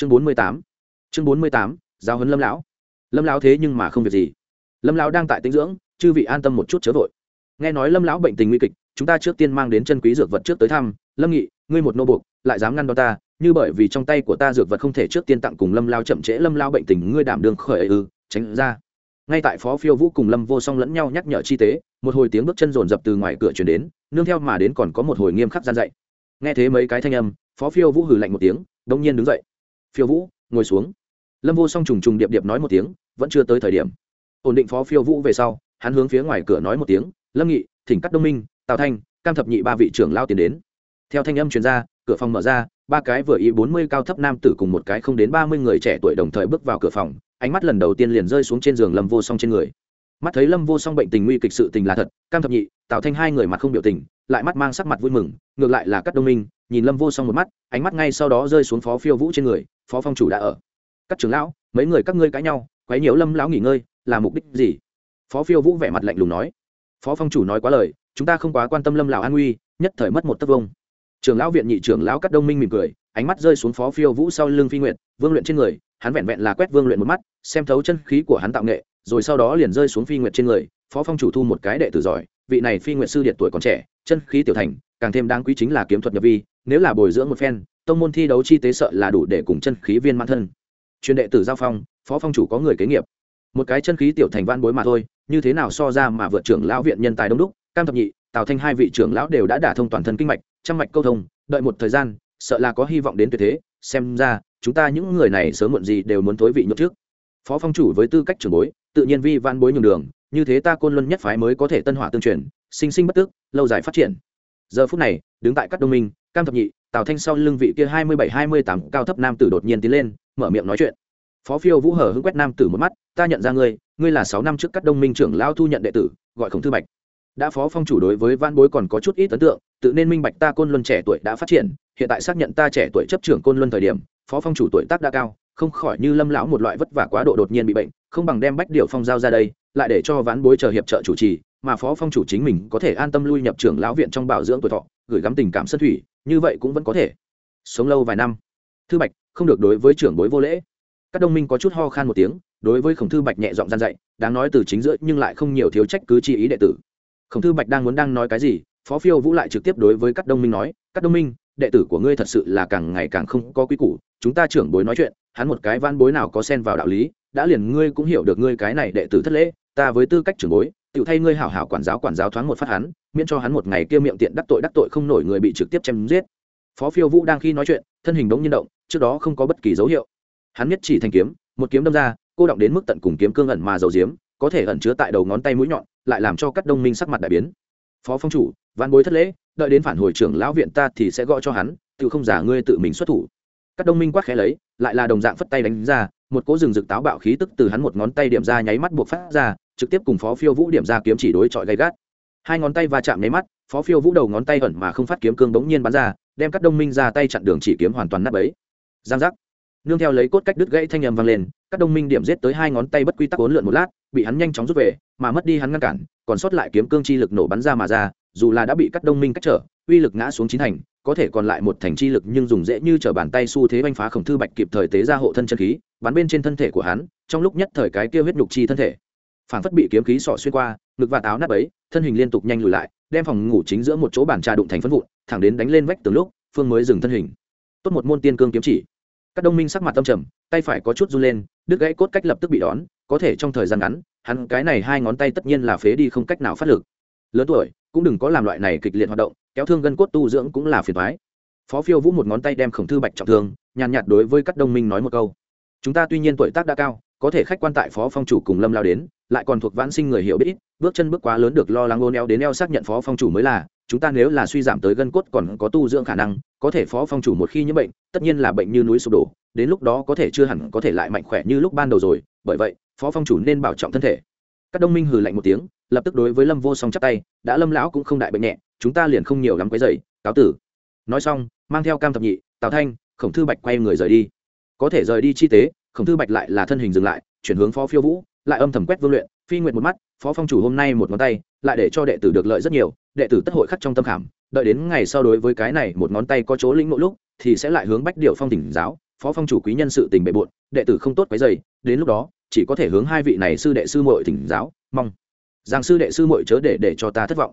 chương bốn mươi tám. Chương bốn mươi tám, giáo huấn lâm lão. Lâm lão thế nhưng mà không việc gì. Lâm lão đang tại tinh dưỡng, chư vị an tâm một chút chớ vội. Nghe nói lâm lão bệnh tình nguy kịch, chúng ta trước tiên mang đến chân quý dược vật trước tới thăm. Lâm nghị, ngươi một nô buộc, lại dám ngăn đón ta, như bởi vì trong tay của ta dược vật không thể trước tiên tặng cùng lâm lao chậm trễ lâm lao bệnh tình, ngươi đảm đương khởi ư, tránh ra. Ngay tại phó phiêu vũ cùng lâm vô song lẫn nhau nhắc nhở chi tế, một hồi tiếng bước chân rồn rập từ ngoài cửa chuyển đến, nương theo mà đến còn có một hồi nghiêm khắc gian dạy. Nghe thế mấy cái thanh âm, phó phiêu vũ hừ lạnh một tiếng đông nhiên đứng dậy phiêu vũ, ngồi xuống. Lâm vô song trùng trùng điệp điệp nói một tiếng, vẫn chưa tới thời điểm. Ổn định phó phiêu vũ về sau, hắn hướng phía ngoài cửa nói một tiếng, lâm nghị, thỉnh cắt đông minh, tào thanh, cam thập nhị ba vị trưởng lao tiền đến. Theo thanh âm chuyên gia cửa phòng mở ra, ba cái vừa ý bốn mươi cao thấp nam tử cùng một cái không đến ba mươi người trẻ tuổi đồng thời bước vào cửa phòng, ánh mắt lần đầu tiên liền rơi xuống trên giường lâm vô song trên người. Mắt thấy lâm vô song bệnh tình nguy kịch sự tình là thật, cam thập nhị, tào thanh hai người mặt không biểu tình, lại mắt mang sắc mặt vui mừng, ngược lại là các đông minh, nhìn lâm vô song một mắt, ánh mắt ngay sau đó rơi xuống phó phiêu vũ trên người phó phong chủ đã ở. Các trưởng lão, mấy người các ngươi cãi nhau, quấy nhiễu lâm lão nghỉ ngơi, là mục đích gì? Phó phiêu vũ vẻ mặt lạnh lùng nói. Phó phong chủ nói quá lời, chúng ta không quá quan tâm lâm lão an nguy, nhất thời mất một tấc vông. Trưởng lão viện nhị trưởng lão cắt đông minh mỉm cười, ánh mắt rơi xuống phó phiêu vũ sau lưng phi nguyện vương luyện trên người, hắn vẹn vẹn là quét vương luyện một mắt, xem thấu chân khí của hắn tạo nghệ, rồi sau đó liền rơi xuống phi nguyện trên người, phó phong chủ thu một cái đệ tử giỏi, vị này phi nguyện sư điện tuổi còn trẻ, chân khí tiểu thành, càng thêm đáng quý chính là kiếm thuật nhập vi, nếu là bồi dưỡng một phen tông môn thi đấu chi tế sợ là đủ để cùng chân khí viên mãn thân. Truyền đệ tử giao phong, phó phong chủ có người kế nghiệp. Một cái chân khí tiểu thành văn bối mà thôi, như thế nào so ra mà vượt trưởng lão viện nhân tài đông đúc, cam thập nhị, tào thanh hai vị trưởng lão đều đã đả thông toàn thân kinh mạch, trăm mạch câu thông, đợi một thời gian, sợ là có hy vọng đến tuyệt thế, xem ra, chúng ta những người này sớm muộn gì đều muốn thối vị nhốt trước. Phó phong chủ với tư cách trưởng bối, tự nhiên vi văn bối nhường đường, như thế ta côn luân nhất phái mới có thể tân hỏa tương truyền, sinh sinh bất tức lâu dài phát triển. Giờ phút này, đứng tại các đông minh, cam thập nhị tào thanh sau lưng vị kia hai mươi bảy, hai mươi tám cao thấp nam tử đột nhiên tiến lên, mở miệng nói chuyện. Phó phiêu vũ hở hưng quét nam tử một mắt, ta nhận ra ngươi ngươi là sáu năm trước các đông minh trưởng lao thu nhận đệ tử, gọi khổng thư bạch. Đã phó phong chủ đối với van bối còn có chút ít ấn tượng, tự nên minh bạch ta côn luân trẻ tuổi đã phát triển, hiện tại xác nhận ta trẻ tuổi chấp trưởng côn luân thời điểm, phó phong chủ tuổi tác đã cao, không khỏi như lâm lão một loại vất vả quá độ đột nhiên bị bệnh, không bằng đem bách điều phong giao ra đây, lại để cho ván bối chờ hiệp trợ chủ trì, mà phó phong chủ chính mình có thể an tâm lui nhập trưởng lão viện trong bảo dưỡng tuổi thọ, gửi gắm tình cảm sân thủy như vậy cũng vẫn có thể. Sống lâu vài năm, thư bạch không được đối với trưởng bối vô lễ. Các đông minh có chút ho khan một tiếng, đối với khổng thư bạch nhẹ giọng gian dạy, đáng nói từ chính giữa nhưng lại không nhiều thiếu trách cứ chi ý đệ tử. Khổng thư bạch đang muốn đang nói cái gì, phó phiêu vũ lại trực tiếp đối với các đông minh nói, các đông minh, đệ tử của ngươi thật sự là càng ngày càng không có quy củ, chúng ta trưởng bối nói chuyện, hắn một cái van bối nào có xen vào đạo lý, đã liền ngươi cũng hiểu được ngươi cái này đệ tử thất lễ ta với tư cách trưởng bối tự thay ngươi hảo hảo quản giáo quản giáo thoáng một phát hắn, miễn cho hắn một ngày kia miệng tiện đắc tội đắc tội không nổi người bị trực tiếp chém giết. Phó phiêu vũ đang khi nói chuyện, thân hình đống nhiên động, trước đó không có bất kỳ dấu hiệu. Hắn nhất chỉ thành kiếm, một kiếm đâm ra, cô động đến mức tận cùng kiếm cương ẩn mà dầu diếm, có thể ẩn chứa tại đầu ngón tay mũi nhọn, lại làm cho các đông minh sắc mặt đại biến. Phó phong chủ văn bối thất lễ, đợi đến phản hồi trưởng lão viện ta thì sẽ gọi cho hắn tự không giả ngươi tự mình xuất thủ. Các đông minh quát khẽ lấy, lại là đồng dạng phất tay đánh ra, một cỗ rừng rực táo bạo khí tức từ hắn một ngón tay điểm ra nháy mắt buộc phát ra trực tiếp cùng phó phiêu vũ điểm ra kiếm chỉ đối chọi gay gắt. Hai ngón tay va chạm nháy mắt, phó phiêu vũ đầu ngón tay ẩn mà không phát kiếm cương bỗng nhiên bắn ra, đem các đông minh ra tay chặn đường chỉ kiếm hoàn toàn nắp ấy giang giác. Nương theo lấy cốt cách đứt gãy thanh âm vang lên, các đông minh điểm giết tới hai ngón tay bất quy tắc uốn lượn một lát, bị hắn nhanh chóng rút về, mà mất đi hắn ngăn cản, còn sót lại kiếm cương chi lực nổ bắn ra mà ra, dù là đã bị các đông minh cách trở, uy lực ngã xuống chín thành, có thể còn lại một thành chi lực nhưng dùng dễ như t r ở bàn tay xu thế banh phá khổng thư bạch kịp thời tế ra hộ thân chân khí, bắn bên trên thân thể của hắn, trong lúc nhất thời cái kia huyết nhục chi thân thể phản phất bị kiếm khí sọ xuyên qua, ngực và táo nắp ấy thân hình liên tục nhanh lùi lại, đem phòng ngủ chính giữa một chỗ bàn trà đụng thành phân vụn, thẳng đến đánh lên vách từ lúc, phương mới dừng thân hình. Tốt một môn tiên cương kiếm chỉ. Các đông minh sắc mặt tâm trầm, tay phải có chút run lên, đứt gãy cốt cách lập tức bị đón, có thể trong thời gian ngắn, hắn cái này hai ngón tay tất nhiên là phế đi không cách nào phát lực. Lớn tuổi, cũng đừng có làm loại này kịch liệt hoạt động, kéo thương gân cốt tu dưỡng cũng là phiền thoái phó phiêu vũ một ngón tay đem khổng thư bạch trọng thương, nhàn nhạt đối với các đông minh nói một câu. Chúng ta tuy nhiên tuổi tác đã cao, có thể khách quan tại phó phong chủ cùng lâm lao đến lại còn thuộc vãn sinh người hiểu biết bước chân bước quá lớn được lo lắng ôn eo đến eo xác nhận phó phong chủ mới là, chúng ta nếu là suy giảm tới gân cốt còn có tu dưỡng khả năng, có thể phó phong chủ một khi nhiễm bệnh, tất nhiên là bệnh như núi sụp đổ, đến lúc đó có thể chưa hẳn có thể lại mạnh khỏe như lúc ban đầu rồi, bởi vậy, phó phong chủ nên bảo trọng thân thể. Các đông minh hừ lạnh một tiếng, lập tức đối với lâm vô song chắp tay, đã lâm lão cũng không đại bệnh nhẹ, chúng ta liền không nhiều lắm quấy dày cáo tử. Nói xong, mang theo cam thập nhị, tào thanh, khổng thư bạch quay người rời đi. Có thể rời đi chi tế, khổng thư bạch lại là thân hình dừng lại, chuyển hướng phó phiêu vũ lại âm thầm quét vương luyện, phi nguyện một mắt, phó phong chủ hôm nay một ngón tay, lại để cho đệ tử được lợi rất nhiều, đệ tử tất hội khắc trong tâm khảm, đợi đến ngày sau đối với cái này một ngón tay có chỗ lĩnh mỗi lúc, thì sẽ lại hướng bách điệu phong tỉnh giáo, phó phong chủ quý nhân sự tình bệ bộn đệ tử không tốt cái dày đến lúc đó, chỉ có thể hướng hai vị này sư đệ sư muội tỉnh giáo, mong rằng sư đệ sư muội chớ để để cho ta thất vọng.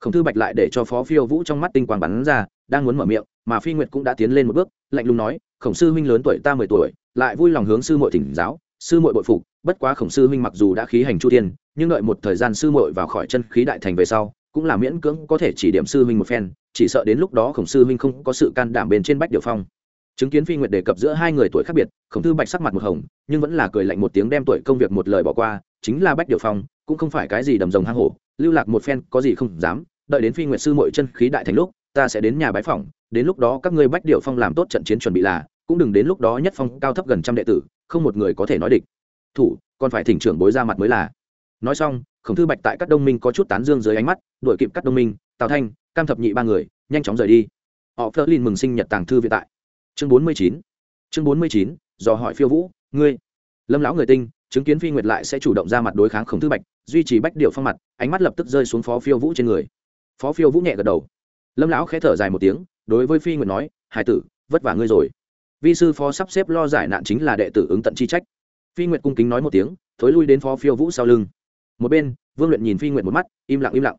Khổng thư bạch lại để cho phó phiêu vũ trong mắt tinh quang bắn ra, đang muốn mở miệng, mà phi nguyệt cũng đã tiến lên một bước, lạnh lùng nói, khổng sư huynh lớn tuổi ta mười tuổi, lại vui lòng hướng sư muội tỉnh giáo, sư muội bội phục bất quá khổng sư huynh mặc dù đã khí hành chu thiên, nhưng đợi một thời gian sư muội vào khỏi chân khí đại thành về sau, cũng là miễn cưỡng có thể chỉ điểm sư huynh một phen, chỉ sợ đến lúc đó khổng sư huynh không có sự can đảm bên trên bách điều phong. Chứng kiến phi nguyệt đề cập giữa hai người tuổi khác biệt, khổng thư bạch sắc mặt một hồng, nhưng vẫn là cười lạnh một tiếng đem tuổi công việc một lời bỏ qua, chính là bách điều phong, cũng không phải cái gì đầm rồng hang hổ, lưu lạc một phen có gì không dám, đợi đến phi nguyệt sư mội chân khí đại thành lúc, ta sẽ đến nhà bái phỏng, đến lúc đó các ngươi bách điều phong làm tốt trận chiến chuẩn bị là, cũng đừng đến lúc đó nhất phong cao thấp gần trăm đệ tử, không một người có thể nói địch thủ, còn phải thỉnh trưởng bối ra mặt mới là. Nói xong, khổng thư bạch tại các đông minh có chút tán dương dưới ánh mắt, đuổi kịp các đông minh, tào thanh, cam thập nhị ba người, nhanh chóng rời đi. Họ phớt lên mừng sinh nhật tàng thư viện tại. Chương bốn mươi chín, chương bốn mươi chín do hỏi phiêu vũ, ngươi, lâm lão người tinh, chứng kiến phi nguyệt lại sẽ chủ động ra mặt đối kháng khổng thư bạch, duy trì bách điệu phong mặt, ánh mắt lập tức rơi xuống phó phiêu vũ trên người. Phó phiêu vũ nhẹ gật đầu. Lâm lão khẽ thở dài một tiếng, đối với phi nguyệt nói, hải tử, vất vả ngươi rồi. Vi sư phó sắp xếp lo giải nạn chính là đệ tử ứng tận chi trách phi nguyệt cung kính nói một tiếng, thối lui đến phó phiêu vũ sau lưng. Một bên, vương luyện nhìn phi nguyệt một mắt, im lặng im lặng.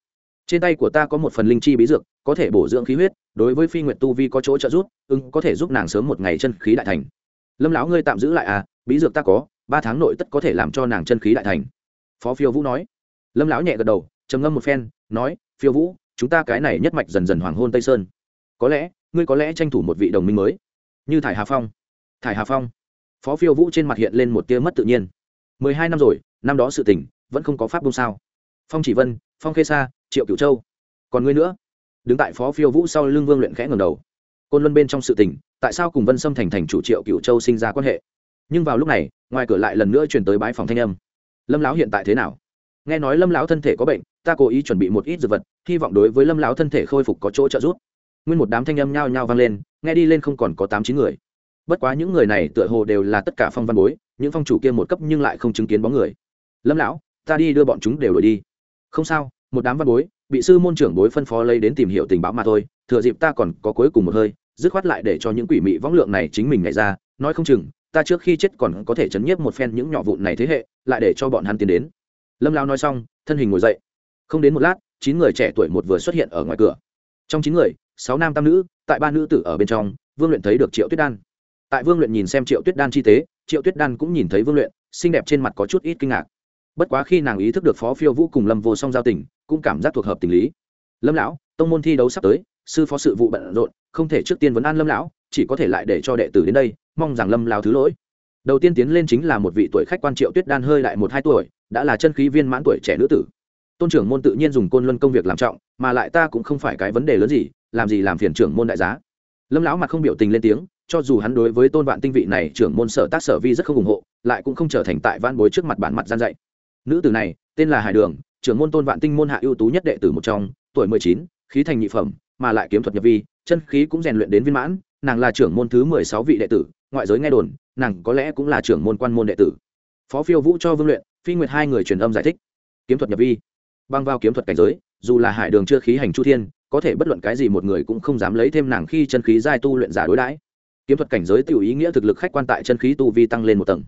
Trên tay của ta có một phần linh chi bí dược, có thể bổ dưỡng khí huyết, đối với phi nguyệt tu vi có chỗ trợ giúp, ưng, có thể giúp nàng sớm một ngày chân khí đại thành. Lâm lão ngươi tạm giữ lại à bí dược ta có, ba tháng nội tất có thể làm cho nàng chân khí đại thành. Phó phiêu vũ nói. Lâm lão nhẹ gật đầu, trầm ngâm một phen, nói, phiêu vũ, chúng ta cái này nhất mạch dần dần hoàng hôn tây sơn. Có lẽ, ngươi có lẽ tranh thủ một vị đồng minh mới. Như thải hà phong. Thải hà phong phó phiêu vũ trên mặt hiện lên một tia mất tự nhiên. Mười hai năm rồi, năm đó sự tình, vẫn không có pháp bông sao. Phong chỉ vân, phong khê sa, triệu cửu châu. Còn ngươi nữa? Đứng tại phó phiêu vũ sau lưng vương luyện khẽ ngầm đầu. Côn luân bên trong sự tình, tại sao cùng vân sâm thành thành chủ triệu cửu châu sinh ra quan hệ? Nhưng vào lúc này, ngoài cửa lại lần nữa chuyển tới bãi phòng thanh âm. Lâm lão hiện tại thế nào? Nghe nói lâm lão thân thể có bệnh, ta cố ý chuẩn bị một ít dược vật, hy vọng đối với lâm lão thân thể khôi phục có chỗ trợ giúp. Nguyên một đám thanh âm nhao nhao vang lên, nghe đi lên không còn có tám chín người bất quá những người này tựa hồ đều là tất cả phong văn bối, những phong chủ kia một cấp nhưng lại không chứng kiến bóng người. Lâm lão, ta đi đưa bọn chúng đều đổi đi. Không sao, một đám văn bối, bị sư môn trưởng bối phân phó lấy đến tìm hiểu tình báo mà thôi, thừa dịp ta còn có cuối cùng một hơi, dứt khoát lại để cho những quỷ mị võng lượng này chính mình nhảy ra, nói không chừng, ta trước khi chết còn có thể chấn nhiếp một phen những nhỏ vụn này thế hệ, lại để cho bọn hắn tiến đến. Lâm Lão nói xong, thân hình ngồi dậy. Không đến một lát, chín người trẻ tuổi một vừa xuất hiện ở ngoài cửa. Trong chín người, sáu nam tam nữ, tại ba nữ tử ở bên trong, vương luyện thấy được triệu tuyết đan tại vương luyện nhìn xem triệu tuyết đan chi tế, triệu tuyết đan cũng nhìn thấy vương luyện, xinh đẹp trên mặt có chút ít kinh ngạc. Bất quá khi nàng ý thức được phó phiêu vũ cùng lâm vô song giao tình, cũng cảm giác thuộc hợp tình lý. Lâm lão, tông môn thi đấu sắp tới, sư phó sự vụ bận rộn, không thể trước tiên vấn an lâm lão, chỉ có thể lại để cho đệ tử đến đây, mong rằng lâm lão thứ lỗi. Đầu tiên tiến lên chính là một vị tuổi khách quan triệu tuyết đan hơi lại một hai tuổi, đã là chân khí viên mãn tuổi trẻ nữ tử. Tôn trưởng môn tự nhiên dùng côn luân công việc làm trọng, mà lại ta cũng không phải cái vấn đề lớn gì, làm gì làm phiền trưởng môn đại giá. Lâm lão mặt không biểu tình lên tiếng cho dù hắn đối với tôn vạn tinh vị này trưởng môn sở tác sở vi rất không ủng hộ, lại cũng không trở thành tại van bối trước mặt bản mặt gian dạy. Nữ tử này, tên là hải đường, trưởng môn tôn vạn tinh môn hạ ưu tú nhất đệ tử một trong, tuổi mười chín, khí thành nhị phẩm, mà lại kiếm thuật nhập vi, chân khí cũng rèn luyện đến viên mãn, nàng là trưởng môn thứ mười sáu vị đệ tử, ngoại giới nghe đồn, nàng có lẽ cũng là trưởng môn quan môn đệ tử. Phó phiêu vũ cho vương luyện, phi nguyệt hai người truyền âm giải thích. Kiếm thuật nhập vi. Băng vào kiếm thuật cảnh giới, dù là hải đường chưa khí hành chu thiên, có thể bất luận cái gì một người cũng không dám lấy thêm nàng khi chân khí giai tu luyện giả đối đãi kiếm thuật cảnh giới tiểu ý nghĩa thực lực khách quan tại chân khí tu vi tăng lên một tầng.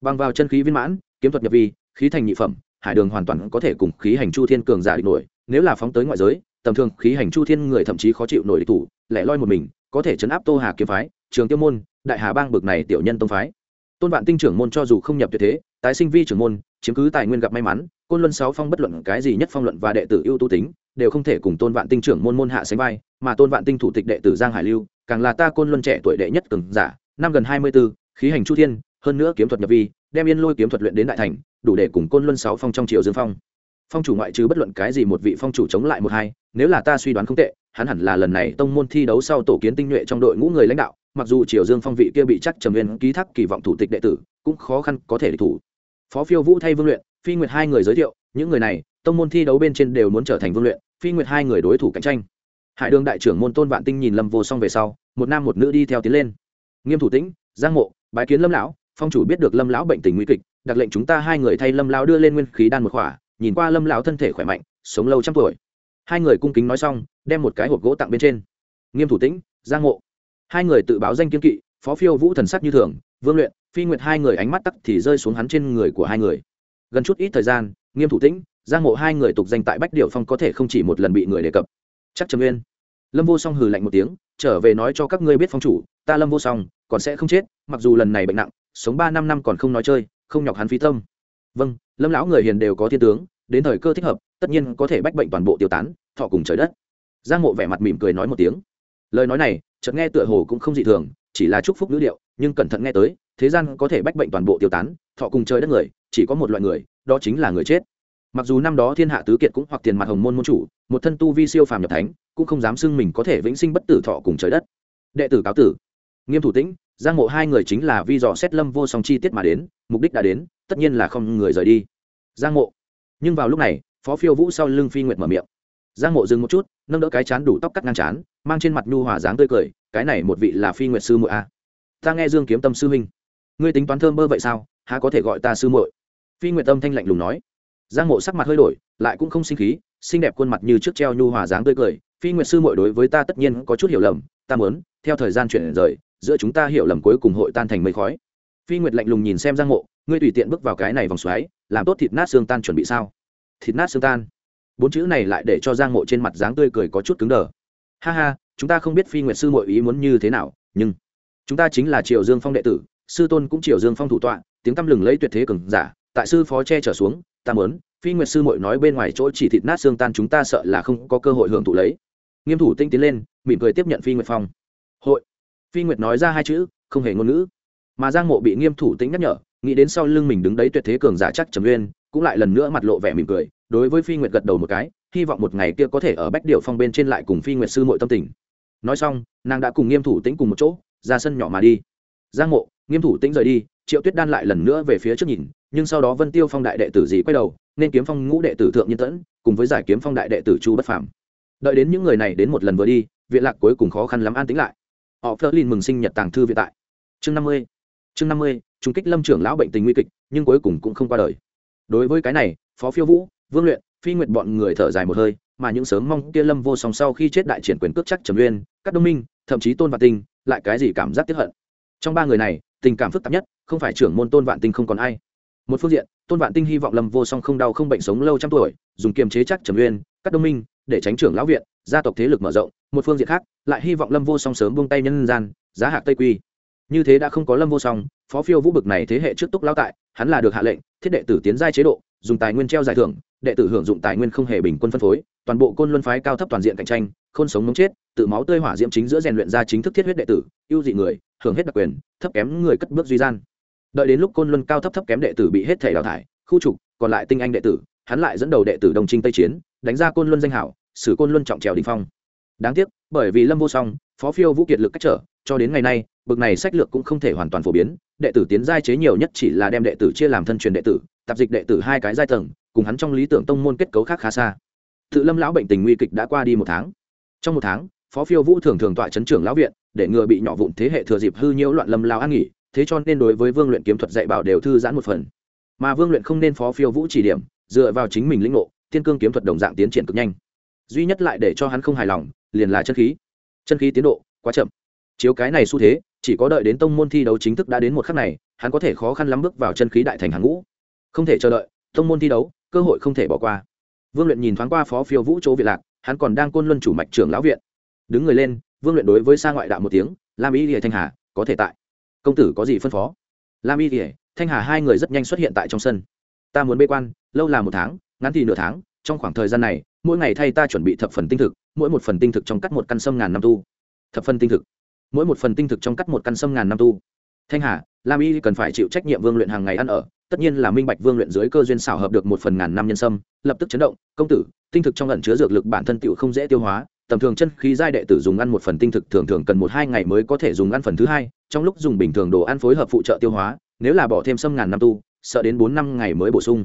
Băng vào chân khí viên mãn, kiếm thuật nhập vi, khí thành nhị phẩm, hải đường hoàn toàn có thể cùng khí hành chu thiên cường giả địch nổi. Nếu là phóng tới ngoại giới, tầm thường khí hành chu thiên người thậm chí khó chịu nổi địch thủ, lẻ loi một mình, có thể chấn áp tô hà kiếm phái, trường tiêu môn, đại hà bang bực này tiểu nhân tông phái. Tôn vạn tinh trưởng môn cho dù không nhập tuyệt thế, tái sinh vi trưởng môn, chiếm cứ tài nguyên gặp may mắn, côn luân sáu phong bất luận cái gì nhất phong luận và đệ tử ưu tú tính, đều không thể cùng tôn vạn tinh trưởng môn môn hạ sánh vai, mà tôn vạn tinh thủ tịch đệ tử giang hải lưu càng là ta côn luân trẻ tuổi đệ nhất cường giả năm gần hai mươi 24, khí hành chu thiên hơn nữa kiếm thuật nhập vi đem yên lôi kiếm thuật luyện đến đại thành đủ để cùng côn luân sáu phong trong triều dương phong. Phong chủ ngoại trừ bất luận cái gì một vị phong chủ chống lại một hai nếu là ta suy đoán không tệ hắn hẳn là lần này tông môn thi đấu sau tổ kiến tinh nhuệ trong đội ngũ người lãnh đạo mặc dù triều dương phong vị kia bị chắc trầm viên ký thác kỳ vọng thủ tịch đệ tử cũng khó khăn có thể địch thủ. Phó phiêu vũ thay vương luyện phi nguyệt hai người giới thiệu những người này tông môn thi đấu bên trên đều muốn trở thành vương luyện phi nguyệt hai người đối thủ cạnh tranh hải đường đại trưởng môn tôn vạn tinh nhìn lâm vô song về sau, một nam một nữ đi theo tiến lên. Nghiêm thủ tĩnh, giang mộ, bái kiến lâm lão, phong chủ biết được lâm lão bệnh tình nguy kịch đặc lệnh chúng ta hai người thay lâm lão đưa lên nguyên khí đan một khỏa, nhìn qua lâm lão thân thể khỏe mạnh, sống lâu trăm tuổi. Hai người cung kính nói xong, đem một cái hộp gỗ tặng bên trên. Nghiêm thủ tĩnh, giang mộ. Hai người tự báo danh kiên kỵ, phó phiêu vũ thần sắc như thường, vương luyện, phi nguyệt hai người ánh mắt tắc thì rơi xuống hắn trên người của hai người. Gần chút ít thời gian, nghiêm thủ tĩnh, giang mộ hai người tục danh tại bách điệu phong có thể không chỉ một lần bị người đề cập. Chắc trầm nguyên lâm vô song hừ lạnh một tiếng trở về nói cho các ngươi biết phong chủ ta lâm vô song còn sẽ không chết mặc dù lần này bệnh nặng sống ba năm năm còn không nói chơi không nhọc hắn phí tâm. Vâng lâm lão người hiền đều có thiên tướng đến thời cơ thích hợp tất nhiên có thể bách bệnh toàn bộ tiêu tán thọ cùng trời đất. Giang mộ vẻ mặt mỉm cười nói một tiếng. Lời nói này chợt nghe tựa hồ cũng không dị thường chỉ là chúc phúc ngữ liệu, nhưng cẩn thận nghe tới thế gian có thể bách bệnh toàn bộ tiêu tán thọ cùng trời đất người chỉ có một loại người đó chính là người chết mặc dù năm đó thiên hạ tứ kiệt cũng hoặc tiền mặt hồng môn môn chủ, một thân tu vi siêu phàm nhập thánh, cũng không dám xưng mình có thể vĩnh sinh bất tử thọ cùng trời đất. Đệ tử cáo tử. Nghiêm thủ tĩnh, giang mộ hai người chính là vi dò xét lâm vô song chi tiết mà đến, mục đích đã đến, tất nhiên là không người rời đi. Giang mộ. Nhưng vào lúc này, phó phiêu vũ sau lưng phi nguyệt mở miệng. Giang mộ dừng một chút, nâng đỡ cái chán đủ tóc cắt ngang chán, mang trên mặt nhu hòa dáng tươi cười, cái này một vị là phi nguyệt sư muội a. À. ta nghe dương kiếm tâm sư huynh. Ngươi tính toán thơm bơ vậy sao? Há có thể gọi ta sư muội? Phi nguyệt tâm thanh lạnh lùng nói giang mộ sắc mặt hơi đổi, lại cũng không sinh khí, xinh đẹp khuôn mặt như trước treo nhu hòa dáng tươi cười. Phi nguyệt sư muội đối với ta tất nhiên có chút hiểu lầm, ta muốn, theo thời gian chuyển rời, giữa chúng ta hiểu lầm cuối cùng hội tan thành mây khói. Phi nguyệt lạnh lùng nhìn xem giang mộ, ngươi tùy tiện bước vào cái này vòng xoáy, làm tốt thịt nát xương tan chuẩn bị sao? Thịt nát xương tan. Bốn chữ này lại để cho giang mộ trên mặt dáng tươi cười có chút cứng đờ. Ha ha, chúng ta không biết phi nguyệt sư mội ý muốn như thế nào, nhưng chúng ta chính là triều dương phong đệ tử, sư tôn cũng triều dương phong thủ tọa, tiếng tăm lừng lấy tuyệt thế cường giả, tại sư phó che trở xuống ta muốn, phi nguyệt sư mội nói bên ngoài chỗ chỉ thịt nát xương tan chúng ta sợ là không có cơ hội hưởng thụ lấy. Nghiêm thủ tinh tiến lên mỉm cười tiếp nhận phi nguyệt phong. Hội. Phi nguyệt nói ra hai chữ không hề ngôn ngữ. Mà giang mộ bị nghiêm thủ tĩnh nhắc nhở nghĩ đến sau lưng mình đứng đấy tuyệt thế cường giả chắc trầm uyên cũng lại lần nữa mặt lộ vẻ mỉm cười đối với phi nguyệt gật đầu một cái hy vọng một ngày kia có thể ở bách điệu phong bên trên lại cùng phi nguyệt sư mội tâm tình. Nói xong nàng đã cùng nghiêm thủ tĩnh cùng một chỗ ra sân nhỏ mà đi. Giang mộ nghiêm thủ tĩnh rời đi triệu tuyết đan lại lần nữa về phía trước nhìn nhưng sau đó vân tiêu phong đại đệ tử gì quay đầu, nên kiếm phong ngũ đệ tử thượng nhân tẫn, cùng với giải kiếm phong đại đệ tử chu bất phàm. Đợi đến những người này đến một lần vừa đi, viện lạc cuối cùng khó khăn lắm an tính lại. Họ phơ linh mừng sinh nhật tàng thư viện tại. Chương năm mươi, chương năm mươi trung kích lâm trưởng lão bệnh tình nguy kịch, nhưng cuối cùng cũng không qua đời. Đối với cái này, phó phiêu vũ, vương luyện, phi nguyệt bọn người thở dài một hơi, mà những sớm mong kia lâm vô song sau khi chết đại triển quyền cước chắc trầm uyên các đông minh, thậm chí tôn vạn tinh, lại cái gì cảm giác tiếp hận. Trong ba người này, tình cảm phức tạp nhất, không phải trưởng môn tôn vạn tinh không còn ai một phương diện, tôn vạn tinh hy vọng lâm vô song không đau không bệnh sống lâu trăm tuổi, dùng kiềm chế chắc trầm uyên các đông minh để tránh trưởng lão viện, gia tộc thế lực mở rộng. Một phương diện khác, lại hy vọng lâm vô song sớm buông tay nhân gian, giá hạc tây quy. Như thế đã không có lâm vô song, phó phiêu vũ bực này thế hệ trước túc lao tại, hắn là được hạ lệnh, thiết đệ tử tiến giai chế độ, dùng tài nguyên treo giải thưởng, đệ tử hưởng dụng tài nguyên không hề bình quân phân phối, toàn bộ côn luân phái cao thấp toàn diện cạnh tranh, khôn sống mống chết, tự máu tươi hỏa diễm chính giữa rèn luyện ra chính thức thiết huyết đệ tử, ưu dị người, hưởng hết đặc quyền, thấp kém người cất bước duy gian đợi đến lúc côn luân cao thấp thấp kém đệ tử bị hết thể đào thải, khu trục, còn lại tinh anh đệ tử, hắn lại dẫn đầu đệ tử đồng trinh tây chiến, đánh ra côn luân danh hảo, xử côn luân trọng trèo đình phong. Đáng tiếc, bởi vì lâm vô song, phó phiêu vũ kiệt lực cách trở, cho đến ngày nay, bực này sách lược cũng không thể hoàn toàn phổ biến, đệ tử tiến giai chế nhiều nhất chỉ là đem đệ tử chia làm thân truyền đệ tử, tạp dịch đệ tử hai cái giai tầng, cùng hắn trong lý tưởng tông môn kết cấu khác khá xa. Tự lâm lão bệnh tình nguy kịch đã qua đi một tháng. Trong một tháng, phó phiêu vũ thường thường tọa chấn trưởng lão viện, để ngừa bị nhỏ vụn thế hệ thừa dịp hư nhiễu loạn lâm lao an nghỉ thế cho nên đối với vương luyện kiếm thuật dạy bảo đều thư giãn một phần. Mà vương luyện không nên phó phiêu vũ chỉ điểm, dựa vào chính mình lĩnh ngộ, thiên cương kiếm thuật đồng dạng tiến triển cực nhanh. Duy nhất lại để cho hắn không hài lòng, liền là chân khí. Chân khí tiến độ quá chậm. Chiếu cái này xu thế, chỉ có đợi đến tông môn thi đấu chính thức đã đến một khắc này, hắn có thể khó khăn lắm bước vào chân khí đại thành hàng ngũ. Không thể chờ đợi, tông môn thi đấu, cơ hội không thể bỏ qua. Vương luyện nhìn thoáng qua phó phiêu vũ chỗ việt lạc, hắn còn đang côn luân chủ mạch trưởng lão viện. Đứng người lên, vương luyện đối với xa ngoại đạo một tiếng, lam ý địa thanh hà, có thể tại công tử có gì phân phó? Lam y lìa, thanh hà hai người rất nhanh xuất hiện tại trong sân. Ta muốn bê quan, lâu là một tháng, ngắn thì nửa tháng, trong khoảng thời gian này, mỗi ngày thay ta chuẩn bị thập phần tinh thực, mỗi một phần tinh thực trong cắt một căn sâm ngàn năm tu. Thập phần tinh thực. Mỗi một phần tinh thực trong cắt một căn sâm ngàn năm tu. Thanh hà, lam y cần phải chịu trách nhiệm vương luyện hàng ngày ăn ở, tất nhiên là minh bạch vương luyện dưới cơ duyên xảo hợp được một phần ngàn năm nhân sâm, lập tức chấn động, công tử, tinh thực trong lần chứa dược lực bản thân tiểu không dễ tiêu hóa tầm thường chân khí giai đệ tử dùng ăn một phần tinh thực thường thường cần một hai ngày mới có thể dùng ăn phần thứ hai, trong lúc dùng bình thường đồ ăn phối hợp phụ trợ tiêu hóa, nếu là bỏ thêm sâm ngàn năm tu, sợ đến bốn năm ngày mới bổ sung.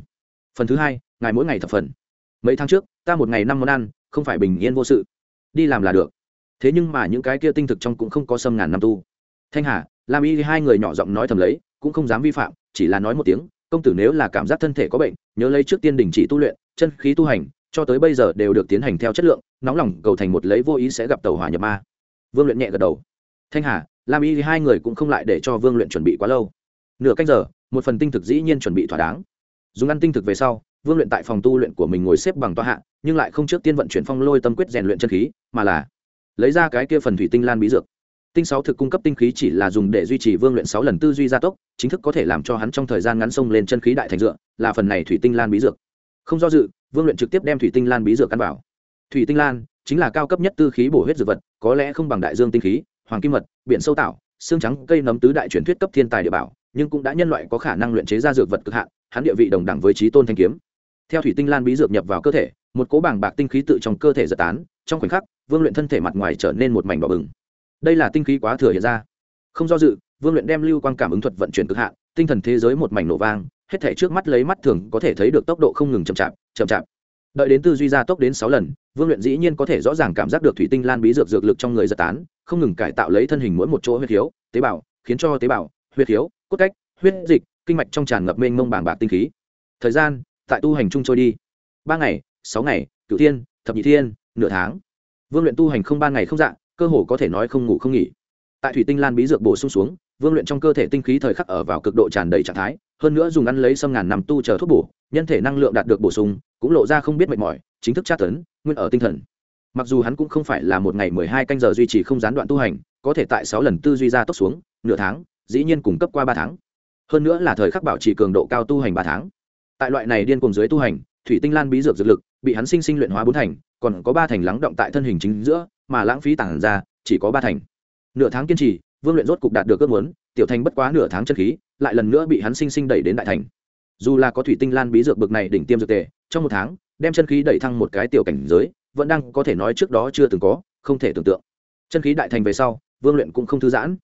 Phần thứ hai ngày mỗi ngày thập phần. Mấy tháng trước, ta một ngày năm món ăn, không phải bình yên vô sự. Đi làm là được. Thế nhưng mà những cái kia tinh thực trong cũng không có sâm ngàn năm tu. Thanh hà, lam y hai người nhỏ giọng nói thầm lấy, cũng không dám vi phạm, chỉ là nói một tiếng, công tử nếu là cảm giác thân thể có bệnh, nhớ lấy trước tiên đình chỉ tu luyện, chân khí tu hành cho tới bây giờ đều được tiến hành theo chất lượng, nóng lòng cầu thành một lấy vô ý sẽ gặp tàu hỏa nhập ma. Vương luyện nhẹ gật đầu. Thanh hà, lam y hai người cũng không lại để cho vương luyện chuẩn bị quá lâu. Nửa canh giờ, một phần tinh thực dĩ nhiên chuẩn bị thỏa đáng. Dùng ăn tinh thực về sau, vương luyện tại phòng tu luyện của mình ngồi xếp bằng toa hạ, nhưng lại không trước tiên vận chuyển phong lôi tâm quyết rèn luyện chân khí, mà là lấy ra cái kia phần thủy tinh lan bí dược. Tinh sáu thực cung cấp tinh khí chỉ là dùng để duy trì vương luyện sáu lần tư duy gia tốc, chính thức có thể làm cho hắn trong thời gian ngắn sông lên chân khí đại thành dựa, là phần này thủy tinh lan bí dược. Không do dự vương luyện trực tiếp đem thủy tinh lan bí dược căn vào. Thủy tinh lan chính là cao cấp nhất tư khí bổ huyết dược vật, có lẽ không bằng đại dương tinh khí, hoàng kim mật, biển sâu tạo xương trắng, cây nấm tứ đại truyền thuyết cấp thiên tài địa bảo, nhưng cũng đã nhân loại có khả năng luyện chế ra dược vật cực hạn, hắn địa vị đồng đẳng với trí tôn thanh kiếm. Theo thủy tinh lan bí dược nhập vào cơ thể, một cố bảng bạc tinh khí tự trong cơ thể giật tán, trong khoảnh khắc, vương luyện thân thể mặt ngoài trở nên một mảnh đỏ bừng. Đây là tinh khí quá thừa hiện ra. Không do dự, vương luyện đem lưu quan cảm ứng thuật vận chuyển cực hạn, tinh thần thế giới một mảnh nổ vang, hết thể trước mắt lấy mắt thường có thể thấy được tốc độ không ngừng chậm chạp chậm chạp. Đợi đến tư duy gia tốc đến sáu lần, vương luyện dĩ nhiên có thể rõ ràng cảm giác được thủy tinh lan bí dược dược lực trong người giật tán, không ngừng cải tạo lấy thân hình mỗi một chỗ huyết thiếu, tế bào, khiến cho tế bào, huyết thiếu, cốt cách, huyết dịch, kinh mạch trong tràn ngập mênh mông bàng bạc tinh khí. Thời gian, tại tu hành chung trôi đi. Ba ngày, sáu ngày, cửu thiên, thập nhị thiên, nửa tháng. Vương luyện tu hành không ba ngày không dạng cơ hồ có thể nói không ngủ không nghỉ. Tại thủy tinh lan bí dược bổ sung xuống, vương luyện trong cơ thể tinh khí thời khắc ở vào cực độ tràn đầy trạng thái, hơn nữa dùng ăn lấy xâm ngàn nằm tu chờ thuốc bổ, nhân thể năng lượng đạt được bổ sung cũng lộ ra không biết mệt mỏi, chính thức tra tấn, nguyên ở tinh thần. Mặc dù hắn cũng không phải là một ngày mười hai canh giờ duy trì không gián đoạn tu hành, có thể tại sáu lần tư duy ra tốc xuống, nửa tháng, dĩ nhiên cung cấp qua ba tháng. Hơn nữa là thời khắc bảo trì cường độ cao tu hành ba tháng. Tại loại này điên cùng dưới tu hành, thủy tinh lan bí dược dược lực, bị hắn sinh sinh luyện hóa bốn thành, còn có ba thành lắng động tại thân hình chính giữa, mà lãng phí tản ra, chỉ có ba thành. Nửa tháng kiên trì, vương luyện rốt cục đạt được ước muốn, tiểu thành bất quá nửa tháng chân khí, lại lần nữa bị hắn sinh sinh đẩy đến đại thành. Dù là có thủy tinh lan bí dược bực này đỉnh tiêm dược tề trong một tháng, đem chân khí đẩy thăng một cái tiểu cảnh giới, vẫn đang có thể nói trước đó chưa từng có, không thể tưởng tượng. Chân khí đại thành về sau, vương luyện cũng không thư giãn.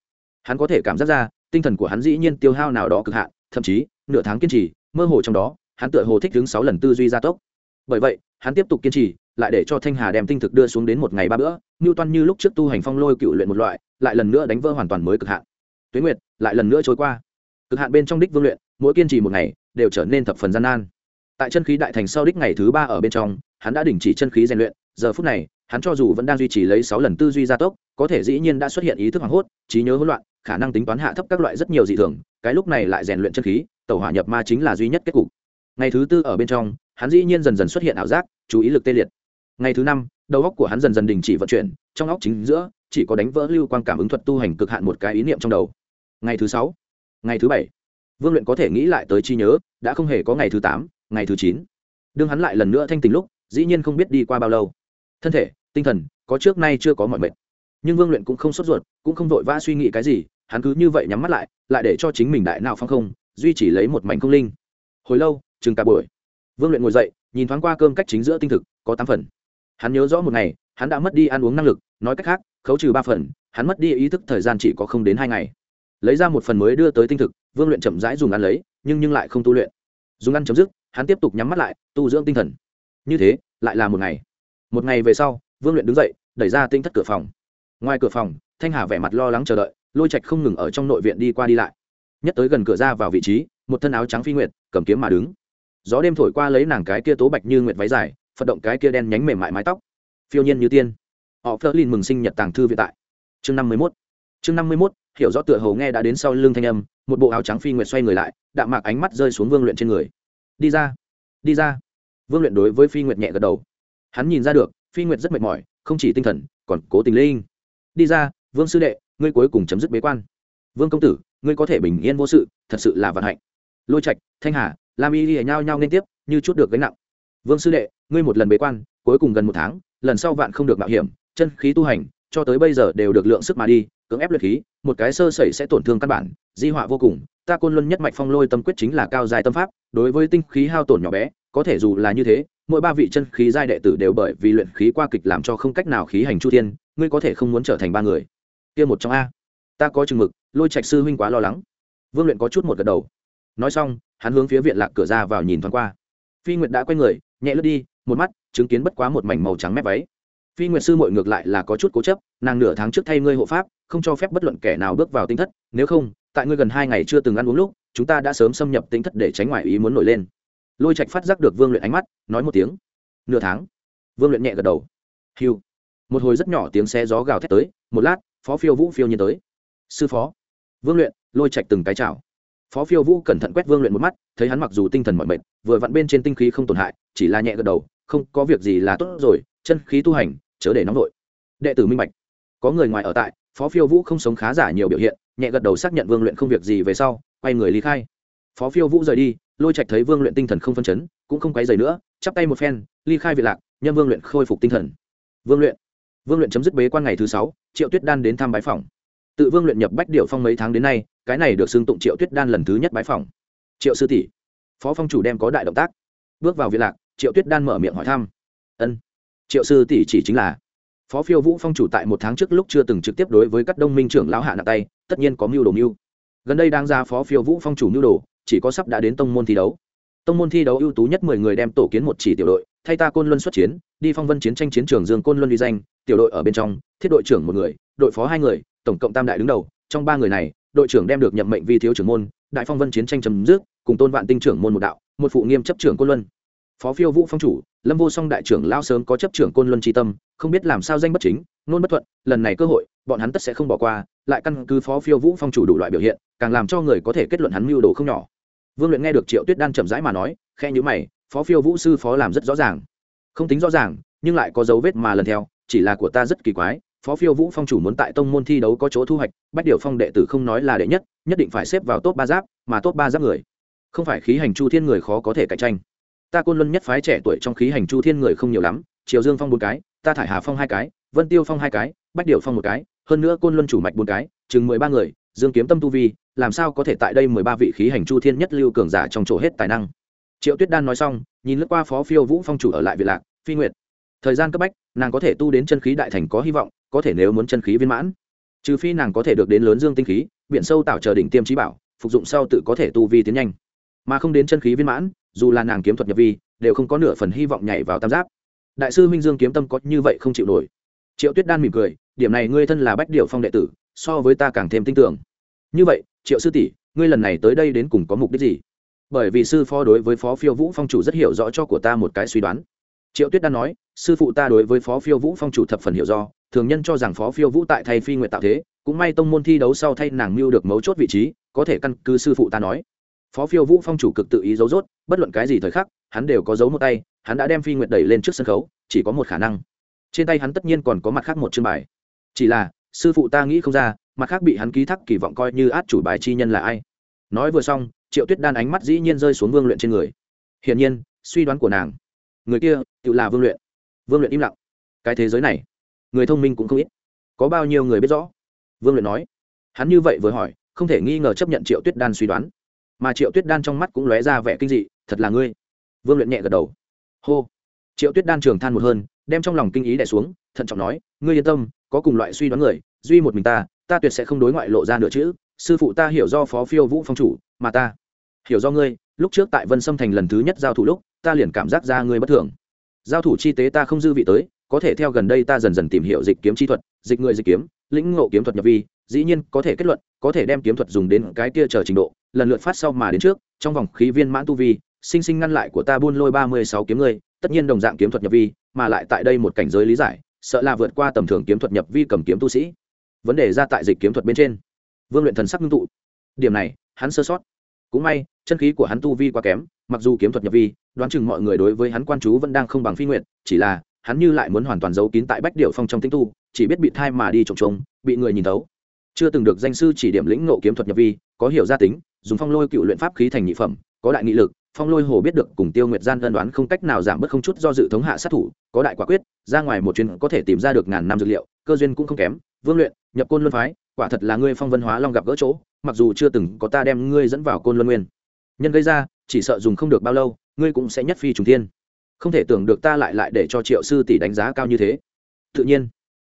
Hắn có thể cảm giác ra, tinh thần của hắn dĩ nhiên tiêu hao nào đó cực hạn, thậm chí, nửa tháng kiên trì, mơ hồ trong đó, hắn tựa hồ thích đứng sáu lần tư duy gia tốc. Bởi vậy, hắn tiếp tục kiên trì, lại để cho thanh hà đem tinh thực đưa xuống đến một ngày ba bữa, ngưu toan như lúc trước tu hành phong lôi cựu luyện một loại, lại lần nữa đánh vỡ hoàn toàn mới cực hạn. Tuế nguyệt, lại lần nữa trôi qua. Cực hạn bên trong đích vương luyện, mỗi kiên trì một ngày, đều trở nên thập phần gian nan tại chân khí đại thành sau đích ngày thứ ba ở bên trong, hắn đã đình chỉ chân khí rèn luyện, giờ phút này, hắn cho dù vẫn đang duy trì lấy sáu lần tư duy gia tốc, có thể dĩ nhiên đã xuất hiện ý thức hoảng hốt, trí nhớ hỗn loạn, khả năng tính toán hạ thấp các loại rất nhiều dị thường, cái lúc này lại rèn luyện chân khí, tàu hỏa nhập ma chính là duy nhất kết cục. Ngày thứ tư ở bên trong, hắn dĩ nhiên dần dần xuất hiện ảo giác, chú ý lực tê liệt. Ngày thứ năm, đầu óc của hắn dần dần đình chỉ vận chuyển, trong óc chính giữa, chỉ có đánh vỡ lưu quan cảm ứng thuật tu hành cực hạn một cái ý niệm trong đầu. Ngày thứ sáu, ngày thứ bảy, vương luyện có thể nghĩ lại tới chi nhớ, đã không hề có ngày thứ tám ngày thứ chín. Đương hắn lại lần nữa thanh tình lúc, dĩ nhiên không biết đi qua bao lâu. Thân thể, tinh thần, có trước nay chưa có mọi mệt. Nhưng vương luyện cũng không sốt ruột, cũng không vội vã suy nghĩ cái gì, hắn cứ như vậy nhắm mắt lại lại để cho chính mình đại nào phong không, duy chỉ lấy một mảnh không linh. Hồi lâu, chừng cả buổi, vương luyện ngồi dậy, nhìn thoáng qua cơm cách chính giữa tinh thực, có tám phần. Hắn nhớ rõ một ngày, hắn đã mất đi ăn uống năng lực, nói cách khác, khấu trừ ba phần, hắn mất đi ý thức thời gian chỉ có không đến hai ngày. Lấy ra một phần mới đưa tới tinh thực, vương luyện chậm rãi dùng ăn lấy, nhưng nhưng lại không tu luyện. Dùng ăn chấm dứt hắn tiếp tục nhắm mắt lại, tu dưỡng tinh thần. Như thế, lại là một ngày. Một ngày về sau, vương luyện đứng dậy, đẩy ra tinh thất cửa phòng. Ngoài cửa phòng, thanh hà vẻ mặt lo lắng chờ đợi, lôi trạch không ngừng ở trong nội viện đi qua đi lại. Nhất tới gần cửa ra vào vị trí, một thân áo trắng phi nguyệt, cầm kiếm mà đứng. Gió đêm thổi qua lấy nàng cái kia tố bạch như nguyệt váy dài, phật động cái kia đen nhánh mềm mại mái tóc. Phiêu nhiên như tiên. Họ phơ linh mừng sinh nhật tàng thư viện tại. Chương năm mươi mốt. Chương năm mươi mốt, hiểu rõ tựa hầu nghe đã đến sau lưng thanh âm, một bộ áo trắng phi nguyệt xoay người lại, đạm mạc ánh mắt rơi xuống vương luyện trên người đi ra. Đi ra. Vương luyện đối với phi nguyệt nhẹ gật đầu. Hắn nhìn ra được, phi nguyệt rất mệt mỏi, không chỉ tinh thần, còn cố tình linh. Đi ra, vương sư đệ, ngươi cuối cùng chấm dứt bế quan. Vương công tử, ngươi có thể bình yên vô sự, thật sự là vận hạnh. Lôi trạch, thanh hà, lam y lìa nhau nhau liên tiếp, như chút được gánh nặng. Vương sư đệ, ngươi một lần bế quan, cuối cùng gần một tháng, lần sau vạn không được mạo hiểm, chân khí tu hành, cho tới bây giờ đều được lượng sức mà đi cưỡng ép luyện khí, một cái sơ sẩy sẽ tổn thương căn bản, di họa vô cùng. Ta côn luân nhất mạch phong lôi tâm quyết chính là cao dài tâm pháp, đối với tinh khí hao tổn nhỏ bé, có thể dù là như thế, mỗi ba vị chân khí giai đệ tử đều bởi vì luyện khí qua kịch làm cho không cách nào khí hành chu thiên, ngươi có thể không muốn trở thành ba người. Kia một trong a. Ta có chừng mực, lôi trạch sư huynh quá lo lắng. Vương luyện có chút một gật đầu. Nói xong, hắn hướng phía viện lạc cửa ra vào nhìn thoáng qua. Phi nguyệt đã quay người, nhẹ lướt đi, một mắt, chứng kiến bất quá một mảnh màu trắng mép váy. Phi nguyệt sư mội ngược lại là có chút cố chấp, nàng nửa tháng trước thay ngươi hộ pháp không cho phép bất luận kẻ nào bước vào tinh thất, nếu không, tại ngươi gần hai ngày chưa từng ăn uống lúc, chúng ta đã sớm xâm nhập tinh thất để tránh ngoại ý muốn nổi lên. Lôi trạch phát giác được vương luyện ánh mắt, nói một tiếng. Nửa tháng. Vương luyện nhẹ gật đầu. Hiu một hồi rất nhỏ tiếng xe gió gào thét tới, một lát, phó phiêu vũ phiêu nhiên tới. Sư phó. Vương luyện, lôi trạch từng cái chào. Phó phiêu vũ cẩn thận quét vương luyện một mắt, thấy hắn mặc dù tinh thần mọi mệt, vừa vặn bên trên tinh khí không tổn hại, chỉ là nhẹ gật đầu, không có việc gì là tốt rồi, chân khí tu hành, chớ để nóng vội. Đệ tử minh bạch. Có người ngoài ở tại phó phiêu vũ không sống khá giả nhiều biểu hiện, nhẹ gật đầu xác nhận vương luyện không việc gì về sau, quay người lý khai. Phó phiêu vũ rời đi, lôi trạch thấy vương luyện tinh thần không phân chấn, cũng không quấy dày nữa, chắp tay một phen, ly khai viện lạc nhân vương luyện khôi phục tinh thần. Vương luyện. Vương luyện chấm dứt bế quan ngày thứ sáu, triệu tuyết đan đến thăm bái phòng. Tự vương luyện nhập bách điệu phong mấy tháng đến nay, cái này được xưng tụng triệu tuyết đan lần thứ nhất bái phòng. Triệu sư tỷ. Phó phong chủ đem có đại động tác. Bước vào viện lạc, triệu tuyết đan mở miệng hỏi thăm. Ân. Triệu sư tỷ chỉ chính là phó phiêu vũ phong chủ tại một tháng trước lúc chưa từng trực tiếp đối với các đông minh trưởng lão hạ nặng tay, tất nhiên có mưu đồ mưu. Gần đây đang ra phó phiêu vũ phong chủ mưu đồ, chỉ có sắp đã đến tông môn thi đấu. Tông môn thi đấu ưu tú nhất mười người đem tổ kiến một chỉ tiểu đội, thay ta côn luân xuất chiến, đi phong vân chiến tranh chiến trường dương côn luân uy danh, tiểu đội ở bên trong, thiết đội trưởng một người, đội phó hai người, tổng cộng tam đại đứng đầu, trong ba người này, đội trưởng đem được nhậm mệnh vi thiếu trưởng môn, đại phong vân chiến tranh chấm dứt, cùng tôn vạn tinh trưởng môn một đạo, một phụ nghiêm chấp trưởng côn luân phó phiêu vũ phong chủ, lâm vô song đại trưởng lao sớm có chấp trưởng côn luân tri tâm, không biết làm sao danh bất chính, nôn bất thuận, lần này cơ hội, bọn hắn tất sẽ không bỏ qua, lại căn cứ phó phiêu vũ phong chủ đủ loại biểu hiện, càng làm cho người có thể kết luận hắn mưu đồ không nhỏ. Vương luyện nghe được triệu tuyết đan chậm rãi mà nói khe nhữ mày, phó phiêu vũ sư phó làm rất rõ ràng. Không tính rõ ràng, nhưng lại có dấu vết mà lần theo, chỉ là của ta rất kỳ quái, phó phiêu vũ phong chủ muốn tại tông môn thi đấu có chỗ thu hoạch, bách điều phong đệ tử không nói là đệ nhất nhất định phải xếp vào top ba giáp, mà top ba giáp người, không phải khí hành chu thiên người khó có thể cạnh tranh ta côn luân nhất phái trẻ tuổi trong khí hành chu thiên người không nhiều lắm, triều dương phong một cái, ta thải hà phong hai cái, vân tiêu phong hai cái, bách điệu phong một cái, hơn nữa côn luân chủ mạch bốn cái, chừng mười ba người, dương kiếm tâm tu vi, làm sao có thể tại đây mười ba vị khí hành chu thiên nhất lưu cường giả trong chỗ hết tài năng? Triệu tuyết đan nói xong, nhìn lướt qua phó phiêu vũ phong chủ ở lại việt lạc, phi nguyệt. Thời gian cấp bách, nàng có thể tu đến chân khí đại thành có hy vọng, có thể nếu muốn chân khí viên mãn. Trừ phi nàng có thể được đến lớn dương tinh khí biện sâu tạo chờ đỉnh tiêm trí bảo, phục dụng sau tự có thể tu vi tiến nhanh. Mà không đến chân khí viên mãn dù là nàng kiếm thuật nhập vi, đều không có nửa phần hy vọng nhảy vào tam giáp. Đại sư minh dương kiếm tâm có như vậy không chịu nổi. Triệu tuyết đan mỉm cười, điểm này ngươi thân là bách điệu phong đệ tử, so với ta càng thêm tin tưởng. Như vậy, triệu sư tỷ, ngươi lần này tới đây đến cùng có mục đích gì? Bởi vì sư phó đối với phó phiêu vũ phong chủ rất hiểu rõ cho của ta một cái suy đoán. Triệu tuyết đan nói, sư phụ ta đối với phó phiêu vũ phong chủ thập phần hiểu do thường nhân cho rằng phó phiêu vũ tại thay phi nguyện tạo thế, cũng may tông môn thi đấu sau thay nàng mưu được mấu chốt vị trí, có thể căn cứ sư phụ ta nói phó phiêu vũ phong chủ cực tự ý giấu rốt, bất luận cái gì thời khắc, hắn đều có giấu một tay, hắn đã đem phi nguyệt đẩy lên trước sân khấu, chỉ có một khả năng. Trên tay hắn tất nhiên còn có mặt khác một chương bài. Chỉ là, sư phụ ta nghĩ không ra, mặt khác bị hắn ký thác kỳ vọng coi như át chủ bài chi nhân là ai. Nói vừa xong, triệu tuyết đan ánh mắt dĩ nhiên rơi xuống vương luyện trên người. Hiển nhiên, suy đoán của nàng. Người kia, tự là vương luyện. Vương luyện im lặng. Cái thế giới này, người thông minh cũng không ít. Có bao nhiêu người biết rõ? Vương luyện nói. Hắn như vậy vừa hỏi, không thể nghi ngờ chấp nhận triệu tuyết đan suy đoán mà triệu tuyết đan trong mắt cũng lóe ra vẻ kinh dị, thật là ngươi. Vương luyện nhẹ gật đầu. Hô. Triệu tuyết đan trường than một hơn, đem trong lòng kinh ý đẻ xuống, thận trọng nói, ngươi yên tâm, có cùng loại suy đoán người, duy một mình ta ta tuyệt sẽ không đối ngoại lộ ra nữa chữ. Sư phụ ta hiểu do phó phiêu vũ phong chủ, mà ta hiểu do ngươi, lúc trước tại vân sâm thành lần thứ nhất giao thủ lúc, ta liền cảm giác ra ngươi bất thường. Giao thủ chi tế ta không dư vị tới, có thể theo gần đây ta dần dần tìm hiểu dịch kiếm chi thuật, dịch người dịch kiếm, lĩnh ngộ kiếm thuật nhập vi, dĩ nhiên có thể kết luận, có thể đem kiếm thuật dùng đến cái kia chờ trình độ lần lượt phát sau mà đến trước, trong vòng khí viên mãn tu vi, sinh sinh ngăn lại của ta buôn lôi ba mươi sáu kiếm ngươi, tất nhiên đồng dạng kiếm thuật nhập vi, mà lại tại đây một cảnh giới lý giải, sợ là vượt qua tầm thường kiếm thuật nhập vi cầm kiếm tu sĩ. Vấn đề ra tại dịch kiếm thuật bên trên. Vương luyện thần sắc ngưng tụ. Điểm này, hắn sơ sót. Cũng may, chân khí của hắn tu vi quá kém, mặc dù kiếm thuật nhập vi, đoán chừng mọi người đối với hắn quan chú vẫn đang không bằng phi nguyện chỉ là, hắn như lại muốn hoàn toàn giấu kín tại bách điệu phong trong tinh tu, chỉ biết bị thai mà đi trồng trống bị người nhìn thấu. Chưa từng được danh sư chỉ điểm lĩnh ngộ kiếm thuật nhập vi có hiểu gia tính, dùng phong lôi cựu luyện pháp khí thành nhị phẩm, có đại nghị lực, phong lôi hồ biết được cùng tiêu nguyệt gian ân đoán không cách nào giảm bớt không chút do dự thống hạ sát thủ, có đại quả quyết, ra ngoài một chuyến có thể tìm ra được ngàn năm dược liệu, cơ duyên cũng không kém, vương luyện, nhập côn luân phái, quả thật là ngươi phong vân hóa long gặp gỡ chỗ, mặc dù chưa từng có ta đem ngươi dẫn vào côn luân nguyên. Nhân gây ra, chỉ sợ dùng không được bao lâu, ngươi cũng sẽ nhất phi trùng thiên. Không thể tưởng được ta lại lại để cho triệu sư tỷ đánh giá cao như thế. Tự nhiên,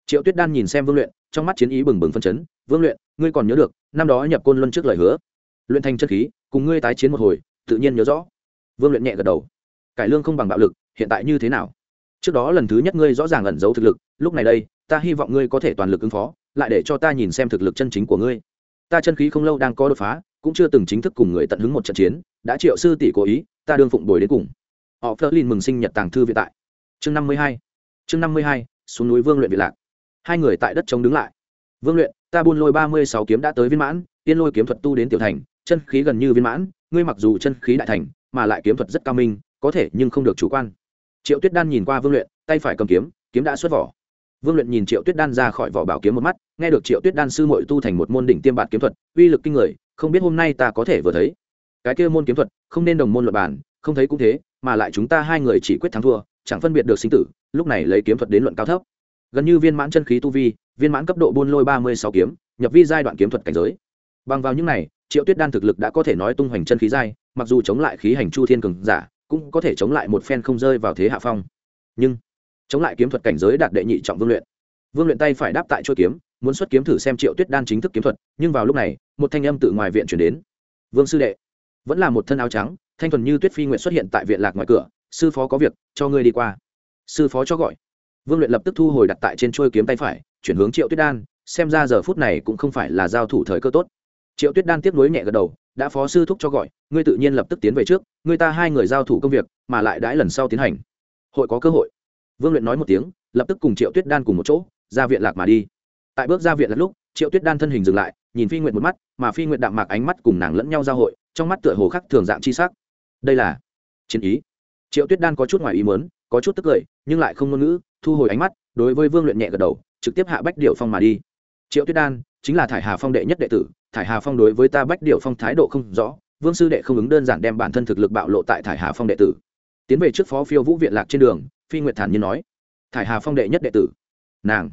triệu tuyết đan nhìn xem vương luyện, trong mắt chiến ý bừng bừng phân chấn, vương luyện ngươi còn nhớ được, năm đó nhập côn luân trước lời hứa. Luyện thành chất khí, cùng ngươi tái chiến một hồi, tự nhiên nhớ rõ. Vương luyện nhẹ gật đầu. Cải lương không bằng bạo lực, hiện tại như thế nào? Trước đó lần thứ nhất ngươi rõ ràng ẩn giấu thực lực, lúc này đây, ta hy vọng ngươi có thể toàn lực ứng phó, lại để cho ta nhìn xem thực lực chân chính của ngươi. Ta chân khí không lâu đang có đột phá, cũng chưa từng chính thức cùng người tận hứng một trận chiến, đã triệu sư tỷ cố ý, ta đương phụng bồi đến cùng. Họ phớt lên mừng sinh nhật tàng thư vĩ tại. Chương năm mươi hai. Chương năm mươi hai, xuống núi vương luyện vị lạc. Hai người tại đất trống đứng lại vương luyện, ta buôn lôi ba mươi sáu kiếm đã tới viên mãn, tiên lôi kiếm thuật tu đến tiểu thành, chân khí gần như viên mãn, ngươi mặc dù chân khí đại thành, mà lại kiếm thuật rất cao minh, có thể nhưng không được chủ quan. Triệu tuyết đan nhìn qua vương luyện, tay phải cầm kiếm kiếm đã xuất vỏ. Vương luyện nhìn triệu tuyết đan ra khỏi vỏ bảo kiếm một mắt, nghe được triệu tuyết đan sư mội tu thành một môn đỉnh tiêm bạt kiếm thuật, uy lực kinh người, không biết hôm nay ta có thể vừa thấy. Cái kia môn kiếm thuật, không nên đồng môn luật bản không thấy cũng thế, mà lại chúng ta hai người chỉ quyết thắng thua, chẳng phân biệt được sinh tử, lúc này lấy kiếm thuật đến luận cao thấp gần như viên mãn chân khí tu vi, viên mãn cấp độ buôn lôi ba mươi sáu kiếm, nhập vi giai đoạn kiếm thuật cảnh giới. Bằng vào những này, triệu tuyết đan thực lực đã có thể nói tung hoành chân khí giai, mặc dù chống lại khí hành chu thiên cường giả, cũng có thể chống lại một phen không rơi vào thế hạ phong. Nhưng, chống lại kiếm thuật cảnh giới đạt đệ nhị trọng vương luyện. Vương luyện tay phải đáp tại chỗ kiếm, muốn xuất kiếm thử xem triệu tuyết đan chính thức kiếm thuật, nhưng vào lúc này, một thanh âm tự ngoài viện chuyển đến. Vương sư đệ, vẫn là một thân áo trắng, thanh thuần như tuyết phi nguyện xuất hiện tại viện lạc ngoài cửa, sư phó có việc, cho ngươi đi qua. Sư phó cho gọi vương luyện lập tức thu hồi đặt tại trên chuôi kiếm tay phải, chuyển hướng triệu tuyết đan, xem ra giờ phút này cũng không phải là giao thủ thời cơ tốt. Triệu tuyết đan tiếp nối nhẹ gật đầu, đã phó sư thúc cho gọi, ngươi tự nhiên lập tức tiến về trước, ngươi ta hai người giao thủ công việc, mà lại đãi lần sau tiến hành. Hội có cơ hội. Vương luyện nói một tiếng, lập tức cùng triệu tuyết đan cùng một chỗ, ra viện lạc mà đi. Tại bước ra viện lạc lúc, triệu tuyết đan thân hình dừng lại, nhìn phi nguyện một mắt, mà phi nguyện đạm mạc ánh mắt cùng nàng lẫn nhau giao hội, trong mắt tựa hồ khắc thường dạng chi sắc. Đây là chiến ý. Triệu tuyết đan có chút ngoài ý mớn có chút tức cười, nhưng lại không ngôn ngữ thu hồi ánh mắt, đối với vương luyện nhẹ gật đầu, trực tiếp hạ bách điệu phong mà đi. Triệu tuyết đan, chính là thải hà phong đệ nhất đệ tử, thải hà phong đối với ta bách điệu phong thái độ không rõ, vương sư đệ không ứng đơn giản đem bản thân thực lực bạo lộ tại thải hà phong đệ tử. Tiến về trước phó phiêu vũ viện lạc trên đường, phi nguyệt thản nhiên nói, thải hà phong đệ nhất đệ tử. Nàng,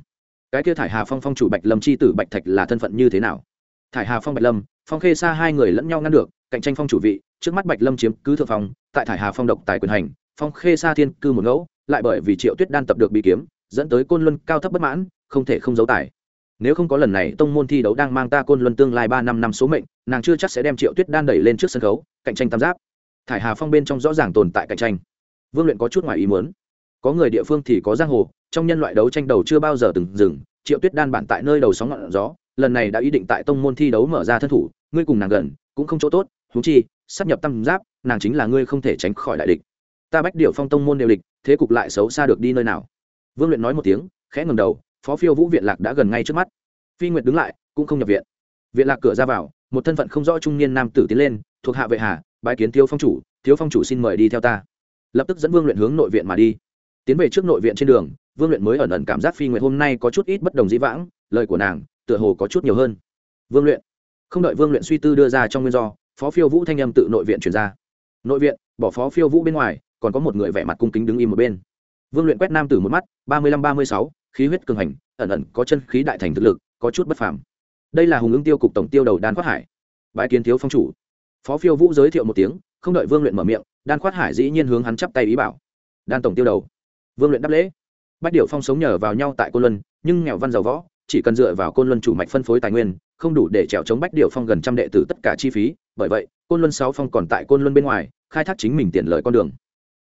cái kia thải hà phong phong chủ bạch lâm c h i tử bạch thạch là thân phận như thế nào? Thải hà phong bạch lâm, phong khê xa hai người lẫn nhau ngăn được, cạnh tranh phong chủ vị, trước mắt bạch lâm chiếm cứ thượng phong, tại thải hà phong độc tài quyền hành, phong khê xa thiên cư một ngẫu lại bởi vì triệu tuyết đan tập được bị kiếm, dẫn tới côn luân cao thấp bất mãn, không thể không giấu tài nếu không có lần này, tông môn thi đấu đang mang ta côn luân tương lai ba năm năm số mệnh, nàng chưa chắc sẽ đem triệu tuyết đan đẩy lên trước sân khấu, cạnh tranh tam giáp. Thải hà phong bên trong rõ ràng tồn tại cạnh tranh. Vương luyện có chút ngoài ý muốn. Có người địa phương thì có giang hồ, trong nhân loại đấu tranh đầu chưa bao giờ từng dừng, triệu tuyết đan bạn tại nơi đầu sóng ngọn gió, lần này đã ý định tại tông môn thi đấu mở ra thân thủ, ngươi cùng nàng gần, cũng không chỗ tốt thú chi, sắp nhập tam giáp, nàng chính là ngươi không thể tránh khỏi đại địch ta bách điệu phong tông môn đều địch, thế cục lại xấu xa được đi nơi nào? Vương luyện nói một tiếng, khẽ ngầm đầu, phó phiêu vũ viện lạc đã gần ngay trước mắt. Phi nguyệt đứng lại, cũng không nhập viện. Viện lạc cửa ra vào, một thân phận không rõ trung niên nam tử tiến lên, thuộc hạ vệ hà, bái kiến thiếu phong chủ, thiếu phong chủ xin mời đi theo ta. Lập tức dẫn vương luyện hướng nội viện mà đi. Tiến về trước nội viện trên đường, vương luyện mới ẩn ẩn cảm giác phi nguyệt hôm nay có chút ít bất đồng dĩ vãng, lời của nàng, tựa hồ có chút nhiều hơn. Vương luyện, không đợi vương luyện suy tư đưa ra trong nguyên do, phó phiêu vũ thanh âm tự nội viện chuyển ra. Nội viện, bỏ phó phiêu vũ bên ngoài còn có một người vẻ mặt cung kính đứng im một bên. Vương luyện quét nam tử một mắt, ba mươi lăm, ba mươi sáu, khí huyết cường hành, ẩn ẩn có chân khí đại thành thực lực, có chút bất phàm. Đây là hùng ứng tiêu cục tổng tiêu đầu đan khoát hải. Bãi kiến thiếu phong chủ. Phó phiêu vũ giới thiệu một tiếng, không đợi vương luyện mở miệng, đan khoát hải dĩ nhiên hướng hắn chắp tay ý bảo. Đan tổng tiêu đầu. Vương luyện đáp lễ. Bách điệu phong sống nhờ vào nhau tại côn luân, nhưng nghèo văn giàu võ, chỉ cần dựa vào côn luân chủ mạch phân phối tài nguyên, không đủ để trèo chống bách điệu phong gần trăm đệ tử tất cả chi phí. Bởi vậy, côn luân sáu phong còn tại côn luân bên ngoài, khai thác chính mình tiền lợi con đường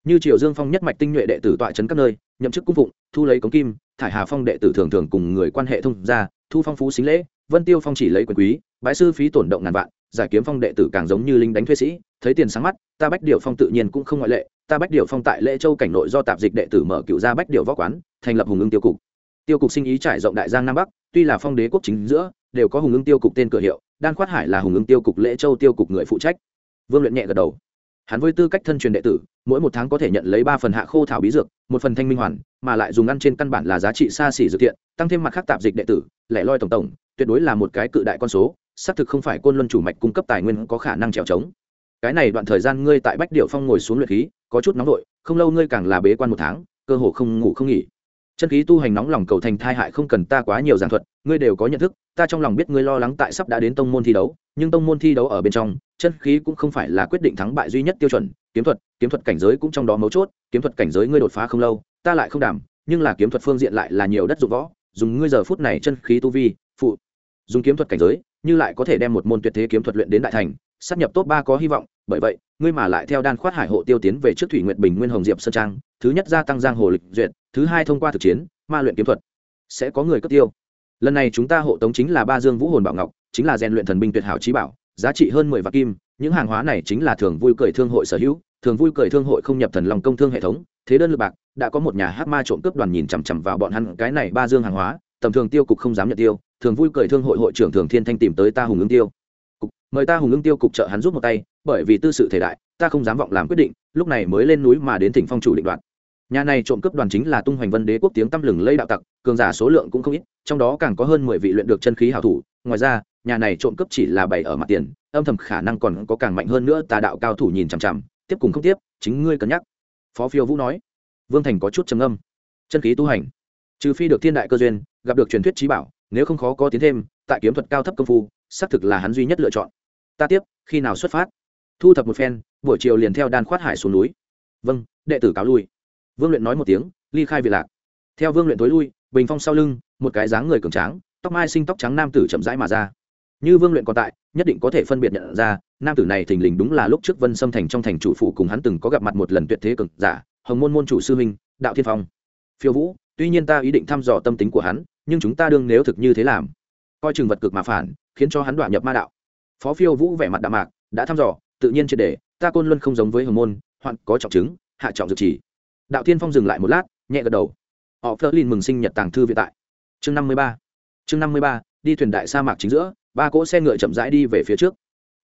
như triều dương phong nhất mạch tinh nhuệ đệ tử tọa trấn các nơi, nhậm chức cung phụng, thu lấy cống kim, thải hà phong đệ tử thường thường cùng người quan hệ thông gia, thu phong phú xính lễ, vân tiêu phong chỉ lấy quyền quý bãi sư phí tổn động ngàn vạn, giải kiếm phong đệ tử càng giống như linh đánh thuê sĩ, thấy tiền sáng mắt, ta bách điệu phong tự nhiên cũng không ngoại lệ, ta bách điệu phong tại lễ châu cảnh nội do tạp dịch đệ tử mở cựu gia bách điệu võ quán, thành lập hùng ưng tiêu cục. Tiêu cục sinh ý trải rộng đại giang nam bắc, tuy là phong đế quốc chính giữa, đều có hùng ưng tiêu cục tên cửa hiệu, đan khoát hải là hùng ưng tiêu cục lễ châu tiêu cục người phụ trách. Vương luyện nhẹ gật đầu hắn với tư cách thân truyền đệ tử, mỗi một tháng có thể nhận lấy ba phần hạ khô thảo bí dược, một phần thanh minh hoàn, mà lại dùng ăn trên căn bản là giá trị xa xỉ dược thiện, tăng thêm mặt khác tạp dịch đệ tử, lẻ loi tổng tổng, tuyệt đối là một cái cự đại con số, xác thực không phải côn luân chủ mạch cung cấp tài nguyên có khả năng trèo trống. Cái này đoạn thời gian ngươi tại bách điệu phong ngồi xuống luyện khí, có chút nóng vội, không lâu ngươi càng là bế quan một tháng, cơ hồ không ngủ không nghỉ. Chân khí tu hành nóng lòng cầu thành thai hại không cần ta quá nhiều giảng thuật, ngươi đều có nhận thức, ta trong lòng biết ngươi lo lắng tại sắp đã đến tông môn thi đấu, nhưng tông môn thi đấu ở bên trong chân khí cũng không phải là quyết định thắng bại duy nhất tiêu chuẩn, kiếm thuật kiếm thuật cảnh giới cũng trong đó mấu chốt, kiếm thuật cảnh giới ngươi đột phá không lâu, ta lại không đảm, nhưng là kiếm thuật phương diện lại là nhiều đất dụng võ, dùng ngươi giờ phút này chân khí tu vi, phụ, dùng kiếm thuật cảnh giới, như lại có thể đem một môn tuyệt thế kiếm thuật luyện đến đại thành sát nhập top ba có hy vọng, bởi vậy, ngươi mà lại theo đan khoát hải hộ tiêu tiến về trước thủy nguyện bình nguyên hồng diệp sơn trang, thứ nhất gia tăng giang hồ lịch duyệt, thứ hai thông qua thực chiến, ma luyện kiếm thuật, sẽ có người cấp tiêu. Lần này chúng ta hộ tống chính là ba dương vũ hồn bảo ngọc, chính là rèn luyện thần binh tuyệt hảo trí bảo giá trị hơn mười vạn kim những hàng hóa này chính là thường vui cười thương hội sở hữu thường vui cười thương hội không nhập thần lòng công thương hệ thống thế đơn lượt bạc đã có một nhà hát ma trộm cướp đoàn nhìn chằm chằm vào bọn hắn cái này ba dương hàng hóa tầm thường tiêu cục không dám nhận tiêu thường vui cười thương hội hội trưởng thường thiên thanh tìm tới ta hùng ứng tiêu. Cục mời ta hùng ứng tiêu cục trợ hắn giúp một tay bởi vì tư sự thể đại ta không dám vọng làm quyết định lúc này mới lên núi mà đến thỉnh phong chủ định đoạn, nhà này trộm cướp đoàn chính là tung hoành vân đế quốc tiếng tăm lừng lây đạo tặc cường giả số lượng cũng không ít trong đó càng có hơn mười vị luyện được chân khí hảo thủ ngoài ra nhà này trộm cướp chỉ là bày ở mặt tiền, âm thầm khả năng còn có càng mạnh hơn nữa, tà đạo cao thủ nhìn chằm chằm, tiếp cùng không tiếp, chính ngươi cân nhắc. Phó phiêu vũ nói. Vương thành có chút trầm âm chân khí tu hành. Trừ phi được thiên đại cơ duyên, gặp được truyền thuyết trí bảo, nếu không khó có tiến thêm, tại kiếm thuật cao thấp công phu, xác thực là hắn duy nhất lựa chọn. Ta tiếp, khi nào xuất phát? Thu thập một phen, buổi chiều liền theo đan khoát hải xuống núi. Vâng đệ tử cáo lui. Vương luyện nói một tiếng, ly khai vị lạc. Theo vương luyện tối lui, bình phong sau lưng, một cái dáng người cường tráng, tóc mai sinh tóc trắng nam tử chậm rãi mà ra như vương luyện còn tại, nhất định có thể phân biệt nhận ra, nam tử này thình lình đúng là lúc trước vân xâm thành trong thành chủ phủ cùng hắn từng có gặp mặt một lần tuyệt thế cực giả, hồng môn môn chủ sư minh đạo thiên phong. Phiêu vũ, tuy nhiên ta ý định thăm dò tâm tính của hắn, nhưng chúng ta đương nếu thực như thế làm. Coi chừng vật cực mà phản, khiến cho hắn đoạn nhập ma đạo. Phó phiêu vũ vẻ mặt đạm mạc, đã thăm dò, tự nhiên triệt để, ta côn luân không giống với hồng môn hoặc có trọng chứng, hạ trọng dược chỉ. Đạo thiên phong dừng lại một lát, nhẹ gật đầu. Họ phớt lên mừng sinh nhật tàng thư vĩ tại. Chương năm mươi ba. Chương năm mươi ba, đi thuyền đại sa mạc chính giữa ba cỗ xe ngựa chậm rãi đi về phía trước.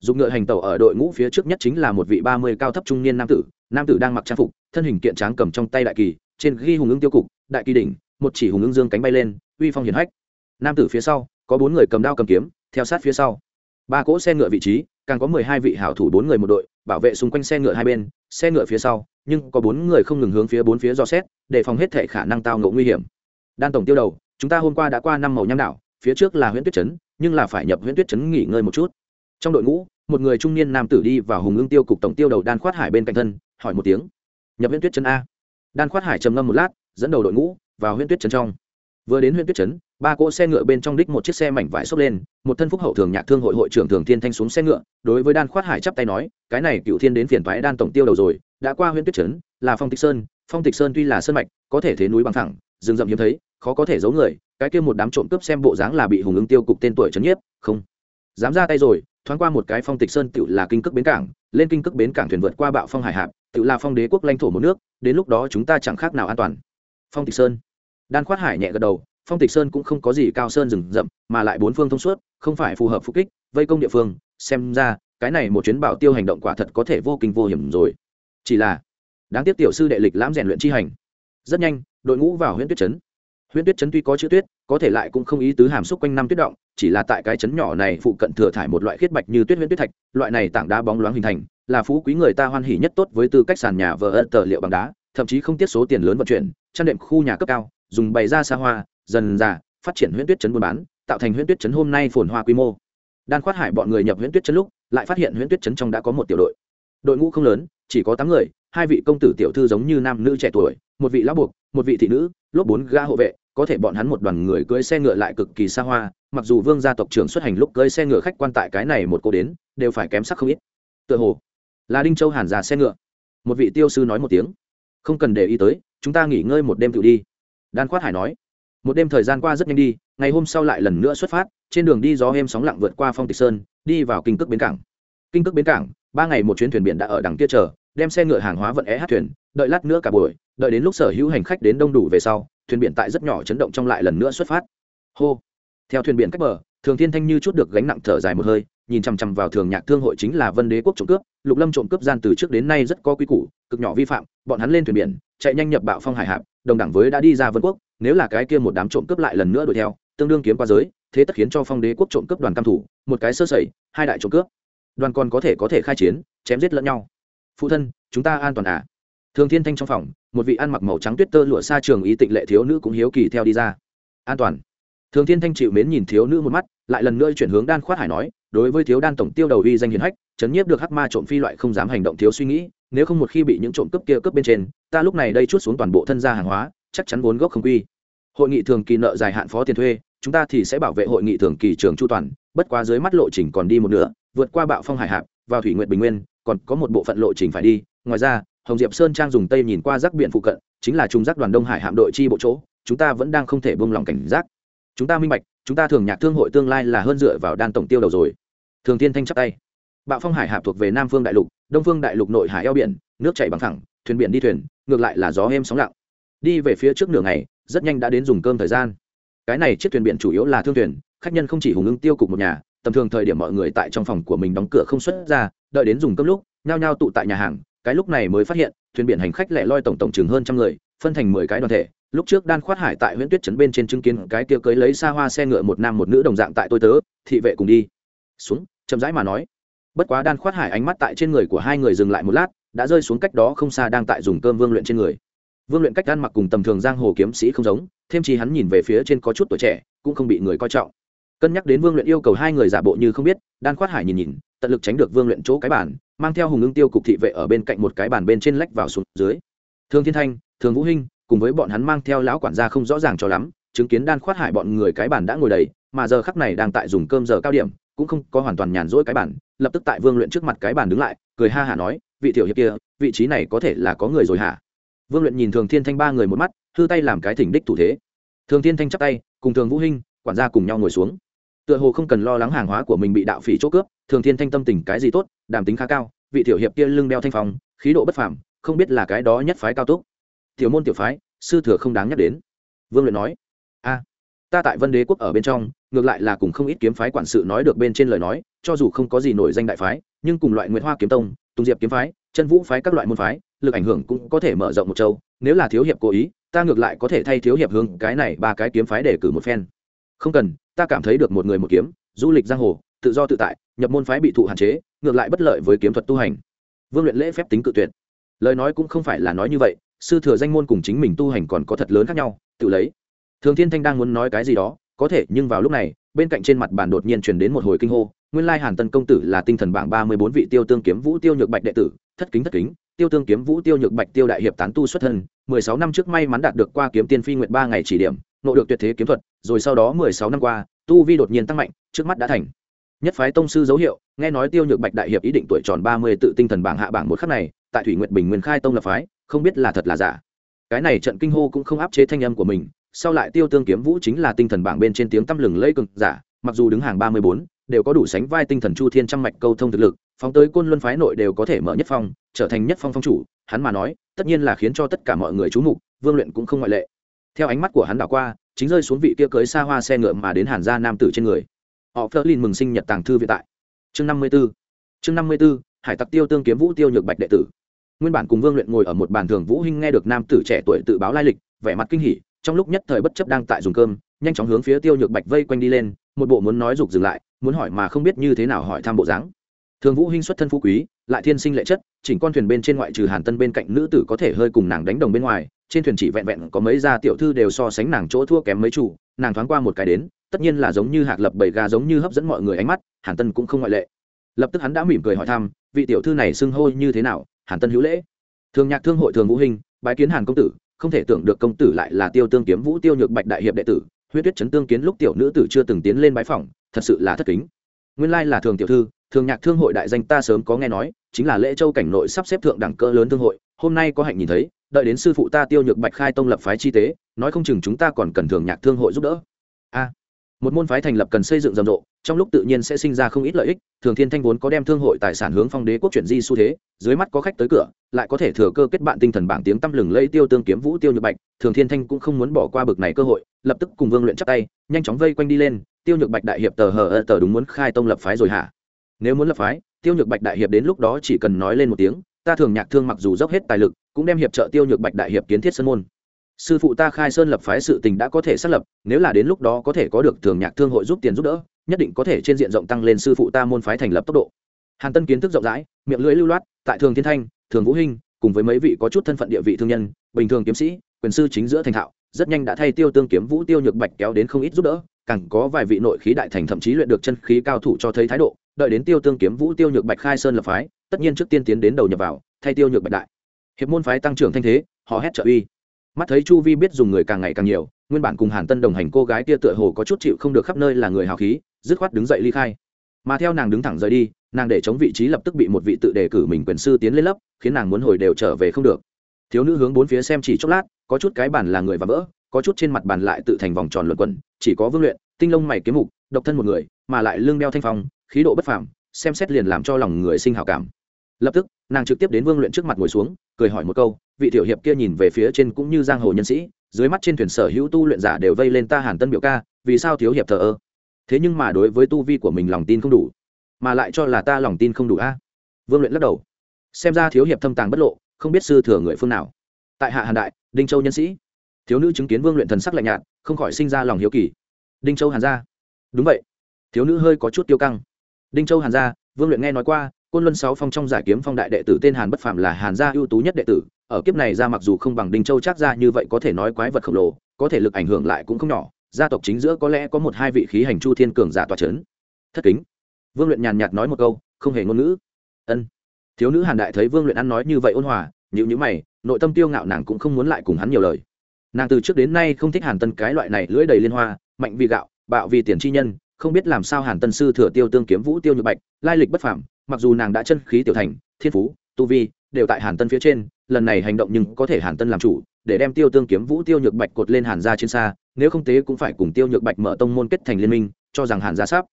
Dùng ngựa hành tàu ở đội ngũ phía trước nhất chính là một vị ba mươi cao thấp trung niên nam tử. Nam tử đang mặc trang phục, thân hình kiện tráng cầm trong tay đại kỳ, trên ghi hùng ứng tiêu cục, đại kỳ đỉnh, một chỉ hùng ứng dương cánh bay lên, uy phong hiển hách. Nam tử phía sau, có bốn người cầm đao cầm kiếm, theo sát phía sau. Ba cỗ xe ngựa vị trí, càng có mười hai vị hảo thủ bốn người một đội, bảo vệ xung quanh xe ngựa hai bên, xe ngựa phía sau, nhưng có bốn người không ngừng hướng phía bốn phía do xét, để phòng hết thệ khả năng tao ngộ nguy hiểm. Đan tổng tiêu đầu, chúng ta hôm qua đã qua năm màu nham đảo, phía trước là huyện tuyết trấn nhưng là phải nhập huyện tuyết trấn nghỉ ngơi một chút. Trong đội ngũ, một người trung niên nam tử đi vào hùng ưng tiêu cục tổng tiêu đầu đan khoát hải bên cạnh thân, hỏi một tiếng. Nhập huyện tuyết trấn a. Đan khoát hải trầm ngâm một lát, dẫn đầu đội ngũ vào huyện tuyết trấn trong. Vừa đến huyện tuyết trấn, ba cỗ xe ngựa bên trong đích một chiếc xe mảnh vải xốc lên, một thân phúc hậu thường nhạc thương hội hội trưởng thường thiên thanh xuống xe ngựa, đối với đan khoát hải chắp tay nói, cái này cựu thiên đến phiền thoái đan tổng tiêu đầu rồi, đã qua huyện tuyết trấn, là phong tịch sơn, phong tịch sơn tuy là sơn mạch, có thể thế núi bằng thẳng rừng rậm hiếm thấy khó có thể giấu người, cái kia một đám trộm cướp xem bộ dáng là bị hùng ứng tiêu cục tên tuổi trấn nhiếp, không. Dám ra tay rồi, thoáng qua một cái phong tịch sơn tự là kinh cước bến cảng, lên kinh cước bến cảng thuyền vượt qua bạo phong hải hạp tự là phong đế quốc lãnh thổ một nước, đến lúc đó chúng ta chẳng khác nào an toàn. Phong tịch sơn. Đan khoát hải nhẹ gật đầu, phong tịch sơn cũng không có gì cao sơn rừng rậm, mà lại bốn phương thông suốt, không phải phù hợp phục kích, vây công địa phương, xem ra, cái này một chuyến bảo tiêu hành động quả thật có thể vô kinh vô hiểm rồi. Chỉ là, đáng tiếc tiểu sư đệ lịch lãm rèn luyện chi hành. Rất nhanh, đội ngũ vào huyện tuyết trấn. Huyễn tuyết trấn tuy có chữ tuyết, có thể lại cũng không ý tứ hàm xúc quanh năm tuyết động, chỉ là tại cái trấn nhỏ này phụ cận thừa thải một loại khiết bạch như tuyết huyễn tuyết thạch, loại này tảng đá bóng loáng hình thành, là phú quý người ta hoan hỉ nhất tốt với tư cách sàn nhà vờ ân tờ liệu bằng đá, thậm chí không tiết số tiền lớn vận chuyển trang đệm khu nhà cấp cao, dùng bày ra xa hoa, dần dà, phát triển Huyễn tuyết trấn buôn bán, tạo thành Huyễn tuyết trấn hôm nay phồn hoa quy mô. Đan khoát hải bọn người nhập Huyễn tuyết trấn lúc, lại phát hiện Huyễn tuyết trấn trong đã có một tiểu đội. Đội ngũ không lớn, chỉ có tám người, hai vị công tử tiểu thư giống như nam nữ trẻ tuổi, một vị lão buộc, một vị thị nữ, lốp bốn ga hộ vệ có thể bọn hắn một đoàn người cưỡi xe ngựa lại cực kỳ xa hoa, mặc dù vương gia tộc trưởng xuất hành lúc cưỡi xe ngựa khách quan tại cái này một cô đến, đều phải kém sắc không ít. Tựa hồ là đinh châu hàn già xe ngựa. Một vị tiêu sư nói một tiếng. Không cần để ý tới, chúng ta nghỉ ngơi một đêm tự đi. Đan khoát hải nói. Một đêm thời gian qua rất nhanh đi, ngày hôm sau lại lần nữa xuất phát, trên đường đi gió êm sóng lặng vượt qua phong tịch sơn, đi vào kinh cước bến cảng. Kinh cước bến cảng, ba ngày một chuyến thuyền biển đã ở đằng kia chờ, đem xe ngựa hàng hóa vận é hát thuyền, đợi lát nữa cả buổi, đợi đến lúc sở hữu hành khách đến đông đủ về sau thuyền biển tại rất nhỏ chấn động trong lại lần nữa xuất phát. Hô. Theo thuyền biển cách bờ, thường thiên thanh như chút được gánh nặng thở dài một hơi, nhìn chằm chằm vào thường nhạc thương hội chính là vân đế quốc trộm cướp, lục lâm trộm cướp gian từ trước đến nay rất có quy củ, cực nhỏ vi phạm, bọn hắn lên thuyền biển, chạy nhanh nhập bạo phong hải hạp, đồng đẳng với đã đi ra vân quốc, nếu là cái kia một đám trộm cướp lại lần nữa đuổi theo, tương đương kiếm qua giới, thế tất khiến cho phong đế quốc trộm cướp đoàn cam thủ, một cái sơ sẩy, hai đại trộm cướp. Đoàn còn có thể có thể khai chiến, chém giết lẫn nhau. Phụ thân, chúng ta an toàn à? Thường thiên thanh trong phòng, một vị ăn mặc màu trắng tuyết tơ lụa xa trường ý tịnh lệ thiếu nữ cũng hiếu kỳ theo đi ra. An toàn. Thường thiên thanh chịu mến nhìn thiếu nữ một mắt, lại lần nữa chuyển hướng đan khoát hải nói, đối với thiếu đan tổng tiêu đầu uy danh hiền hách, chấn nhiếp được hắc ma trộm phi loại không dám hành động thiếu suy nghĩ, nếu không một khi bị những trộm cướp kia cướp bên trên, ta lúc này đây chút xuống toàn bộ thân gia hàng hóa, chắc chắn vốn gốc không quy. Hội nghị thường kỳ nợ dài hạn phó tiền thuê, chúng ta thì sẽ bảo vệ hội nghị thường kỳ trường chu toàn, bất quá dưới mắt lộ trình còn đi một nửa, vượt qua bạo phong hải hạp vào thủy nguyện bình nguyên, còn có một bộ phận lộ trình phải đi, ngoài ra hồng diệp sơn trang dùng tây nhìn qua rác biển phụ cận, chính là trung rác đoàn đông hải hạm đội chi bộ chỗ, chúng ta vẫn đang không thể buông lỏng cảnh giác. Chúng ta minh bạch, chúng ta thường nhạc thương hội tương lai là hơn dựa vào đan tổng tiêu đầu rồi. Thường tiên thanh chắp tay. Bạo phong hải hạp thuộc về nam phương đại lục, đông phương đại lục nội hải eo biển, nước chảy bằng thẳng, thuyền biển đi thuyền, ngược lại là gió êm sóng lặng. Đi về phía trước nửa ngày, rất nhanh đã đến dùng cơm thời gian. Cái này chiếc thuyền biển chủ yếu là thương thuyền, khách nhân không chỉ hùng ưng tiêu cục một nhà, tầm thường thời điểm mọi người tại trong phòng của mình đóng cửa không xuất ra, đợi đến dùng cơm lúc, nhao nhao tụ tại nhà hàng cái lúc này mới phát hiện, thuyền biển hành khách lẻ loi tổng tổng chừng hơn trăm người, phân thành mười cái đoàn thể. Lúc trước đan khoát hải tại huyện tuyết trấn bên trên chứng kiến cái kia cưới lấy xa hoa xe ngựa một nam một nữ đồng dạng tại tôi tớ, thị vệ cùng đi. Xuống, chậm rãi mà nói. Bất quá đan khoát hải ánh mắt tại trên người của hai người dừng lại một lát, đã rơi xuống cách đó không xa đang tại dùng cơm vương luyện trên người. Vương luyện cách ăn mặc cùng tầm thường giang hồ kiếm sĩ không giống, thêm chi hắn nhìn về phía trên có chút tuổi trẻ, cũng không bị người coi trọng. Cân nhắc đến vương luyện yêu cầu hai người giả bộ như không biết, đan khoát hải nhìn nhìn tận lực tránh được vương luyện chỗ cái bản mang theo hùng ưng tiêu cục thị vệ ở bên cạnh một cái bàn bên trên lách vào xuống dưới. Thương thiên thanh thường vũ hinh, cùng với bọn hắn mang theo lão quản gia không rõ ràng cho lắm, chứng kiến đan khoát hải bọn người cái bàn đã ngồi đầy, mà giờ khắc này đang tại dùng cơm giờ cao điểm, cũng không có hoàn toàn nhàn rỗi cái bàn, lập tức tại vương luyện trước mặt cái bàn đứng lại, cười ha hả nói, vị tiểu hiệp kia, vị trí này có thể là có người rồi hả? Vương luyện nhìn thường thiên thanh ba người một mắt, hư tay làm cái thỉnh đích thủ thế. Thường thiên thanh chắp tay, cùng thường vũ hinh, quản gia cùng nhau ngồi xuống. Tựa hồ không cần lo lắng hàng hóa của mình bị đạo phỉ chỗ cướp thường thiên thanh tâm tình cái gì tốt đảm tính khá cao, vị tiểu hiệp kia lưng đeo thanh phong, khí độ bất phàm, không biết là cái đó nhất phái cao túc. Tiểu môn tiểu phái, sư thừa không đáng nhắc đến. Vương luyện nói, a, ta tại vân đế quốc ở bên trong, ngược lại là cùng không ít kiếm phái quản sự nói được bên trên lời nói, cho dù không có gì nổi danh đại phái, nhưng cùng loại nguyễn hoa kiếm tông, tùng diệp kiếm phái, chân vũ phái các loại môn phái, lực ảnh hưởng cũng có thể mở rộng một châu. Nếu là thiếu hiệp cố ý, ta ngược lại có thể thay thiếu hiệp hướng cái này ba cái kiếm phái để cử một phen. Không cần, ta cảm thấy được một người một kiếm, du lịch giang hồ tự do tự tại, nhập môn phái bị thụ hạn chế, ngược lại bất lợi với kiếm thuật tu hành. Vương luyện lễ phép tính cự tuyệt. Lời nói cũng không phải là nói như vậy, sư thừa danh môn cùng chính mình tu hành còn có thật lớn khác nhau, tự lấy. Thường thiên thanh đang muốn nói cái gì đó, có thể, nhưng vào lúc này, bên cạnh trên mặt bàn đột nhiên truyền đến một hồi kinh hô, nguyên lai hàn tân công tử là tinh thần bảng ba mươi bốn vị tiêu tương kiếm vũ tiêu nhược bạch đệ tử, thất kính thất kính, tiêu tương kiếm vũ tiêu nhược bạch tiêu đại hiệp tán tu xuất thân, mười sáu năm trước may mắn đạt được qua kiếm tiên phi nguyện ba ngày chỉ điểm, nộ được tuyệt thế kiếm thuật, rồi sau đó mười sáu năm qua, tu vi đột nhiên tăng mạnh, trước mắt đã thành nhất phái tông sư dấu hiệu, nghe nói tiêu nhược bạch đại hiệp ý định tuổi tròn ba mươi tự tinh thần bảng hạ bảng một khắc này, tại thủy nguyện bình nguyên khai tông lập phái, không biết là thật là giả. Cái này trận kinh hô cũng không áp chế thanh âm của mình, sau lại tiêu tương kiếm vũ chính là tinh thần bảng bên trên tiếng tăm lừng lây cực giả, mặc dù đứng hàng ba mươi bốn, đều có đủ sánh vai tinh thần chu thiên trăm mạch câu thông thực lực, phóng tới côn luân phái nội đều có thể mở nhất phong, trở thành nhất phong phong chủ, hắn mà nói, tất nhiên là khiến cho tất cả mọi người chú mục, vương luyện cũng không ngoại lệ. Theo ánh mắt của hắn đảo qua, chính rơi xuống vị kia cưới xa hoa xe ngựa mà đến hàn gia nam tử trên người họ phớt lên mừng sinh nhật tàng thư viện tại. Chương năm mươi b ố chương năm mươi b ố hải tặc tiêu tương kiếm vũ tiêu nhược bạch đệ tử. Nguyên bản cùng vương luyện ngồi ở một bàn thường vũ hinh nghe được nam tử trẻ tuổi tự báo lai lịch, vẻ mặt kinh hỉ, trong lúc nhất thời bất chấp đang tại dùng cơm, nhanh chóng hướng phía tiêu nhược bạch vây quanh đi lên, một bộ muốn nói dục dừng lại, muốn hỏi mà không biết như thế nào hỏi thăm bộ dáng. Thường vũ hinh xuất thân phú quý, lại thiên sinh lệ chất, chỉnh con thuyền bên trên ngoại trừ hàn tân bên cạnh nữ tử có thể hơi cùng nàng đánh đồng bên ngoài trên thuyền chỉ vẹn vẹn có mấy gia tiểu thư đều so sánh nàng chỗ thua kém mấy chủ, nàng thoáng qua một cái đến, tất nhiên là giống như hạc lập bầy gà giống như hấp dẫn mọi người ánh mắt, hàn tân cũng không ngoại lệ. Lập tức hắn đã mỉm cười hỏi thăm, vị tiểu thư này xưng hô như thế nào, hàn tân hữu lễ. Thường nhạc thương hội thường vũ hình, bái kiến hàn công tử, không thể tưởng được công tử lại là tiêu tương kiếm vũ tiêu nhược bạch đại hiệp đệ tử, huyết tuyết chấn tương kiến lúc tiểu nữ tử chưa từng tiến lên bái phỏng, thật sự là thất kính. Nguyên lai là thường tiểu thư, thường nhạc thương hội đại danh ta sớm có nghe nói, chính là lễ châu cảnh nội sắp xếp thượng đẳng cỡ lớn thương hội hôm nay có hạnh nhìn thấy, đợi đến sư phụ ta tiêu nhược bạch khai tông lập phái chi tế, nói không chừng chúng ta còn cần thường nhạc thương hội giúp đỡ. A, một môn phái thành lập cần xây dựng rầm rộ, trong lúc tự nhiên sẽ sinh ra không ít lợi ích, thường thiên thanh vốn có đem thương hội tài sản hướng phong đế quốc chuyển di xu thế, dưới mắt có khách tới cửa, lại có thể thừa cơ kết bạn tinh thần bảng tiếng tăm lừng lẫy tiêu tương kiếm vũ tiêu nhược bạch, thường thiên thanh cũng không muốn bỏ qua bực này cơ hội, lập tức cùng vương luyện chắc tay, nhanh chóng vây quanh đi lên, tiêu nhược bạch đại hiệp tờ hờ ơ tờ đúng muốn khai tông lập phái rồi hả? Nếu muốn lập phái, tiêu nhược bạch đại hiệp đến lúc đó chỉ cần nói lên một tiếng ta thường nhạc thương mặc dù dốc hết tài lực, cũng đem hiệp trợ tiêu nhược bạch đại hiệp kiến thiết sơn môn. Sư phụ ta khai sơn lập phái sự tình đã có thể xác lập, nếu là đến lúc đó có thể có được thường nhạc thương hội giúp tiền giúp đỡ, nhất định có thể trên diện rộng tăng lên sư phụ ta môn phái thành lập tốc độ. Hàn tân kiến thức rộng rãi, miệng lưỡi lưu loát, tại thường thiên thanh, thường vũ hinh, cùng với mấy vị có chút thân phận địa vị thương nhân, bình thường kiếm sĩ, quyền sư chính giữa thành thạo, rất nhanh đã thay tiêu tương kiếm vũ tiêu nhược bạch kéo đến không ít giúp đỡ, càng có vài vị nội khí đại thành thậm chí luyện được chân khí cao thủ cho thấy thái độ, đợi đến tiêu tương kiếm vũ tiêu nhược bạch khai sơn lập phái tất nhiên trước tiên tiến đến đầu nhập vào thay tiêu nhược bạch đại. Hiệp môn phái tăng trưởng thanh thế họ hét trợ uy. Mắt thấy chu vi biết dùng người càng ngày càng nhiều nguyên bản cùng hàn tân đồng hành cô gái kia tựa hồ có chút chịu không được khắp nơi là người hào khí dứt khoát đứng dậy ly khai. Mà theo nàng đứng thẳng rời đi nàng để chống vị trí lập tức bị một vị tự đề cử mình quyền sư tiến lên lấp, khiến nàng muốn hồi đều trở về không được. Thiếu nữ hướng bốn phía xem chỉ chốc lát có chút cái bản là người và vỡ có chút trên mặt bàn lại tự thành vòng tròn luận quẩn chỉ có vương luyện tinh lông mày kiếm mục độc thân một người mà lại lương đeo thanh phong khí độ bất phàm xem xét liền làm cho lòng người sinh hào cảm lập tức, nàng trực tiếp đến vương luyện trước mặt ngồi xuống, cười hỏi một câu, vị tiểu hiệp kia nhìn về phía trên cũng như giang hồ nhân sĩ, dưới mắt trên thuyền sở hữu tu luyện giả đều vây lên ta hàn tân biểu ca, vì sao thiếu hiệp thờ ơ? Thế nhưng mà đối với tu vi của mình lòng tin không đủ, mà lại cho là ta lòng tin không đủ a. Vương luyện lắc đầu. Xem ra thiếu hiệp thâm tàng bất lộ, không biết sư thừa người phương nào. Tại hạ hàn đại, đinh châu nhân sĩ. Thiếu nữ chứng kiến vương luyện thần sắc lạnh nhạt, không khỏi sinh ra lòng hiếu kỳ. Đinh châu hàn gia. Đúng vậy. Thiếu nữ hơi có chút tiêu căng. Đinh châu hàn gia, vương luyện nghe nói qua côn luân sáu phong trong giải kiếm phong đại đệ tử tên hàn bất phạm là hàn gia ưu tú nhất đệ tử, ở kiếp này ra mặc dù không bằng đinh châu chắc ra như vậy có thể nói quái vật khổng lồ, có thể lực ảnh hưởng lại cũng không nhỏ, gia tộc chính giữa có lẽ có một hai vị khí hành chu thiên cường giả tòa trấn thất kính. Vương luyện nhàn nhạt nói một câu, không hề ngôn ngữ. Ân. Thiếu nữ hàn đại thấy vương luyện ăn nói như vậy ôn hòa nhịu nhữ mày, nội tâm tiêu ngạo nàng cũng không muốn lại cùng hắn nhiều lời. Nàng từ trước đến nay không thích hàn tân cái loại này lưỡi đầy liên hoa, mạnh vì gạo, bạo vì tiền chi nhân, không biết làm sao hàn tân sư thừa tiêu tương kiếm vũ tiêu như bạch, lai lịch bất phảm mặc dù nàng đã chân khí tiểu thành, thiên phú, tu vi, đều tại hàn tân phía trên, lần này hành động nhưng có thể hàn tân làm chủ, để đem tiêu tương kiếm vũ tiêu nhược bạch cột lên hàn gia trên xa, nếu không tế cũng phải cùng tiêu nhược bạch mở tông môn kết thành liên minh, cho rằng hàn gia sắp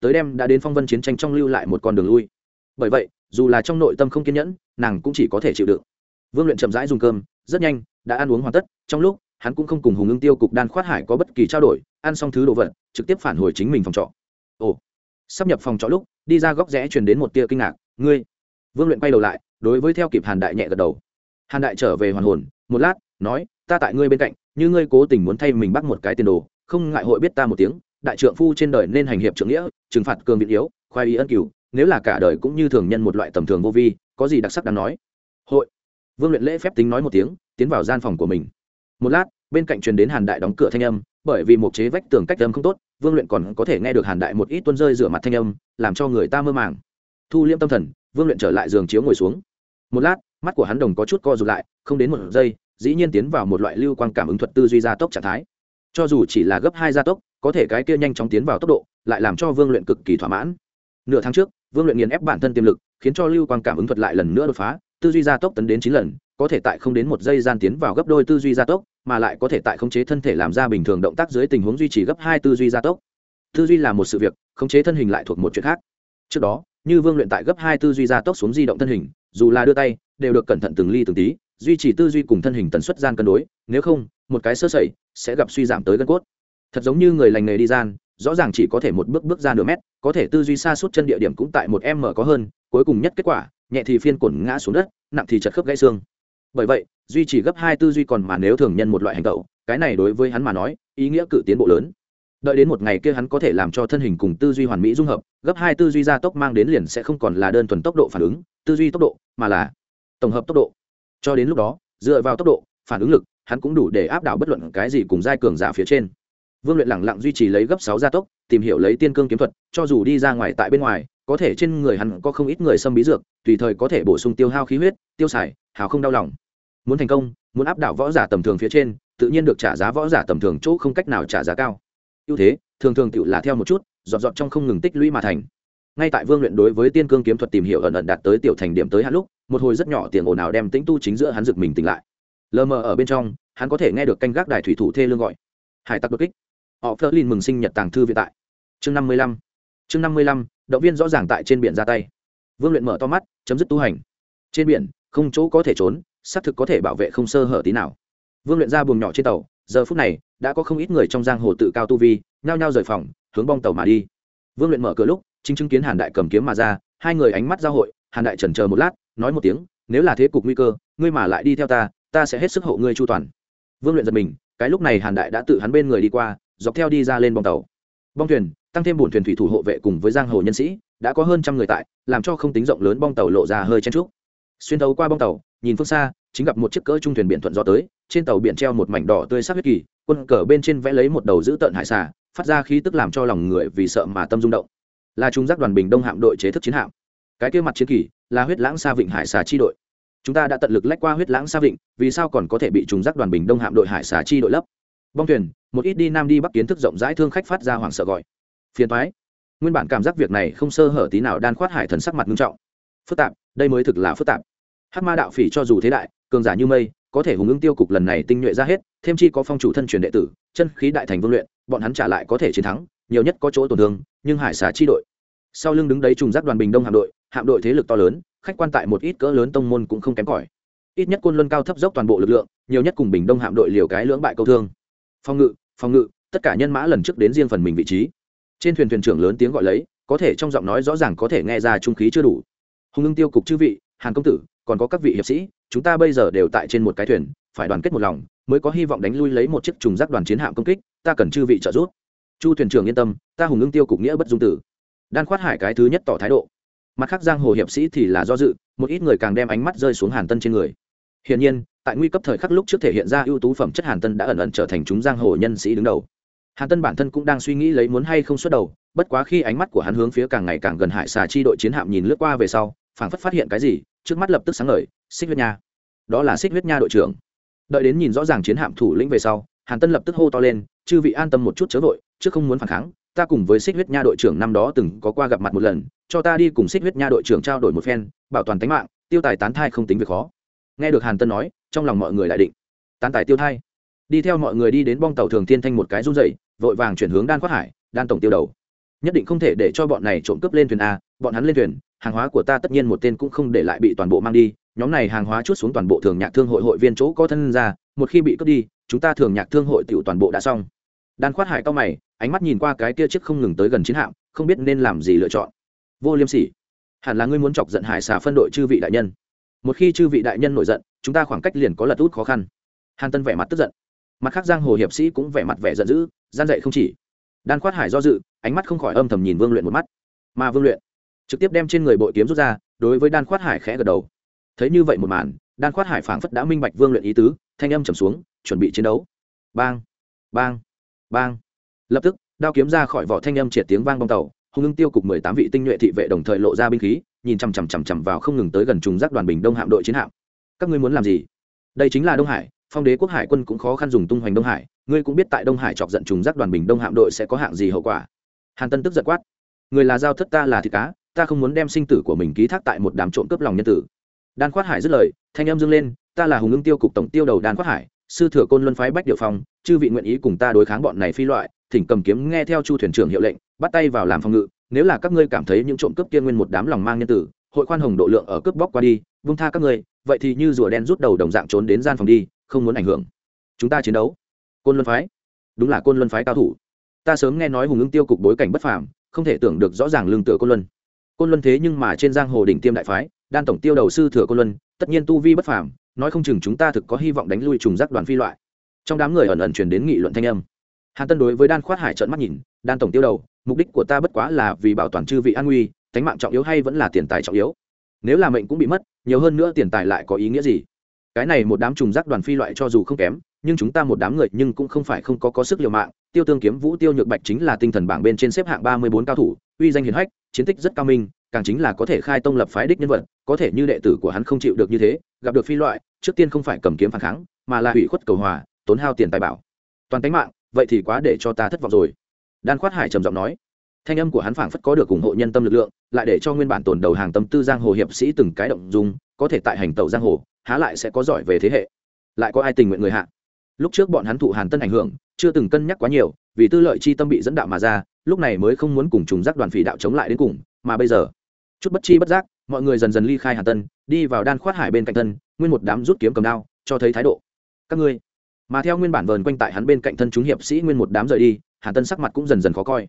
tới đem đã đến phong vân chiến tranh trong lưu lại một con đường lui. Bởi vậy, dù là trong nội tâm không kiên nhẫn, nàng cũng chỉ có thể chịu đựng. Vương luyện chậm rãi dùng cơm, rất nhanh, đã ăn uống hoàn tất, trong lúc, hắn cũng không cùng hùng ưng tiêu cục đan khoát hải có bất kỳ trao đổi, ăn xong thứ đồ vật, trực tiếp phản hồi chính mình phòng trọ. Ồ, sắp nhập phòng trọ lúc đi ra góc rẽ truyền đến một tia kinh ngạc, ngươi? Vương luyện quay đầu lại, đối với theo kịp hàn đại nhẹ gật đầu. Hàn đại trở về hoàn hồn, một lát, nói, ta tại ngươi bên cạnh, như ngươi cố tình muốn thay mình bắt một cái tiền đồ, không ngại hội biết ta một tiếng, đại trượng phu trên đời nên hành hiệp trưởng nghĩa, trừng phạt cường viện yếu, khoai ý ân cửu, nếu là cả đời cũng như thường nhân một loại tầm thường vô vi, có gì đặc sắc đáng nói? Hội. Vương luyện lễ phép tính nói một tiếng, tiến vào gian phòng của mình. Một lát, bên cạnh truyền đến hàn đại đóng cửa thanh âm bởi vì một chế vách tường cách âm không tốt, vương luyện còn có thể nghe được hàn đại một ít tuân rơi rửa mặt thanh âm, làm cho người ta mơ màng. Thu liễm tâm thần, vương luyện trở lại giường chiếu ngồi xuống. Một lát, mắt của hắn đồng có chút co rụt lại, không đến một giây, dĩ nhiên tiến vào một loại lưu quang cảm ứng thuật tư duy gia tốc trạng thái. Cho dù chỉ là gấp hai gia tốc, có thể cái kia nhanh chóng tiến vào tốc độ, lại làm cho vương luyện cực kỳ thỏa mãn. Nửa tháng trước, vương luyện nghiền ép bản thân tiềm lực, khiến cho lưu quang cảm ứng thuật lại lần nữa đột phá, tư duy gia tốc tấn đến chín lần có thể tại không đến một giây gian tiến vào gấp đôi tư duy gia tốc, mà lại có thể tại khống chế thân thể làm ra bình thường động tác dưới tình huống duy trì gấp hai tư duy gia tốc. Tư duy là một sự việc, khống chế thân hình lại thuộc một chuyện khác. Trước đó, như vương luyện tại gấp hai tư duy gia tốc xuống di động thân hình, dù là đưa tay, đều được cẩn thận từng ly từng tí, duy trì tư duy cùng thân hình tần suất gian cân đối, nếu không, một cái sơ sẩy sẽ gặp suy giảm tới gân cốt. Thật giống như người lành nghề đi gian, rõ ràng chỉ có thể một bước bước ra nửa mét, có thể tư duy xa suốt chân địa điểm cũng tại một m có hơn, cuối cùng nhất kết quả, nhẹ thì phiên cổn ngã xuống đất, nặng thì chật khớp gãy xương bởi vậy, duy trì gấp hai tư duy còn mà nếu thường nhân một loại hành tẩu cái này đối với hắn mà nói, ý nghĩa cự tiến bộ lớn. Đợi đến một ngày kia hắn có thể làm cho thân hình cùng tư duy hoàn mỹ dung hợp, gấp hai tư duy gia tốc mang đến liền sẽ không còn là đơn thuần tốc độ phản ứng, tư duy tốc độ, mà là tổng hợp tốc độ. Cho đến lúc đó, dựa vào tốc độ, phản ứng lực, hắn cũng đủ để áp đảo bất luận cái gì cùng giai cường giả phía trên. Vương luyện lẳng lặng duy trì lấy gấp sáu gia tốc, tìm hiểu lấy tiên cương kiếm thuật, cho dù đi ra ngoài tại bên ngoài có thể trên người hắn có không ít người xâm bí dược, tùy thời có thể bổ sung tiêu hao khí huyết, tiêu xài, hào không đau lòng. Muốn thành công, muốn áp đảo võ giả tầm thường phía trên, tự nhiên được trả giá võ giả tầm thường chỗ không cách nào trả giá cao. Ưu thế, thường thường tự là theo một chút dọn dọn trong không ngừng tích lũy mà thành. Ngay tại vương luyện đối với tiên cương kiếm thuật tìm hiểu ẩn ẩn đạt tới tiểu thành điểm tới hạn lúc, một hồi rất nhỏ tiền ồn ào đem tĩnh tu chính giữa hắn giựt mình tỉnh lại. Lờ mờ ở bên trong, hắn có thể nghe được canh gác đài thủy thủ thê lương gọi. Hải tặc đột kích. Họ phớt lên mừng sinh nhật tàng thư viện tại. Chương năm mươi lăm chương năm mươi lăm, động viên rõ ràng tại trên biển ra tay. Vương luyện mở to mắt, chấm dứt tu hành. Trên biển, không chỗ có thể trốn, xác thực có thể bảo vệ không sơ hở tí nào. Vương luyện ra buồng nhỏ trên tàu, giờ phút này, đã có không ít người trong giang hồ tự cao tu vi, nhao nhao rời phòng, hướng bong tàu mà đi. Vương luyện mở cửa lúc chính chứng kiến hàn đại cầm kiếm mà ra, hai người ánh mắt giao hội, hàn đại chần chờ một lát, nói một tiếng, nếu là thế cục nguy cơ, ngươi mà lại đi theo ta ta sẽ hết sức hộ ngươi chu toàn. Vương luyện giật mình, cái lúc này hàn đại đã tự hắn bên người đi qua, dọc theo đi ra lên bong tàu. Bong thuyền tăng thêm bổn thuyền thủy thủ hộ vệ cùng với giang hồ nhân sĩ, đã có hơn trăm người tại, làm cho không tính rộng lớn bong tàu lộ ra hơi chen trúc xuyên thấu qua bong tàu, nhìn phương xa, chính gặp một chiếc cỡ trung thuyền biển thuận gió tới, trên tàu biển treo một mảnh đỏ tươi sắc huyết kỳ, quân cờ bên trên vẽ lấy một đầu giữ tợn hải xà, phát ra khí tức làm cho lòng người vì sợ mà tâm rung động. Là trung giác đoàn bình đông hạm đội chế thức chiến hạm. Cái kia mặt chiến kỳ, là huyết lãng xa vịnh hải xà chi đội. Chúng ta đã tận lực lách qua huyết lãng xa vịnh, vì sao còn có thể bị trùng giác đoàn bình đông hạm đội hải xà chi đội lấp? Bong thuyền, một ít đi nam đi bắc kiến thức rộng rãi thương khách phát ra hoảng sợ gọi phiền thoái. Nguyên bản cảm giác việc này không sơ hở tí nào đan khoát hải thần sắc mặt nghiêm trọng. Phức tạp, đây mới thực là phức tạp. Hát ma đạo phỉ cho dù thế đại, cường giả như mây, có thể hùng ứng tiêu cục lần này tinh nhuệ ra hết, thêm chi có phong chủ thân truyền đệ tử, chân khí đại thành vương luyện, bọn hắn trả lại có thể chiến thắng, nhiều nhất có chỗ tổn thương, nhưng hải xá chi đội. Sau lưng đứng đấy trùng giác đoàn bình đông hạm đội hạm đội thế lực to lớn, khách quan tại một ít cỡ lớn tông môn cũng không kém cỏi. Ít nhất quân luân cao thấp dốc toàn bộ lực lượng, nhiều nhất cùng bình đông hạm đội liều cái lưỡng bại câu thương. Phòng ngự phòng ngự, tất cả nhân mã lần trước đến riêng phần mình vị trí trên thuyền thuyền trưởng lớn tiếng gọi lấy, có thể trong giọng nói rõ ràng có thể nghe ra trung khí chưa đủ. Hùng ưng tiêu cục chư vị, hàn công tử, còn có các vị hiệp sĩ, chúng ta bây giờ đều tại trên một cái thuyền, phải đoàn kết một lòng, mới có hy vọng đánh lui lấy một chiếc trùng giác đoàn chiến hạm công kích, ta cần chư vị trợ giúp. Chu thuyền trưởng yên tâm, ta hùng ưng tiêu cục nghĩa bất dung tử. Đan khoát hải cái thứ nhất tỏ thái độ. Mặt khác giang hồ hiệp sĩ thì là do dự, một ít người càng đem ánh mắt rơi xuống hàn tân trên người. Hiển nhiên, tại nguy cấp thời khắc lúc trước thể hiện ra ưu tú phẩm chất hàn tân đã ẩn ẩn trở thành chúng giang hồ nhân sĩ đứng đầu hàn tân bản thân cũng đang suy nghĩ lấy muốn hay không xuất đầu, bất quá khi ánh mắt của hắn hướng phía càng ngày càng gần hải xà chi đội chiến hạm nhìn lướt qua về sau, phảng phất phát hiện cái gì, trước mắt lập tức sáng ngời, xích huyết nha. Đó là xích huyết nha đội trưởng. Đợi đến nhìn rõ ràng chiến hạm thủ lĩnh về sau, hàn tân lập tức hô to lên, chư vị an tâm một chút chớ vội chứ không muốn phản kháng, ta cùng với xích huyết nha đội trưởng năm đó từng có qua gặp mặt một lần, cho ta đi cùng xích huyết nha đội trưởng trao đổi một phen, bảo toàn tính mạng, tiêu tài tán thai không tính việc khó. Nghe được hàn tân nói, trong lòng mọi người lại định, tán tài tiêu thai. Đi theo mọi người đi đến bong tàu thường thiên thanh một cái run dậy vội vàng chuyển hướng đan quát hải, đan tổng tiêu đầu. Nhất định không thể để cho bọn này trộm cướp lên thuyền a, bọn hắn lên thuyền, hàng hóa của ta tất nhiên một tên cũng không để lại bị toàn bộ mang đi, nhóm này hàng hóa chút xuống toàn bộ thường nhạc thương hội hội viên chỗ có thân ra, một khi bị cướp đi, chúng ta thường nhạc thương hội tiểu toàn bộ đã xong. Đan khoát hải cao mày, ánh mắt nhìn qua cái kia chiếc không ngừng tới gần chiến hạm, không biết nên làm gì lựa chọn. Vô liêm sỉ. Hẳn là ngươi muốn chọc giận hải xà phân đội chư vị đại nhân. Một khi chư vị đại nhân nổi giận, chúng ta khoảng cách liền có lật út khó khăn. Hàn tân vẻ mặt tức giận mặt khác giang hồ hiệp sĩ cũng vẻ mặt vẻ giận dữ, gian dậy không chỉ. Đan khoát hải do dự, ánh mắt không khỏi âm thầm nhìn vương luyện một mắt. Mà vương luyện trực tiếp đem trên người bội kiếm rút ra, đối với đan khoát hải khẽ gật đầu. Thấy như vậy một màn, đan khoát hải phảng phất đã minh bạch vương luyện ý tứ, thanh âm trầm xuống, chuẩn bị chiến đấu. Bang bang bang. Lập tức, đao kiếm ra khỏi vỏ thanh âm triệt tiếng vang bong tàu hùng ưng tiêu cục mười tám vị tinh nhuệ thị vệ đồng thời lộ ra binh khí, nhìn chằm chằm chằm chằm vào không ngừng tới gần trùng giác đoàn bình đông hạm đội chiến hạm. Các ngươi muốn làm gì? Đây chính là đông hải phong đế quốc hải quân cũng khó khăn dùng tung hoành đông hải, ngươi cũng biết tại đông hải chọc giận trùng giác đoàn bình đông hạm đội sẽ có hạng gì hậu quả. Hàn tân tức giật quát, người là giao thất ta là thịt cá, ta không muốn đem sinh tử của mình ký thác tại một đám trộm cướp lòng nhân tử. Đan khoát hải dứt lời, thanh em dâng lên, ta là hùng ưng tiêu cục tổng tiêu đầu đan khoát hải, sư thừa côn luân phái bách điệu phong, chư vị nguyện ý cùng ta đối kháng bọn này phi loại, thỉnh cầm kiếm nghe theo chu thuyền trưởng hiệu lệnh, bắt tay vào làm phòng ngự, nếu là các ngươi cảm thấy những trộm cướp kia nguyên một đám lòng mang nhân tử, hội khoan hồng độ lượng ở cướp bóc qua đi vung tha các ngươi, vậy thì như rùa đen rút đầu đồng dạng trốn đến gian phòng đi không muốn ảnh hưởng. Chúng ta chiến đấu. Côn luân phái. Đúng là côn luân phái cao thủ. Ta sớm nghe nói hùng ứng tiêu cục bối cảnh bất phàm, không thể tưởng được rõ ràng lương tựa côn luân. Côn luân thế nhưng mà trên giang hồ đỉnh tiêm đại phái, đan tổng tiêu đầu sư thừa côn luân, tất nhiên tu vi bất phàm, nói không chừng chúng ta thực có hy vọng đánh lui trùng giác đoàn phi loại. Trong đám người ẩn ẩn truyền đến nghị luận thanh âm. Hàn tân đối với đan khoát hải trợn mắt nhìn, đan tổng tiêu đầu, mục đích của ta bất quá là vì bảo toàn chư vị an nguy, tánh mạng trọng yếu hay vẫn là tiền tài trọng yếu. Nếu là mệnh cũng bị mất, nhiều hơn nữa tiền tài lại có ý nghĩa gì? Cái này một đám trùng rác đoàn phi loại cho dù không kém, nhưng chúng ta một đám người nhưng cũng không phải không có có sức liều mạng. Tiêu tương kiếm vũ, tiêu nhược bạch chính là tinh thần bảng bên trên xếp hạng ba mươi bốn cao thủ, uy danh hiển hách, chiến tích rất cao minh, càng chính là có thể khai tông lập phái đích nhân vật, có thể như đệ tử của hắn không chịu được như thế, gặp được phi loại, trước tiên không phải cầm kiếm phản kháng, mà là hủy khuất cầu hòa, tốn hao tiền tài bảo. Toàn tính mạng, vậy thì quá để cho ta thất vọng rồi. Đan khoát hải trầm giọng nói. Thanh âm của hắn phảng phất có được ủng hộ nhân tâm lực lượng, lại để cho nguyên bản tồn đầu hàng tâm tư giang hồ hiệp sĩ từng cái động dung, có thể tại hành tàu giang hồ há lại sẽ có giỏi về thế hệ. Lại có ai tình nguyện người hạ? Lúc trước bọn hắn thụ hàn tân ảnh hưởng, chưa từng cân nhắc quá nhiều, vì tư lợi chi tâm bị dẫn đạo mà ra, lúc này mới không muốn cùng trùng giác đoàn phỉ đạo chống lại đến cùng, mà bây giờ, chút bất chi bất giác, mọi người dần dần ly khai hàn tân, đi vào đan khoát hải bên cạnh thân, nguyên một đám rút kiếm cầm đao, cho thấy thái độ. Các ngươi, mà theo nguyên bản vờn quanh tại hắn bên cạnh thân chúng hiệp sĩ nguyên một đám rời đi, hàn tân sắc mặt cũng dần dần khó coi.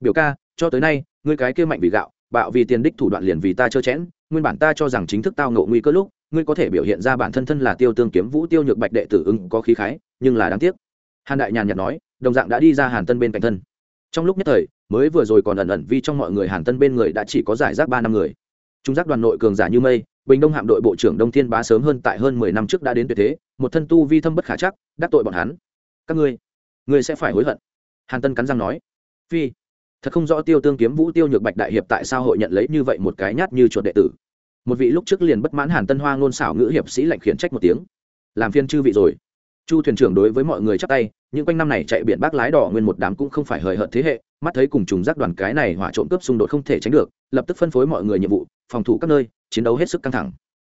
Biểu ca, cho tới nay, ngươi cái kia mạnh vì gạo, bạo vì tiền đích thủ đoạn liền vì ta trơ chẽn, nguyên bản ta cho rằng chính thức tao ngộ nguy cơ lúc ngươi có thể biểu hiện ra bản thân thân là tiêu tương kiếm vũ tiêu nhược bạch đệ tử ứng có khí khái, nhưng là đáng tiếc. Hàn đại nhàn nhạt nói, đồng dạng đã đi ra hàn tân bên cạnh thân. Trong lúc nhất thời, mới vừa rồi còn ẩn ẩn vì trong mọi người hàn tân bên người đã chỉ có giải rác ba năm người. Trung giác đoàn nội cường giả như mây, bình đông hạm đội bộ trưởng đông thiên bá sớm hơn tại hơn mười năm trước đã đến tuyệt thế, một thân tu vi thâm bất khả chắc, đắc tội bọn hắn. Các ngươi ngươi sẽ phải hối hận. Hàn tân cắn răng nói. Phi, thật không rõ tiêu tương kiếm vũ tiêu nhược bạch đại hiệp tại sao hội nhận lấy như vậy một cái nhát như chuột đệ tử một vị lúc trước liền bất mãn hàn tân hoa ngôn xảo ngữ hiệp sĩ lạnh khiển trách một tiếng. Làm phiên chư vị rồi. Chu thuyền trưởng đối với mọi người chắc tay những quanh năm này chạy biển bác lái đỏ nguyên một đám cũng không phải hời hợt thế hệ, mắt thấy cùng trùng rác đoàn cái này hỏa trộm cướp xung đột không thể tránh được, lập tức phân phối mọi người nhiệm vụ, phòng thủ các nơi, chiến đấu hết sức căng thẳng.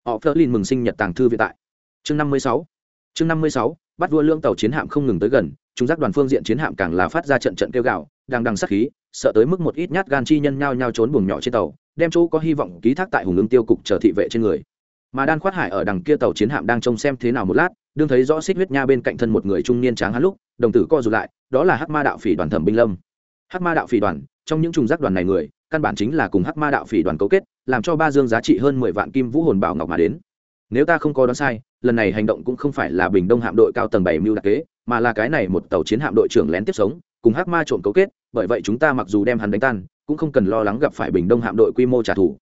Họ phớt lên mừng sinh nhật tàng thư vĩ tại. Chương năm mươi sáu. Chương năm mươi sáu, bắt vua lương tàu chiến hạm không ngừng tới gần, trùng giác đoàn phương diện chiến hạm càng là phát ra trận trận kêu gạo đang đằng sát khí, sợ tới mức một ít nhát gan chi nhân nhao nhao trốn buồng nhỏ trên tàu đem chỗ có hy vọng ký thác tại hùng ứng tiêu cục chờ thị vệ trên người. Mà đan khoát hải ở đằng kia tàu chiến hạm đang trông xem thế nào một lát, đương thấy rõ xích huyết nha bên cạnh thân một người trung niên tráng hắn lúc, đồng tử co rụt lại, đó là hắc ma đạo phỉ đoàn thẩm binh lâm. Hắc ma đạo phỉ đoàn, trong những trùng giác đoàn này người, căn bản chính là cùng hắc ma đạo phỉ đoàn cấu kết, làm cho ba dương giá trị hơn mười vạn kim vũ hồn bảo ngọc mà đến. Nếu ta không có đoán sai, lần này hành động cũng không phải là bình đông hạm đội cao tầng bảy mưu đặc kế, mà là cái này một tàu chiến hạm đội trưởng lén tiếp sống, cùng hắc ma trộm cấu kết, bởi vậy chúng ta mặc dù đem hắn đánh tan cũng không cần lo lắng gặp phải bình đông hạm đội quy mô trả thù.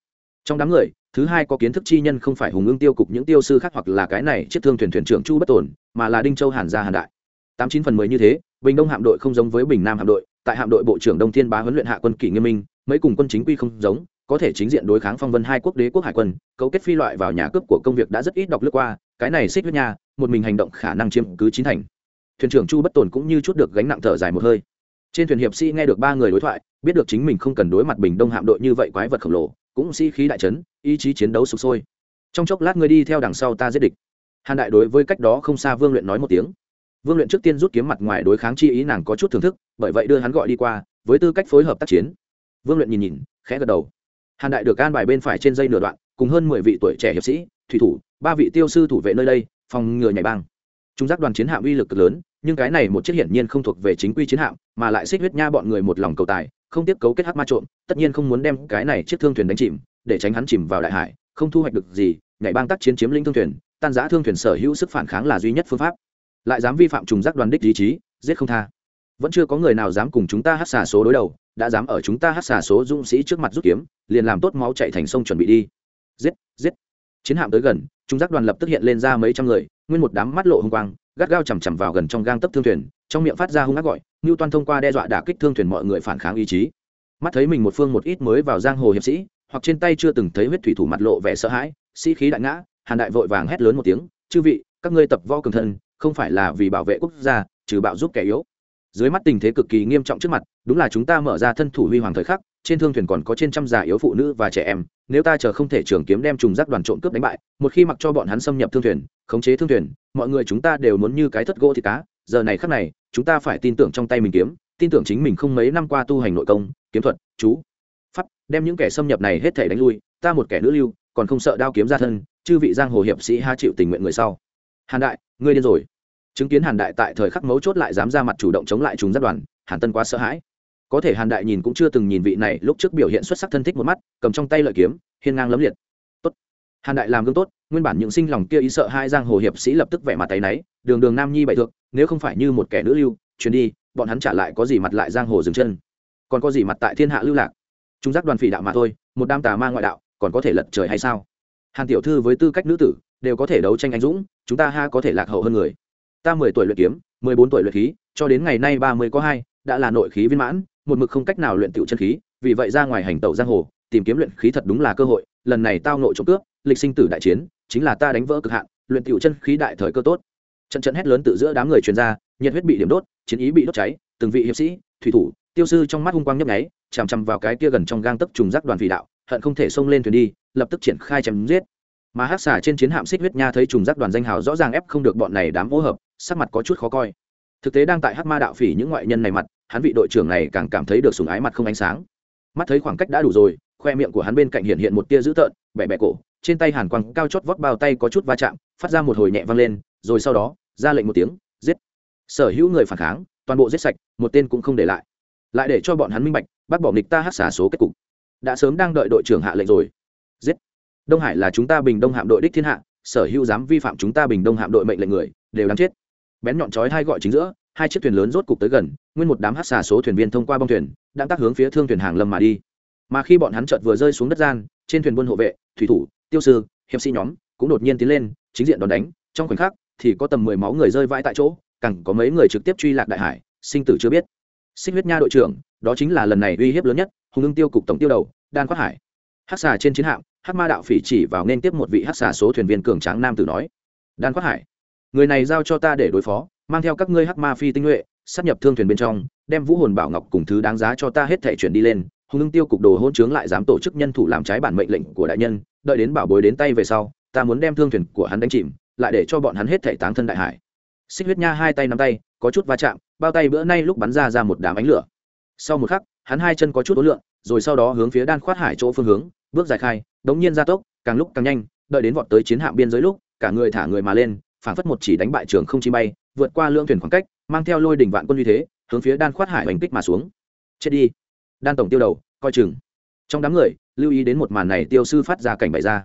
Trong đám người, thứ hai có kiến thức chi nhân không phải hùng ương tiêu cục những tiêu sư khác hoặc là cái này chiếc thương thuyền thuyền trưởng chu bất tổn mà là đinh châu hàn gia hàn đại. Tám chín phần mười như thế, bình đông hạm đội không giống với bình nam hạm đội, tại hạm đội bộ trưởng đông thiên bá huấn luyện hạ quân kỷ nghiêm minh, mấy cùng quân chính quy không giống, có thể chính diện đối kháng phong vân hai quốc đế quốc hải quân, cấu kết phi loại vào nhà cướp của công việc đã rất ít đọc lướt qua, cái này xích huyết nha, một mình hành động khả năng chiếm cứ chín thành. Thuyền trưởng chu bất tồn cũng như chút được gánh nặng thở dài một hơi trên thuyền hiệp sĩ nghe được ba người đối thoại, biết được chính mình không cần đối mặt bình đông hạm đội như vậy quái vật khổng lồ, cũng sĩ、si、khí đại trấn ý chí chiến đấu sụp sôi. Trong chốc lát ngươi đi theo đằng sau ta giết địch. Hàn đại đối với cách đó không xa vương luyện nói một tiếng. Vương luyện trước tiên rút kiếm mặt ngoài đối kháng chi ý nàng có chút thưởng thức, bởi vậy đưa hắn gọi đi qua, với tư cách phối hợp tác chiến. Vương luyện nhìn nhìn, khẽ gật đầu. Hàn đại được an bài bên phải trên dây nửa đoạn, cùng hơn mười vị tuổi trẻ hiệp sĩ, thủy thủ, ba vị tiêu sư thủ vệ nơi đây, phòng ngừa nhảy bang chúng giác đoàn chiến hạm uy lực cực lớn nhưng cái này một chiếc hiển nhiên không thuộc về chính quy chiến hạm, mà lại xích huyết nha bọn người một lòng cầu tài, không tiếp cấu kết hắc ma trộm, tất nhiên không muốn đem cái này chiếc thương thuyền đánh chìm, để tránh hắn chìm vào đại hải, không thu hoạch được gì, nhảy bang tác chiến chiếm lĩnh thương thuyền, tan giã thương thuyền sở hữu sức phản kháng là duy nhất phương pháp. Lại dám vi phạm trùng giác đoàn đích ý chí, giết không tha. Vẫn chưa có người nào dám cùng chúng ta hát xà số đối đầu, đã dám ở chúng ta hát xà số dũng sĩ trước mặt rút kiếm, liền làm tốt máu chạy thành sông chuẩn bị đi. Giết giết. Chiến hạm tới gần trung giác đoàn lập tức hiện lên ra mấy trăm người, nguyên một đám mắt lộ hồng quang gắt gao chằm chằm vào gần trong gang tấp thương thuyền, trong miệng phát ra hung ác gọi, Ngưu toan thông qua đe dọa đả kích thương thuyền mọi người phản kháng ý chí. Mắt thấy mình một phương một ít mới vào giang hồ hiệp sĩ, hoặc trên tay chưa từng thấy huyết thủy thủ mặt lộ vẻ sợ hãi, sĩ khí đại ngã, hàn đại vội vàng hét lớn một tiếng, chư vị, các ngươi tập võ cường thân, không phải là vì bảo vệ quốc gia, trừ bạo giúp kẻ yếu. Dưới mắt tình thế cực kỳ nghiêm trọng trước mặt, đúng là chúng ta mở ra thân thủ huy hoàng thời khắc, trên thương thuyền còn có trên trăm già yếu phụ nữ và trẻ em nếu ta chờ không thể trường kiếm đem trùng rác đoàn trộm cướp đánh bại, một khi mặc cho bọn hắn xâm nhập thương thuyền, khống chế thương thuyền, mọi người chúng ta đều muốn như cái thất gỗ thịt cá. Giờ này khắc này, chúng ta phải tin tưởng trong tay mình kiếm, tin tưởng chính mình không mấy năm qua tu hành nội công, kiếm thuật, chú, pháp, đem những kẻ xâm nhập này hết thể đánh lui, ta một kẻ nữ lưu, còn không sợ đao kiếm ra thân, chư vị giang hồ hiệp sĩ ha chịu tình nguyện người sau. Hàn đại, ngươi điên rồi. Chứng kiến hàn đại tại thời khắc mấu chốt lại dám ra mặt chủ động chống lại chúng giáp đoàn, hàn tân quá sợ hãi có thể hàn đại nhìn cũng chưa từng nhìn vị này, lúc trước biểu hiện xuất sắc thân thích một mắt, cầm trong tay lợi kiếm, hiên ngang lấm liệt. Tốt. Hàn đại làm gương tốt, nguyên bản những sinh lòng kia ý sợ hai giang hồ hiệp sĩ lập tức vẻ mặt tay náy, đường đường nam nhi bậy thượng, nếu không phải như một kẻ nữ lưu, chuyến đi, bọn hắn trả lại có gì mặt lại giang hồ dừng chân? Còn có gì mặt tại thiên hạ lưu lạc? Chúng giác đoàn phỉ đạo mà thôi, một đam tà ma ngoại đạo, còn có thể lật trời hay sao? Hàn tiểu thư với tư cách nữ tử, đều có thể đấu tranh anh dũng, chúng ta ha có thể lạc hậu hơn người. Ta mười tuổi luyện kiếm, mười bốn tuổi luyện khí, cho đến ngày nay ba mươi có hai, đã là nội khí viên mãn một mực không cách nào luyện tiểu chân khí, vì vậy ra ngoài hành tẩu giang hồ, tìm kiếm luyện khí thật đúng là cơ hội, lần này tao nội trộm cướp, lịch sinh tử đại chiến, chính là ta đánh vỡ cực hạn, luyện tiểu chân khí đại thời cơ tốt. Trận trận hét lớn tự giữa đám người truyền ra, nhiệt huyết bị điểm đốt, chiến ý bị đốt cháy, từng vị hiệp sĩ, thủy thủ, tiêu sư trong mắt hung quang nhấp nháy, chằm chằm vào cái kia gần trong gang tấc trùng giác đoàn vị đạo, hận không thể xông lên thuyền đi, lập tức triển khai chém giết. Mà hắc xả trên chiến hạm xích huyết nha thấy trùng giác đoàn danh hào rõ ràng ép không được bọn này đám hỗ hợp, sắc mặt có chút khó coi. Thực tế đang tại hắc ma đạo phỉ những ngoại nhân này mặt hắn vị đội trưởng này càng cảm thấy được sùng ái mặt không ánh sáng. Mắt thấy khoảng cách đã đủ rồi, khoe miệng của hắn bên cạnh hiện hiện một tia dữ tợn bẹ bẹ cổ, trên tay hàn quang cao chót vót bao tay có chút va chạm, phát ra một hồi nhẹ vang lên, rồi sau đó, ra lệnh một tiếng, giết. Sở hữu người phản kháng, toàn bộ giết sạch, một tên cũng không để lại. Lại để cho bọn hắn minh bạch bắt bỏ nghịch ta hát xả số kết cục. Đã sớm đang đợi đội trưởng hạ lệnh rồi. Giết. Đông hải là chúng ta bình đông hạm đội đích thiên hạ, sở hữu dám vi phạm chúng ta bình đông hạm đội mệnh lệnh người, đều đáng chết. Bén nhọn chói hai gọi chính giữa hai chiếc thuyền lớn rốt cục tới gần, nguyên một đám hát xà số thuyền viên thông qua bong thuyền, đang tác hướng phía thương thuyền hàng lâm mà đi. Mà khi bọn hắn chợt vừa rơi xuống đất gian, trên thuyền buôn hộ vệ, thủy thủ, tiêu sư, hiệp sĩ nhóm cũng đột nhiên tiến lên, chính diện đòn đánh. Trong khoảnh khắc thì có tầm mười máu người rơi vãi tại chỗ, càng có mấy người trực tiếp truy lạc đại hải, sinh tử chưa biết. Sinh huyết nha đội trưởng, đó chính là lần này uy hiếp lớn nhất, hùng ưng tiêu cục tổng tiêu đầu, đan quát hải. Hát xà trên chiến hạm, hát ma đạo phỉ chỉ vào nên tiếp một vị hát xà số thuyền viên cường tráng nam tử nói, đan quát hải, người này giao cho ta để đối phó mang theo các ngươi hắc ma phi tinh nhuệ sắp nhập thương thuyền bên trong, đem vũ hồn bảo ngọc cùng thứ đáng giá cho ta hết thể chuyển đi lên, hùng ưng tiêu cục đồ hôn chướng lại dám tổ chức nhân thủ làm trái bản mệnh lệnh của đại nhân, đợi đến bảo bối đến tay về sau, ta muốn đem thương thuyền của hắn đánh chìm, lại để cho bọn hắn hết thể táng thân đại hải. Xích huyết nha hai tay nắm tay, có chút va chạm, bao tay bữa nay lúc bắn ra ra một đám ánh lửa. Sau một khắc, hắn hai chân có chút ối lượng rồi sau đó hướng phía đan khoát hải chỗ phương hướng, bước dài khai, đống nhiên ra tốc, càng lúc càng nhanh, đợi đến vọt tới chiến hạm biên giới lúc, cả người thả người mà lên, phảng phất một chỉ đánh bại trường không chi bay vượt qua lưỡng thuyền khoảng cách, mang theo lôi đỉnh vạn quân như thế, hướng phía đan khoát hải hành kích mà xuống. Chết đi. Đan tổng tiêu đầu, coi chừng. Trong đám người, lưu ý đến một màn này tiêu sư phát ra cảnh bày ra.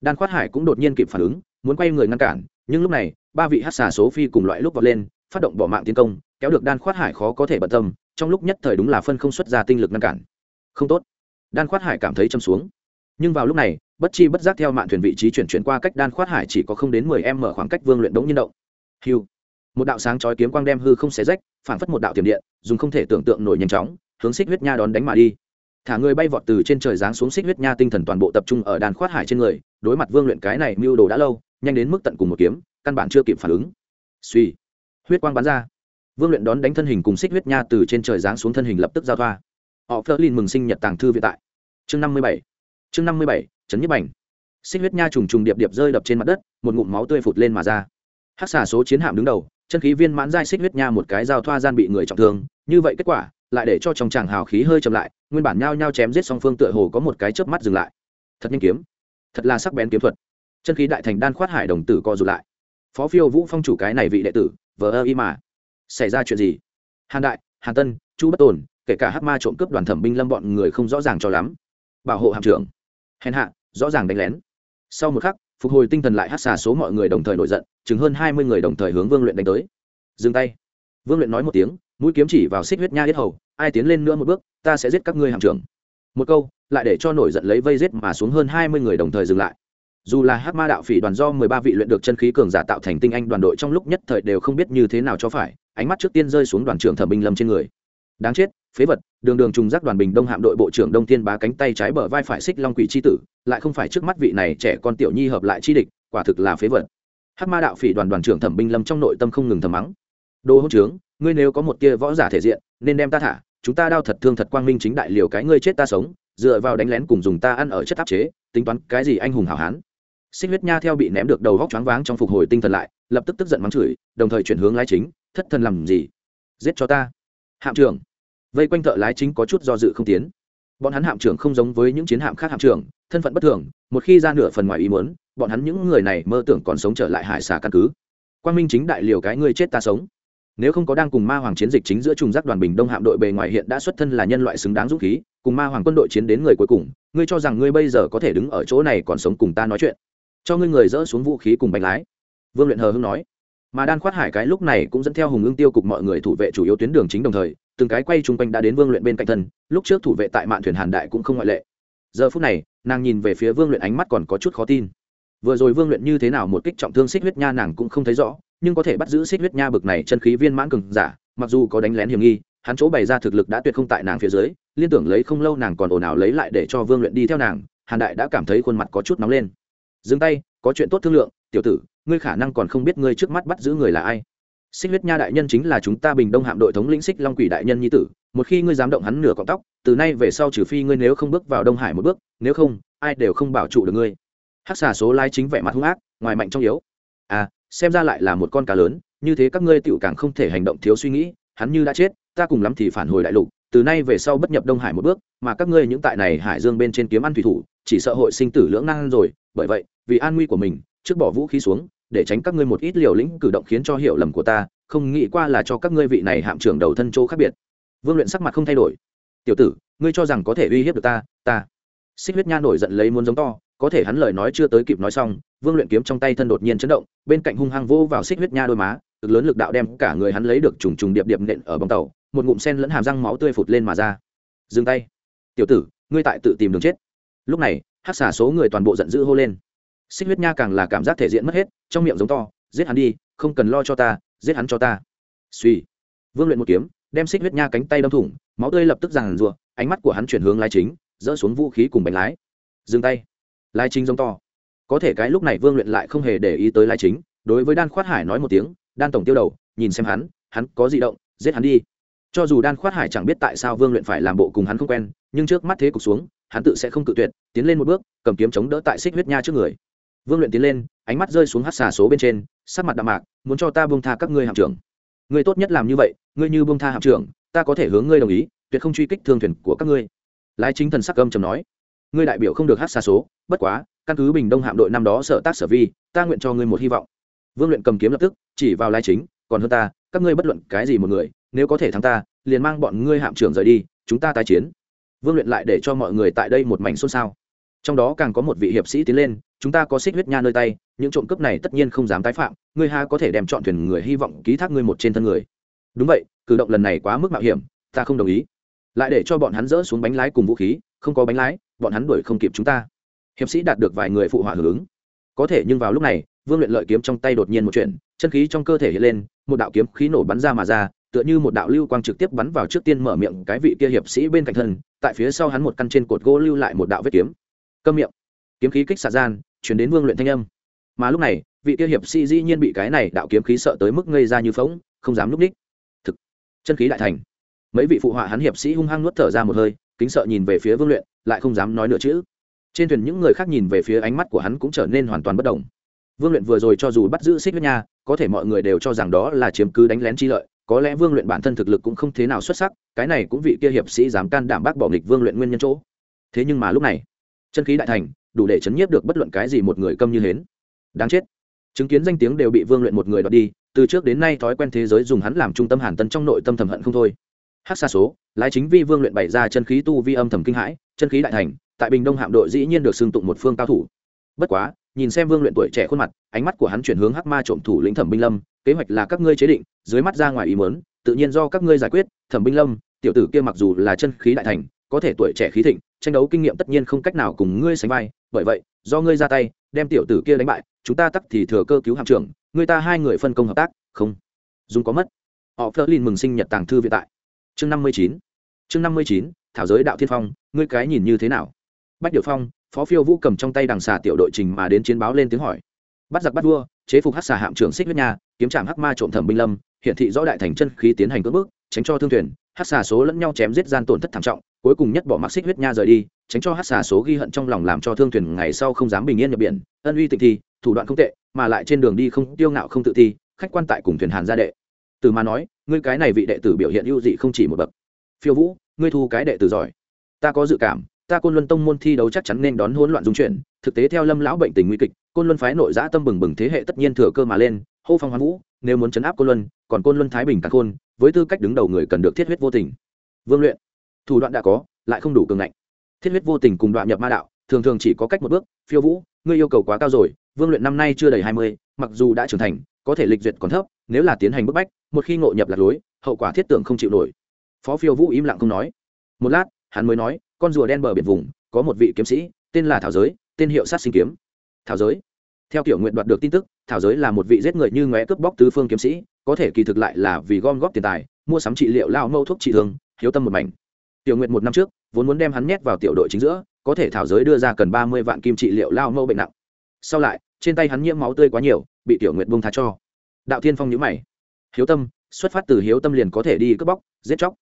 Đan khoát hải cũng đột nhiên kịp phản ứng, muốn quay người ngăn cản, nhưng lúc này, ba vị hát xà số phi cùng loại lúc vọt lên, phát động bỏ mạng tiến công, kéo được đan khoát hải khó có thể bận tâm, trong lúc nhất thời đúng là phân không xuất ra tinh lực ngăn cản. Không tốt. Đan khoát hải cảm thấy châm xuống. Nhưng vào lúc này, bất chi bất giác theo mạn thuyền vị trí chuyển chuyển qua cách đan khoát hải chỉ có không đến mười em mở khoảng cách vương luyện đống nhiên động. Hiu một đạo sáng chói kiếm quang đem hư không xé rách phản phất một đạo tiềm điện, dùng không thể tưởng tượng nổi nhanh chóng, hướng xích huyết nha đón đánh mà đi. Thả người bay vọt từ trên trời giáng xuống xích huyết nha tinh thần toàn bộ tập trung ở đàn khoát hải trên người, đối mặt vương luyện cái này mưu đồ đã lâu, nhanh đến mức tận cùng một kiếm, căn bản chưa kịp phản ứng. Suy huyết quang bắn ra. Vương luyện đón đánh thân hình cùng xích huyết nha từ trên trời giáng xuống thân hình lập tức giao thoa. Họ phơ linh mừng sinh nhật tàng thư vĩ tại. Chương năm mươi bảy. Chương năm mươi bảy, trấn nhất bành. Xích huyết nha trùng trùng điệp điệp rơi đập trên mặt đất, một ngụm máu tươi phụt lên mà ra. Hắc xà số chiến hạm đứng đầu chân khí viên mãn giai xích huyết nha một cái giao thoa gian bị người trọng thương, như vậy kết quả, lại để cho trong chàng hào khí hơi chậm lại, nguyên bản nhao nhao chém giết song phương tựa hồ có một cái chớp mắt dừng lại. Thật nhanh kiếm. Thật là sắc bén kiếm thuật. Chân khí đại thành đan khoát hải đồng tử co rụt lại. Phó phiêu vũ phong chủ cái này vị đệ tử, vờ ơ y mà. Xảy ra chuyện gì? Hàn đại, hàn tân, chu bất tồn, kể cả hát ma trộm cướp đoàn thẩm binh lâm bọn người không rõ ràng cho lắm. Bảo hộ hạm trưởng. Hèn hạ, rõ ràng đánh lén. Sau một khắc phục hồi tinh thần lại hát xà số mọi người đồng thời nổi giận chứng hơn hai mươi người đồng thời hướng vương luyện đánh tới. Dừng tay. Vương luyện nói một tiếng, mũi kiếm chỉ vào xích huyết nha yết hầu, ai tiến lên nữa một bước, ta sẽ giết các ngươi hạm trưởng. Một câu, lại để cho nổi giận lấy vây giết mà xuống hơn hai mươi người đồng thời dừng lại. Dù là hát ma đạo phỉ đoàn do mười ba vị luyện được chân khí cường giả tạo thành tinh anh đoàn đội trong lúc nhất thời đều không biết như thế nào cho phải, ánh mắt trước tiên rơi xuống đoàn trưởng thẩm binh lâm trên người. Đáng chết phế vật, đường đường trùng giác đoàn bình đông hạm đội bộ trưởng đông thiên bá cánh tay trái bờ vai phải xích long quỷ c h i tử, lại không phải trước mắt vị này trẻ con tiểu nhi hợp lại chi địch, quả thực là phế vật. Hát ma đạo phỉ đoàn đoàn trưởng thẩm binh lâm trong nội tâm không ngừng thầm mắng. Đồ hỗ trướng, ngươi nếu có một tia võ giả thể diện, nên đem ta thả, chúng ta đao thật thương thật quang minh chính đại liều cái ngươi chết ta sống, dựa vào đánh lén cùng dùng ta ăn ở chất áp chế, tính toán cái gì anh hùng hảo hán. Xích huyết nha theo bị ném được đầu vóc choáng váng trong phục hồi tinh thần lại, lập tức tức giận mắng chửi, đồng thời chuyển hướng lái chính, thất thần làm gì? Giết cho ta. Hạm trưởng vây quanh thợ lái chính có chút do dự không tiến. Bọn hắn hạm trưởng không giống với những chiến hạm khác hạm trưởng, thân phận bất thường, một khi ra nửa phần ngoài ý muốn, bọn hắn những người này mơ tưởng còn sống trở lại hải xà căn cứ. Quan minh chính đại liều cái ngươi chết ta sống. Nếu không có đang cùng ma hoàng chiến dịch chính giữa trùng giác đoàn bình đông hạm đội bề ngoài hiện đã xuất thân là nhân loại xứng đáng dũng khí, cùng ma hoàng quân đội chiến đến người cuối cùng, ngươi cho rằng ngươi bây giờ có thể đứng ở chỗ này còn sống cùng ta nói chuyện. Cho ngươi người dỡ xuống vũ khí cùng bánh lái. Vương luyện hờ hưng nói. Mà đan khoát hải cái lúc này cũng dẫn theo hùng ưng tiêu cục mọi người thủ vệ chủ yếu tuyến đường chính đồng thời từng cái quay chung quanh đã đến vương luyện bên cạnh thân, lúc trước thủ vệ tại mạn thuyền hàn đại cũng không ngoại lệ. Giờ phút này, nàng nhìn về phía vương luyện ánh mắt còn có chút khó tin. Vừa rồi vương luyện như thế nào một kích trọng thương xích huyết nha nàng cũng không thấy rõ, nhưng có thể bắt giữ xích huyết nha bực này chân khí viên mãn cường giả, mặc dù có đánh lén hiểm nghi, hắn chỗ bày ra thực lực đã tuyệt không tại nàng phía dưới, liên tưởng lấy không lâu nàng còn ồn ào lấy lại để cho vương luyện đi theo nàng, hàn đại đã cảm thấy khuôn mặt có chút nóng lên. Dừng tay, có chuyện tốt thương lượng, tiểu tử, ngươi khả năng còn không biết ngươi trước mắt bắt giữ người là ai xích huyết nha đại nhân chính là chúng ta bình đông hạm đội thống lĩnh xích long quỷ đại nhân nhi tử, một khi ngươi dám động hắn nửa cọng tóc, từ nay về sau trừ phi ngươi nếu không bước vào đông hải một bước, nếu không, ai đều không bảo trụ được ngươi. Hắc xà số lai chính vẻ mặt hung ác, ngoài mạnh trong yếu. À xem ra lại là một con cá lớn, như thế các ngươi tựu càng không thể hành động thiếu suy nghĩ, hắn như đã chết, ta cùng lắm thì phản hồi đại lục, từ nay về sau bất nhập đông hải một bước, mà các ngươi những tại này hải dương bên trên kiếm ăn thủy thủ, chỉ sợ hội sinh tử lưỡng nan rồi, bởi vậy, vì an nguy của mình, trước bỏ vũ khí xuống để tránh các ngươi một ít liều lĩnh cử động khiến cho hiểu lầm của ta, không nghĩ qua là cho các ngươi vị này hạm trưởng đầu thân chỗ khác biệt. Vương luyện sắc mặt không thay đổi. Tiểu tử, ngươi cho rằng có thể uy hiếp được ta ta. Xích huyết nha nổi giận lấy muốn giống to, có thể hắn lời nói chưa tới kịp nói xong, vương luyện kiếm trong tay thân đột nhiên chấn động, bên cạnh hung hăng vô vào xích huyết nha đôi má, cực lớn lực đạo đem cả người hắn lấy được trùng trùng điệp điệp nện ở bóng tàu, một ngụm sen lẫn hàm răng máu tươi phụt lên mà ra. Dừng tay. Tiểu tử, ngươi tại tự tìm đường chết. Lúc này hát xả số người toàn bộ giận dữ hô lên xích huyết nha càng là cảm giác thể diện mất hết, trong miệng giống to, giết hắn đi, không cần lo cho ta, giết hắn cho ta. Suy vương luyện một kiếm, đem xích huyết nha cánh tay đâm thủng, máu tươi lập tức giàn rụa, ánh mắt của hắn chuyển hướng lái chính, dỡ xuống vũ khí cùng bánh lái. Dừng tay. Lái chính giống to. Có thể cái lúc này vương luyện lại không hề để ý tới lái chính, đối với đan khoát hải nói một tiếng, đan tổng tiêu đầu, nhìn xem hắn hắn có di động, giết hắn đi. Cho dù đan khoát hải chẳng biết tại sao vương luyện phải làm bộ cùng hắn không quen, nhưng trước mắt thế cục xuống, hắn tự sẽ không cự tuyệt, tiến lên một bước, cầm kiếm chống đỡ tại xích huyết nha trước người vương luyện tiến lên, ánh mắt rơi xuống hát xà số bên trên, sắc mặt đạm mạc, muốn cho ta bông tha các ngươi hạm trưởng. Ngươi tốt nhất làm như vậy, ngươi như bông tha hạm trưởng, ta có thể hướng ngươi đồng ý, tuyệt không truy kích thương thuyền của các ngươi. Lái chính thần sắc âm trầm nói, ngươi đại biểu không được hát xa số, bất quá, căn cứ bình đông hạm đội năm đó sở tác sở vi, ta nguyện cho ngươi một hy vọng. Vương luyện cầm kiếm lập tức, chỉ vào lai chính, còn hơn ta, các ngươi bất luận cái gì một người, nếu có thể thắng ta, liền mang bọn ngươi hạm trưởng rời đi, chúng ta tái chiến. Vương luyện lại để cho mọi người tại đây một mảnh xôn xao. Trong đó càng có một vị hiệp sĩ tiến lên chúng ta có xích huyết nha nơi tay, những trộm cướp này tất nhiên không dám tái phạm, ngươi ha có thể đem chọn thuyền người hy vọng ký thác ngươi một trên thân người. Đúng vậy, cử động lần này quá mức mạo hiểm, ta không đồng ý. Lại để cho bọn hắn dỡ xuống bánh lái cùng vũ khí, không có bánh lái, bọn hắn đuổi không kịp chúng ta. Hiệp sĩ đạt được vài người phụ họa hưởng ứng. Có thể nhưng vào lúc này, vương luyện lợi kiếm trong tay đột nhiên một chuyện chân khí trong cơ thể hiện lên, một đạo kiếm khí nổ bắn ra mà ra, tựa như một đạo lưu quang trực tiếp bắn vào trước tiên mở miệng cái vị kia hiệp sĩ bên cạnh thân, tại phía sau hắn một căn trên cột gỗ lưu lại một đạo vết kiếm. Câm miệng. Kiếm khí kích xạ gian chuyển đến vương luyện thanh âm. Mà lúc này, vị kia hiệp sĩ dĩ nhiên bị cái này đạo kiếm khí sợ tới mức ngây ra như phóng không dám núp ních thực, chân khí đại thành. Mấy vị phụ họa hắn hiệp sĩ hung hăng nuốt thở ra một hơi, kính sợ nhìn về phía vương luyện, lại không dám nói nữa chữ trên thuyền những người khác nhìn về phía ánh mắt của hắn cũng trở nên hoàn toàn bất đồng vương luyện vừa rồi cho dù bắt giữ xích huyết nha, có thể mọi người đều cho rằng đó là chiếm cứ đánh lén chi lợi, có lẽ vương luyện bản thân thực lực cũng không thế nào xuất sắc, cái này cũng vị kia hiệp sĩ dám can đảm bác bỏ nghịch vương luyện nguyên nhân chỗ. Thế nhưng mà lúc này, chân khí đại thành đủ để chấn nhiếp được bất luận cái gì một người câm như hến. Đáng chết. Chứng kiến danh tiếng đều bị vương luyện một người đoạt đi, từ trước đến nay thói quen thế giới dùng hắn làm trung tâm hàn tân trong nội tâm thầm hận không thôi. Hát xa số, lái chính vi vương luyện bày ra chân khí tu vi âm thầm kinh hãi, chân khí đại thành, tại bình đông hạm đội dĩ nhiên được xưng tụng một phương cao thủ. Bất quá, nhìn xem vương luyện tuổi trẻ khuôn mặt, ánh mắt của hắn chuyển hướng hắc ma trộm thủ lĩnh thẩm binh lâm, kế hoạch là các ngươi chế định, dưới mắt ra ngoài ý mớn tự nhiên do các ngươi giải quyết, thẩm binh lâm, tiểu tử kia mặc dù là chân khí đại thành có thể tuổi trẻ khí thịnh, tranh đấu kinh nghiệm tất nhiên không cách nào cùng ngươi sánh vai, bởi vậy, do ngươi ra tay, đem tiểu tử kia đánh bại, chúng ta tắc thì thừa cơ cứu hạm trưởng người ta hai người phân công hợp tác, không. Dùng có mất. Họ phơ lin mừng sinh nhật tàng thư viện tại. Chương năm mươi chín. Chương năm mươi chín, thảo giới đạo thiên phong, ngươi cái nhìn như thế nào? Bách điệu phong, phó phiêu vũ cầm trong tay đằng xà tiểu đội trình mà đến chiến báo lên tiếng hỏi. Bắt giặc bắt vua, chế phục hát xà hạm trưởng xích huyết nha, kiếm trạm hắc ma trộm thẩm binh lâm hiện thị rõ đại thành chân khí tiến hành cưỡng bước tránh cho thương thuyền hát xà số lẫn nhau chém giết gian tổn thất thảm trọng cuối cùng nhất bỏ mặc xích huyết nha rời đi, tránh cho hát xà số ghi hận trong lòng làm cho thương thuyền ngày sau không dám bình yên nhập biển. Ân uy tịnh thi thủ đoạn không tệ, mà lại trên đường đi không, tiêu ngạo không tự thi, khách quan tại cùng thuyền hàn gia đệ. Từ mà nói, ngươi cái này vị đệ tử biểu hiện ưu dị không chỉ một bậc. Phiêu vũ, ngươi thu cái đệ tử giỏi. Ta có dự cảm, ta côn luân tông môn thi đấu chắc chắn nên đón hỗn loạn dung chuyển, thực tế theo lâm lão bệnh tình nguy kịch, côn luân phái nội giã tâm bừng bừng thế hệ tất nhiên thừa cơ mà lên, hô phong hoán vũ, nếu muốn chấn áp côn luân, còn côn luân thái bình càng khôn, với tư cách đứng đầu người cần được thiết huyết vô tình. Vương luyện thủ đoạn đã có, lại không đủ cường ngạnh. Thiết huyết vô tình cùng đoạn nhập ma đạo, thường thường chỉ có cách một bước, phiêu vũ, ngươi yêu cầu quá cao rồi, vương luyện năm nay chưa đầy hai mươi, mặc dù đã trưởng thành, có thể lịch duyệt còn thấp, nếu là tiến hành bức bách, một khi ngộ nhập lạc lối, hậu quả thiết tưởng không chịu nổi. Phó phiêu vũ im lặng không nói. Một lát, hắn mới nói, con rùa đen bờ biển vùng, có một vị kiếm sĩ, tên là thảo giới, tên hiệu sát sinh kiếm. Thảo giới. Theo kiểu nguyện đoạt được tin tức, thảo giới là một vị giết người như ngóe cướp bóc tứ phương kiếm sĩ, có thể kỳ thực lại là vì gom góp tiền tài, mua sắm trị liệu lao mâu thuốc trị thương, hiếu tâm một mảnh tiểu Nguyệt một năm trước, vốn muốn đem hắn nhét vào tiểu đội chính giữa, có thể thảo giới đưa ra cần ba mươi vạn kim trị liệu lao mâu bệnh nặng. Sau lại, trên tay hắn nhiễm máu tươi quá nhiều, bị tiểu Nguyệt bông tha cho. Đạo thiên phong nhữ mày. Hiếu tâm, xuất phát từ hiếu tâm liền có thể đi cướp bóc, giết chóc.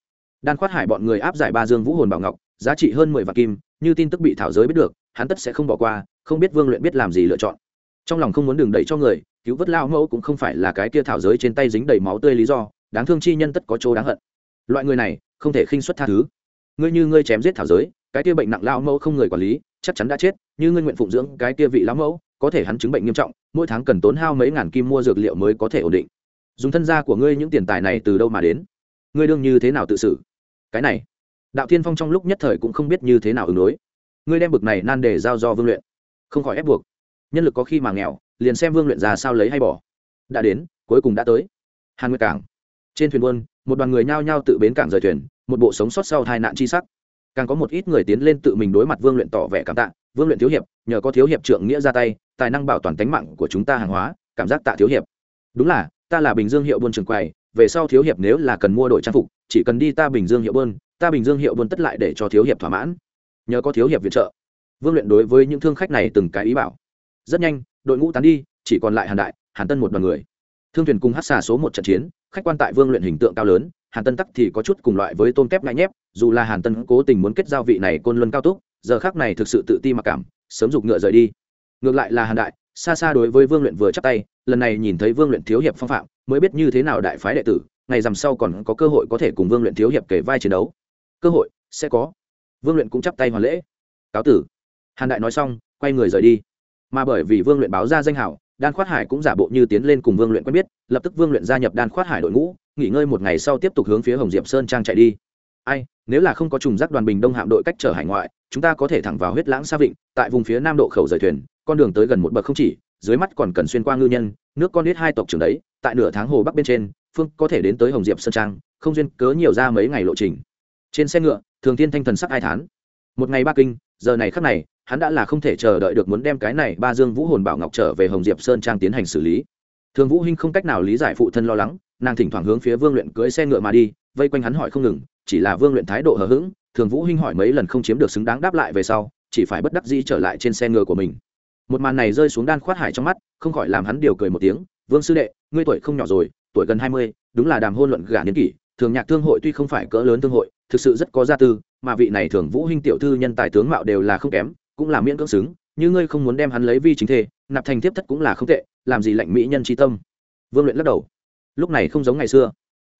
Đan khoát hải bọn người áp giải ba dương vũ hồn bảo ngọc, giá trị hơn mười vạn kim, như tin tức bị thảo giới biết được, hắn tất sẽ không bỏ qua, không biết vương luyện biết làm gì lựa chọn. Trong lòng không muốn đường đẩy cho người, cứu vớt lao mẫu cũng không phải là cái kia thảo giới trên tay dính đầy máu tươi lý do, đáng thương chi nhân tất có chỗ đáng hận. Loại người này, không thể khinh xuất tha thứ ngươi như ngươi chém giết thảo giới, cái kia bệnh nặng lao mẫu không người quản lý, chắc chắn đã chết, như ngươi nguyện phụng dưỡng cái kia vị lão mẫu, có thể hắn chứng bệnh nghiêm trọng, mỗi tháng cần tốn hao mấy ngàn kim mua dược liệu mới có thể ổn định. Dùng thân gia của ngươi những tiền tài này từ đâu mà đến? Ngươi đương như thế nào tự xử? Cái này, đạo thiên phong trong lúc nhất thời cũng không biết như thế nào ứng đối. Ngươi đem bực này nan để giao do vương luyện. Không khỏi ép buộc. Nhân lực có khi mà nghèo, liền xem vương luyện già sao lấy hay bỏ. Đã đến, cuối cùng đã tới. Hàn nguyệt cảng. Trên thuyền buôn, một đoàn người nhao nhao tự bến cảng rời thuyền một bộ sống sót sau hai nạn chi sắc. Càng có một ít người tiến lên tự mình đối mặt vương luyện tỏ vẻ cảm tạ, vương luyện thiếu hiệp, nhờ có thiếu hiệp trượng nghĩa ra tay, tài năng bảo toàn tính mạng của chúng ta hàng hóa, cảm giác tạ thiếu hiệp. Đúng là, ta là bình dương hiệu buôn trường quầy, về sau thiếu hiệp nếu là cần mua đội trang phục, chỉ cần đi ta bình dương hiệu buôn, ta bình dương hiệu buôn tất lại để cho thiếu hiệp thỏa mãn. Nhờ có thiếu hiệp viện trợ. Vương luyện đối với những thương khách này từng cái ý bảo. Rất nhanh, đội ngũ tán đi, chỉ còn lại hàn đại, hàn tân một đoàn người. Thương thuyền cùng hát xà số một trận chiến, khách quan tại vương luyện hình tượng cao lớn hàn tân tắc thì có chút cùng loại với tôm kép ngại nhép, dù là hàn tân cố tình muốn kết giao vị này côn luân cao túc, giờ khác này thực sự tự ti mặc cảm, sớm giục ngựa rời đi. Ngược lại là hàn đại, xa xa đối với vương luyện vừa chắc tay, lần này nhìn thấy vương luyện thiếu hiệp phong phạm, mới biết như thế nào đại phái đệ tử, ngày rằm sau còn có cơ hội có thể cùng vương luyện thiếu hiệp kể vai chiến đấu. Cơ hội sẽ có. Vương luyện cũng chắp tay hoàn lễ. Cáo tử. Hàn đại nói xong, quay người rời đi. Mà bởi vì vương luyện báo ra danh hảo đan khoát hải cũng giả bộ như tiến lên cùng vương luyện quen biết, lập tức vương luyện gia nhập đan khoát hải đội ngũ, nghỉ ngơi một ngày sau tiếp tục hướng phía hồng diệp sơn trang chạy đi. Ai, nếu là không có trùng rác đoàn bình đông hạm đội cách trở hải ngoại, chúng ta có thể thẳng vào huyết lãng xa vịnh, tại vùng phía nam độ khẩu rời thuyền, con đường tới gần một bậc không chỉ, dưới mắt còn cần xuyên qua ngư nhân, nước con huyết hai tộc trưởng đấy, tại nửa tháng hồ bắc bên trên, phương có thể đến tới hồng diệp sơn trang, không duyên cớ nhiều ra mấy ngày lộ trình. Trên xe ngựa, thường tiên thanh thần sắc ai thán. Một ngày ba kinh, giờ này khắc này hắn đã là không thể chờ đợi được muốn đem cái này ba dương vũ hồn bảo ngọc trở về hồng diệp sơn trang tiến hành xử lý. Thường vũ hinh không cách nào lý giải phụ thân lo lắng, nàng thỉnh thoảng hướng phía vương luyện cưỡi xe ngựa mà đi, vây quanh hắn hỏi không ngừng, chỉ là vương luyện thái độ hờ hững, thường vũ hinh hỏi mấy lần không chiếm được xứng đáng đáp lại về sau, chỉ phải bất đắc dĩ trở lại trên xe ngựa của mình. Một màn này rơi xuống đan khoát hải trong mắt, không khỏi làm hắn điều cười một tiếng, vương sư đệ, ngươi tuổi không nhỏ rồi, tuổi gần hai mươi, đúng là đàm hôn luận gả niên kỷ, thường nhạc thương hội tuy không phải cỡ lớn thương hội, thực sự rất có gia tư, mà vị này thường vũ hinh tiểu thư nhân tài tướng mạo đều là không kém cũng là miễn cưỡng xứng, như ngươi không muốn đem hắn lấy vi chính thể nạp thành tiếp thất cũng là không tệ, làm gì lạnh mỹ nhân trí tâm. Vương luyện lắc đầu. Lúc này không giống ngày xưa.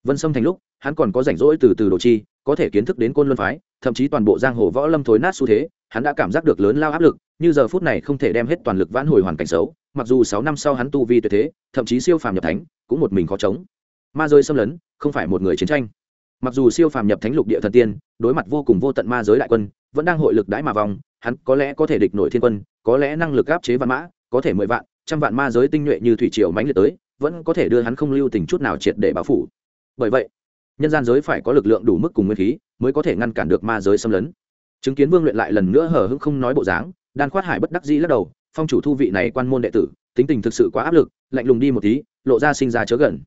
Vân sâm thành lúc, hắn còn có rảnh rỗi từ từ đồ chi, có thể kiến thức đến côn luân phái, thậm chí toàn bộ giang hồ võ lâm thối nát xu thế, hắn đã cảm giác được lớn lao áp lực, như giờ phút này không thể đem hết toàn lực vãn hồi hoàn cảnh xấu, mặc dù sáu năm sau hắn tu vi tuyệt thế, thậm chí siêu phàm nhập thánh, cũng một mình khó chống. Ma rơi xâm lấn, không phải một người chiến tranh. Mặc dù siêu phàm nhập thánh lục địa thần tiên, đối mặt vô cùng vô tận ma giới đại quân, vẫn đang hội lực đãi mà vòng hắn có lẽ có thể địch nổi thiên quân, có lẽ năng lực áp chế văn mã, có thể mười vạn, trăm vạn ma giới tinh nhuệ như thủy triều mãnh liệt tới, vẫn có thể đưa hắn không lưu tình chút nào triệt để báo phủ. Bởi vậy, nhân gian giới phải có lực lượng đủ mức cùng nguyên khí mới có thể ngăn cản được ma giới xâm lấn. Chứng kiến vương luyện lại lần nữa hờ hững không nói bộ dáng, đan khoát hải bất đắc dĩ lắc đầu, phong chủ thu vị này quan môn đệ tử, tính tình thực sự quá áp lực, lạnh lùng đi một tí, lộ ra sinh ra chớ gần.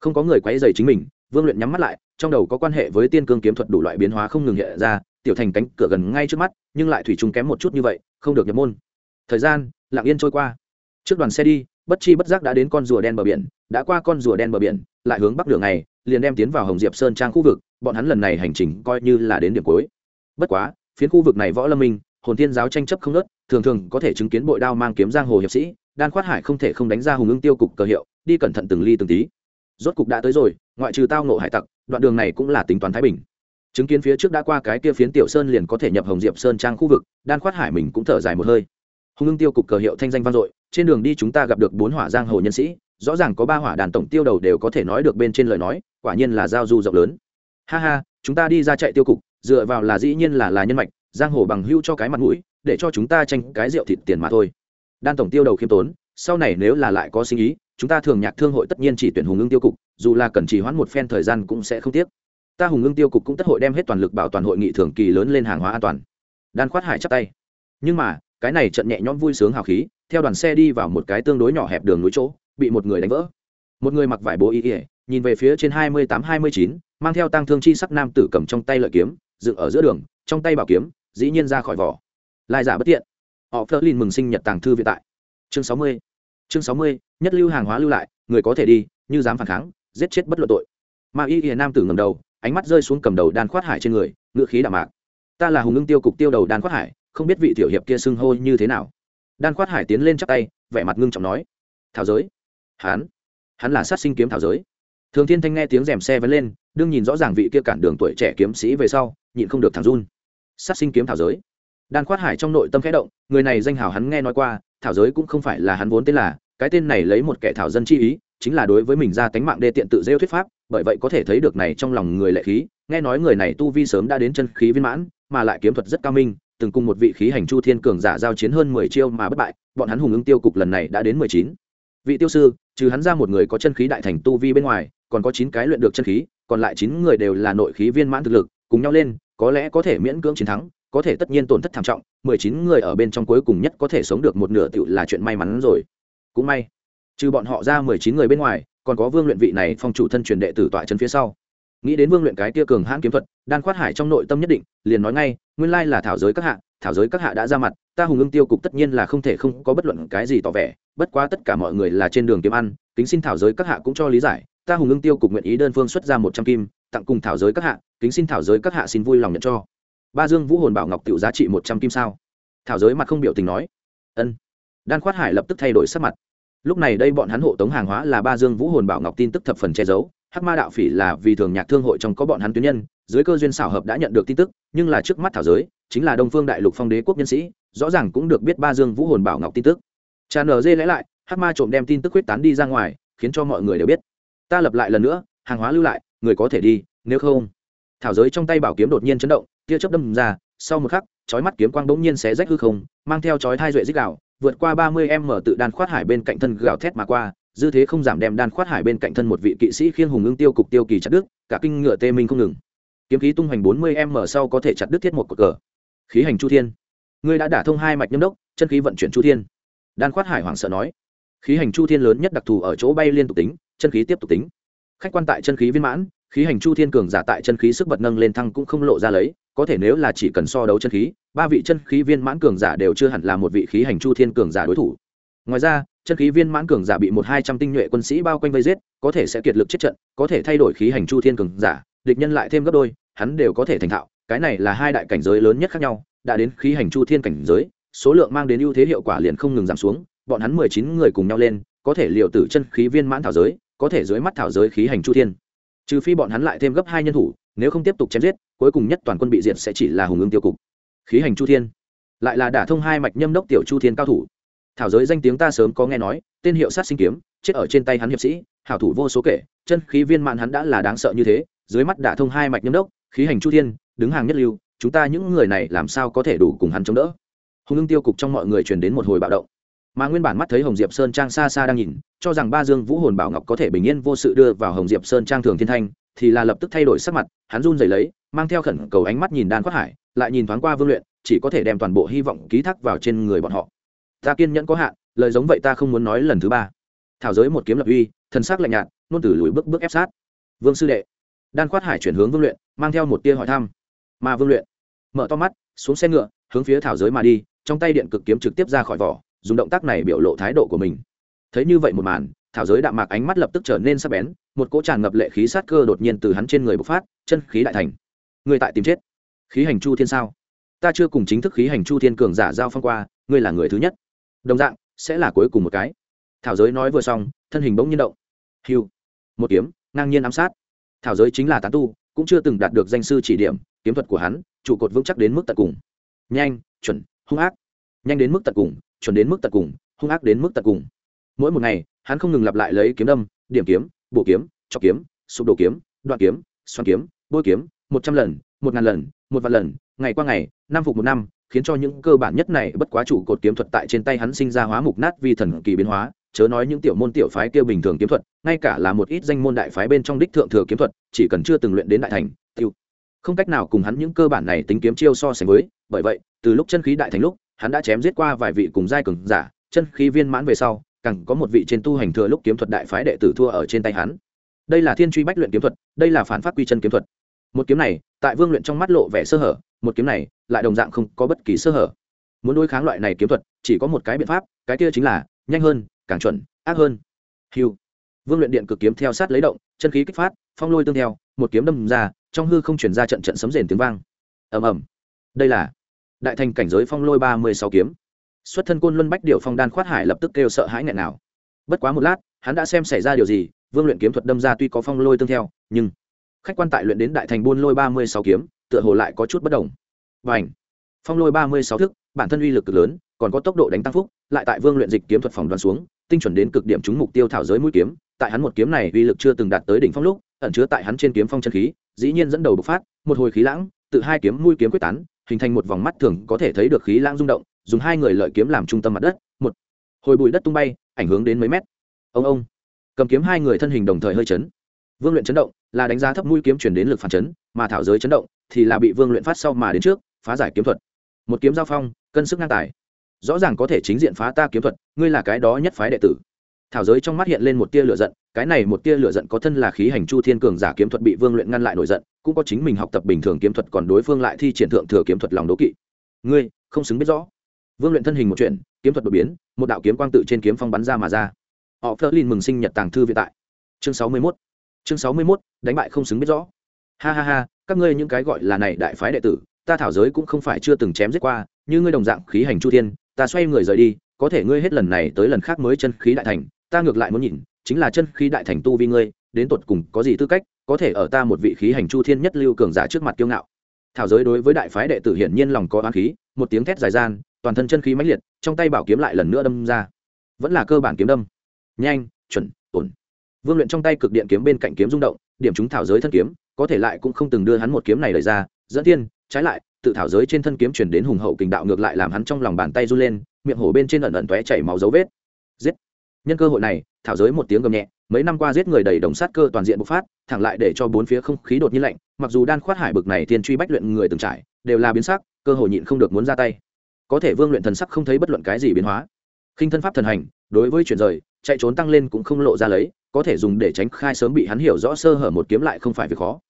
Không có người quấy dày chính mình, vương luyện nhắm mắt lại, trong đầu có quan hệ với tiên cương kiếm thuật đủ loại biến hóa không ngừng hiện ra tiểu thành cánh cửa gần ngay trước mắt, nhưng lại thủy chung kém một chút như vậy, không được nhập môn. Thời gian, lặng yên trôi qua. Trước đoàn xe đi, bất chi bất giác đã đến con rùa đen bờ biển, đã qua con rùa đen bờ biển, lại hướng bắc đường này liền đem tiến vào hồng diệp sơn trang khu vực, bọn hắn lần này hành trình coi như là đến điểm cuối. Bất quá, phiến khu vực này võ lâm minh, hồn thiên giáo tranh chấp không nớt thường thường có thể chứng kiến bội đao mang kiếm giang hồ hiệp sĩ, đan khoát hải không thể không đánh ra hùng ưng tiêu cục cờ hiệu, đi cẩn thận từng ly từng tí. Rốt cục đã tới rồi, ngoại trừ tao nộ hải tặc, đoạn đường này cũng là tính toán thái bình chứng kiến phía trước đã qua cái kia phiến tiểu sơn liền có thể nhập hồng diệp sơn trang khu vực, đan khoát hải mình cũng thở dài một hơi. Hùng ưng tiêu cục cờ hiệu thanh danh vang dội, trên đường đi chúng ta gặp được bốn hỏa giang hồ nhân sĩ, rõ ràng có ba hỏa đàn tổng tiêu đầu đều có thể nói được bên trên lời nói, quả nhiên là giao du rộng lớn. Ha ha, chúng ta đi ra chạy tiêu cục, dựa vào là dĩ nhiên là là nhân mạch, giang hồ bằng hưu cho cái mặt mũi, để cho chúng ta tranh cái rượu thịt tiền mà thôi. Đan tổng tiêu đầu khiêm tốn, sau này nếu là lại có sinh ý, chúng ta thường nhạc thương hội tất nhiên chỉ tuyển hùng ưng tiêu cục, dù là cần chỉ hoãn một phen thời gian cũng sẽ không tiếc ta hùng Ngưng tiêu cục cũng tất hội đem hết toàn lực bảo toàn hội nghị thường kỳ lớn lên hàng hóa an toàn. Đan khoát hải chắp tay. Nhưng mà, cái này trận nhẹ nhõm vui sướng hào khí, theo đoàn xe đi vào một cái tương đối nhỏ hẹp đường núi chỗ, bị một người đánh vỡ. Một người mặc vải bố y ỉa nhìn về phía trên hai mươi tám, hai mươi chín, mang theo tăng thương chi sắc nam tử cầm trong tay lợi kiếm, dựng ở giữa đường, trong tay bảo kiếm, dĩ nhiên ra khỏi vỏ. Lai giả bất tiện. Họ phớt lên mừng sinh nhật tàng thư viện tại. Chương sáu mươi, chương sáu mươi, nhất lưu hàng hóa lưu lại, người có thể đi, như dám phản kháng, giết chết bất luận tội. Mà y ỉa nam tử ngầm đầu ánh mắt rơi xuống cầm đầu đan khoát hải trên người ngựa khí đạm mạc. Ta là hùng ưng tiêu cục tiêu đầu đan khoát hải, không biết vị tiểu hiệp kia xưng hô như thế nào. Đan khoát hải tiến lên chắp tay, vẻ mặt ngưng trọng nói. Thảo giới. Hắn. Hắn là sát sinh kiếm thảo giới. Thường thiên thanh nghe tiếng rèm xe vẫn lên, đương nhìn rõ ràng vị kia cản đường tuổi trẻ kiếm sĩ về sau, nhịn không được thằng run. Sát sinh kiếm thảo giới. Đan khoát hải trong nội tâm khẽ động, người này danh hào hắn nghe nói qua, thảo giới cũng không phải là hắn vốn tên là, cái tên này lấy một kẻ thảo dân chi ý, chính là đối với mình ra tánh mạng đê tiện tự rêu thuyết pháp bởi vậy có thể thấy được này trong lòng người lệ khí, nghe nói người này tu vi sớm đã đến chân khí viên mãn, mà lại kiếm thuật rất cao minh, từng cùng một vị khí hành chu thiên cường giả giao chiến hơn mười chiêu mà bất bại, bọn hắn hùng ứng tiêu cục lần này đã đến mười chín. Vị tiêu sư, trừ hắn ra một người có chân khí đại thành tu vi bên ngoài, còn có chín cái luyện được chân khí, còn lại chín người đều là nội khí viên mãn thực lực, cùng nhau lên, có lẽ có thể miễn cưỡng chiến thắng, có thể tất nhiên tổn thất thảm trọng, mười chín người ở bên trong cuối cùng nhất có thể sống được một nửa tựu là chuyện may mắn rồi. Cũng may, trừ bọn họ ra mười chín người bên ngoài còn có vương luyện vị này phong chủ thân truyền đệ tử tọa chân phía sau. Nghĩ đến vương luyện cái tia cường hãn kiếm thuật, đan khoát hải trong nội tâm nhất định, liền nói ngay, nguyên lai là thảo giới các hạ, thảo giới các hạ đã ra mặt, ta hùng ưng tiêu cục tất nhiên là không thể không có bất luận cái gì tỏ vẻ, bất quá tất cả mọi người là trên đường kiếm ăn, kính xin thảo giới các hạ cũng cho lý giải, ta hùng ưng tiêu cục nguyện ý đơn phương xuất ra một trăm kim, tặng cùng thảo giới các hạ, kính xin thảo giới các hạ xin vui lòng nhận cho. Ba dương vũ hồn bảo ngọc tiểu giá trị một trăm kim sao? Thảo giới mặt không biểu tình nói. Ân. Đan khoát hải lập tức thay đổi sắc mặt lúc này đây bọn hắn hộ tống hàng hóa là ba dương vũ hồn bảo ngọc tin tức thập phần che giấu, hắc ma đạo phỉ là vì thường nhạc thương hội trong có bọn hắn tuyến nhân, dưới cơ duyên xảo hợp đã nhận được tin tức, nhưng là trước mắt thảo giới, chính là đông phương đại lục phong đế quốc nhân sĩ, rõ ràng cũng được biết ba dương vũ hồn bảo ngọc tin tức. Cha nở dê lẽ lại, hắc ma trộm đem tin tức quyết tán đi ra ngoài, khiến cho mọi người đều biết. Ta lập lại lần nữa, hàng hóa lưu lại, người có thể đi, nếu không. Thảo giới trong tay bảo kiếm đột nhiên chấn động, tia chớp đâm ra, sau một khắc, chói mắt kiếm quang bỗng nhiên xé rách hư không, mang theo chói thai duệ dích đạo vượt qua ba mươi m tự đan khoát hải bên cạnh thân gào thét mà qua, dư thế không giảm đem đan khoát hải bên cạnh thân một vị kỵ sĩ khiên hùng ưng tiêu cục tiêu kỳ chặt đứt, cả kinh ngựa tê minh không ngừng. Kiếm khí tung hoành bốn mươi m sau có thể chặt đứt thiết một cột cờ. Khí hành chu thiên. Ngươi đã đả thông hai mạch nhâm đốc, chân khí vận chuyển chu thiên. Đan khoát hải hoảng sợ nói. Khí hành chu thiên lớn nhất đặc thù ở chỗ bay liên tục tính, chân khí tiếp tục tính. Khách quan tại chân khí viên mãn khí hành chu thiên cường giả tại chân khí sức bật nâng lên thăng cũng không lộ ra lấy, có thể nếu là chỉ cần so đấu chân khí, ba vị chân khí viên mãn cường giả đều chưa hẳn là một vị khí hành chu thiên cường giả đối thủ. Ngoài ra, chân khí viên mãn cường giả bị một hai trăm tinh nhuệ quân sĩ bao quanh vây giết, có thể sẽ kiệt lực chết trận, có thể thay đổi khí hành chu thiên cường giả, địch nhân lại thêm gấp đôi, hắn đều có thể thành thạo. Cái này là hai đại cảnh giới lớn nhất khác nhau, đã đến khí hành chu thiên cảnh giới, số lượng mang đến ưu thế hiệu quả liền không ngừng giảm xuống, bọn hắn mười chín người cùng nhau lên, có thể liều tử chân khí viên mãn thảo giới, có thể dưới mắt thảo giới khí hành chu thiên trừ phi bọn hắn lại thêm gấp hai nhân thủ, nếu không tiếp tục chém giết, cuối cùng nhất toàn quân bị diệt sẽ chỉ là hùng ương tiêu cục. Khí hành chu thiên. Lại là đả thông hai mạch nhâm đốc tiểu chu thiên cao thủ. Thảo giới danh tiếng ta sớm có nghe nói, tên hiệu sát sinh kiếm, chết ở trên tay hắn hiệp sĩ, hảo thủ vô số kể, chân khí viên mạn hắn đã là đáng sợ như thế, dưới mắt đả thông hai mạch nhâm đốc, khí hành chu thiên, đứng hàng nhất lưu, chúng ta những người này làm sao có thể đủ cùng hắn chống đỡ? Hùng ương tiêu cục trong mọi người truyền đến một hồi bạo động mà nguyên bản mắt thấy hồng diệp sơn trang xa xa đang nhìn, cho rằng ba dương vũ hồn bảo ngọc có thể bình yên vô sự đưa vào hồng diệp sơn trang thường thiên thanh, thì là lập tức thay đổi sắc mặt, hắn run rẩy lấy, mang theo khẩn cầu ánh mắt nhìn đan quát hải, lại nhìn thoáng qua vương luyện, chỉ có thể đem toàn bộ hy vọng ký thác vào trên người bọn họ. Ta kiên nhẫn có hạn, lời giống vậy ta không muốn nói lần thứ ba. Thảo giới một kiếm lập uy, thân xác lạnh nhạt, nôn từ lùi bước bước ép sát. Vương sư đệ. Đan quát hải chuyển hướng vương luyện, mang theo một tia hỏi thăm. Mà vương luyện mở to mắt, xuống xe ngựa, hướng phía thảo giới mà đi, trong tay điện cực kiếm trực tiếp ra khỏi vỏ dùng động tác này biểu lộ thái độ của mình. Thấy như vậy một màn, thảo giới đạm mạc ánh mắt lập tức trở nên sắc bén, một cỗ tràn ngập lệ khí sát cơ đột nhiên từ hắn trên người bộc phát, chân khí đại thành. Người tại tìm chết. Khí hành chu thiên sao? Ta chưa cùng chính thức khí hành chu thiên cường giả giao phong qua, ngươi là người thứ nhất. Đồng dạng, sẽ là cuối cùng một cái. Thảo giới nói vừa xong, thân hình bỗng nhiên động. Hiu. Một kiếm, ngang nhiên ám sát. Thảo giới chính là tán tu, cũng chưa từng đạt được danh sư chỉ điểm, kiếm thuật của hắn, trụ cột vững chắc đến mức tận cùng. Nhanh, chuẩn, hung ác. Nhanh đến mức tận cùng chuẩn đến mức tận cùng, hung ác đến mức tận cùng. Mỗi một ngày, hắn không ngừng lặp lại lấy kiếm đâm, điểm kiếm, bổ kiếm, chọc kiếm, sụp đổ kiếm, đoạn kiếm xoan kiếm, bôi kiếm, một trăm lần, một ngàn lần, một vạn lần, ngày qua ngày, năm phục một năm, khiến cho những cơ bản nhất này bất quá chủ cột kiếm thuật tại trên tay hắn sinh ra hóa mục nát vi thần kỳ biến hóa, chớ nói những tiểu môn tiểu phái kia bình thường kiếm thuật, ngay cả là một ít danh môn đại phái bên trong đích thượng thừa kiếm thuật, chỉ cần chưa từng luyện đến đại thành, tiêu. Không cách nào cùng hắn những cơ bản này tính kiếm chiêu so sánh với, bởi vậy, từ lúc chân khí đại thành lúc hắn đã chém giết qua vài vị cùng giai cường giả, chân khí viên mãn về sau, càng có một vị trên tu hành thừa lúc kiếm thuật đại phái đệ tử thua ở trên tay hắn. Đây là thiên truy bách luyện kiếm thuật, đây là phản phát quy chân kiếm thuật. Một kiếm này, tại vương luyện trong mắt lộ vẻ sơ hở, một kiếm này, lại đồng dạng không có bất kỳ sơ hở. Muốn đối kháng loại này kiếm thuật, chỉ có một cái biện pháp, cái kia chính là nhanh hơn, càng chuẩn, ác hơn. Hiu vương luyện điện cực kiếm theo sát lấy động, chân khí kích phát, phong lôi tương theo, một kiếm đâm ra, trong hư không chuyển ra trận trận sấm rền tiếng vang. Ầm ầm. Đây là đại thành cảnh giới phong lôi ba mươi sáu kiếm. Xuất thân côn luân bách điệu phong đan khoát hải lập tức kêu sợ hãi nghẹn nào. Bất quá một lát, hắn đã xem xảy ra điều gì, vương luyện kiếm thuật đâm ra tuy có phong lôi tương theo, nhưng khách quan tại luyện đến đại thành buôn lôi ba mươi sáu kiếm, tựa hồ lại có chút bất đồng. Và ảnh phong lôi ba mươi sáu thức, bản thân uy lực cực lớn, còn có tốc độ đánh tăng phúc, lại tại vương luyện dịch kiếm thuật phòng đoàn xuống, tinh chuẩn đến cực điểm trúng mục tiêu thảo giới mũi kiếm, tại hắn một kiếm này uy lực chưa từng đạt tới đỉnh phong lúc, ẩn chứa tại hắn trên kiếm phong chân khí, dĩ nhiên dẫn đầu bộc phát, một hồi khí lãng, tự hai kiếm mũi kiếm quyết tán hình thành một vòng mắt thường có thể thấy được khí lãng rung động, dùng hai người lợi kiếm làm trung tâm mặt đất, một, hồi bụi đất tung bay, ảnh hưởng đến mấy mét. Ông ông, cầm kiếm hai người thân hình đồng thời hơi chấn. Vương luyện chấn động, là đánh giá thấp mũi kiếm chuyển đến lực phản chấn, mà thảo giới chấn động thì là bị vương luyện phát sau mà đến trước, phá giải kiếm thuật. Một kiếm giao phong, cân sức ngang tài. Rõ ràng có thể chính diện phá ta kiếm thuật, ngươi là cái đó nhất phái đệ tử thảo giới trong mắt hiện lên một tia lửa giận cái này một tia lửa giận có thân là khí hành chu thiên cường giả kiếm thuật bị vương luyện ngăn lại nổi giận cũng có chính mình học tập bình thường kiếm thuật còn đối phương lại thi triển thượng thừa kiếm thuật lòng đố kỵ. Ngươi không xứng biết rõ. Vương luyện thân hình một chuyện kiếm thuật đột biến một đạo kiếm quang tự trên kiếm phong bắn ra mà ra. Họ phớt lên mừng sinh nhật tàng thư viện tại. Chương sáu mươi 61. chương sáu mươi 61, đánh bại không xứng biết rõ. Ha ha ha các ngươi những cái gọi là này đại phái đệ tử ta thảo giới cũng không phải chưa từng chém giết qua như ngươi đồng dạng khí hành chu thiên ta xoay người rời đi có thể ngươi hết lần này tới lần khác mới chân khí đại thành ta ngược lại muốn nhìn chính là chân khí đại thành tu vi ngươi đến tột cùng có gì tư cách có thể ở ta một vị khí hành chu thiên nhất lưu cường giả trước mặt kiêu ngạo. Thảo giới đối với đại phái đệ tử hiển nhiên lòng có oán khí một tiếng thét dài gian toàn thân chân khí mãnh liệt trong tay bảo kiếm lại lần nữa đâm ra. Vẫn là cơ bản kiếm đâm. Nhanh chuẩn ổn. Vương luyện trong tay cực điện kiếm bên cạnh kiếm rung động điểm chúng thảo giới thân kiếm có thể lại cũng không từng đưa hắn một kiếm này lời ra. Dẫn thiên, trái lại tự thảo giới trên thân kiếm chuyển đến hùng hậu kình đạo ngược lại làm hắn trong lòng bàn tay run lên miệng hổ bên trên ẩn ẩn tóe chảy máu dấu vết. Giết nhân cơ hội này, thảo giới một tiếng gầm nhẹ, mấy năm qua giết người đầy đồng sát cơ toàn diện bộc phát, thẳng lại để cho bốn phía không khí đột nhiên lạnh, mặc dù đan khoát hải bực này thiên truy bách luyện người từng trải, đều là biến sắc, cơ hội nhịn không được muốn ra tay. Có thể vương luyện thần sắc không thấy bất luận cái gì biến hóa. Khinh thân pháp thần hành, đối với chuyển rời, chạy trốn tăng lên cũng không lộ ra lấy, có thể dùng để tránh khai sớm bị hắn hiểu rõ sơ hở một kiếm lại không phải việc khó.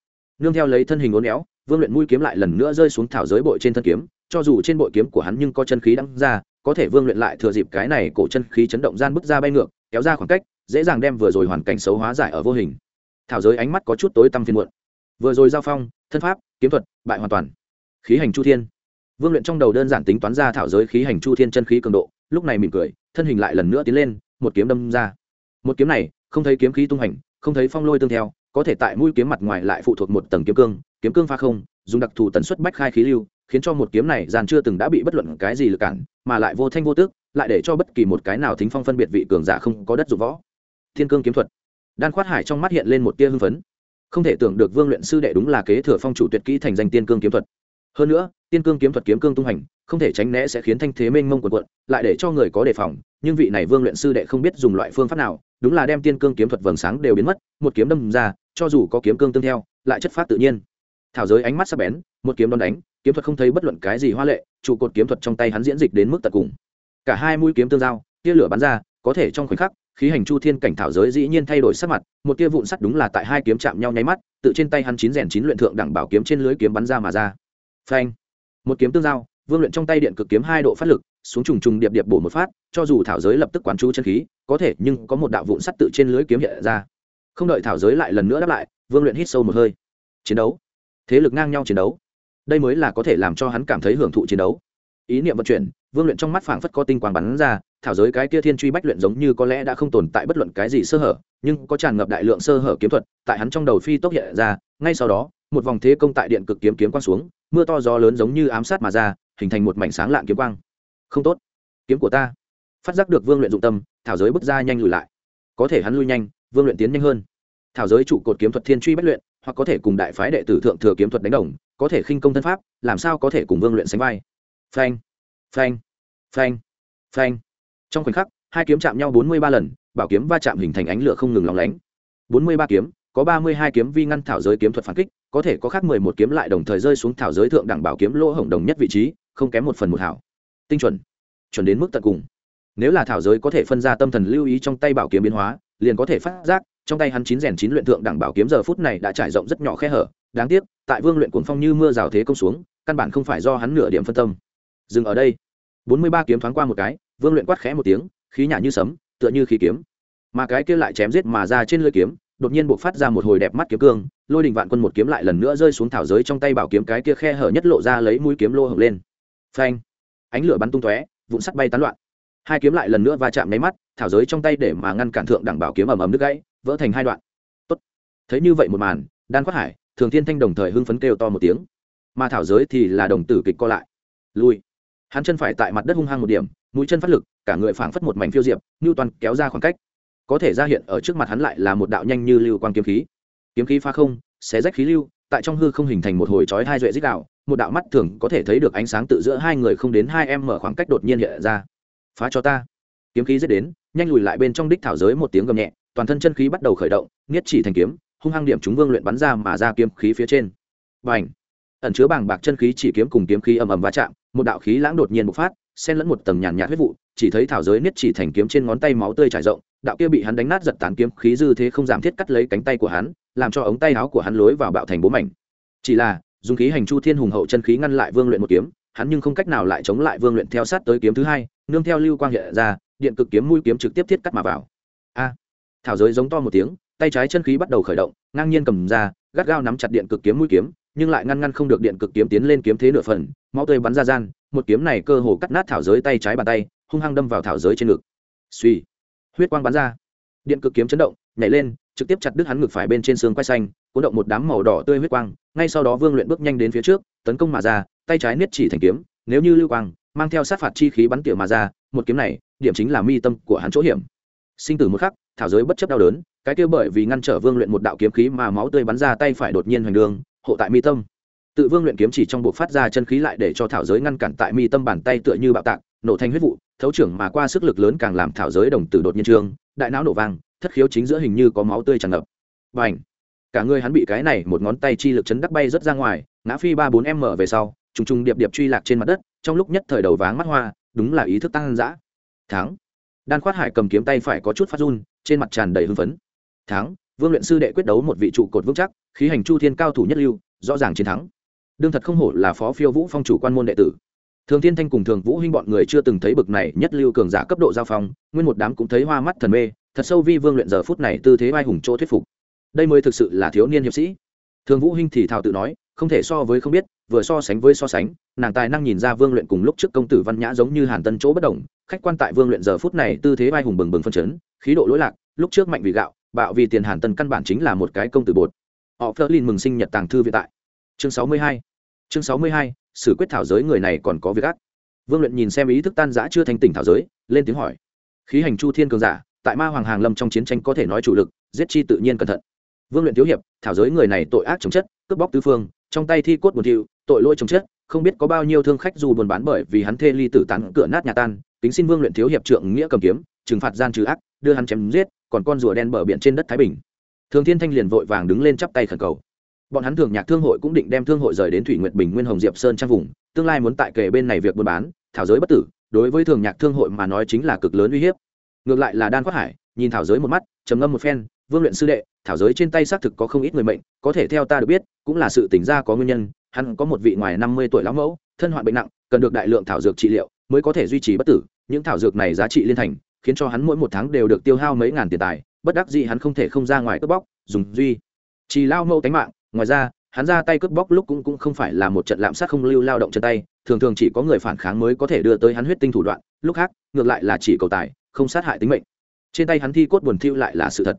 Nương theo lấy thân hình uốn éo, vương luyện mũi kiếm lại lần nữa rơi xuống thảo giới bội trên thân kiếm, cho dù trên bội kiếm của hắn nhưng có chân khí đăng ra có thể vương luyện lại thừa dịp cái này cổ chân khí chấn động gian bức ra bay ngược, kéo ra khoảng cách, dễ dàng đem vừa rồi hoàn cảnh xấu hóa giải ở vô hình. Thảo giới ánh mắt có chút tối tăm phiên muộn. Vừa rồi giao phong, thân pháp, kiếm thuật, bại hoàn toàn. Khí hành chu thiên. Vương luyện trong đầu đơn giản tính toán ra thảo giới khí hành chu thiên chân khí cường độ, lúc này mỉm cười, thân hình lại lần nữa tiến lên, một kiếm đâm ra. Một kiếm này, không thấy kiếm khí tung hành, không thấy phong lôi tương theo, có thể tại mũi kiếm mặt ngoài lại phụ thuộc một tầng kiếm cương kiếm cương pha không dùng đặc thù tần suất bách khai khí lưu, khiến cho một kiếm này giàn chưa từng đã bị bất luận cái gì lực cản, mà lại vô thanh vô tước, lại để cho bất kỳ một cái nào thính phong phân biệt vị cường giả không có đất dụng võ. Thiên cương kiếm thuật. Đan khoát hải trong mắt hiện lên một tia hưng phấn. Không thể tưởng được vương luyện sư đệ đúng là kế thừa phong chủ tuyệt kỹ thành danh tiên cương kiếm thuật. Hơn nữa, tiên cương kiếm thuật kiếm cương tung hành, không thể tránh né sẽ khiến thanh thế mênh mông quần quận lại để cho người có đề phòng, nhưng vị này vương luyện sư đệ không biết dùng loại phương pháp nào, đúng là đem tiên cương kiếm thuật vầng sáng đều biến mất, một kiếm đâm ra, cho dù có kiếm cương tương theo, lại chất phát tự nhiên thảo giới ánh mắt sắc bén, một kiếm đón đánh, kiếm thuật không thấy bất luận cái gì hoa lệ, trụ cột kiếm thuật trong tay hắn diễn dịch đến mức tận cùng. Cả hai mũi kiếm tương giao, tia lửa bắn ra, có thể trong khoảnh khắc, khí hành chu thiên cảnh thảo giới dĩ nhiên thay đổi sắc mặt, một tia vụn sắt đúng là tại hai kiếm chạm nhau nháy mắt, tự trên tay hắn chín rèn chín luyện thượng đẳng bảo kiếm trên lưới kiếm bắn ra mà ra. Phanh! Một kiếm tương giao, vương luyện trong tay điện cực kiếm hai độ phát lực, xuống trùng trùng điệp điệp bổ một phát, cho dù thảo giới lập tức quán chú chân khí, có thể nhưng có một đạo vụn sắt tự trên lưới kiếm hiện ra. Không đợi thảo giới lại lần nữa đáp lại, vương luyện hít sâu một hơi. Chiến đấu thế lực ngang nhau chiến đấu. Đây mới là có thể làm cho hắn cảm thấy hưởng thụ chiến đấu. Ý niệm vận chuyển, vương luyện trong mắt phảng phất có tinh quang bắn ra, thảo giới cái kia thiên truy bách luyện giống như có lẽ đã không tồn tại bất luận cái gì sơ hở, nhưng có tràn ngập đại lượng sơ hở kiếm thuật tại hắn trong đầu phi tốc hiện ra, ngay sau đó, một vòng thế công tại điện cực kiếm kiếm quang xuống, mưa to gió lớn giống như ám sát mà ra, hình thành một mảnh sáng lạng kiếm quang. Không tốt. Kiếm của ta. Phát giác được vương luyện dụng tâm, thảo giới bước ra nhanh lùi lại. Có thể hắn lui nhanh, vương luyện tiến nhanh hơn. Thảo giới trụ cột kiếm thuật thiên truy bách luyện hoặc có thể cùng đại phái đệ tử thượng thừa kiếm thuật đánh đồng, có thể khinh công thân pháp, làm sao có thể cùng vương luyện sánh vai? Phanh phanh phanh phanh. Trong khoảnh khắc, hai kiếm chạm nhau bốn mươi ba lần, bảo kiếm va chạm hình thành ánh lửa không ngừng lóng lánh. bốn mươi ba kiếm, có ba mươi hai kiếm vi ngăn thảo giới kiếm thuật phản kích, có thể có khác mười một kiếm lại đồng thời rơi xuống thảo giới thượng đẳng bảo kiếm lỗ hổng đồng nhất vị trí, không kém một phần một hảo. Tinh chuẩn chuẩn đến mức tận cùng. Nếu là thảo giới có thể phân ra tâm thần lưu ý trong tay bảo kiếm biến hóa, liền có thể phát giác trong tay hắn chín rèn chín luyện thượng đẳng bảo kiếm giờ phút này đã trải rộng rất nhỏ khe hở. Đáng tiếc, tại vương luyện cuồng phong như mưa rào thế công xuống, căn bản không phải do hắn nửa điểm phân tâm. Dừng ở đây. Bốn mươi ba kiếm thoáng qua một cái, vương luyện quát khẽ một tiếng, khí nhả như sấm, tựa như khí kiếm. Mà cái kia lại chém giết mà ra trên lưỡi kiếm, đột nhiên buộc phát ra một hồi đẹp mắt kiếm cương, lôi đình vạn quân một kiếm lại lần nữa rơi xuống thảo giới trong tay bảo kiếm cái kia khe hở nhất lộ ra lấy mũi kiếm lô hồng lên. Phanh. Ánh lửa bắn tung tóe, vụn sắt bay tán loạn. Hai kiếm lại lần nữa va chạm máy mắt, thảo giới trong tay để mà ngăn cản thượng đẳng bảo kiếm ầm ầm nước gãy vỡ thành hai đoạn. Tốt. Thấy như vậy một màn, đan quát hải, thường thiên thanh đồng thời hưng phấn kêu to một tiếng. Mà thảo giới thì là đồng tử kịch co lại. Lui. Hắn chân phải tại mặt đất hung hăng một điểm, mũi chân phát lực, cả người phảng phất một mảnh phiêu diệp, như toàn kéo ra khoảng cách. Có thể ra hiện ở trước mặt hắn lại là một đạo nhanh như lưu quang kiếm khí. Kiếm khí phá không, xé rách khí lưu, tại trong hư không hình thành một hồi chói hai duệ dích đạo, một đạo mắt thường có thể thấy được ánh sáng tự giữa hai người không đến hai em mở khoảng cách đột nhiên hiện ra. Phá cho ta. Kiếm khí giết đến, nhanh lùi lại bên trong đích thảo giới một tiếng gầm nhẹ toàn thân chân khí bắt đầu khởi động nghiết chỉ thành kiếm, hung hăng điểm chúng vương luyện bắn ra mà ra kiếm khí phía trên. Và ảnh ẩn chứa bàng bạc chân khí chỉ kiếm cùng kiếm khí ầm ầm va chạm, một đạo khí lãng đột nhiên bộc phát, xen lẫn một tầng nhàn nhạt huyết vụ, chỉ thấy thảo giới niết chỉ thành kiếm trên ngón tay máu tươi trải rộng, đạo kia bị hắn đánh nát giật tán kiếm khí dư thế không giảm thiết cắt lấy cánh tay của hắn, làm cho ống tay áo của hắn lối vào bạo thành bố mảnh. Chỉ là, dùng khí hành chu thiên hùng hậu chân khí ngăn lại vương luyện một kiếm, hắn nhưng không cách nào lại chống lại vương luyện theo sát tới kiếm thứ hai, nương theo lưu quang hiện ra, điện cực kiếm mũi kiếm trực tiếp thiết cắt mà vào. A! Thảo giới giống to một tiếng, tay trái chân khí bắt đầu khởi động, ngang nhiên cầm ra, gắt gao nắm chặt điện cực kiếm mũi kiếm, nhưng lại ngăn ngăn không được điện cực kiếm tiến lên kiếm thế nửa phần, máu tươi bắn ra gian, một kiếm này cơ hồ cắt nát thảo giới tay trái bàn tay, hung hăng đâm vào thảo giới trên ngực. Suy, huyết quang bắn ra. Điện cực kiếm chấn động, nhảy lên, trực tiếp chặt đứt hắn ngực phải bên trên xương quay xanh, cuốn động một đám màu đỏ tươi huyết quang, ngay sau đó vương luyện bước nhanh đến phía trước, tấn công mà ra, tay trái niết chỉ thành kiếm, nếu như lưu quang, mang theo sát phạt chi khí bắn tỉa mà ra, một kiếm này, điểm chính là mi tâm của hắn chỗ hiểm. Sinh tử một khắc thảo giới bất chấp đau đớn, cái kia bởi vì ngăn trở vương luyện một đạo kiếm khí mà máu tươi bắn ra tay phải đột nhiên hoành đường, hộ tại mi tâm. Tự vương luyện kiếm chỉ trong buộc phát ra chân khí lại để cho thảo giới ngăn cản tại mi tâm bàn tay tựa như bạo tạc, nổ thành huyết vụ, thấu trưởng mà qua sức lực lớn càng làm thảo giới đồng tử đột nhiên trương, đại não nổ vang, thất khiếu chính giữa hình như có máu tươi tràn ngập. Và ảnh cả người hắn bị cái này một ngón tay chi lực chấn đắc bay rất ra ngoài, ngã phi ba bốn m về sau, trùng trùng điệp điệp truy lạc trên mặt đất, trong lúc nhất thời đầu váng mắt hoa, đúng là ý thức tăng dã. Thắng! Đan khoát hải cầm kiếm tay phải có chút phát run trên mặt tràn đầy hưng phấn. Thắng, vương luyện sư đệ quyết đấu một vị trụ cột vững chắc, khí hành chu thiên cao thủ nhất lưu, rõ ràng chiến thắng. Đương thật không hổ là phó phiêu vũ phong chủ quan môn đệ tử. Thường thiên thanh cùng thường vũ huynh bọn người chưa từng thấy bực này nhất lưu cường giả cấp độ giao phong, nguyên một đám cũng thấy hoa mắt thần mê, thật sâu vi vương luyện giờ phút này tư thế vai hùng chỗ thuyết phục. Đây mới thực sự là thiếu niên hiệp sĩ. Thường vũ huynh thì thào tự nói không thể so với không biết, vừa so sánh với so sánh, nàng tài năng nhìn ra vương luyện cùng lúc trước công tử văn nhã giống như hàn tân chỗ bất đồng, khách quan tại vương luyện giờ phút này tư thế vai hùng bừng bừng phân chấn, khí độ lỗi lạc, lúc trước mạnh vì gạo, bạo vì tiền hàn tân căn bản chính là một cái công tử bột. Họ phớt lên mừng sinh nhật tàng thư viện tại. Chương sáu mươi hai. Chương sáu mươi hai sử quyết thảo giới người này còn có việc ác. Vương luyện nhìn xem ý thức tan giã chưa thành tỉnh thảo giới, lên tiếng hỏi. Khí hành chu thiên cường giả, tại ma hoàng hàng lâm trong chiến tranh có thể nói chủ lực, giết chi tự nhiên cẩn thận. Vương luyện thiếu hiệp, thảo giới người này tội ác chống chất, cướp bóc tứ phương trong tay thi cốt buồn thiu, tội lỗi chồng chất không biết có bao nhiêu thương khách dù buồn bán bởi vì hắn thê ly tử tán cửa nát nhà tan tính xin vương luyện thiếu hiệp trượng nghĩa cầm kiếm, trừng phạt gian trừ ác, đưa hắn chém giết, còn con rùa đen bờ biển trên đất thái bình. Thường thiên thanh liền vội vàng đứng lên chắp tay khẩn cầu. Bọn hắn thường nhạc thương hội cũng định đem thương hội rời đến thủy nguyệt bình nguyên hồng diệp sơn trang vùng, tương lai muốn tại kề bên này việc buôn bán, thảo giới bất tử, đối với thường nhạc thương hội mà nói chính là cực lớn uy hiếp. Ngược lại là đan quát hải, nhìn thảo giới một mắt, trầm ngâm một phen vương luyện sư đệ, thảo giới trên tay xác thực có không ít người mệnh, có thể theo ta được biết, cũng là sự tỉnh ra có nguyên nhân, hắn có một vị ngoài năm mươi tuổi lão mẫu, thân hoạn bệnh nặng, cần được đại lượng thảo dược trị liệu, mới có thể duy trì bất tử, những thảo dược này giá trị liên thành, khiến cho hắn mỗi một tháng đều được tiêu hao mấy ngàn tiền tài, bất đắc dĩ hắn không thể không ra ngoài cướp bóc, dùng duy. Chỉ lao mẫu tánh mạng, ngoài ra, hắn ra tay cướp bóc lúc cũng cũng không phải là một trận lạm sát không lưu lao động chân tay, thường thường chỉ có người phản kháng mới có thể đưa tới hắn huyết tinh thủ đoạn, lúc khác, ngược lại là chỉ cầu tài, không sát hại tính mệnh. Trên tay hắn thi cốt buồn thiu lại là sự thật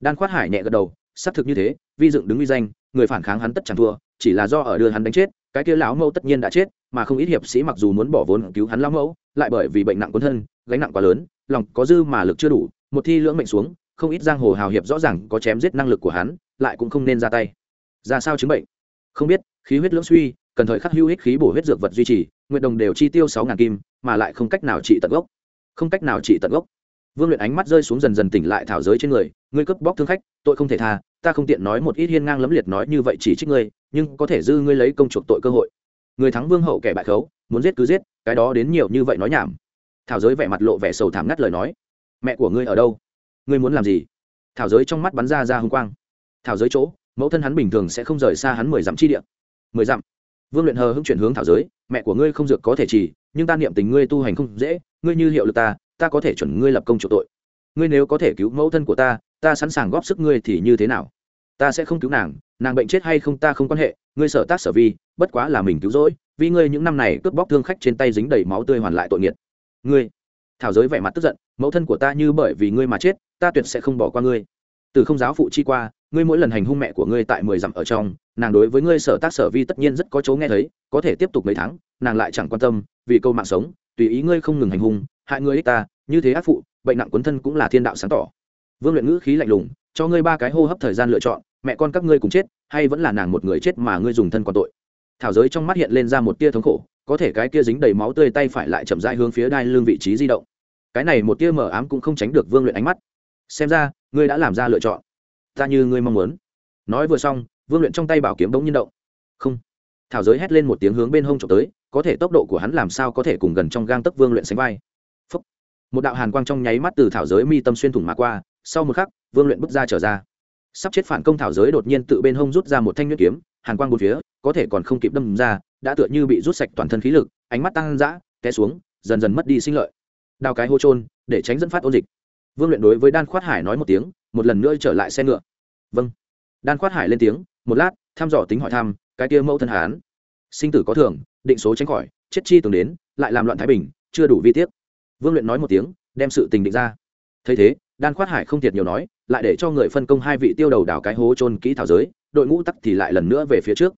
đan khoát hải nhẹ gật đầu, xác thực như thế, vi dựng đứng uy danh, người phản kháng hắn tất chẳng thua, chỉ là do ở đưa hắn đánh chết, cái kia lão mẫu tất nhiên đã chết, mà không ít hiệp sĩ mặc dù muốn bỏ vốn cứu hắn lão mẫu, lại bởi vì bệnh nặng quân thân, gánh nặng quá lớn, lòng có dư mà lực chưa đủ, một thi lưỡng mệnh xuống, không ít giang hồ hào hiệp rõ ràng có chém giết năng lực của hắn, lại cũng không nên ra tay. Ra sao chứng bệnh? Không biết, khí huyết lưỡng suy, cần thời khắc hưu hích khí bổ huyết dược vật duy trì nguyện đồng đều chi tiêu sáu ngàn kim, mà lại không cách nào trị tận gốc. Không cách nào trị tận gốc vương luyện ánh mắt rơi xuống dần dần tỉnh lại thảo giới trên người, ngươi cướp bóc thương khách, tội không thể tha, ta không tiện nói một ít hiên ngang lẫm liệt nói như vậy chỉ trích ngươi, nhưng có thể dư ngươi lấy công chuộc tội cơ hội. Người thắng vương hậu kẻ bại khấu, muốn giết cứ giết, cái đó đến nhiều như vậy nói nhảm. Thảo giới vẻ mặt lộ vẻ sầu thảm ngắt lời nói, mẹ của ngươi ở đâu? Ngươi muốn làm gì? Thảo giới trong mắt bắn ra ra hung quang. Thảo giới chỗ, mẫu thân hắn bình thường sẽ không rời xa hắn mười dặm chi địa. Mười dặm? Vương luyện hờ hững chuyển hướng thảo giới, mẹ của ngươi không dược có thể chỉ nhưng ta niệm tình ngươi tu hành không dễ, ngươi như hiệu lực ta ta có thể chuẩn ngươi lập công chủ tội. Ngươi nếu có thể cứu mẫu thân của ta ta sẵn sàng góp sức ngươi thì như thế nào? Ta sẽ không cứu nàng nàng bệnh chết hay không ta không quan hệ, ngươi sở tác sở vi, bất quá là mình cứu rỗi, vì ngươi những năm này cướp bóc thương khách trên tay dính đầy máu tươi hoàn lại tội nghiệt. Ngươi, thảo giới vẻ mặt tức giận, mẫu thân của ta như bởi vì ngươi mà chết, ta tuyệt sẽ không bỏ qua ngươi. Từ không giáo phụ chi qua, ngươi mỗi lần hành hung mẹ của ngươi tại mười dặm ở trong, nàng đối với ngươi sở tác sở vi tất nhiên rất có chỗ nghe thấy, có thể tiếp tục mấy tháng, nàng lại chẳng quan tâm, vì câu mạng sống, tùy ý ngươi không ngừng hành hung hại người ích ta, như thế ác phụ, bệnh nặng quấn thân cũng là thiên đạo sáng tỏ. Vương luyện ngữ khí lạnh lùng, cho ngươi ba cái hô hấp thời gian lựa chọn, mẹ con các ngươi cùng chết, hay vẫn là nàng một người chết mà ngươi dùng thân còn tội. Thảo giới trong mắt hiện lên ra một tia thống khổ, có thể cái kia dính đầy máu tươi tay phải lại chậm rãi hướng phía đai lưng vị trí di động. Cái này một tia mờ ám cũng không tránh được vương luyện ánh mắt. Xem ra, ngươi đã làm ra lựa chọn. Ta như ngươi mong muốn. Nói vừa xong, vương luyện trong tay bảo kiếm bỗng nhiên động. Không. Thảo giới hét lên một tiếng hướng bên hông trộm tới, có thể tốc độ của hắn làm sao có thể cùng gần trong gang tấc vương luyện sánh vai một đạo hàn quang trong nháy mắt từ thảo giới mi tâm xuyên thủng mà qua, sau một khắc, vương luyện bước ra trở ra. Sắp chết phản công thảo giới đột nhiên tự bên hông rút ra một thanh nhuyễn kiếm, hàn quang bốn phía, có thể còn không kịp đâm ra, đã tựa như bị rút sạch toàn thân khí lực, ánh mắt tăng dã, té xuống, dần dần mất đi sinh lợi. Đào cái hô trôn để tránh dẫn phát ôn dịch. Vương luyện đối với đan khoát hải nói một tiếng, một lần nữa trở lại xe ngựa. Vâng. Đan khoát hải lên tiếng, một lát, thăm dò tính hỏi thăm, cái kia mẫu thân hán. Sinh tử có thường, định số tránh khỏi, chết chi tưởng đến, lại làm loạn thái bình, chưa đủ vi tiết vương luyện nói một tiếng, đem sự tình định ra. Thấy thế, đan khoát hải không thiệt nhiều nói, lại để cho người phân công hai vị tiêu đầu đào cái hố trôn kỹ thảo giới, đội ngũ tắc thì lại lần nữa về phía trước.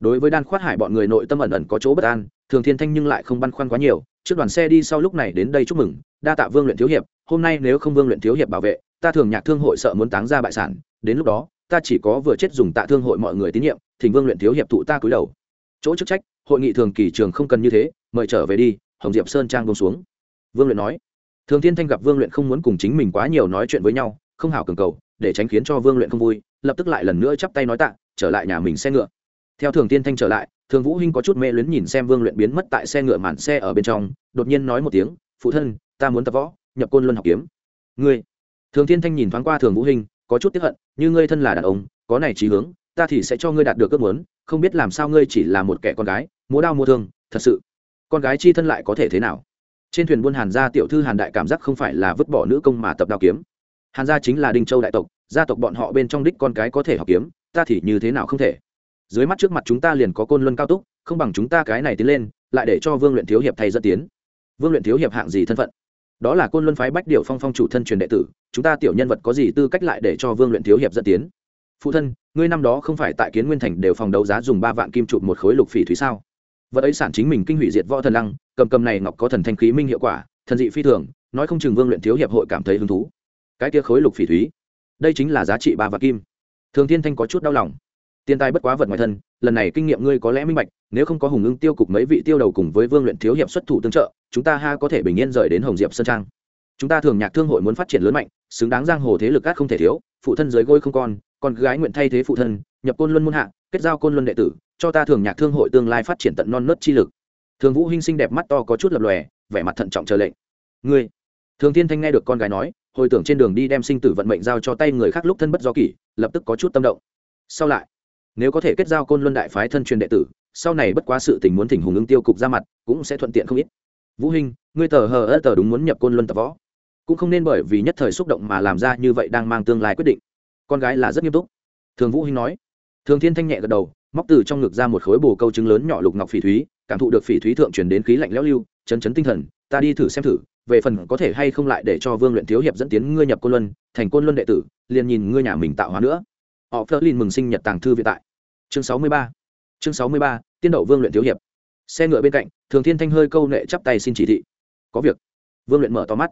Đối với đan khoát hải, bọn người nội tâm ẩn ẩn có chỗ bất an, thường thiên thanh nhưng lại không băn khoăn quá nhiều, trước đoàn xe đi sau lúc này đến đây chúc mừng, đa tạ vương luyện thiếu hiệp, hôm nay nếu không vương luyện thiếu hiệp bảo vệ, ta thường nhạc thương hội sợ muốn táng ra bại sản, đến lúc đó, ta chỉ có vừa chết dùng tạ thương hội mọi người tín nhiệm, thỉnh vương luyện thiếu hiệp thụ ta cúi đầu. Chỗ chức trách, hội nghị thường kỳ trường không cần như thế, mời trở về đi, hồng diệp sơn trang bông xuống vương luyện nói. Thường thiên thanh gặp vương luyện không muốn cùng chính mình quá nhiều nói chuyện với nhau, không hảo cường cầu, để tránh khiến cho vương luyện không vui, lập tức lại lần nữa chắp tay nói tạ, trở lại nhà mình xe ngựa. Theo thường tiên thanh trở lại, thường vũ hinh có chút mê luyến nhìn xem vương luyện biến mất tại xe ngựa màn xe ở bên trong, đột nhiên nói một tiếng, phụ thân, ta muốn tập võ, nhập côn luân học kiếm. Ngươi? Thường tiên thanh nhìn thoáng qua thường vũ hinh, có chút tiếc hận, như ngươi thân là đàn ông, có này trí hướng, ta thì sẽ cho ngươi đạt được ước muốn, không biết làm sao ngươi chỉ là một kẻ con gái, múa đau mua thương, thật sự, con gái chi thân lại có thể thế nào? Trên thuyền buôn hàn gia tiểu thư hàn đại cảm giác không phải là vứt bỏ nữ công mà tập đao kiếm. Hàn gia chính là đinh châu đại tộc, gia tộc bọn họ bên trong đích con cái có thể học kiếm, ta thì như thế nào không thể? Dưới mắt trước mặt chúng ta liền có côn luân cao túc, không bằng chúng ta cái này tiến lên, lại để cho vương luyện thiếu hiệp thay dẫn tiến. Vương luyện thiếu hiệp hạng gì thân phận? Đó là côn luân phái bách điệu phong phong chủ thân truyền đệ tử, chúng ta tiểu nhân vật có gì tư cách lại để cho vương luyện thiếu hiệp dẫn tiến? Phụ thân, ngươi năm đó không phải tại kiến nguyên thành đều phòng đấu giá dùng ba vạn kim chụp một khối lục phỉ thúy sao? Vật ấy sản chính mình kinh hủy diệt võ thần lăng, cầm cầm này ngọc có thần thanh khí minh hiệu quả, thần dị phi thường, nói không chừng vương luyện thiếu hiệp hội cảm thấy hứng thú. Cái kia khối lục phỉ thúy, đây chính là giá trị ba và kim. Thường thiên thanh có chút đau lòng. Tiền tài bất quá vật ngoài thân, lần này kinh nghiệm ngươi có lẽ minh bạch, nếu không có hùng ưng tiêu cục mấy vị tiêu đầu cùng với vương luyện thiếu hiệp xuất thủ tương trợ, chúng ta ha có thể bình yên rời đến hồng diệp sơn trang. Chúng ta thường nhạc thương hội muốn phát triển lớn mạnh, xứng đáng giang hồ thế lực cát không thể thiếu, phụ thân dưới gối không con con gái nguyện thay thế phụ thân, nhập côn luân môn hạ, kết giao côn luân đệ tử cho ta thường nhạc thương hội tương lai phát triển tận non nớt chi lực. Thường vũ hinh sinh đẹp mắt to có chút lập lòe, vẻ mặt thận trọng chờ lệnh. Ngươi. Thường thiên thanh nghe được con gái nói, hồi tưởng trên đường đi đem sinh tử vận mệnh giao cho tay người khác lúc thân bất do kỷ, lập tức có chút tâm động. Sau lại, nếu có thể kết giao côn luân đại phái thân truyền đệ tử, sau này bất quá sự tình muốn thỉnh hùng ứng tiêu cục ra mặt, cũng sẽ thuận tiện không ít. Vũ hinh, ngươi tờ hờ ơ tờ đúng muốn nhập côn luân tập võ. Cũng không nên bởi vì nhất thời xúc động mà làm ra như vậy đang mang tương lai quyết định. Con gái là rất nghiêm túc. Thường vũ hinh nói. Thường thiên thanh nhẹ gật đầu móc từ trong ngực ra một khối bồ câu trứng lớn nhỏ lục ngọc phỉ thúy, cảm thụ được phỉ thúy thượng truyền đến khí lạnh lẽo lưu, chấn chấn tinh thần, ta đi thử xem thử, về phần có thể hay không lại để cho vương luyện thiếu hiệp dẫn tiến ngươi nhập côn luân, thành côn luân đệ tử, liền nhìn ngươi nhà mình tạo hóa nữa. Họ phớt lên mừng sinh nhật tàng thư viện tại. Chương sáu mươi ba. Chương sáu mươi ba, tiên đậu vương luyện thiếu hiệp. Xe ngựa bên cạnh, thường thiên thanh hơi câu nệ chắp tay xin chỉ thị. Có việc. Vương luyện mở to mắt.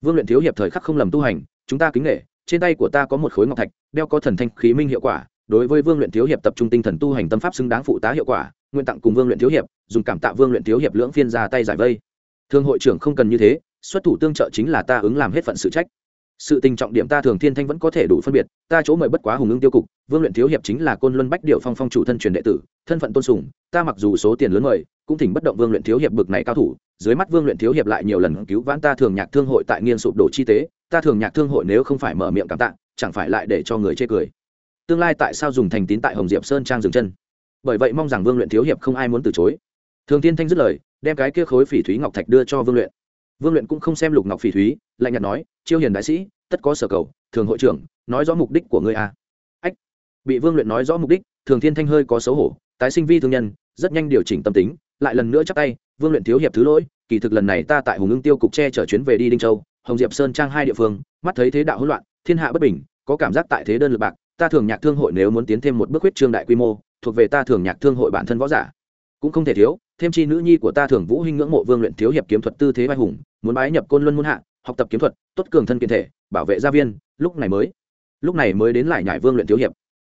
Vương luyện thiếu hiệp thời khắc không lầm tu hành, chúng ta kính nghệ trên tay của ta có một khối ngọc thạch, đeo có thần thanh khí minh hiệu quả đối với vương luyện thiếu hiệp tập trung tinh thần tu hành tâm pháp xứng đáng phụ tá hiệu quả, nguyện tặng cùng vương luyện thiếu hiệp, dùng cảm tạ vương luyện thiếu hiệp lưỡng phiên ra tay giải vây. Thương hội trưởng không cần như thế, xuất thủ tương trợ chính là ta ứng làm hết phận sự trách. Sự tình trọng điểm ta thường thiên thanh vẫn có thể đủ phân biệt, ta chỗ mời bất quá hùng ưng tiêu cục, vương luyện thiếu hiệp chính là côn luân bách điệu phong phong chủ thân truyền đệ tử, thân phận tôn sùng, ta mặc dù số tiền lớn mời, cũng thỉnh bất động vương luyện thiếu hiệp bực này cao thủ, dưới mắt vương luyện thiếu hiệp lại nhiều lần cứu vãn ta thường nhạc thương hội tại nghiên sụp đổ chi tế, ta thường nhạc thương hội nếu không phải mở miệng cảm tạ, chẳng phải lại để cho người chê cười tương lai tại sao dùng thành tín tại hồng diệp sơn trang dừng chân? Bởi vậy mong rằng vương luyện thiếu hiệp không ai muốn từ chối. Thường tiên thanh dứt lời, đem cái kia khối phỉ thúy ngọc thạch đưa cho vương luyện. Vương luyện cũng không xem lục ngọc phỉ thúy, lạnh nhạt nói, chiêu hiền đại sĩ, tất có sở cầu, thường hội trưởng, nói rõ mục đích của ngươi a à. ách, bị vương luyện nói rõ mục đích, thường thiên thanh hơi có xấu hổ, tái sinh vi thương nhân, rất nhanh điều chỉnh tâm tính, lại lần nữa chắc tay, vương luyện thiếu hiệp thứ lỗi, kỳ thực lần này ta tại hùng ưng tiêu cục tre chở chuyến về đi đinh châu, hồng diệp sơn trang hai địa phương, mắt thấy thế đạo hỗn loạn, thiên hạ bất bình, có cảm giác tại thế đơn lực bạc ta thường nhạc thương hội nếu muốn tiến thêm một bước huyết trương đại quy mô, thuộc về ta thường nhạc thương hội bản thân võ giả. Cũng không thể thiếu, thêm chi nữ nhi của ta thường vũ huynh ngưỡng mộ vương luyện thiếu hiệp kiếm thuật tư thế vai hùng, muốn bái nhập côn luân muôn hạ, học tập kiếm thuật, tốt cường thân kiện thể, bảo vệ gia viên, lúc này mới, lúc này mới đến lại nhải vương luyện thiếu hiệp.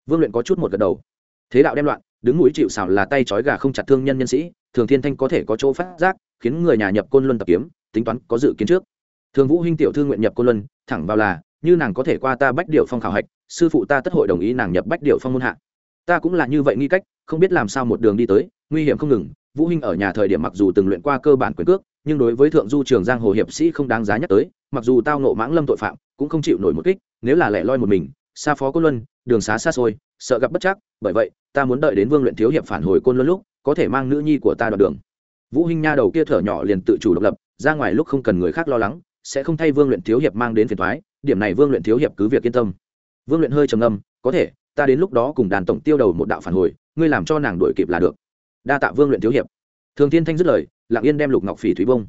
Vương luyện có chút một gật đầu. Thế đạo đem loạn, đứng núi chịu xảo là tay trói gà không chặt thương nhân nhân sĩ, thường thiên thanh có thể có chỗ phát giác, khiến người nhà nhập côn luân tập kiếm, tính toán có dự kiến trước. Thường vũ huynh tiểu thư nguyện nhập côn luân, thẳng vào là, như nàng có thể qua ta bách điệu phong khảo hạch sư phụ ta tất hội đồng ý nàng nhập bách điệu phong môn hạ. Ta cũng là như vậy nghi cách, không biết làm sao một đường đi tới, nguy hiểm không ngừng. Vũ huynh ở nhà thời điểm mặc dù từng luyện qua cơ bản quyền cước, nhưng đối với thượng du trường giang hồ hiệp sĩ không đáng giá nhắc tới, mặc dù tao nộ mãng lâm tội phạm, cũng không chịu nổi một kích, nếu là lẻ loi một mình, xa phó côn luân, đường xá xa xôi, sợ gặp bất chắc, bởi vậy, ta muốn đợi đến vương luyện thiếu hiệp phản hồi côn luân lúc, có thể mang nữ nhi của ta đoạn đường. Vũ huynh nha đầu kia thở nhỏ liền tự chủ độc lập, ra ngoài lúc không cần người khác lo lắng, sẽ không thay vương luyện thiếu hiệp mang đến phiền thoái điểm này vương luyện thiếu hiệp cứ việc yên tâm vương luyện hơi trầm âm có thể, ta đến lúc đó cùng đàn tổng tiêu đầu một đạo phản hồi, ngươi làm cho nàng đổi kịp là được. Đa tạ vương luyện thiếu hiệp. Thường thiên thanh dứt lời, lặng yên đem lục ngọc phỉ thúy bông.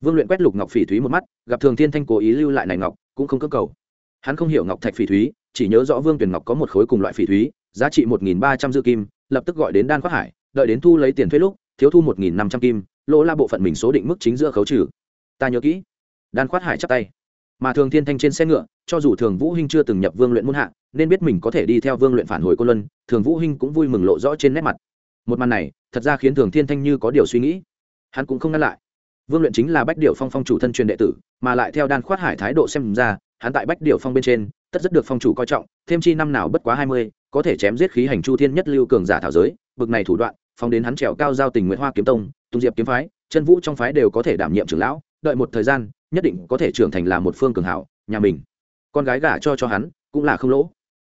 Vương luyện quét lục ngọc phỉ thúy một mắt, gặp thường thiên thanh cố ý lưu lại này ngọc, cũng không cơ cầu. Hắn không hiểu ngọc thạch phỉ thúy, chỉ nhớ rõ vương tuyển ngọc có một khối cùng loại phỉ thúy, giá trị một nghìn ba trăm dư kim, lập tức gọi đến đan khoác hải, đợi đến thu lấy tiền thuế lúc, thiếu thu một nghìn năm trăm kim, lỗ la bộ phận mình số định mức chính giữa khấu trừ. Ta nhớ kỹ. Đan khoát hải chắp tay mà thường thiên thanh trên xe ngựa, cho dù thường vũ hinh chưa từng nhập vương luyện môn hạ, nên biết mình có thể đi theo vương luyện phản hồi cô luân, thường vũ hinh cũng vui mừng lộ rõ trên nét mặt. Một màn này, thật ra khiến thường thiên thanh như có điều suy nghĩ. Hắn cũng không ngăn lại. Vương luyện chính là bách điệu phong phong chủ thân truyền đệ tử, mà lại theo đan khoát hải thái độ xem ra, hắn tại bách điệu phong bên trên, tất rất được phong chủ coi trọng, thêm chi năm nào bất quá hai mươi, có thể chém giết khí hành chu thiên nhất lưu cường giả thảo giới, bực này thủ đoạn phong đến hắn trèo cao giao tình nguyễn hoa kiếm tông, tung diệp kiếm phái, chân vũ trong phái đều có thể đảm nhiệm trưởng lão đợi một thời gian, nhất định có thể trưởng thành là một phương cường hảo, nhà mình. Con gái gả cho cho hắn, cũng là không lỗ.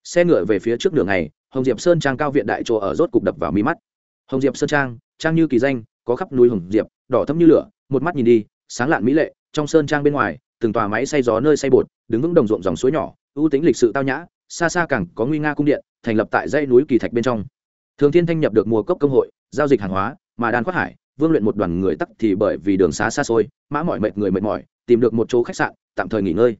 Xe ngựa về phía trước đường này hồng diệp sơn trang cao viện đại chỗ ở rốt cục đập vào mi mắt. Hồng diệp sơn trang trang như kỳ danh, có khắp núi hồng diệp, đỏ thấm như lửa, một mắt nhìn đi, sáng lạn mỹ lệ, trong sơn trang bên ngoài, từng tòa máy xay gió nơi xay bột, đứng vững đồng ruộng dòng suối nhỏ, ưu tính lịch sự tao nhã, xa xa càng có nguy nga cung điện, thành lập tại dãy núi kỳ thạch bên trong. Thường thiên thanh nhập được mùa cốc công hội, giao dịch hàng hóa, mà đan quát hải vương luyện một đoàn người tắc thì bởi vì đường xá xa xôi, mã mọi mệt người mệt mỏi, tìm được một chỗ khách sạn, tạm thời nghỉ ngơi.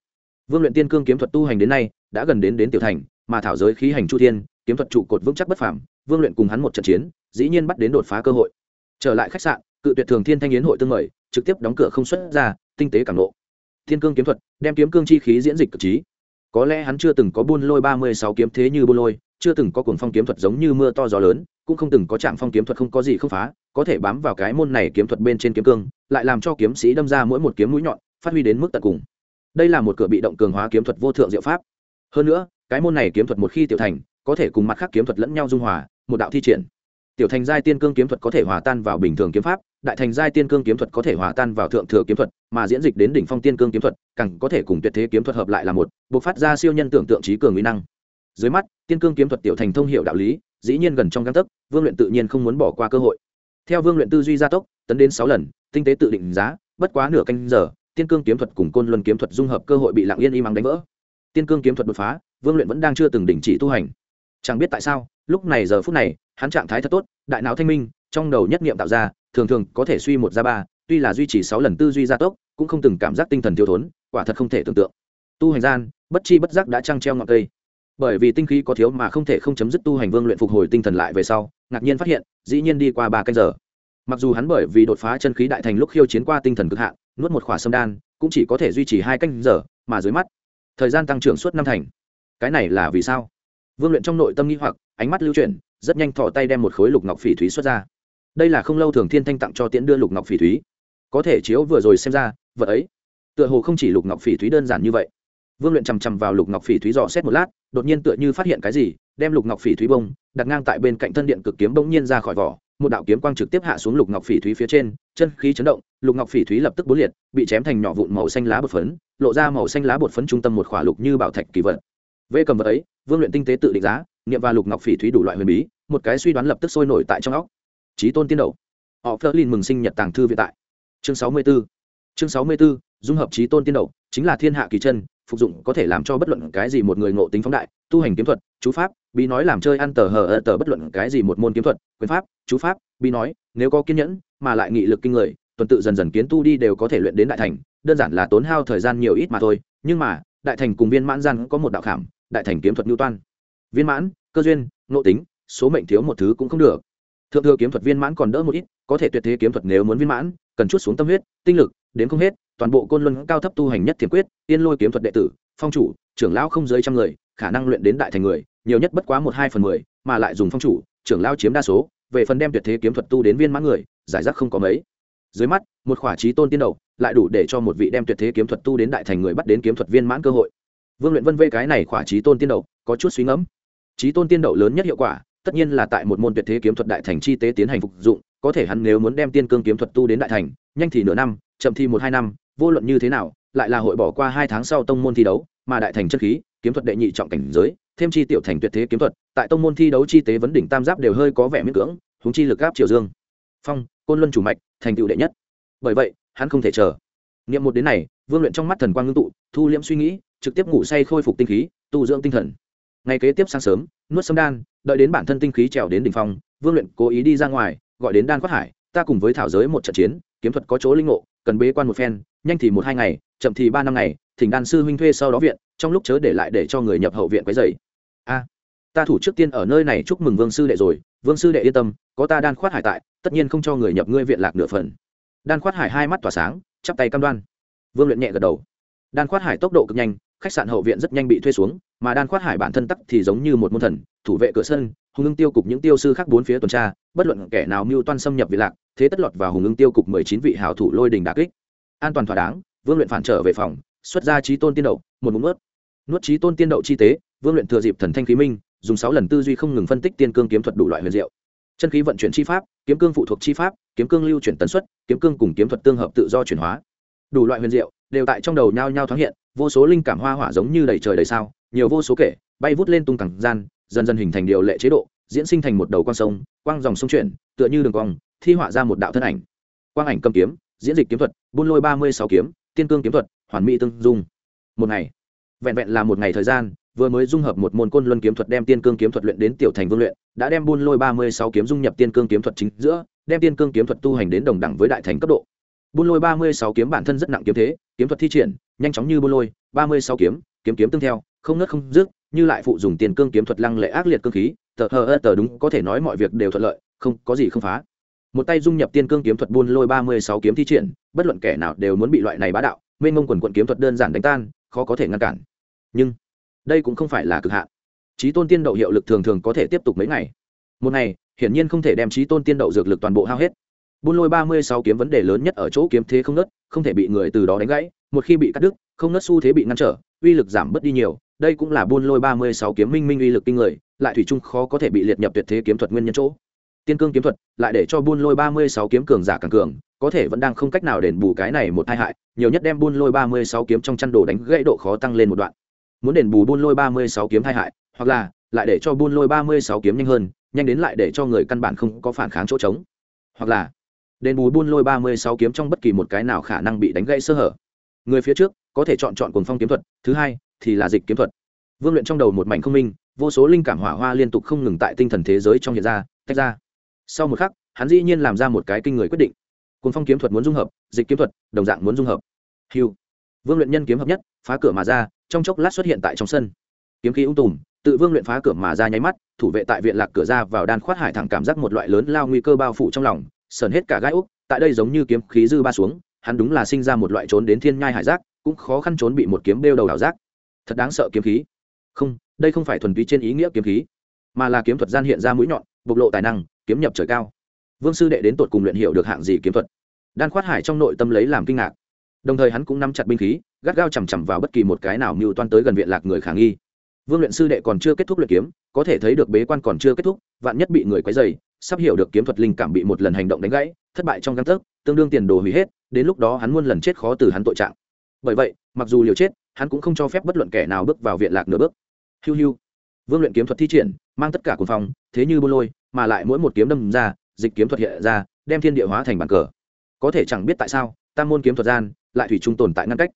Vương luyện tiên cương kiếm thuật tu hành đến nay, đã gần đến đến tiểu thành, mà thảo giới khí hành chu thiên, kiếm thuật trụ cột vững chắc bất phàm, vương luyện cùng hắn một trận chiến, dĩ nhiên bắt đến đột phá cơ hội. Trở lại khách sạn, cự tuyệt thường thiên thanh yến hội tương mời, trực tiếp đóng cửa không xuất ra, tinh tế cảm nộ. Thiên cương kiếm thuật, đem kiếm cương chi khí diễn dịch cực trí. Có lẽ hắn chưa từng có buôn lôi ba mươi sáu kiếm thế như buôn lôi, chưa từng có cuồng phong kiếm thuật giống như mưa to gió lớn, cũng không từng có trạm phong kiếm thuật không có gì không phá có thể bám vào cái môn này kiếm thuật bên trên kiếm cương, lại làm cho kiếm sĩ đâm ra mỗi một kiếm mũi nhọn, phát huy đến mức tận cùng. Đây là một cửa bị động cường hóa kiếm thuật vô thượng diệu pháp. Hơn nữa, cái môn này kiếm thuật một khi tiểu thành, có thể cùng mặt khác kiếm thuật lẫn nhau dung hòa, một đạo thi triển. Tiểu thành giai tiên cương kiếm thuật có thể hòa tan vào bình thường kiếm pháp, đại thành giai tiên cương kiếm thuật có thể hòa tan vào thượng thừa kiếm thuật, mà diễn dịch đến đỉnh phong tiên cương kiếm thuật, càng có thể cùng tuyệt thế kiếm thuật hợp lại là một buộc phát ra siêu nhân tưởng tượng trí cường mỹ năng. Dưới mắt, tiên cương kiếm thuật tiểu thành thông hiệu đạo lý, dĩ nhiên gần trong găng tấc, vương luyện tự nhiên không muốn bỏ qua cơ hội theo vương luyện tư duy gia tốc, tấn đến sáu lần, tinh tế tự định giá, bất quá nửa canh giờ, tiên cương kiếm thuật cùng côn luân kiếm thuật dung hợp cơ hội bị lặng yên im ắng đánh vỡ. Tiên cương kiếm thuật đột phá, vương luyện vẫn đang chưa từng đình chỉ tu hành. Chẳng biết tại sao, lúc này giờ phút này, hắn trạng thái thật tốt, đại não thanh minh, trong đầu nhất nghiệm tạo ra, thường thường có thể suy một ra ba, tuy là duy trì sáu lần tư duy gia tốc, cũng không từng cảm giác tinh thần thiếu thốn, quả thật không thể tưởng tượng. Tu hành gian, bất chi bất giác đã trăng treo ngọn cây. Bởi vì tinh khí có thiếu mà không thể không chấm dứt tu hành vương luyện phục hồi tinh thần lại về sau ngạc nhiên phát hiện, dĩ nhiên đi qua ba canh giờ. Mặc dù hắn bởi vì đột phá chân khí đại thành lúc khiêu chiến qua tinh thần cực hạn, nuốt một khỏa sâm đan, cũng chỉ có thể duy trì hai canh giờ, mà dưới mắt, thời gian tăng trưởng suốt năm thành. Cái này là vì sao? Vương luyện trong nội tâm nghĩ hoặc, ánh mắt lưu chuyển, rất nhanh thọ tay đem một khối lục ngọc phỉ thúy xuất ra. Đây là không lâu thường thiên thanh tặng cho tiễn đưa lục ngọc phỉ thúy. Có thể chiếu vừa rồi xem ra vợ ấy, tựa hồ không chỉ lục ngọc phỉ thúy đơn giản như vậy vương luyện chằm chằm vào lục ngọc phỉ thúy dò xét một lát, đột nhiên tựa như phát hiện cái gì, đem lục ngọc phỉ thúy bông, đặt ngang tại bên cạnh thân điện cực kiếm bỗng nhiên ra khỏi vỏ. Một đạo kiếm quang trực tiếp hạ xuống lục ngọc phỉ thúy phía trên, chân khí chấn động, lục ngọc phỉ thúy lập tức bốn liệt, bị chém thành nhỏ vụn màu xanh lá bột phấn, lộ ra màu xanh lá bột phấn trung tâm một khỏa lục như bảo thạch kỳ vật. Vê cầm vật ấy, vương luyện tinh tế tự định giá, niệm và lục ngọc phỉ thúy đủ loại huyền bí, một cái suy đoán lập tức sôi nổi tại trong óc. Trí tôn tiên đầu. Họ phớt lên mừng sinh nhật tàng thư vĩ tại. Chương sáu mươi 64 chương sáu mươi 64 dung hợp trí tôn tiên đậu chính là thiên hạ kỳ chân, phục dụng có thể làm cho bất luận cái gì một người ngộ tính phóng đại, tu hành kiếm thuật, chú pháp, bí nói làm chơi ăn tờ hờ ở tờ bất luận cái gì một môn kiếm thuật, quyền pháp, chú pháp, bí nói, nếu có kiên nhẫn, mà lại nghị lực kinh người, tuần tự dần dần kiến tu đi đều có thể luyện đến đại thành, đơn giản là tốn hao thời gian nhiều ít mà thôi, nhưng mà, đại thành cùng viên mãn gian có một đạo khảm, đại thành kiếm thuật nhu toan. Viên mãn, cơ duyên, ngộ tính, số mệnh thiếu một thứ cũng không được. Thượng thừa kiếm thuật viên mãn còn đỡ một ít, có thể tuyệt thế kiếm thuật nếu muốn viên mãn, cần chút xuống tâm huyết, tinh lực đến không hết, toàn bộ côn luân cao thấp tu hành nhất thiền quyết, tiên lôi kiếm thuật đệ tử, phong chủ, trưởng lão không dưới trăm người, khả năng luyện đến đại thành người, nhiều nhất bất quá một hai phần mười, mà lại dùng phong chủ, trưởng lão chiếm đa số, về phần đem tuyệt thế kiếm thuật tu đến viên mãn người, giải rác không có mấy. Dưới mắt, một khỏa trí tôn tiên đầu, lại đủ để cho một vị đem tuyệt thế kiếm thuật tu đến đại thành người bắt đến kiếm thuật viên mãn cơ hội. Vương luyện vân vê cái này khỏa trí tôn tiên đầu, có chút suy ngẫm. Trí tôn tiên đậu lớn nhất hiệu quả, tất nhiên là tại một môn tuyệt thế kiếm thuật đại thành chi tế tiến hành phục dụng, có thể hắn nếu muốn đem tiên cương kiếm thuật tu đến đại thành, nhanh thì nửa năm chậm thì một hai năm, vô luận như thế nào, lại là hội bỏ qua hai tháng sau tông môn thi đấu, mà đại thành chất khí, kiếm thuật đệ nhị trọng cảnh giới, thêm chi tiểu thành tuyệt thế kiếm thuật, tại tông môn thi đấu chi tế vấn đỉnh tam giáp đều hơi có vẻ miễn cưỡng húng chi lực áp triều dương. Phong, côn luân chủ mạch, thành tựu đệ nhất. Bởi vậy, hắn không thể chờ. Niệm một đến này, vương luyện trong mắt thần quang ngưng tụ, thu liễm suy nghĩ, trực tiếp ngủ say khôi phục tinh khí, tu dưỡng tinh thần. Ngày kế tiếp sáng sớm, nuốt sâm đan, đợi đến bản thân tinh khí trèo đến đỉnh phong, vương luyện cố ý đi ra ngoài, gọi đến đan quát hải, ta cùng với thảo giới một trận chiến, kiếm thuật có chỗ linh ngộ cần bế quan một phen, nhanh thì một hai ngày, chậm thì ba năm ngày, thỉnh đan sư huynh thuê sau đó viện, trong lúc chớ để lại để cho người nhập hậu viện quấy dày a, ta thủ trước tiên ở nơi này chúc mừng vương sư đệ rồi, vương sư đệ yên tâm, có ta đan khoát hải tại, tất nhiên không cho người nhập ngươi viện lạc nửa phần. Đan khoát hải hai mắt tỏa sáng, chắp tay cam đoan. Vương luyện nhẹ gật đầu. Đan khoát hải tốc độ cực nhanh, khách sạn hậu viện rất nhanh bị thuê xuống, mà đan khoát hải bản thân tắc thì giống như một môn thần, thủ vệ cửa sân hùng ưng tiêu cục những tiêu sư khác bốn phía tuần tra, bất luận kẻ nào mưu toan xâm nhập vị lạc thế tất lọt vào hùng ưng tiêu cục mười chín vị hào thủ lôi đình đà kích. An toàn thỏa đáng, vương luyện phản trở về phòng, xuất ra trí tôn tiên đậu, một mụn nuốt. Nuốt trí tôn tiên đậu chi tế, vương luyện thừa dịp thần thanh khí minh, dùng sáu lần tư duy không ngừng phân tích tiên cương kiếm thuật đủ loại huyền diệu. Chân khí vận chuyển chi pháp, kiếm cương phụ thuộc chi pháp, kiếm cương lưu chuyển tần suất, kiếm cương cùng kiếm thuật tương hợp tự do chuyển hóa. Đủ loại huyền diệu, đều tại trong đầu nhao nhao thoáng hiện, vô số linh cảm hoa hỏa giống như đầy trời đầy sao, nhiều vô số kể, bay vút lên tung cẳng gian, dần dần hình thành điều lệ chế độ, diễn sinh thành một đầu con sông, quang dòng sông chuyển, tựa như đường cong thi họa ra một đạo thân ảnh. Quang ảnh cầm kiếm, diễn dịch kiếm thuật, buôn lôi ba mươi sáu kiếm, tiên cương kiếm thuật, hoàn mỹ tương dung. Một ngày, vẹn vẹn là một ngày thời gian, vừa mới dung hợp một môn côn luân kiếm thuật đem tiên cương kiếm thuật luyện đến tiểu thành vương luyện, đã đem buôn lôi ba mươi sáu kiếm dung nhập tiên cương kiếm thuật chính giữa, đem tiên cương kiếm thuật tu hành đến đồng đẳng với đại thành cấp độ. Buôn lôi ba mươi sáu kiếm bản thân rất nặng kiếm thế, kiếm thuật thi triển, nhanh chóng như buôn lôi, ba mươi sáu kiếm kiếm kiếm tương theo, không nớt không dứt, như lại phụ dùng tiền cương kiếm thuật lăng lệ ác liệt cương khí, tờ hờ ơ tờ đúng có thể nói mọi việc đều thuận lợi, không có gì không phá một tay dung nhập tiên cương kiếm thuật buôn lôi ba mươi sáu kiếm thi triển, bất luận kẻ nào đều muốn bị loại này bá đạo, mênh mông quần quận kiếm thuật đơn giản đánh tan, khó có thể ngăn cản. Nhưng, đây cũng không phải là cực hạn. Trí tôn tiên đậu hiệu lực thường thường có thể tiếp tục mấy ngày. Một ngày, hiển nhiên không thể đem trí tôn tiên đậu dược lực toàn bộ hao hết. Buôn lôi ba mươi sáu kiếm vấn đề lớn nhất ở chỗ kiếm thế không nớt không thể bị người từ đó đánh gãy, một khi bị cắt đứt, không nớt xu thế bị ngăn trở, uy lực giảm bớt đi nhiều. Đây cũng là buôn lôi ba mươi sáu kiếm minh minh uy lực kinh người, lại thủy chung khó có thể bị liệt nhập tuyệt thế kiếm thuật nguyên nhân chỗ tiên cương kiếm thuật, lại để cho buôn lôi ba mươi sáu kiếm cường giả càng cường, có thể vẫn đang không cách nào đền bù cái này một tai hại, nhiều nhất đem buôn lôi ba mươi sáu kiếm trong chăn đồ đánh gãy độ khó tăng lên một đoạn. Muốn đền bù buôn lôi ba mươi sáu kiếm tai hại, hoặc là lại để cho buôn lôi ba mươi sáu kiếm nhanh hơn, nhanh đến lại để cho người căn bản không có phản kháng chỗ trống. Hoặc là đền bù buôn lôi ba mươi sáu kiếm trong bất kỳ một cái nào khả năng bị đánh gãy sơ hở. Người phía trước có thể chọn chọn cuồng phong kiếm thuật, thứ hai thì là dịch kiếm thuật. Vương luyện trong đầu một mảnh không minh, vô số linh cảm hỏa hoa liên tục không ngừng tại tinh thần thế giới trong hiện ra, tách ra sau một khắc, hắn dĩ nhiên làm ra một cái kinh người quyết định. Cuốn phong kiếm thuật muốn dung hợp, dịch kiếm thuật, đồng dạng muốn dung hợp. Hiu vương luyện nhân kiếm hợp nhất, phá cửa mà ra, trong chốc lát xuất hiện tại trong sân. Kiếm khí ung tùm, tự vương luyện phá cửa mà ra nháy mắt, thủ vệ tại viện lạc cửa ra vào đan khoát hải thẳng cảm giác một loại lớn lao nguy cơ bao phủ trong lòng, sờn hết cả gai úc, tại đây giống như kiếm khí dư ba xuống, hắn đúng là sinh ra một loại trốn đến thiên nhai hải giác, cũng khó khăn trốn bị một kiếm đeo đầu đảo giác. Thật đáng sợ kiếm khí. Không, đây không phải thuần túy trên ý nghĩa kiếm khí, mà là kiếm thuật gian hiện ra mũi nhọn, bộc lộ tài năng kiếm nhập trời cao. Vương sư đệ đến tột cùng luyện hiểu được hạng gì kiếm thuật? Đan khoát hải trong nội tâm lấy làm kinh ngạc. Đồng thời hắn cũng nắm chặt binh khí gắt gao chằm chằm vào bất kỳ một cái nào mưu toan tới gần viện lạc người khả nghi. Vương luyện sư đệ còn chưa kết thúc luyện kiếm có thể thấy được bế quan còn chưa kết thúc vạn nhất bị người quấy dày sắp hiểu được kiếm thuật linh cảm bị một lần hành động đánh gãy thất bại trong găng tấc tương đương tiền đồ hủy hết đến lúc đó hắn muôn lần chết khó từ hắn tội trạng. Bởi vậy mặc dù liều chết hắn cũng không cho phép bất luận kẻ nào bước vào viện lạc nửa bước. Hiu hiu. Vương luyện kiếm thuật thi triển mang tất cả cuồng phòng, thế như bô lôi mà lại mỗi một kiếm đâm ra, dịch kiếm thuật hiện ra, đem thiên địa hóa thành bàn cờ. Có thể chẳng biết tại sao, tam môn kiếm thuật gian lại thủy chung tồn tại ngăn cách.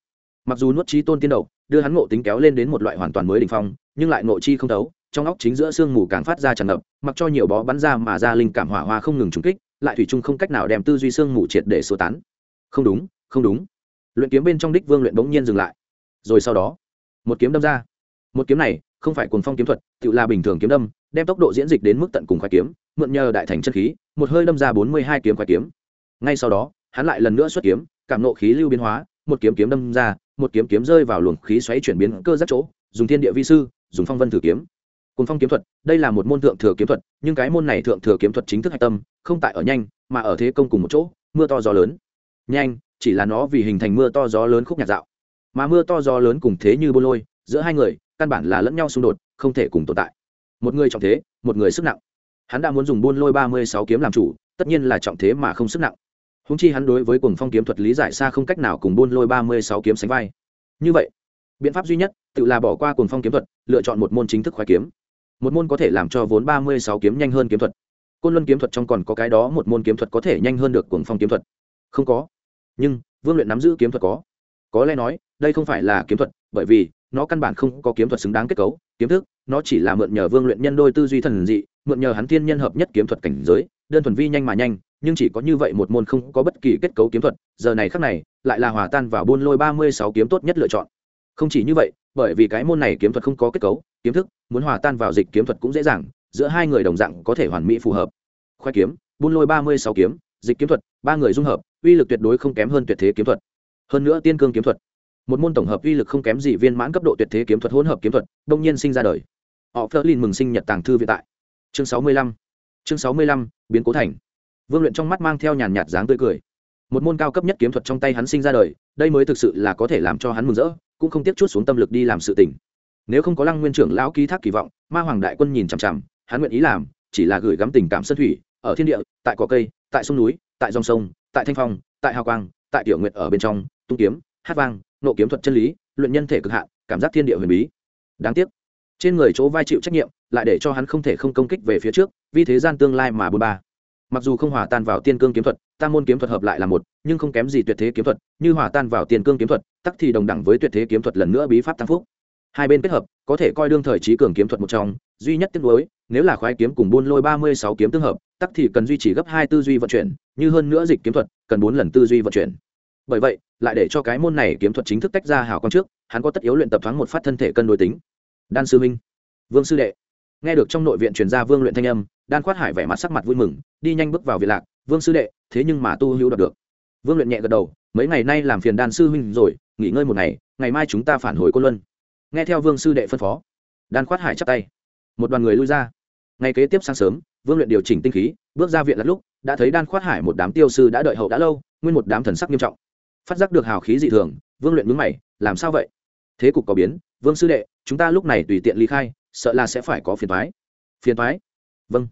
Mặc dù nuốt trí tôn tiên đầu, đưa hắn ngộ tính kéo lên đến một loại hoàn toàn mới đ ỉ n h phong, nhưng lại ngộ chi không thấu, trong óc chính giữa sương mù càng phát ra tràn ngập, mặc cho nhiều bó bắn ra mà ra linh cảm hỏa hoa không ngừng trúng kích, lại thủy chung không cách nào đem tư duy sương mù triệt để sơ tán. Không đúng không đúng. Luyện kiếm bên trong đích vương luyện bỗng nhiên dừng lại. Rồi sau đó, một kiếm đâm ra. Một kiếm này không phải cuồng phong kiếm thuật, tự là bình thường kiếm đâm đem tốc độ diễn dịch đến mức tận cùng khoái kiếm, mượn nhờ đại thành chân khí, một hơi đâm ra bốn mươi hai kiếm khoái kiếm. Ngay sau đó, hắn lại lần nữa xuất kiếm, cảm nộ khí lưu biến hóa, một kiếm kiếm đâm ra, một kiếm kiếm rơi vào luồng khí xoáy chuyển biến cơ giác chỗ, dùng thiên địa vi sư, dùng phong vân thử kiếm. Cùng phong kiếm thuật, đây là một môn thượng thừa kiếm thuật, nhưng cái môn này thượng thừa kiếm thuật chính thức hạch tâm, không tại ở nhanh, mà ở thế công cùng một chỗ, mưa to gió lớn. Nhanh, chỉ là nó vì hình thành mưa to gió lớn khúc nhạc dạo. Mà mưa to gió lớn cùng thế như bô lôi, giữa hai người, căn bản là lẫn nhau xung đột, không thể cùng tồn tại một người trọng thế, một người sức nặng. Hắn đã muốn dùng buôn lôi ba mươi sáu kiếm làm chủ, tất nhiên là trọng thế mà không sức nặng. Húng chi hắn đối với cuồng phong kiếm thuật lý giải xa không cách nào cùng buôn lôi ba mươi sáu kiếm sánh vai. Như vậy, biện pháp duy nhất, tự là bỏ qua cuồng phong kiếm thuật, lựa chọn một môn chính thức khoái kiếm. Một môn có thể làm cho vốn ba mươi sáu kiếm nhanh hơn kiếm thuật. Côn luân kiếm thuật trong còn có cái đó một môn kiếm thuật có thể nhanh hơn được cuồng phong kiếm thuật. Không có. Nhưng, vương luyện nắm giữ kiếm thuật có. Có lẽ nói, đây không phải là kiếm thuật, bởi vì nó căn bản không có kiếm thuật xứng đáng kết cấu, kiếm thức, nó chỉ là mượn nhờ vương luyện nhân đôi tư duy thần dị, mượn nhờ hắn thiên nhân hợp nhất kiếm thuật cảnh giới, đơn thuần vi nhanh mà nhanh, nhưng chỉ có như vậy một môn không có bất kỳ kết cấu kiếm thuật, giờ này khác này, lại là hòa tan vào buôn lôi ba mươi sáu kiếm tốt nhất lựa chọn. Không chỉ như vậy, bởi vì cái môn này kiếm thuật không có kết cấu, kiếm thức, muốn hòa tan vào dịch kiếm thuật cũng dễ dàng, giữa hai người đồng dạng có thể hoàn mỹ phù hợp. Khoe kiếm, buôn lôi ba mươi sáu kiếm, dịch kiếm thuật, ba người dung hợp, uy lực tuyệt đối không kém hơn tuyệt thế kiếm thuật. Hơn nữa tiên cương kiếm thuật một môn tổng hợp uy lực không kém gì viên mãn cấp độ tuyệt thế kiếm thuật hỗn hợp kiếm thuật, đông nhiên sinh ra đời. Họ phớt lên mừng sinh nhật tàng thư viện tại. Chương sáu mươi lăm. Chương sáu mươi lăm, biến cố thành. Vương luyện trong mắt mang theo nhàn nhạt dáng tươi cười. Một môn cao cấp nhất kiếm thuật trong tay hắn sinh ra đời, đây mới thực sự là có thể làm cho hắn mừng rỡ, cũng không tiếc chút xuống tâm lực đi làm sự tình. Nếu không có lăng nguyên trưởng lão ký thác kỳ vọng, ma hoàng đại quân nhìn chằm chằm, hắn nguyện ý làm, chỉ là gửi gắm tình cảm sân thủy, ở thiên địa, tại cỏ cây, tại sông núi, tại dòng sông, tại thanh phong, tại hào quang, tại tiểu nguyện ở bên trong, tung kiếm, hát vang nộ kiếm thuật chân lý, luyện nhân thể cực hạn, cảm giác thiên địa huyền bí. Đáng tiếc, trên người chỗ vai chịu trách nhiệm, lại để cho hắn không thể không công kích về phía trước, vì thế gian tương lai mà bôn ba. Mặc dù không hòa tan vào tiên cương kiếm thuật, tam môn kiếm thuật hợp lại là một, nhưng không kém gì tuyệt thế kiếm thuật, như hòa tan vào tiên cương kiếm thuật, tắc thì đồng đẳng với tuyệt thế kiếm thuật lần nữa bí pháp tam phúc. Hai bên kết hợp, có thể coi đương thời trí cường kiếm thuật một trong, duy nhất tiếc nuối, nếu là khoái kiếm cùng buôn lôi ba mươi sáu kiếm tương hợp, tắc thì cần duy trì gấp hai tư duy vận chuyển, như hơn nữa dịch kiếm thuật, cần bốn lần tư duy vận chuyển. Bởi vậy lại để cho cái môn này kiếm thuật chính thức tách ra hào quang trước, hắn có tất yếu luyện tập thoáng một phát thân thể cân đối tính. Đan sư minh vương sư đệ. Nghe được trong nội viện truyền ra vương luyện thanh âm, đan khoát hải vẻ mặt sắc mặt vui mừng, đi nhanh bước vào viện lạc, vương sư đệ, thế nhưng mà tu hữu đọc được. Vương luyện nhẹ gật đầu, mấy ngày nay làm phiền đan sư huynh rồi, nghỉ ngơi một ngày ngày mai chúng ta phản hồi cô luân. Nghe theo vương sư đệ phân phó, đan khoát hải chắp tay. Một đoàn người lui ra. Ngày kế tiếp sáng sớm, vương luyện điều chỉnh tinh khí, bước ra viện lạc lúc, đã thấy đan khoát hải một đám tiêu sư đã đợi hậu đã lâu, nguyên một đám thần sắc nghiêm trọng phát giác được hào khí dị thường, vương luyện mướn mày, làm sao vậy? Thế cục có biến, vương sư đệ, chúng ta lúc này tùy tiện ly khai, sợ là sẽ phải có phiền thoái phiền thoái vâng.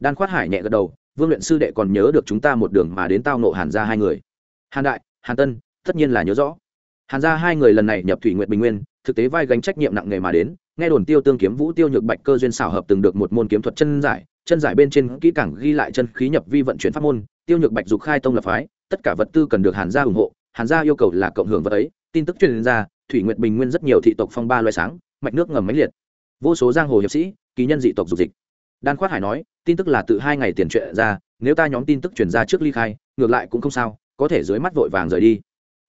Đan khoát hải nhẹ gật đầu, vương luyện sư đệ còn nhớ được chúng ta một đường mà đến tao nộ hàn ra hai người. Hàn đại, hàn tân, tất nhiên là nhớ rõ. Hàn ra hai người lần này nhập thủy nguyện bình nguyên, thực tế vai gánh trách nhiệm nặng nề mà đến, nghe đồn tiêu tương kiếm vũ tiêu nhược bạch cơ duyên xảo hợp từng được một môn kiếm thuật chân giải chân giải bên trên kỹ càng ghi lại chân khí nhập vi vận chuyển pháp môn, tiêu nhược bạch dục khai tông lập phái, tất cả vật tư cần được hàn gia ủng hộ hàn gia yêu cầu là cộng hưởng vật ấy. Tin tức truyền ra, thủy nguyện bình nguyên rất nhiều thị tộc phong ba loài sáng, mạch nước ngầm máy liệt. Vô số giang hồ hiệp sĩ ký nhân dị tộc dục dịch. Đan khoát hải nói, tin tức là từ hai ngày tiền chuyện ra, nếu ta nhóm tin tức truyền ra trước ly khai, ngược lại cũng không sao, có thể dưới mắt vội vàng rời đi.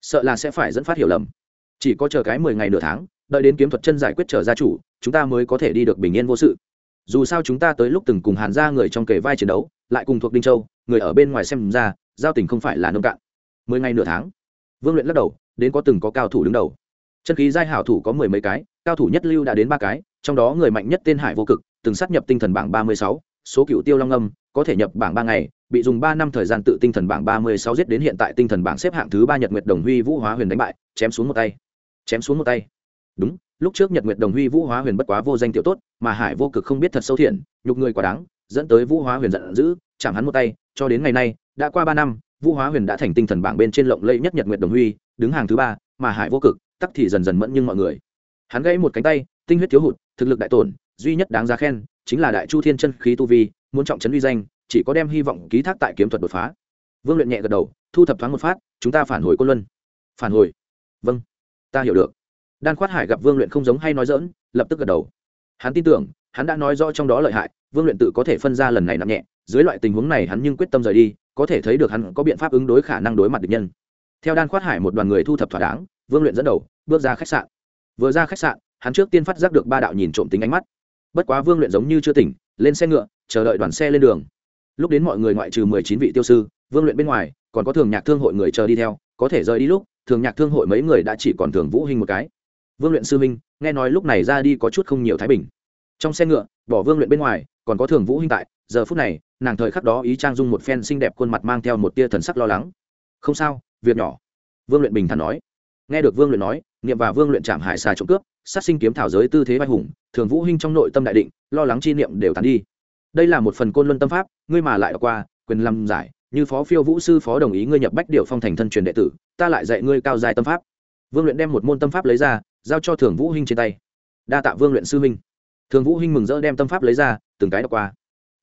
Sợ là sẽ phải dẫn phát hiểu lầm. Chỉ có chờ cái mười ngày nửa tháng, đợi đến kiếm thuật chân giải quyết trở gia chủ, chúng ta mới có thể đi được bình yên vô sự. Dù sao chúng ta tới lúc từng cùng hàn ra người trong kề vai chiến đấu, lại cùng thuộc đinh châu, người ở bên ngoài xem ra, giao tình không phải là nông cạn. Mười ngày nửa tháng vương luyện lắc đầu, đến có từng có cao thủ đứng đầu. Chân khí giai hảo thủ có mười mấy cái, cao thủ nhất lưu đã đến ba cái, trong đó người mạnh nhất tên hải vô cực, từng sát nhập tinh thần bảng ba mươi sáu, số cựu tiêu long âm, có thể nhập bảng ba ngày, bị dùng ba năm thời gian tự tinh thần bảng ba mươi sáu giết đến hiện tại tinh thần bảng xếp hạng thứ ba nhật nguyệt đồng huy vũ hóa huyền đánh bại, chém xuống một tay. Chém xuống một tay. Đúng, lúc trước nhật nguyệt đồng huy vũ hóa huyền bất quá vô danh tiểu tốt, mà hải vô cực không biết thật sâu thiện, nhục người quá đáng, dẫn tới vũ hóa huyền giận dữ chẳng hắn một tay, cho đến ngày nay, đã qua ba năm vũ hóa huyền đã thành tinh thần bảng bên trên lộng lẫy nhất nhật nguyệt đồng huy, đứng hàng thứ ba, mà hải vô cực, tắc thì dần dần mẫn nhưng mọi người. Hắn gãy một cánh tay, tinh huyết thiếu hụt, thực lực đại tổn, duy nhất đáng giá khen, chính là đại chu thiên chân khí tu vi, muốn trọng trấn uy danh, chỉ có đem hy vọng ký thác tại kiếm thuật đột phá. Vương luyện nhẹ gật đầu, thu thập thoáng một phát, chúng ta phản hồi quân luân. Phản hồi? Vâng. Ta hiểu được. Đan khoát hải gặp vương luyện không giống hay nói dỡn lập tức gật đầu. Hắn tin tưởng, hắn đã nói rõ trong đó lợi hại, vương luyện tự có thể phân ra lần này nặng nhẹ, dưới loại tình huống này hắn nhưng quyết tâm rời đi có thể thấy được hắn có biện pháp ứng đối khả năng đối mặt địch nhân. Theo đan khoát hải một đoàn người thu thập thỏa đáng, vương luyện dẫn đầu, bước ra khách sạn. Vừa ra khách sạn, hắn trước tiên phát giác được ba đạo nhìn trộm tính ánh mắt. Bất quá vương luyện giống như chưa tỉnh, lên xe ngựa, chờ đợi đoàn xe lên đường. Lúc đến mọi người ngoại trừ mười chín vị tiêu sư, vương luyện bên ngoài, còn có thường nhạc thương hội người chờ đi theo, có thể rời đi lúc, thường nhạc thương hội mấy người đã chỉ còn thường vũ hình một cái. Vương luyện sư minh nghe nói lúc này ra đi có chút không nhiều thái bình. Trong xe ngựa, bỏ vương luyện bên ngoài, còn có thường vũ hình tại giờ phút này, nàng thời khắc đó ý trang dung một phen xinh đẹp khuôn mặt mang theo một tia thần sắc lo lắng. Không sao, việc nhỏ. Vương luyện bình thản nói. Nghe được vương luyện nói, niệm và vương luyện chạm hải xà trộm cướp, sát sinh kiếm thảo giới tư thế vai hùng, thường vũ hinh trong nội tâm đại định, lo lắng chi niệm đều tán đi. Đây là một phần côn luân tâm pháp, ngươi mà lại đọc qua, quyền lâm giải, như phó phiêu vũ sư phó đồng ý ngươi nhập bách điều phong thành thân truyền đệ tử, ta lại dạy ngươi cao dài tâm pháp. Vương luyện đem một môn tâm pháp lấy ra, giao cho thường vũ hinh trên tay. Đa tạ vương luyện sư minh thường vũ hinh mừng rỡ đem tâm pháp lấy ra, từng cái đọc qua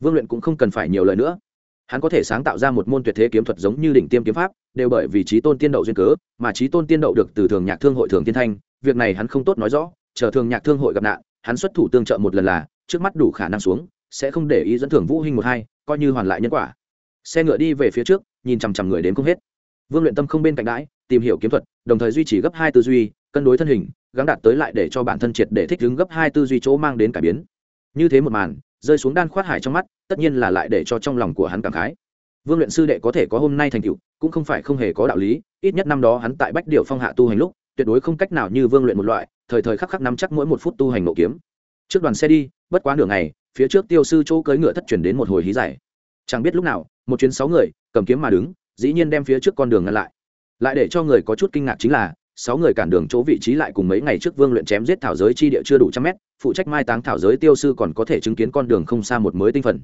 vương luyện cũng không cần phải nhiều lời nữa. Hắn có thể sáng tạo ra một môn tuyệt thế kiếm thuật giống như đỉnh tiêm kiếm pháp, đều bởi vì trí tôn tiên đậu duyên cớ, mà trí tôn tiên đậu được từ thường nhạc thương hội thường tiên thanh. Việc này hắn không tốt nói rõ, chờ thường nhạc thương hội gặp nạn, hắn xuất thủ tương trợ một lần là, trước mắt đủ khả năng xuống, sẽ không để ý dẫn thưởng vũ hình một hai, coi như hoàn lại nhân quả. Xe ngựa đi về phía trước, nhìn chằm chằm người đến không hết. Vương luyện tâm không bên cạnh đãi, tìm hiểu kiếm thuật, đồng thời duy trì gấp hai tư duy, cân đối thân hình, gắng đạt tới lại để cho bản thân triệt để thích ứng gấp hai tư duy chỗ mang đến cải biến. Như thế một màn rơi xuống đan khoát hải trong mắt, tất nhiên là lại để cho trong lòng của hắn cảm khái. Vương luyện sư đệ có thể có hôm nay thành tựu, cũng không phải không hề có đạo lý, ít nhất năm đó hắn tại bách điệu phong hạ tu hành lúc, tuyệt đối không cách nào như vương luyện một loại, thời thời khắc khắc nắm chắc mỗi một phút tu hành nộ kiếm. Trước đoàn xe đi, bất quá nửa ngày, phía trước tiêu sư chỗ cưỡi ngựa thất chuyển đến một hồi hí giải. Chẳng biết lúc nào, một chuyến sáu người, cầm kiếm mà đứng, dĩ nhiên đem phía trước con đường ngăn lại. Lại để cho người có chút kinh ngạc chính là, sáu người cản đường chỗ vị trí lại cùng mấy ngày trước vương luyện chém giết thảo giới chi địa chưa đủ trăm mét phụ trách mai táng thảo giới tiêu sư còn có thể chứng kiến con đường không xa một mới tinh phần.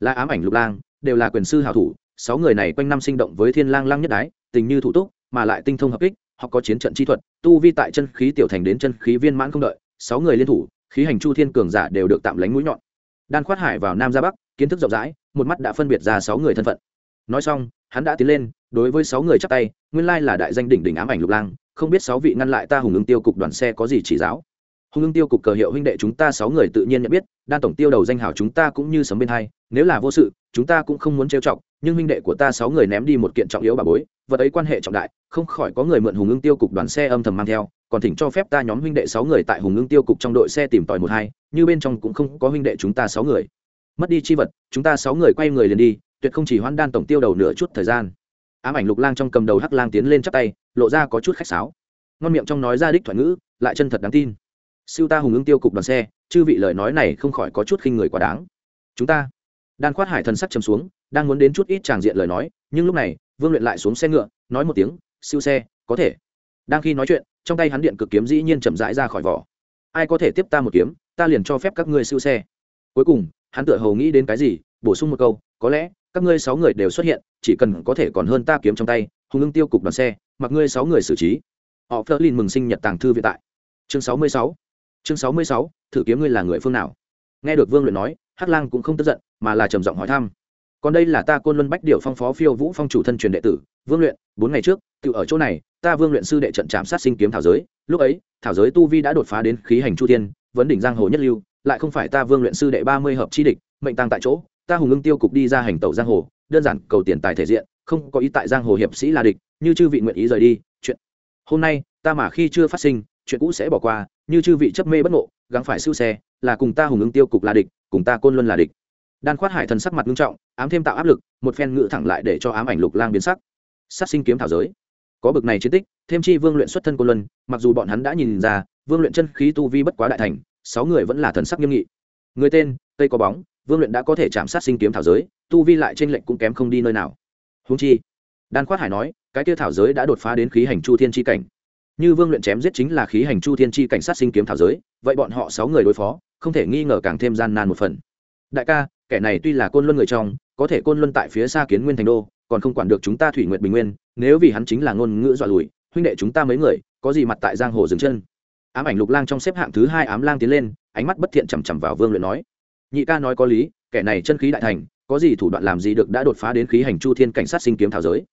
Là ám ảnh lục lang, đều là quyền sư hảo thủ, sáu người này quanh năm sinh động với thiên lang lang nhất đái, tình như thủ túc, mà lại tinh thông hợp kích họ có chiến trận chi thuật, tu vi tại chân khí tiểu thành đến chân khí viên mãn không đợi, sáu người liên thủ, khí hành chu thiên cường giả đều được tạm lánh mũi nhọn. Đan khoát hải vào nam ra bắc, kiến thức rộng rãi, một mắt đã phân biệt ra sáu người thân phận. Nói xong, hắn đã tiến lên, đối với sáu người chắp tay, nguyên lai là đại danh đỉnh đỉnh ám ảnh lục lang, không biết sáu vị ngăn lại ta hùng ứng tiêu cục đoàn xe có gì chỉ giáo hùng ưng tiêu cục cờ hiệu huynh đệ chúng ta sáu người tự nhiên nhận biết, đan tổng tiêu đầu danh hào chúng ta cũng như sấm bên hai, nếu là vô sự, chúng ta cũng không muốn trêu chọc, nhưng huynh đệ của ta sáu người ném đi một kiện trọng yếu bà bối, vật ấy quan hệ trọng đại, không khỏi có người mượn hùng ưng tiêu cục đoàn xe âm thầm mang theo, còn thỉnh cho phép ta nhóm huynh đệ sáu người tại hùng ưng tiêu cục trong đội xe tìm tòi một hai, như bên trong cũng không có huynh đệ chúng ta sáu người. Mất đi chi vật, chúng ta sáu người quay người liền đi, tuyệt không chỉ hoan đan tổng tiêu đầu nửa chút thời gian. Ám ảnh lục lang trong cầm đầu hắc lang tiến lên chắp tay, lộ ra có chút khách sáo. Ngon miệng trong nói ra đích thoại ngữ, lại chân thật đáng tin siêu ta hùng ứng tiêu cục đoàn xe, chư vị lời nói này không khỏi có chút khinh người quá đáng. Chúng ta, đan khoát hải thần sắc chấm xuống, đang muốn đến chút ít tràng diện lời nói, nhưng lúc này, vương luyện lại xuống xe ngựa, nói một tiếng, siêu xe, có thể. Đang khi nói chuyện, trong tay hắn điện cực kiếm dĩ nhiên chậm rãi ra khỏi vỏ. Ai có thể tiếp ta một kiếm, ta liền cho phép các ngươi siêu xe. Cuối cùng, hắn tựa hầu nghĩ đến cái gì, bổ sung một câu, có lẽ, các ngươi sáu người đều xuất hiện, chỉ cần có thể còn hơn ta kiếm trong tay, hùng ưng tiêu cục đoàn xe, mặc ngươi sáu người xử trí. Họ phớt lên mừng sinh nhật tàng thư vĩ tại. Chương sáu mươi sáu chương sáu mươi sáu, thử kiếm ngươi là người phương nào? Nghe được vương luyện nói, hắc lang cũng không tức giận, mà là trầm giọng hỏi thăm. Còn đây là ta côn luân bách điệu phong phó phiêu vũ phong chủ thân truyền đệ tử, vương luyện, bốn ngày trước, tự ở chỗ này, ta vương luyện sư đệ trận chạm sát sinh kiếm thảo giới, lúc ấy, thảo giới tu vi đã đột phá đến khí hành chu tiên vấn đỉnh giang hồ nhất lưu, lại không phải ta vương luyện sư đệ ba mươi hợp chi địch, mệnh tăng tại chỗ, ta hùng ưng tiêu cục đi ra hành tẩu giang hồ, đơn giản cầu tiền tài thể diện, không có ý tại giang hồ hiệp sĩ là địch, như chư vị nguyện ý rời đi, chuyện hôm nay, ta mà khi chưa phát sinh, chuyện cũ sẽ bỏ qua như chư vị chấp mê bất ngộ, gắng phải siêu xe, là cùng ta hùng ứng tiêu cục là địch, cùng ta côn luân là địch. Đan khoát hải thần sắc mặt nghiêm trọng, ám thêm tạo áp lực, một phen ngự thẳng lại để cho ám ảnh lục lang biến sắc. Sát sinh kiếm thảo giới. Có bực này chiến tích, thêm chi vương luyện xuất thân côn luân, mặc dù bọn hắn đã nhìn ra, vương luyện chân khí tu vi bất quá đại thành, sáu người vẫn là thần sắc nghiêm nghị. Người tên, tây có bóng, vương luyện đã có thể chạm sát sinh kiếm thảo giới, tu vi lại trên lệnh cũng kém không đi nơi nào. Húng chi, đan khoát hải nói, cái kia thảo giới đã đột phá đến khí hành chu thiên tri cảnh như vương luyện chém giết chính là khí hành chu thiên chi cảnh sát sinh kiếm thảo giới, vậy bọn họ sáu người đối phó, không thể nghi ngờ càng thêm gian nan một phần. Đại ca, kẻ này tuy là côn luân người trong, có thể côn luân tại phía xa kiến nguyên thành đô, còn không quản được chúng ta thủy nguyện bình nguyên, nếu vì hắn chính là ngôn ngữ dọa lùi, huynh đệ chúng ta mấy người, có gì mặt tại giang hồ dừng chân? Ám ảnh lục lang trong xếp hạng thứ hai ám lang tiến lên, ánh mắt bất thiện chằm chằm vào vương luyện nói. Nhị ca nói có lý, kẻ này chân khí đại thành, có gì thủ đoạn làm gì được đã đột phá đến khí hành chu thiên cảnh sát sinh kiếm thảo giới?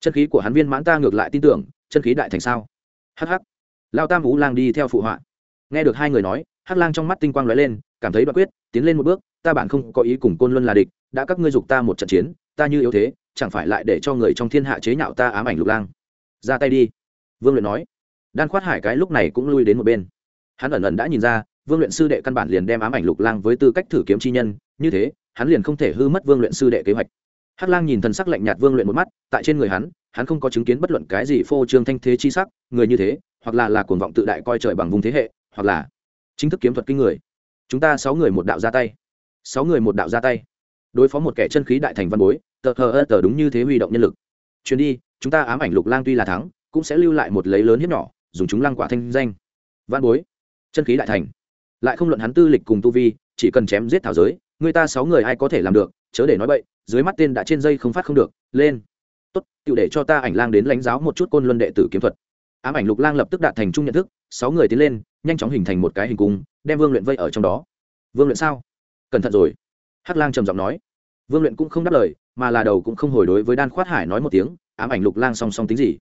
Chân khí của hắn viên mãn ta ngược lại tin tưởng, chân khí đại thành sao? Hắc hắc. Lao tam Vũ lang đi theo phụ họa. Nghe được hai người nói, hắc lang trong mắt tinh quang lóe lên, cảm thấy đoạn quyết, tiến lên một bước, ta bản không có ý cùng côn luân là địch, đã các ngươi dục ta một trận chiến, ta như yếu thế, chẳng phải lại để cho người trong thiên hạ chế nhạo ta ám ảnh lục lang? Ra tay đi. Vương luyện nói. Đan khoát hải cái lúc này cũng lui đến một bên. Hắn ẩn ẩn đã nhìn ra, vương luyện sư đệ căn bản liền đem ám ảnh lục lang với tư cách thử kiếm chi nhân, như thế, hắn liền không thể hư mất vương luyện sư đệ kế hoạch. Hắc lang nhìn thần sắc lạnh nhạt vương luyện một mắt, tại trên người hắn hắn không có chứng kiến bất luận cái gì phô trương thanh thế chi sắc, người như thế, hoặc là là cuồng vọng tự đại coi trời bằng vùng thế hệ, hoặc là chính thức kiếm thuật kinh người. Chúng ta sáu người một đạo ra tay. Sáu người một đạo ra tay. Đối phó một kẻ chân khí đại thành văn bối, tờ hờ ơ tờ đúng như thế huy động nhân lực. Chuyến đi, chúng ta ám ảnh lục lang tuy là thắng, cũng sẽ lưu lại một lấy lớn hiếp nhỏ, dùng chúng lăng quả thanh danh. Văn bối, chân khí đại thành. Lại không luận hắn tư lịch cùng tu vi, chỉ cần chém giết thảo giới, người ta sáu người ai có thể làm được, chớ để nói bậy, dưới mắt tên đã trên dây không phát không được, lên tốt tự để cho ta ảnh lang đến lãnh giáo một chút côn luân đệ tử kiếm thuật. Ám ảnh lục lang lập tức đạt thành chung nhận thức, sáu người tiến lên, nhanh chóng hình thành một cái hình cung, đem vương luyện vây ở trong đó. Vương luyện sao? Cẩn thận rồi. Hắc lang trầm giọng nói. Vương luyện cũng không đáp lời, mà là đầu cũng không hồi đối với đan khoát hải nói một tiếng, ám ảnh lục lang song song tính gì?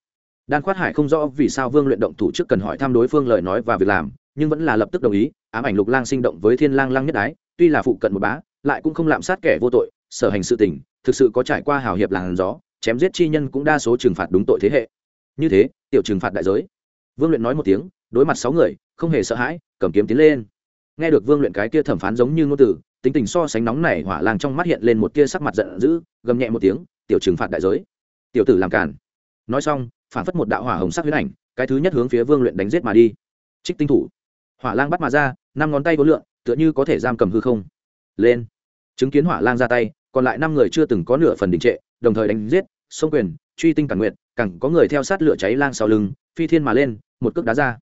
Đan khoát hải không rõ vì sao vương luyện động thủ trước cần hỏi thăm đối phương lời nói và việc làm, nhưng vẫn là lập tức đồng ý, ám ảnh lục lang sinh động với thiên lang lang nhất ái tuy là phụ cận một bá, lại cũng không lạm sát kẻ vô tội, sở hành sự tình, thực sự có trải qua hào hiệp làng gió chém giết chi nhân cũng đa số trừng phạt đúng tội thế hệ. Như thế, tiểu trừng phạt đại giới. Vương luyện nói một tiếng, đối mặt sáu người, không hề sợ hãi, cầm kiếm tiến lên. Nghe được vương luyện cái kia thẩm phán giống như ngôn từ, tính tình so sánh nóng này hỏa lang trong mắt hiện lên một tia sắc mặt giận dữ, gầm nhẹ một tiếng, tiểu trừng phạt đại giới. Tiểu tử làm cản nói xong, phản phất một đạo hỏa hồng sắc huyết ảnh, cái thứ nhất hướng phía vương luyện đánh giết mà đi. Trích tinh thủ. Hỏa lang bắt mà ra, năm ngón tay có lượn tựa như có thể giam cầm hư không. Lên. Chứng kiến hỏa lang ra tay, còn lại năm người chưa từng có nửa phần đình trệ đồng thời đánh giết sông quyền, truy tinh cản nguyện cẳng có người theo sát lửa cháy lang sau lưng, phi thiên mà lên, một cước đá ra.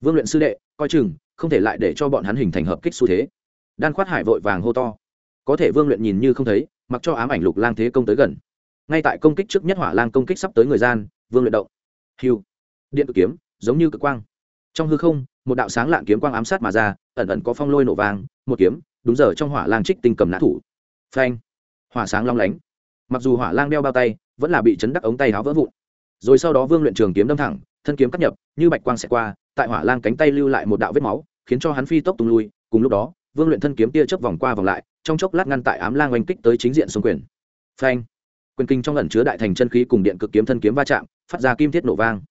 Vương luyện sư đệ, coi chừng, không thể lại để cho bọn hắn hình thành hợp kích xu thế. Đan khoát hải vội vàng hô to. Có thể vương luyện nhìn như không thấy, mặc cho ám ảnh lục lang thế công tới gần. Ngay tại công kích trước nhất hỏa lang công kích sắp tới người gian, vương luyện động. Hiu điện cực kiếm, giống như cực quang. Trong hư không, một đạo sáng lạng kiếm quang ám sát mà ra, ẩn ẩn có phong lôi nổ vàng một kiếm, đúng giờ trong hỏa lang trích tinh cầm nã thủ. Phanh. Hỏa sáng long lánh mặc dù hỏa lang đeo bao tay, vẫn là bị chấn đắc ống tay áo vỡ vụn. Rồi sau đó vương luyện trường kiếm đâm thẳng, thân kiếm cắt nhập, như bạch quang xẹt qua, tại hỏa lang cánh tay lưu lại một đạo vết máu, khiến cho hắn phi tốc tung lui. Cùng lúc đó, vương luyện thân kiếm tia chớp vòng qua vòng lại, trong chốc lát ngăn tại ám lang oanh kích tới chính diện xung quyền. Phanh! Quyền kinh trong lần chứa đại thành chân khí cùng điện cực kiếm thân kiếm va chạm, phát ra kim thiết nổ vang.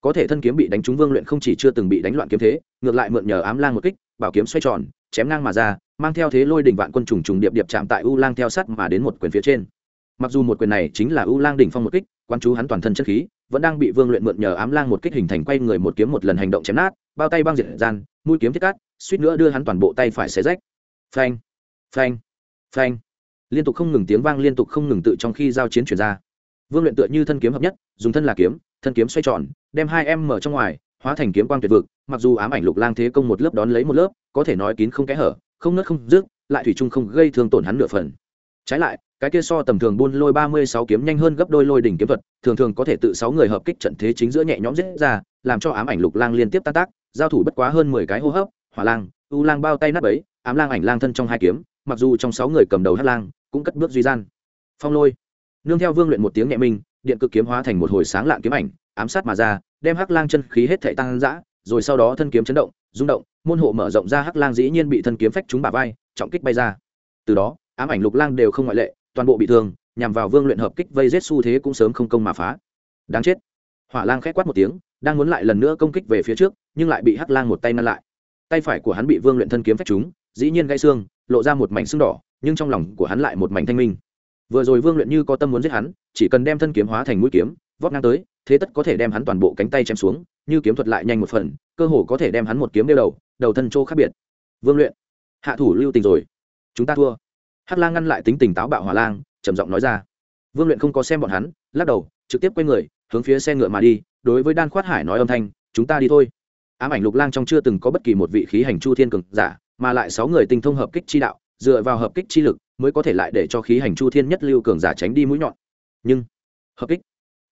Có thể thân kiếm bị đánh trúng, vương luyện không chỉ chưa từng bị đánh loạn kiếm thế, ngược lại mượn nhờ ám lang một kích, bảo kiếm xoay tròn, chém ngang mà ra, mang theo thế lôi đỉnh vạn quân trùng trùng điệp điệp chạm tại u lang theo sắt mà đến một quyền phía trên mặc dù một quyền này chính là ưu lang đỉnh phong một kích quan chú hắn toàn thân chất khí, vẫn đang bị vương luyện mượn nhờ ám lang một kích hình thành quay người một kiếm một lần hành động chém nát, bao tay băng diệt gian, mũi kiếm thiết cát suýt nữa đưa hắn toàn bộ tay phải xé rách. Phanh phanh phanh. Liên tục không ngừng tiếng vang, liên tục không ngừng tự trong khi giao chiến chuyển ra. Vương luyện tựa như thân kiếm hợp nhất, dùng thân là kiếm, thân kiếm xoay tròn, đem hai em mở trong ngoài, hóa thành kiếm quang tuyệt vực, mặc dù ám ảnh lục lang thế công một lớp đón lấy một lớp, có thể nói kín không kẽ hở, không nứt không rước, lại thủy chung không gây thương tổn hắn nửa phần. Trái lại cái kia so tầm thường buôn lôi ba mươi sáu kiếm nhanh hơn gấp đôi lôi đỉnh kiếm thuật, thường thường có thể tự sáu người hợp kích trận thế chính giữa nhẹ nhõm giết ra, làm cho ám ảnh lục lang liên tiếp tan tác, giao thủ bất quá hơn mười cái hô hấp, hỏa lang, u lang bao tay nát bấy, ám lang ảnh lang thân trong hai kiếm, mặc dù trong sáu người cầm đầu hắc lang, cũng cất bước duy gian. Phong lôi. Nương theo vương luyện một tiếng nhẹ minh, điện cực kiếm hóa thành một hồi sáng lạng kiếm ảnh, ám sát mà ra, đem hắc lang chân khí hết thảy tăng dã, rồi sau đó thân kiếm chấn động, rung động, môn hộ mở rộng ra hắc lang dĩ nhiên bị thân kiếm phách trúng bả vai, trọng kích bay ra. Từ đó, ám ảnh lục lang đều không ngoại lệ toàn bộ bị thương, nhằm vào vương luyện hợp kích vây rết xu thế cũng sớm không công mà phá. Đáng chết. Hỏa lang c quát một tiếng, đang muốn lại lần nữa công kích về phía trước, nhưng lại bị hắc lang một tay ngăn lại. Tay phải của hắn bị vương luyện thân kiếm phách trúng, dĩ nhiên gãy xương, lộ ra một mảnh xương đỏ, nhưng trong lòng của hắn lại một mảnh thanh minh. Vừa rồi vương luyện như có tâm muốn giết hắn, chỉ cần đem thân kiếm hóa thành mũi kiếm vót ngang tới, thế tất có thể đem hắn toàn bộ cánh tay chém xuống, như kiếm thuật lại nhanh một phần, cơ hồ có thể đem hắn một kiếm đeo đầu đầu thân trô khác biệt. Vương luyện, hạ thủ lưu tình rồi. Chúng ta thua hắc lang ngăn lại tính tình táo bạo hỏa lang, trầm giọng nói ra. Vương luyện không có xem bọn hắn, lắc đầu, trực tiếp quay người, hướng phía xe ngựa mà đi, đối với đan khoát hải nói âm thanh, chúng ta đi thôi. Ám ảnh lục lang trong chưa từng có bất kỳ một vị khí hành chu thiên cường giả, mà lại sáu người tinh thông hợp kích chi đạo, dựa vào hợp kích chi lực mới có thể lại để cho khí hành chu thiên nhất lưu cường giả tránh đi mũi nhọn. Nhưng, hợp kích?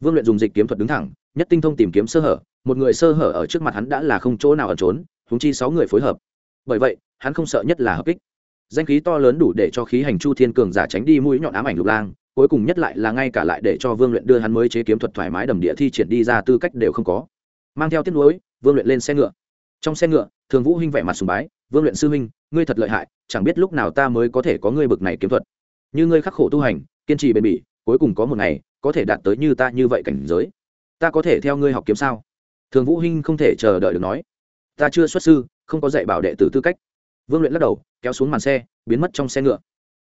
Vương luyện dùng dịch kiếm thuật đứng thẳng, nhất tinh thông tìm kiếm sơ hở, một người sơ hở ở trước mặt hắn đã là không chỗ nào ẩn trốn húng chi sáu người phối hợp. Bởi vậy, hắn không sợ nhất là hợp kích danh khí to lớn đủ để cho khí hành chu thiên cường giả tránh đi mũi nhọn ám ảnh lục lang, cuối cùng nhất lại là ngay cả lại để cho vương luyện đưa hắn mới chế kiếm thuật thoải mái đầm địa thi triển đi ra tư cách đều không có. Mang theo tiết nối vương luyện lên xe ngựa. Trong xe ngựa, thường vũ huynh vẻ mặt sùng bái, vương luyện sư huynh, ngươi thật lợi hại, chẳng biết lúc nào ta mới có thể có ngươi bực này kiếm thuật. Như ngươi khắc khổ tu hành, kiên trì bền bỉ, cuối cùng có một ngày, có thể đạt tới như ta như vậy cảnh giới. Ta có thể theo ngươi học kiếm sao? Thường vũ huynh không thể chờ đợi được nói, ta chưa xuất sư, không có dạy bảo đệ tử tư cách vương luyện lắc đầu, kéo xuống màn xe, biến mất trong xe ngựa.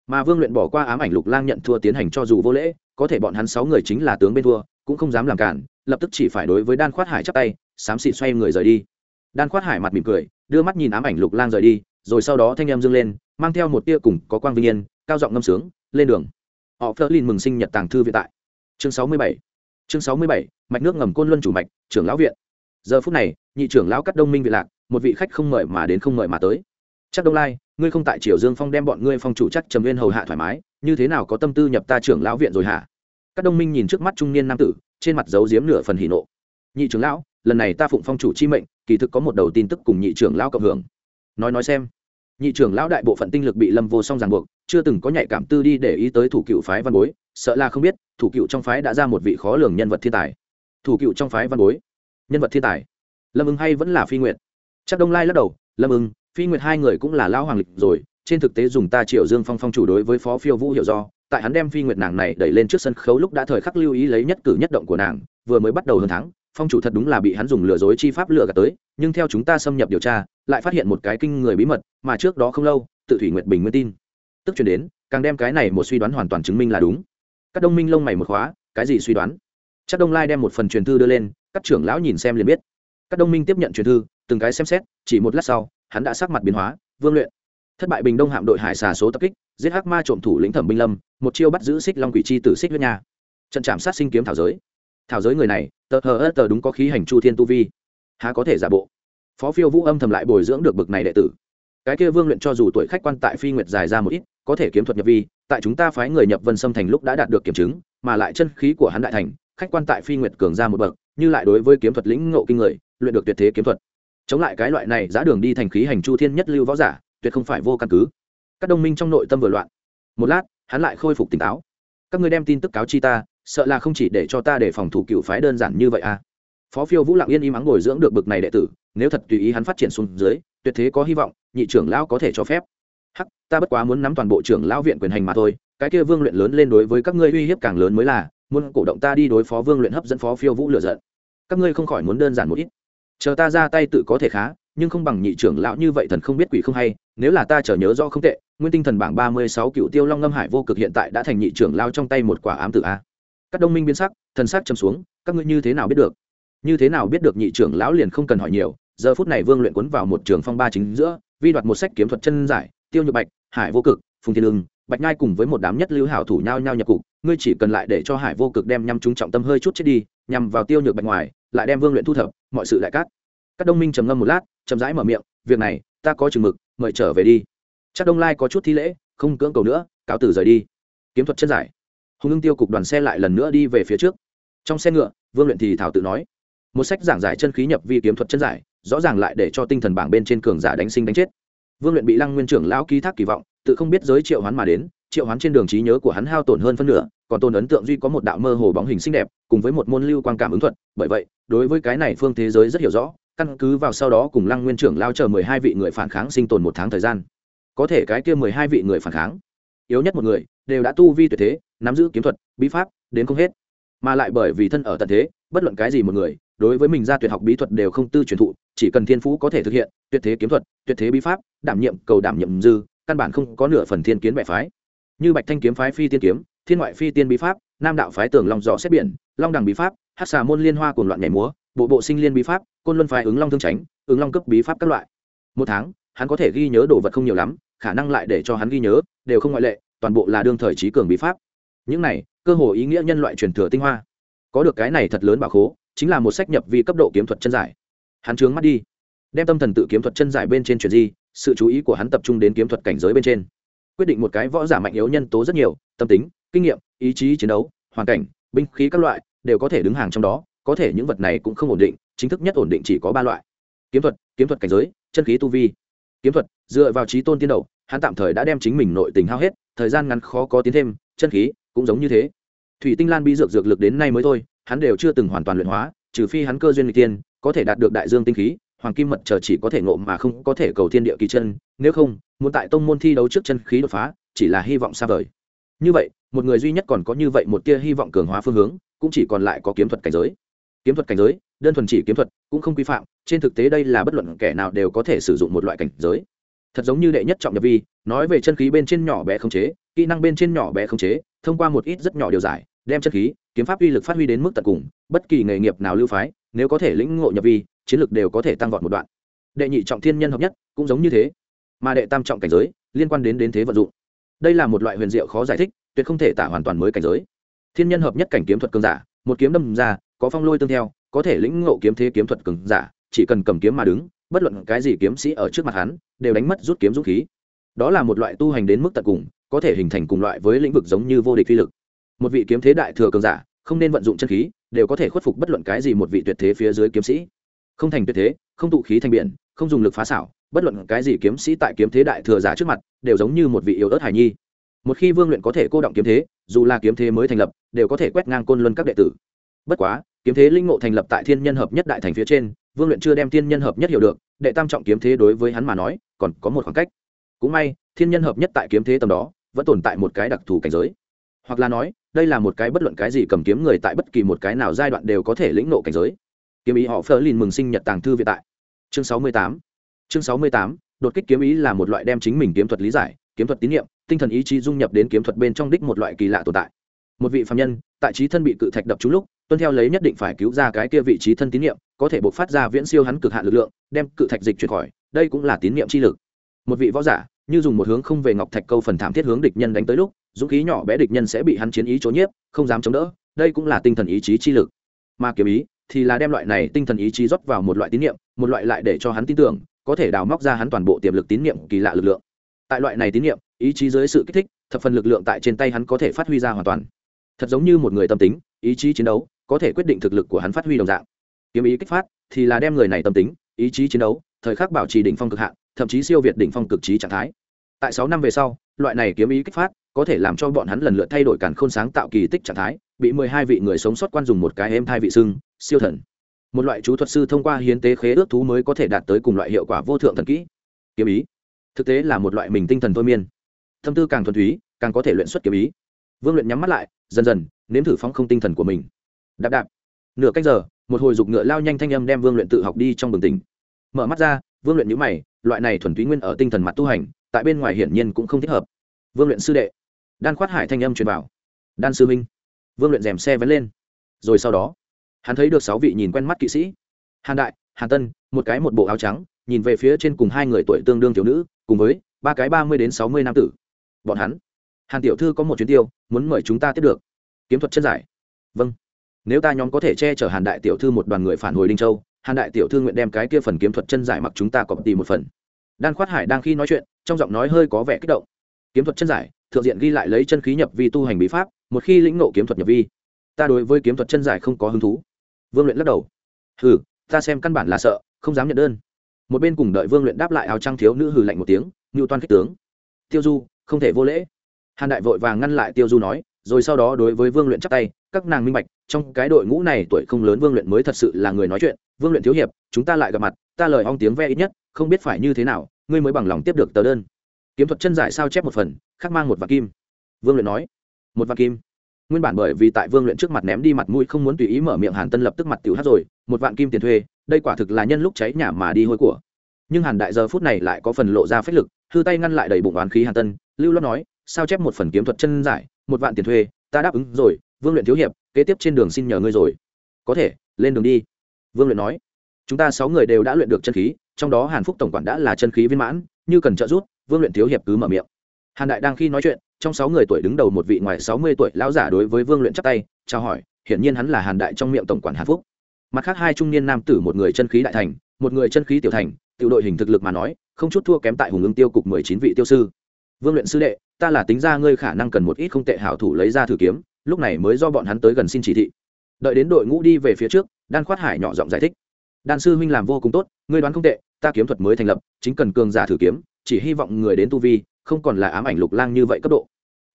Mà vương luyện bỏ qua ám ảnh lục lang nhận thua tiến hành cho dù vô lễ, có thể bọn hắn sáu người chính là tướng bên thua, cũng không dám làm cản, lập tức chỉ phải đối với đan khoát hải chắp tay, xám xịt xoay người rời đi. Đan khoát hải mặt mỉm cười, đưa mắt nhìn ám ảnh lục lang rời đi, rồi sau đó thanh em dâng lên, mang theo một tia cùng có quang vinh yên, cao giọng ngâm sướng, lên đường. Họ phớt lên mừng sinh nhật tàng thư viện tại. Chương sáu mươi bảy. Chương sáu mươi bảy, mạch nước ngầm côn luân chủ mạch, trưởng lão viện. Giờ phút này, nhị trưởng lão cắt đông minh viện lạc, một vị khách không mời mà đến không mời mà tới chắc đông lai, ngươi không tại triều dương phong đem bọn ngươi phong chủ chắc trầm viên hầu hạ thoải mái, như thế nào có tâm tư nhập ta trưởng lão viện rồi hả? Các đông minh nhìn trước mắt trung niên nam tử, trên mặt giấu giếm nửa phần hỉ nộ. Nhị trưởng lão, lần này ta phụng phong chủ chi mệnh, kỳ thực có một đầu tin tức cùng nhị trưởng lão cộng hưởng. Nói nói xem. Nhị trưởng lão đại bộ phận tinh lực bị lâm vô song ràng buộc, chưa từng có nhạy cảm tư đi để ý tới thủ cựu phái văn bối, sợ là không biết, thủ cựu trong phái đã ra một vị khó lường nhân vật thiên tài. Thủ cựu trong phái văn bối. Nhân vật thiên tài. Lâm ưng hay vẫn là phi nguyệt. Chắc đông lai lắc đầu, lâm ưng phi nguyệt hai người cũng là lão hoàng lịch rồi, trên thực tế dùng ta triệu dương phong phong chủ đối với phó phiêu vũ hiểu do, tại hắn đem phi nguyệt nàng này đẩy lên trước sân khấu lúc đã thời khắc lưu ý lấy nhất cử nhất động của nàng, vừa mới bắt đầu hơn tháng phong chủ thật đúng là bị hắn dùng lừa dối chi pháp lừa gạt tới, nhưng theo chúng ta xâm nhập điều tra, lại phát hiện một cái kinh người bí mật, mà trước đó không lâu, tự thủy nguyệt bình nguyên tin. Tức chuyển đến, càng đem cái này một suy đoán hoàn toàn chứng minh là đúng. Các đông minh lông mày một khóa, cái gì suy đoán? Chắc đông lai đem một phần truyền thư đưa lên, các trưởng lão nhìn xem liền biết. Các đông minh tiếp nhận truyền thư, từng cái xem xét, chỉ một lát sau hắn đã sắc mặt biến hóa, vương luyện. Thất bại bình đông hạm đội hải xà số tập kích, giết hắc ma trộm thủ lĩnh thẩm binh lâm, một chiêu bắt giữ xích long quỷ chi tử xích huyết nha. Trận chạm sát sinh kiếm thảo giới. Thảo giới người này, tờ hờ ớt tờ đúng có khí hành chu thiên tu vi. Há có thể giả bộ? Phó phiêu vũ âm thầm lại bồi dưỡng được bực này đệ tử. Cái kia vương luyện cho dù tuổi khách quan tại phi nguyệt dài ra một ít, có thể kiếm thuật nhập vi, tại chúng ta phái người nhập vân xâm thành lúc đã đạt được kiểm chứng, mà lại chân khí của hắn đại thành, khách quan tại phi nguyệt cường ra một bậc, như lại đối với kiếm thuật lĩnh ngộ kinh người, luyện được tuyệt thế kiếm thuật chống lại cái loại này giá đường đi thành khí hành chu thiên nhất lưu võ giả, tuyệt không phải vô căn cứ. Các đồng minh trong nội tâm vừa loạn. Một lát, hắn lại khôi phục tỉnh táo. Các người đem tin tức cáo chi ta, sợ là không chỉ để cho ta để phòng thủ cựu phái đơn giản như vậy à. Phó phiêu vũ lặng yên im ắng ngồi dưỡng được bực này đệ tử, nếu thật tùy ý hắn phát triển xuống dưới, tuyệt thế có hy vọng, nhị trưởng lão có thể cho phép. Hắc, ta bất quá muốn nắm toàn bộ trưởng lão viện quyền hành mà thôi, cái kia vương luyện lớn lên đối với các ngươi uy hiếp càng lớn mới là, muốn cổ động ta đi đối phó vương luyện hấp dẫn phó phiêu vũ lựa giận. Các ngươi không khỏi muốn đơn giản một ít chờ ta ra tay tự có thể khá, nhưng không bằng nhị trưởng lão như vậy thần không biết quỷ không hay, nếu là ta chờ nhớ rõ không tệ, nguyên tinh thần bảng ba mươi sáu cựu tiêu long ngâm hải vô cực hiện tại đã thành nhị trưởng lao trong tay một quả ám tử a. Các đông minh biến sắc, thần sắc châm xuống, các ngươi như thế nào biết được? Như thế nào biết được nhị trưởng lão liền không cần hỏi nhiều, giờ phút này vương luyện quấn vào một trường phong ba chính giữa, vi đoạt một sách kiếm thuật chân giải, tiêu nhược bạch, hải vô cực, phùng thiên lương, bạch nhai cùng với một đám nhất lưu hảo thủ nhau nhau nhập cục, ngươi chỉ cần lại để cho hải vô cực đem nhằm chúng trọng tâm hơi chút chết đi, nhằm vào tiêu nhược bạch ngoài lại đem vương luyện thu thập mọi sự đại cát, các đông minh trầm ngâm một lát chậm rãi mở miệng việc này ta có chừng mực mời trở về đi. Chắc đông lai có chút thi lễ không cưỡng cầu nữa cáo tử rời đi. Kiếm thuật chân giải hùng ưng tiêu cục đoàn xe lại lần nữa đi về phía trước. Trong xe ngựa vương luyện thì thảo tự nói một sách giảng giải chân khí nhập vi kiếm thuật chân giải rõ ràng lại để cho tinh thần bảng bên trên cường giả đánh sinh đánh chết. Vương luyện bị lăng nguyên trưởng lão ký thác kỳ vọng tự không biết giới triệu hoán mà đến triệu hoán trên đường trí nhớ của hắn hao tổn hơn phân nửa, còn tôn ấn tượng duy có một đạo mơ hồ bóng hình xinh đẹp, cùng với một môn lưu quan cảm ứng thuật. Bởi vậy, đối với cái này phương thế giới rất hiểu rõ, căn cứ vào sau đó cùng lăng nguyên trưởng lao chờ mười hai vị người phản kháng sinh tồn một tháng thời gian. Có thể cái kia mười hai vị người phản kháng, yếu nhất một người, đều đã tu vi tuyệt thế, nắm giữ kiếm thuật, bí pháp, đến không hết. Mà lại bởi vì thân ở tận thế, bất luận cái gì một người, đối với mình ra tuyệt học bí thuật đều không tư truyền thụ, chỉ cần thiên phú có thể thực hiện, tuyệt thế kiếm thuật, tuyệt thế bí pháp, đảm nhiệm cầu đảm nhiệm dư, căn bản không có nửa phần thiên kiến bẻ phái như bạch thanh kiếm phái phi tiên kiếm, thiên ngoại phi tiên bí pháp, nam đạo phái tường long dò xét biển, long đằng bí pháp, hát xà môn liên hoa cùng loạn nhảy múa, bộ bộ sinh liên bí pháp, côn luân phái ứng long thương tránh ứng long cấp bí pháp các loại. Một tháng, hắn có thể ghi nhớ đồ vật không nhiều lắm, khả năng lại để cho hắn ghi nhớ, đều không ngoại lệ, toàn bộ là đương thời trí cường bí pháp. Những này, cơ hồ ý nghĩa nhân loại truyền thừa tinh hoa. Có được cái này thật lớn bảo khố, chính là một sách nhập vi cấp độ kiếm thuật chân giải. Hắn trướng mắt đi, đem tâm thần tự kiếm thuật chân giải bên trên chuyển di, sự chú ý của hắn tập trung đến kiếm thuật cảnh giới bên trên quyết định một cái võ giả mạnh yếu nhân tố rất nhiều, tâm tính, kinh nghiệm, ý chí, chiến đấu, hoàn cảnh, binh khí các loại, đều có thể đứng hàng trong đó, có thể những vật này cũng không ổn định, chính thức nhất ổn định chỉ có ba loại. Kiếm thuật kiếm thuật cảnh giới, chân khí tu vi. Kiếm thuật, dựa vào trí tôn tiên đầu, hắn tạm thời đã đem chính mình nội tình hao hết, thời gian ngắn khó có tiến thêm, chân khí cũng giống như thế. Thủy tinh lan bi dược dược lực đến nay mới thôi, hắn đều chưa từng hoàn toàn luyện hóa, trừ phi hắn cơ duyên lịch tiên có thể đạt được đại dương tinh khí, hoàng kim mật chờ chỉ có thể ngộ mà không có thể cầu thiên địa kỳ chân, nếu không muốn tại tông môn thi đấu trước chân khí đột phá, chỉ là hy vọng xa vời. Như vậy, một người duy nhất còn có như vậy một tia hy vọng cường hóa phương hướng, cũng chỉ còn lại có kiếm thuật cảnh giới. Kiếm thuật cảnh giới, đơn thuần chỉ kiếm thuật, cũng không quy phạm, trên thực tế đây là bất luận kẻ nào đều có thể sử dụng một loại cảnh giới. Thật giống như đệ nhất trọng nhập vi, nói về chân khí bên trên nhỏ bé không chế, kỹ năng bên trên nhỏ bé không chế, thông qua một ít rất nhỏ điều giải, đem chân khí, kiếm pháp uy lực phát huy đến mức tận cùng, bất kỳ nghề nghiệp nào lưu phái, nếu có thể lĩnh ngộ nhập vi, chiến lược đều có thể tăng vọt một đoạn. Đệ nhị trọng thiên nhân hợp nhất, cũng giống như thế mà đệ tam trọng cảnh giới liên quan đến đến thế vận dụng. Đây là một loại huyền diệu khó giải thích, tuyệt không thể tả hoàn toàn mới cảnh giới. Thiên nhân hợp nhất cảnh kiếm thuật cường giả, một kiếm đâm ra, có phong lôi tương theo, có thể lĩnh ngộ kiếm thế kiếm thuật cường giả, chỉ cần cầm kiếm mà đứng, bất luận cái gì kiếm sĩ ở trước mặt hắn, đều đánh mất rút kiếm dũng khí. Đó là một loại tu hành đến mức tận cùng, có thể hình thành cùng loại với lĩnh vực giống như vô địch phi lực. Một vị kiếm thế đại thừa cường giả, không nên vận dụng chân khí, đều có thể khuất phục bất luận cái gì một vị tuyệt thế phía dưới kiếm sĩ. Không thành tuyệt thế, không tụ khí thành biển, không dùng lực phá xảo bất luận cái gì kiếm sĩ tại kiếm thế đại thừa giả trước mặt, đều giống như một vị yếu ớt hải nhi. Một khi vương luyện có thể cô động kiếm thế, dù là kiếm thế mới thành lập, đều có thể quét ngang côn luân các đệ tử. Bất quá, kiếm thế linh ngộ thành lập tại thiên nhân hợp nhất đại thành phía trên, vương luyện chưa đem thiên nhân hợp nhất hiểu được, đệ tam trọng kiếm thế đối với hắn mà nói, còn có một khoảng cách. Cũng may, thiên nhân hợp nhất tại kiếm thế tầm đó, vẫn tồn tại một cái đặc thù cảnh giới. Hoặc là nói, đây là một cái bất luận cái gì cầm kiếm người tại bất kỳ một cái nào giai đoạn đều có thể lĩnh nộ cảnh giới. Kiếm ý họ phơ lìn mừng sinh nhật tàng thư viện tại. Chương sáu mươi tám chương sáu mươi tám, đột kích kiếm ý là một loại đem chính mình kiếm thuật lý giải, kiếm thuật tín nhiệm, tinh thần ý chí dung nhập đến kiếm thuật bên trong đích một loại kỳ lạ tồn tại. Một vị phạm nhân, tại trí thân bị cự thạch đập trúng lúc, tuân theo lấy nhất định phải cứu ra cái kia vị trí thân tín nhiệm, có thể buộc phát ra viễn siêu hắn cực hạn lực lượng, đem cự thạch dịch chuyển khỏi, đây cũng là tín nhiệm chi lực. Một vị võ giả, như dùng một hướng không về ngọc thạch câu phần thảm thiết hướng địch nhân đánh tới lúc, dũng khí nhỏ bé địch nhân sẽ bị hắn chiến ý trốn nhiếp, không dám chống đỡ, đây cũng là tinh thần ý chí chi lực. Mà kiếm ý thì là đem loại này tinh thần ý chí rót vào một loại tín nhiệm, một loại lại để cho hắn tin tưởng có thể đào móc ra hắn toàn bộ tiềm lực tín nhiệm kỳ lạ lực lượng. Tại loại này tín nhiệm ý chí dưới sự kích thích, thập phần lực lượng tại trên tay hắn có thể phát huy ra hoàn toàn. Thật giống như một người tâm tính, ý chí chiến đấu, có thể quyết định thực lực của hắn phát huy đồng dạng. Kiếm ý kích phát thì là đem người này tâm tính, ý chí chiến đấu, thời khắc bảo trì đỉnh phong cực hạn, thậm chí siêu việt đỉnh phong cực trí trạng thái. Tại sáu năm về sau, loại này kiếm ý kích phát có thể làm cho bọn hắn lần lượt thay đổi cản khôn sáng tạo kỳ tích trạng thái, bị mười hai vị người sống sót quan dùng một cái êm thai vị xưng siêu thần một loại chú thuật sư thông qua hiến tế khế ước thú mới có thể đạt tới cùng loại hiệu quả vô thượng thần kỹ. Kiếm ý. Thực tế là một loại mình tinh thần thôi miên. Tâm tư càng thuần túy, càng có thể luyện xuất kiếm ý. Vương luyện nhắm mắt lại, dần dần, nếm thử phóng không tinh thần của mình. Đạp đạp. Nửa cách giờ, một hồi dục ngựa lao nhanh thanh âm đem vương luyện tự học đi trong bừng tỉnh. Mở mắt ra, vương luyện nhữ mày, loại này thuần túy nguyên ở tinh thần mặt tu hành, tại bên ngoài hiển nhiên cũng không thích hợp. Vương luyện sư đệ. Đan khoát hải thanh âm truyền vào. Đan sư minh vương luyện rèm xe vén lên. Rồi sau đó hắn thấy được sáu vị nhìn quen mắt kỵ sĩ. Hàn đại, hàn tân, một cái một bộ áo trắng, nhìn về phía trên cùng hai người tuổi tương đương thiếu nữ, cùng với ba cái ba mươi đến sáu mươi nam tử. Bọn hắn, hàn tiểu thư có một chuyến tiêu, muốn mời chúng ta tiếp được. Kiếm thuật chân giải. Vâng. Nếu ta nhóm có thể che chở hàn đại tiểu thư một đoàn người phản hồi đinh châu, hàn đại tiểu thư nguyện đem cái kia phần kiếm thuật chân giải mặc chúng ta có tìm một phần. Đan khoát hải đang khi nói chuyện, trong giọng nói hơi có vẻ kích động. Kiếm thuật chân giải, thượng diện ghi lại lấy chân khí nhập vi tu hành bí pháp, một khi lĩnh nộ kiếm thuật nhập vi, ta đối với kiếm thuật chân giải không có hứng thú vương luyện lắc đầu. Hừ, ta xem căn bản là sợ, không dám nhận đơn. Một bên cùng đợi vương luyện đáp lại áo trăng thiếu nữ hừ lạnh một tiếng, ngưu toan kích tướng. Tiêu du, không thể vô lễ. Hàn đại vội vàng ngăn lại tiêu du nói, rồi sau đó đối với vương luyện chắp tay, các nàng minh bạch, trong cái đội ngũ này tuổi không lớn vương luyện mới thật sự là người nói chuyện. Vương luyện thiếu hiệp, chúng ta lại gặp mặt, ta lời ong tiếng ve ít nhất, không biết phải như thế nào, ngươi mới bằng lòng tiếp được tờ đơn. Kiếm thuật chân giải sao chép một phần khác mang một vạn kim. Vương luyện nói, một vạn kim nguyên bản bởi vì tại vương luyện trước mặt ném đi mặt mũi không muốn tùy ý mở miệng hàn tân lập tức mặt tiểu hát rồi, một vạn kim tiền thuê, đây quả thực là nhân lúc cháy nhà mà đi hôi của. Nhưng hàn đại giờ phút này lại có phần lộ ra phách lực, hư tay ngăn lại đầy bụng oán khí hàn tân, lưu lót nói, sao chép một phần kiếm thuật chân giải, một vạn tiền thuê, ta đáp ứng rồi, vương luyện thiếu hiệp, kế tiếp trên đường xin nhờ ngươi rồi. Có thể, lên đường đi. Vương luyện nói, chúng ta sáu người đều đã luyện được chân khí, trong đó hàn phúc tổng quản đã là chân khí viên mãn, như cần trợ giúp, vương luyện thiếu hiệp cứ mở miệng. Hàn đại đang khi nói chuyện trong sáu người tuổi đứng đầu một vị ngoài sáu mươi tuổi lão giả đối với vương luyện chắp tay, chào hỏi, hiển nhiên hắn là hàn đại trong miệng tổng quản hàn phúc. Mặt khác hai trung niên nam tử một người chân khí đại thành, một người chân khí tiểu thành, tiểu đội hình thực lực mà nói, không chút thua kém tại hùng ưng tiêu cục mười chín vị tiêu sư. Vương luyện sư đệ, ta là tính ra ngươi khả năng cần một ít không tệ hảo thủ lấy ra thử kiếm, lúc này mới do bọn hắn tới gần xin chỉ thị. Đợi đến đội ngũ đi về phía trước, đan khoát hải nhỏ giọng giải thích. Đan sư huynh làm vô cùng tốt, ngươi đoán không tệ, ta kiếm thuật mới thành lập, chính cần cường giả thử kiếm, chỉ hy vọng người đến tu vi, không còn là ám ảnh lục lang như vậy cấp độ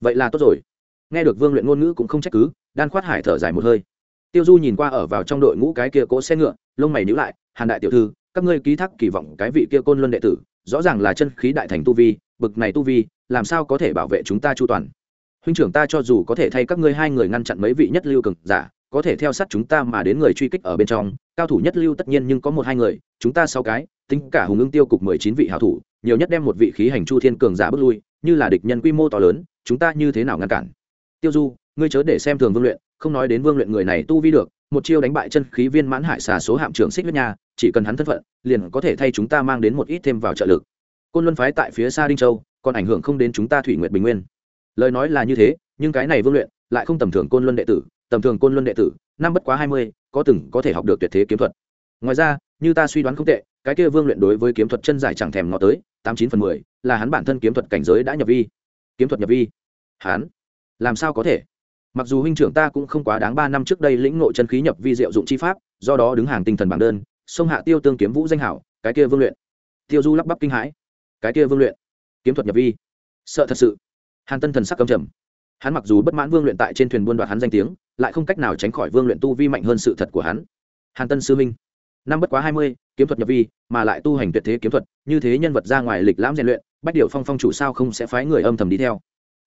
vậy là tốt rồi. Nghe được vương luyện ngôn ngữ cũng không trách cứ, đan khoát hải thở dài một hơi. Tiêu du nhìn qua ở vào trong đội ngũ cái kia cỗ xe ngựa, lông mày nhữ lại, hàn đại tiểu thư, các ngươi ký thác kỳ vọng cái vị kia côn luân đệ tử, rõ ràng là chân khí đại thành tu vi, bực này tu vi, làm sao có thể bảo vệ chúng ta chu toàn? Huynh trưởng ta cho dù có thể thay các ngươi hai người ngăn chặn mấy vị nhất lưu cường giả, có thể theo sát chúng ta mà đến người truy kích ở bên trong, cao thủ nhất lưu tất nhiên nhưng có một hai người, chúng ta sáu cái, tính cả hùng ưng tiêu cục mười chín vị hảo thủ, nhiều nhất đem một vị khí hành chu thiên cường giả bước lui, như là địch nhân quy mô to lớn chúng ta như thế nào ngăn cản? Tiêu du, ngươi chớ để xem thường vương luyện, không nói đến vương luyện người này tu vi được, một chiêu đánh bại chân khí viên mãn hải xà số hạm trưởng xích huyết nha, chỉ cần hắn thân phận, liền có thể thay chúng ta mang đến một ít thêm vào trợ lực. Côn luân phái tại phía xa đinh châu, còn ảnh hưởng không đến chúng ta thủy nguyệt bình nguyên. Lời nói là như thế, nhưng cái này vương luyện lại không tầm thường côn luân đệ tử, tầm thường côn luân đệ tử, năm bất quá hai mươi, có từng có thể học được tuyệt thế kiếm thuật. Ngoài ra, như ta suy đoán không tệ, cái kia vương luyện đối với kiếm thuật chân giải chẳng thèm ngó tới, tám chín phần mười, là hắn bản thân kiếm thuật cảnh giới đã nhập vi kiếm thuật nhập vi. Hắn làm sao có thể? Mặc dù huynh trưởng ta cũng không quá đáng ba năm trước đây lĩnh ngộ chân khí nhập vi diệu dụng chi pháp, do đó đứng hàng tinh thần bảng đơn, sông hạ tiêu tương kiếm vũ danh hảo, cái kia vương luyện. Tiêu du lắp bắp kinh hãi. Cái kia vương luyện, kiếm thuật nhập vi. Sợ thật sự. Hàn tân thần sắc cầm trầm. Hắn mặc dù bất mãn vương luyện tại trên thuyền buôn đoạt hắn danh tiếng, lại không cách nào tránh khỏi vương luyện tu vi mạnh hơn sự thật của hắn. Hàn tân sư minh năm bất quá hai mươi, kiếm thuật nhập vi, mà lại tu hành tuyệt thế kiếm thuật, như thế nhân vật ra ngoài lịch lãm rèn luyện bách điệu phong phong chủ sao không sẽ phái người âm thầm đi theo?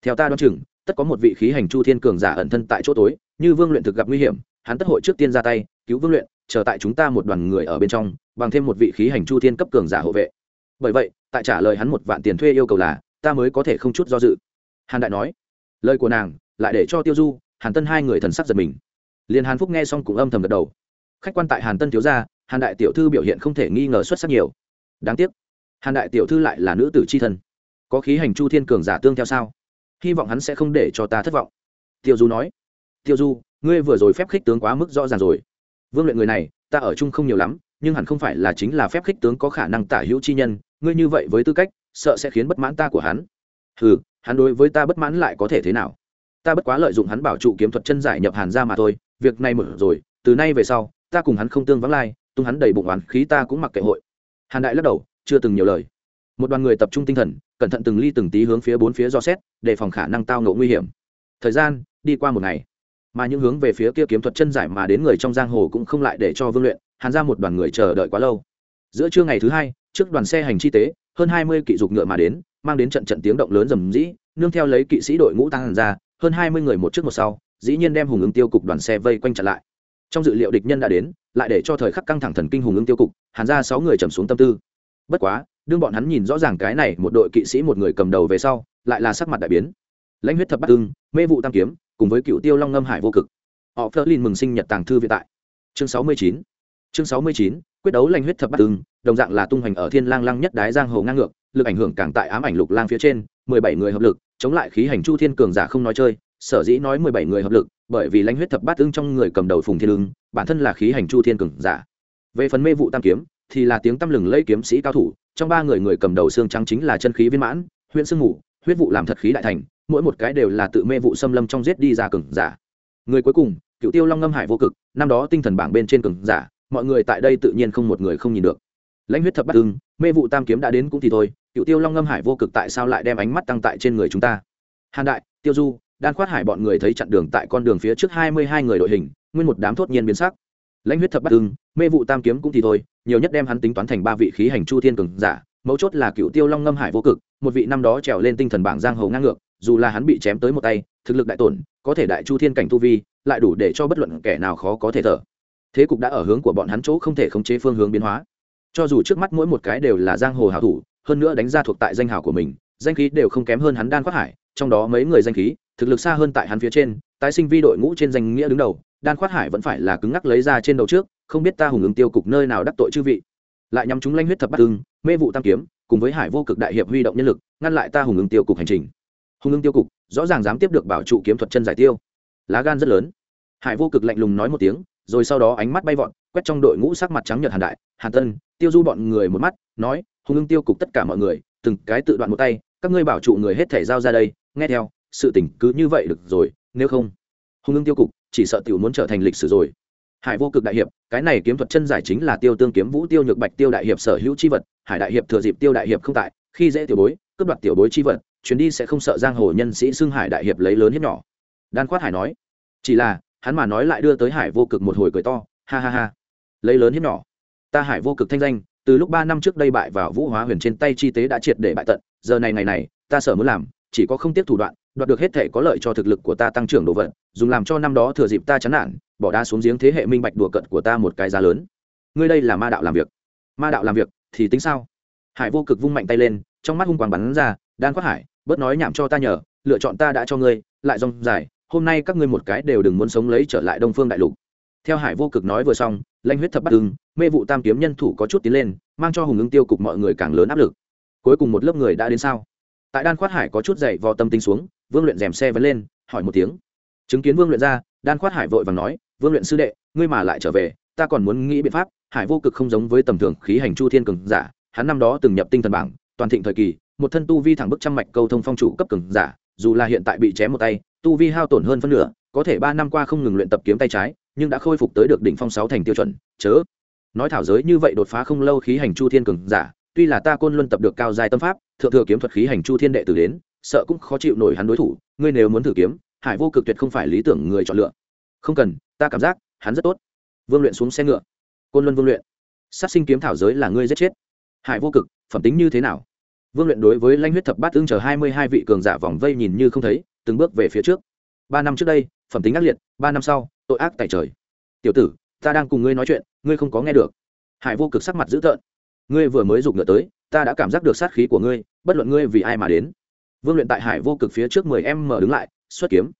Theo ta đoán chừng, tất có một vị khí hành chu thiên cường giả ẩn thân tại chỗ tối, như vương luyện thực gặp nguy hiểm, hắn tất hội trước tiên ra tay, cứu vương luyện, chờ tại chúng ta một đoàn người ở bên trong, bằng thêm một vị khí hành chu thiên cấp cường giả hộ vệ. Bởi vậy, tại trả lời hắn một vạn tiền thuê yêu cầu là, ta mới có thể không chút do dự. Hàn đại nói, lời của nàng, lại để cho tiêu du, hàn tân hai người thần sắc giật mình. Liền hàn phúc nghe xong cũng âm thầm gật đầu. Khách quan tại hàn tân thiếu gia, hàn đại tiểu thư biểu hiện không thể nghi ngờ xuất sắc nhiều. Đáng tiếc hàn đại tiểu thư lại là nữ tử c h i thân. Có khí hành chu thiên cường giả tương theo sao? Hy vọng hắn sẽ không để cho ta thất vọng. Tiêu du nói. Tiêu du, ngươi vừa rồi phép khích tướng quá mức rõ ràng rồi. Vương luyện người này, ta ở chung không nhiều lắm, nhưng hẳn không phải là chính là phép khích tướng có khả năng tả hữu chi nhân, ngươi như vậy với tư cách, sợ sẽ khiến bất mãn ta của hắn. Ừ hắn đối với ta bất mãn lại có thể thế nào? Ta bất quá lợi dụng hắn bảo trụ kiếm thuật chân giải nhập hàn ra mà thôi, việc này mở rồi, từ nay về sau, ta cùng hắn không tương vắng lai, tung hắn đầy bụng oán khí ta cũng mặc kệ hội. Hàn đại lắc đầu chưa từng nhiều lời. Một đoàn người tập trung tinh thần, cẩn thận từng ly từng tí hướng phía bốn phía do xét, để phòng khả năng tao ngộ nguy hiểm. Thời gian, đi qua một ngày. Mà những hướng về phía kia kiếm thuật chân giải mà đến người trong giang hồ cũng không lại để cho vương luyện, hàn ra một đoàn người chờ đợi quá lâu. Giữa trưa ngày thứ hai, trước đoàn xe hành chi tế, hơn hai mươi kỵ dục ngựa mà đến, mang đến trận trận tiếng động lớn rầm rĩ, nương theo lấy kỵ sĩ đội ngũ tăng hàn ra hơn hai mươi người một trước một sau, dĩ nhiên đem hùng ứng tiêu cục đoàn xe vây quanh chặn lại. Trong dự liệu địch nhân đã đến, lại để cho thời khắc căng thẳng thần kinh hùng ứng tiêu cục, hàn ra sáu người trầm xuống tâm tư bất quá, đương bọn hắn nhìn rõ ràng cái này một đội kỵ sĩ một người cầm đầu về sau, lại là sắc mặt đại biến. Lãnh huyết thập bát ưng, mê vụ tam kiếm, cùng với cựu tiêu long ngâm hải vô cực. Họ phớt lên mừng sinh nhật tàng thư viện tại. Chương sáu mươi chín. Chương sáu mươi chín, quyết đấu lãnh huyết thập bát ưng, đồng dạng là tung hoành ở thiên lang lăng nhất đái giang hồ ngang ngược, lực ảnh hưởng càng tại ám ảnh lục lang phía trên, mười bảy người hợp lực, chống lại khí hành chu thiên cường giả không nói chơi, sở dĩ nói mười bảy người hợp lực, bởi vì lãnh huyết thập bát ưng trong người cầm đầu phùng thiên ưng, bản thân là khí hành chu thiên cường giả. Về phần mê vụ tam kiếm thì là tiếng tăm lừng lẫy kiếm sĩ cao thủ, trong ba người người cầm đầu xương trắng chính là chân khí viên mãn huyện sương ngủ huyết vụ làm thật khí đại thành, mỗi một cái đều là tự mê vụ xâm lâm trong giết đi ra cường giả. Người cuối cùng, cựu tiêu long ngâm hải vô cực, năm đó tinh thần bảng bên trên cường giả, mọi người tại đây tự nhiên không một người không nhìn được. Lãnh huyết thập bát ưng, mê vụ tam kiếm đã đến cũng thì thôi, cựu tiêu long ngâm hải vô cực tại sao lại đem ánh mắt tăng tại trên người chúng ta? Hàn đại, tiêu du, đan khoát hải bọn người thấy chặn đường tại con đường phía trước hai mươi hai người đội hình, nguyên một đám thốt nhiên biến sắc. Lãnh huyết thập bát ưng mê vụ tam kiếm cũng thì thôi, nhiều nhất đem hắn tính toán thành ba vị khí hành chu thiên cường giả, mấu chốt là cựu tiêu long ngâm hải vô cực, một vị năm đó trèo lên tinh thần bảng giang hầu ngang ngược, dù là hắn bị chém tới một tay, thực lực đại tổn, có thể đại chu thiên cảnh tu vi, lại đủ để cho bất luận kẻ nào khó có thể thở. Thế cục đã ở hướng của bọn hắn chỗ không thể khống chế phương hướng biến hóa. Cho dù trước mắt mỗi một cái đều là giang hồ hảo thủ, hơn nữa đánh ra thuộc tại danh hào của mình, danh khí đều không kém hơn hắn đan khoác hải, trong đó mấy người danh khí, thực lực xa hơn tại hắn phía trên, tái sinh vi đội ngũ trên danh nghĩa đứng đầu đan khoát hải vẫn phải là cứng ngắc lấy ra trên đầu trước, không biết ta hùng ứng tiêu cục nơi nào đắc tội chư vị. Lại nhắm chúng lanh huyết thập bắt ưng, mê vụ tam kiếm, cùng với hải vô cực đại hiệp huy động nhân lực, ngăn lại ta hùng ứng tiêu cục hành trình. Hùng ứng tiêu cục, rõ ràng dám tiếp được bảo trụ kiếm thuật chân giải tiêu. Lá gan rất lớn. Hải vô cực lạnh lùng nói một tiếng, rồi sau đó ánh mắt bay vọt, quét trong đội ngũ sắc mặt trắng nhợt hàn đại, hàn tân, tiêu du bọn người một mắt, nói, hùng ưng tiêu cục tất cả mọi người, từng cái tự đoạn một tay, các ngươi bảo trụ người hết thể giao ra đây, nghe theo, sự tình cứ như vậy được rồi, nếu không. Hùng ưng tiêu cục chỉ sợ tiểu muốn trở thành lịch sử rồi. Hải vô cực đại hiệp, cái này kiếm thuật chân giải chính là tiêu tương kiếm vũ tiêu nhược bạch tiêu đại hiệp sở hữu chi vật, hải đại hiệp thừa dịp tiêu đại hiệp không tại, khi dễ tiểu bối, cướp đoạt tiểu bối chi vật, chuyến đi sẽ không sợ giang hồ nhân sĩ xưng hải đại hiệp lấy lớn hiếp nhỏ. Đan khoát hải nói, chỉ là, hắn mà nói lại đưa tới hải vô cực một hồi cười to, ha ha ha, lấy lớn hiếp nhỏ. Ta hải vô cực thanh danh, từ lúc ba năm trước đây bại vào vũ hóa huyền trên tay chi tế đã triệt để bại tận, giờ này ngày này, ta sợ muốn làm, chỉ có không tiếp thủ đoạn đoạt được hết thể có lợi cho thực lực của ta tăng trưởng đồ vật, dùng làm cho năm đó thừa dịp ta chán nản, bỏ đá xuống giếng thế hệ minh bạch đùa cận của ta một cái giá lớn. Ngươi đây là ma đạo làm việc. Ma đạo làm việc thì tính sao? Hải vô cực vung mạnh tay lên, trong mắt hung quang bắn ra, đan quát hải, bớt nói nhảm cho ta nhờ, lựa chọn ta đã cho ngươi, lại dòng dài, hôm nay các ngươi một cái đều đừng muốn sống lấy trở lại đông phương đại lục. Theo hải vô cực nói vừa xong lanh huyết thập bắt ưng, mê vụ tam kiếm nhân thủ có chút tiến lên, mang cho hùng ứng tiêu cục mọi người càng lớn áp lực. Cuối cùng một lớp người đã đến sao? Tại đan khoát hải có chút dậy vò tâm tính xuống vương luyện rèm xe vẫn lên, hỏi một tiếng. Chứng kiến vương luyện ra, đan khoát hải vội và nói, vương luyện sư đệ, ngươi mà lại trở về, ta còn muốn nghĩ biện pháp, hải vô cực không giống với tầm thường khí hành chu thiên cường giả, hắn năm đó từng nhập tinh thần bảng, toàn thịnh thời kỳ, một thân tu vi thẳng bức trăm mạch câu thông phong chủ cấp cường giả, dù là hiện tại bị chém một tay, tu vi hao tổn hơn phân nửa, có thể ba năm qua không ngừng luyện tập kiếm tay trái, nhưng đã khôi phục tới được đỉnh phong sáu thành tiêu chuẩn, chớ. Nói thảo giới như vậy đột phá không lâu khí hành chu thiên cường giả, tuy là ta côn luân tập được cao dài tâm pháp, thượng thừa kiếm thuật khí hành chu thiên đệ tử đến sợ cũng khó chịu nổi hắn đối thủ, ngươi nếu muốn thử kiếm, hải vô cực tuyệt không phải lý tưởng người chọn lựa. Không cần, ta cảm giác, hắn rất tốt. Vương luyện xuống xe ngựa. Côn luân vương luyện. Sát sinh kiếm thảo giới là ngươi giết chết. Hải vô cực, phẩm tính như thế nào? Vương luyện đối với lanh huyết thập bát tương chờ hai mươi hai vị cường giả vòng vây nhìn như không thấy, từng bước về phía trước. Ba năm trước đây, phẩm tính ác liệt, ba năm sau, tội ác tại trời. Tiểu tử, ta đang cùng ngươi nói chuyện, ngươi không có nghe được. Hải vô cực sắc mặt dữ tợn. Ngươi vừa mới giục ngựa tới, ta đã cảm giác được sát khí của ngươi, bất luận ngươi vì ai mà đến vương luyện tại hải vô cực phía trước mười em mở đứng lại, xuất kiếm.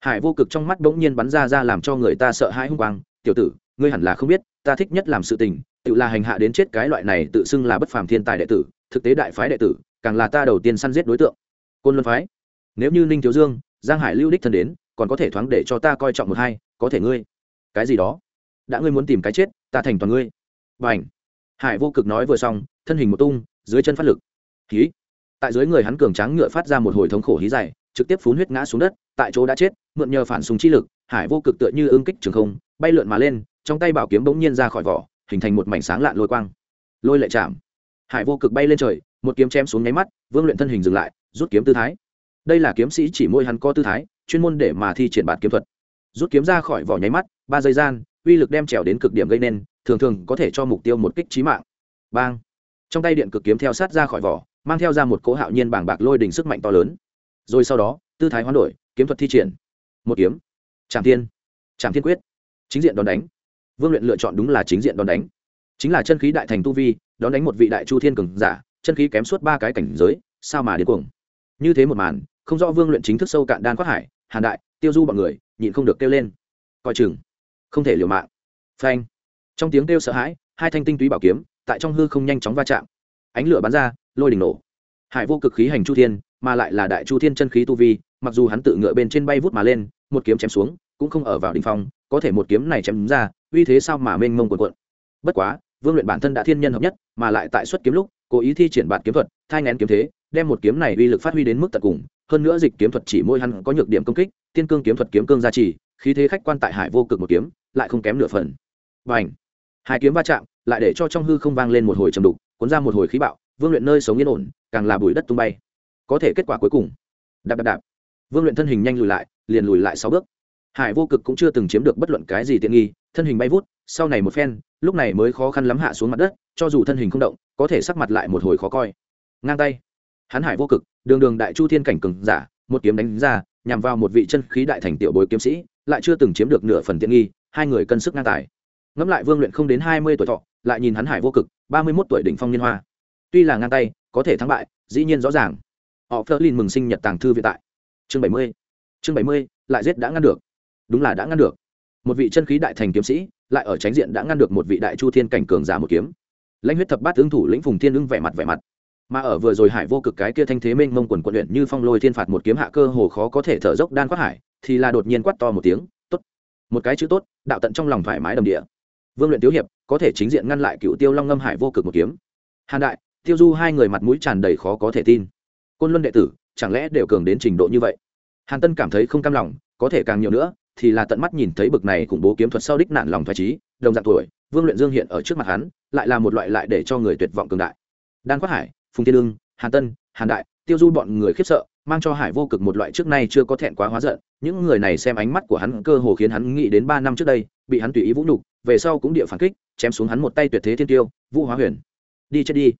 Hải vô cực trong mắt bỗng nhiên bắn ra ra làm cho người ta sợ hãi hung quang, tiểu tử, ngươi hẳn là không biết, ta thích nhất làm sự tình, tự là hành hạ đến chết cái loại này tự xưng là bất phàm thiên tài đệ tử, thực tế đại phái đệ tử, càng là ta đầu tiên săn giết đối tượng. Côn luân phái, nếu như ninh thiếu dương, giang hải lưu đích thân đến, còn có thể thoáng để cho ta coi trọng một hai, có thể ngươi. Cái gì đó? Đã ngươi muốn tìm cái chết, ta thành toàn ngươi. Và ảnh hải vô cực nói vừa xong, thân hình một tung, dưới chân phát lực. Khí tại dưới người hắn cường tráng ngựa phát ra một hồi thống khổ hí dài, trực tiếp phun huyết ngã xuống đất, tại chỗ đã chết, mượn nhờ phản súng chi lực, hải vô cực tựa như ưng kích trường không, bay lượn mà lên, trong tay bảo kiếm bỗng nhiên ra khỏi vỏ, hình thành một mảnh sáng lạn lôi quang. Lôi lệ chạm. Hải vô cực bay lên trời, một kiếm chém xuống nháy mắt, vương luyện thân hình dừng lại, rút kiếm tư thái. Đây là kiếm sĩ chỉ môi hắn có tư thái, chuyên môn để mà thi triển bản kiếm thuật. Rút kiếm ra khỏi vỏ nháy mắt, ba giây gian, uy lực đem trèo đến cực điểm gây nên, thường thường có thể cho mục tiêu một kích trí mạng. Bang. Trong tay điện cực kiếm theo sát ra khỏi vỏ mang theo ra một cỗ hạo nhiên bảng bạc lôi đỉnh sức mạnh to lớn. Rồi sau đó, tư thái hoán đổi, kiếm thuật thi triển. Một kiếm. Trạm thiên. Trạm thiên quyết. Chính diện đón đánh. Vương luyện lựa chọn đúng là chính diện đón đánh. Chính là chân khí đại thành tu vi, đón đánh một vị đại chu thiên cường giả, chân khí kém suốt ba cái cảnh giới, sao mà đến cuồng? Như thế một màn, không rõ vương luyện chính thức sâu cạn đan quát hải, hàn đại, tiêu du bọn người, nhịn không được kêu lên. Coi chừng. Không thể liều mạng. Phanh. Trong tiếng kêu sợ hãi, hai thanh tinh túy bảo kiếm, tại trong hư không nhanh chóng va chạm. Ánh lửa bắn ra lôi đình nổ. Hải vô cực khí hành chu thiên, mà lại là đại chu thiên chân khí tu vi, mặc dù hắn tự ngựa bên trên bay vút mà lên, một kiếm chém xuống, cũng không ở vào đ ỉ n h phong, có thể một kiếm này chém ra, uy thế sao mà mênh mông quần quận bất quá, vương luyện bản thân đã thiên nhân hợp nhất, mà lại tại suất kiếm lúc, cố ý thi triển bản kiếm thuật, thai ngén kiếm thế, đem một kiếm này uy lực phát huy đến mức tận cùng. Hơn nữa dịch kiếm thuật chỉ môi hắn có nhược điểm công kích, tiên cương kiếm thuật kiếm cương gia trì, khí thế khách quan tại hải vô cực một kiếm, lại không kém nửa phần. Và ảnh hai kiếm va chạm, lại để cho trong hư không vang lên một hồi trầm đục, cuốn ra một hồi khí bạo vương luyện nơi sống yên ổn, càng là bụi đất tung bay. Có thể kết quả cuối cùng. Đạp đạp đạp. Vương luyện thân hình nhanh lùi lại, liền lùi lại sáu bước. Hải vô cực cũng chưa từng chiếm được bất luận cái gì tiện nghi, thân hình bay vút, sau này một phen, lúc này mới khó khăn lắm hạ xuống mặt đất, cho dù thân hình không động, có thể sắc mặt lại một hồi khó coi. Ngang tay. Hắn hải vô cực, đường đường đại chu thiên cảnh cường giả, một kiếm đánh ra, nhằm vào một vị chân khí đại thành tiểu bối kiếm sĩ, lại chưa từng chiếm được nửa phần tiện nghi, hai người cân sức ngang tài. Ngẫm lại vương luyện không đến hai mươi tuổi thọ, lại nhìn hắn hải vô cực, ba mươi mốt tuổi đỉnh phong niên hoa tuy là ngang tay, có thể thắng bại, dĩ nhiên rõ ràng. Họ phớt lên mừng sinh nhật tàng thư viện tại. Chương bảy mươi. Chương bảy mươi, lại giết đã ngăn được. Đúng là đã ngăn được. Một vị chân khí đại thành kiếm sĩ, lại ở tránh diện đã ngăn được một vị đại chu thiên cảnh cường giả một kiếm. Lãnh huyết thập bát tướng thủ lĩnh phùng thiên ưng vẻ mặt vẻ mặt. Mà ở vừa rồi hải vô cực cái kia thanh thế mênh mông quần quận luyện như phong lôi thiên phạt một kiếm hạ cơ hồ khó có thể thở dốc đan quát hải, thì là đột nhiên quát to một tiếng, tốt. Một cái chữ tốt, đạo tận trong lòng thoải mái đầm địa. Vương luyện tiếu hiệp, có thể chính diện ngăn lại cựu tiêu long ngâm hải vô cực một kiếm. Hàn đại tiêu du hai người mặt mũi tràn đầy khó có thể tin. Côn luân đệ tử, chẳng lẽ đều cường đến trình độ như vậy? Hàn tân cảm thấy không cam lòng, có thể càng nhiều nữa, thì là tận mắt nhìn thấy bực này khủng bố kiếm thuật sau đích nạn lòng thoải trí đồng dạng tuổi, vương luyện dương hiện ở trước mặt hắn, lại là một loại lại để cho người tuyệt vọng cường đại. Đan quát hải, phùng thiên lương hàn tân, hàn đại, tiêu du bọn người khiếp sợ, mang cho hải vô cực một loại trước nay chưa có thẹn quá hóa giận, những người này xem ánh mắt của hắn cơ hồ khiến hắn nghĩ đến ba năm trước đây, bị hắn tùy ý vũ nhục, về sau cũng địa phản kích, chém xuống hắn một tay tuyệt thế thiên tiêu, vũ hóa huyền. Đi chết đi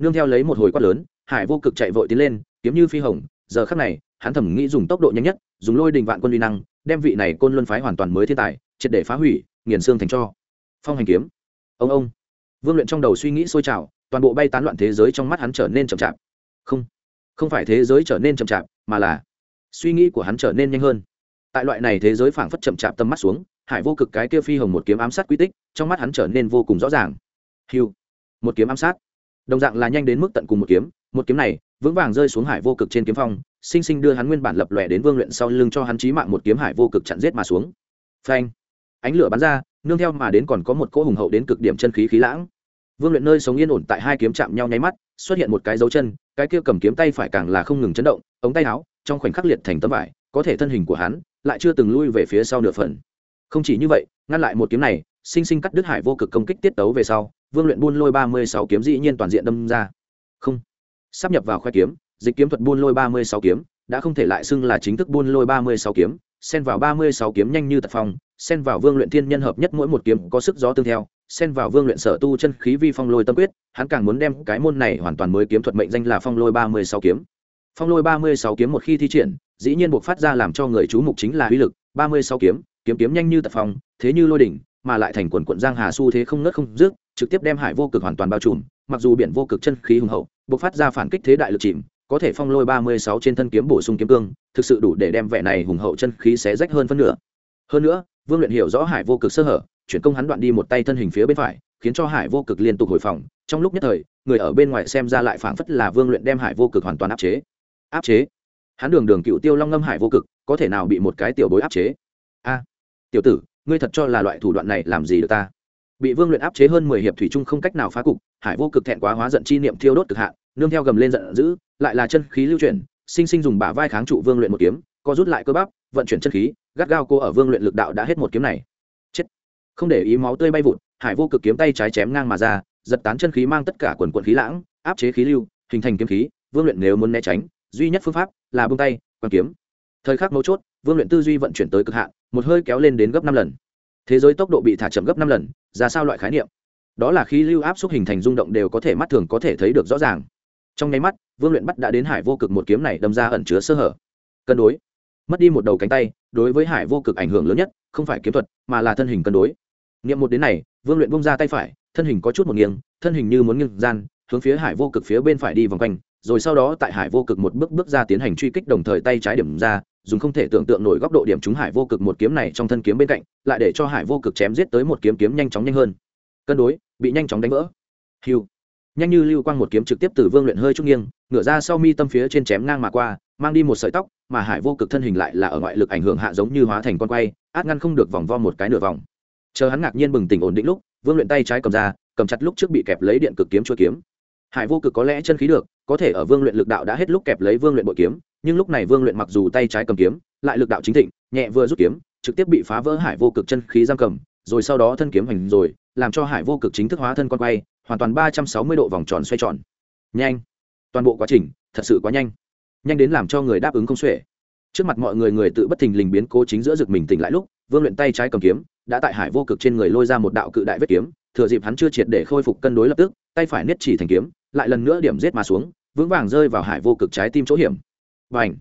nương theo lấy một hồi quát lớn, hải vô cực chạy vội tiến lên, kiếm như phi hồng, giờ khắc này, hắn thẩm nghĩ dùng tốc độ nhanh nhất, dùng lôi đình vạn quân uy năng, đem vị này côn luân phái hoàn toàn mới thiên tài, triệt để phá hủy, nghiền xương thành cho. Phong hành kiếm. Ông ông. Vương luyện trong đầu suy nghĩ sôi trào, toàn bộ bay tán loạn thế giới trong mắt hắn trở nên chậm chạp. Không không phải thế giới trở nên chậm chạp, mà là suy nghĩ của hắn trở nên nhanh hơn. Tại loại này thế giới phảng phất chậm chạp tâm mắt xuống, hải vô cực cái kia phi hồng một kiếm ám sát quy tích, trong mắt hắn trở nên vô cùng rõ ràng. Hiu một kiếm ám sát đồng dạng là nhanh đến mức tận cùng một kiếm. Một kiếm này, vững vàng rơi xuống hải vô cực trên kiếm phong, sinh sinh đưa hắn nguyên bản lập lòe đến vương luyện sau lưng cho hắn chí mạng một kiếm hải vô cực chặn giết mà xuống. Phanh! Ánh lửa bắn ra, nương theo mà đến còn có một cỗ hùng hậu đến cực điểm chân khí khí lãng. Vương luyện nơi sống yên ổn tại hai kiếm chạm nhau nháy mắt, xuất hiện một cái dấu chân, cái kia cầm kiếm tay phải càng là không ngừng chấn động, ống tay áo, trong khoảnh khắc liệt thành tấm vải, có thể thân hình của hắn lại chưa từng lui về phía sau nửa phần. Không chỉ như vậy, ngăn lại một kiếm này sinh sinh cắt đứt hải vô cực công kích tiết tấu về sau, vương luyện buôn lôi ba mươi sáu kiếm dĩ nhiên toàn diện đâm ra. Không. Sắp nhập vào khoe kiếm, dịch kiếm thuật buôn lôi ba mươi sáu kiếm, đã không thể lại xưng là chính thức buôn lôi ba mươi sáu kiếm, xen vào ba mươi sáu kiếm nhanh như tật phong, xen vào vương luyện thiên nhân hợp nhất mỗi một kiếm có sức gió tương theo, xen vào vương luyện sở tu chân khí vi phong lôi tâm quyết, hắn càng muốn đem cái môn này hoàn toàn mới kiếm thuật mệnh danh là phong lôi ba mươi sáu kiếm. Phong lôi ba mươi sáu kiếm một khi thi triển, dĩ nhiên buộc phát ra làm cho người chú mục chính là uy lực, ba mươi sáu kiếm kiếm kiếm nhanh như tật phong, thế như lôi đỉnh mà lại thành quần quận giang hà su thế không nớt không dứt, trực tiếp đem hải vô cực hoàn toàn bao trùm, mặc dù biển vô cực chân khí hùng hậu, bộc phát ra phản kích thế đại lực chìm, có thể phong lôi ba mươi sáu trên thân kiếm bổ sung kiếm cương, thực sự đủ để đem vẻ này hùng hậu chân khí xé rách hơn phân nửa. Hơn nữa, vương luyện hiểu rõ hải vô cực sơ hở, chuyển công hắn đoạn đi một tay thân hình phía bên phải, khiến cho hải vô cực liên tục hồi phòng. Trong lúc nhất thời, người ở bên ngoài xem ra lại phảng phất là vương luyện đem hải vô cực hoàn toàn áp chế. Áp chế? Hắn đường đường cựu tiêu long ngâm hải vô cực, có thể nào bị một cái tiểu bối áp chế? A, tiểu tử ngươi thật cho là loại thủ đoạn này làm gì được ta? Bị vương luyện áp chế hơn mười hiệp thủy trung không cách nào phá cục, hải vô cực thẹn quá hóa giận chi niệm thiêu đốt cực hạn, nương theo gầm lên giận dữ, lại là chân khí lưu chuyển, sinh sinh dùng bả vai kháng trụ vương luyện một kiếm, co rút lại cơ bắp, vận chuyển chân khí, gắt gao cô ở vương luyện lực đạo đã hết một kiếm này. Chết. Không để ý máu tươi bay vụt, hải vô cực kiếm tay trái chém ngang mà ra, giật tán chân khí mang tất cả quần quận khí lãng, áp chế khí lưu, hình thành kiếm khí, vương luyện nếu muốn né tránh, duy nhất phương pháp là bông tay quan kiếm. Thời khắc mấu chốt vương luyện tư duy vận chuyển tới cực hạn, một hơi kéo lên đến gấp năm lần. Thế giới tốc độ bị thả chậm gấp năm lần, ra sao loại khái niệm? Đó là khi lưu áp xúc hình thành rung động đều có thể mắt thường có thể thấy được rõ ràng. Trong nháy mắt, vương luyện bắt đã đến hải vô cực một kiếm này đâm ra ẩn chứa sơ hở. Cân đối. Mất đi một đầu cánh tay, đối với hải vô cực ảnh hưởng lớn nhất, không phải kiếm thuật, mà là thân hình cân đối. Nghiệm một đến này, vương luyện bung ra tay phải, thân hình có chút một nghiêng, thân hình như muốn nghiêng gian, hướng phía hải vô cực phía bên phải đi vòng quanh, rồi sau đó tại hải vô cực một bước bước ra tiến hành truy kích đồng thời tay trái điểm ra dùng không thể tưởng tượng nổi góc độ điểm trúng hải vô cực một kiếm này trong thân kiếm bên cạnh, lại để cho hải vô cực chém giết tới một kiếm kiếm nhanh chóng nhanh hơn. Cân đối, bị nhanh chóng đánh vỡ. Hiu nhanh như lưu quang một kiếm trực tiếp từ vương luyện hơi trung nghiêng, ngửa ra sau mi tâm phía trên chém ngang mà qua, mang đi một sợi tóc, mà hải vô cực thân hình lại là ở ngoại lực ảnh hưởng hạ giống như hóa thành con quay, át ngăn không được vòng vo một cái nửa vòng. Chờ hắn ngạc nhiên bừng tỉnh ổn định lúc, vương luyện tay trái cầm ra, cầm chặt lúc trước bị kẹp lấy điện cực kiếm chua kiếm. Hải vô cực có lẽ chân khí được, có thể ở vương luyện lực đạo đã hết lúc kẹp lấy vương luyện bội kiếm nhưng lúc này vương luyện mặc dù tay trái cầm kiếm, lại lực đạo chính thịnh, nhẹ vừa rút kiếm, trực tiếp bị phá vỡ hải vô cực chân khí giam cầm, rồi sau đó thân kiếm hành rồi, làm cho hải vô cực chính thức hóa thân con quay, hoàn toàn ba trăm sáu mươi độ vòng tròn xoay tròn. Nhanh! Toàn bộ quá trình, thật sự quá nhanh. Nhanh đến làm cho người đáp ứng không xuể. Trước mặt mọi người người tự bất thình lình biến cố chính giữa rực mình tỉnh lại lúc, vương luyện tay trái cầm kiếm, đã tại hải vô cực trên người lôi ra một đạo cự đại vết kiếm, thừa dịp hắn chưa triệt để khôi phục cân đối lập tức, tay phải niết chỉ thành kiếm, lại lần nữa điểm giết mà xuống, vững vàng rơi vào hải vô cực trái tim chỗ hiểm và ảnh.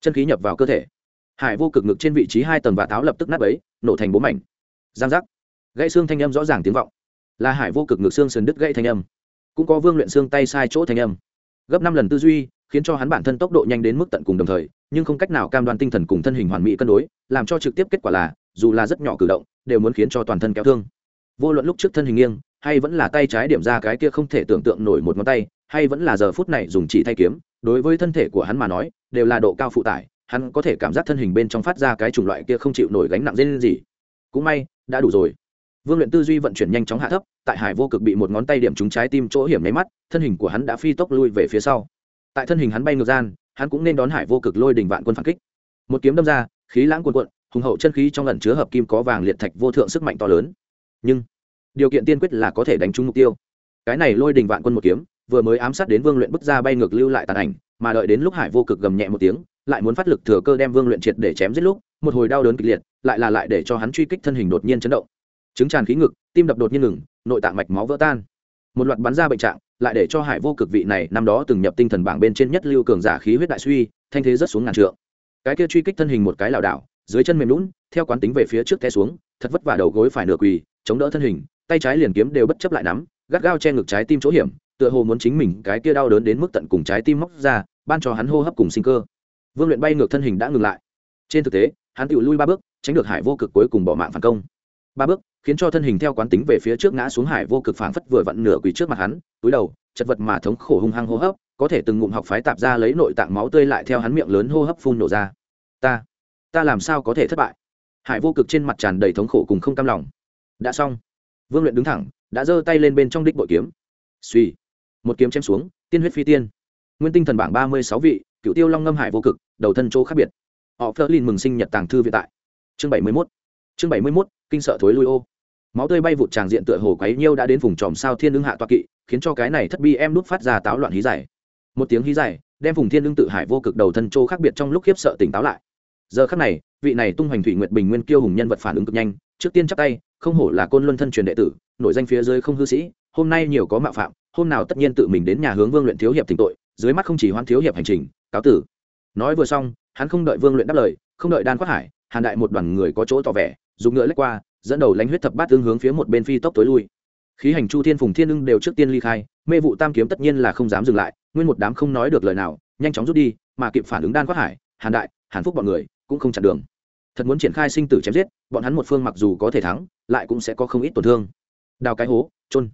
Chân khí nhập vào cơ thể. Hải vô cực ngực trên vị trí hai tầng và táo lập tức nát ấy nổ thành bốn mảnh. Giang giác. Gãy xương thanh âm rõ ràng tiếng vọng. Là hải vô cực ngực xương sườn đứt gãy thanh âm. Cũng có vương luyện xương tay sai chỗ thanh âm. Gấp năm lần tư duy, khiến cho hắn bản thân tốc độ nhanh đến mức tận cùng đồng thời, nhưng không cách nào cam đoan tinh thần cùng thân hình hoàn mỹ cân đối, làm cho trực tiếp kết quả là, dù là rất nhỏ cử động, đều muốn khiến cho toàn thân kéo thương. Vô luận lúc trước thân hình nghiêng, hay vẫn là tay trái điểm ra cái kia không thể tưởng tượng nổi một ngón tay, hay vẫn là giờ phút này dùng chỉ thay kiếm, đối với thân thể của hắn mà nói đều là độ cao phụ tải, hắn có thể cảm giác thân hình bên trong phát ra cái chủng loại kia không chịu nổi gánh nặng dây lên gì. Cũng may, đã đủ rồi. Vương luyện tư duy vận chuyển nhanh chóng hạ thấp, tại hải vô cực bị một ngón tay điểm trúng trái tim chỗ hiểm nháy mắt, thân hình của hắn đã phi tốc lui về phía sau. Tại thân hình hắn bay ngược gian, hắn cũng nên đón hải vô cực lôi đình vạn quân phản kích. Một kiếm đâm ra, khí lãng cuồn cuộn, hùng hậu chân khí trong lần chứa hợp kim có vàng liệt thạch vô thượng sức mạnh to lớn. Nhưng, điều kiện tiên quyết là có thể đánh trúng mục tiêu. Cái này lôi đình vạn quân một kiếm, vừa mới ám sát đến vương luyện bức ra bay ngược lưu lại tàn ảnh mà đợi đến lúc hải vô cực gầm nhẹ một tiếng, lại muốn phát lực thừa cơ đem vương luyện triệt để chém giết lúc, một hồi đau đớn kịch liệt, lại là lại để cho hắn truy kích thân hình đột nhiên chấn động. Chứng tràn khí ngực, tim đập đột nhiên ngừng, nội tạng mạch máu vỡ tan. Một loạt bắn ra bệnh trạng, lại để cho hải vô cực vị này năm đó từng nhập tinh thần bảng bên trên nhất lưu cường giả khí huyết đại suy, thanh thế rất xuống ngàn trượng. Cái kia truy kích thân hình một cái lảo đảo, dưới chân mềm lún theo quán tính về phía trước té xuống, thật vất vả đầu gối phải nửa quỳ, chống đỡ thân hình, tay trái liền kiếm đều bất chấp lại nắm, gắt gao che ngực trái tim chỗ hiểm, tựa hồ muốn chính mình cái kia đau đớn đến mức tận cùng trái tim móc ra ban cho hắn hô hấp cùng sinh cơ. Vương luyện bay ngược thân hình đã ngừng lại. Trên thực tế, hắn tự lui ba bước, tránh được hải vô cực cuối cùng bỏ mạng phản công. Ba bước, khiến cho thân hình theo quán tính về phía trước ngã xuống hải vô cực phảng phất vừa vặn nửa quỳ trước mặt hắn, túi đầu, chật vật mà thống khổ hung hăng hô hấp, có thể từng ngụm học phái tạp ra lấy nội tạng máu tươi lại theo hắn miệng lớn hô hấp phun nổ ra. Ta ta làm sao có thể thất bại? Hải vô cực trên mặt tràn đầy thống khổ cùng không cam lòng. Đã xong. Vương luyện đứng thẳng, đã giơ tay lên bên trong đích bội kiếm. Suy một kiếm chém xuống, tiên huyết phi tiên nguyên tinh thần bảng ba mươi sáu vị, cựu tiêu long ngâm hải vô cực, đầu thân chỗ khác biệt. Họ phớt lên mừng sinh nhật tàng thư viện tại. Chương bảy mươi mốt. Chương bảy mươi mốt, kinh sợ thối lui ô. Máu tươi bay vụt tràng diện tựa hồ quấy nhiêu đã đến vùng tròm sao thiên lương hạ toa kỵ, khiến cho cái này thất bi em nút phát ra táo loạn hí dài. Một tiếng hí dài, đem vùng thiên lương tự hải vô cực đầu thân chỗ khác biệt trong lúc khiếp sợ tỉnh táo lại. Giờ khắc này, vị này tung hoành thủy nguyệt bình nguyên kiêu hùng nhân vật phản ứng cực nhanh, trước tiên chắp tay, không hổ là côn luân thân truyền đệ tử nội danh phía dưới không hư sĩ, hôm nay nhiều có mạo phạm, hôm nào tất nhiên tự mình đến nhà hướng vương luyện thiếu hiệp thỉnh tội dưới mắt không chỉ hoan thiếu hiệp hành trình, cáo tử. Nói vừa xong, hắn không đợi vương luyện đáp lời, không đợi đan quát hải, hàn đại một đoàn người có chỗ tỏ vẻ, dùng ngựa lách qua, dẫn đầu lãnh huyết thập bát tương hướng phía một bên phi tốc tối lui. Khí hành chu thiên phùng thiên ưng đều trước tiên ly khai, mê vụ tam kiếm tất nhiên là không dám dừng lại, nguyên một đám không nói được lời nào, nhanh chóng rút đi, mà kịp phản ứng đan quát hải, hàn đại, hàn phúc bọn người cũng không chặn đường. Thật muốn triển khai sinh tử chém giết, bọn hắn một phương mặc dù có thể thắng, lại cũng sẽ có không ít tổn thương. Đào cái hố trôn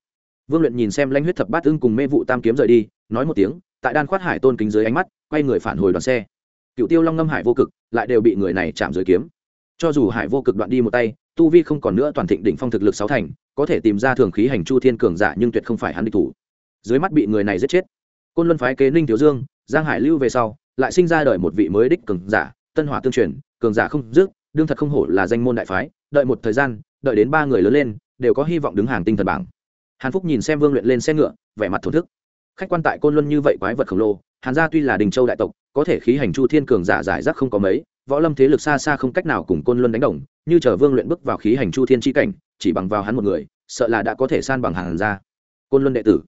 vương luyện nhìn xem lãnh huyết thập bát ưng cùng mê vụ tam kiếm rời đi, nói một tiếng tại đan khoát hải tôn kính dưới ánh mắt, quay người phản hồi đoàn xe. Cựu tiêu long ngâm hải vô cực, lại đều bị người này chạm dưới kiếm. Cho dù hải vô cực đoạn đi một tay, tu vi không còn nữa toàn thịnh đỉnh phong thực lực sáu thành, có thể tìm ra thường khí hành chu thiên cường giả nhưng tuyệt không phải hắn địch thủ. Dưới mắt bị người này giết chết. Côn luân phái kế ninh thiếu dương, giang hải lưu về sau, lại sinh ra đời một vị mới đích cường giả, tân hỏa tương truyền, cường giả không dứt, đương thật không hổ là danh môn đại phái, đợi một thời gian, đợi đến ba người lớn lên, đều có hy vọng đứng hàng tinh thần bảng. Hàn phúc nhìn xem vương luyện lên xe ngựa, vẻ mặt thổn thức khách quan tại côn luân như vậy quái vật khổng lồ, hàn gia tuy là đình châu đại tộc, có thể khí hành chu thiên cường giả giải rác không có mấy, võ lâm thế lực xa xa không cách nào cùng côn luân đánh đồng, như chờ vương luyện bước vào khí hành chu thiên tri cảnh, chỉ bằng vào hắn một người, sợ là đã có thể san bằng hàn gia. Côn luân đệ tử.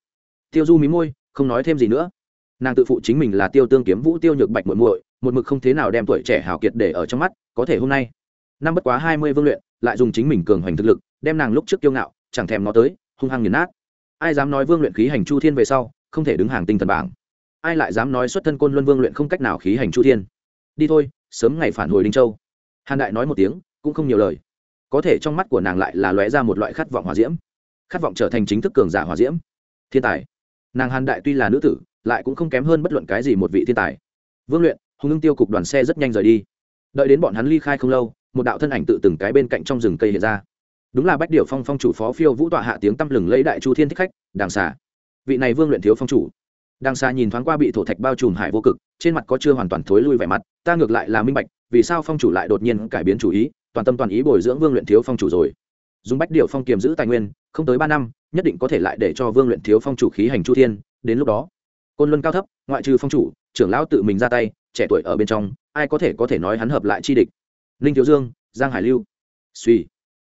Tiêu du mí môi, không nói thêm gì nữa. Nàng tự phụ chính mình là tiêu tương kiếm vũ tiêu nhược bạch muội muội, một mực không thế nào đem tuổi trẻ hào kiệt để ở trong mắt, có thể hôm nay, năm bất quá hai mươi vương luyện, lại dùng chính mình cường hoành thực lực, đem nàng lúc trước kiêu ngạo, chẳng thèm nó tới, hung hăng nghiền nát. Ai dám nói vương luyện khí hành chu thiên về sau không thể đứng hàng tinh thần bảng. Ai lại dám nói xuất thân côn luân vương luyện không cách nào khí hành chu thiên? Đi thôi, sớm ngày phản hồi đinh châu. Hàn đại nói một tiếng, cũng không nhiều lời. Có thể trong mắt của nàng lại là lóe ra một loại khát vọng hòa diễm. Khát vọng trở thành chính thức cường giả hòa diễm. Thiên tài. Nàng hàn đại tuy là nữ tử, lại cũng không kém hơn bất luận cái gì một vị thiên tài. Vương luyện, hùng ưng tiêu cục đoàn xe rất nhanh rời đi. Đợi đến bọn hắn ly khai không lâu, một đạo thân ảnh tự từng cái bên cạnh trong rừng cây hiện ra. Đúng là bách điệu phong phong chủ phó phiêu vũ tọa hạ tiếng tăm lừng lấy đại chu thiên thích khách, đàng xà vị này vương luyện thiếu phong chủ. Đằng xa nhìn thoáng qua bị thổ thạch bao trùm hải vô cực, trên mặt có chưa hoàn toàn thối lui vẻ mặt, ta ngược lại là minh bạch, vì sao phong chủ lại đột nhiên cải biến chủ ý, toàn tâm toàn ý bồi dưỡng vương luyện thiếu phong chủ rồi. Dùng bách điệu phong kiềm giữ tài nguyên, không tới ba năm, nhất định có thể lại để cho vương luyện thiếu phong chủ khí hành chu thiên, đến lúc đó, côn luân cao thấp, ngoại trừ phong chủ, trưởng lão tự mình ra tay, trẻ tuổi ở bên trong, ai có thể có thể nói hắn hợp lại chi địch. Ninh thiếu dương, giang hải lưu. Suy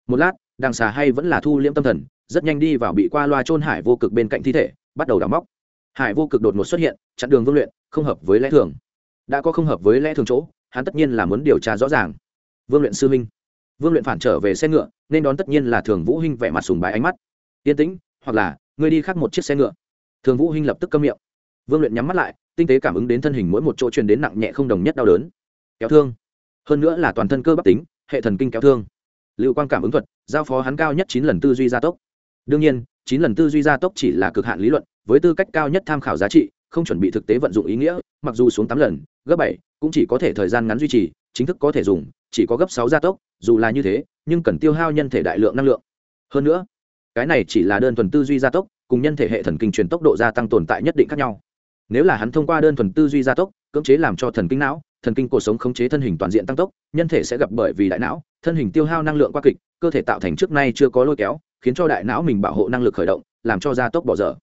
một lát, đằng xà hay vẫn là thu liễm tâm thần, rất nhanh đi vào bị qua loa trôn hải vô cực bên cạnh thi thể bắt đầu đào móc. Hải vô cực đột ngột xuất hiện, chặn đường vương luyện, không hợp với lẽ thường. Đã có không hợp với lẽ thường chỗ, hắn tất nhiên là muốn điều tra rõ ràng. Vương luyện sư minh vương luyện phản trở về xe ngựa, nên đón tất nhiên là thường vũ hinh vẻ mặt sùng bái ánh mắt. Yên tĩnh, hoặc là, ngươi đi khác một chiếc xe ngựa. Thường vũ hinh lập tức câm miệng. Vương luyện nhắm mắt lại, tinh tế cảm ứng đến thân hình mỗi một chỗ truyền đến nặng nhẹ không đồng nhất đau đớn. Kéo thương. Hơn nữa là toàn thân cơ bắp tính, hệ thần kinh kéo thương. Lưu quang cảm ứng thuật, giao phó hắn cao nhất chín lần tư duy gia tốc. Đương nhiên chín lần tư duy gia tốc chỉ là cực hạn lý luận, với tư cách cao nhất tham khảo giá trị, không chuẩn bị thực tế vận dụng ý nghĩa, mặc dù xuống tám lần, gấp bảy, cũng chỉ có thể thời gian ngắn duy trì, chính thức có thể dùng, chỉ có gấp sáu gia tốc, dù là như thế, nhưng cần tiêu hao nhân thể đại lượng năng lượng. Hơn nữa, cái này chỉ là đơn thuần tư duy gia tốc, cùng nhân thể hệ thần kinh truyền tốc độ gia tăng tồn tại nhất định khác nhau. Nếu là hắn thông qua đơn thuần tư duy gia tốc, cưỡng chế làm cho thần kinh não, thần kinh cuộc sống khống chế thân hình toàn diện tăng tốc, nhân thể sẽ gặp bởi vì đại não, thân hình tiêu hao năng lượng qua kịch, cơ thể tạo thành trước nay chưa có lôi kéo khiến cho đại não mình bảo hộ năng lực khởi động, làm cho gia tốc bỏ dở.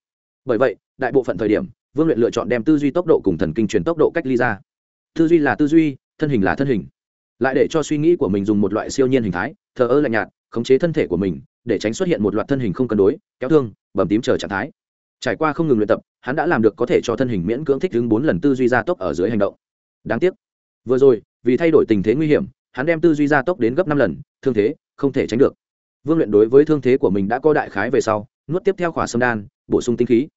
Bởi vậy, đại bộ phận thời điểm, vương luyện lựa chọn đem tư duy tốc độ cùng thần kinh truyền tốc độ cách ly ra. Tư duy là tư duy, thân hình là thân hình. Lại để cho suy nghĩ của mình dùng một loại siêu nhiên hình thái, thờ ơ lạnh nhạt, khống chế thân thể của mình, để tránh xuất hiện một loạt thân hình không cân đối, kéo thương, bầm tím chờ trạng thái. Trải qua không ngừng luyện tập, hắn đã làm được có thể cho thân hình miễn cưỡng thích ứng bốn lần tư duy gia tốc ở dưới hành động. Đáng tiếc. Vừa rồi, vì thay đổi tình thế nguy hiểm, hắn đem tư duy gia tốc đến gấp năm lần, thương thế không thể tránh được vương luyện đối với thương thế của mình đã có đại khái về sau, nuốt tiếp theo khỏa sâm đan, bổ sung tinh khí.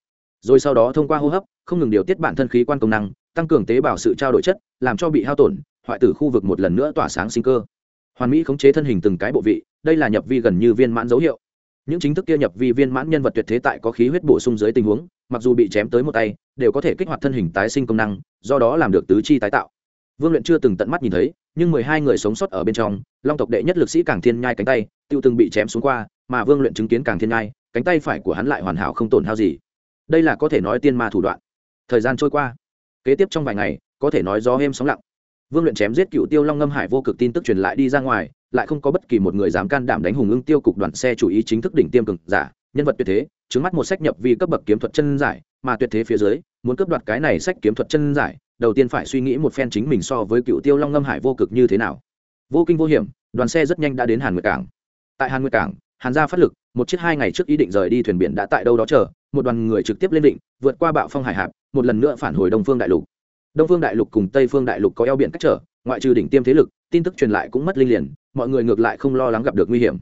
Rồi sau đó thông qua hô hấp, không ngừng điều tiết bản thân khí quan công năng, tăng cường tế bào sự trao đổi chất, làm cho bị hao tổn, hoại tử khu vực một lần nữa tỏa sáng sinh cơ. Hoàn mỹ khống chế thân hình từng cái bộ vị, đây là nhập vi gần như viên mãn dấu hiệu. Những chính thức kia nhập vi viên mãn nhân vật tuyệt thế tại có khí huyết bổ sung dưới tình huống, mặc dù bị chém tới một tay, đều có thể kích hoạt thân hình tái sinh công năng, do đó làm được tứ chi tái tạo. Vương luyện chưa từng tận mắt nhìn thấy nhưng mười hai người sống sót ở bên trong, long tộc đệ nhất lực sĩ càng thiên nhai cánh tay, tiêu từng bị chém xuống qua, mà vương luyện chứng kiến càng thiên nhai, cánh tay phải của hắn lại hoàn hảo không tổn hao gì. Đây là có thể nói tiên ma thủ đoạn. Thời gian trôi qua, kế tiếp trong vài ngày, có thể nói gió êm sóng lặng. Vương luyện chém giết cựu tiêu long ngâm hải vô cực tin tức truyền lại đi ra ngoài, lại không có bất kỳ một người dám can đảm đánh hùng ưng tiêu cục đoàn xe chủ ý chính thức đỉnh tiêm cực giả, nhân vật tuyệt thế chứng mắt một sách nhập vì cấp bậc kiếm thuật chân giải, mà tuyệt thế phía dưới, muốn cướp đoạt cái này sách kiếm thuật chân giải đầu tiên phải suy nghĩ một phen chính mình so với cựu tiêu long ngâm hải vô cực như thế nào. Vô kinh vô hiểm, đoàn xe rất nhanh đã đến hàn nguyệt cảng. Tại hàn nguyệt cảng, hàn gia phát lực, một chiếc hai ngày trước ý định rời đi thuyền biển đã tại đâu đó chờ, một đoàn người trực tiếp lên định vượt qua bạo phong hải hạp, một lần nữa phản hồi đông phương đại lục. Đông phương đại lục cùng tây phương đại lục có eo biển cách trở, ngoại trừ đỉnh tiêm thế lực, tin tức truyền lại cũng mất linh liền, mọi người ngược lại không lo lắng gặp được nguy hiểm.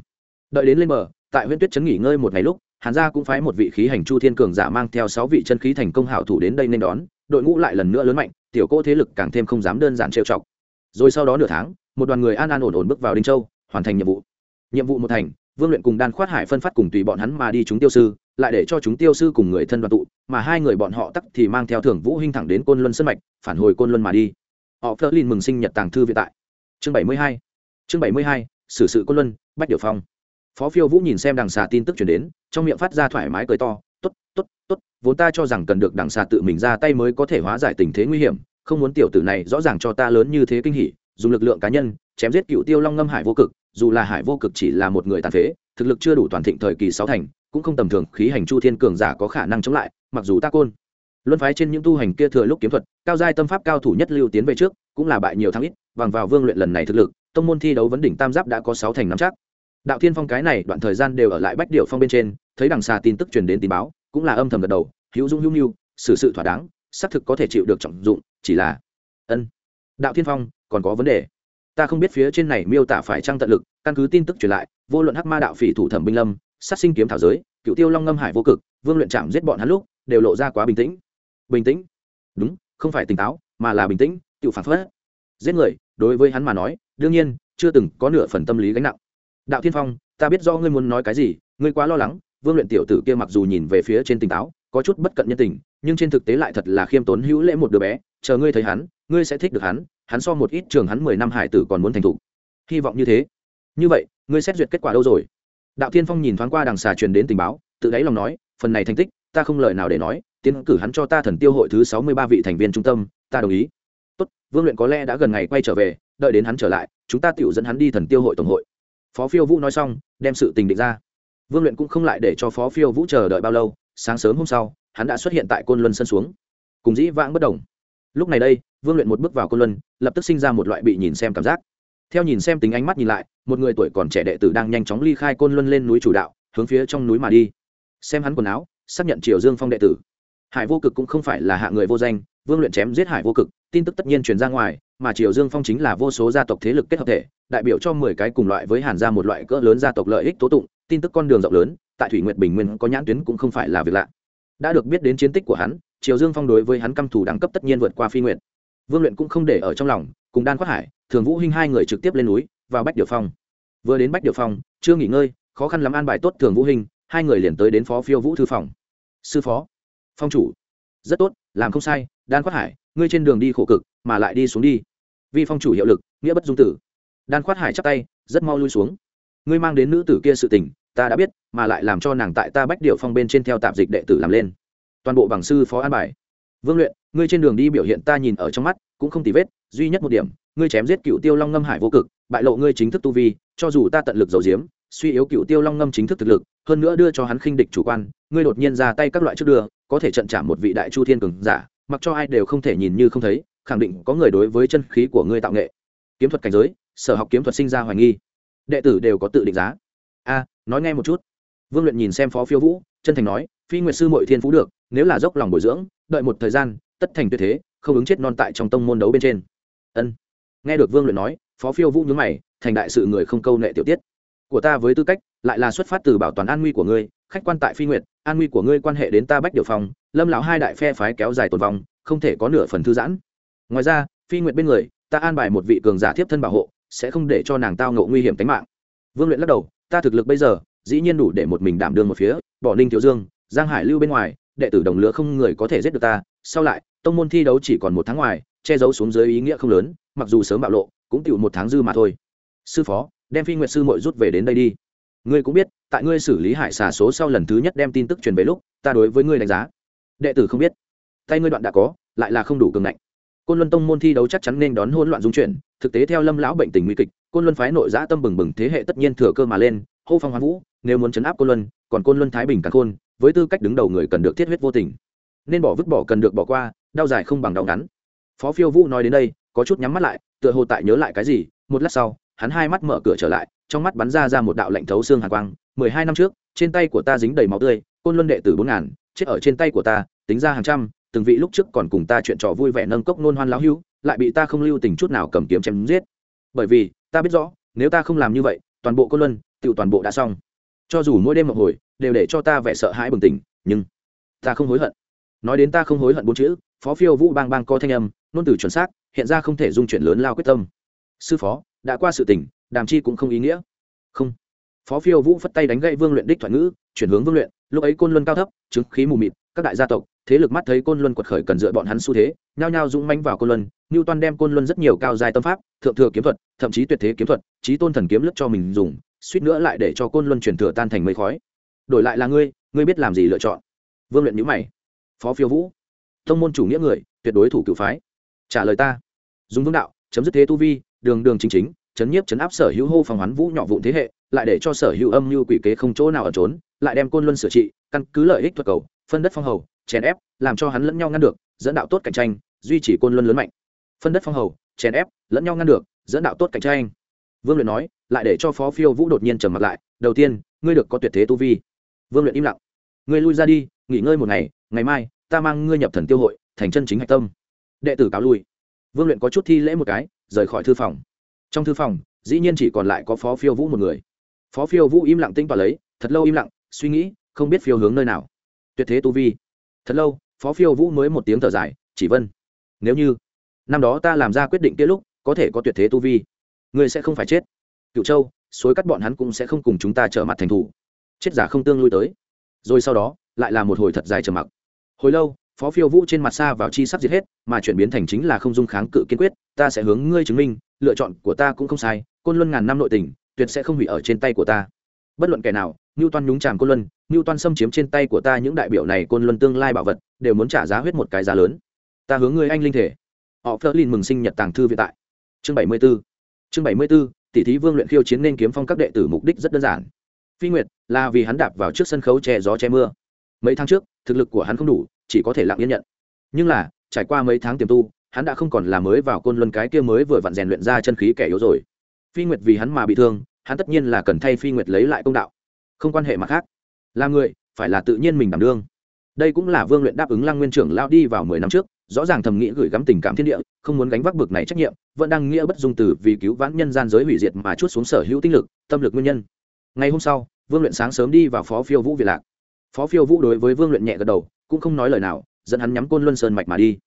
Đợi đến lên bờ, tại huyện tuyết trấn nghỉ ngơi một ngày lúc, hàn gia cũng phái một vị khí hành chu thiên cường giả mang theo sáu vị chân khí thành công hảo thủ đến đây nên đón, đội ngũ lại lần nữa lớn mạnh tiểu cô thế lực càng thêm không dám đơn giản trêu chọc. Rồi sau đó nửa tháng, một đoàn người an an ổn ổn bước vào đinh châu, hoàn thành nhiệm vụ. Nhiệm vụ một thành, vương luyện cùng đan khoát hải phân phát cùng tùy bọn hắn mà đi chúng tiêu sư, lại để cho chúng tiêu sư cùng người thân đoàn tụ, mà hai người bọn họ tắc thì mang theo thưởng vũ hinh thẳng đến côn luân sân mạch, phản hồi côn luân mà đi. Họ phơ linh mừng sinh nhật tàng thư viện tại. Chương bảy mươi hai, chương bảy mươi hai, xử sự côn luân, bách điều phong. Phó phiêu vũ nhìn xem đằng xà tin tức chuyển đến, trong miệng phát ra thoải mái cười to, tốt tốt tốt vốn ta cho rằng cần được đằng xà tự mình ra tay mới có thể hóa giải tình thế nguy hiểm, không muốn tiểu tử này rõ ràng cho ta lớn như thế kinh hỉ, dùng lực lượng cá nhân, chém giết cựu tiêu long ngâm hải vô cực, dù là hải vô cực chỉ là một người tàn phế, thực lực chưa đủ toàn thịnh thời kỳ sáu thành, cũng không tầm thường, khí hành chu thiên cường giả có khả năng chống lại, mặc dù ta côn. Luân phái trên những tu hành kia thừa lúc kiếm thuật, cao giai tâm pháp cao thủ nhất lưu tiến về trước, cũng là bại nhiều thắng ít, bằng vào vương luyện lần này thực lực, tông môn thi đấu vấn đỉnh tam giáp đã có sáu thành nắm chắc đạo thiên phong cái này đoạn thời gian đều ở lại bách điệu phong bên trên, thấy đằng xa tin tức truyền đến tin báo, cũng là âm thầm gật đầu, hữu dung hữu nhu xử sự thỏa đáng, xác thực có thể chịu được trọng dụng, chỉ là, ân, đạo thiên phong, còn có vấn đề. Ta không biết phía trên này miêu tả phải trăng tận lực, căn cứ tin tức truyền lại, vô luận hắc ma đạo phỉ thủ thẩm binh lâm, sát sinh kiếm thảo giới, cựu tiêu long ngâm hải vô cực, vương luyện chạm giết bọn hắn lúc, đều lộ ra quá bình tĩnh. Bình tĩnh? Đúng, không phải tỉnh táo, mà là bình tĩnh, tự phản phất. Giết người, đối với hắn mà nói, đương nhiên, chưa từng có nửa phần tâm lý gánh nặng đạo thiên phong, ta biết do ngươi muốn nói cái gì, ngươi quá lo lắng, vương luyện tiểu tử kia mặc dù nhìn về phía trên tỉnh táo, có chút bất cận nhân tình, nhưng trên thực tế lại thật là khiêm tốn hữu lễ một đứa bé, chờ ngươi thấy hắn, ngươi sẽ thích được hắn hắn so một ít trường hắn mười năm hải tử còn muốn thành thục. Hy vọng như thế. Như vậy, ngươi xét duyệt kết quả đâu rồi? Đạo thiên phong nhìn thoáng qua đằng xà truyền đến tình báo, tự đáy lòng nói, phần này thành tích, ta không lời nào để nói, tiến cử hắn cho ta thần tiêu hội thứ sáu mươi ba vị thành viên trung tâm, ta đồng ý. Tốt, vương luyện có lẽ đã gần ngày quay trở về, đợi đến hắn trở lại, chúng ta tự dẫn hắn đi thần tiêu hội tổng hội phó phiêu vũ nói xong, đem sự tình định ra. Vương luyện cũng không lại để cho phó phiêu vũ chờ đợi bao lâu, sáng sớm hôm sau, hắn đã xuất hiện tại côn luân sân xuống. Cùng dĩ vãng bất đồng. Lúc này đây, vương luyện một bước vào côn luân, lập tức sinh ra một loại bị nhìn xem cảm giác. Theo nhìn xem tính ánh mắt nhìn lại, một người tuổi còn trẻ đệ tử đang nhanh chóng ly khai côn luân lên núi chủ đạo, hướng phía trong núi mà đi. Xem hắn quần áo, xác nhận triều dương phong đệ tử. Hải vô cực cũng không phải là hạ người vô danh vương luyện chém giết hải vô cực, tin tức tất nhiên truyền ra ngoài, mà triều dương phong chính là vô số gia tộc thế lực kết hợp thể, đại biểu cho mười cái cùng loại với hàn gia một loại cỡ lớn gia tộc lợi ích tố tụng, tin tức con đường rộng lớn, tại thủy nguyện bình nguyên có nhãn tuyến cũng không phải là việc lạ. Đã được biết đến chiến tích của hắn, triều dương phong đối với hắn căm thủ đẳng cấp tất nhiên vượt qua phi nguyện vương luyện cũng không để ở trong lòng, cùng đan quát hải, thường vũ hinh hai người trực tiếp lên núi, vào bách điều phong. Vừa đến bách điều phong, chưa nghỉ ngơi, khó khăn lắm an bài tốt thường vũ hinh, hai người liền tới đến phó phiêu vũ thư phòng. Sư phó, phong chủ. Rất tốt, làm không sai đan quát hải, ngươi trên đường đi khổ cực, mà lại đi xuống đi. Vi phong chủ hiệu lực, nghĩa bất dung tử. Đan quát hải chắp tay, rất mau lui xuống. Ngươi mang đến nữ tử kia sự tình, ta đã biết, mà lại làm cho nàng tại ta bách điệu phong bên trên theo tạp dịch đệ tử làm lên. Toàn bộ bằng sư phó an bài. Vương luyện, ngươi trên đường đi biểu hiện ta nhìn ở trong mắt, cũng không tì vết, duy nhất một điểm, ngươi chém giết cựu tiêu long ngâm hải vô cực, bại lộ ngươi chính thức tu vi, cho dù ta tận lực dầu diếm suy yếu cựu tiêu long ngâm chính thức thực lực, hơn nữa đưa cho hắn khinh địch chủ quan, ngươi đột nhiên ra tay các loại trước đưa, có thể trận trả một vị đại chu thiên cường giả mặc cho ai đều không thể nhìn như không thấy, khẳng định có người đối với chân khí của ngươi tạo nghệ. Kiếm thuật cảnh giới, sở học kiếm thuật sinh ra hoài nghi. Đệ tử đều có tự định giá. A, nói nghe một chút. Vương luyện nhìn xem phó phiêu vũ, chân thành nói, phi nguyệt sư mội thiên phú được, nếu là dốc lòng bồi dưỡng, đợi một thời gian, tất thành tuyệt thế, không ứng chết non tại trong tông môn đấu bên trên. Ân. Nghe được vương luyện nói, phó phiêu vũ nhướng mày, thành đại sự người không câu nệ tiểu tiết của ta với tư cách, lại là xuất phát từ bảo toàn an nguy của ngươi, khách quan tại phi nguyệt, an nguy của ngươi quan hệ đến ta bách điều phòng lâm lão hai đại phe phái kéo dài tồn vong, không thể có nửa phần thư giãn. Ngoài ra, phi nguyệt bên người, ta an bài một vị cường giả thiếp thân bảo hộ, sẽ không để cho nàng tao ngộ nguy hiểm tính mạng. Vương luyện lắc đầu, ta thực lực bây giờ, dĩ nhiên đủ để một mình đảm đương một phía, bỏ ninh thiếu dương, giang hải lưu bên ngoài, đệ tử đồng lứa không người có thể giết được ta, sau lại, tông môn thi đấu chỉ còn một tháng ngoài, che giấu xuống dưới ý nghĩa không lớn, mặc dù sớm bạo lộ, cũng tiểu một tháng dư mà thôi. Sư phó đem phi nguyệt sư mội rút về đến đây đi. Ngươi cũng biết, tại ngươi xử lý hải xà số sau lần thứ nhất đem tin tức truyền về lúc, ta đối với ngươi đánh giá. Đệ tử không biết. Tay ngươi đoạn đã có, lại là không đủ cường ngạnh. Côn luân tông môn thi đấu chắc chắn nên đón hỗn loạn dung chuyển, thực tế theo lâm lão bệnh tình nguy kịch, côn luân phái nội giã tâm bừng bừng thế hệ tất nhiên thừa cơ mà lên, hô phong hoán vũ, nếu muốn chấn áp côn luân, còn côn luân thái bình càng khôn, với tư cách đứng đầu người cần được thiết huyết vô tình. Nên bỏ vứt bỏ cần được bỏ qua, đau dài không bằng đau ngắn. Phó phiêu vũ nói đến đây, có chút nhắm mắt lại, tựa hồ tại nhớ lại cái gì, một lát sau hắn hai mắt mở cửa trở lại, trong mắt bắn ra ra một đạo lạnh thấu xương hàn quang, mười hai năm trước, trên tay của ta dính đầy máu tươi, côn luân đệ tử bốn ngàn, chết ở trên tay của ta, tính ra hàng trăm, từng vị lúc trước còn cùng ta chuyện trò vui vẻ nâng cốc nôn hoan lão hữu, lại bị ta không lưu tình chút nào cầm kiếm chém giết. Bởi vì, ta biết rõ, nếu ta không làm như vậy, toàn bộ côn luân tự toàn bộ đã xong. Cho dù mỗi đêm một hồi, đều để cho ta vẻ sợ hãi bừng tỉnh, nhưng ta không hối hận. Nói đến ta không hối hận bốn chữ, phó phiêu vũ bang bang có thanh âm nôn từ chuẩn xác, hiện ra không thể dung chuyển lớn lao quyết tâm. Sư phó đã qua sự tình, đàm chi cũng không ý nghĩa. Không. Phó phiêu vũ phất tay đánh gậy vương luyện đích thoại ngữ, chuyển hướng vương luyện, lúc ấy côn luân cao thấp, chứng khí mù mịt, các đại gia tộc, thế lực mắt thấy côn luân quật khởi cần dựa bọn hắn xu thế, nhao nhao dũng manh vào côn luân ngưu toan đem côn luân rất nhiều cao dài tâm pháp, thượng thừa kiếm thuật, thậm chí tuyệt thế kiếm thuật trí tôn thần kiếm lướt cho mình dùng, suýt nữa lại để cho côn luân truyền thừa tan thành mây khói. Đổi lại là ngươi ngươi biết làm gì lựa chọn? Vương luyện nhữ mày. Phó phiêu vũ. Thông môn chủ nghĩa người, tuyệt đối thủ cựu phái. Trả lời ta. Dùng vương đạo, chấm dứt thế tu vi đường đường chính chính, chấn nhiếp chấn áp sở hữu hô phòng hoán vũ nhỏ vụn thế hệ, lại để cho sở hữu âm như quỷ kế không chỗ nào ở trốn, lại đem côn luân sửa trị, căn cứ lợi ích thuật cầu, phân đất phong hầu, chèn ép, làm cho hắn lẫn nhau ngăn được, dẫn đạo tốt cạnh tranh, duy trì côn luân lớn mạnh. Phân đất phong hầu, chèn ép, lẫn nhau ngăn được, dẫn đạo tốt cạnh tranh. Vương luyện nói, lại để cho phó phiêu vũ đột nhiên trầm mặt lại, đầu tiên, ngươi được có tuyệt thế tu vi. Vương luyện im lặng. Ngươi lui ra đi, nghỉ ngơi một ngày ngày mai, ta mang ngươi nhập thần tiêu hội, thành chân chính hạch tâm. Đệ tử cáo lui. Vương luyện có chút thi lễ một cái rời khỏi thư phòng. Trong thư phòng, dĩ nhiên chỉ còn lại có phó phiêu vũ một người. Phó phiêu vũ im lặng tính tỏa lấy, thật lâu im lặng, suy nghĩ, không biết phiêu hướng nơi nào. Tuyệt thế tu vi. Thật lâu, phó phiêu vũ mới một tiếng thở dài, chỉ vân. Nếu như, năm đó ta làm ra quyết định kia lúc, có thể có tuyệt thế tu vi, ngươi sẽ không phải chết. Cựu châu, suối cắt bọn hắn cũng sẽ không cùng chúng ta trở mặt thành thủ. Chết giả không tương lui tới. Rồi sau đó, lại là một hồi thật dài trầm mặc. Hồi lâu, phó phiêu vũ trên mặt xa vào chi sắp giết hết, mà chuyển biến thành chính là không dung kháng cự kiên quyết ta sẽ hướng ngươi chứng minh, lựa chọn của ta cũng không sai, côn luân ngàn năm nội tình, tuyệt sẽ không hủy ở trên tay của ta. Bất luận kẻ nào ngưu toan nhúng tràm côn luân ngưu toan xâm chiếm trên tay của ta những đại biểu này, côn luân tương lai bảo vật, đều muốn trả giá huyết một cái giá lớn. Ta hướng ngươi anh linh thể. Họ phớt lên mừng sinh nhật tàng thư vĩ tại. Chương bảy mươi b ố chương bảy mươi b ố tỷ thí vương luyện khiêu chiến nên kiếm phong các đệ tử mục đích rất đơn giản. Phi nguyệt, là vì hắn đạp vào trước sân khấu che gió che mưa. Mấy tháng trước, thực lực của hắn không đủ, chỉ có thể lặng yên nhận. Nhưng là, trải qua mấy tháng tiềm tu hắn đã không còn là mới vào côn luân cái kia mới vừa vặn rèn luyện ra chân khí kẻ yếu rồi. Phi nguyệt vì hắn mà bị thương, hắn tất nhiên là cần thay phi nguyệt lấy lại công đạo. Không quan hệ mặt khác. Là người, phải là tự nhiên mình đảm đương. Đây cũng là vương luyện đáp ứng lăng nguyên trưởng lao đi vào mười năm trước, rõ ràng thầm nghĩ gửi gắm tình cảm thiên địa, không muốn gánh vác bực này trách nhiệm, vẫn đang nghĩa bất dung từ vì cứu vãn nhân gian giới hủy diệt mà chút xuống sở hữu tinh lực, tâm lực nguyên nhân. Ngày hôm sau, vương luyện sáng sớm đi vào phó phiêu vũ việt lạc. Phó phiêu vũ đối với vương luyện nhẹ gật đầu, cũng không nói lời nào, dẫn hắn nhắm côn luân sơn mạch mà đi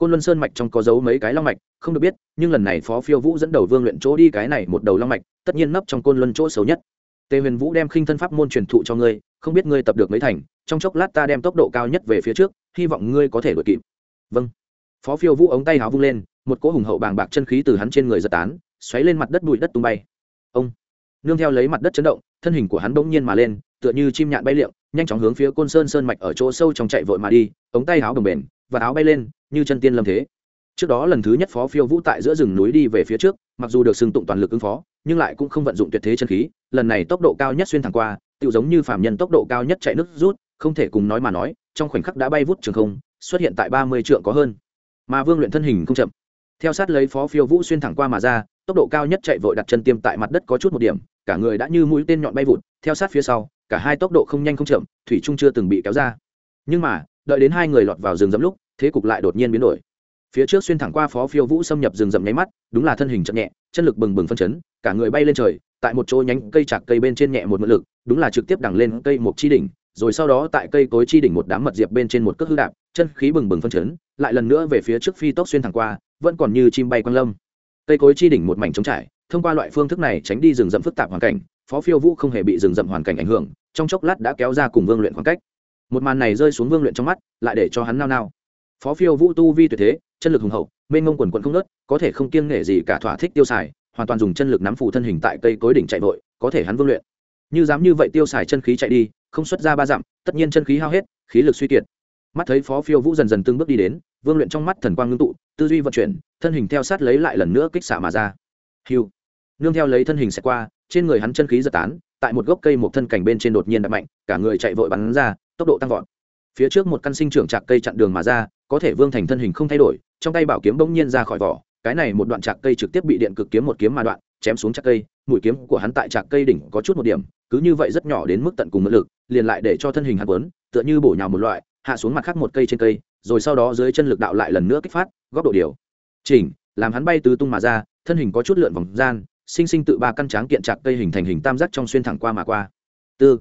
côn luân sơn mạch trong có dấu mấy cái long mạch, không được biết, nhưng lần này phó phiêu vũ dẫn đầu vương luyện chỗ đi cái này một đầu long mạch, tất nhiên nấp trong côn luân chỗ xấu nhất. Tề huyền vũ đem khinh thân pháp môn truyền thụ cho ngươi, không biết ngươi tập được mấy thành, trong chốc lát ta đem tốc độ cao nhất về phía trước, hy vọng ngươi có thể đuổi kịp. Vâng. Phó phiêu vũ ống tay háo vung lên, một cỗ hùng hậu bàng bạc chân khí từ hắn trên người giật tán, xoáy lên mặt đất bụi đất tung bay. Ông. Nương theo lấy mặt đất chấn động, thân hình của hắn bỗng nhiên mà lên, tựa như chim nhạn bay liệng, nhanh chóng hướng phía côn sơn sơn mạch ở chỗ sâu trong chạy vội mà đi, ống tay áo bồng bền và áo bay lên như chân tiên lâm thế. Trước đó lần thứ nhất phó phiêu vũ tại giữa rừng núi đi về phía trước, mặc dù được xưng tụng toàn lực ứng phó, nhưng lại cũng không vận dụng tuyệt thế chân khí, lần này tốc độ cao nhất xuyên thẳng qua tự giống như phạm nhân tốc độ cao nhất chạy nước rút, không thể cùng nói mà nói, trong khoảnh khắc đã bay vút trường không, xuất hiện tại ba mươi trượng có hơn. Mà vương luyện thân hình không chậm. Theo sát lấy phó phiêu vũ xuyên thẳng qua mà ra, tốc độ cao nhất chạy vội đặt chân tiêm tại mặt đất có chút một điểm, cả người đã như mũi tên nhọn bay vụt, theo sát phía sau, cả hai tốc độ không nhanh không chậm, thủy trung chưa từng bị kéo ra. Nhưng mà, đợi đến hai người lọt vào rừng rậm lúc thế cục lại đột nhiên biến đổi. Phía trước xuyên thẳng qua phó phiêu vũ xâm nhập rừng rậm nháy mắt, đúng là thân hình chậm nhẹ, chân lực bừng bừng phân chấn, cả người bay lên trời, tại một chỗ nhánh cây chạc cây bên trên nhẹ một mượn lực, đúng là trực tiếp đằng lên cây một chi đỉnh, rồi sau đó tại cây cối chi đỉnh một đám mật diệp bên trên một cước hư đạp, chân khí bừng bừng phân chấn, lại lần nữa về phía trước phi tốc xuyên thẳng qua, vẫn còn như chim bay quang lâm. Cây cối chi đỉnh một mảnh trống trải, thông qua loại phương thức này tránh đi rừng rậm phức tạp hoàn cảnh, phó phiêu vũ không hề bị rừng rậm hoàn cảnh ảnh hưởng, trong chốc lát đã kéo ra cùng vương luyện khoảng cách. Một màn này rơi xuống vương luyện trong mắt, lại để cho hắn nao nao phó phiêu vũ tu vi tuyệt thế, chân lực hùng hậu, mênh ngông quần quận không nớt có thể không kiêng nể gì cả thỏa thích tiêu xài, hoàn toàn dùng chân lực nắm phủ thân hình tại cây cối đỉnh chạy vội, có thể hắn vương luyện. Như dám như vậy tiêu xài chân khí chạy đi, không xuất ra ba dặm, tất nhiên chân khí hao hết, khí lực suy kiệt. Mắt thấy phó phiêu vũ dần dần từng bước đi đến, vương luyện trong mắt thần quang ngưng tụ, tư duy vận chuyển, thân hình theo sát lấy lại lần nữa kích xạ mà ra. Hiu nương theo lấy thân hình sẽ qua, trên người hắn chân khí giật tán, tại một gốc cây một thân cảnh bên trên đột nhiên đập mạnh, cả người chạy vội bắn ra, tốc độ tăng vọt. Phía trước một căn sinh trưởng chạc cây chặn đường mà ra có thể vương thành thân hình không thay đổi, trong tay bảo kiếm bỗng nhiên ra khỏi vỏ, cái này một đoạn chạc cây trực tiếp bị điện cực kiếm một kiếm mà đoạn, chém xuống chạc cây, mũi kiếm của hắn tại chạc cây đỉnh có chút một điểm, cứ như vậy rất nhỏ đến mức tận cùng mượn lực, liền lại để cho thân hình hạt quấn, tựa như bổ nhào một loại, hạ xuống mặt khác một cây trên cây, rồi sau đó dưới chân lực đạo lại lần nữa kích phát, góc độ điều chỉnh, làm hắn bay tứ tung mà ra, thân hình có chút lượn vòng gian, sinh sinh tự ba căn tráng kiện chạc cây hình thành hình tam giác trong xuyên thẳng qua mà qua. Tư,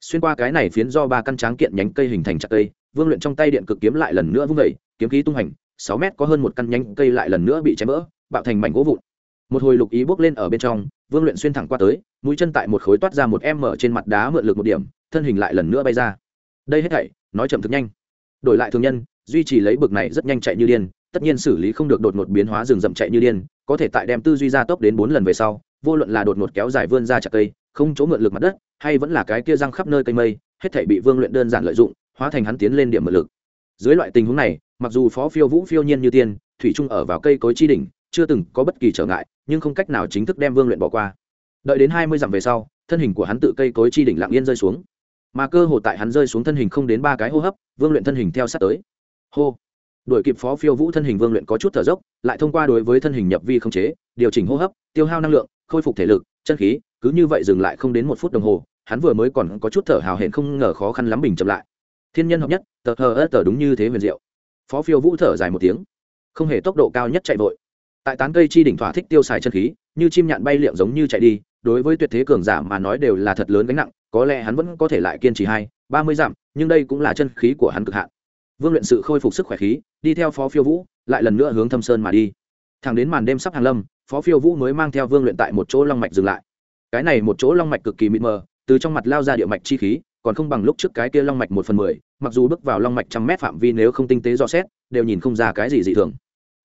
xuyên qua cái này phiến do ba căn tráng kiện nhánh cây hình thành chặt cây vương luyện trong tay điện cực kiếm lại lần nữa vung vẩy kiếm khí tung hành, sáu mét có hơn một căn nhánh cây lại lần nữa bị chém vỡ, bạo thành mảnh gỗ vụn. Một hồi lục ý bốc lên ở bên trong, vương luyện xuyên thẳng qua tới, mũi chân tại một khối toát ra một em mở trên mặt đá mượn lực một điểm, thân hình lại lần nữa bay ra. Đây hết thảy, nói chậm thực nhanh. Đổi lại thường nhân, duy trì lấy bực này rất nhanh chạy như điên, tất nhiên xử lý không được đột ngột biến hóa rừng rậm chạy như điên, có thể tại đem tư duy ra tốc đến bốn lần về sau, vô luận là đột ngột kéo dài vươn ra chặt cây, không chỗ mượn lực mặt đất, hay vẫn là cái kia răng khắp nơi cây mây, hết thảy bị vương luyện đơn giản lợi dụng hóa thành hắn tiến lên điểm mượn lực. Dưới loại tình huống này, mặc dù phó phiêu vũ phiêu nhiên như tiên, thủy trung ở vào cây cối chi đỉnh, chưa từng có bất kỳ trở ngại, nhưng không cách nào chính thức đem vương luyện bỏ qua. Đợi đến hai mươi dặm về sau, thân hình của hắn tự cây cối chi đỉnh lặng yên rơi xuống. Mà cơ hồ tại hắn rơi xuống thân hình không đến ba cái hô hấp, vương luyện thân hình theo sát tới. Hô! Đuổi kịp phó phiêu vũ thân hình vương luyện có chút thở dốc, lại thông qua đối với thân hình nhập vi không chế, điều chỉnh hô hấp, tiêu hao năng lượng, khôi phục thể lực, chân khí, cứ như vậy dừng lại không đến một phút đồng hồ, hắn vừa mới còn có chút thở hào hển không ngờ khó khăn lắm bình chậm lại thiên nhân hợp nhất, tờ hờ ớt tờ đúng như thế huyền diệu. Phó phiêu vũ thở dài một tiếng. Không hề tốc độ cao nhất chạy vội. Tại tán cây chi đỉnh thỏa thích tiêu xài chân khí, như chim nhạn bay liệm giống như chạy đi, đối với tuyệt thế cường giả mà nói đều là thật lớn gánh nặng, có lẽ hắn vẫn có thể lại kiên trì hai, ba mươi dặm, nhưng đây cũng là chân khí của hắn cực hạn. Vương luyện sự khôi phục sức khỏe khí, đi theo phó phiêu vũ, lại lần nữa hướng thâm sơn mà đi. Thẳng đến màn đêm sắp hàng lâm, phó phiêu vũ mới mang theo vương luyện tại một chỗ long mạch dừng lại. Cái này một chỗ long mạch cực kỳ mịt mờ, từ trong mặt lao ra địa mạch chi khí còn không bằng lúc trước cái kia long mạch một phần mười, mặc dù bước vào long mạch trăm mét phạm vi nếu không tinh tế do xét, đều nhìn không ra cái gì dị thường.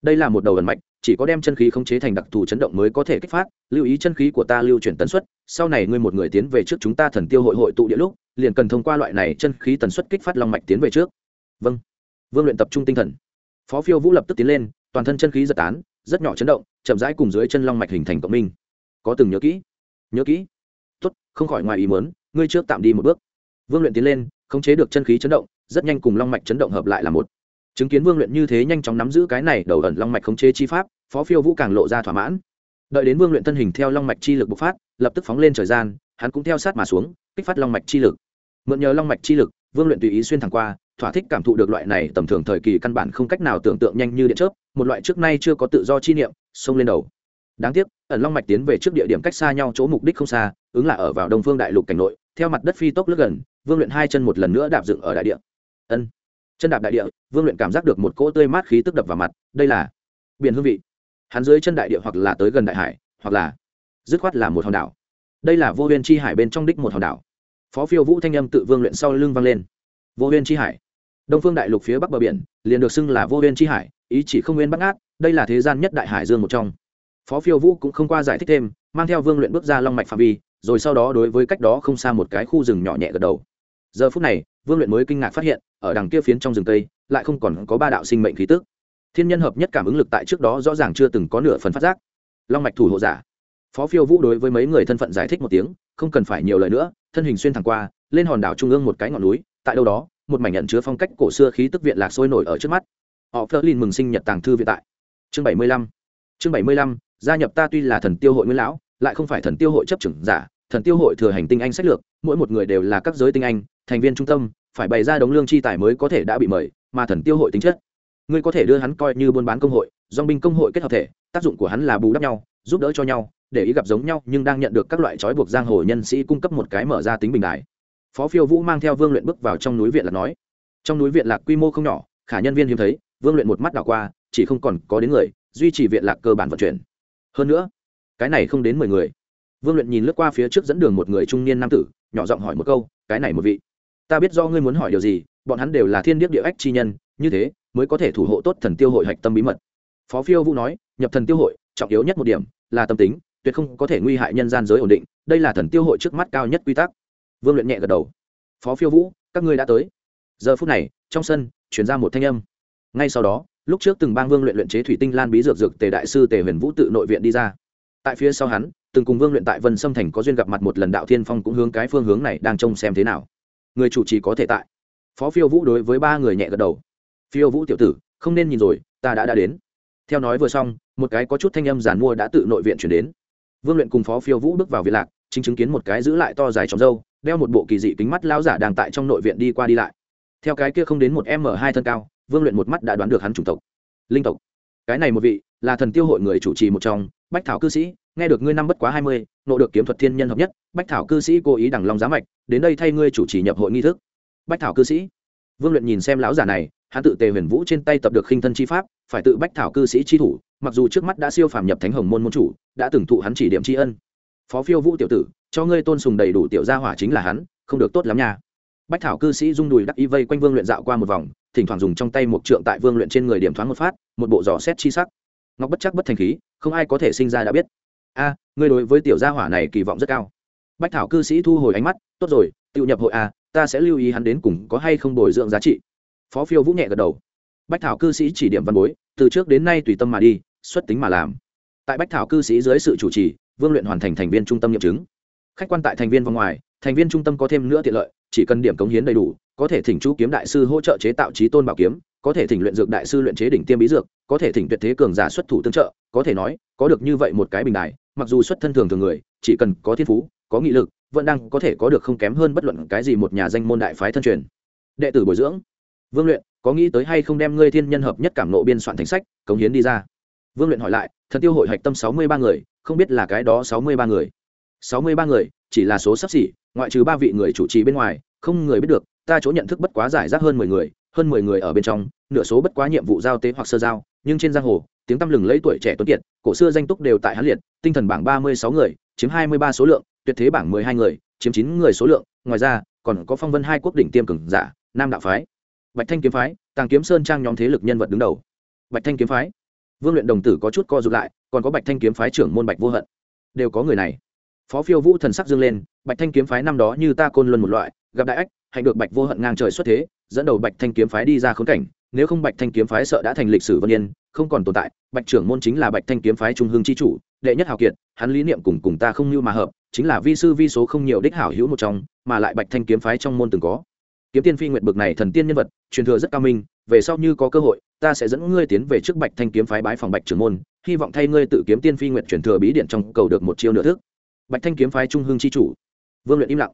Đây là một đầu ẩn mạch, chỉ có đem chân khí khống chế thành đặc thù chấn động mới có thể kích phát, lưu ý chân khí của ta lưu chuyển tần suất, sau này ngươi một người tiến về trước chúng ta thần tiêu hội hội tụ địa lúc, liền cần thông qua loại này chân khí tần suất kích phát long mạch tiến về trước. Vâng. Vương luyện tập trung tinh thần. Phó phiêu vũ lập tức tiến lên, toàn thân chân khí giật tán, rất nhỏ chấn động, chậm rãi cùng dưới chân long mạch hình thành cộng minh. Có từng nhớ kỹ? Nhớ kỹ. Tốt, không khỏi ngoài ý muốn, ngươi trước tạm đi một bước vương luyện tiến lên, khống chế được chân khí chấn động, rất nhanh cùng long mạch chấn động hợp lại là một. Chứng kiến vương luyện như thế nhanh chóng nắm giữ cái này đầu ẩn long mạch khống chế chi pháp, phó phiêu vũ càng lộ ra thỏa mãn. Đợi đến vương luyện thân hình theo long mạch chi lực bộc phát, lập tức phóng lên thời gian, hắn cũng theo sát mà xuống, kích phát long mạch chi lực. Mượn nhờ long mạch chi lực, vương luyện tùy ý xuyên thẳng qua, thỏa thích cảm thụ được loại này tầm thường thời kỳ căn bản không cách nào tưởng tượng nhanh như điện chớp, một loại trước nay chưa có tự do chi niệm, xông lên đầu. Đáng tiếc, ẩn long mạch tiến về trước địa điểm cách xa nhau chỗ mục đích không xa, ứng là ở vào đông phương đại lục cảnh nội theo mặt đất phi tốc lướt gần, vương luyện hai chân một lần nữa đạp dựng ở đại địa. Ân. Chân đạp đại địa, vương luyện cảm giác được một cỗ tươi mát khí tức đập vào mặt, đây là biển hương vị. Hắn dưới chân đại địa hoặc là tới gần đại hải, hoặc là dứt khoát là một hòn đảo. Đây là vô huyên chi hải bên trong đích một hòn đảo. Phó phiêu vũ thanh âm tự vương luyện sau lưng vang lên. Vô huyên chi hải. Đông phương đại lục phía bắc bờ biển, liền được xưng là vô huyên chi hải, ý chỉ không nguyên bắt ngát, đây là thế gian nhất đại hải dương một trong. Phó phiêu vũ cũng không qua giải thích thêm, mang theo vương luyện bước ra long mạch phạm vi rồi sau đó đối với cách đó không xa một cái khu rừng nhỏ nhẹ gật đầu. Giờ phút này, vương luyện mới kinh ngạc phát hiện, ở đằng kia phiến trong rừng tây lại không còn có ba đạo sinh mệnh khí tức. Thiên nhân hợp nhất cảm ứng lực tại trước đó rõ ràng chưa từng có nửa phần phát giác. Long mạch thủ hộ giả. Phó phiêu vũ đối với mấy người thân phận giải thích một tiếng, không cần phải nhiều lời nữa, thân hình xuyên thẳng qua, lên hòn đảo trung ương một cái ngọn núi, tại đâu đó, một mảnh nhận chứa phong cách cổ xưa khí tức viện lạc sôi nổi ở trước mắt. Họ phớt lên mừng sinh nhật tàng thư viện tại. Chương bảy mươi lăm. Chương bảy mươi lăm, gia nhập ta tuy là thần tiêu hội nguyên lão lại không phải thần tiêu hội chấp trưởng giả, thần tiêu hội thừa hành tinh anh sách lược, mỗi một người đều là các giới tinh anh, thành viên trung tâm, phải bày ra đống lương chi tài mới có thể đã bị mời, mà thần tiêu hội tính chất. Ngươi có thể đưa hắn coi như buôn bán công hội dong binh công hội kết hợp thể, tác dụng của hắn là bù đắp nhau, giúp đỡ cho nhau, để ý gặp giống nhau, nhưng đang nhận được các loại trói buộc giang hồ nhân sĩ cung cấp một cái mở ra tính bình đại phó phiêu vũ mang theo vương luyện bước vào trong núi viện là nói, trong núi viện lạc quy mô không nhỏ, khả nhân viên hiếm thấy, vương luyện một mắt đảo qua, chỉ không còn có đến người, duy trì viện lạc cơ bản vận chuyển. Hơn nữa cái này không đến mười người. Vương luyện nhìn lướt qua phía trước dẫn đường một người trung niên nam tử, nhỏ giọng hỏi một câu, cái này một vị, ta biết do ngươi muốn hỏi điều gì, bọn hắn đều là thiên điếc địa ách chi nhân, như thế mới có thể thủ hộ tốt thần tiêu hội hạch tâm bí mật. Phó phiêu vũ nói, nhập thần tiêu hội, trọng yếu nhất một điểm là tâm tính, tuyệt không có thể nguy hại nhân gian giới ổn định, đây là thần tiêu hội trước mắt cao nhất quy tắc. Vương luyện nhẹ gật đầu. Phó phiêu vũ, các ngươi đã tới. Giờ phút này, trong sân chuyển ra một thanh âm. Ngay sau đó, lúc trước từng bang vương luyện luyện chế thủy tinh lan bí dược dược tề đại sư tề huyền vũ tự nội viện đi ra tại phía sau hắn, từng cùng vương luyện tại vân sâm thành có duyên gặp mặt một lần đạo thiên phong cũng hướng cái phương hướng này đang trông xem thế nào. Người chủ trì có thể tại. Phó phiêu vũ đối với ba người nhẹ gật đầu. Phiêu vũ tiểu tử, không nên nhìn rồi, ta đã đã đến. Theo nói vừa xong, một cái có chút thanh âm giàn mua đã tự nội viện chuyển đến. Vương luyện cùng phó phiêu vũ bước vào viện lạc, chính chứng kiến một cái giữ lại to dài trong dâu đeo một bộ kỳ dị kính mắt lao giả đang tại trong nội viện đi qua đi lại. Theo cái kia không đến một m hai thân cao, vương luyện một mắt đã đoán được hắn chủng tộc. Linh tộc. Cái này một vị, là thần tiêu hội người chủ trì một trong bách thảo cư sĩ, nghe được ngươi năm bất quá hai mươi, nộ được kiếm thuật thiên nhân hợp nhất, bách thảo cư sĩ cố ý đằng lòng giá mạch, đến đây thay ngươi chủ trì nhập hội nghi thức. Bách thảo cư sĩ. Vương luyện nhìn xem lão giả này, hắn tự tề huyền vũ trên tay tập được khinh thân chi pháp, phải tự bách thảo cư sĩ chi thủ, mặc dù trước mắt đã siêu phàm nhập thánh hồng môn môn chủ, đã từng thụ hắn chỉ điểm tri ân. Phó phiêu vũ tiểu tử, cho ngươi tôn sùng đầy đủ tiểu gia hỏa chính là hắn, không được tốt lắm nha. Bách thảo cư sĩ rung đùi đắc y vây quanh vương luyện dạo qua một vòng, thỉnh thoảng dùng trong tay một trượng tại vương luyện trên người điểm thoáng một phát, một bộ giò xét chi sắc ngọc bất chắc bất thành khí, không ai có thể sinh ra đã biết. A, ngươi đối với tiểu gia hỏa này kỳ vọng rất cao. Bách thảo cư sĩ thu hồi ánh mắt, tốt rồi, tự nhập hội a, ta sẽ lưu ý hắn đến cùng có hay không bồi dưỡng giá trị. Phó phiêu vũ nhẹ gật đầu. Bách thảo cư sĩ chỉ điểm văn bối, từ trước đến nay tùy tâm mà đi, xuất tính mà làm. Tại bách thảo cư sĩ dưới sự chủ trì, vương luyện hoàn thành thành viên trung tâm nghiệm chứng. Khách quan tại thành viên vòng ngoài, thành viên trung tâm có thêm nữa tiện lợi, chỉ cần điểm cống hiến đầy đủ, có thể thỉnh chú kiếm đại sư hỗ trợ chế tạo trí tôn bảo kiếm có thể thỉnh luyện dược đại sư luyện chế đỉnh tiêm bí dược, có thể thỉnh tuyệt thế cường giả xuất thủ tương trợ, có thể nói, có được như vậy một cái bình đài, mặc dù xuất thân thường thường người, chỉ cần có thiên phú, có nghị lực, vẫn đang có thể có được không kém hơn bất luận cái gì một nhà danh môn đại phái thân truyền. Đệ tử bồi dưỡng. Vương luyện, có nghĩ tới hay không đem ngươi thiên nhân hợp nhất cảm nộ biên soạn thành sách, cống hiến đi ra. Vương luyện hỏi lại thần tiêu hội hạch tâm sáu mươi ba người, không biết là cái đó sáu mươi ba người. sáu mươi ba người, chỉ là số sắp xỉ, ngoại trừ ba vị người chủ trì bên ngoài, không người biết được, ta chỗ nhận thức bất quá giải rác hơn mười người, hơn mười người ở bên trong nửa số bất quá nhiệm vụ giao tế hoặc sơ giao, nhưng trên giang hồ, tiếng tăm lừng lấy tuổi trẻ tuấn kiệt, cổ xưa danh túc đều tại hắn liệt, tinh thần bảng ba mươi sáu người, chiếm hai mươi ba số lượng, tuyệt thế bảng mười hai người, chiếm chín người số lượng. Ngoài ra, còn có phong vân hai quốc đỉnh tiêm cường giả, nam đạo phái, bạch thanh kiếm phái, tàng kiếm sơn trang nhóm thế lực nhân vật đứng đầu. Bạch thanh kiếm phái, vương luyện đồng tử có chút co r ụ t lại, còn có bạch thanh kiếm phái trưởng môn bạch vô hận. Đều có người này. Phó phiêu vũ thần sắc dương lên, bạch thanh kiếm phái năm đó như ta côn luân một loại, gặp đại ách, hạnh được bạch vô hận ngang trời xuất thế, dẫn đầu bạch thanh kiếm phái đi ra khốn cảnh nếu không bạch thanh kiếm phái sợ đã thành lịch sử vân yên, không còn tồn tại, bạch trưởng môn chính là bạch thanh kiếm phái trung hương c h i chủ, đệ nhất hào kiệt, hắn lý niệm cùng cùng ta không như mà hợp, chính là vi sư vi số không nhiều đích hảo hữu một trong, mà lại bạch thanh kiếm phái trong môn từng có. Kiếm tiên phi nguyện bực này thần tiên nhân vật, truyền thừa rất cao minh, về sau như có cơ hội, ta sẽ dẫn ngươi tiến về trước bạch thanh kiếm phái bái phòng bạch trưởng môn, hy vọng thay ngươi tự kiếm tiên phi nguyện truyền thừa bí điện trong cầu được một chiêu nửa thức. Bạch thanh kiếm phái trung hương c chủ. Vương luyện im lặng.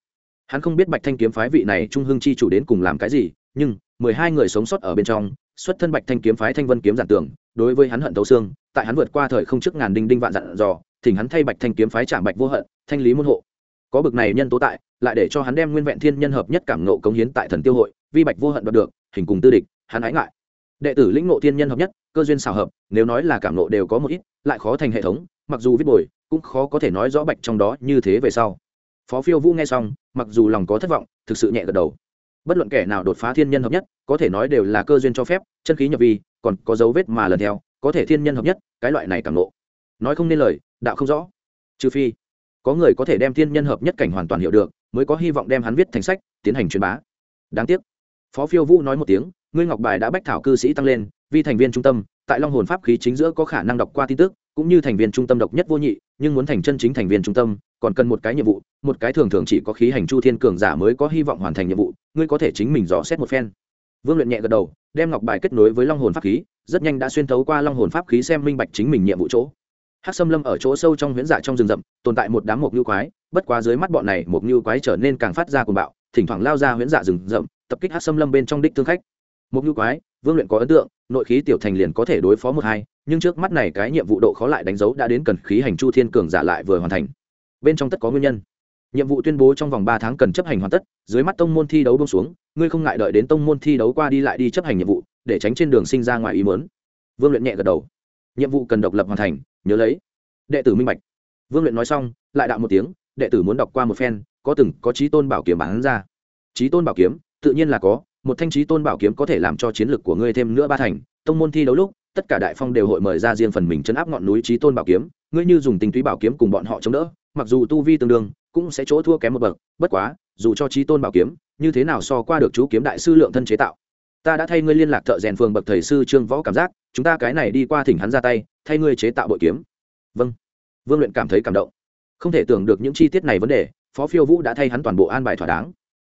Hắn không biết bạch thanh kiếm phái vị này trung hương c chủ đến cùng làm cái gì, nhưng mười hai người sống sót ở bên trong, xuất thân bạch thanh kiếm phái thanh vân kiếm giản tưởng đối với hắn hận tấu xương, tại hắn vượt qua thời không trước ngàn đinh đinh vạn dặn dò, thỉnh hắn thay bạch thanh kiếm phái trả bạch vô hận, thanh lý môn hộ. Có bực này nhân tố tại, lại để cho hắn đem nguyên vẹn thiên nhân hợp nhất cảm nộ cống hiến tại thần tiêu hội, vi bạch vô hận đoạt được, hình cùng tư địch, hắn ái ngại. Đệ tử lĩnh nộ thiên nhân hợp nhất, cơ duyên xào hợp, nếu nói là cảm nộ đều có một ít, lại khó thành hệ thống, mặc dù viết bồi, cũng khó có thể nói rõ bạch trong đó như thế về sau. Phó phiêu vũ nghe xong, mặc dù lòng có thất vọng, thực sự nhẹ gật đầu bất luận kẻ nào đột phá thiên nhân hợp nhất, có thể nói đều là cơ duyên cho phép, chân khí nhập vi, còn có dấu vết mà lần theo, có thể thiên nhân hợp nhất, cái loại này càng lộ nói không nên lời, đạo không rõ. Trừ phi, có người có thể đem thiên nhân hợp nhất cảnh hoàn toàn hiểu được, mới có hy vọng đem hắn viết thành sách, tiến hành truyền bá. Đáng tiếc. Phó phiêu vũ nói một tiếng, ngươi ngọc bài đã bách thảo cư sĩ tăng lên vì thành viên trung tâm, tại long hồn pháp khí chính giữa có khả năng đọc qua tin tức, cũng như thành viên trung tâm độc nhất vô nhị, nhưng muốn thành chân chính thành viên trung tâm còn cần một cái nhiệm vụ, một cái thường thường chỉ có khí hành chu thiên cường giả mới có hy vọng hoàn thành nhiệm vụ, ngươi có thể chính mình dò xét một phen. Vương luyện nhẹ gật đầu, đem ngọc bài kết nối với long hồn pháp khí, rất nhanh đã xuyên thấu qua long hồn pháp khí xem minh bạch chính mình nhiệm vụ chỗ. Hát xâm lâm ở chỗ sâu trong huyễn dạ trong rừng rậm, tồn tại một đám mộc như quái, bất quá dưới mắt bọn này mộc như quái trở nên càng phát ra cuồng bạo, thỉnh thoảng lao ra huyễn dạ rừng rậm, tập kích hát xâm lâm bên trong đích thương khách. Mộc như quái, vương luyện có ấn tượng, nội khí tiểu thành liền có thể đối phó một hai, nhưng trước mắt này cái nhiệm vụ độ khó lại đánh dấu đã đến cần khí hành chu thiên cường giả lại vừa hoàn thành bên trong tất có nguyên nhân. Nhiệm vụ tuyên bố trong vòng ba tháng cần chấp hành hoàn tất, dưới mắt tông môn thi đấu bông xuống, ngươi không ngại đợi đến tông môn thi đấu qua đi lại đi chấp hành nhiệm vụ, để tránh trên đường sinh ra ngoài ý mớn vương luyện nhẹ gật đầu. Nhiệm vụ cần độc lập hoàn thành, nhớ lấy. Đệ tử minh bạch. Vương luyện nói xong, lại đạo một tiếng, đệ tử muốn đọc qua một phen, có từng có trí tôn bảo kiếm bán ra. Trí tôn bảo kiếm, tự nhiên là có, một thanh trí tôn bảo kiếm có thể làm cho chiến lược của ngươi thêm nữa ba thành. Tông môn thi đấu lúc, tất cả đại phong đều hội mời ra riêng phần mình chấn áp ngọn núi trí tôn bảo kiếm, ngươi như dùng tinh túy bảo kiếm cùng bọn họ chống đỡ mặc dù tu vi tương đương, cũng sẽ chỗ thua kém một bậc, bất quá, dù cho trí tôn bảo kiếm, như thế nào so qua được chú kiếm đại sư lượng thân chế tạo? Ta đã thay ngươi liên lạc thợ rèn phường bậc thầy sư trương võ cảm giác, chúng ta cái này đi qua thỉnh hắn ra tay, thay ngươi chế tạo bội kiếm. Vâng. Vương luyện cảm thấy cảm động. Không thể tưởng được những chi tiết này vấn đề, phó phiêu vũ đã thay hắn toàn bộ an bài thỏa đáng.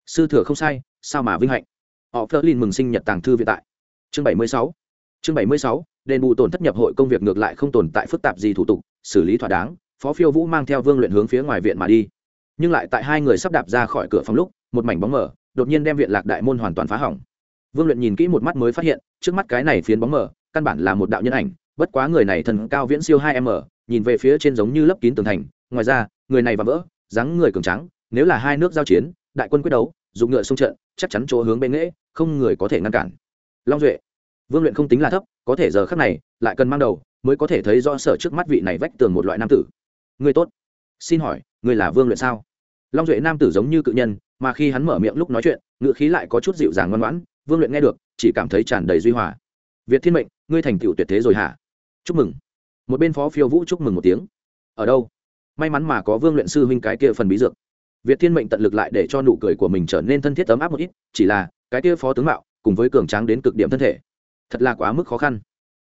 Sư thừa không sai, sao mà vinh hạnh? Họ phớt lên mừng sinh nhật tàng thư viện tại. Chương bảy mươi sáu. Chương bảy mươi sáu, đền bù tổn thất nhập hội công việc ngược lại không tồn tại phức tạp gì thủ tục, xử lý thỏa đáng phó phiêu vũ mang theo vương luyện hướng phía ngoài viện mà đi. Nhưng lại tại hai người sắp đạp ra khỏi cửa phòng lúc, một mảnh bóng mở đột nhiên đem viện lạc đại môn hoàn toàn phá hỏng. Vương luyện nhìn kỹ một mắt mới phát hiện, trước mắt cái này phiến bóng mở căn bản là một đạo nhân ảnh, bất quá người này thần cao viễn siêu hai m, nhìn về phía trên giống như lấp kín tường thành, ngoài ra, người này và vỡ, dáng người cường trắng nếu là hai nước giao chiến, đại quân quyết đấu, dùng ngựa xung trận, chắc chắn chỗ hướng bên nghễ, không người có thể ngăn cản. Long duệ, vương luyện không tính là thấp, có thể giờ khắc này, lại cần mang đầu, mới có thể thấy rõ sở trước mắt vị này vách tường một loại nam tử ngươi tốt. Xin hỏi, ngươi là vương luyện sao? Long duệ nam tử giống như cự nhân, mà khi hắn mở miệng lúc nói chuyện ngự khí lại có chút dịu dàng ngoan ngoãn, vương luyện nghe được, chỉ cảm thấy tràn đầy duy hòa. Việt thiên mệnh, ngươi thành tựu tuyệt thế rồi hả? Chúc mừng. Một bên phó phiêu vũ chúc mừng một tiếng. Ở đâu? May mắn mà có vương luyện sư huynh cái kia phần bí dược. Việt thiên mệnh tận lực lại để cho nụ cười của mình trở nên thân thiết ấm áp một ít, chỉ là, cái kia phó tướng mạo, cùng với cường tráng đến cực điểm thân thể, thật là quá mức khó khăn.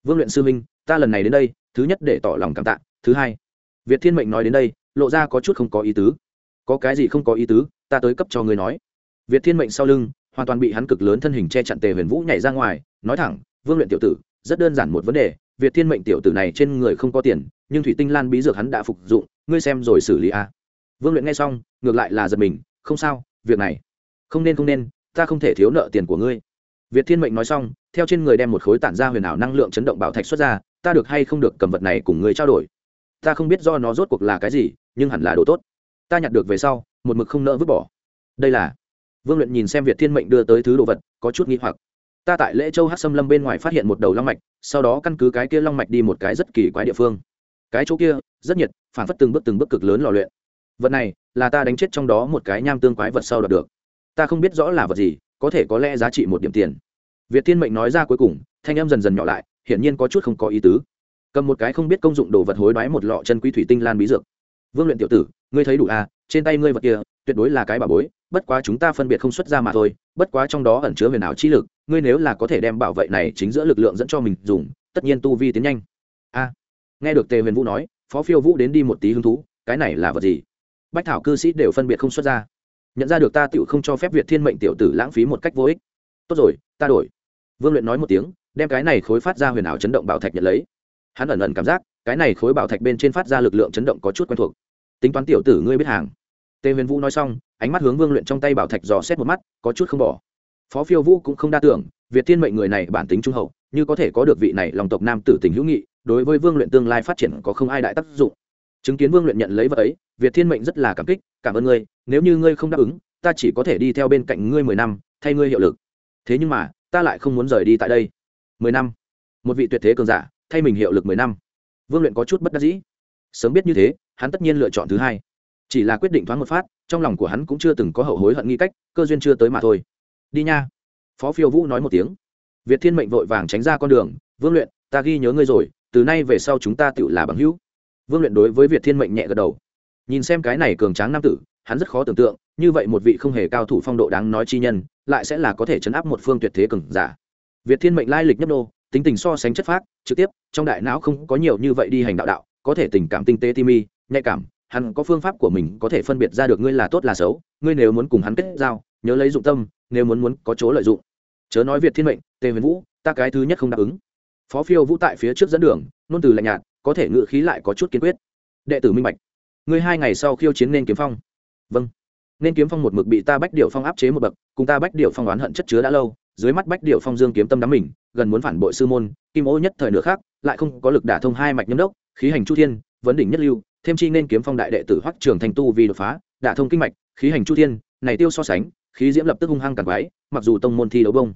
Vương luyện sư huynh, ta lần này đến đây, thứ nhất để tỏ lòng cảm tạ, thứ hai việt thiên mệnh nói đến đây, lộ ra có chút không có ý tứ. Có cái gì không có ý tứ, ta tới cấp cho ngươi nói. Việt thiên mệnh sau lưng, hoàn toàn bị hắn cực lớn thân hình che chặn tề huyền vũ nhảy ra ngoài, nói thẳng, vương luyện tiểu tử, rất đơn giản một vấn đề, việt thiên mệnh tiểu tử này trên người không có tiền, nhưng thủy tinh lan bí dược hắn đã phục dụng, ngươi xem rồi xử lý a vương luyện nghe xong, ngược lại là giật mình, không sao, việc này, không nên không nên, ta không thể thiếu nợ tiền của ngươi. Việt thiên mệnh nói xong, theo trên người đem một khối tản ra huyền ảo năng lượng chấn động bảo thạch xuất ra, ta được hay không được cầm vật này cùng ngươi trao đổi? Ta không biết do nó rốt cuộc là cái gì, nhưng hẳn là đồ tốt. Ta nhặt được về sau, một mực không nỡ vứt bỏ. Đây là, vương luyện nhìn xem việt thiên mệnh đưa tới thứ đồ vật, có chút nghi hoặc. Ta tại lễ châu hát xâm lâm bên ngoài phát hiện một đầu long mạch, sau đó căn cứ cái kia long mạch đi một cái rất kỳ quái địa phương. Cái chỗ kia, rất nhiệt, phản phất từng bước từng bước cực lớn lò luyện. Vật này, là ta đánh chết trong đó một cái nham tương quái vật sau đoạt được. Ta không biết rõ là vật gì, có thể có lẽ giá trị một điểm tiền. Việt thiên mệnh nói ra cuối cùng, thanh em dần dần nhỏ lại, hiển nhiên có chút không có ý tứ cầm một cái không biết công dụng đồ vật hối đoái một lọ chân quý thủy tinh lan bí dược. Vương luyện tiểu tử, ngươi thấy đủ à trên tay ngươi vật kia, tuyệt đối là cái bà bối, bất quá chúng ta phân biệt không xuất ra mà thôi, bất quá trong đó ẩn chứa huyền ảo chi lực, ngươi nếu là có thể đem bảo vệ này chính giữa lực lượng dẫn cho mình dùng, tất nhiên tu vi tiến nhanh. A. Nghe được tề huyền vũ nói, phó phiêu vũ đến đi một tí hứng thú, cái này là vật gì? Bách thảo cư sĩ đều phân biệt không xuất ra. Nhận ra được ta tựu không cho phép việt thiên mệnh tiểu tử lãng phí một cách vô ích. Tốt rồi, ta đổi. Vương luyện nói một tiếng, đem cái này khối phát ra huyền ảo chấn động bảo thạch nhận lấy hắn ẩn ẩn cảm giác, cái này khối bảo thạch bên trên phát ra lực lượng chấn động có chút quen thuộc. Tính toán tiểu tử ngươi biết hàng. Tề huyền vũ nói xong, ánh mắt hướng vương luyện trong tay bảo thạch dò xét một mắt, có chút không bỏ. Phó phiêu vũ cũng không đa tưởng, việt thiên mệnh người này bản tính trung hậu, như có thể có được vị này lòng tộc nam tử tình hữu nghị, đối với vương luyện tương lai phát triển có không ai đại tác dụng. Chứng kiến vương luyện nhận lấy vật ấy, việt thiên mệnh rất là cảm kích, cảm ơn ngươi, nếu như ngươi không đáp ứng, ta chỉ có thể đi theo bên cạnh ngươi mười năm, thay ngươi hiệu lực. Thế nhưng mà, ta lại không muốn rời đi tại đây. Mười năm. Một vị tuyệt thế cường giả thay mình hiệu lực mười năm. Vương luyện có chút bất đắc dĩ. Sớm biết như thế, hắn tất nhiên lựa chọn thứ hai. Chỉ là quyết định thoáng một phát, trong lòng của hắn cũng chưa từng có hậu hối hận nghi cách, cơ duyên chưa tới mà thôi. Đi nha. Phó phiêu vũ nói một tiếng. Việt thiên mệnh vội vàng tránh ra con đường, vương luyện, ta ghi nhớ ngươi rồi, từ nay về sau chúng ta tự là bằng hữu. Vương luyện đối với việt thiên mệnh nhẹ gật đầu. Nhìn xem cái này cường tráng nam tử, hắn rất khó tưởng tượng, như vậy một vị không hề cao thủ phong độ đáng nói chi nhân, lại sẽ là có thể chấn áp một phương tuyệt thế cường giả. Việt thiên mệnh lai lịch nhấp nô tính tình so sánh chất phác, trực tiếp, trong đại não không có nhiều như vậy đi hành đạo đạo, có thể tình cảm tinh tế ti mi, nhạy cảm, hắn có phương pháp của mình có thể phân biệt ra được ngươi là tốt là xấu, ngươi nếu muốn cùng hắn kết giao, nhớ lấy dụng tâm, nếu muốn muốn có chỗ lợi dụng. Chớ nói việt thiên mệnh, tề huyền vũ, ta cái thứ nhất không đáp ứng. Phó phiêu vũ tại phía trước dẫn đường nôn từ lạnh nhạt, có thể ngự khí lại có chút kiên quyết. Đệ tử minh bạch. Ngươi hai ngày sau khiêu chiến nên kiếm phong. Vâng. Nên kiếm phong một mực bị ta bách điệu phong áp chế một bậc, cùng ta bách điệu phong oán hận chất chứa đã lâu dưới mắt bách điệu phong dương kiếm tâm đắm mình, gần muốn phản bội sư môn, kim ô nhất thời nửa khác, lại không có lực đả thông hai mạch nhâm đốc, khí hành chu thiên, vấn đỉnh nhất lưu, thêm chi nên kiếm phong đại đệ tử hoắc trường thành tu vì đột phá, đả thông kinh mạch, khí hành chu thiên, này tiêu so sánh, khí diễm lập tức hung hăng càng quái, mặc dù tông môn thi đấu bông.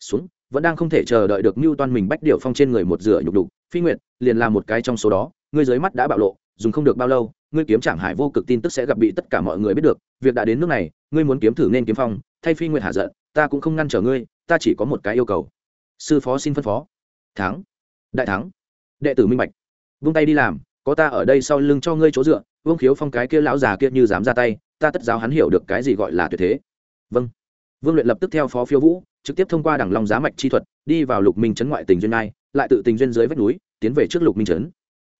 Xuống, vẫn đang không thể chờ đợi được mưu toan mình bách điệu phong trên người một rửa nhục đục, phi nguyệt, liền là một cái trong số đó, ngươi dưới mắt đã bạo lộ, dùng không được bao lâu, ngươi kiếm chẳng hải vô cực tin tức sẽ gặp bị tất cả mọi người biết được, việc đã đến nước này, ngươi muốn kiếm thử nên kiếm phong, thay phi nguyệt hạ giận, ta cũng không ngăn trở ngươi ta chỉ có một cái yêu cầu. Sư phó xin phân phó. Thắng. Đại thắng. Đệ tử minh bạch. Vung tay đi làm, có ta ở đây sau lưng cho ngươi chỗ dựa, vương khiếu phong cái kia lão già kia như dám ra tay, ta tất giáo hắn hiểu được cái gì gọi là tuyệt thế. Vâng. Vương luyện lập tức theo phó phiêu vũ, trực tiếp thông qua đẳng long giá mạch chi thuật, đi vào lục minh trấn ngoại tỉnh duyên nai lại tự tình duyên dưới vách núi, tiến về trước lục minh trấn.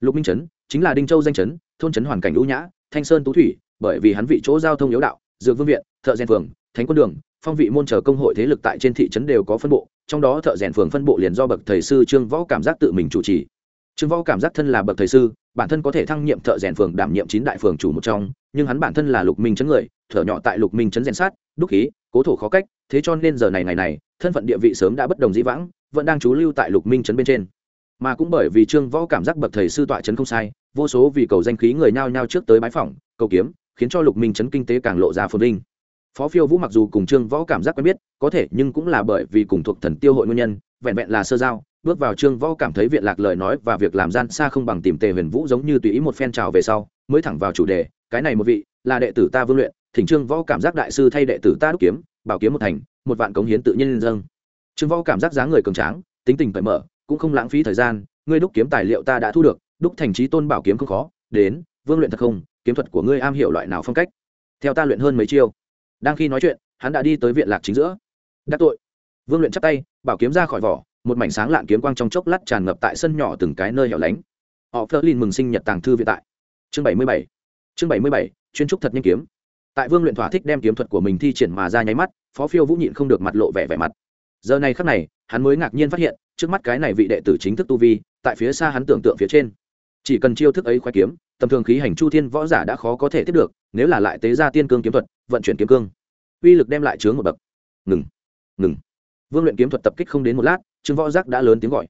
Lục minh trấn chính là đinh châu danh trấn, thôn trấn hoàn cảnh lũ nhã, thanh sơn tú thủy, bởi vì hắn vị chỗ giao thông yếu đạo, dược vương viện, thợ gen phường, thánh quân đường phong vị môn chờ công hội thế lực tại trên thị trấn đều có phân bộ, trong đó thợ rèn phường phân bộ liền do bậc thầy sư trương võ cảm giác tự mình chủ trì. Trương võ cảm giác thân là bậc thầy sư, bản thân có thể thăng nhiệm thợ rèn phường đảm nhiệm chín đại phường chủ một trong, nhưng hắn bản thân là lục minh chấn người thở nhỏ tại lục minh chấn rèn sát, đúc khí, cố thủ khó cách, thế cho nên giờ này ngày này, thân phận địa vị sớm đã bất đồng dĩ vãng, vẫn đang trú lưu tại lục minh chấn bên trên. Mà cũng bởi vì trương võ cảm giác bậc thầy sư tọa chấn không sai, vô số vì cầu danh khí người nhao nhao trước tới bãi phỏng, cầu kiếm, khiến cho lục minh chấn kinh tế càng lộ ra phồn vinh phó phiêu vũ mặc dù cùng trương võ cảm giác quen biết, có thể nhưng cũng là bởi vì cùng thuộc thần tiêu hội nguyên nhân, vẹn vẹn là sơ giao, bước vào trương võ cảm thấy viện lạc lời nói và việc làm gian xa không bằng tìm tề huyền vũ giống như tùy ý một phen trào về sau, mới thẳng vào chủ đề, cái này một vị, là đệ tử ta vương luyện, thỉnh trương võ cảm giác đại sư thay đệ tử ta đúc kiếm, bảo kiếm một thành, một vạn cống hiến tự nhiên dâng. Trương võ cảm giác dáng người cường tráng, tính tình cởi mở, cũng không lãng phí thời gian, ngươi đúc kiếm tài liệu ta đã thu được, đúc thành trí tôn bảo kiếm không khó, đến, vương luyện thật không, kiếm thuật của ngươi am hiểu loại nào phong cách? Theo ta luyện hơn mấy chiêu đang khi nói chuyện, hắn đã đi tới viện lạc chính giữa. Đắc tội. Vương luyện chắp tay, bảo kiếm ra khỏi vỏ, một mảnh sáng lạn kiếm quang trong chốc lát tràn ngập tại sân nhỏ từng cái nơi hẻo lánh. Họ phớt lên mừng sinh nhật tàng thư viện tại. Chương bảy mươi bảy. Chương bảy mươi bảy, chuyên trúc thật nhanh kiếm. Tại vương luyện thỏa thích đem kiếm thuật của mình thi triển mà ra nháy mắt, phó phiêu vũ nhịn không được mặt lộ vẻ vẻ mặt. Giờ này khắc này, hắn mới ngạc nhiên phát hiện, trước mắt cái này vị đệ tử chính thức tu vi, tại phía xa hắn tưởng tượng phía trên. Chỉ cần chiêu thức ấy khoái kiếm tầm thường khí hành chu thiên võ giả đã khó có thể tiếp được, nếu là lại tế ra tiên cương kiếm thuật, vận chuyển kiếm cương, uy lực đem lại chướng một bậc. Ngừng ngừng. Vương luyện kiếm thuật tập kích không đến một lát, trương võ giác đã lớn tiếng gọi.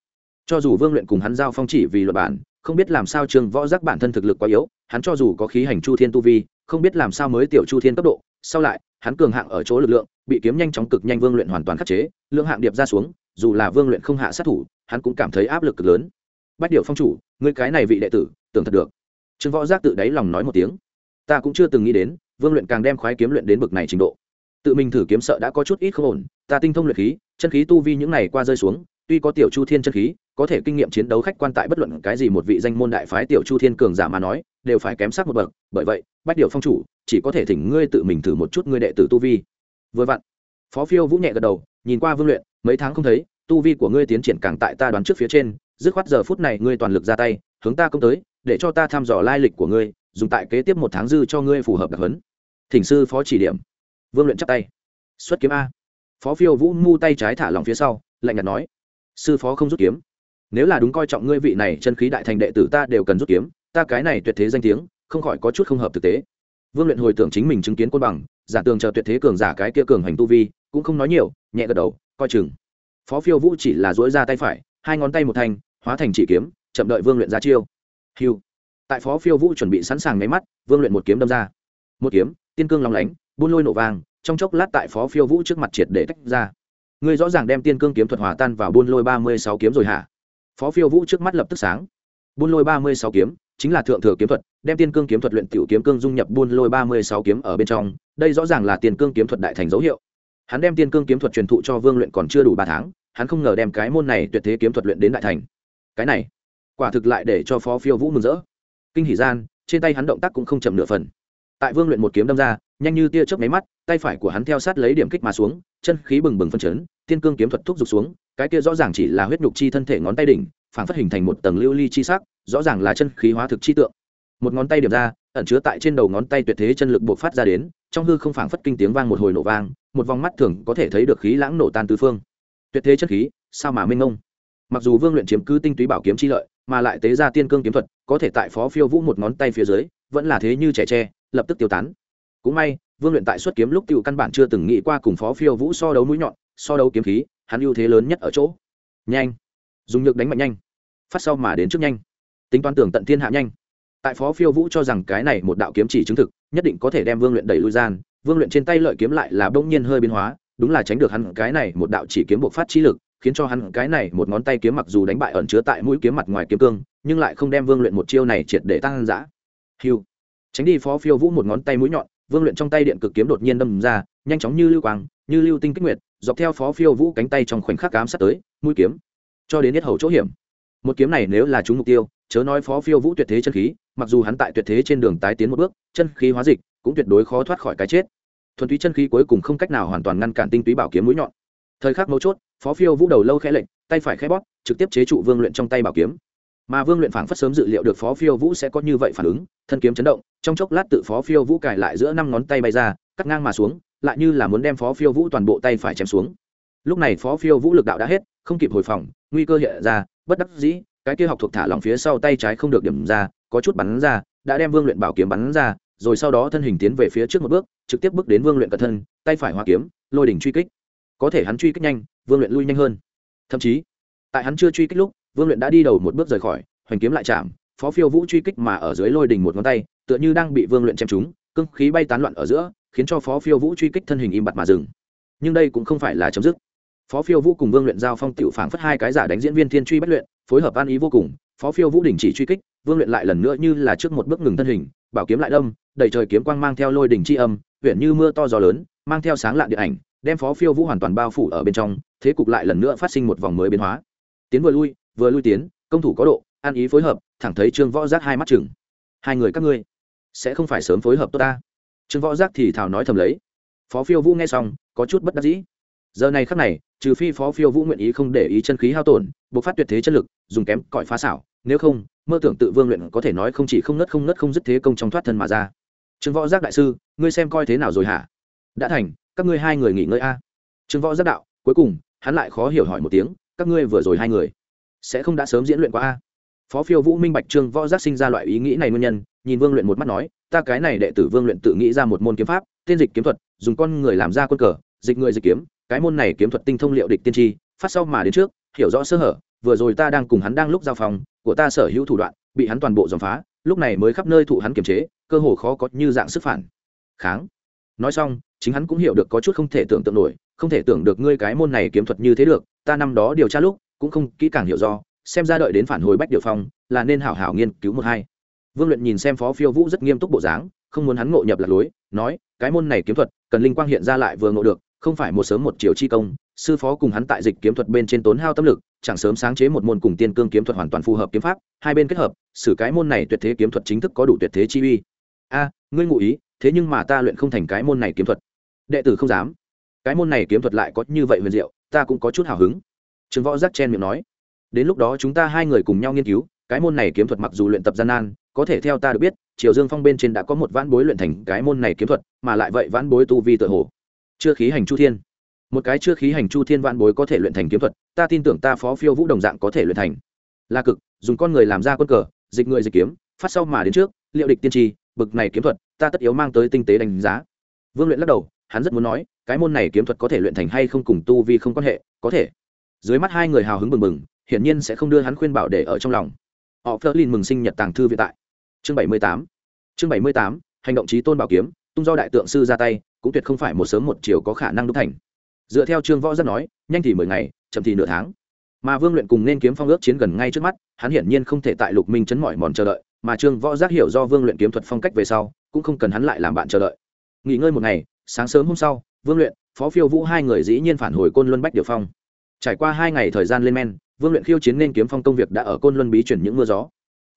Cho dù vương luyện cùng hắn giao phong chỉ vì luật bản, không biết làm sao trương võ giác bản thân thực lực quá yếu, hắn cho dù có khí hành chu thiên tu vi, không biết làm sao mới tiểu chu thiên cấp độ, sau lại, hắn cường hạng ở chỗ lực lượng, bị kiếm nhanh chóng cực nhanh vương luyện hoàn toàn khắc chế, lượng hạng điệp ra xuống, dù là vương luyện không hạ sát thủ, hắn cũng cảm thấy áp lực cực lớn. Bách điều phong chủ người cái này vị đệ tử, tưởng thật được trương võ giác tự đáy lòng nói một tiếng. Ta cũng chưa từng nghĩ đến, vương luyện càng đem khoái kiếm luyện đến bực này trình độ. Tự mình thử kiếm sợ đã có chút ít không ổn, ta tinh thông luyện khí, chân khí tu vi những này qua rơi xuống, tuy có tiểu chu thiên chân khí, có thể kinh nghiệm chiến đấu khách quan tại bất luận cái gì một vị danh môn đại phái tiểu chu thiên cường giả mà nói, đều phải kém sắc một bậc, bởi vậy, bách điều phong chủ, chỉ có thể thỉnh ngươi tự mình thử một chút ngươi đệ tử tu vi. Vừa vặn, phó phiêu vũ nhẹ gật đầu, nhìn qua vương luyện, mấy tháng không thấy, tu vi của ngươi tiến triển càng tại ta đoán trước phía trên, dứt khoát giờ phút này ngươi toàn lực ra tay hướng ta công tới, để cho ta thăm dò lai lịch của ngươi, dùng tại kế tiếp một tháng dư cho ngươi phù hợp đặc huấn. Thỉnh sư phó chỉ điểm. Vương luyện chắp tay. Xuất kiếm a. Phó phiêu vũ mu tay trái thả lòng phía sau, lạnh nhạt nói. Sư phó không rút kiếm. Nếu là đúng coi trọng ngươi vị này chân khí đại thành đệ tử ta đều cần rút kiếm, ta cái này tuyệt thế danh tiếng, không khỏi có chút không hợp thực tế. Vương luyện hồi tưởng chính mình chứng kiến côn bằng, giả tường chờ tuyệt thế cường giả cái kia cường hành tu vi, cũng không nói nhiều, nhẹ gật đầu, coi chừng. Phó phiêu vũ chỉ là dỗi ra tay phải, hai ngón tay một thanh hóa thành chỉ kiếm chậm đợi vương luyện ra chiêu. Hiu. Tại phó phiêu vũ chuẩn bị sẵn sàng nháy mắt, vương luyện một kiếm đâm ra. Một kiếm, tiên cương lòng lánh, buôn lôi nổ vàng trong chốc lát tại phó phiêu vũ trước mặt triệt để tách ra. Ngươi rõ ràng đem tiên cương kiếm thuật hòa tan vào buôn lôi ba mươi sáu kiếm rồi hả? Phó phiêu vũ trước mắt lập tức sáng. Buôn lôi ba mươi sáu kiếm, chính là thượng thừa kiếm thuật, đem tiên cương kiếm thuật luyện tiểu kiếm cương dung nhập buôn lôi ba mươi sáu kiếm ở bên trong, đây rõ ràng là tiên cương kiếm thuật đại thành dấu hiệu. Hắn đem tiên cương kiếm thuật truyền thụ cho vương luyện còn chưa đủ ba tháng, hắn không ngờ đem cái môn này tuyệt thế kiếm thuật luyện đến đại thành. Cái này quả thực lại để cho phó phiêu vũ mừng rỡ. Kinh hỷ gian, trên tay hắn động tác cũng không chậm nửa phần. Tại vương luyện một kiếm đâm ra, nhanh như tia chớp máy mắt, tay phải của hắn theo sát lấy điểm kích mà xuống, chân khí bừng bừng phân chấn, tiên cương kiếm thuật thúc giục xuống, cái kia rõ ràng chỉ là huyết nhục chi thân thể ngón tay đỉnh, phản phát hình thành một tầng lưu ly chi sắc, rõ ràng là chân khí hóa thực chi tượng. Một ngón tay điểm ra, ẩn chứa tại trên đầu ngón tay tuyệt thế chân lực bộc phát ra đến, trong hư không phảng phất kinh tiếng vang một hồi nổ vang, một vòng mắt thường có thể thấy được khí lãng nổ tan tứ phương. Tuyệt thế chân khí, sao mà minh ngông mặc dù vương luyện chiếm cứ tinh túy bảo kiếm chi lợi mà lại tế ra tiên cương kiếm thuật, có thể tại phó phiêu vũ một ngón tay phía dưới, vẫn là thế như trẻ tre, lập tức tiêu tán. Cũng may, vương luyện tại xuất kiếm lúc cựu căn bản chưa từng nghĩ qua cùng phó phiêu vũ so đấu mũi nhọn, so đấu kiếm khí, hắn ưu thế lớn nhất ở chỗ. Nhanh. Dùng nhược đánh mạnh nhanh. Phát sau mà đến trước nhanh. Tính toán tưởng tận thiên hạ nhanh. Tại phó phiêu vũ cho rằng cái này một đạo kiếm chỉ chứng thực, nhất định có thể đem vương luyện đẩy lui gian, vương luyện trên tay lợi kiếm lại là bỗng nhiên hơi biến hóa, đúng là tránh được hắn cái này một đạo chỉ kiếm buộc phát trí lực khiến cho hắn cái này một ngón tay kiếm mặc dù đánh bại ẩn chứa tại mũi kiếm mặt ngoài kiếm cương, nhưng lại không đem vương luyện một chiêu này triệt để tăng giã hiu tránh đi phó phiêu vũ một ngón tay mũi nhọn, vương luyện trong tay điện cực kiếm đột nhiên đâm ra, nhanh chóng như lưu quang, như lưu tinh kích nguyệt, dọc theo phó phiêu vũ cánh tay trong khoảnh khắc cám sát tới, mũi kiếm. Cho đến hết hầu chỗ hiểm. Một kiếm này nếu là trúng mục tiêu, chớ nói phó phiêu vũ tuyệt thế chân khí, mặc dù hắn tại tuyệt thế trên đường tái tiến một bước, chân khí hóa dịch, cũng tuyệt đối khó thoát khỏi cái chết. Thuần túy chân khí cuối cùng không cách nào hoàn toàn ngăn cản tinh túy bảo kiếm mũi nhọn. Thời khắc mấu chốt phó phiêu vũ đầu lâu khẽ lệnh tay phải khẽ bóp, trực tiếp chế trụ vương luyện trong tay bảo kiếm. Mà vương luyện phảng phất sớm dự liệu được phó phiêu vũ sẽ có như vậy phản ứng, thân kiếm chấn động, trong chốc lát tự phó phiêu vũ cài lại giữa năm ngón tay bay ra, cắt ngang mà xuống, lại như là muốn đem phó phiêu vũ toàn bộ tay phải chém xuống. Lúc này phó phiêu vũ lực đạo đã hết, không kịp hồi phòng, nguy cơ hiện ra, bất đắc dĩ, cái kia học thuộc thả lòng phía sau tay trái không được điểm ra, có chút bắn ra, đã đem vương luyện bảo kiếm bắn ra, rồi sau đó thân hình tiến về phía trước một bước, trực tiếp bước đến vương luyện cận thân, tay phải hoa kiếm, lôi đỉnh truy kích có thể hắn truy kích nhanh, vương luyện lui nhanh hơn. Thậm chí, tại hắn chưa truy kích lúc, vương luyện đã đi đầu một bước rời khỏi, hoành kiếm lại chạm, phó phiêu vũ truy kích mà ở dưới lôi đình một ngón tay, tựa như đang bị vương luyện chém trúng cưng khí bay tán loạn ở giữa, khiến cho phó phiêu vũ truy kích thân hình im bặt mà dừng. Nhưng đây cũng không phải là chấm dứt. Phó phiêu vũ cùng vương luyện giao phong tiểu phảng phất hai cái giả đánh diễn viên thiên truy bất luyện, phối hợp an ý vô cùng, phó phiêu vũ đình chỉ truy kích, vương luyện lại lần nữa như là trước một bước ngừng thân hình, bảo kiếm lại đâm, đầy trời kiếm quang mang theo lôi đình chi âm, huyện như mưa to gió lớn, mang theo sáng lạ điện ảnh đem phó phiêu vũ hoàn toàn bao phủ ở bên trong, thế cục lại lần nữa phát sinh một vòng mới biến hóa. Tiến vừa lui vừa lui tiến, công thủ có độ, an ý phối hợp, thẳng thấy trương võ giác hai mắt chừng hai người các ngươi, sẽ không phải sớm phối hợp tốt ta? Trương võ giác thì thảo nói thầm lấy. Phó phiêu vũ nghe xong, có chút bất đắc dĩ. Giờ này khắc này, trừ phi phó phiêu vũ nguyện ý không để ý chân khí hao tổn buộc phát tuyệt thế chất lực, dùng kém cõi phá xảo, nếu không, mơ tưởng tự vương luyện có thể nói không chỉ không nớt không nớt không dứt thế công trong thoát thân mà ra. Trương võ giác đại sư, ngươi xem coi thế nào rồi hả? Đã thành các ngươi hai người nghỉ ngơi a. Trương võ giác đạo, cuối cùng, hắn lại khó hiểu hỏi một tiếng, các ngươi vừa rồi hai người sẽ không đã sớm diễn luyện qua a? Phó phiêu vũ minh bạch trương võ giác sinh ra loại ý nghĩ này nguyên nhân, nhìn vương luyện một mắt nói, ta cái này đệ tử vương luyện tự nghĩ ra một môn kiếm pháp, tên dịch kiếm thuật, dùng con người làm ra quân cờ, dịch người dịch kiếm, cái môn này kiếm thuật tinh thông liệu địch tiên tri, phát sau mà đến trước, hiểu rõ sơ hở, vừa rồi ta đang cùng hắn đang lúc giao phòng, của ta sở hữu thủ đoạn, bị hắn toàn bộ dòm phá, lúc này mới khắp nơi thụ hắn kiềm chế, cơ hồ khó có như dạng sức phản. Kháng. Nói xong chính hắn cũng hiểu được có chút không thể tưởng tượng nổi, không thể tưởng được ngươi cái môn này kiếm thuật như thế được, ta năm đó điều tra lúc, cũng không kỹ càng hiểu do, xem ra đợi đến phản hồi bách điều phong, là nên hảo hảo nghiên cứu một hai. Vương luyện nhìn xem phó phiêu vũ rất nghiêm túc bộ dáng, không muốn hắn ngộ nhập lạc lối, nói, cái môn này kiếm thuật, cần linh quang hiện ra lại vừa ngộ được, không phải một sớm một chiều chi công, sư phó cùng hắn tại dịch kiếm thuật bên trên tốn hao tâm lực, chẳng sớm sáng chế một môn cùng tiên cương kiếm thuật hoàn toàn phù hợp kiếm pháp, hai bên kết hợp, xử cái môn này tuyệt thế kiếm thuật chính thức có đủ tuyệt thế chi uy. A, ngươi ngụ ý, thế nhưng mà ta luyện không thành cái môn này kiếm thuật đệ tử không dám. Cái môn này kiếm thuật lại có như vậy huyền diệu, ta cũng có chút hào hứng. Trường võ giác chen miệng nói, đến lúc đó chúng ta hai người cùng nhau nghiên cứu, cái môn này kiếm thuật mặc dù luyện tập gian nan, có thể theo ta được biết, triều dương phong bên trên đã có một vãn bối luyện thành cái môn này kiếm thuật, mà lại vậy vãn bối tu vi tự hồ. Chưa khí hành chu thiên. Một cái chưa khí hành chu thiên vãn bối có thể luyện thành kiếm thuật, ta tin tưởng ta phó phiêu vũ đồng dạng có thể luyện thành. Là cực, dùng con người làm ra quân cờ, dịch người dịch kiếm, phát sau mà đến trước, liệu địch tiên tri, bực này kiếm thuật, ta tất yếu mang tới tinh tế đánh giá. Vương luyện lắc đầu hắn rất muốn nói, cái môn này kiếm thuật có thể luyện thành hay không cùng tu vi không quan hệ, có thể. Dưới mắt hai người hào hứng bừng bừng, hiển nhiên sẽ không đưa hắn khuyên bảo để ở trong lòng. Họ phớt lên mừng sinh nhật tàng thư viện tại. Chương bảy mươi tám. Chương bảy mươi tám, hành động trí tôn bảo kiếm, tung do đại tượng sư ra tay, cũng tuyệt không phải một sớm một chiều có khả năng đúc thành. Dựa theo trương võ rất nói, nhanh thì mười ngày, chậm thì nửa tháng. Mà vương luyện cùng nên kiếm phong ước chiến gần ngay trước mắt, hắn hiển nhiên không thể tại lục minh chấn mỏi mòn chờ đợi, mà trương võ giác hiểu do vương luyện kiếm thuật phong cách về sau, cũng không cần hắn lại làm bạn chờ đợi. Nghỉ ngơi một ngày sáng sớm hôm sau, vương luyện, phó phiêu vũ hai người dĩ nhiên phản hồi côn luân bách điều phong. Trải qua hai ngày thời gian lên men, vương luyện khiêu chiến nên kiếm phong công việc đã ở côn luân bí chuyển những mưa gió.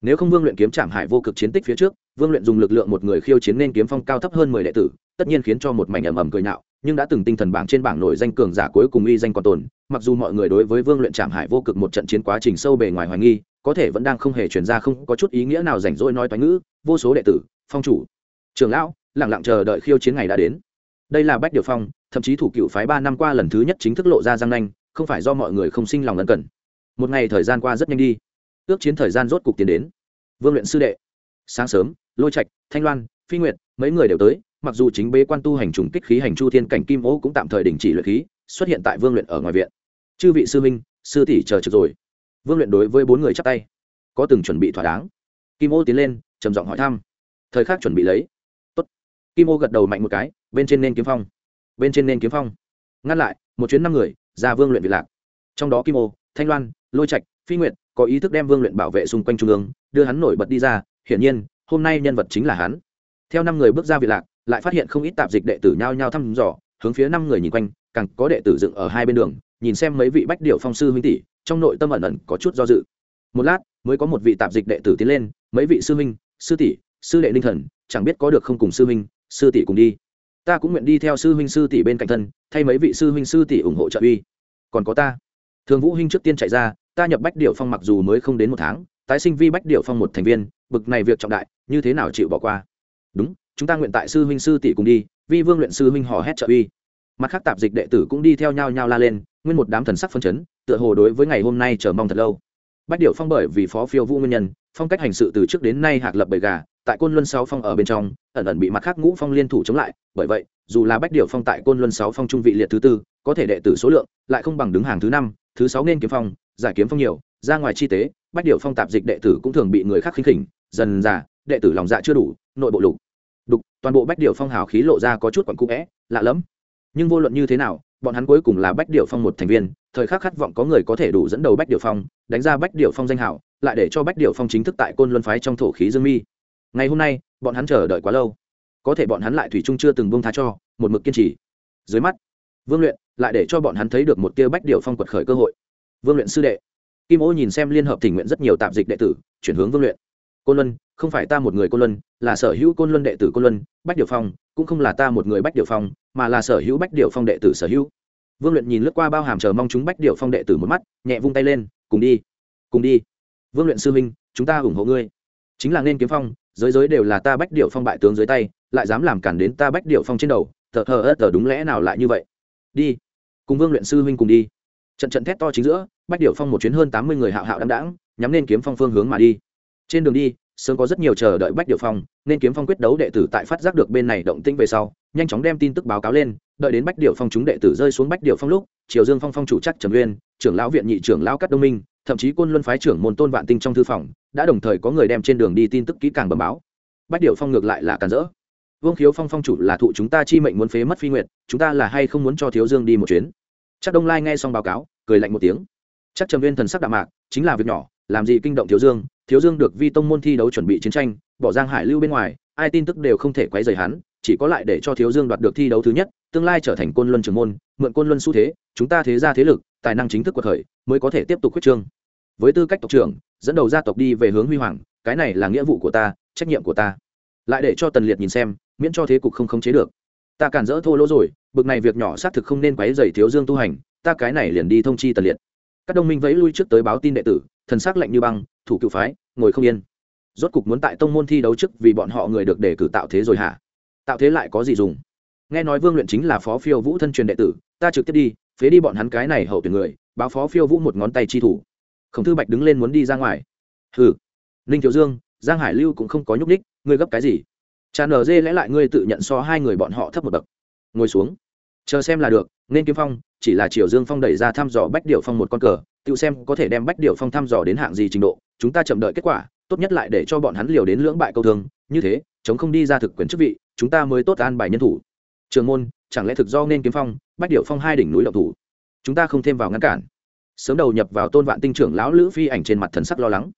Nếu không vương luyện kiếm trảm hại vô cực chiến tích phía trước, vương luyện dùng lực lượng một người khiêu chiến nên kiếm phong cao thấp hơn mười đệ tử, tất nhiên khiến cho một mảnh ầm ầm cười nhạo, nhưng đã từng tinh thần bảng trên bảng nổi danh cường giả cuối cùng uy danh còn tồn, mặc dù mọi người đối với vương luyện trảm hại vô cực một trận chiến quá trình sâu bề ngoài hoài nghi, có thể vẫn đang không hề chuyển ra không có chút ý nghĩa nào rảnh rỗi nói toán ngữ, vô số đệ tử, phong chủ trường lão lẳng lặng chờ đợi khiêu chiến ngày đã đến đây là bách điều phong, thậm chí thủ cựu phái ba năm qua lần thứ nhất chính thức lộ ra giang nanh, không phải do mọi người không sinh lòng ân cần. Một ngày thời gian qua rất nhanh đi. Ước chiến thời gian rốt cục tiến đến. Vương luyện sư đệ. Sáng sớm, lôi trạch, thanh loan, phi nguyệt, mấy người đều tới, mặc dù chính bế quan tu hành trùng kích khí hành chu thiên cảnh kim ô cũng tạm thời đình chỉ luyện khí, xuất hiện tại vương luyện ở ngoài viện. Chư vị sư minh sư tỷ chờ trực rồi. Vương luyện đối với bốn người chắp tay. Có từng chuẩn bị thỏa đáng. Kim ô tiến lên, trầm giọng hỏi thăm. Thời khắc chuẩn bị lấy. Tốt. kim ô gật đầu mạnh một cái bên trên nên kiếm phong. Bên trên nên kiếm phong. Ngăn lại, một chuyến năm người, ra vương luyện vị lạc. Trong đó kim ô, thanh loan, lôi trạch, phi nguyện có ý thức đem vương luyện bảo vệ xung quanh trung ương, đưa hắn nổi bật đi ra, hiển nhiên, hôm nay nhân vật chính là hắn. Theo năm người bước ra vị lạc, lại phát hiện không ít tạp dịch đệ tử nhao nhao thăm dò, hướng phía năm người nhìn quanh, càng có đệ tử dựng ở hai bên đường, nhìn xem mấy vị bách điệu phong sư huynh tỷ, trong nội tâm ẩn ẩn có chút do dự. Một lát, mới có một vị tạp dịch đệ tử tiến lên, mấy vị sư huynh, sư tỷ, sư đệ linh thần, chẳng biết có được không cùng sư huynh, sư tỷ cùng đi ta cũng nguyện đi theo sư huynh sư tỷ bên cạnh thân, thay mấy vị sư huynh sư tỷ ủng hộ trợ uy. Còn có ta. Thường vũ huynh trước tiên chạy ra, ta nhập bách điệu phong mặc dù mới không đến một tháng, tái sinh vi bách điệu phong một thành viên, bực này việc trọng đại, như thế nào chịu bỏ qua? Đúng, chúng ta nguyện tại sư huynh sư tỷ cùng đi, vi vương luyện sư huynh hò hét trợ uy. Mặt khác tạp dịch đệ tử cũng đi theo nhau nhau la lên, nguyên một đám thần sắc phân chấn, tựa hồ đối với ngày hôm nay chờ mong thật lâu bách điệu phong bởi vì phó phiêu vũ nguyên nhân, phong cách hành sự từ trước đến nay hạc lập bầy gà, tại côn luân sáu phong ở bên trong, ẩn ẩn bị mặt khác ngũ phong liên thủ chống lại. Bởi vậy, dù là bách điệu phong tại côn luân sáu phong trung vị liệt thứ tư, có thể đệ tử số lượng lại không bằng đứng hàng thứ năm, thứ sáu nên kiếm phong, giải kiếm phong nhiều, ra ngoài chi tế, bách điệu phong tạp dịch đệ tử cũng thường bị người khác khinh khỉnh, dần già đệ tử lòng dạ chưa đủ, nội bộ lục. Đục, toàn bộ bách điệu phong hào khí lộ ra có chút quặn cũ vẽ lạ lẫm nhưng vô luận như thế nào, bọn hắn cuối cùng là bách điệu phong một thành viên, thời khắc khát vọng có người có thể đủ dẫn đầu bách điệu phong, đánh ra bách điệu phong danh hảo lại để cho bách điệu phong chính thức tại côn luân phái trong thổ khí dương mi. Ngày hôm nay, bọn hắn chờ đợi quá lâu. Có thể bọn hắn lại thủy chung chưa từng buông tha cho, một mực kiên trì. Dưới mắt, vương luyện lại để cho bọn hắn thấy được một tia bách điệu phong quật khởi cơ hội. Vương luyện sư đệ. Kim ô nhìn xem liên hợp tình nguyện rất nhiều tạp dịch đệ tử, chuyển hướng vương luyện côn luân, không phải ta một người côn luân, là sở hữu côn luân đệ tử côn luân, bách điệu phong, cũng không là ta một người bách điệu phong, mà là sở hữu bách điệu phong đệ tử sở hữu. Vương luyện nhìn lướt qua bao hàm chờ mong chúng bách điệu phong đệ tử một mắt, nhẹ vung tay lên, cùng đi cùng đi. Vương luyện sư minh chúng ta ủng hộ ngươi. Chính là nên kiếm phong, giới giới đều là ta bách điệu phong bại tướng dưới tay, lại dám làm cản đến ta bách điệu phong trên đầu, thờ thờ ớt tờ đúng lẽ nào lại như vậy? Đi, cùng vương luyện sư huynh cùng đi. Trận trận thét to chính giữa, bách điệu phong một chuyến hơn tám mươi người hạo hạo đáng đáng nhắm nên kiếm phong phương hướng mà đi trên đường đi, sớm có rất nhiều chờ đợi bách điệu phong, nên kiếm phong quyết đấu đệ tử tại phát giác được bên này động tĩnh về sau, nhanh chóng đem tin tức báo cáo lên, đợi đến bách điệu phong chúng đệ tử rơi xuống bách điệu phong lúc, triều dương phong phong chủ chắc trầm uyên, trưởng lão viện nhị trưởng lão cắt đông minh, thậm chí quân luân phái trưởng môn tôn vạn tinh trong thư phòng, đã đồng thời có người đem trên đường đi tin tức kỹ càng bẩm báo. Bách điệu phong ngược lại là càn rỡ. Vương khiếu phong phong chủ là thụ chúng ta chi mệnh muốn phế mất phi nguyệt, chúng ta là hay không muốn cho thiếu dương đi một chuyến? Chắc đông lai nghe xong báo cáo, cười lạnh một tiếng. Chắc trầm viên thần sắc đạm mạc, chính là việc nhỏ, làm gì kinh động thiếu dương thiếu dương được vi tông môn thi đấu chuẩn bị chiến tranh, bỏ giang hải lưu bên ngoài, ai tin tức đều không thể quấy rầy hắn, chỉ có lại để cho thiếu dương đoạt được thi đấu thứ nhất, tương lai trở thành côn luân trường môn, mượn côn luân xu thế, chúng ta thế ra thế lực, tài năng chính thức của khởi, mới có thể tiếp tục quyết trương. Với tư cách tộc trưởng, dẫn đầu gia tộc đi về hướng huy hoàng, cái này là nghĩa vụ của ta, trách nhiệm của ta. Lại để cho tần liệt nhìn xem, miễn cho thế cục không khống chế được. Ta cản rỡ thô lỗ rồi, bực này việc nhỏ xác thực không nên quấy dày thiếu dương tu hành, ta cái này liền đi thông chi tần liệt. Các đồng minh vẫy lui trước tới báo tin đệ tử, thần sắc lạnh như băng, thủ cựu phái ngồi không yên. Rốt cục muốn tại tông môn thi đấu trước vì bọn họ người được đề cử tạo thế rồi hả? Tạo thế lại có gì dùng? Nghe nói vương luyện chính là phó phiêu vũ thân truyền đệ tử, ta trực tiếp đi, phế đi bọn hắn cái này hậu tuyển người, báo phó phiêu vũ một ngón tay chi thủ. Khổng thư bạch đứng lên muốn đi ra ngoài. Hừ. Ninh thiếu dương, giang hải lưu cũng không có nhúc ních ngươi gấp cái gì? Trà nở dê lẽ lại ngươi tự nhận so hai người bọn họ thấp một bậc. Ngồi xuống. Chờ xem là được, nên kiếm phong, chỉ là triều dương phong đẩy ra thăm dò bách điệu phong một con cờ tự xem có thể đem bách điệu phong thăm dò đến hạng gì trình độ, chúng ta chậm đợi kết quả, tốt nhất lại để cho bọn hắn liều đến lưỡng bại câu thương. Như thế, chống không đi ra thực quyền chức vị, chúng ta mới tốt an bài nhân thủ. Trường môn, chẳng lẽ thực do nên kiếm phong, bách điệu phong hai đỉnh núi động thủ? Chúng ta không thêm vào ngăn cản. Sớm đầu nhập vào tôn vạn tinh trưởng lão lữ phi ảnh trên mặt thần sắc lo lắng.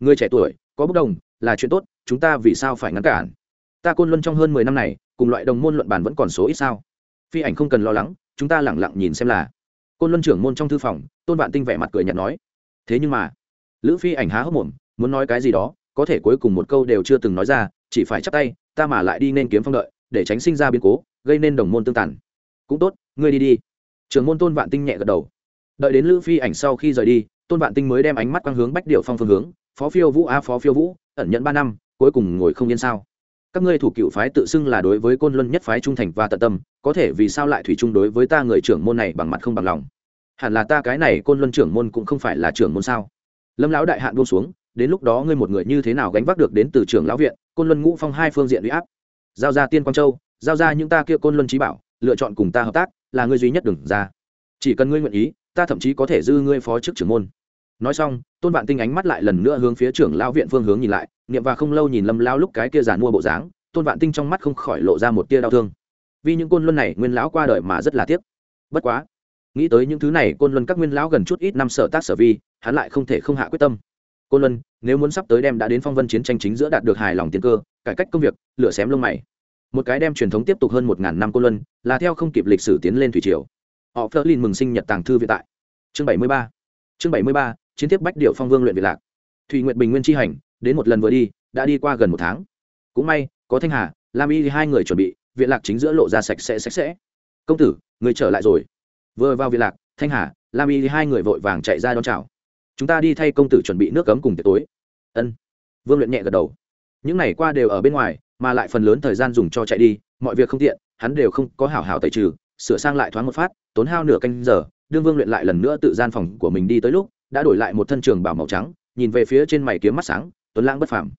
Người trẻ tuổi, có bốc đồng, là chuyện tốt, chúng ta vì sao phải ngăn cản? Ta côn luân trong hơn mười năm này, cùng loại đồng môn luận bàn vẫn còn số ít sao? Phi ảnh không cần lo lắng, chúng ta lẳng lặng nhìn xem là côn luân trưởng môn trong thư phòng, tôn vạn tinh vẻ mặt cười nhạt nói, thế nhưng mà, lữ phi ảnh há hốc mồm, muốn nói cái gì đó, có thể cuối cùng một câu đều chưa từng nói ra, chỉ phải chắp tay, ta mà lại đi nên kiếm phong đợi, để tránh sinh ra biến cố, gây nên đồng môn tương tàn. Cũng tốt, ngươi đi đi. Trưởng môn tôn vạn tinh nhẹ gật đầu. Đợi đến lữ phi ảnh sau khi rời đi, tôn vạn tinh mới đem ánh mắt quang hướng bách điệu phong phương hướng, phó phiêu vũ, a, phó phiêu vũ, ẩn nhận ba năm, cuối cùng ngồi không yên sao? Các ngươi thủ cựu phái tự xưng là đối với côn luân nhất phái trung thành và tận tâm, có thể vì sao lại thủy chung đối với ta người trưởng môn này bằng mặt không bằng lòng? Hẳn là ta cái này côn luân trưởng môn cũng không phải là trưởng môn sao? Lâm lão đại hạn buông xuống, đến lúc đó ngươi một người như thế nào gánh vác được đến từ trưởng lão viện, côn luân ngũ phong hai phương diện uy áp? Giao ra tiên quang châu, giao ra những ta kia côn luân trí bảo, lựa chọn cùng ta hợp tác, là ngươi duy nhất đừng ra. Chỉ cần ngươi nguyện ý, ta thậm chí có thể dư ngươi phó chức trưởng môn nói xong, tôn vạn tinh ánh mắt lại lần nữa hướng phía trưởng lão viện phương hướng nhìn lại, niệm và không lâu nhìn lâm lao lúc cái kia giàn mua bộ dáng, tôn vạn tinh trong mắt không khỏi lộ ra một tia đau thương. Vì những côn luân này, nguyên lão qua đời mà rất là tiếc. Bất quá, nghĩ tới những thứ này, côn luân các nguyên lão gần chút ít năm sở tác sở vi, hắn lại không thể không hạ quyết tâm. Côn luân, nếu muốn sắp tới đem đã đến phong vân chiến tranh chính giữa đạt được hài lòng tiền cơ, cải cách công việc, lửa xém lông mày. Một cái đem truyền thống tiếp tục hơn một ngàn năm côn luân, là theo không kịp lịch sử tiến lên thủy triều. Họ phớt lên mừng sinh nhật tàng thư viện tại. Chương bảy mươi ba. Chương bảy mươi ba chiến tiếp bách điệu phong vương luyện việt lạc. Thùy nguyện bình nguyên tri hành, đến một lần vừa đi, đã đi qua gần một tháng. Cũng may, có thanh hà, lam y hai người chuẩn bị viện lạc chính giữa lộ ra sạch sẽ sạch sẽ. Công tử, người trở lại rồi. Vừa vào viện lạc, thanh hà, lam y hai người vội vàng chạy ra đón chào. Chúng ta đi thay công tử chuẩn bị nước cấm cùng tiệc tối. Ân. Vương luyện nhẹ gật đầu. Những ngày qua đều ở bên ngoài, mà lại phần lớn thời gian dùng cho chạy đi, mọi việc không tiện, hắn đều không có hảo hảo tẩy trừ, sửa sang lại thoáng một phát, tốn hao nửa canh giờ, đương vương luyện lại lần nữa tự gian phòng của mình đi tới lúc đã đổi lại một thân trường bảo màu trắng nhìn về phía trên mày kiếm mắt sáng tuấn lãng bất phàm.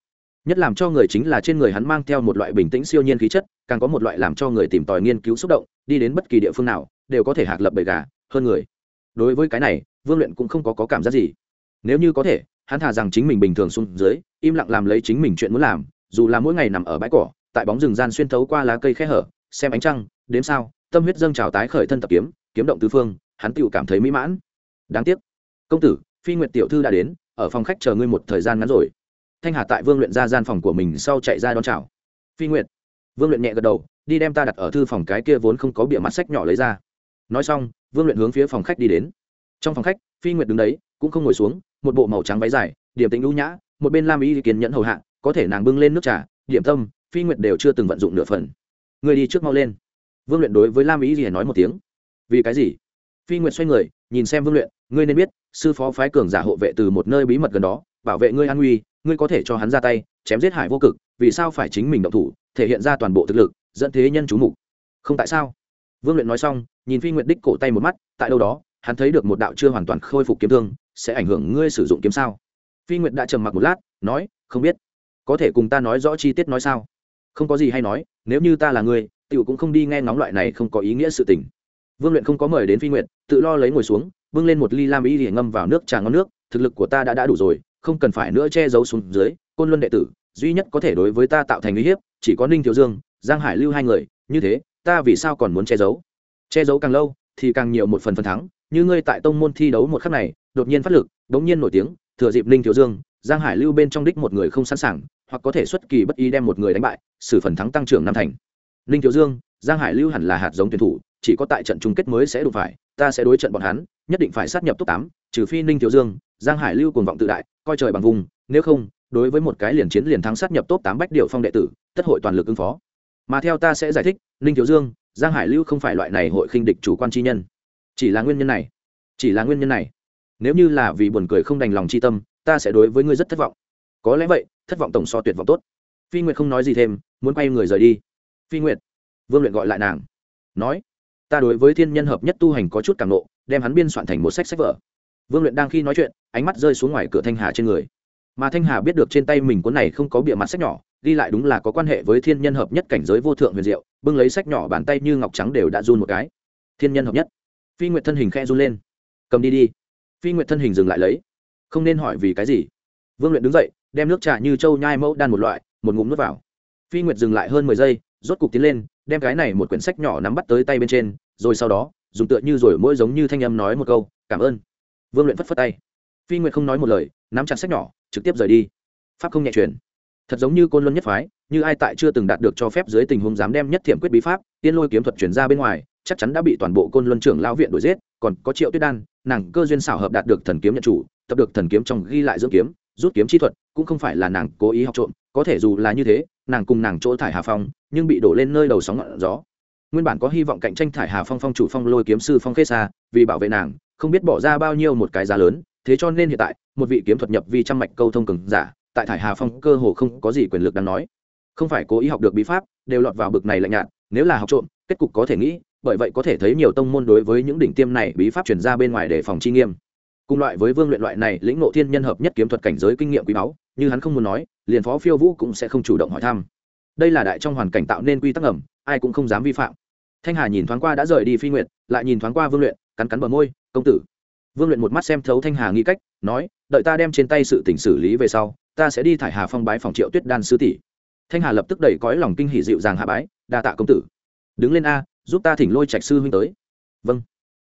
Nhất làm cho người chính là trên người hắn mang theo một loại bình tĩnh siêu nhiên khí chất càng có một loại làm cho người tìm tòi nghiên cứu xúc động đi đến bất kỳ địa phương nào đều có thể hạc lập bầy gà hơn người. Đối với cái này vương luyện cũng không có, có cảm giác gì. Nếu như có thể hắn thà rằng chính mình bình thường xuống dưới im lặng làm lấy chính mình chuyện muốn làm dù là mỗi ngày nằm ở bãi cỏ tại bóng rừng gian xuyên thấu qua lá cây khe hở xem ánh trăng đếm sao tâm huyết dâng trào tái khởi thân tập kiếm kiếm động tứ phương hắn tựu cảm thấy mỹ mãn. Đáng tiếc công tử, phi nguyệt tiểu thư đã đến, ở phòng khách chờ ngươi một thời gian ngắn rồi. Thanh hà tại vương luyện ra gian phòng của mình sau chạy ra đón chào. Phi nguyệt. Vương luyện nhẹ gật đầu, đi đem ta đặt ở thư phòng cái kia vốn không có bịa mặt sách nhỏ lấy ra. Nói xong, vương luyện hướng phía phòng khách đi đến. Trong phòng khách, phi nguyệt đứng đấy, cũng không ngồi xuống, một bộ màu trắng váy dài, điểm tính ưu nhã, một bên lam ý kiên nhẫn hầu hạ, có thể nàng bưng lên nước trà, điểm tâm, phi nguyệt đều chưa từng vận dụng nửa phần. Người đi trước mau lên. Vương luyện đối với lam ý gì nói một tiếng. Vì cái gì? Phi nguyệt xoay người, nhìn xem vương luyện, ngươi nên biết sư phó phái cường giả hộ vệ từ một nơi bí mật gần đó, bảo vệ ngươi an nguy, ngươi có thể cho hắn ra tay, chém giết hải vô cực, vì sao phải chính mình động thủ, thể hiện ra toàn bộ thực lực, dẫn thế nhân chú mục. Không tại sao? Vương luyện nói xong, nhìn phi nguyệt đích cổ tay một mắt, tại đâu đó, hắn thấy được một đạo chưa hoàn toàn khôi phục kiếm thương, sẽ ảnh hưởng ngươi sử dụng kiếm sao? Phi nguyệt đã trầm mặc một lát, nói, không biết. Có thể cùng ta nói rõ chi tiết nói sao? Không có gì hay nói, nếu như ta là ngươi, tiểu cũng không đi nghe ngóng loại này không có ý nghĩa sự tình. Vương luyện không có mời đến phi nguyệt, tự lo lấy ngồi xuống bưng lên một ly lam y để ngâm vào nước trà ngon nước, thực lực của ta đã đã đủ rồi, không cần phải nữa che giấu xuống dưới, côn luân đệ tử, duy nhất có thể đối với ta tạo thành uy hiếp, chỉ có ninh thiếu dương, giang hải lưu hai người, như thế, ta vì sao còn muốn che giấu? Che giấu càng lâu, thì càng nhiều một phần phần thắng, như ngươi tại tông môn thi đấu một khắc này, đột nhiên phát lực đống nhiên nổi tiếng, thừa dịp ninh thiếu dương, giang hải lưu bên trong đích một người không sẵn sàng, hoặc có thể xuất kỳ bất ý đem một người đánh bại xử phần thắng tăng trưởng năm thành. Ninh thiếu dương, giang hải lưu hẳn là hạt giống tuyển thủ chỉ có tại trận chung kết mới sẽ đủ phải, ta sẽ đối trận bọn hắn, nhất định phải sát nhập top tám, trừ phi ninh thiếu dương, giang hải lưu cùng vọng tự đại, coi trời bằng vùng, nếu không, đối với một cái liền chiến liền thắng sát nhập top tám bách điệu phong đệ tử, tất hội toàn lực ứng phó. Mà theo ta sẽ giải thích, ninh thiếu dương, giang hải lưu không phải loại này hội khinh địch chủ quan chi nhân. Chỉ là nguyên nhân này. Chỉ là nguyên nhân này. Nếu như là vì buồn cười không đành lòng chi tâm, ta sẽ đối với ngươi rất thất vọng. Có lẽ vậy, thất vọng tổng so tuyệt vọng tốt. Phi nguyệt không nói gì thêm, muốn quay người rời đi. Phi nguyệt, vương luyện gọi lại nàng. Nói ta đối với thiên nhân hợp nhất tu hành có chút cảm nộ, đem hắn biên soạn thành một sách sách vở. Vương luyện đang khi nói chuyện, ánh mắt rơi xuống ngoài cửa thanh hà trên người. Mà thanh hà biết được trên tay mình cuốn này không có bịa mặt sách nhỏ, ghi lại đúng là có quan hệ với thiên nhân hợp nhất cảnh giới vô thượng huyền diệu, bưng lấy sách nhỏ bàn tay như ngọc trắng đều đã run một cái. Thiên nhân hợp nhất. Phi nguyệt thân hình khe run lên. Cầm đi đi. Phi nguyệt thân hình dừng lại lấy. Không nên hỏi vì cái gì. Vương luyện đứng dậy, đem nước trà như trâu nhai mẫu đan một loại, một ngụm nước vào. Phi nguyệt dừng lại hơn mười giây, rốt cục tiến lên đem cái này một quyển sách nhỏ nắm bắt tới tay bên trên, rồi sau đó, dùng tựa như rồi mỗi giống như thanh âm nói một câu, cảm ơn. Vương luyện phất phất tay. Phi nguyệt không nói một lời, nắm chặt sách nhỏ, trực tiếp rời đi. Pháp không nhẹ truyền thật giống như côn luân nhất phái, như ai tại chưa từng đạt được cho phép dưới tình huống dám đem nhất thiểm quyết bí pháp, tiên lôi kiếm thuật chuyển ra bên ngoài, chắc chắn đã bị toàn bộ côn luân trưởng lão viện đuổi giết, còn có triệu tuyết đan, nàng cơ duyên xảo hợp đạt được thần kiếm nhận chủ, tập được thần kiếm trong ghi lại dưỡng kiếm, rút kiếm chi thuật, cũng không phải là nàng cố ý học trộm có thể dù là như thế, nàng cùng nàng chỗ thải hà phong, nhưng bị đổ lên nơi đầu sóng ngọn gió. Nguyên bản có hy vọng cạnh tranh thải hà phong phong chủ phong lôi kiếm sư phong khê xa vì bảo vệ nàng, không biết bỏ ra bao nhiêu một cái giá lớn, thế cho nên hiện tại, một vị kiếm thuật nhập vi trăm mạch câu thông cường giả, tại thải hà phong cơ hồ không có gì quyền lực đáng nói. Không phải cố ý học được bí pháp, đều lọt vào bực này lạnh nhạt, nếu là học trộm, kết cục có thể nghĩ, bởi vậy có thể thấy nhiều tông môn đối với những đỉnh tiêm này bí pháp chuyển ra bên ngoài để phòng chi nghiêm. Cùng loại với vương luyện loại này lĩnh ngộ thiên nhân hợp nhất kiếm thuật cảnh giới kinh nghiệm quý báu như hắn không muốn nói, liền phó phiêu vũ cũng sẽ không chủ động hỏi thăm. Đây là đại trong hoàn cảnh tạo nên quy tắc ẩm ai cũng không dám vi phạm. Thanh hà nhìn thoáng qua đã rời đi phi nguyện lại nhìn thoáng qua vương luyện, cắn cắn bờ môi, công tử. Vương luyện một mắt xem thấu thanh hà nghĩ cách, nói, đợi ta đem trên tay sự tỉnh xử lý về sau, ta sẽ đi thải hà phong bái phòng triệu tuyết đan sư tỷ. Thanh hà lập tức đẩy cõi lòng kinh hỉ dịu dàng hạ bái, đa tạ công tử. Đứng lên a, giúp ta thỉnh lôi trạch sư huynh tới. Vâng.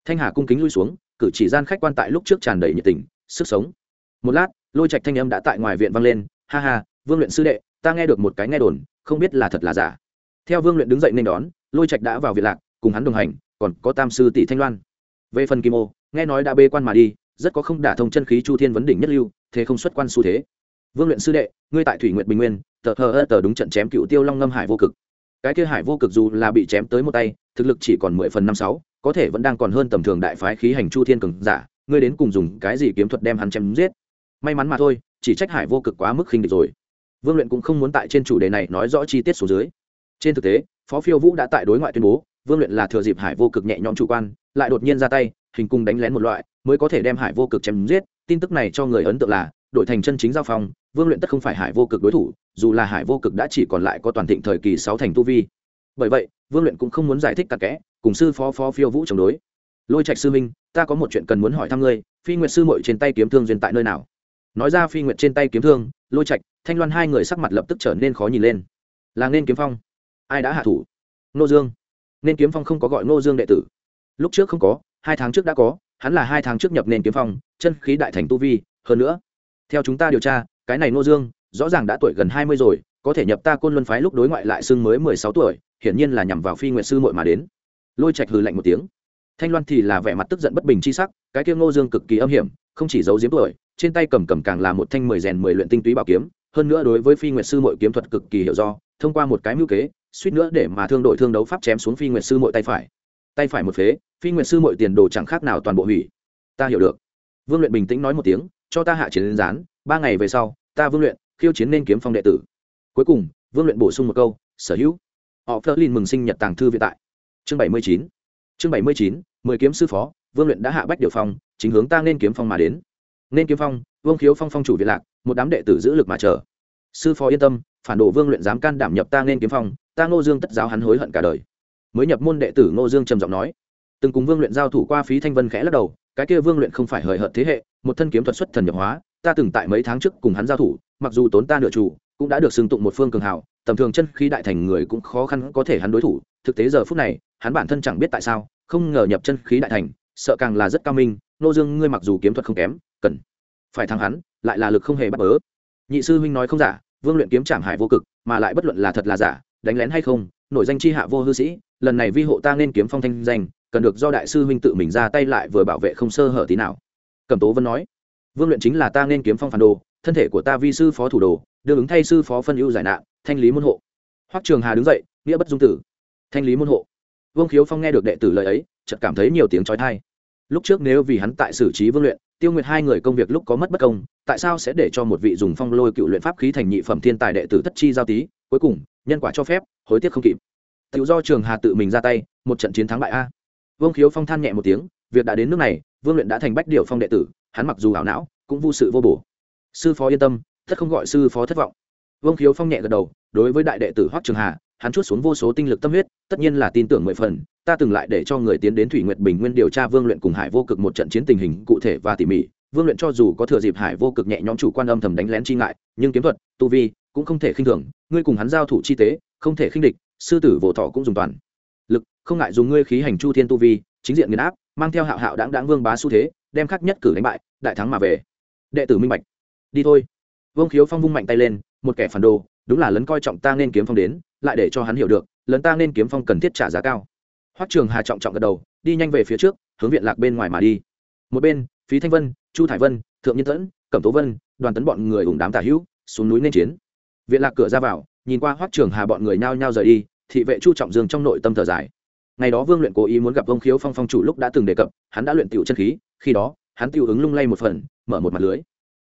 Thanh hà cung kính lui xuống, cử chỉ gian khách quan tại lúc trước tràn đầy nhiệt tình, sức sống. Một lát lôi trạch thanh âm đã tại ngoài viện vang lên, ha ha, vương luyện sư đệ, ta nghe được một cái nghe đồn, không biết là thật là giả. Theo vương luyện đứng dậy nên đón, lôi trạch đã vào viện lạc, cùng hắn đồng hành, còn có tam sư tỷ thanh loan. Về phần kim ô, nghe nói đã bê quan mà đi, rất có không đả thông chân khí chu thiên vấn đỉnh nhất lưu, thế không xuất quan xu thế. Vương luyện sư đệ, ngươi tại thủy nguyện bình nguyên, tờ hờ tờ đúng trận chém cựu tiêu long ngâm hải vô cực. Cái kia hải vô cực dù là bị chém tới một tay, thực lực chỉ còn mười phần năm sáu, có thể vẫn đang còn hơn tầm thường đại phái khí hành chu thiên cường giả, ngươi đến cùng dùng cái gì kiếm thuật đem hắn chém giết? May mắn mà thôi, chỉ trách hải vô cực quá mức khinh địch rồi. Vương luyện cũng không muốn tại trên chủ đề này nói rõ chi tiết số dưới. Trên thực tế, phó phiêu vũ đã tại đối ngoại tuyên bố, vương luyện là thừa dịp hải vô cực nhẹ nhõm chủ quan, lại đột nhiên ra tay, hình cung đánh lén một loại, mới có thể đem hải vô cực chém giết. Tin tức này cho người ấn tượng là, đội thành chân chính giao phong, vương luyện tất không phải hải vô cực đối thủ, dù là hải vô cực đã chỉ còn lại có toàn thịnh thời kỳ sáu thành tu vi. Bởi vậy, vương luyện cũng không muốn giải thích cặn kẽ, cùng sư phó phó phiêu vũ chống đối. Lôi trạch sư minh ta có một chuyện cần muốn hỏi thăm ngươi, phi nguyệt sư mội trên tay kiếm thương duyên tại nơi nào? Nói ra phi nguyệt trên tay kiếm thương, lôi trạch, thanh loan hai người sắc mặt lập tức trở nên khó nhìn lên. Là nên kiếm phong. Ai đã hạ thủ? Nô dương. Nên kiếm phong không có gọi nô dương đệ tử. Lúc trước không có, hai tháng trước đã có, hắn là hai tháng trước nhập nên kiếm phong, chân khí đại thành tu vi, hơn nữa, theo chúng ta điều tra, cái này nô dương, rõ ràng đã tuổi gần hai mươi rồi, có thể nhập ta côn luân phái lúc đối ngoại lại xưng mới mười sáu tuổi, hiển nhiên là nhằm vào phi nguyện sư muội mà đến. Lôi trạch hừ lạnh một tiếng. Thanh loan thì là vẻ mặt tức giận bất bình chi sắc, cái kia ngô dương cực kỳ âm hiểm không chỉ giấu giếm tuổi, trên tay cầm cầm càng là một thanh mười rèn mười luyện tinh túy bảo kiếm, hơn nữa đối với phi nguyệt sư muội kiếm thuật cực kỳ hiểu do, thông qua một cái mưu kế, suýt nữa để mà thương đội thương đấu pháp chém xuống phi nguyệt sư muội tay phải. Tay phải một phế, phi nguyệt sư muội tiền đồ chẳng khác nào toàn bộ hủy. Ta hiểu được. Vương luyện bình tĩnh nói một tiếng, cho ta hạ chiến lên gián, ba ngày về sau, ta vương luyện, khiêu chiến nên kiếm phong đệ tử. Cuối cùng, vương luyện bổ sung một câu, sở hữu. Họ phớt lên mừng sinh nhật tàng thư viện tại. Chương bảy mươi chín. Chương bảy mươi chín, mười kiếm sư phó, vương luyện đã hạ bách điều phong chính hướng ta nên kiếm phong mà đến. Nên kiếm phong, vương khiếu phong phong chủ việt lạc, một đám đệ tử giữ lực mà chờ. Sư phó yên tâm, phản đồ vương luyện dám can đảm nhập ta nên kiếm phong, ta ngô dương tất giáo hắn hối hận cả đời. Mới nhập môn đệ tử ngô dương trầm giọng nói. Từng cùng vương luyện giao thủ qua phí thanh vân khẽ lắc đầu, cái kia vương luyện không phải hời hợt thế hệ, một thân kiếm thuật xuất thần nhập hóa, ta từng tại mấy tháng trước cùng hắn giao thủ, mặc dù tốn ta nửa chủ, cũng đã được xưng tụng một phương cường hào, tầm thường chân khí đại thành người cũng khó khăn có thể hắn đối thủ, thực tế giờ phút này, hắn bản thân chẳng biết tại sao, không ngờ nhập chân khí đại thành, sợ càng là rất cao minh nô dương, ngươi mặc dù kiếm thuật không kém, cần phải thắng hắn, lại là lực không hề bắt bớ. Nhị sư huynh nói không giả, vương luyện kiếm trảm hải vô cực, mà lại bất luận là thật là giả, đánh lén hay không, nổi danh chi hạ vô hư sĩ, lần này vi hộ ta nên kiếm phong thanh danh, cần được do đại sư huynh tự mình ra tay lại vừa bảo vệ không sơ hở tí nào. Cẩm tố vân nói, vương luyện chính là ta nên kiếm phong phản đồ, thân thể của ta vi sư phó thủ đồ đương ứng thay sư phó phân ưu giải nạn, thanh lý môn hộ. Hoắc trường hà đứng dậy, nghĩa bất dung tử. Thanh lý môn hộ. Vương khiếu phong nghe được đệ tử lời ấy, chợt cảm thấy nhiều tiếng trói thai lúc trước nếu vì hắn tại xử trí vương luyện, tiêu nguyệt hai người công việc lúc có mất bất công, tại sao sẽ để cho một vị dùng phong lôi cựu luyện pháp khí thành nhị phẩm thiên tài đệ tử thất chi giao tý cuối cùng, nhân quả cho phép, hối tiếc không kịp. Tự do trường hà tự mình ra tay, một trận chiến thắng bại a. Vương khiếu phong than nhẹ một tiếng, việc đã đến nước này, vương luyện đã thành bách điều phong đệ tử, hắn mặc dù ảo não, cũng vô sự vô bổ. Sư phó yên tâm, thất không gọi sư phó thất vọng. Vương khiếu phong nhẹ gật đầu, đối với đại đệ tử hoắc trường hà hắn chút xuống vô số tinh lực tâm huyết, tất nhiên là tin tưởng mười phần, ta từng lại để cho người tiến đến thủy nguyệt bình nguyên điều tra vương luyện cùng hải vô cực một trận chiến tình hình cụ thể và tỉ mỉ. Vương luyện cho dù có thừa dịp hải vô cực nhẹ nhõm chủ quan âm thầm đánh lén chi ngại, nhưng kiếm thuật, tu vi, cũng không thể khinh thường. Ngươi cùng hắn giao thủ chi tế, không thể khinh địch, sư tử vỗ thọ cũng dùng toàn. Lực, không ngại dùng ngươi khí hành chu thiên tu vi, chính diện nghiền áp, mang theo hạo hạo đáng đáng vương bá xu thế, đem khắc nhất cử đánh bại, đại thắng mà về. Đệ tử minh bạch. Đi thôi. Vương khiếu phong vung mạnh tay lên, một kẻ phản đồ đúng là lấn coi trọng ta nên kiếm phong đến, lại để cho hắn hiểu được, lấn ta nên kiếm phong cần thiết trả giá cao. Hoắc trường hà trọng trọng gật đầu, đi nhanh về phía trước, hướng viện lạc bên ngoài mà đi. Một bên, phí thanh vân, chu thải vân, thượng nhân tẫn, cẩm tố vân, đoàn tấn bọn người ủng đám tả hữu, xuống núi nên chiến. Viện lạc cửa ra vào, nhìn qua hoắc trường hà bọn người nhao nhao rời đi, thị vệ chu trọng dương trong nội tâm thở dài. Ngày đó vương luyện cố ý muốn gặp ông khiếu phong phong chủ lúc đã từng đề cập, hắn đã luyện tiểu chân khí, khi đó, hắn tiểu ứng lung lay một phần, mở một mặt lưới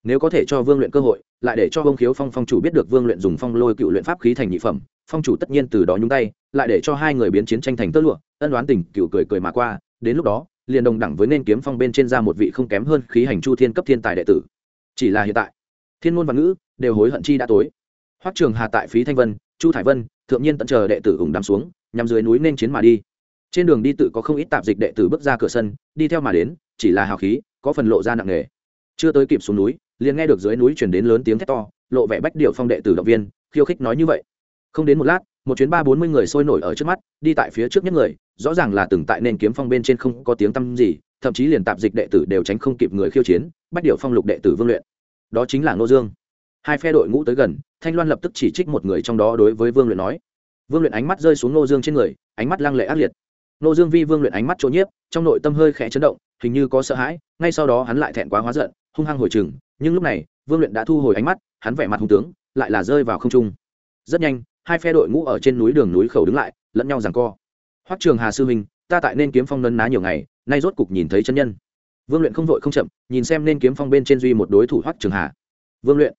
nếu có thể cho vương luyện cơ hội, lại để cho ông khiếu phong phong chủ biết được vương luyện dùng phong lôi cựu luyện pháp khí thành nhị phẩm, phong chủ tất nhiên từ đó nhúng tay, lại để cho hai người biến chiến tranh thành tơ lụa, ân đoán tình cựu cười cười mà qua, đến lúc đó, liền đồng đẳng với nên kiếm phong bên trên ra một vị không kém hơn khí hành chu thiên cấp thiên tài đệ tử. Chỉ là hiện tại, thiên môn và ngữ đều hối hận chi đã tối. Hoắc trường hà tại phí thanh vân, chu thải vân, thượng nhiên tận chờ đệ tử ủng đám xuống nhằm dưới núi nên chiến mà đi. Trên đường đi tự có không ít tạp dịch đệ tử bước ra cửa sân, đi theo mà đến, chỉ là hào khí, có phần lộ ra nặng nề. Chưa tới kịp xuống núi liền nghe được dưới núi chuyển đến lớn tiếng thét to, lộ vẻ bách điệu phong đệ tử động viên, khiêu khích nói như vậy. Không đến một lát, một chuyến ba bốn mươi người sôi nổi ở trước mắt, đi tại phía trước nhất người, rõ ràng là từng tại nền kiếm phong bên trên không có tiếng tăm gì, thậm chí liền tạp dịch đệ tử đều tránh không kịp người khiêu chiến, bách điệu phong lục đệ tử vương luyện. Đó chính là ngô dương. Hai phe đội ngũ tới gần, thanh loan lập tức chỉ trích một người trong đó đối với vương luyện nói. Vương luyện ánh mắt rơi xuống ngô dương trên người, ánh mắt lăng lệ ác liệt. Ngô dương vi vương luyện ánh mắt chỗ nhiếp, trong nội tâm hơi khẽ chấn động, hình như có sợ hãi, ngay sau đó hắn lại thẹn quá hóa giận, hung hăng hồi chừng nhưng lúc này, vương luyện đã thu hồi ánh mắt, hắn vẻ mặt hung tướng, lại là rơi vào không trung. Rất nhanh, hai phe đội ngũ ở trên núi đường núi khẩu đứng lại, lẫn nhau rằng co. Hoắc trường hà sư huynh, ta tại nên kiếm phong nấn ná nhiều ngày, nay rốt cục nhìn thấy chân nhân. Vương luyện không vội không chậm, nhìn xem nên kiếm phong bên trên duy một đối thủ hoắc trường hà. Vương luyện.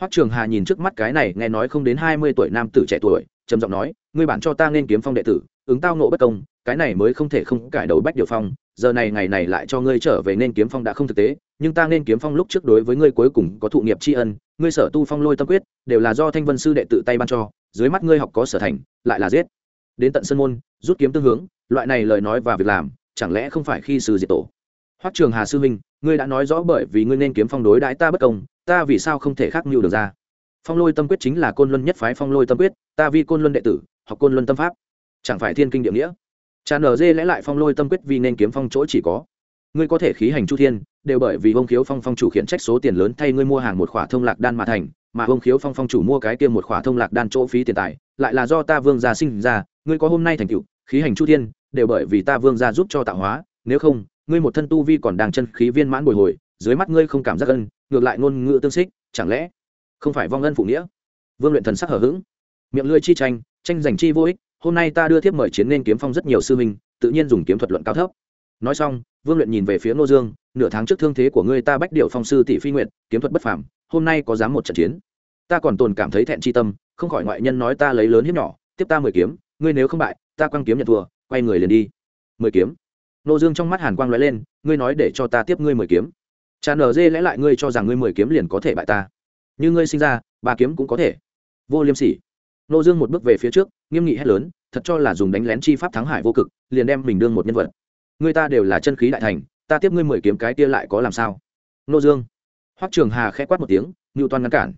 Hoắc trường hà nhìn trước mắt cái này, nghe nói không đến hai mươi tuổi nam tử trẻ tuổi, trầm giọng nói ngươi bản cho ta nên kiếm phong đệ tử, ứng tao nộ bất công, cái này mới không thể không cải đầu bách điều phong, giờ này ngày này lại cho ngươi trở về nên kiếm phong đã không thực tế, nhưng ta nên kiếm phong lúc trước đối với ngươi cuối cùng có thụ nghiệp tri ân, ngươi sở tu phong lôi tâm quyết, đều là do thanh vân sư đệ tự tay ban cho, dưới mắt ngươi học có sở thành, lại là giết. Đến tận sân môn, rút kiếm tương hướng, loại này lời nói và việc làm, chẳng lẽ không phải khi sư diệt tổ? Hoắc trường hà sư minh ngươi đã nói rõ bởi vì ngươi nên kiếm phong đối đãi ta bất công, ta vì sao không thể khác mưu được ra? Phong lôi tâm quyết chính là côn luân nhất phái phong lôi tâm quyết, ta vi côn luân đệ tử học côn luân tâm pháp. Chẳng phải thiên kinh địa nghĩa? Tràn ở dê lẽ lại phong lôi tâm quyết vì nên kiếm phong chỗ chỉ có. Ngươi có thể khí hành chu thiên, đều bởi vì ông khiếu phong phong chủ khiển trách số tiền lớn thay ngươi mua hàng một khỏa thông lạc đan mà thành, mà ông khiếu phong phong chủ mua cái kia một khỏa thông lạc đan chỗ phí tiền tài, lại là do ta vương gia sinh ra, ngươi có hôm nay thành tựu, khí hành chu thiên, đều bởi vì ta vương gia giúp cho tạo hóa, nếu không, ngươi một thân tu vi còn đang chân khí viên mãn bồi hồi, dưới mắt ngươi không cảm giác ân, ngược lại ngôn ngữ tương xích, chẳng lẽ không phải vong ân phụ nghĩa? Vương luyện thần sắc hở h ữ g miệng lưỡi chi tranh tranh giành chi vô ích, hôm nay ta đưa thiếp mời chiến nên kiếm phong rất nhiều sư minh tự nhiên dùng kiếm thuật luận cao thấp. Nói xong, vương luyện nhìn về phía ngô dương, nửa tháng trước thương thế của ngươi ta bách điệu phong sư tỷ phi nguyện kiếm thuật bất phàm, hôm nay có dám một trận chiến. Ta còn tồn cảm thấy thẹn chi tâm, không khỏi ngoại nhân nói ta lấy lớn hiếp nhỏ, tiếp ta mười kiếm, ngươi nếu không bại, ta quăng kiếm nhận thua, quay người liền đi. Mười kiếm. Nô dương trong mắt hàn quang lóe lên, ngươi nói để cho ta tiếp ngươi mười kiếm. Cha nở dê lẽ lại ngươi cho rằng ngươi mười kiếm liền có thể bại ta. Như ngươi sinh ra, ba kiếm cũng có thể. Vô liêm sỉ nô dương một bước về phía trước, nghiêm nghị hét lớn, thật cho là dùng đánh lén chi pháp thắng hải vô cực, liền đem mình đương một nhân vật. Người ta đều là chân khí đại thành, ta tiếp ngươi mười kiếm cái kia lại có làm sao? Nô dương. Hoắc trường hà khẽ quát một tiếng ngưu toan ngăn cản.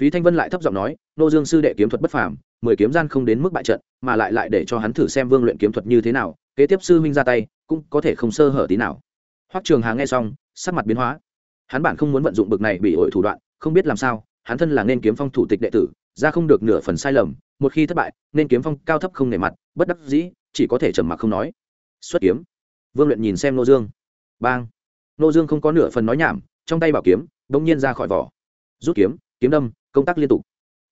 Phí thanh vân lại thấp giọng nói, nô dương sư đệ kiếm thuật bất phàm, mười kiếm gian không đến mức bại trận, mà lại lại để cho hắn thử xem vương luyện kiếm thuật như thế nào, kế tiếp sư huynh ra tay, cũng có thể không sơ hở tí nào. Hoắc trường hà nghe xong, sắc mặt biến hóa. Hắn bản không muốn vận dụng bực này bị ổi thủ đoạn, không biết làm sao, hắn thân là nên kiếm phong thủ tịch đệ tử ra không được nửa phần sai lầm, một khi thất bại, nên kiếm phong cao thấp không nề mặt, bất đắc dĩ, chỉ có thể trầm mặc không nói. Xuất kiếm. Vương luyện nhìn xem nô dương. Bang. Nô dương không có nửa phần nói nhảm, trong tay bảo kiếm, bỗng nhiên ra khỏi vỏ. Rút kiếm kiếm đâm, công tác liên tục.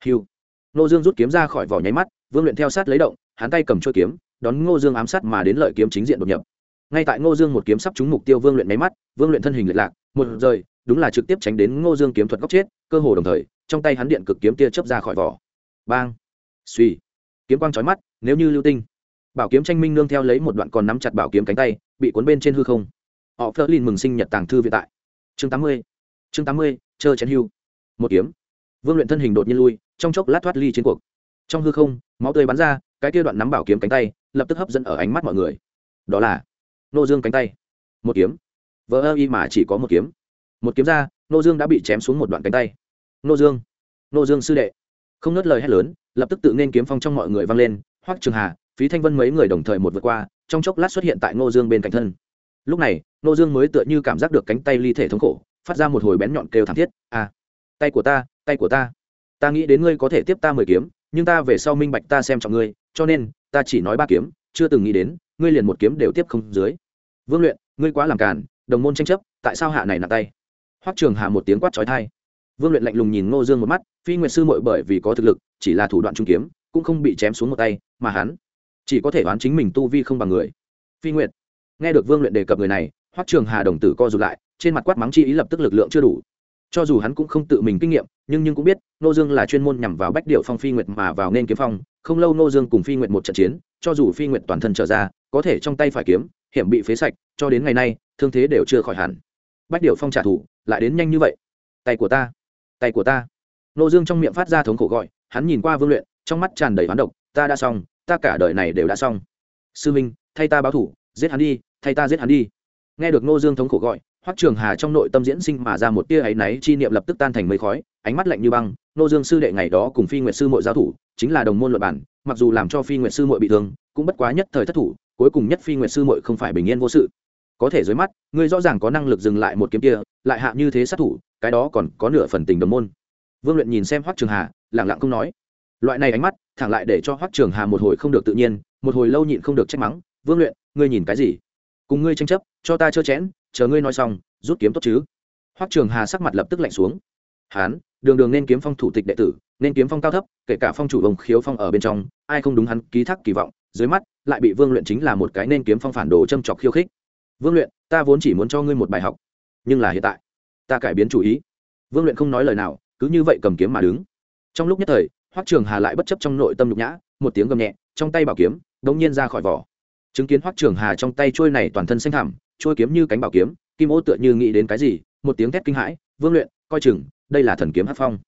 Hiu nô dương rút kiếm ra khỏi vỏ nháy mắt, vương luyện theo sát lấy động, hắn tay cầm chuôi kiếm, đón ngô dương ám sát mà đến lợi kiếm chính diện đột nhập. Ngay tại ngô dương một kiếm sắp trúng mục tiêu vương luyện nháy mắt, vương luyện thân hình lệch lạc, một rời, đúng là trực tiếp tránh đến ngô dương kiếm thuật góc chết, cơ hồ đồng thời trong tay hắn điện cực kiếm tia chớp ra khỏi vỏ. Bang! Suy kiếm quang trói mắt, nếu như lưu tinh. Bảo kiếm tranh minh nương theo lấy một đoạn còn nắm chặt bảo kiếm cánh tay, bị cuốn bên trên hư không. Họ phớt lên mừng sinh nhật tàng thư viện tại. Chương tám mươi. Chương tám mươi chờ chén hưu. Một kiếm. Vương luyện thân hình đột nhiên lui, trong chốc lát thoát ly chiến cuộc. Trong hư không, máu tươi bắn ra, cái kia đoạn nắm bảo kiếm cánh tay, lập tức hấp dẫn ở ánh mắt mọi người. Đó là nô dương cánh tay. Một kiếm. Vỡ ơ y mà chỉ có một kiếm. Một kiếm ra, nô dương đã bị chém xuống một đoạn cánh tay nô dương. Nô dương sư đệ. Không nớt lời hét lớn, lập tức tự nên kiếm phong trong mọi người vang lên. Hoắc trường hà, phí thanh vân mấy người đồng thời một vượt qua, trong chốc lát xuất hiện tại nô dương bên cạnh thân. Lúc này, nô dương mới tựa như cảm giác được cánh tay ly thể thống khổ, phát ra một hồi bén nhọn kêu thảm thiết. À tay của ta, tay của ta. Ta nghĩ đến ngươi có thể tiếp ta mười kiếm, nhưng ta về sau minh bạch ta xem trọng ngươi, cho nên, ta chỉ nói ba kiếm, chưa từng nghĩ đến, ngươi liền một kiếm đều tiếp không dưới. Vương luyện, ngươi quá làm càn, đồng môn tranh chấp, tại sao hạ này nặng tay? Hoắc trường hạ một tiếng quát trói thai vương luyện lạnh lùng nhìn ngô dương một mắt, phi nguyệt sư mội bởi vì có thực lực, chỉ là thủ đoạn trung kiếm, cũng không bị chém xuống một tay, mà hắn chỉ có thể đoán chính mình tu vi không bằng người. Phi nguyệt. Nghe được vương luyện đề cập người này, hoắc trường hà đồng tử co rụt lại, trên mặt quát mắng chi ý lập tức lực lượng chưa đủ. Cho dù hắn cũng không tự mình kinh nghiệm, nhưng nhưng cũng biết nô dương là chuyên môn nhằm vào bách điệu phong phi nguyệt mà vào nên kiếm phong, không lâu nô dương cùng phi nguyệt một trận chiến, cho dù phi nguyệt toàn thân trở ra, có thể trong tay phải kiếm, hiểm bị phế sạch, cho đến ngày nay, thương thế đều chưa khỏi hẳn. Bách điệu phong trả thù, lại đến nhanh như vậy. Tay của ta tay của ta. Nô dương trong miệng phát ra thống khổ gọi, hắn nhìn qua vương luyện, trong mắt tràn đầy hoán độc, ta đã xong, ta cả đời này đều đã xong. Sư minh, thay ta báo thủ, giết hắn đi, thay ta giết hắn đi. Nghe được nô dương thống khổ gọi, hoắc trường hà trong nội tâm diễn sinh mà ra một tia áy náy chi niệm lập tức tan thành mây khói, ánh mắt lạnh như băng, nô dương sư đệ ngày đó cùng phi nguyệt sư mội giao thủ, chính là đồng môn luật bản, mặc dù làm cho phi nguyệt sư mội bị thương, cũng bất quá nhất thời thất thủ, cuối cùng nhất phi nguyệt sư mội không phải bình yên vô sự. Có thể dưới mắt, ngươi rõ ràng có năng lực dừng lại một kiếm kia, lại hạ như thế sát thủ cái đó còn có nửa phần tình đồng môn. Vương luyện nhìn xem hoắc trường hà lẳng lặng không nói. Loại này ánh mắt, thẳng lại để cho hoắc trường hà một hồi không được tự nhiên, một hồi lâu nhịn không được trách mắng, vương luyện, ngươi nhìn cái gì? Cùng ngươi tranh chấp, cho ta chơ chẽn, chờ ngươi nói xong, rút kiếm tốt chứ? Hoắc trường hà sắc mặt lập tức lạnh xuống. Hán, đường đường nên kiếm phong thủ tịch đệ tử, nên kiếm phong cao thấp, kể cả phong chủ ông khiếu phong ở bên trong, ai không đúng hắn ký thác kỳ vọng, dưới mắt, lại bị vương luyện chính là một cái nên kiếm phong phản đồ châm chọc khiêu khích. Vương luyện, ta vốn chỉ muốn cho ngươi một bài học, nhưng là hiện tại ta cải biến chủ ý. Vương luyện không nói lời nào, cứ như vậy cầm kiếm mà đứng. Trong lúc nhất thời, hoắc trường hà lại bất chấp trong nội tâm nhục nhã, một tiếng gầm nhẹ, trong tay bảo kiếm, đống nhiên ra khỏi vỏ. Chứng kiến hoắc trường hà trong tay trôi này toàn thân xanh thẳm, trôi kiếm như cánh bảo kiếm, kim ô tựa như nghĩ đến cái gì, một tiếng thét kinh hãi, vương luyện, coi chừng, đây là thần kiếm hát phong.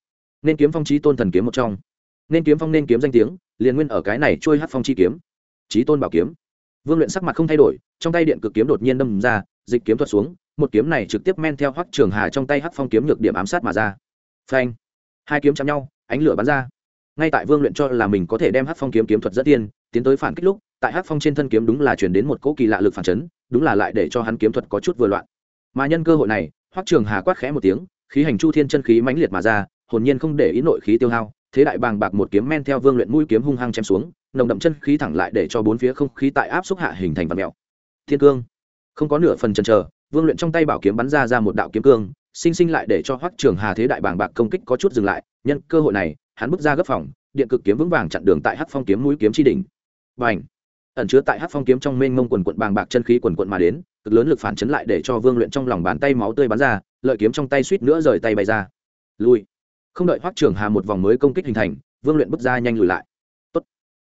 Nên kiếm phong trí tôn thần kiếm một trong. Nên kiếm phong nên kiếm danh tiếng, liền nguyên ở cái này trôi hát phong chi kiếm. Trí tôn bảo kiếm. Vương luyện sắc mặt không thay đổi, trong tay điện cực kiếm đột nhiên đâm ra, dịch kiếm thuật xuống một kiếm này trực tiếp men theo hoắc trường hà trong tay Hắc phong kiếm nhược điểm ám sát mà ra. Phanh. Hai kiếm chạm nhau, ánh lửa bắn ra. Ngay tại vương luyện cho là mình có thể đem Hắc phong kiếm kiếm thuật dẫn tiên, tiến tới phản kích lúc, tại Hắc phong trên thân kiếm đúng là truyền đến một cỗ kỳ lạ lực phản chấn, đúng là lại để cho hắn kiếm thuật có chút vừa loạn. Mà nhân cơ hội này, hoắc trường hà quát khẽ một tiếng, khí hành chu thiên chân khí mãnh liệt mà ra, hồn nhiên không để ý nội khí tiêu hao, thế đại bàng bạc một kiếm men theo vương luyện mũi kiếm hung hăng chém xuống, nồng đậm chân khí thẳng lại để cho bốn phía không khí tại áp xúc hạ hình thành vật mèo. Thiên cương. Không có nửa phần chần chờ vương luyện trong tay bảo kiếm bắn ra ra một đạo kiếm cương, sinh sinh lại để cho hoắc trường hà thế đại bàng bạc công kích có chút dừng lại, nhân cơ hội này, hắn bước ra gấp phòng, điện cực kiếm vững vàng chặn đường tại hắc phong kiếm mũi kiếm chi đỉnh. Bành! Ẩn chứa tại hắc phong kiếm trong mênh mông quần quận bàng bạc chân khí quần quận mà đến, cực lớn lực phản chấn lại để cho vương luyện trong lòng bàn tay máu tươi bắn ra, lợi kiếm trong tay suýt nữa rời tay bay ra. Lui! Không đợi hoắc trường hà một vòng mới công kích hình thành, vương luyện bước ra nhanh lùi lại. Tốt.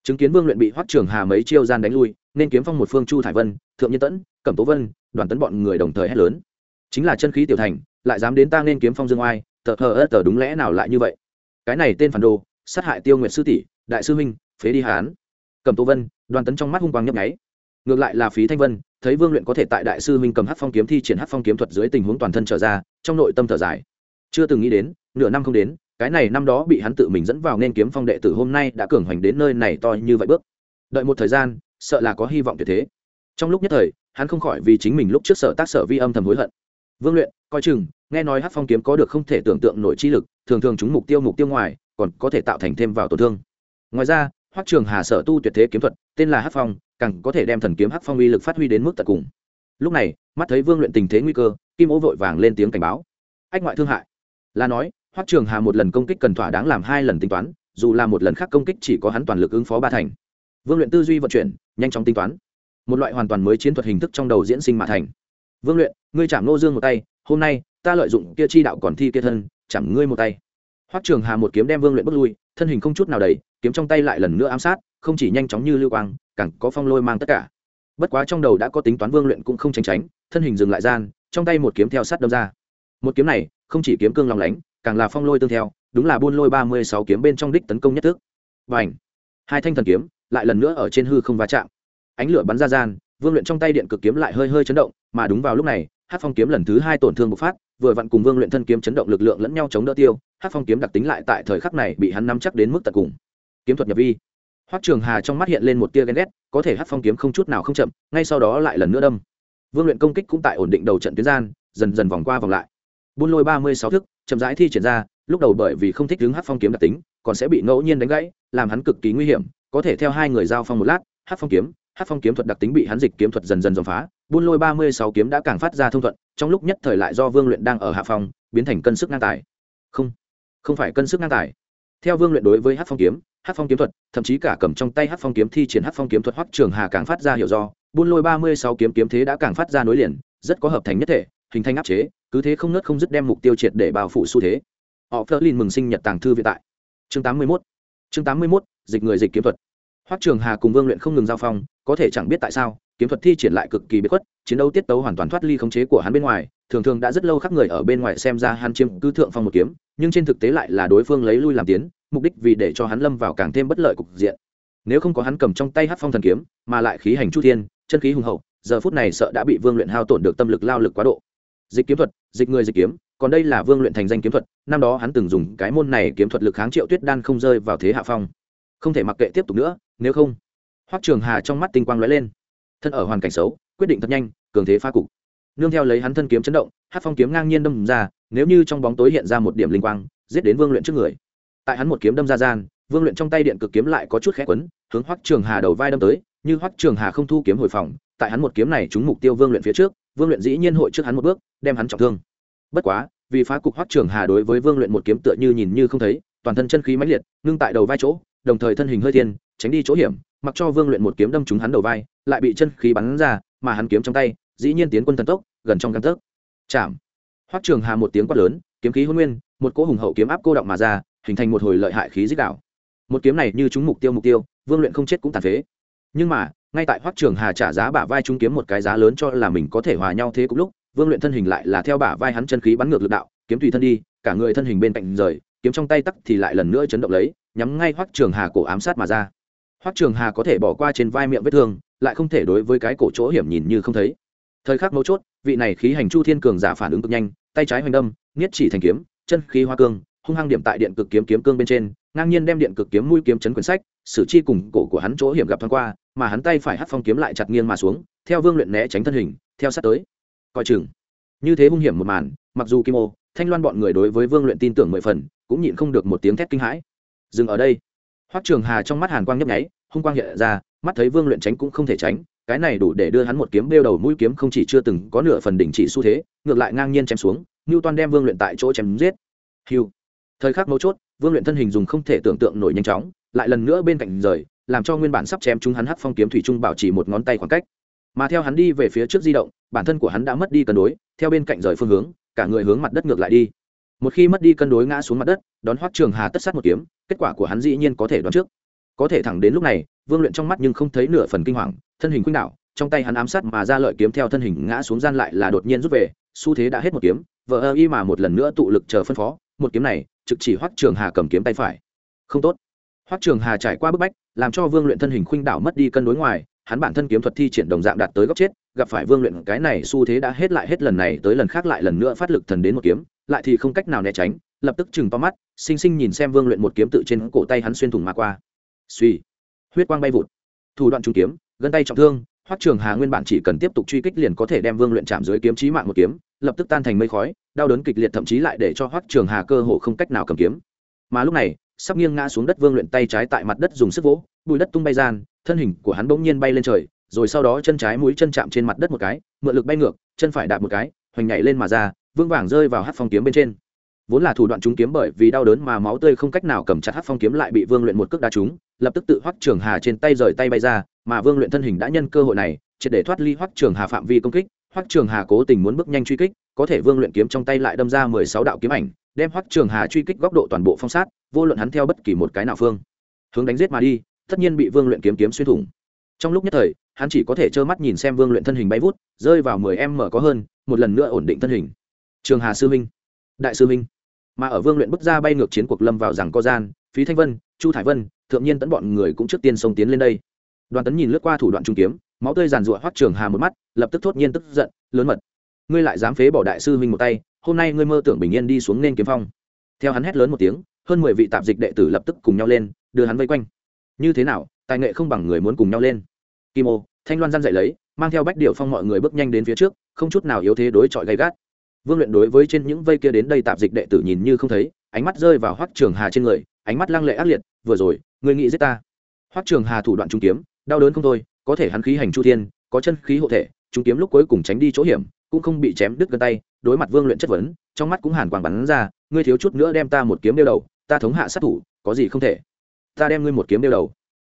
chứng kiến vương luyện bị hoắc trường hà mấy chiêu gian đánh lui, nên kiếm phong một phương chu thải vân, thượng nhân tẫn, cẩm tố vân đoàn tấn bọn người đồng thời hét lớn. Chính là chân khí tiểu thành, lại dám đến ta nên kiếm phong dương oai, tờ hờ ớt tờ đúng lẽ nào lại như vậy? Cái này tên phản đồ, sát hại tiêu nguyệt sư tỷ, đại sư minh phế đi hán. Cầm tô vân, đoàn tấn trong mắt hung quang nhấp nháy. Ngược lại là phí thanh vân, thấy vương luyện có thể tại đại sư minh cầm hát phong kiếm thi triển hát phong kiếm thuật dưới tình huống toàn thân trở ra, trong nội tâm thở dài. Chưa từng nghĩ đến, nửa năm không đến, cái này năm đó bị hắn tự mình dẫn vào nên kiếm phong đệ tử hôm nay đã cường hoành đến nơi này to như vậy bước. Đợi một thời gian, sợ là có hy vọng tuyệt thế trong lúc nhất thời, hắn không khỏi vì chính mình lúc trước sở tác sở vi âm thầm hối hận. Vương luyện, coi chừng, nghe nói hát phong kiếm có được không thể tưởng tượng nổi chi lực, thường thường chúng mục tiêu mục tiêu ngoài, còn có thể tạo thành thêm vào tổn thương. Ngoài ra, hoắc trường hà sở tu tuyệt thế kiếm thuật, tên là hát phong, càng có thể đem thần kiếm hát phong uy lực phát huy đến mức tận cùng. Lúc này, mắt thấy vương luyện tình thế nguy cơ, kim ố vội vàng lên tiếng cảnh báo. Ách ngoại thương hại. Là nói, hoắc trường hà một lần công kích cần thỏa đáng làm hai lần tính toán, dù là một lần khác công kích chỉ có hắn toàn lực ứng phó ba thành. Vương luyện tư duy vận chuyển, nhanh chóng tính toán một loại hoàn toàn mới chiến thuật hình thức trong đầu diễn sinh mà thành. Vương luyện, ngươi chạm nô dương một tay, hôm nay, ta lợi dụng kia chi đạo còn thi kia thân, chạm ngươi một tay. Hoắc trường hà một kiếm đem vương luyện bước lui, thân hình không chút nào đầy, kiếm trong tay lại lần nữa ám sát, không chỉ nhanh chóng như lưu quang, càng có phong lôi mang tất cả. Bất quá trong đầu đã có tính toán vương luyện cũng không tránh tránh, thân hình dừng lại gian, trong tay một kiếm theo sát đâm ra. Một kiếm này, không chỉ kiếm cương lòng lánh, càng là phong lôi tương theo, đúng là buôn lôi ba mươi sáu kiếm bên trong đích tấn công nhất thức. Và ảnh hai thanh thần kiếm, lại lần nữa ở trên hư không va chạm ánh lửa bắn ra gian, vương luyện trong tay điện cực kiếm lại hơi hơi chấn động, mà đúng vào lúc này, hát phong kiếm lần thứ hai tổn thương bộc phát, vừa vặn cùng vương luyện thân kiếm chấn động lực lượng lẫn nhau chống đỡ tiêu, hát phong kiếm đặc tính lại tại thời khắc này bị hắn nắm chắc đến mức tận cùng. Kiếm thuật nhập vi. Hoắc trường hà trong mắt hiện lên một tia ghen ghét, có thể hát phong kiếm không chút nào không chậm, ngay sau đó lại lần nữa đâm. Vương luyện công kích cũng tại ổn định đầu trận tuyến gian, dần dần vòng qua vòng lại. Buôn lôi ba mươi sáu thức, chậm rãi thi triển ra, lúc đầu bởi vì không thích đứng hát phong kiếm đặc tính, còn sẽ bị ngẫu nhiên đánh gãy, làm hắn cực kỳ nguy hiểm, có thể theo hai người giao phong một lát, hát phong kiếm hát phong kiếm thuật đặc tính bị hắn dịch kiếm thuật dần dần dòng phá, buôn lôi ba mươi sáu kiếm đã càng phát ra thông thuận, trong lúc nhất thời lại do vương luyện đang ở hạ phong, biến thành cân sức ngang tài. Không không phải cân sức ngang tài. Theo vương luyện đối với hát phong kiếm, hát phong kiếm thuật, thậm chí cả cầm trong tay hát phong kiếm thi triển hát phong kiếm thuật hoắc trường hà càng phát ra hiểu do, buôn lôi ba mươi sáu kiếm kiếm thế đã càng phát ra nối liền, rất có hợp thành nhất thể, hình thành áp chế, cứ thế không nớt không dứt đem mục tiêu triệt để bao phủ xu thế. Họ phớt lên mừng sinh nhật tàng thư viện tại. Chương tám mươi mốt. Chương tám mươi mốt, dịch người dịch kiếm thuật hoắc trường hà cùng vương luyện không ngừng giao phong, có thể chẳng biết tại sao, kiếm thuật thi triển lại cực kỳ biệt khuất, chiến đấu tiết tấu hoàn toàn thoát ly khống chế của hắn bên ngoài, thường thường đã rất lâu khắc người ở bên ngoài xem ra hắn chiếm cứ thượng phong một kiếm, nhưng trên thực tế lại là đối phương lấy lui làm tiến, mục đích vì để cho hắn lâm vào càng thêm bất lợi cục diện. Nếu không có hắn cầm trong tay Hắc phong thần kiếm, mà lại khí hành chu thiên, chân khí hùng hậu, giờ phút này sợ đã bị vương luyện hao tổn được tâm lực lao lực quá độ. Dịch kiếm thuật, dịch người dịch kiếm, còn đây là vương luyện thành danh kiếm thuật, năm đó hắn từng dùng cái môn này kiếm thuật lực kháng triệu tuyết đan không rơi vào thế hạ phong. Không thể mặc kệ tiếp tục nữa nếu không, hoắc trường hà trong mắt tinh quang lóe lên. Thân ở hoàn cảnh xấu, quyết định thật nhanh, cường thế phá cục. Nương theo lấy hắn thân kiếm chấn động hát phong kiếm ngang nhiên đâm ra, nếu như trong bóng tối hiện ra một điểm linh quang, giết đến vương luyện trước người. Tại hắn một kiếm đâm ra gian, vương luyện trong tay điện cực kiếm lại có chút khẽ quấn, hướng hoắc trường hà đầu vai đâm tới, như hoắc trường hà không thu kiếm hồi phòng, tại hắn một kiếm này trúng mục tiêu vương luyện phía trước, vương luyện dĩ nhiên hội trước hắn một bước, đem hắn trọng thương. Bất quá, vì phá cục hoắc trường hà đối với vương luyện một kiếm tựa như nhìn như không thấy, toàn thân chân khí mãnh liệt, ngưng tại đầu vai chỗ, đồng thời thân hình hơi thiên tránh đi chỗ hiểm, mặc cho vương luyện một kiếm đâm trúng hắn đầu vai, lại bị chân khí bắn ra, mà hắn kiếm trong tay, dĩ nhiên tiến quân thần tốc, gần trong căn tấc. Chạm. Hoắc trường hà một tiếng quát lớn, kiếm khí hôn nguyên, một cỗ hùng hậu kiếm áp cô động mà ra, hình thành một hồi lợi hại khí dích đạo. Một kiếm này như trúng mục tiêu mục tiêu, vương luyện không chết cũng tàn phế. Nhưng mà, ngay tại hoắc trường hà trả giá bả vai trúng kiếm một cái giá lớn cho là mình có thể hòa nhau thế cũng lúc, vương luyện thân hình lại là theo bả vai hắn chân khí bắn ngược lực đạo, kiếm tùy thân đi, cả người thân hình bên cạnh rời, kiếm trong tay tắc thì lại lần nữa chấn động lấy, nhắm ngay hoắc trường hà cổ ám sát mà ra hoắc trường hà có thể bỏ qua trên vai miệng vết thương, lại không thể đối với cái cổ chỗ hiểm nhìn như không thấy. Thời khắc mấu chốt, vị này khí hành chu thiên cường giả phản ứng cực nhanh, tay trái hoành đâm niết chỉ thành kiếm, chân khí hoa cương, hung hăng điểm tại điện cực kiếm kiếm cương bên trên, ngang nhiên đem điện cực kiếm mũi kiếm chấn quyển sách, sử chi cùng cổ của hắn chỗ hiểm gặp thoáng qua, mà hắn tay phải hất phong kiếm lại chặt nghiêng mà xuống, theo vương luyện né tránh thân hình, theo sát tới. Coi chừng. Như thế hung hiểm một màn, mặc dù kim ô, thanh loan bọn người đối với vương luyện tin tưởng mười phần, cũng nhịn không được một tiếng thét kinh hãi. Dừng ở đây hoắc trường hà trong mắt hàn quang nhấp nháy, hung quang hiện ra, mắt thấy vương luyện tránh cũng không thể tránh, cái này đủ để đưa hắn một kiếm bêu đầu mũi kiếm không chỉ chưa từng có nửa phần đỉnh chỉ xu thế, ngược lại ngang nhiên chém xuống ngưu toan đem vương luyện tại chỗ chém giết. Hiu. Thời khắc mấu chốt, vương luyện thân hình dùng không thể tưởng tượng nổi nhanh chóng, lại lần nữa bên cạnh rời, làm cho nguyên bản sắp chém chúng hắn hắc phong kiếm thủy trung bảo chỉ một ngón tay khoảng cách. Mà theo hắn đi về phía trước di động, bản thân của hắn đã mất đi cân đối, theo bên cạnh rời phương hướng, cả người hướng mặt đất ngược lại đi một khi mất đi cân đối ngã xuống mặt đất, đón hoắc trường hà tất sát một kiếm, kết quả của hắn dĩ nhiên có thể đoán trước. Có thể thẳng đến lúc này, vương luyện trong mắt nhưng không thấy nửa phần kinh hoàng, thân hình khuynh đảo, trong tay hắn ám sát mà ra lợi kiếm theo thân hình ngã xuống gian lại là đột nhiên rút về, xu thế đã hết một kiếm vợ ơ y mà một lần nữa tụ lực chờ phân phó, một kiếm này, trực chỉ hoắc trường hà cầm kiếm tay phải. Không tốt. Hoắc trường hà trải qua bức bách, làm cho vương luyện thân hình khuynh đảo mất đi cân đối ngoài, hắn bản thân kiếm thuật thi triển đồng dạng đạt tới góc chết, gặp phải vương luyện, cái này xu thế đã hết lại hết lần này tới lần khác lại lần nữa phát lực thần đến một kiếm lại thì không cách nào né tránh, lập tức chừng to mắt, xinh xinh nhìn xem vương luyện một kiếm tự trên cổ tay hắn xuyên thủng mà qua. Suy huyết quang bay vụt. Thủ đoạn trung kiếm, gân tay trọng thương, hoắc trường hà nguyên bản chỉ cần tiếp tục truy kích liền có thể đem vương luyện chạm dưới kiếm chí mạng một kiếm, lập tức tan thành mây khói, đau đớn kịch liệt thậm chí lại để cho hoắc trường hà cơ hồ không cách nào cầm kiếm. Mà lúc này, sắp nghiêng ngã xuống đất vương luyện tay trái tại mặt đất dùng sức vỗ, bụi đất tung bay gian, thân hình của hắn bỗng nhiên bay lên trời, rồi sau đó chân trái mũi chân chạm trên mặt đất một cái, mượn lực bay ngược, chân phải đạp một cái, hoành nhảy lên mà ra vương vàng rơi vào hát phong kiếm bên trên. Vốn là thủ đoạn chúng kiếm bởi vì đau đớn mà máu tươi không cách nào cầm chặt hát phong kiếm lại bị vương luyện một cước đá trúng, lập tức tự hoắc trường hà trên tay rời tay bay ra, mà vương luyện thân hình đã nhân cơ hội này, triệt để thoát ly hoắc trường hà phạm vi công kích. Hoắc trường hà cố tình muốn bước nhanh truy kích, có thể vương luyện kiếm trong tay lại đâm ra mười sáu đạo kiếm ảnh, đem hoắc trường hà truy kích góc độ toàn bộ phong sát, vô luận hắn theo bất kỳ một cái nào phương hướng đánh giết mà đi, tất nhiên bị vương luyện kiếm kiếm xuyên thủng. Trong lúc nhất thời, hắn chỉ có thể trơ mắt nhìn xem vương luyện thân hình bay vút, rơi vào mười em mở có hơn, một lần nữa ổn định thân hình trường hà sư minh đại sư minh mà ở vương luyện bước ra bay ngược chiến cuộc lâm vào rằng co gian, phí thanh vân, chu thải vân, thượng nhiên tấn bọn người cũng trước tiên xông tiến lên đây. Đoàn tấn nhìn lướt qua thủ đoạn trung kiếm, máu tươi giàn rụa hoắc trường hà một mắt, lập tức thốt nhiên tức giận, lớn mật. Ngươi lại dám phế bỏ đại sư minh một tay, hôm nay ngươi mơ tưởng bình yên đi xuống nên kiếm phong. Theo hắn hét lớn một tiếng, hơn mười vị tạp dịch đệ tử lập tức cùng nhau lên, đưa hắn vây quanh. Như thế nào, tài nghệ không bằng người muốn cùng nhau lên. Kim ô, thanh loan gian dậy lấy, mang theo bách điệu phong mọi người bước nhanh đến phía trước, không chút nào yếu thế đối chọi gay gắt vương luyện đối với trên những vây kia đến đây tạp dịch đệ tử nhìn như không thấy, ánh mắt rơi vào hoắc trường hà trên người, ánh mắt lăng lệ ác liệt, vừa rồi người nghĩ giết ta? Hoắc trường hà thủ đoạn trung kiếm, đau đớn không thôi, có thể hắn khí hành chu thiên, có chân khí hộ thể, trung kiếm lúc cuối cùng tránh đi chỗ hiểm, cũng không bị chém đứt gân tay, đối mặt vương luyện chất vấn, trong mắt cũng hàn quàng bắn ra, ngươi thiếu chút nữa đem ta một kiếm đeo đầu, ta thống hạ sát thủ, có gì không thể? Ta đem ngươi một kiếm đeo đầu.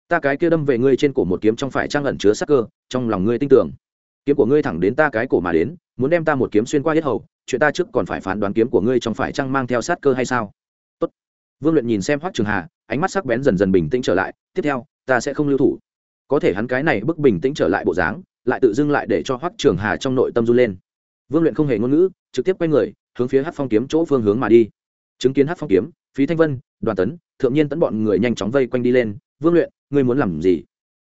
Ta cái kia đâm về ngươi trên cổ một kiếm trong phải trang ẩn chứa sắc cơ, trong lòng ngươi tin tưởng. Kiếm của ngươi thẳng đến ta cái cổ mà đến muốn đem ta một kiếm xuyên qua hết hầu, chuyện ta trước còn phải phán đoán kiếm của ngươi trong phải trang mang theo sát cơ hay sao? Tốt. vương luyện nhìn xem hoắc trường hà, ánh mắt sắc bén dần dần bình tĩnh trở lại, tiếp theo, ta sẽ không lưu thủ. Có thể hắn cái này bức bình tĩnh trở lại bộ dáng, lại tự dưng lại để cho hoắc trường hà trong nội tâm run lên. Vương luyện không hề ngôn ngữ, trực tiếp quay người, hướng phía hát phong kiếm chỗ phương hướng mà đi. Chứng kiến hát phong kiếm, phí thanh vân, đoàn tấn, thượng nhiên tấn bọn người nhanh chóng vây quanh đi lên. Vương luyện, ngươi muốn làm gì?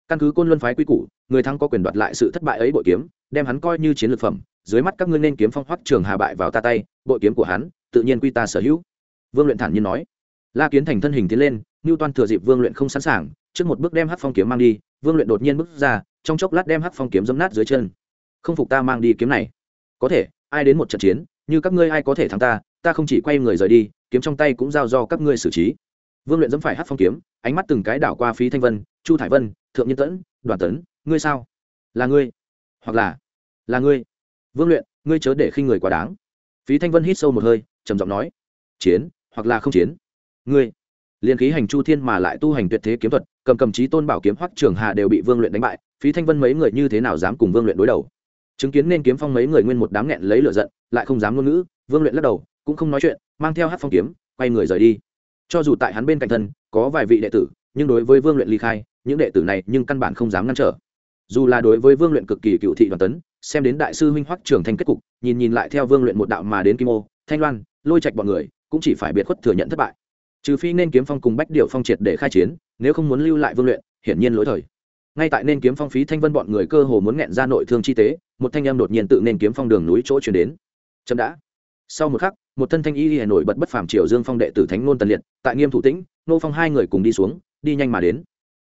Căn cứ côn luân phái quy củ, người thắng có quyền đoạt lại sự thất bại ấy bội kiếm, đem hắn coi như chiến lược phẩm dưới mắt các ngươi nên kiếm phong hoắc trường hà bại vào ta tay, bội kiếm của hắn, tự nhiên quy ta sở hữu. Vương luyện thản nhiên nói. La kiến thành thân hình tiến lên ngưu toan thừa dịp vương luyện không sẵn sàng, trước một bước đem hắc phong kiếm mang đi, vương luyện đột nhiên bước ra, trong chốc lát đem hắc phong kiếm dấm nát dưới chân. Không phục ta mang đi kiếm này. Có thể, ai đến một trận chiến, như các ngươi ai có thể thắng ta ta không chỉ quay người rời đi, kiếm trong tay cũng giao do các ngươi xử trí. Vương luyện dẫm phải hát phong kiếm, ánh mắt từng cái đảo qua phí thanh vân, chu thải vân, thượng nhân tẫn, đoàn tấn, ngươi sao? Là ngươi? Hoặc là là ngươi? Vương luyện, ngươi chớ để khi người quá đáng. Phí thanh vân hít sâu một hơi, trầm giọng nói, chiến, hoặc là không chiến. Ngươi. Liên khí hành chu thiên mà lại tu hành tuyệt thế kiếm thuật, cầm cầm trí tôn bảo kiếm hoắc trường hà đều bị vương luyện đánh bại, phí thanh vân mấy người như thế nào dám cùng vương luyện đối đầu? Chứng kiến nên kiếm phong mấy người nguyên một đám nghẹn lấy lửa giận, lại không dám ngôn ngữ, vương luyện lắc đầu, cũng không nói chuyện, mang theo hát phong kiếm, quay người rời đi. Cho dù tại hắn bên cạnh thân, có vài vị đệ tử, nhưng đối với vương luyện ly khai, những đệ tử này nhưng căn bản không dám ngăn trở. Dù là đối với vương luyện cực kỳ cựu thị đoàn tấn xem đến đại sư huynh hoắc trường thành kết cục, nhìn nhìn lại theo vương luyện một đạo mà đến kim ô, thanh loan, lôi trạch bọn người, cũng chỉ phải biệt khuất thừa nhận thất bại. Trừ phi nên kiếm phong cùng bách điệu phong triệt để khai chiến, nếu không muốn lưu lại vương luyện, hiển nhiên lỗi thời. Ngay tại nên kiếm phong phí thanh vân bọn người cơ hồ muốn nghẹn ra nội thương chi tế, một thanh em đột nhiên tự nên kiếm phong đường núi chỗ chuyển đến. Chậm đã. Sau một khắc, một thân thanh y hà nổi bật bất phàm triều dương phong đệ tử thánh nôn tần liệt, tại nghiêm thủ tĩnh, nô phong hai người cùng đi xuống, đi nhanh mà đến.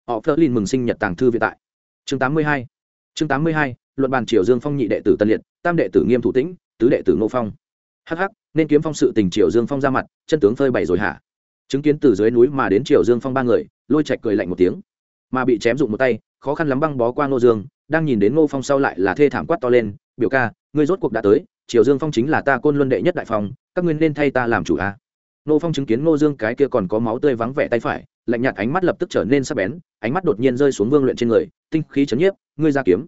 Họ phớt lên mừng sinh nhật tàng thư viện tại. Chương tám mươi hai. Chương tám mươi hai luận bàn triều dương phong nhị đệ tử tân liệt tam đệ tử nghiêm thủ tĩnh tứ đệ tử ngô phong. Hắc Hắc, nên kiếm phong sự tình triều dương phong ra mặt chân tướng phơi bày rồi hả? Chứng kiến từ dưới núi mà đến triều dương phong ba người lôi chạch cười lạnh một tiếng. Mà bị chém dụng một tay khó khăn lắm băng bó qua ngô dương đang nhìn đến ngô phong sau lại là thê thảm quát to lên biểu ca ngươi rốt cuộc đã tới triều dương phong chính là ta côn luân đệ nhất đại phong các ngươi nên thay ta làm chủ a à? ngô phong chứng kiến ngô dương cái kia còn có máu tươi vắng vẻ tay phải lạnh nhạt ánh mắt lập tức trở nên sắc bén ánh mắt đột nhiên rơi xuống vương luyện trên người tinh khí chấn nhiếp ngươi ra kiếm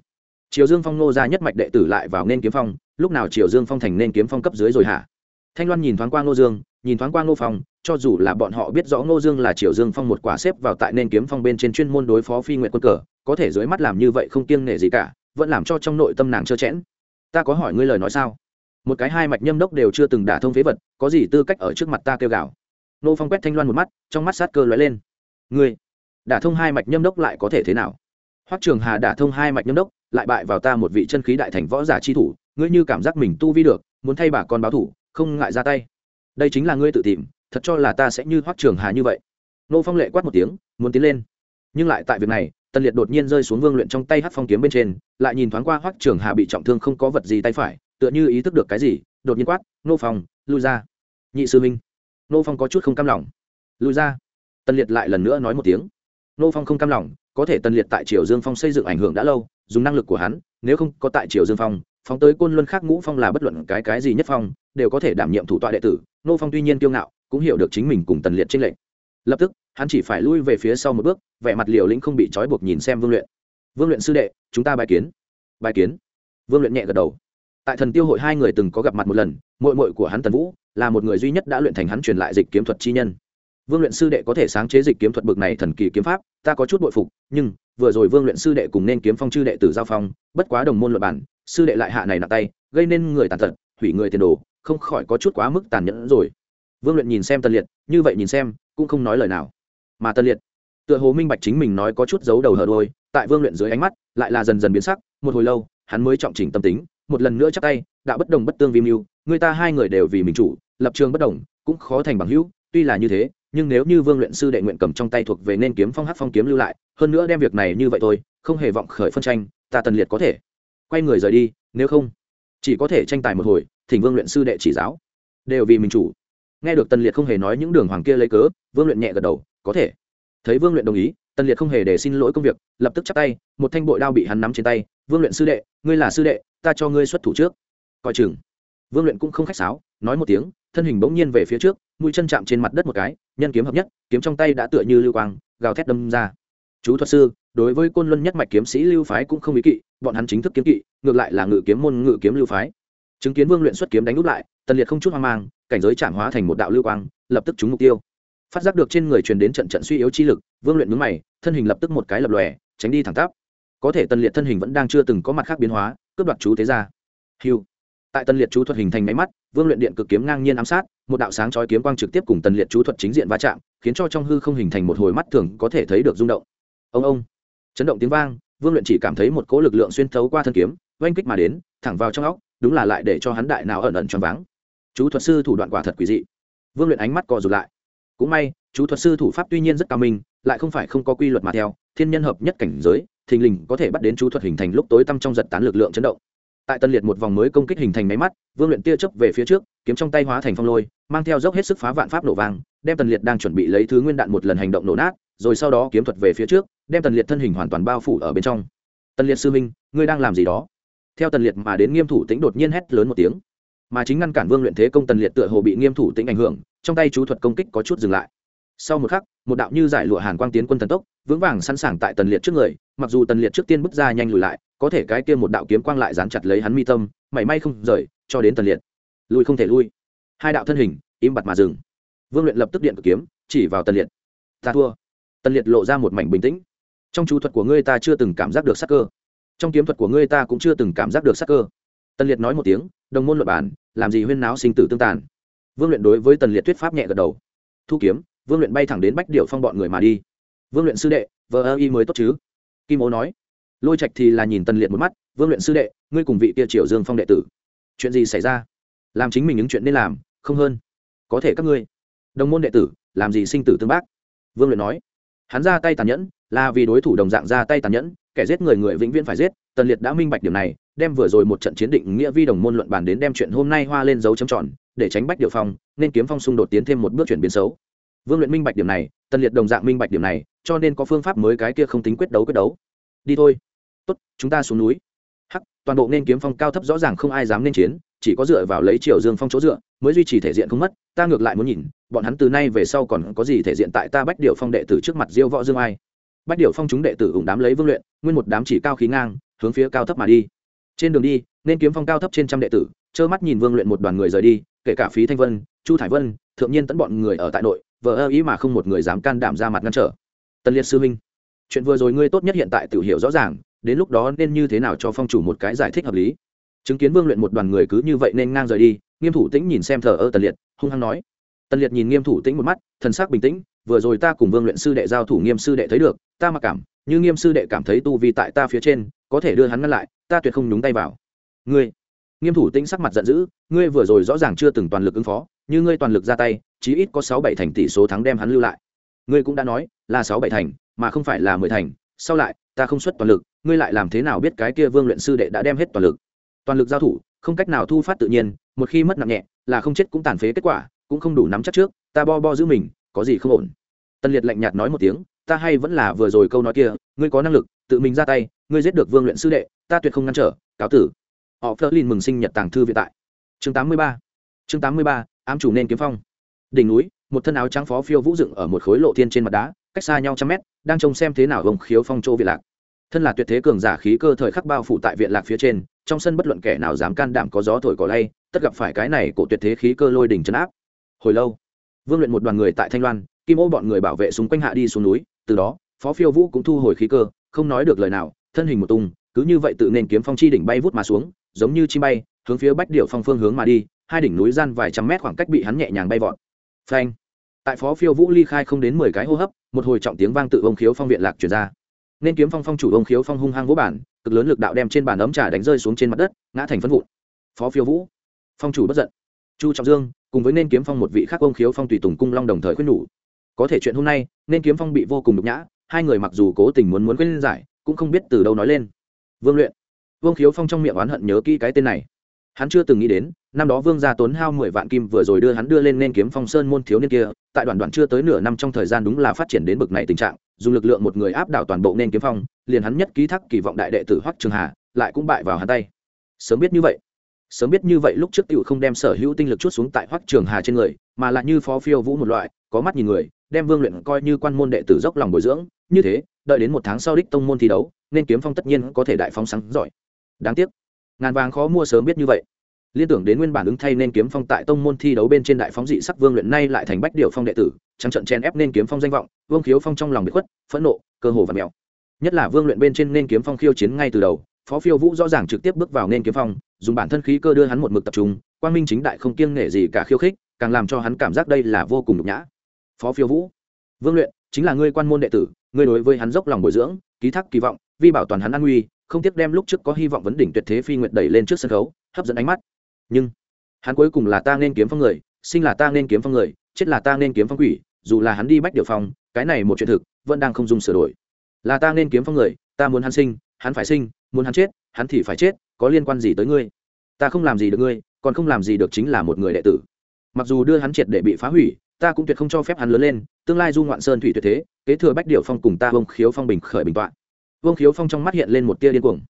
triều dương phong nô ra nhất mạch đệ tử lại vào nên kiếm phong, lúc nào triều dương phong thành nên kiếm phong cấp dưới rồi hả? Thanh loan nhìn thoáng qua ngô dương, nhìn thoáng qua ngô phong, cho dù là bọn họ biết rõ ngô dương là triều dương phong một quả xếp vào tại nên kiếm phong bên trên chuyên môn đối phó phi nguyện quân cờ, có thể dưới mắt làm như vậy không kiêng nể gì cả, vẫn làm cho trong nội tâm nàng trơ chẽn ta có hỏi ngươi lời nói sao? Một cái hai mạch nhâm đốc đều chưa từng đả thông phế vật, có gì tư cách ở trước mặt ta kêu gào? Ngô phong quét thanh loan một mắt, trong mắt sát cơ lóe lên. Ngươi, đả thông hai mạch nhâm đốc lại có thể thế nào? Hoắc trường hà đả thông hai mạch nhâm đốc lại bại vào ta một vị chân khí đại thành võ giả chi thủ, ngươi như cảm giác mình tu vi được, muốn thay bà con báo thủ, không ngại ra tay. Đây chính là ngươi tự tìm, thật cho là ta sẽ như hoắc trường hà như vậy. Nô phong lệ quát một tiếng, muốn tiến lên. Nhưng lại tại việc này, tần liệt đột nhiên rơi xuống vương luyện trong tay hát phong kiếm bên trên, lại nhìn thoáng qua hoắc trường hà bị trọng thương không có vật gì tay phải, tựa như ý thức được cái gì, đột nhiên quát, nô phong, lui ra. Nhị sư minh nô phong có chút không cam lòng. Lui ra. Tần liệt lại lần nữa nói một tiếng nô phong không cam lòng, có thể tần liệt tại triều dương phong xây dựng ảnh hưởng đã lâu, dùng năng lực của hắn, nếu không có tại triều dương phong, phóng tới côn luân khác ngũ phong là bất luận cái cái gì nhất phong, đều có thể đảm nhiệm thủ tọa đệ tử. Nô phong tuy nhiên kiêu ngạo, cũng hiểu được chính mình cùng tần liệt tranh lệch. Lập tức, hắn chỉ phải lui về phía sau một bước, vẻ mặt liều lĩnh không bị trói buộc nhìn xem vương luyện. Vương luyện sư đệ, chúng ta bài kiến. Bài kiến? Vương luyện nhẹ gật đầu. Tại thần tiêu hội hai người từng có gặp mặt một lần mội mội của hắn tần vũ, là một người duy nhất đã luyện thành hắn truyền lại dịch kiếm thuật chi nhân vương luyện sư đệ có thể sáng chế dịch kiếm thuật bực này thần kỳ kiếm pháp, ta có chút bội phục, nhưng vừa rồi vương luyện sư đệ cùng nên kiếm phong chư đệ tử giao phong, bất quá đồng môn luật bản, sư đệ lại hạ này nặng tay, gây nên người tàn tật, hủy người tiền đồ, không khỏi có chút quá mức tàn nhẫn rồi. Vương luyện nhìn xem tân liệt, như vậy nhìn xem, cũng không nói lời nào. Mà tân liệt, tựa hồ minh bạch chính mình nói có chút giấu đầu hở đôi, tại vương luyện dưới ánh mắt, lại là dần dần biến sắc, một hồi lâu, hắn mới trọng chỉnh tâm tính, một lần nữa chắc tay, đạo bất đồng bất tương vi mưu, người ta hai người đều vì mình chủ, lập trường bất đồng, cũng khó thành bằng hữu, tuy là như thế nhưng nếu như vương luyện sư đệ nguyện cầm trong tay thuộc về nên kiếm phong hát phong kiếm lưu lại, hơn nữa đem việc này như vậy thôi, không hề vọng khởi phân tranh, ta tần liệt có thể. Quay người rời đi, nếu không, chỉ có thể tranh tài một hồi, thỉnh vương luyện sư đệ chỉ giáo. Đều vì mình chủ. Nghe được tần liệt không hề nói những đường hoàng kia lấy cớ, vương luyện nhẹ gật đầu, có thể. Thấy vương luyện đồng ý, tần liệt không hề để xin lỗi công việc, lập tức chắp tay, một thanh bội đao bị hắn nắm trên tay, vương luyện sư đệ, ngươi là sư đệ, ta cho ngươi xuất thủ trước. Coi chừng. Vương luyện cũng không khách sáo, nói một tiếng, thân hình bỗng nhiên về phía trước mũi chân chạm trên mặt đất một cái, nhân kiếm hợp nhất, kiếm trong tay đã tựa như lưu quang, gào thét đâm ra. Chú thuật sư, đối với côn luân nhất mạch kiếm sĩ lưu phái cũng không ý kỵ, bọn hắn chính thức kiếm kỵ, ngược lại là ngự kiếm môn ngự kiếm lưu phái. Chứng kiến vương luyện xuất kiếm đánh úp lại, tần liệt không chút hoang mang, cảnh giới chạm hóa thành một đạo lưu quang, lập tức trúng mục tiêu. Phát giác được trên người truyền đến trận trận suy yếu chi lực, vương luyện mướn mày, thân hình lập tức một cái lập lòe, tránh đi thẳng tắp. Có thể tần liệt thân hình vẫn đang chưa từng có mặt khác biến hóa, cướp đoạt chú thế ra hiu tại tần liệt chú thuật hình thành máy mắt, vương luyện điện cực kiếm ngang nhiên ám sát một đạo sáng chói kiếm quang trực tiếp cùng tần liệt chú thuật chính diện va chạm, khiến cho trong hư không hình thành một hồi mắt thường có thể thấy được rung động. Ông ông, chấn động tiếng vang, vương luyện chỉ cảm thấy một cỗ lực lượng xuyên thấu qua thân kiếm, oanh kích mà đến, thẳng vào trong óc, đúng là lại để cho hắn đại nào ẩn ẩn choáng váng. Chú thuật sư thủ đoạn quả thật quỷ dị. Vương luyện ánh mắt co rụt lại. Cũng may, chú thuật sư thủ pháp tuy nhiên rất cao minh, lại không phải không có quy luật mà theo, thiên nhân hợp nhất cảnh giới, thình lình có thể bắt đến chú thuật hình thành lúc tối tăm trong giật tán lực lượng chấn động tại tân liệt một vòng mới công kích hình thành máy mắt, vương luyện tia chấp về phía trước, kiếm trong tay hóa thành phong lôi, mang theo dốc hết sức phá vạn pháp nổ vàng, đem tần liệt đang chuẩn bị lấy thứ nguyên đạn một lần hành động nổ nát, rồi sau đó kiếm thuật về phía trước, đem tần liệt thân hình hoàn toàn bao phủ ở bên trong. Tần liệt sư minh ngươi đang làm gì đó? Theo tần liệt mà đến, nghiêm thủ tĩnh đột nhiên hét lớn một tiếng. Mà chính ngăn cản vương luyện thế công tần liệt tựa hồ bị nghiêm thủ tĩnh ảnh hưởng, trong tay chú thuật công kích có chút dừng lại. Sau một khắc, một đạo như giải lụa hàn quang tiến quân thần tốc, vững vàng sẵn sàng tại tần liệt trước người, mặc dù tần liệt trước tiên bước ra nhanh lùi lại có thể cái kia một đạo kiếm quang lại dán chặt lấy hắn mi tâm, mảy may không rời, cho đến tần liệt. Lùi không thể lui. Hai đạo thân hình, im bặt mà dừng. Vương luyện lập tức điện cực kiếm, chỉ vào tần liệt. Ta thua. Tần liệt lộ ra một mảnh bình tĩnh. Trong chú thuật của ngươi ta chưa từng cảm giác được sắc cơ. Trong kiếm thuật của ngươi ta cũng chưa từng cảm giác được sắc cơ. Tần liệt nói một tiếng, đồng môn luật bản làm gì huyên náo sinh tử tương tàn. Vương luyện đối với tần liệt thuyết pháp nhẹ gật đầu. Thu kiếm, vương luyện bay thẳng đến bách điệu phong bọn người mà đi. Vương luyện sư đệ, vờ ơ y mới tốt chứ? Kim ố nói lôi trạch thì là nhìn tần liệt một mắt, vương luyện sư đệ, ngươi cùng vị kia triều dương phong đệ tử, chuyện gì xảy ra? Làm chính mình những chuyện nên làm, không hơn. Có thể các ngươi, đồng môn đệ tử, làm gì sinh tử tương bác? Vương luyện nói. Hắn ra tay tàn nhẫn, là vì đối thủ đồng dạng ra tay tàn nhẫn, kẻ giết người người vĩnh viễn phải giết tần liệt đã minh bạch điểm này, đem vừa rồi một trận chiến định nghĩa vi đồng môn luận bàn đến đem chuyện hôm nay hoa lên dấu chấm tròn, để tránh bách điều phong nên kiếm phong xung đột tiến thêm một bước chuyển biến xấu. Vương luyện minh bạch điểm này tần liệt đồng dạng minh bạch điểm này, cho nên có phương pháp mới cái kia không tính quyết đấu quyết đấu. Đi thôi tốt chúng ta xuống núi. Hắc toàn bộ nên kiếm phong cao thấp rõ ràng không ai dám nên chiến chỉ có dựa vào lấy triều dương phong chỗ dựa mới duy trì thể diện không mất ta ngược lại muốn nhìn bọn hắn từ nay về sau còn có gì thể diện tại ta bách điều phong đệ tử trước mặt diêu võ dương ai? Bách điều phong chúng đệ tử ủng đám lấy vương luyện nguyên một đám chỉ cao khí ngang hướng phía cao thấp mà đi. Trên đường đi nên kiếm phong cao thấp trên trăm đệ tử trơ mắt nhìn vương luyện một đoàn người rời đi kể cả phí thanh vân chu thải vân thượng nhiên tẫn bọn người ở tại nội vợ ơ ý mà không một người dám can đảm ra mặt ngăn trở. Tân liệt sư huynh, chuyện vừa rồi ngươi tốt nhất hiện tại tự hiểu rõ ràng đến lúc đó nên như thế nào cho phong chủ một cái giải thích hợp lý? Chứng kiến vương luyện một đoàn người cứ như vậy nên ngang rời đi, nghiêm thủ tĩnh nhìn xem thờ ơ tần liệt, hung hăng nói. Tần liệt nhìn nghiêm thủ tĩnh một mắt, thần sắc bình tĩnh, vừa rồi ta cùng vương luyện sư đệ giao thủ nghiêm sư đệ thấy được, ta mặc cảm, như nghiêm sư đệ cảm thấy tu vi tại ta phía trên, có thể đưa hắn ngăn lại, ta tuyệt không nhúng tay vào. Ngươi, nghiêm thủ tĩnh sắc mặt giận dữ, ngươi vừa rồi rõ ràng chưa từng toàn lực ứng phó, như ngươi toàn lực ra tay, chí ít có sáu bảy thành tỷ số thắng đem hắn lưu lại. Ngươi cũng đã nói, là sáu bảy thành, mà không phải là mười thành, sau lại, ta không xuất toàn lực ngươi lại làm thế nào biết cái kia vương luyện sư đệ đã đem hết toàn lực? Toàn lực giao thủ, không cách nào thu phát tự nhiên, một khi mất nặng nhẹ, là không chết cũng tàn phế kết quả, cũng không đủ nắm chắc trước, ta bo bo giữ mình, có gì không ổn? Tân liệt lạnh nhạt nói một tiếng, ta hay vẫn là vừa rồi câu nói kia, ngươi có năng lực, tự mình ra tay, ngươi giết được vương luyện sư đệ, ta tuyệt không ngăn trở, cáo tử. Họ phớt lên mừng sinh nhật tàng thư viện tại. Chương 83 chương 83 ám chủ nên kiếm phong. Đỉnh núi, một thân áo trắng phó phiêu vũ dựng ở một khối lộ thiên trên mặt đá, cách xa nhau trăm mét, đang trông xem thế nào vông khiếu phong chỗ viện lạc thân là tuyệt thế cường giả khí cơ thời khắc bao phủ tại viện lạc phía trên, trong sân bất luận kẻ nào dám can đảm có gió thổi cỏ lay, tất gặp phải cái này của tuyệt thế khí cơ lôi đỉnh chấn áp. Hồi lâu, vương luyện một đoàn người tại thanh loan, kim ô bọn người bảo vệ xung quanh hạ đi xuống núi, từ đó, phó phiêu vũ cũng thu hồi khí cơ, không nói được lời nào, thân hình một tung, cứ như vậy tự nên kiếm phong chi đỉnh bay vút mà xuống, giống như chi bay, hướng phía bách điệu phong phương hướng mà đi, hai đỉnh núi gian vài trăm mét khoảng cách bị hắn nhẹ nhàng bay vọt. Phanh! Tại phó phiêu vũ ly khai không đến mười cái hô hấp, một hồi trọng tiếng vang tự ông khiếu phong viện lạc truyền ra nên kiếm phong phong chủ ông khiếu phong hung hăng vỗ bản cực lớn lực đạo đem trên bàn ấm trà đánh rơi xuống trên mặt đất, ngã thành phân vụn. Phó phiêu vũ, phong chủ bất giận. Chu trọng dương, cùng với nên kiếm phong một vị khác ông khiếu phong tùy tùng cung long đồng thời khuyên nhủ. Có thể chuyện hôm nay, nên kiếm phong bị vô cùng nhục nhã, hai người mặc dù cố tình muốn muốn quên giải, cũng không biết từ đâu nói lên. Vương luyện vương khiếu phong trong miệng oán hận nhớ kỹ cái tên này. Hắn chưa từng nghĩ đến, năm đó vương gia tốn hao mười vạn kim vừa rồi đưa hắn đưa lên nên kiếm phong sơn môn thiếu niên kia, tại đoạn đoạn chưa tới nửa năm trong thời gian đúng là phát triển đến bực này tình trạng dùng lực lượng một người áp đảo toàn bộ nên kiếm phong, liền hắn nhất ký thác kỳ vọng đại đệ tử hoắc trường hà lại cũng bại vào hắn tay. Sớm biết như vậy, sớm biết như vậy lúc trước Tiểu không đem sở hữu tinh lực chút xuống tại hoắc trường hà trên người, mà lại như phó phiêu vũ một loại, có mắt nhìn người, đem vương luyện coi như quan môn đệ tử dốc lòng bồi dưỡng, như thế, đợi đến một tháng sau đích tông môn thi đấu, nên kiếm phong tất nhiên có thể đại phóng sáng giỏi. Đáng tiếc, ngàn vàng khó mua sớm biết như vậy liên tưởng đến nguyên bản ứng thay nên kiếm phong tại tông môn thi đấu bên trên đại phóng dị sắc vương luyện nay lại thành bách điệu phong đệ tử, trắng trận chen ép nên kiếm phong danh vọng, vương khiếu phong trong lòng bị khuất, phẫn nộ, cơ hồ và mèo. Nhất là vương luyện bên trên nên kiếm phong khiêu chiến ngay từ đầu, phó phiêu vũ rõ ràng trực tiếp bước vào nên kiếm phong, dùng bản thân khí cơ đưa hắn một mực tập trung, quang minh chính đại không kiêng nể gì cả khiêu khích, càng làm cho hắn cảm giác đây là vô cùng nhục nhã. Phó phiêu vũ, vương luyện, chính là ngươi quan môn đệ tử, ngươi đối với hắn dốc lòng bồi dưỡng, ký thác kỳ vọng, vi bảo toàn hắn an nguy, không tiếc đem lúc trước có hy vọng vấn đỉnh tuyệt thế phi nguyện đẩy lên trước sân khấu, hấp dẫn ánh mắt nhưng hắn cuối cùng là ta nên kiếm phong người, sinh là ta nên kiếm phong người, chết là ta nên kiếm phong quỷ, dù là hắn đi bách điều phong, cái này một chuyện thực, vẫn đang không dùng sửa đổi. Là ta nên kiếm phong người, ta muốn hắn sinh, hắn phải sinh, muốn hắn chết, hắn thì phải chết, có liên quan gì tới ngươi? Ta không làm gì được ngươi, còn không làm gì được chính là một người đệ tử. Mặc dù đưa hắn triệt để bị phá hủy, ta cũng tuyệt không cho phép hắn lớn lên, tương lai du ngoạn sơn thủy tuyệt thế, kế thừa bách điệu phong cùng ta vông khiếu phong bình khởi bình tọa vương khiếu phong trong mắt hiện lên một tia điên cuồng.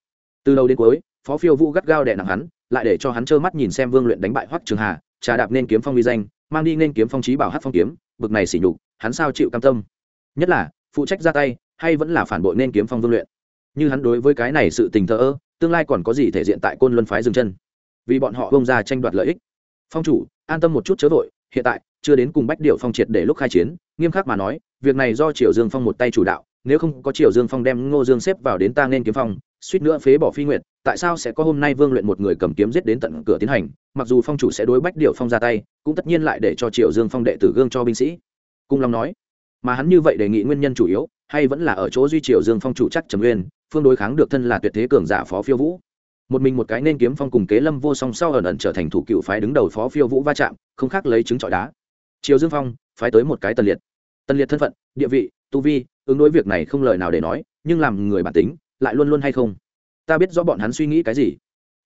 Từ đầu đến cuối, phó phiêu vũ gắt gao đè nặng hắn lại để cho hắn trơ mắt nhìn xem vương luyện đánh bại hoắc trường hà, trà đạp nên kiếm phong uy danh, mang đi nên kiếm phong trí bảo hát phong kiếm, bực này xỉ nhục, hắn sao chịu cam tâm? Nhất là, phụ trách ra tay, hay vẫn là phản bội nên kiếm phong vương luyện? Như hắn đối với cái này sự tình thờ ơ, tương lai còn có gì thể diện tại côn luân phái dừng chân? Vì bọn họ bông ra tranh đoạt lợi ích. Phong chủ, an tâm một chút chớ vội, hiện tại, chưa đến cùng bách điệu phong triệt để lúc khai chiến, nghiêm khắc mà nói, việc này do triều dương phong một tay chủ đạo, nếu không có triều dương phong đem ngô dương xếp vào đến ta nên kiếm phong suýt nữa phế bỏ phi nguyện tại sao sẽ có hôm nay vương luyện một người cầm kiếm giết đến tận cửa tiến hành, mặc dù phong chủ sẽ đối bách điệu phong ra tay, cũng tất nhiên lại để cho triệu dương phong đệ tử gương cho binh sĩ. Cung long nói, mà hắn như vậy đề nghị nguyên nhân chủ yếu, hay vẫn là ở chỗ duy triệu dương phong chủ chắc trầm nguyên, phương đối kháng được thân là tuyệt thế cường giả phó phiêu vũ. Một mình một cái nên kiếm phong cùng kế lâm vô song sau ẩn ẩn trở thành thủ cựu phái đứng đầu phó phiêu vũ va chạm, không khác lấy trứng trọi đá. Triệu dương phong, phái tới một cái tần liệt. Tần liệt thân phận, địa vị, tu vi, ứng đối việc này không lời nào để nói, nhưng làm người bản tính lại luôn luôn hay không? Ta biết rõ bọn hắn suy nghĩ cái gì.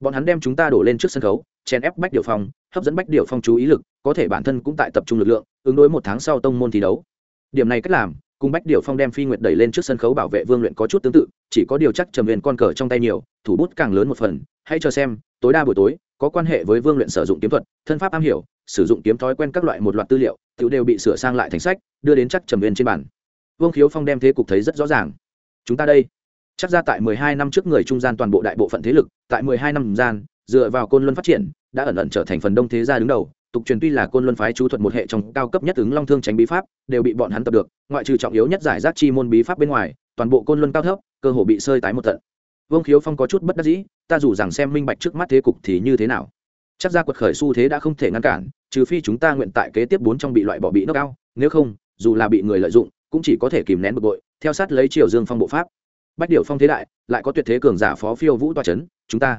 Bọn hắn đem chúng ta đổ lên trước sân khấu, chèn ép bách điều phong, hấp dẫn bách điều phong chú ý lực, có thể bản thân cũng tại tập trung lực lượng, ứng đối một tháng sau tông môn thi đấu. Điểm này cách làm, cùng bách điều phong đem phi nguyệt đẩy lên trước sân khấu bảo vệ vương luyện có chút tương tự, chỉ có điều chắc trầm huyền con cờ trong tay nhiều, thủ bút càng lớn một phần. Hãy cho xem, tối đa buổi tối, có quan hệ với vương luyện sử dụng kiếm thuật, thân pháp am hiểu, sử dụng kiếm thói quen các loại một loạt tư liệu tự đều bị sửa sang lại thành sách, đưa đến chắc trầm huyền trên bản vương khiếu phong đem thế cục thấy rất rõ ràng. Chúng ta đây chắc ra tại mười hai năm trước người trung gian toàn bộ đại bộ phận thế lực, tại mười hai năm gian, dựa vào côn luân phát triển, đã ẩn ẩn trở thành phần đông thế gia đứng đầu. Tục truyền tuy là côn luân phái chú thuật một hệ trong cao cấp nhất ứng long thương tránh bí pháp, đều bị bọn hắn tập được, ngoại trừ trọng yếu nhất giải rác chi môn bí pháp bên ngoài, toàn bộ côn luân cao thấp, cơ hồ bị sơi tái một tận. Vương khiếu phong có chút bất đắc dĩ, ta dù rằng xem minh bạch trước mắt thế cục thì như thế nào? Chắc ra quật khởi xu thế đã không thể ngăn cản, trừ phi chúng ta nguyện tại kế tiếp bốn trong bị loại bỏ bị nước cao nếu không, dù là bị người lợi dụng, cũng chỉ có thể kìm nén bực bội, theo sát lấy triều dương phong bộ pháp bách điệu phong thế đại, lại có tuyệt thế cường giả phó phiêu vũ toa c h ấ n chúng ta.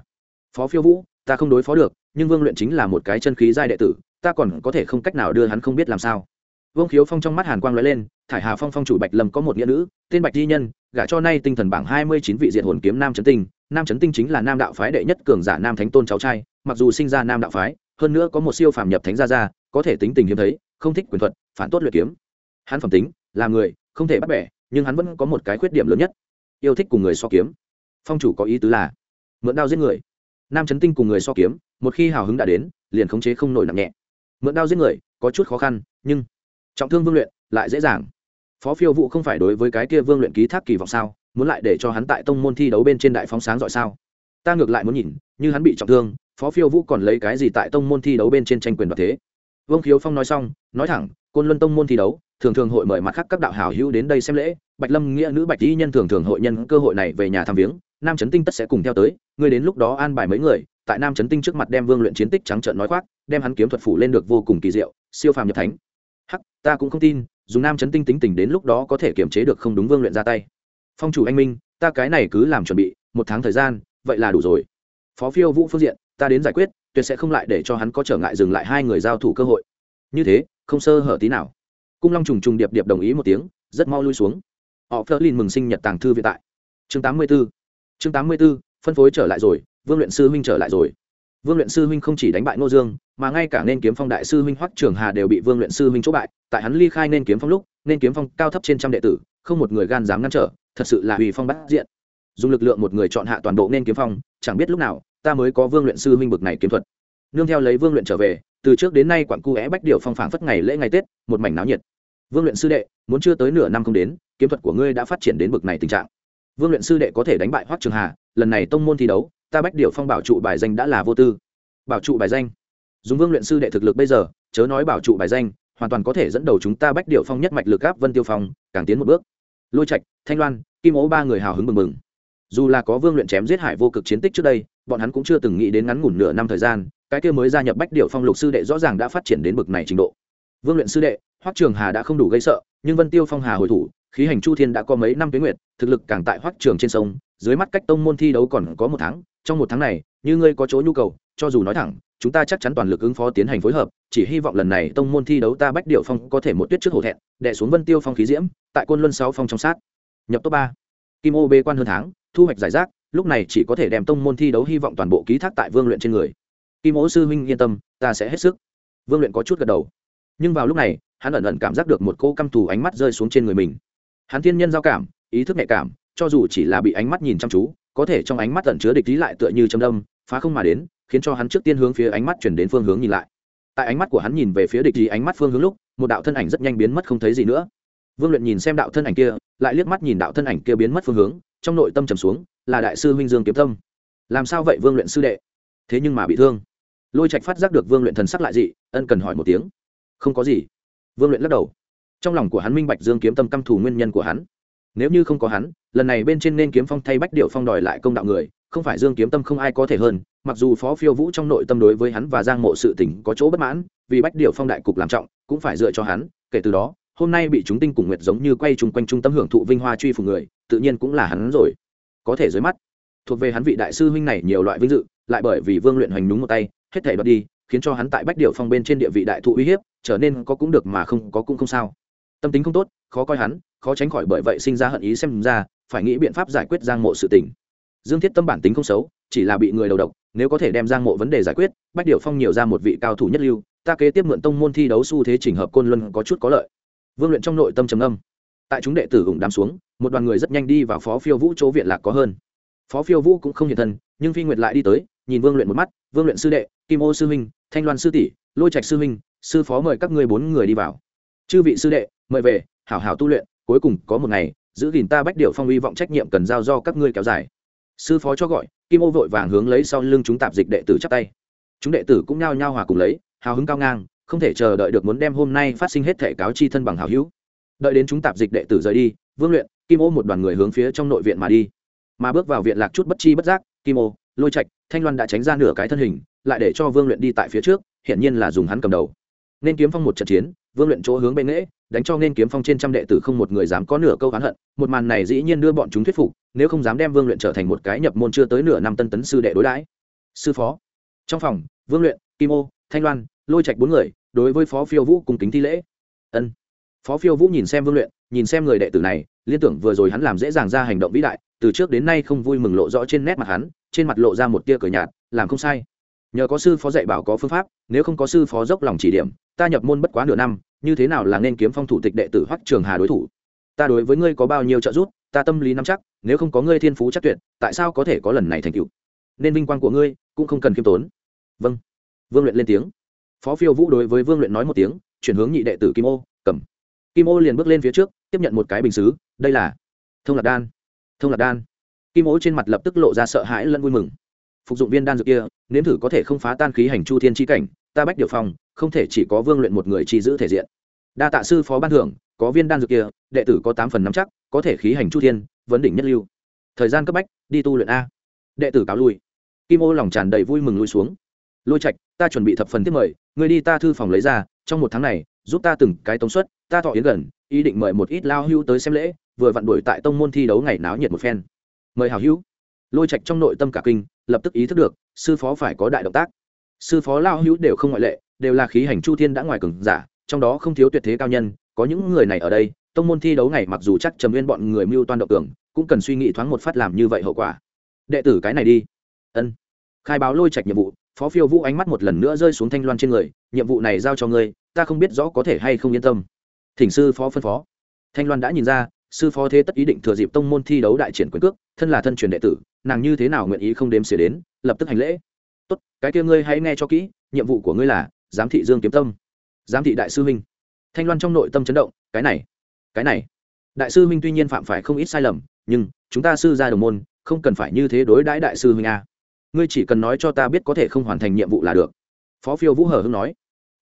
Phó phiêu vũ, ta không đối phó được, nhưng vương luyện chính là một cái chân khí giai đệ tử, ta còn có thể không cách nào đưa hắn không biết làm sao. Vương khiếu phong trong mắt hàn quang l ó e lên, thải hà phong phong chủ bạch lâm có một nghĩa nữ, tên bạch di nhân, gả cho nay tinh thần bảng hai mươi chín vị diệt hồn kiếm nam trấn tinh. Nam trấn tinh chính là nam đạo phái đệ nhất cường giả nam thánh tôn cháu trai, mặc dù sinh ra nam đạo phái, hơn nữa có một siêu phàm nhập thánh gia gia, có thể tính tình hiếm thấy, không thích quyền thuật, phản tốt luyện kiếm. Hắn phẩm tính, là người, không thể bắt bẻ, nhưng hắn vẫn có một cái khuyết điểm lớn nhất yêu thích cùng người so kiếm. Phong chủ có ý tứ là, mượn đao giết người. Nam trấn tinh cùng người so kiếm, một khi hào hứng đã đến, liền khống chế không nổi nặng nhẹ. Mượn đao giết người, có chút khó khăn, nhưng trọng thương vương luyện lại dễ dàng. Phó phiêu vụ không phải đối với cái kia vương luyện ký thác kỳ vọng sao? Muốn lại để cho hắn tại tông môn thi đấu bên trên đại phóng sáng dọi sao? Ta ngược lại muốn nhìn, như hắn bị trọng thương, phó phiêu vũ còn lấy cái gì tại tông môn thi đấu bên trên tranh quyền đoạt thế? Vương khiếu phong nói xong, nói thẳng, côn luân tông môn thi đấu thường thường hội mời mặt khác các đạo hảo hữu đến đây xem lễ, bạch lâm nghĩa nữ bạch y nhân thường thường hội nhân cơ hội này về nhà thăm viếng, nam trấn tinh tất sẽ cùng theo tới, ngươi đến lúc đó an bài mấy người, tại nam trấn tinh trước mặt đem vương luyện chiến tích trắng trợn nói khoác, đem hắn kiếm thuật phủ lên được vô cùng kỳ diệu, siêu phàm nhập thánh. Hắc, ta cũng không tin, dùng nam trấn tinh tính tình đến lúc đó có thể kiềm chế được không đúng vương luyện ra tay. Phong chủ anh minh, ta cái này cứ làm chuẩn bị, một tháng thời gian, vậy là đủ rồi. Phó phiêu vũ phương diện, ta đến giải quyết, tuyệt sẽ không lại để cho hắn có trở ngại dừng lại hai người giao thủ cơ hội. Như thế, không sơ hở tí nào cung long trùng trùng điệp điệp đồng ý một tiếng, rất mau lui xuống. Họ phơ lin mừng sinh nhật tàng thư viện tại. Chương tám mươi b ố chương tám mươi b ố phân phối trở lại rồi, vương luyện sư huynh trở lại rồi. Vương luyện sư huynh không chỉ đánh bại ngô dương, mà ngay cả nên kiếm phong đại sư huynh hoắc trường hà đều bị vương luyện sư huynh chỗ bại. Tại hắn ly khai nên kiếm phong lúc, nên kiếm phong cao thấp trên trăm đệ tử, không một người gan dám ngăn trở, thật sự là hủy phong bắt diện. Dùng lực lượng một người chọn hạ toàn bộ nên kiếm phong, chẳng biết lúc nào, ta mới có vương luyện sư huynh bực này kiếm thuật nương theo lấy vương luyện trở về, từ trước đến nay quảng cu é bách điều phong phảng phất ngày lễ ngày tết, một mảnh náo nhiệt. Vương luyện sư đệ, muốn chưa tới nửa năm không đến, kiếm thuật của ngươi đã phát triển đến bực này tình trạng. Vương luyện sư đệ có thể đánh bại hoắc trường hà, lần này tông môn thi đấu, ta bách điều phong bảo trụ bài danh đã là vô tư. Bảo trụ bài danh. Dùng vương luyện sư đệ thực lực bây giờ, chớ nói bảo trụ bài danh, hoàn toàn có thể dẫn đầu chúng ta bách điều phong nhất mạch lực áp vân tiêu phong, càng tiến một bước. Lôi trạch, thanh loan, kim ố ba người hào hứng mừng mừng dù là có vương luyện chém giết hải vô cực chiến tích trước đây, bọn hắn cũng chưa từng nghĩ đến ngắn ngủn nửa năm thời gian cái kia mới gia nhập bách điệu phong lục sư đệ rõ ràng đã phát triển đến bực này trình độ. Vương luyện sư đệ, hoắc trường hà đã không đủ gây sợ, nhưng vân tiêu phong hà hồi thủ, khí hành chu thiên đã có mấy năm tuyến nguyệt, thực lực càng tại hoắc trường trên sông, dưới mắt cách tông môn thi đấu còn có một tháng, trong một tháng này, như ngươi có chỗ nhu cầu, cho dù nói thẳng, chúng ta chắc chắn toàn lực ứng phó tiến hành phối hợp, chỉ hy vọng lần này tông môn thi đấu ta bách điệu phong có thể một tuyết trước hổ thẹn đệ xuống vân tiêu phong khí diễm, tại quân luân sáu phong trong sát. Nhập top ba. Kim ô bê quan hơn tháng, thu hoạch giải rác, lúc này chỉ có thể đem tông môn thi đấu hy vọng toàn bộ ký thác tại vương luyện trên người kim mẫu sư huynh yên tâm, ta sẽ hết sức. Vương luyện có chút gật đầu. Nhưng vào lúc này, hắn ẩn ẩn cảm giác được một cô căm thù ánh mắt rơi xuống trên người mình. Hắn thiên nhân giao cảm, ý thức nhạy cảm, cho dù chỉ là bị ánh mắt nhìn chăm chú, có thể trong ánh mắt ẩn chứa địch ý lại tựa như châm đâm, phá không mà đến, khiến cho hắn trước tiên hướng phía ánh mắt chuyển đến phương hướng nhìn lại. Tại ánh mắt của hắn nhìn về phía địch lý ánh mắt phương hướng lúc, một đạo thân ảnh rất nhanh biến mất không thấy gì nữa. Vương luyện nhìn xem đạo thân ảnh kia, lại liếc mắt nhìn đạo thân ảnh kia biến mất phương hướng, trong nội tâm trầm xuống, là đại sư huynh dương kiếm tâm. Làm sao vậy, vương luyện sư đệ? Thế nhưng mà bị thương lôi trạch phát giác được vương luyện thần sắc lại dị, ân cần hỏi một tiếng. Không có gì. Vương luyện lắc đầu. Trong lòng của hắn minh bạch dương kiếm tâm căm thù nguyên nhân của hắn. Nếu như không có hắn, lần này bên trên nên kiếm phong thay bách điệu phong đòi lại công đạo người, không phải dương kiếm tâm không ai có thể hơn, mặc dù phó phiêu vũ trong nội tâm đối với hắn và giang mộ sự tỉnh có chỗ bất mãn, vì bách điệu phong đại cục làm trọng, cũng phải dựa cho hắn, kể từ đó, hôm nay bị chúng tinh cùng nguyệt giống như quay chung quanh trung tâm hưởng thụ vinh hoa truy phủ người, tự nhiên cũng là hắn rồi. Có thể dưới mắt, thuộc về hắn vị đại sư huynh này nhiều loại vinh dự, lại bởi vì vương luyện hoành đúng một tay hết thể đoạt đi, khiến cho hắn tại bách điệu phong bên trên địa vị đại thụ uy hiếp, trở nên có cũng được mà không có cũng không sao. Tâm tính không tốt, khó coi hắn, khó tránh khỏi bởi vậy sinh ra hận ý xem ra, phải nghĩ biện pháp giải quyết giang mộ sự tình. Dương thiết tâm bản tính không xấu, chỉ là bị người đầu độc, nếu có thể đem giang mộ vấn đề giải quyết, bách điệu phong nhiều ra một vị cao thủ nhất lưu, ta kế tiếp mượn tông môn thi đấu xu thế chỉnh hợp côn luân có chút có lợi. Vương luyện trong nội tâm trầm âm tại chúng đệ tử ủng đám xuống, một đoàn người rất nhanh đi vào phó phiêu vũ chỗ viện lạc có hơn. Phó phiêu vũ cũng không hiện thân, nhưng phi nguyệt lại đi tới, nhìn vương luyện một mắt vương luyện sư đệ, kim ô sư huynh, thanh loan sư tỷ, lôi trạch sư huynh, sư phó mời các ngươi bốn người đi vào. Chư vị sư đệ, mời về, hảo hảo tu luyện, cuối cùng có một ngày, giữ gìn ta bách điệu phong uy vọng trách nhiệm cần giao do các ngươi kéo dài. Sư phó cho gọi, kim ô vội vàng hướng lấy sau lưng chúng tạp dịch đệ tử chắp tay. Chúng đệ tử cũng nhao nhao hòa cùng lấy, hào hứng cao ngang, không thể chờ đợi được muốn đem hôm nay phát sinh hết thể cáo chi thân bằng hào hữu. Đợi đến chúng tạp dịch đệ tử rời đi, vương luyện, kim ô một đoàn người hướng phía trong nội viện mà đi. Mà bước vào viện lạc chút bất chi bất giác, kim ô lôi trạch, thanh loan đã tránh ra nửa cái thân hình, lại để cho vương luyện đi tại phía trước, hiển nhiên là dùng hắn cầm đầu. Nên kiếm phong một trận chiến, vương luyện chỗ hướng bên nghễ, đánh cho nên kiếm phong trên trăm đệ tử không một người dám có nửa câu oán hận, một màn này dĩ nhiên đưa bọn chúng thuyết phục, nếu không dám đem vương luyện trở thành một cái nhập môn chưa tới nửa năm tân tấn sư đệ đối đãi. Sư phó. Trong phòng, vương luyện, kim ô, thanh loan, lôi trạch bốn người, đối với phó phiêu vũ cùng kính thi lễ. Ân phó phiêu vũ nhìn xem vương luyện, nhìn xem người đệ tử này, liên tưởng vừa rồi hắn làm dễ dàng ra hành động vĩ đại, từ trước đến nay không vui mừng lộ rõ trên nét mặt hắn, trên mặt lộ ra một tia cờ nhạt, làm không sai. Nhờ có sư phó dạy bảo có phương pháp, nếu không có sư phó dốc lòng chỉ điểm, ta nhập môn bất quá nửa năm, như thế nào là nên kiếm phong thủ tịch đệ tử hoắc trường hà đối thủ? Ta đối với ngươi có bao nhiêu trợ giúp, ta tâm lý nắm chắc, nếu không có ngươi thiên phú chắc tuyệt, tại sao có thể có lần này thành cựu nên vinh quang của ngươi cũng không cần khiêm tốn. Vâng. Vương luyện lên tiếng. Phó phiêu vũ đối với vương luyện nói một tiếng, chuyển hướng nhị đệ tử kim ô, cầm kim ô liền bước lên phía trước, tiếp nhận một cái bình xứ, đây là thông lạc đan. Thông lạc đan. Kim ô trên mặt lập tức lộ ra sợ hãi lẫn vui mừng. Phục dụng viên đan dược kia, nếm thử có thể không phá tan khí hành chu thiên chi cảnh, ta bách điều phòng, không thể chỉ có vương luyện một người chi giữ thể diện. Đa tạ sư phó ban thưởng, có viên đan dược kia, đệ tử có tám phần nắm chắc, có thể khí hành chu thiên, vấn đỉnh nhất lưu. Thời gian cấp bách, đi tu luyện a. Đệ tử cáo lui. Kim ô lòng tràn đầy vui mừng lui xuống. Lôi trạch, ta chuẩn bị thập phần tiếp mời người đi ta thư phòng lấy ra, trong một tháng này, giúp ta từng cái tống suất ta thọ yến gần, ý định mời một ít lao hưu tới xem lễ, vừa vặn đuổi tại tông môn thi đấu ngày náo nhiệt một phen. Mời hào hữu. Lôi trạch trong nội tâm cả kinh, lập tức ý thức được, sư phó phải có đại động tác. Sư phó lao hữu đều không ngoại lệ, đều là khí hành chu thiên đã ngoài cường giả, trong đó không thiếu tuyệt thế cao nhân, có những người này ở đây, tông môn thi đấu ngày mặc dù chắc trầm nguyên bọn người mưu toan động tưởng cũng cần suy nghĩ thoáng một phát làm như vậy hậu quả. Đệ tử cái này đi. Ân. Khai báo lôi trạch nhiệm vụ, phó phiêu vũ ánh mắt một lần nữa rơi xuống thanh loan trên người, nhiệm vụ này giao cho ngươi, ta không biết rõ có thể hay không yên tâm thỉnh sư phó phân phó. Thanh loan đã nhìn ra, sư phó thế tất ý định thừa dịp tông môn thi đấu đại triển quyền cước, thân là thân truyền đệ tử, nàng như thế nào nguyện ý không đếm xỉa đến, lập tức hành lễ. Tốt, cái kia ngươi hãy nghe cho kỹ, nhiệm vụ của ngươi là giám thị dương kiếm tâm, giám thị đại sư huynh. Thanh loan trong nội tâm chấn động, cái này cái này. Đại sư huynh tuy nhiên phạm phải không ít sai lầm, nhưng chúng ta sư ra đồng môn không cần phải như thế đối đãi đại sư huynh a. Ngươi chỉ cần nói cho ta biết có thể không hoàn thành nhiệm vụ là được. Phó phiêu vũ hở hưng nói.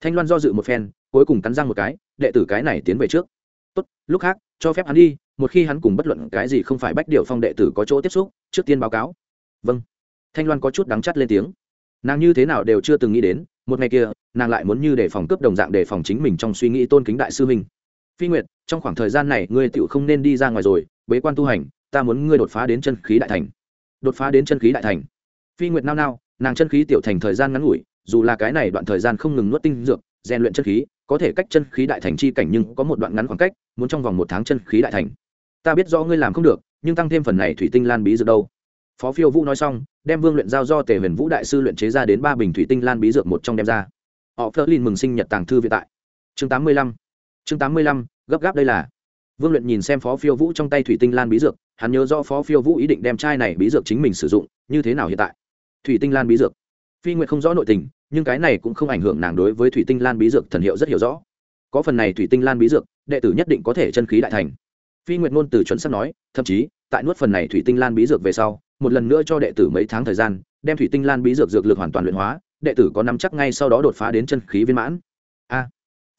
Thanh loan do dự một phen cuối cùng cắn răng một cái, đệ tử cái này tiến về trước. Tốt, lúc khác, cho phép hắn đi, một khi hắn cùng bất luận cái gì không phải bách điều phong đệ tử có chỗ tiếp xúc, trước tiên báo cáo. Vâng. Thanh loan có chút đắng chắt lên tiếng. Nàng như thế nào đều chưa từng nghĩ đến, một ngày kia, nàng lại muốn như để phòng cướp đồng dạng để phòng chính mình trong suy nghĩ tôn kính đại sư minh phi nguyệt, trong khoảng thời gian này, ngươi tựu không nên đi ra ngoài rồi, bế quan tu hành, ta muốn ngươi đột phá đến chân khí đại thành. Đột phá đến chân khí đại thành. Phi nguyệt nao nao, nàng chân khí tiểu thành thời gian ngắn ngủi, dù là cái này đoạn thời gian không ngừng nuốt tinh dược rèn luyện chân khí, có thể cách chân khí đại thành chi cảnh nhưng có một đoạn ngắn khoảng cách, muốn trong vòng một tháng chân khí đại thành. Ta biết rõ ngươi làm không được, nhưng tăng thêm phần này thủy tinh lan bí dược đâu. Phó phiêu vũ nói xong, đem vương luyện giao do tề huyền vũ đại sư luyện chế ra đến ba bình thủy tinh lan bí dược một trong đem ra. Họ phớt lên mừng sinh nhật tàng thư vĩ tại. Chương tám mươi lăm. Chương tám mươi lăm, gấp gáp đây là. Vương luyện nhìn xem phó phiêu vũ trong tay thủy tinh lan bí dược, hắn nhớ do phó phiêu vũ ý định đem chai này bí dược chính mình sử dụng, như thế nào hiện tại? Thủy tinh lan bí dược. Phi nguyệt không rõ nội tình nhưng cái này cũng không ảnh hưởng nàng đối với thủy tinh lan bí dược thần hiệu rất hiểu rõ. Có phần này thủy tinh lan bí dược đệ tử nhất định có thể chân khí đại thành. Phi nguyệt ngôn từ chuẩn sắp nói thậm chí tại nuốt phần này thủy tinh lan bí dược về sau một lần nữa cho đệ tử mấy tháng thời gian đem thủy tinh lan bí dược dược lực hoàn toàn luyện hóa đệ tử có nắm chắc ngay sau đó đột phá đến chân khí viên mãn. A.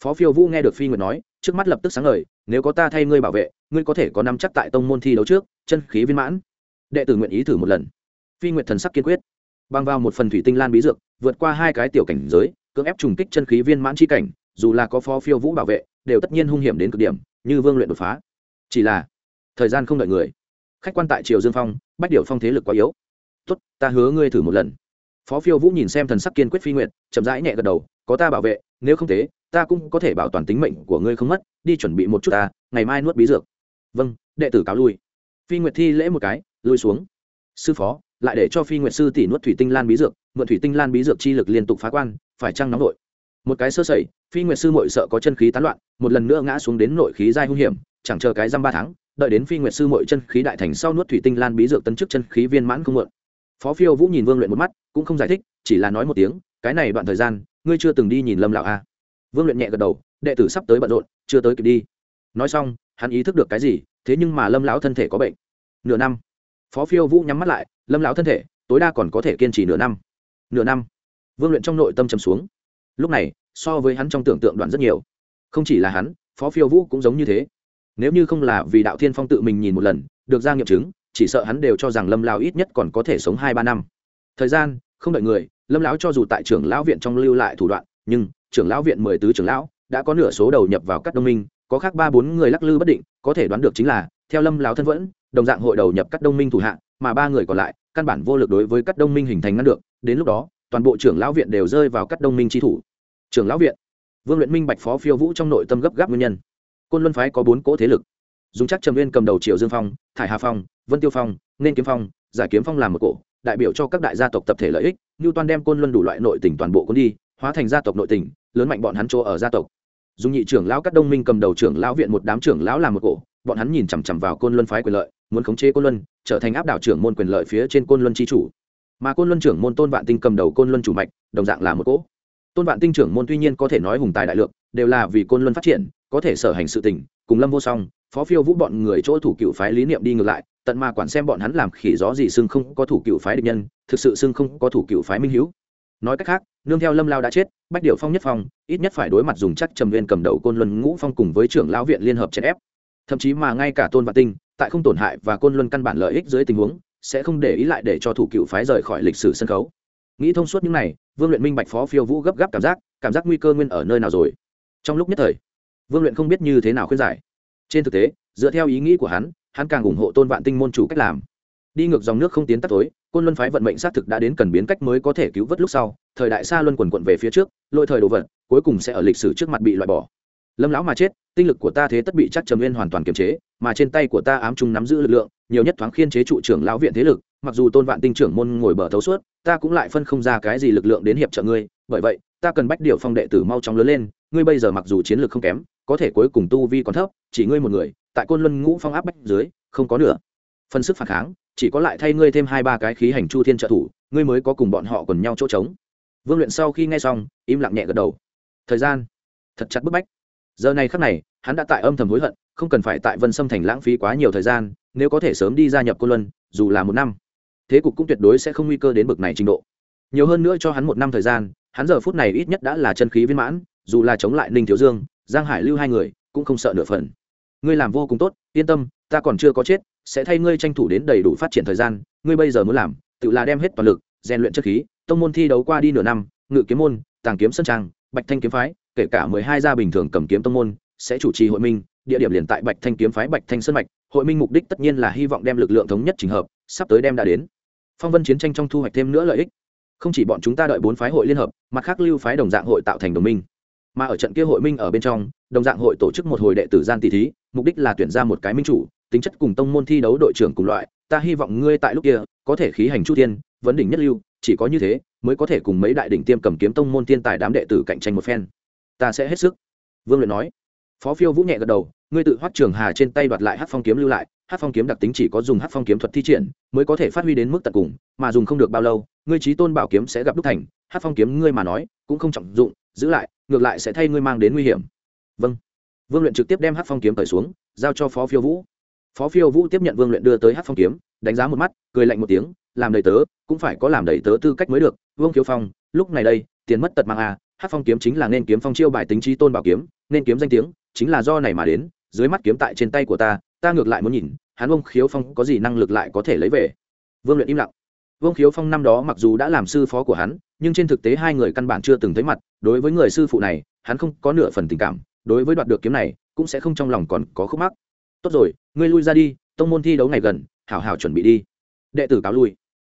Phó phiêu vũ nghe được phi nguyệt nói trước mắt lập tức sáng lời, nếu có ta thay ngươi bảo vệ ngươi có thể có nắm chắc tại tông môn thi đấu trước chân khí viên mãn. Đệ tử nguyện ý thử một lần. Phi nguyệt thần sắc kiên quyết. Băng vào một phần thủy tinh lan bí dược vượt qua hai cái tiểu cảnh giới, cưỡng ép trùng kích chân khí viên mãn chi cảnh, dù là có phó phiêu vũ bảo vệ, đều tất nhiên hung hiểm đến cực điểm, như vương luyện đột phá. Chỉ là, thời gian không đợi người. Khách quan tại triều dương phong, bách điệu phong thế lực quá yếu. Tốt, ta hứa ngươi thử một lần. Phó phiêu vũ nhìn xem thần sắc kiên quyết phi nguyện chậm rãi nhẹ gật đầu, có ta bảo vệ, nếu không thế, ta cũng có thể bảo toàn tính mệnh của ngươi không mất, đi chuẩn bị một chút ta, ngày mai nuốt bí dược. Vâng đệ tử cáo lui. Phi nguyệt thi lễ một cái, lui xuống. Sư phó, lại để cho phi nguyệt sư tỷ nuốt thủy tinh lan bí dược mượn thủy tinh lan bí dược chi lực liên tục phá quan, phải trăng nóng nội? Một cái sơ sẩy, phi nguyệt sư mội sợ có chân khí tán loạn, một lần nữa ngã xuống đến nội khí dai hung hiểm, chẳng chờ cái dăm ba tháng, đợi đến phi nguyệt sư mội chân khí đại thành sau nuốt thủy tinh lan bí dược tân chức chân khí viên mãn không mượn phó phiêu vũ nhìn vương luyện một mắt, cũng không giải thích, chỉ là nói một tiếng, cái này đoạn thời gian, ngươi chưa từng đi nhìn lâm lão a? Vương luyện nhẹ gật đầu, đệ tử sắp tới bận rộn, chưa tới kịp đi. Nói xong, hắn ý thức được cái gì, thế nhưng mà lâm lão thân thể có bệnh. Nửa năm. Phó phiêu vũ nhắm mắt lại, lâm lão thân thể, tối đa còn có thể kiên trì nửa năm nửa năm. Vương luyện trong nội tâm trầm xuống. Lúc này, so với hắn trong tưởng tượng đoạn rất nhiều. Không chỉ là hắn, phó phiêu vũ cũng giống như thế. Nếu như không là vì đạo thiên phong tự mình nhìn một lần, được ra nghiệm chứng, chỉ sợ hắn đều cho rằng lâm lão ít nhất còn có thể sống hai ba năm. Thời gian, không đợi người, lâm lão cho dù tại trưởng lão viện trong lưu lại thủ đoạn, nhưng trưởng lão viện mười tứ trưởng lão đã có nửa số đầu nhập vào các đông minh, có khác ba bốn người lắc lư bất định, có thể đoán được chính là, theo lâm lão thân vẫn, đồng dạng hội đầu nhập các đông minh thủ hạ, mà ba người còn lại căn bản vô lực đối với các đông minh hình thành ngăn được, đến lúc đó, toàn bộ trưởng lão viện đều rơi vào các đông minh tri thủ. Trưởng lão viện, vương luyện minh bạch phó phiêu vũ trong nội tâm gấp gáp nguyên nhân. Côn luân phái có bốn cỗ thế lực. Dùng chắc trầm viên cầm đầu triệu dương phong, thải hà phong, vân tiêu phong, nên kiếm phong, giải kiếm phong làm một cổ, đại biểu cho các đại gia tộc tập thể lợi ích như toàn đem côn luân đủ loại nội tỉnh toàn bộ cuốn đi, hóa thành gia tộc nội tỉnh lớn mạnh bọn hắn chỗ ở gia tộc. Dùng nhị trưởng lão các đông minh cầm đầu trưởng lão viện một đám trưởng lão làm một cổ, bọn hắn nhìn chằm chằm vào côn luân phái quyền lợi muốn khống chế côn luân, trở thành áp đảo trưởng môn quyền lợi phía trên côn luân tri chủ. Mà côn luân trưởng môn tôn vạn tinh cầm đầu côn luân chủ mạch, đồng dạng là một cỗ. Tôn vạn tinh trưởng môn tuy nhiên có thể nói hùng tài đại lượng, đều là vì côn luân phát triển, có thể sở hành sự tình, cùng lâm vô song, phó phiêu vũ bọn người chỗ thủ cựu phái lý niệm đi ngược lại, tận mà quản xem bọn hắn làm khỉ gió gì xưng không có thủ cựu phái địch nhân, thực sự xưng không có thủ cựu phái minh hữu. Nói cách khác, nương theo lâm lao đã chết, bách điệu phong nhất phong ít nhất phải đối mặt dùng chắc trầm viên cầm đầu côn luân ngũ phong cùng với trưởng lão viện liên hợp chèn ép. Thậm chí mà ngay cả tôn vạn tinh tại không tổn hại và côn luân căn bản lợi ích dưới tình huống, sẽ không để ý lại để cho thủ cựu phái rời khỏi lịch sử sân khấu. Nghĩ thông suốt những này, vương luyện minh bạch phó phiêu vũ gấp gáp cảm giác cảm giác nguy cơ nguyên ở nơi nào rồi. Trong lúc nhất thời, vương luyện không biết như thế nào khuyên giải. Trên thực tế, dựa theo ý nghĩ của hắn hắn càng ủng hộ tôn vạn tinh môn chủ cách làm. Đi ngược dòng nước không tiến tắt tối, côn luân phái vận mệnh xác thực đã đến cần biến cách mới có thể cứu vớt lúc sau, thời đại xa luân quần quận về phía trước lôi thời đồ vật, cuối cùng sẽ ở lịch sử trước mặt bị loại bỏ lâm lão mà chết, tinh lực của ta thế tất bị chắc trầm nguyên hoàn toàn kiềm chế, mà trên tay của ta ám trung nắm giữ lực lượng, nhiều nhất thoáng khiên chế trụ trưởng lão viện thế lực, mặc dù tôn vạn tinh trưởng môn ngồi bờ thấu suốt, ta cũng lại phân không ra cái gì lực lượng đến hiệp trợ ngươi, bởi vậy, ta cần bách điều phong đệ tử mau chóng lớn lên, ngươi bây giờ mặc dù chiến lược không kém, có thể cuối cùng tu vi còn thấp, chỉ ngươi một người, tại côn luân ngũ phong áp bách dưới, không có nữa phân sức phản kháng, chỉ có lại thay ngươi thêm hai ba cái khí hành chu thiên trợ thủ, ngươi mới có cùng bọn họ quần nhau chỗ trống. Vương luyện sau khi nghe xong, im lặng nhẹ gật đầu. Thời gian thật chặt bức bách giờ này khắc này, hắn đã tại âm thầm hối hận, không cần phải tại vân sâm thành lãng phí quá nhiều thời gian, nếu có thể sớm đi gia nhập cô luân, dù là một năm, thế cục cũng tuyệt đối sẽ không nguy cơ đến bực này trình độ. Nhiều hơn nữa cho hắn một năm thời gian, hắn giờ phút này ít nhất đã là chân khí viên mãn, dù là chống lại ninh thiếu dương, giang hải lưu hai người, cũng không sợ nửa phần. Ngươi làm vô cùng tốt, yên tâm, ta còn chưa có chết, sẽ thay ngươi tranh thủ đến đầy đủ phát triển thời gian, ngươi bây giờ muốn làm, tự là đem hết toàn lực, rèn luyện chất khí, tông môn thi đấu qua đi nửa năm, ngự kiếm môn, tàng kiếm sân trang, bạch thanh kiếm phái kể cả mười hai gia bình thường cầm kiếm tông môn, sẽ chủ trì hội minh, địa điểm liền tại bạch thanh kiếm phái bạch thanh sơn mạch, hội minh mục đích tất nhiên là hy vọng đem lực lượng thống nhất trình hợp, sắp tới đem đã đến. Phong vân chiến tranh trong thu hoạch thêm nữa lợi ích. Không chỉ bọn chúng ta đợi bốn phái hội liên hợp, mặt khác lưu phái đồng dạng hội tạo thành đồng minh. Mà ở trận kia hội minh ở bên trong, đồng dạng hội tổ chức một hồi đệ tử gian tỷ thí, mục đích là tuyển ra một cái minh chủ, tính chất cùng tông môn thi đấu đội trưởng cùng loại, ta hy vọng ngươi tại lúc kia, có thể khí hành chu tiên vấn đỉnh nhất lưu, chỉ có như thế, mới có thể cùng mấy đại đỉnh tiêm cầm kiếm tông môn thiên tài đám đệ tử cạnh tranh một phen ta sẽ hết sức. Vương luyện nói. Phó phiêu vũ nhẹ gật đầu, ngươi tự hoắt trường hà trên tay đoạt lại hát phong kiếm lưu lại hát phong kiếm đặc tính chỉ có dùng hát phong kiếm thuật thi triển, mới có thể phát huy đến mức tận cùng, mà dùng không được bao lâu, ngươi trí tôn bảo kiếm sẽ gặp đúc thành hát phong kiếm ngươi mà nói, cũng không trọng dụng, giữ lại, ngược lại sẽ thay ngươi mang đến nguy hiểm. Vâng. Vương luyện trực tiếp đem hát phong kiếm cởi xuống, giao cho phó phiêu vũ. Phó phiêu vũ tiếp nhận vương luyện đưa tới hát phong kiếm, đánh giá một mắt, cười lạnh một tiếng, làm đầy tớ, cũng phải có làm đầy tớ tư cách mới được. Vương khiếu phong, lúc này đây, tiền mất tật mang à hát phong kiếm chính là nên kiếm phong chiêu bài tính trí tôn bảo kiếm, nên kiếm danh tiếng, chính là do này mà đến, dưới mắt kiếm tại trên tay của ta ta ngược lại muốn nhìn, hắn ông khiếu phong có gì năng lực lại có thể lấy về. Vương luyện im lặng. Vương khiếu phong năm đó mặc dù đã làm sư phó của hắn, nhưng trên thực tế hai người căn bản chưa từng thấy mặt, đối với người sư phụ này, hắn không có nửa phần tình cảm, đối với đoạt được kiếm này, cũng sẽ không trong lòng còn có khúc mắc. Tốt rồi, ngươi lui ra đi, tông môn thi đấu ngày gần, hảo hảo chuẩn bị đi. Đệ tử cáo lui.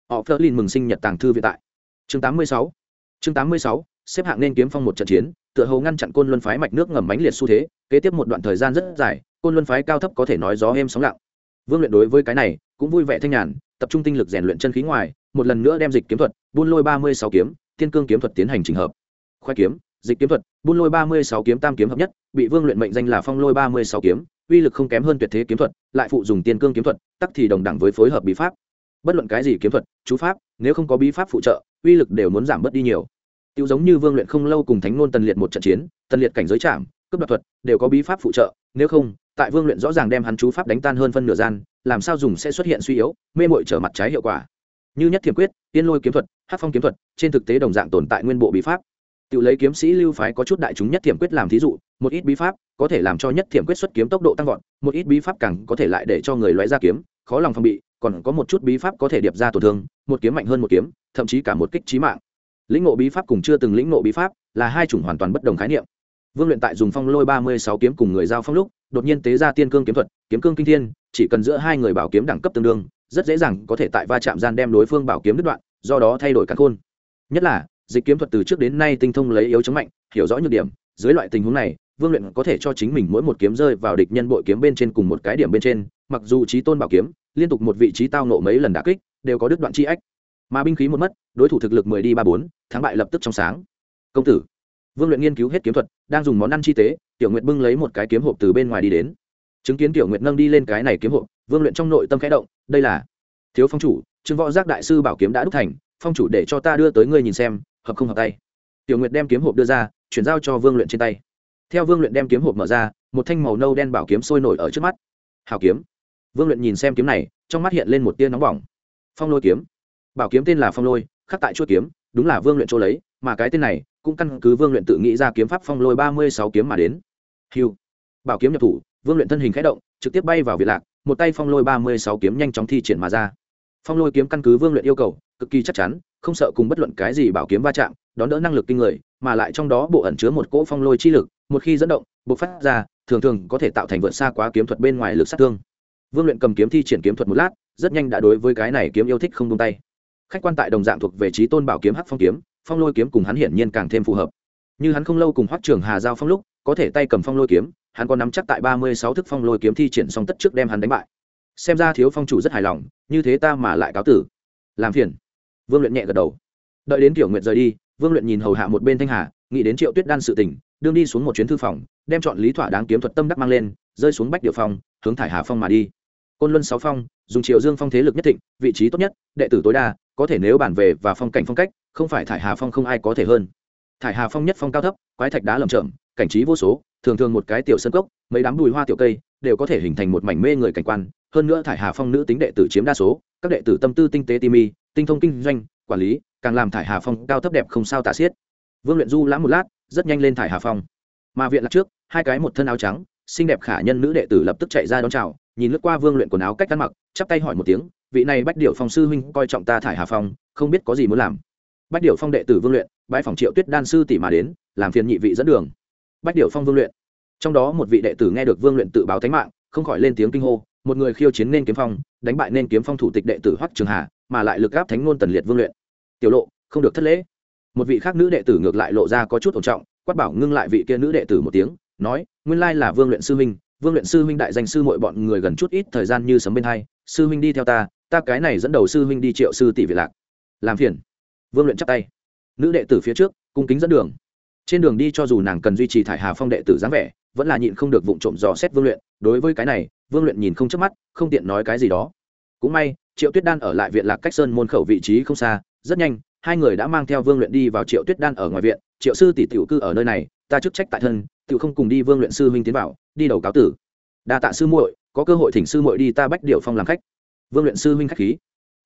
Họ phớt lên mừng sinh nhật tàng thư viện tại. Chương 86 chương 86 xếp hạng nên kiếm phong một trận chiến, tựa hồ ngăn chặn côn luân phái mạch nước ngầm mãnh liệt xu thế, kế tiếp một đoạn thời gian rất dài, côn luân phái cao thấp có thể nói gió êm sóng lặng. Vương luyện đối với cái này cũng vui vẻ thanh nhàn, tập trung tinh lực rèn luyện chân khí ngoài, một lần nữa đem dịch kiếm thuật, buôn lôi ba mươi sáu kiếm, thiên cương kiếm thuật tiến hành trình hợp. Khoe kiếm, dịch kiếm thuật, buôn lôi ba mươi sáu kiếm tam kiếm hợp nhất, bị vương luyện mệnh danh là phong lôi ba mươi sáu kiếm, uy lực không kém hơn tuyệt thế kiếm thuật, lại phụ dùng tiên cương kiếm thuật, tắc thì đồng đẳng với phối hợp bí pháp. Bất luận cái gì kiếm thuật, chú pháp, nếu không có bí pháp phụ trợ, uy lực đều muốn giảm bớt đi nhiều tiêu giống như vương luyện không lâu cùng thánh nôn tần liệt một trận chiến, tần liệt cảnh giới chạm cấp đoạt thuật, đều có bí pháp phụ trợ, nếu không, tại vương luyện rõ ràng đem hắn chú pháp đánh tan hơn phân nửa gian, làm sao dùng sẽ xuất hiện suy yếu, mê mội trở mặt trái hiệu quả. Như nhất thiểm quyết, tiên lôi kiếm thuật hát phong kiếm thuật, trên thực tế đồng dạng tồn tại nguyên bộ bí pháp. Tự lấy kiếm sĩ lưu phái có chút đại chúng nhất thiểm quyết làm thí dụ, một ít bí pháp có thể làm cho nhất thiểm quyết xuất kiếm tốc độ tăng vọt, một ít bí pháp càng có thể lại để cho người loại ra kiếm, khó lòng phòng bị, còn có một chút bí pháp có thể điệp ra tổn thương, một kiếm mạnh hơn một kiếm, thậm chí cả một kích trí mạng lĩnh ngộ bí pháp cùng chưa từng lĩnh ngộ bí pháp là hai chủng hoàn toàn bất đồng khái niệm. Vương luyện tại dùng phong lôi ba mươi sáu kiếm cùng người giao phong lúc, đột nhiên tế ra tiên cương kiếm thuật, kiếm cương kinh thiên, chỉ cần giữa hai người bảo kiếm đẳng cấp tương đương, rất dễ dàng có thể tại va chạm gian đem đối phương bảo kiếm đứt đoạn, do đó thay đổi căn khôn. Nhất là, dịch kiếm thuật từ trước đến nay tinh thông lấy yếu chống mạnh, hiểu rõ nhược điểm, dưới loại tình huống này, vương luyện có thể cho chính mình mỗi một kiếm rơi vào địch nhân bội kiếm bên trên cùng một cái điểm bên trên, mặc dù trí tôn bảo kiếm, liên tục một vị trí tao nộ mấy lần đả kích, đều có đứt đoạn chi ách mà binh khí một mất, đối thủ thực lực mười đi ba bốn, thắng bại lập tức trong sáng. Công tử, vương luyện nghiên cứu hết kiếm thuật, đang dùng món ăn chi tế, tiểu nguyệt bưng lấy một cái kiếm hộp từ bên ngoài đi đến. Chứng kiến tiểu nguyệt nâng đi lên cái này kiếm hộp, vương luyện trong nội tâm khẽ động, đây là thiếu phong chủ, trương võ giác đại sư bảo kiếm đã đúc thành, phong chủ để cho ta đưa tới ngươi nhìn xem, hợp không hợp tay. Tiểu nguyệt đem kiếm hộp đưa ra, chuyển giao cho vương luyện trên tay. Theo vương luyện đem kiếm hộp mở ra, một thanh màu nâu đen bảo kiếm sôi nổi ở trước mắt. Hào kiếm. Vương luyện nhìn xem kiếm này, trong mắt hiện lên một tia nóng bỏng. Phong lôi kiếm bảo kiếm tên là phong lôi, khắc tại chuỗi kiếm, đúng là vương luyện chỗ lấy, mà cái tên này cũng căn cứ vương luyện tự nghĩ ra kiếm pháp phong lôi ba mươi sáu kiếm mà đến. Hiu bảo kiếm nhập thủ, vương luyện thân hình k h ẽ động, trực tiếp bay vào việt lạc, một tay phong lôi ba mươi sáu kiếm nhanh chóng thi triển mà ra. Phong lôi kiếm căn cứ vương luyện yêu cầu, cực kỳ chắc chắn, không sợ cùng bất luận cái gì bảo kiếm va chạm, đón đỡ năng lực kinh người, mà lại trong đó bộ ẩn chứa một cỗ phong lôi chi lực, một khi dẫn động, bộc phát ra, thường thường có thể tạo thành vượt xa quá kiếm thuật bên ngoài lực sát thương. Vương luyện cầm kiếm thi triển kiếm thuật một lát, rất nhanh đã đối với cái này kiếm yêu thích không tung tay khách quan tại đồng dạng thuộc về trí tôn bảo kiếm hắc phong kiếm phong lôi kiếm cùng hắn hiển nhiên càng thêm phù hợp. Như hắn không lâu cùng hoắc trường hà giao phong lúc có thể tay cầm phong lôi kiếm hắn có nắm chắc tại ba mươi sáu thức phong lôi kiếm thi triển xong tất trước đem hắn đánh bại. Xem ra thiếu phong chủ rất hài lòng như thế ta mà lại cáo tử. Làm phiền. Vương luyện nhẹ gật đầu. Đợi đến tiểu nguyện rời đi vương luyện nhìn hầu hạ một bên thanh hà nghĩ đến triệu tuyết đan sự tỉnh, đương đi xuống một chuyến thư phòng đem chọn lý thỏa đáng kiếm thuật tâm đắc mang lên rơi xuống bách địa phong hướng thải hà phong mà đi. Côn luân sáu phong dùng triệu dương phong thế lực nhất thịnh vị trí tốt nhất đệ tử tối đa có thể nếu bản về và phong cảnh phong cách, không phải thải hà phong không ai có thể hơn. Thải hà phong nhất phong cao thấp, quái thạch đá lầm chởm, cảnh trí vô số, thường thường một cái tiểu sân cốc, mấy đám bùi hoa tiểu cây đều có thể hình thành một mảnh mê người cảnh quan. Hơn nữa thải hà phong nữ tính đệ tử chiếm đa số, các đệ tử tâm tư tinh tế timi tinh thông kinh doanh, quản lý, càng làm thải hà phong cao thấp đẹp không sao tả xiết. Vương luyện du lãm một lát, rất nhanh lên thải hà phong. Mà viện lạc trước, hai cái một thân áo trắng, xinh đẹp khả nhân nữ đệ tử lập tức chạy ra đón chào, nhìn lướt qua vương luyện quần áo cách ăn mặc, chắp tay hỏi một tiếng vị này bách điệu phong sư huynh coi trọng ta thải hà phong, không biết có gì muốn làm. Bách điệu phong đệ tử vương luyện bãi phòng triệu tuyết đan sư tỷ mà đến, làm phiền nhị vị dẫn đường. Bách điệu phong vương luyện. Trong đó một vị đệ tử nghe được vương luyện tự báo thánh mạng, không khỏi lên tiếng kinh hô, một người khiêu chiến nên kiếm phong, đánh bại nên kiếm phong thủ tịch đệ tử hoắc trường hà, mà lại lực áp thánh ngôn tần liệt vương luyện. Tiểu lộ, không được thất lễ. Một vị khác nữ đệ tử ngược lại lộ ra có chút ổn trọng, quát bảo ngưng lại vị kia nữ đệ tử một tiếng, nói, nguyên lai là vương luyện sư huynh, vương luyện sư huynh đại danh sư mọi bọn người gần chút ít thời gian như sấm bên hay sư huynh đi theo ta ta cái này dẫn đầu sư huynh đi triệu sư tỷ việt lạc. Làm phiền. Vương luyện chắp tay. Nữ đệ tử phía trước, cung kính dẫn đường. Trên đường đi cho dù nàng cần duy trì thải hà phong đệ tử dáng vẻ, vẫn là nhịn không được vụ trộm dò xét vương luyện. Đối với cái này, vương luyện nhìn không chớp mắt, không tiện nói cái gì đó. Cũng may, triệu tuyết đan ở lại viện lạc cách sơn môn khẩu vị trí không xa, rất nhanh, hai người đã mang theo vương luyện đi vào triệu tuyết đan ở ngoài viện. Triệu sư tỷ tiểu cư ở nơi này, ta chức trách tại thân, tiểu không cùng đi vương luyện sư huynh tiến vào, đi đầu cáo tử. Đa tạ sư muội, có cơ hội thỉnh sư muội đi ta bách điệu phong làm khách vương luyện sư huynh khách khí.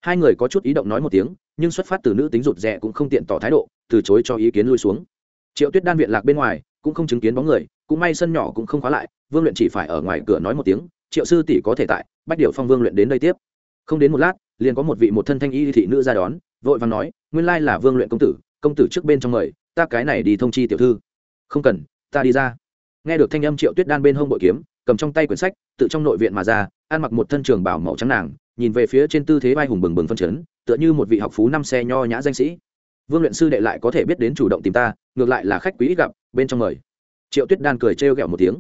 Hai người có chút ý động nói một tiếng, nhưng xuất phát từ nữ tính rụt rè cũng không tiện tỏ thái độ, từ chối cho ý kiến lui xuống. Triệu tuyết đan viện lạc bên ngoài, cũng không chứng kiến bóng người, cũng may sân nhỏ cũng không khóa lại, vương luyện chỉ phải ở ngoài cửa nói một tiếng, triệu sư tỷ có thể tại, bách điệu phong vương luyện đến đây tiếp. Không đến một lát, liền có một vị một thân thanh y thị nữ ra đón, vội vàng nói, nguyên lai là vương luyện công tử công tử trước bên trong mời, ta cái này đi thông chi tiểu thư. Không cần, ta đi ra. Nghe được thanh âm triệu tuyết đan bên hông bội kiếm, cầm trong tay quyển sách, tự trong nội viện mà ra, ăn mặc một thân trường bảo màu trắng nàng nhìn về phía trên tư thế vai hùng bừng bừng phân chấn, tựa như một vị học phú năm xe nho nhã danh sĩ. Vương luyện sư đệ lại có thể biết đến chủ động tìm ta, ngược lại là khách quý ít gặp, bên trong mời. Triệu tuyết đan cười trêu ghẹo một tiếng.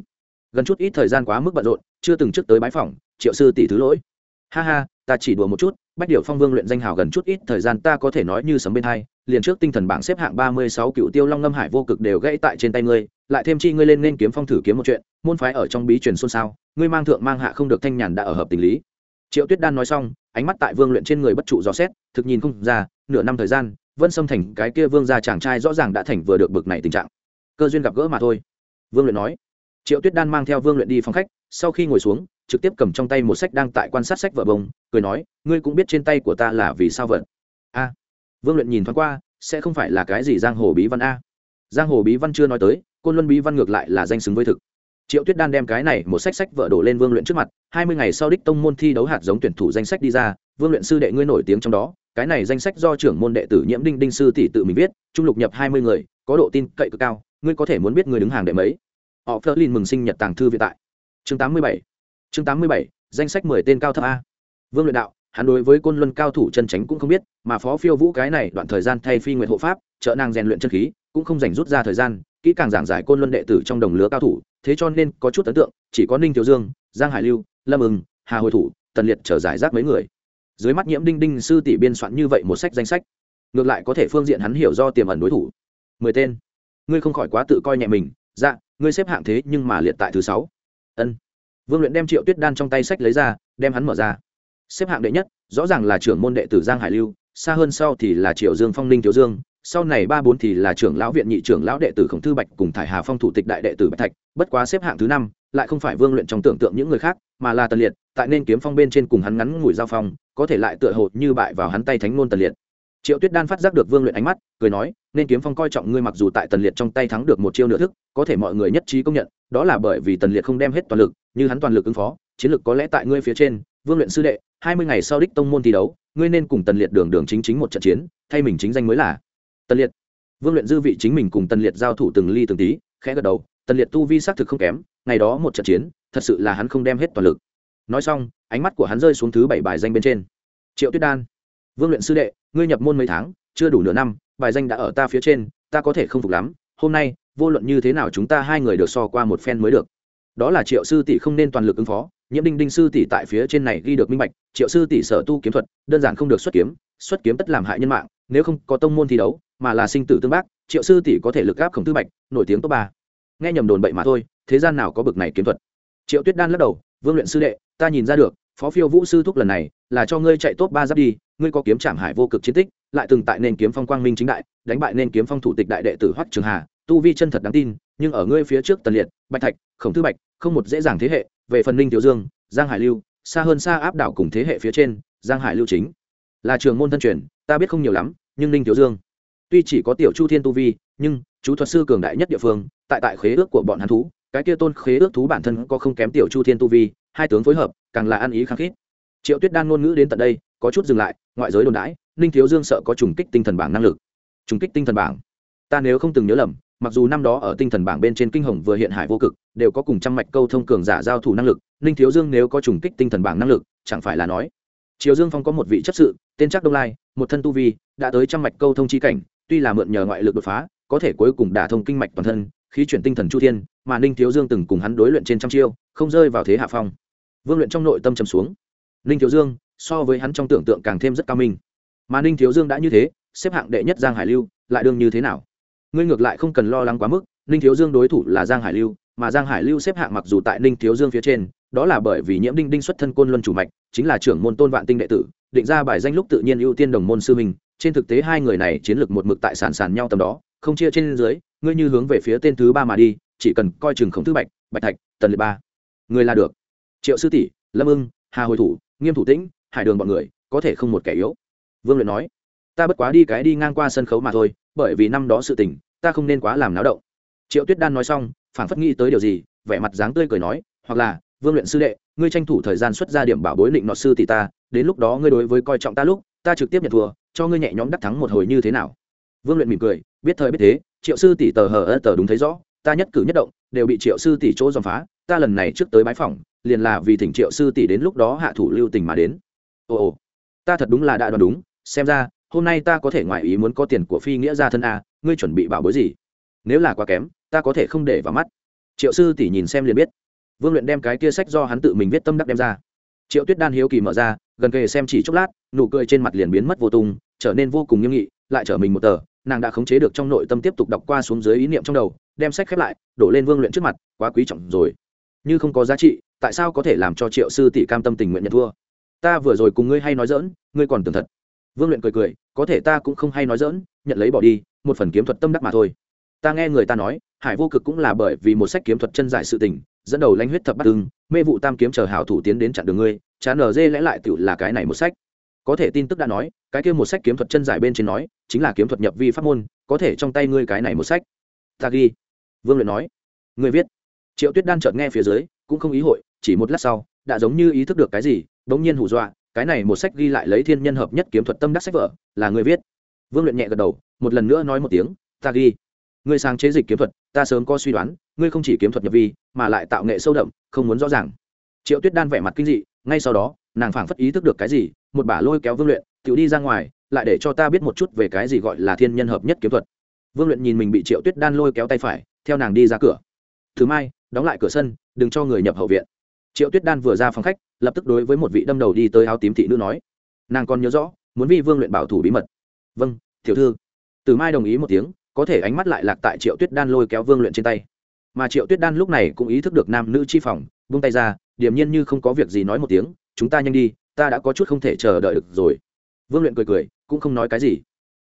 Gần chút ít thời gian quá mức bận rộn, chưa từng trước tới bái phòng triệu sư tỷ thứ lỗi. Ha ha, ta chỉ đùa một chút, bách điệu phong vương luyện danh hào gần chút ít thời gian ta có thể nói như sấm bên hai, liền trước tinh thần bảng xếp hạng ba mươi sáu cựu tiêu long ngâm hải vô cực đều gãy tại trên tay ngươi, lại thêm chi ngươi lên nên kiếm phong thử kiếm một chuyện, môn phái ở trong bí truyền xôn xao, ngươi mang thượng mang hạ không được thanh nhàn đã ở hợp tình lý triệu tuyết đan nói xong, ánh mắt tại vương luyện trên người bất trụ dò xét, thực nhìn không ra, nửa năm thời gian, vân xâm thành, cái kia vương gia chàng trai rõ ràng đã thành vừa được bực này tình trạng. Cơ duyên gặp gỡ mà thôi. Vương luyện nói. Triệu tuyết đan mang theo vương luyện đi phòng khách, sau khi ngồi xuống, trực tiếp cầm trong tay một sách đang tại quan sát sách vợ bông, cười nói, ngươi cũng biết trên tay của ta là vì sao vợt a. Vương luyện nhìn thoáng qua, sẽ không phải là cái gì giang hồ bí văn a. Giang hồ bí văn chưa nói tới, côn luân bí văn ngược lại là danh xứng với thực. Triệu tuyết đan đem cái này một sách sách vợ đổ lên vương luyện trước mặt hai mươi ngày sau đích tông môn thi đấu hạt giống tuyển thủ danh sách đi ra, vương luyện sư đệ ngươi nổi tiếng trong đó, cái này danh sách do trưởng môn đệ tử nhiễm đinh đinh sư tỷ tự mình viết, trung lục nhập hai mươi người, có độ tin cậy cực cao, ngươi có thể muốn biết người đứng hàng đệ mấy? Họ phớt lên mừng sinh nhật tàng thư viện tại. Chương tám mươi bảy. Chương tám mươi bảy, danh sách mười tên cao thấp a. Vương luyện đạo, hắn đối với côn luân cao thủ chân tránh cũng không biết, mà phó phiêu vũ cái này đoạn thời gian thay phi nguyện hộ pháp, trợ nàng rèn luyện chân khí, cũng không dành rút ra thời gian, kỹ càng giảng giải côn luân đệ tử trong đồng lứa cao thủ, thế cho nên có chút ấn tượng, chỉ có ninh thiếu dương, giang hải lưu lâm ưng, hà hồi thủ, tần liệt trở giải rác mấy người. Dưới mắt nhiễm đinh đinh sư tỷ biên soạn như vậy một sách danh sách, ngược lại có thể phương diện hắn hiểu do tiềm ẩn đối thủ. Mười tên. Ngươi không khỏi quá tự coi nhẹ mình. Dạ ngươi xếp hạng thế nhưng mà liệt tại thứ sáu. Ân. Vương luyện đem triệu tuyết đan trong tay sách lấy ra, đem hắn mở ra. Xếp hạng đệ nhất, rõ ràng là trưởng môn đệ tử giang hải lưu, xa hơn sau thì là triệu dương phong ninh thiếu dương, sau này ba bốn thì là trưởng lão viện nhị trưởng lão đệ tử khổng thư bạch cùng thải hà phong thủ tịch đại đệ tử bạch thạch, bất quá xếp hạng thứ năm lại không phải vương luyện trong tưởng tượng những người khác, mà là tần liệt, tại nên kiếm phong bên trên cùng hắn ngắn ngủi giao phong, có thể lại tựa hồ như bại vào hắn tay thánh ngôn tần liệt. Triệu tuyết đan phát giác được vương luyện ánh mắt, cười nói, nên kiếm phong coi trọng ngươi mặc dù tại tần liệt trong tay thắng được một chiêu nửa thức, có thể mọi người nhất trí công nhận, đó là bởi vì tần liệt không đem hết toàn lực, như hắn toàn lực ứng phó, chiến lực có lẽ tại ngươi phía trên, vương luyện sư đệ, hai mươi ngày sau đích tông môn thi đấu, ngươi nên cùng tần liệt đường đường chính chính một trận chiến, thay mình chính danh mới là. Tần liệt. Vương luyện dư vị chính mình cùng tần liệt giao thủ từng ly từng tí, khẽ gật đầu, tần liệt tu vi xác thực không kém ngày đó một trận chiến, thật sự là hắn không đem hết toàn lực. Nói xong, ánh mắt của hắn rơi xuống thứ bảy bài danh bên trên. Triệu tuyết đan, vương luyện sư đệ, ngươi nhập môn mấy tháng, chưa đủ nửa năm, bài danh đã ở ta phía trên, ta có thể không phục lắm, hôm nay, vô luận như thế nào chúng ta hai người được so qua một phen mới được. Đó là triệu sư tỷ không nên toàn lực ứng phó, nhiễm đinh đinh sư tỷ tại phía trên này ghi được minh bạch, triệu sư tỷ sở tu kiếm thuật, đơn giản không được xuất kiếm xuất kiếm tất làm hại nhân mạng, nếu không có tông môn thi đấu, mà là sinh tử tương bác, triệu sư tỷ có thể lực gáp khổng tư bạch, nổi tiếng top ba. Nghe nhầm đồn bậy mà thôi thế gian nào có bực này kiếm thuật? Triệu tuyết đan lắc đầu, vương luyện sư đệ, ta nhìn ra được, phó phiêu vũ sư thúc lần này là cho ngươi chạy tốt ba giáp đi, ngươi có kiếm trảm hải vô cực chiến tích, lại từng tại nền kiếm phong quang minh chính đại, đánh bại nền kiếm phong thủ tịch đại đệ tử hoắc trường hà, tu vi chân thật đáng tin, nhưng ở ngươi phía trước tần liệt, bạch thạch, khổng thư bạch, không một dễ dàng thế hệ, về phần ninh tiểu dương, giang hải lưu, xa hơn xa áp đảo cùng thế hệ phía trên, giang hải lưu chính là trường môn thân truyền, ta biết không nhiều lắm, nhưng ninh tiểu dương tuy chỉ có tiểu chu thiên tu vi, nhưng chú thuật sư cường đại nhất địa phương, tại tại khế ước của bọn hắn thú cái kia tôn khế ước thú bản thân có không kém tiểu chu thiên tu vi, hai tướng phối hợp, càng là ăn ý khăng khít. Triệu tuyết đan ngôn ngữ đến tận đây, có chút dừng lại, ngoại giới đồn đãi, ninh thiếu dương sợ có trùng kích tinh thần bảng năng lực. Trùng kích tinh thần bảng? Ta nếu không từng nhớ lầm, mặc dù năm đó ở tinh thần bảng bên trên kinh hồng vừa hiện hải vô cực, đều có cùng trăm mạch câu thông cường giả giao thủ năng lực, ninh thiếu dương nếu có trùng kích tinh thần bảng năng lực, chẳng phải là nói. Triều dương phong có một vị chấp sự, tên chắc đông lai, một thân tu vi, đã tới trăm mạch câu thông chi cảnh, tuy là mượn nhờ ngoại lực đột phá, có thể cuối cùng đả thông kinh mạch toàn thân khí chuyển tinh thần chu thiên, mà ninh thiếu dương từng cùng hắn đối luyện trên trăm chiêu, không rơi vào thế hạ phong. Vương luyện trong nội tâm trầm xuống. Ninh thiếu dương, so với hắn trong tưởng tượng càng thêm rất cao minh. Mà ninh thiếu dương đã như thế, xếp hạng đệ nhất giang hải lưu, lại đương như thế nào? Ngươi ngược lại không cần lo lắng quá mức, ninh thiếu dương đối thủ là giang hải lưu, mà giang hải lưu xếp hạng mặc dù tại ninh thiếu dương phía trên, đó là bởi vì nhiễm đinh đinh xuất thân côn luân chủ mạch, chính là trưởng môn tôn vạn tinh đệ tử, định ra bài danh lúc tự nhiên ưu tiên đồng môn sư mình. trên thực tế hai người này chiến lược một mực tại sàn sàn nhau tầm đó không chia trên dưới, ngươi như hướng về phía tên thứ ba mà đi, chỉ cần coi chừng khổng thứ bạch bạch thạch, tần liệt ba. Người là được. Triệu sư tỷ, lâm ưng, hà hồi thủ, nghiêm thủ tĩnh, hải đường bọn người, có thể không một kẻ yếu. Vương luyện nói, ta bất quá đi cái đi ngang qua sân khấu mà thôi, bởi vì năm đó sự tình, ta không nên quá làm náo động. Triệu tuyết đan nói xong, phảng phất nghĩ tới điều gì, vẻ mặt dáng tươi cười nói, hoặc là, vương luyện sư đệ, ngươi tranh thủ thời gian xuất ra điểm bảo bối định nọ sư tỷ ta, đến lúc đó ngươi đối với coi trọng ta lúc, ta trực tiếp nhận thua, cho ngươi nhẹ nhõm đắc thắng một hồi như thế nào vương luyện mỉm cười, biết thời biết thế, triệu sư tỷ tờ hờ ơ tờ đúng thấy rõ, ta nhất cử nhất động, đều bị triệu sư tỷ chỗ dòm phá, ta lần này trước tới bái phòng liền là vì thỉnh triệu sư tỷ đến lúc đó hạ thủ lưu tình mà đến. Ồ ồ, ta thật đúng là đã đoán đúng, xem ra, hôm nay ta có thể ngoại ý muốn có tiền của phi nghĩa gia thân a, ngươi chuẩn bị bảo bối gì? Nếu là quá kém, ta có thể không để vào mắt. Triệu sư tỷ nhìn xem liền biết. Vương luyện đem cái kia sách do hắn tự mình viết tâm đắc đem ra. Triệu tuyết đan hiếu kỳ mở ra, gần kề xem chỉ chốc lát, nụ cười trên mặt liền biến mất vô tung, trở nên vô cùng nghiêm nghị, lại trở mình một tờ nàng đã khống chế được trong nội tâm tiếp tục đọc qua xuống dưới ý niệm trong đầu, đem sách khép lại, đổ lên vương luyện trước mặt, quá quý trọng rồi. Như không có giá trị, tại sao có thể làm cho triệu sư tỷ cam tâm tình nguyện nhận thua? Ta vừa rồi cùng ngươi hay nói dỡn ngươi còn tưởng thật. Vương luyện cười cười, có thể ta cũng không hay nói dỡn nhận lấy bỏ đi, một phần kiếm thuật tâm đắc mà thôi. Ta nghe người ta nói, hải vô cực cũng là bởi vì một sách kiếm thuật chân giải sự tình, dẫn đầu lãnh huyết thập bắt tương mê vụ tam kiếm chờ hảo thủ tiến đến chặn đường ngươi, chán ở dê lẽ lại tự là cái này một sách có thể tin tức đã nói, cái kia một sách kiếm thuật chân giải bên trên nói, chính là kiếm thuật nhập vi pháp môn, có thể trong tay ngươi cái này một sách. Ta ghi. Vương luyện nói. Người viết. Triệu tuyết đan chợt nghe phía dưới, cũng không ý hội, chỉ một lát sau, đã giống như ý thức được cái gì, bỗng nhiên hù dọa, cái này một sách ghi lại lấy thiên nhân hợp nhất kiếm thuật tâm đắc sách vở, là người viết. Vương luyện nhẹ gật đầu, một lần nữa nói một tiếng, ta ghi. Ngươi sáng chế dịch kiếm thuật, ta sớm có suy đoán, ngươi không chỉ kiếm thuật nhập vi, mà lại tạo nghệ sâu đậm, không muốn rõ ràng. Triệu tuyết đan vẻ mặt kinh dị, ngay sau đó, nàng phảng phất ý thức được cái gì một bả lôi kéo vương luyện tự đi ra ngoài, lại để cho ta biết một chút về cái gì gọi là thiên nhân hợp nhất kiếm thuật. Vương luyện nhìn mình bị triệu tuyết đan lôi kéo tay phải, theo nàng đi ra cửa. Thứ mai, đóng lại cửa sân, đừng cho người nhập hậu viện. Triệu tuyết đan vừa ra phòng khách, lập tức đối với một vị đâm đầu đi tới áo tím thị nữ nói, nàng còn nhớ rõ, muốn vi vương luyện bảo thủ bí mật. Vâng tiểu thư. Từ mai đồng ý một tiếng, có thể ánh mắt lại lạc tại triệu tuyết đan lôi kéo vương luyện trên tay. Mà triệu tuyết đan lúc này cũng ý thức được nam nữ chi phòng vung tay ra, điềm nhiên như không có việc gì nói một tiếng, chúng ta nhanh đi ta đã có chút không thể chờ đợi được rồi. Vương luyện cười cười, cũng không nói cái gì.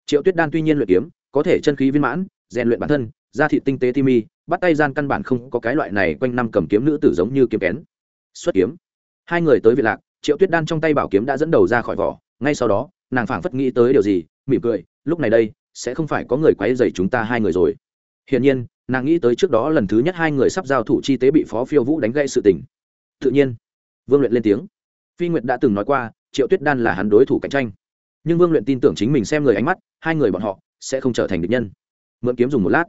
Triệu tuyết đan tuy nhiên luyện kiếm, có thể chân khí viên mãn, rèn luyện bản thân, da thị tinh tế ti mi bắt tay gian căn bản không có cái loại này quanh năm cầm kiếm nữ tử giống như kiếm kén. Xuất kiếm. Hai người tới viện lạc, triệu tuyết đan trong tay bảo kiếm đã dẫn đầu ra khỏi vỏ, ngay sau đó, nàng phảng phất nghĩ tới điều gì, mỉm cười, lúc này đây, sẽ không phải có người quấy dày chúng ta hai người rồi. Hiển nhiên, nàng nghĩ tới trước đó lần thứ nhất hai người sắp giao thủ chi tế bị phó phiêu vũ đánh gây sự tình. Tự nhiên, vương luyện lên tiếng phi nguyệt đã từng nói qua, triệu tuyết đan là hắn đối thủ cạnh tranh. Nhưng vương luyện tin tưởng chính mình xem người ánh mắt, hai người bọn họ sẽ không trở thành địch nhân. Mượn kiếm dùng một lát.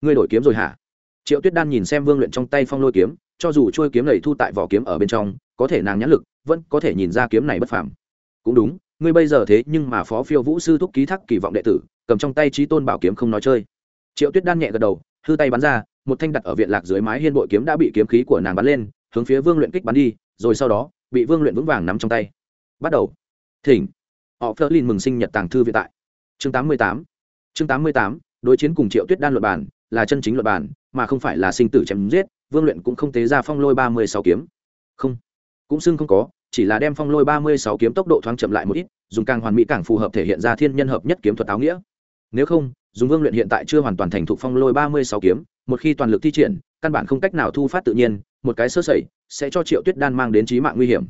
Ngươi đổi kiếm rồi hả? Triệu tuyết đan nhìn xem vương luyện trong tay phong lôi kiếm, cho dù trôi kiếm này thu tại vỏ kiếm ở bên trong, có thể nàng nhãn lực vẫn có thể nhìn ra kiếm này bất phàm. Cũng đúng, ngươi bây giờ thế nhưng mà phó phiêu vũ sư thúc ký thác kỳ vọng đệ tử, cầm trong tay trí tôn bảo kiếm không nói chơi. Triệu tuyết đan nhẹ gật đầu, hư tay bắn ra, một thanh đặt ở viện lạc dưới mái hiên bội kiếm đã bị kiếm khí của nàng bắn lên, hướng phía vương luyện kích bắn đi, rồi sau đó bị vương luyện vững vàng nắm trong tay. Bắt đầu. Thỉnh. Họ phớt lên mừng sinh nhật tàng thư vĩ tại. Chương tám mươi tám. Chương tám mươi tám, đối chiến cùng triệu tuyết đan luật bản là chân chính luật bản mà không phải là sinh tử chém giết, vương luyện cũng không tế ra phong lôi ba mươi sáu kiếm. Không. Cũng xưng không có, chỉ là đem phong lôi ba mươi sáu kiếm tốc độ thoáng chậm lại một ít, dùng càng hoàn mỹ càng phù hợp thể hiện ra thiên nhân hợp nhất kiếm thuật áo nghĩa. Nếu không, dùng vương luyện hiện tại chưa hoàn toàn thành thục phong lôi ba mươi sáu kiếm, một khi toàn lực thi triển, căn bản không cách nào thu phát tự nhiên, một cái sơ sẩy sẽ cho triệu tuyết đan mang đến trí mạng nguy hiểm.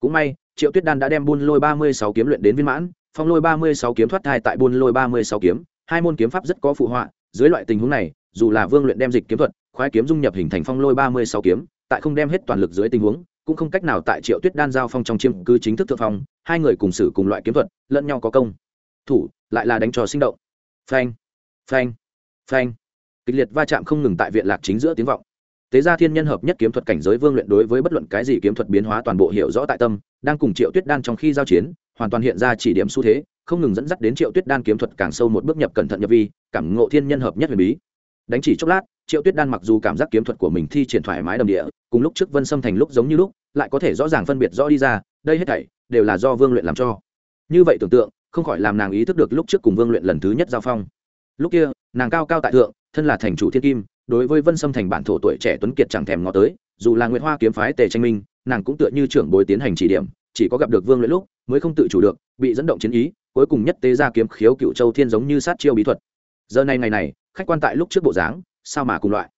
Cũng may, triệu tuyết đan đã đem buôn lôi ba mươi sáu kiếm luyện đến viên mãn, phong lôi ba mươi sáu kiếm thoát thai tại buôn lôi ba mươi sáu kiếm, hai môn kiếm pháp rất có phụ họa, dưới loại tình huống này, dù là vương luyện đem dịch kiếm thuật, khoái kiếm dung nhập hình thành phong lôi ba mươi sáu kiếm, tại không đem hết toàn lực dưới tình huống, cũng không cách nào tại triệu tuyết đan giao phong trong chiêm cứ chính thức thượng phong, hai người cùng xử cùng loại kiếm thuật, lẫn nhau có công. Thủ, lại là đánh trò sinh động. Phanh phanh phanh. Kịch liệt va chạm không ngừng tại viện lạc chính giữa tiếng vọng tế gia thiên nhân hợp nhất kiếm thuật cảnh giới vương luyện đối với bất luận cái gì kiếm thuật biến hóa toàn bộ hiểu rõ tại tâm, đang cùng triệu tuyết đan trong khi giao chiến, hoàn toàn hiện ra chỉ điểm xu thế, không ngừng dẫn dắt đến triệu tuyết đan kiếm thuật càng sâu một bước nhập cẩn thận nhập vi, cảm ngộ thiên nhân hợp nhất huyền bí. Đánh chỉ chốc lát, triệu tuyết đan mặc dù cảm giác kiếm thuật của mình thi triển thoải mái đầm địa, cùng lúc trước vân xâm thành lúc giống như lúc, lại có thể rõ ràng phân biệt rõ đi ra, đây hết thảy đều là do vương luyện làm cho. Như vậy tưởng tượng, không khỏi làm nàng ý thức được lúc trước cùng vương luyện lần thứ nhất giao phong. Lúc kia, nàng cao cao tại thượng, thân là thành chủ thiên kim đối với vân xâm thành bản thổ tuổi trẻ tuấn kiệt chẳng thèm ngó tới, dù là nguyễn hoa kiếm phái tề tranh minh, nàng cũng tựa như trưởng bối tiến hành chỉ điểm, chỉ có gặp được vương luyện lúc mới không tự chủ được, bị dẫn động chiến ý, cuối cùng nhất tế ra kiếm khiếu cựu châu thiên giống như sát chiêu bí thuật. Giờ này ngày này, khách quan tại lúc trước bộ dáng, sao mà cùng loại?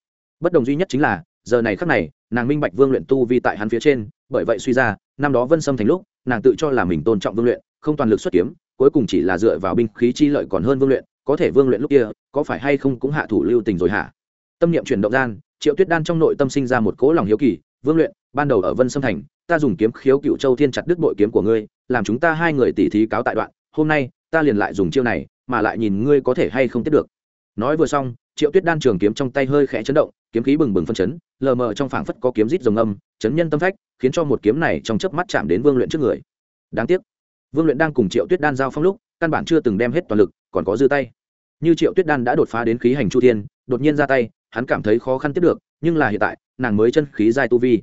Bất đồng duy nhất chính là, giờ này khắc này, nàng minh bạch vương luyện tu vi tại hắn phía trên, bởi vậy suy ra, năm đó vân xâm thành lúc, nàng tự cho là mình tôn trọng vương luyện, không toàn lực xuất kiếm, cuối cùng chỉ là dựa vào binh khí chi lợi còn hơn vương luyện, có thể vương luyện lúc kia, có phải hay không cũng hạ thủ lưu tình rồi hả? Tâm niệm chuyển động gian, triệu tuyết đan trong nội tâm sinh ra một cố lòng hiếu kỳ, vương luyện, ban đầu ở vân sâm thành, ta dùng kiếm khiếu cựu châu thiên chặt đứt bội kiếm của ngươi, làm chúng ta hai người tỉ thí cáo tại đoạn, hôm nay, ta liền lại dùng chiêu này, mà lại nhìn ngươi có thể hay không tiếp được. Nói vừa xong, triệu tuyết đan trường kiếm trong tay hơi khẽ chấn động, kiếm khí bừng bừng phân chấn, lờ mờ trong phảng phất có kiếm rít rồng âm, chấn nhân tâm phách, khiến cho một kiếm này trong chớp mắt chạm đến vương luyện trước người. Đáng tiếc, vương luyện đang cùng triệu tuyết đan giao phong lúc, căn bản chưa từng đem hết toàn lực, còn có dư tay. Như triệu tuyết đan đã đột phá đến khí hành chu thiên, đột nhiên ra tay hắn cảm thấy khó khăn tiếp được, nhưng là hiện tại, nàng mới chân khí giai tu vi.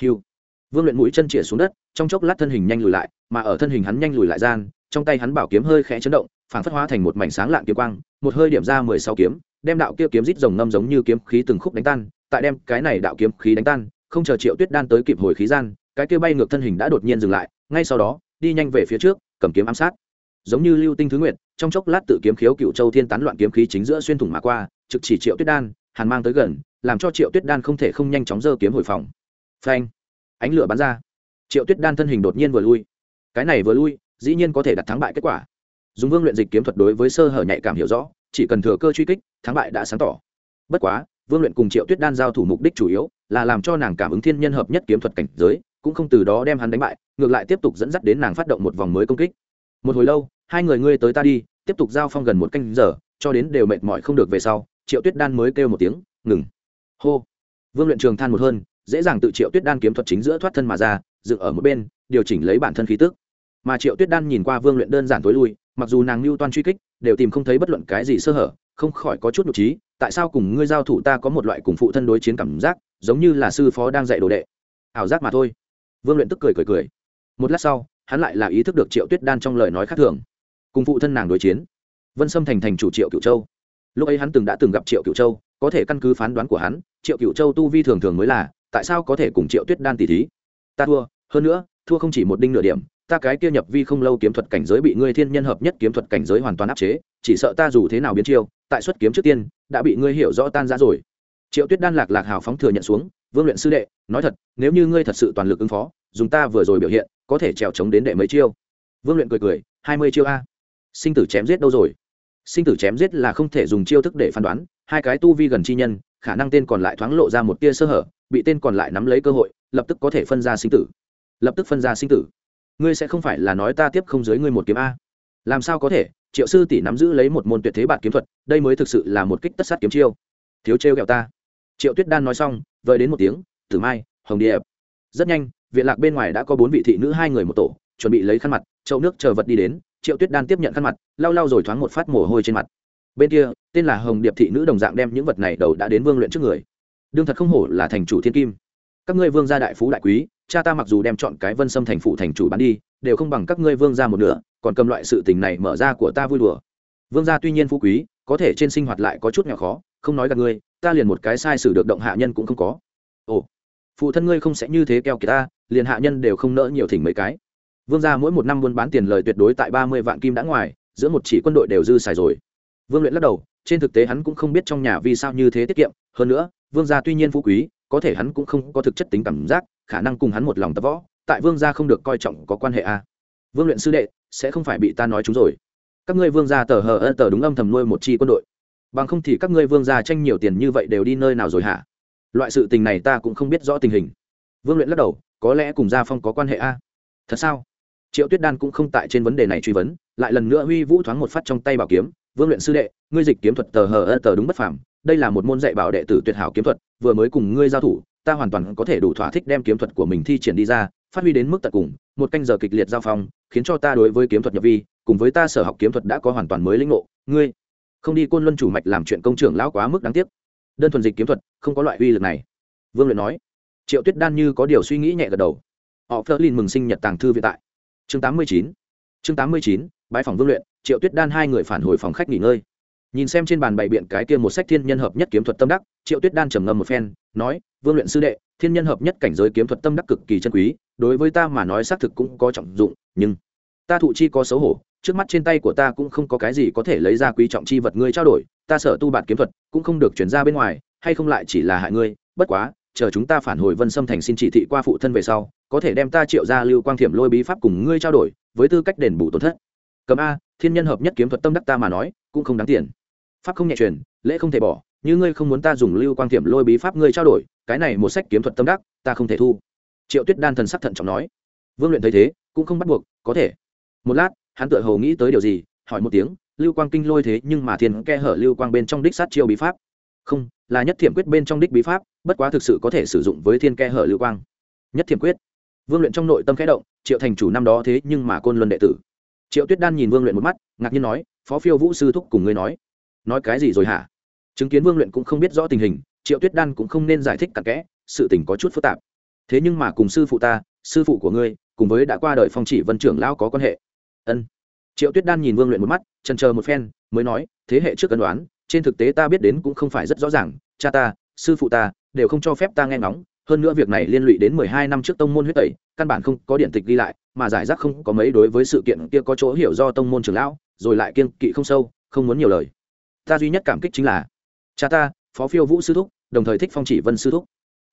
Hiu vương luyện mũi chân chĩa xuống đất, trong chốc lát thân hình nhanh lùi lại, mà ở thân hình hắn nhanh lùi lại gian, trong tay hắn bảo kiếm hơi khẽ chấn động, phản phất hóa thành một mảnh sáng lạng kiếm quang, một hơi điểm ra mười sáu kiếm, đem đạo kia kiếm rít rồng ngâm giống như kiếm khí từng khúc đánh tan, tại đem cái này đạo kiếm khí đánh tan, không chờ triệu tuyết đan tới kịp hồi khí gian, cái kia bay ngược thân hình đã đột nhiên dừng lại, ngay sau đó, đi nhanh về phía trước, cầm kiếm ám sát. Giống như lưu tinh thứ nguyện trong chốc lát tự kiếm khiếu cựu châu thiên tán loạn kiếm khí chính giữa xuyên thủng mà qua, trực chỉ triệu tuyết đan hàn mang tới gần, làm cho triệu tuyết đan không thể không nhanh chóng giơ kiếm hồi phòng. Phanh! Ánh lửa bắn ra. Triệu tuyết đan thân hình đột nhiên vừa lui. Cái này vừa lui, dĩ nhiên có thể đặt thắng bại kết quả. Dùng vương luyện dịch kiếm thuật đối với sơ hở nhạy cảm hiểu rõ, chỉ cần thừa cơ truy kích, thắng bại đã sáng tỏ. Bất quá, vương luyện cùng triệu tuyết đan giao thủ mục đích chủ yếu là làm cho nàng cảm ứng thiên nhân hợp nhất kiếm thuật cảnh giới, cũng không từ đó đem hắn đánh bại, ngược lại tiếp tục dẫn dắt đến nàng phát động một vòng mới công kích. Một hồi lâu, hai người ngươi tới ta đi, tiếp tục giao phong gần một canh giờ, cho đến đều mệt mỏi không được về sau triệu tuyết đan mới kêu một tiếng, ngừng. Hô. Vương luyện trường than một hơn, dễ dàng tự triệu tuyết đan kiếm thuật chính giữa thoát thân mà ra, dựng ở một bên, điều chỉnh lấy bản thân khí tức. Mà triệu tuyết đan nhìn qua vương luyện đơn giản tối lui, mặc dù nàng mưu toan truy kích, đều tìm không thấy bất luận cái gì sơ hở, không khỏi có chút nhục trí, tại sao cùng ngươi giao thủ ta có một loại cùng phụ thân đối chiến cảm giác, giống như là sư phó đang dạy đồ đệ. Ảo giác mà thôi. Vương luyện tức cười cười cười. Một lát sau, hắn lại là ý thức được triệu tuyết đan trong lời nói khác thường. Cùng phụ thân nàng đối chiến. Vân sâm thành thành chủ triệu cựu châu lúc ấy hắn từng đã từng gặp triệu cựu châu, có thể căn cứ phán đoán của hắn, triệu cựu châu tu vi thường thường mới là, tại sao có thể cùng triệu tuyết đan tỷ thí? Ta thua, hơn nữa, thua không chỉ một đinh nửa điểm, ta cái kia nhập vi không lâu kiếm thuật cảnh giới bị ngươi thiên nhân hợp nhất kiếm thuật cảnh giới hoàn toàn áp chế, chỉ sợ ta dù thế nào biến chiêu, tại xuất kiếm trước tiên, đã bị ngươi hiểu rõ tan ra rồi. Triệu tuyết đan lạc lạc hào phóng thừa nhận xuống, vương luyện sư đệ, nói thật, nếu như ngươi thật sự toàn lực ứng phó, dùng ta vừa rồi biểu hiện, có thể trèo trống đến đệ mấy chiêu? Vương luyện cười cười, hai mươi chiêu a. Sinh tử chém giết đâu rồi? Sinh tử chém giết là không thể dùng chiêu thức để phán đoán, hai cái tu vi gần chi nhân, khả năng tên còn lại thoáng lộ ra một tia sơ hở, bị tên còn lại nắm lấy cơ hội, lập tức có thể phân ra sinh tử. Lập tức phân ra sinh tử. Ngươi sẽ không phải là nói ta tiếp không dưới ngươi một kiếm a. Làm sao có thể? Triệu sư tỷ nắm giữ lấy một môn tuyệt thế bản kiếm thuật, đây mới thực sự là một kích tất sát kiếm chiêu. Thiếu trêu ghẹo ta. Triệu tuyết đan nói xong vợi đến một tiếng, tử mai, hồng điệp. Rất nhanh, viện lạc bên ngoài đã có bốn vị thị nữ hai người một tổ, chuẩn bị lấy khăn mặt, chậu nước chờ vật đi đến triệu tuyết đan tiếp nhận khăn mặt, lau lau rồi thoáng một phát mồ hôi trên mặt. Bên kia, tên là hồng điệp thị nữ đồng dạng đem những vật này đầu đã đến vương luyện trước người. Đương thật không hổ là thành chủ thiên kim. Các ngươi vương gia đại phú đại quý, cha ta mặc dù đem chọn cái vân sâm thành phụ thành chủ bán đi, đều không bằng các ngươi vương gia một nửa, còn cầm loại sự tình này mở ra của ta vui đùa. Vương gia tuy nhiên phú quý, có thể trên sinh hoạt lại có chút nhỏ khó, không nói gặp ngươi, ta liền một cái sai sử được động hạ nhân cũng không có. Ồ, phụ thân ngươi không sẽ như thế keo kỳ ta, liền hạ nhân đều không nỡ nhiều thỉnh mấy cái vương gia mỗi một năm buôn bán tiền lời tuyệt đối tại ba mươi vạn kim đã ngoài, giữa một chỉ quân đội đều dư xài rồi. Vương luyện lắc đầu, trên thực tế hắn cũng không biết trong nhà vì sao như thế tiết kiệm, hơn nữa, vương gia tuy nhiên phú quý, có thể hắn cũng không có thực chất tính cảm giác, khả năng cùng hắn một lòng tập võ, tại vương gia không được coi trọng có quan hệ a. À. vương luyện sư đệ, sẽ không phải bị ta nói chúng rồi. Các ngươi vương gia tờ hờ ơ tờ đúng âm thầm nuôi một chi quân đội. Bằng không thì các ngươi vương gia tranh nhiều tiền như vậy đều đi nơi nào rồi hả? Loại sự tình này ta cũng không biết rõ tình hình. Vương luyện lắc đầu, có lẽ cùng gia phong có quan hệ a. Thật sao? Triệu tuyết đan cũng không tại trên vấn đề này truy vấn, lại lần nữa huy vũ thoáng một phát trong tay bảo kiếm. Vương luyện sư đệ, ngươi dịch kiếm thuật tờ hờ ơ tờ đúng bất phàm, đây là một môn dạy bảo đệ tử tuyệt hảo kiếm thuật, vừa mới cùng ngươi giao thủ, ta hoàn toàn có thể đủ thỏa thích đem kiếm thuật của mình thi triển đi ra, phát huy đến mức tận cùng, một canh giờ kịch liệt giao phong, khiến cho ta đối với kiếm thuật nhập vi, cùng với ta sở học kiếm thuật đã có hoàn toàn mới lĩnh ngộ. Ngươi, không đi côn luân chủ mạch làm chuyện công trưởng lão quá mức đáng tiếc. Đơn thuần dịch kiếm thuật, không có loại uy lực này. Vương luyện nói. Triệu tuyết đan như có điều suy nghĩ nhẹ gật đầu. Họ phớt lên mừng sinh nhật tàng thư viện tại chương tám mươi chín. Chương tám mươi chín bãi phòng vương luyện, triệu tuyết đan hai người phản hồi phòng khách nghỉ ngơi. Nhìn xem trên bàn bày biện cái kia một sách thiên nhân hợp nhất kiếm thuật tâm đắc, triệu tuyết đan trầm ngâm một phen, nói, vương luyện sư đệ, thiên nhân hợp nhất cảnh giới kiếm thuật tâm đắc cực kỳ chân quý, đối với ta mà nói xác thực cũng có trọng dụng, nhưng ta thụ chi có xấu hổ, trước mắt trên tay của ta cũng không có cái gì có thể lấy ra quý trọng chi vật ngươi trao đổi, ta sợ tu bản kiếm thuật cũng không được chuyển ra bên ngoài, hay không lại chỉ là hại ngươi, bất quá, chờ chúng ta phản hồi vân sâm thành xin chỉ thị qua phụ thân về sau có thể đem ta triệu ra lưu quang thiểm lôi bí pháp cùng ngươi trao đổi, với tư cách đền bù tổn thất. Cầm a, thiên nhân hợp nhất kiếm thuật tâm đắc ta mà nói, cũng không đáng tiền. Pháp không nhẹ truyền, lễ không thể bỏ, như ngươi không muốn ta dùng lưu quang thiểm lôi bí pháp ngươi trao đổi, cái này một sách kiếm thuật tâm đắc, ta không thể thu. Triệu tuyết đan thần sắc thận trọng nói. Vương luyện thấy thế, cũng không bắt buộc, có thể. Một lát, hắn tự hồ nghĩ tới điều gì, hỏi một tiếng, lưu quang kinh lôi thế nhưng mà thiên ke hở lưu quang bên trong đích sát chiêu bí pháp. Không, là nhất thiểm quyết bên trong đích bí pháp, bất quá thực sự có thể sử dụng với thiên ke hở lưu quang. Nhất thiểm quyết vương luyện trong nội tâm khẽ động, triệu thành chủ năm đó thế nhưng mà côn luân đệ tử. Triệu tuyết đan nhìn vương luyện một mắt, ngạc nhiên nói, phó phiêu vũ sư thúc cùng ngươi nói. Nói cái gì rồi hả? Chứng kiến vương luyện cũng không biết rõ tình hình, triệu tuyết đan cũng không nên giải thích cặn kẽ, sự tình có chút phức tạp. Thế nhưng mà cùng sư phụ ta, sư phụ của ngươi, cùng với đã qua đời phong chỉ vân trưởng lão có quan hệ. Ân. Triệu tuyết đan nhìn vương luyện một mắt trần chờ một phen, mới nói, thế hệ trước cân đoán trên thực tế ta biết đến cũng không phải rất rõ ràng, cha ta, sư phụ ta, đều không cho phép ta nghe ngóng hơn nữa việc này liên lụy đến mười hai năm trước tông môn huyết tẩy, căn bản không có điện tịch ghi lại, mà giải rác không có mấy đối với sự kiện kia có chỗ hiểu do tông môn trưởng lão, rồi lại kiên kỵ không sâu, không muốn nhiều lời. Ta duy nhất cảm kích chính là, cha ta, phó phiêu vũ sư thúc, đồng thời thích phong chỉ vân sư thúc.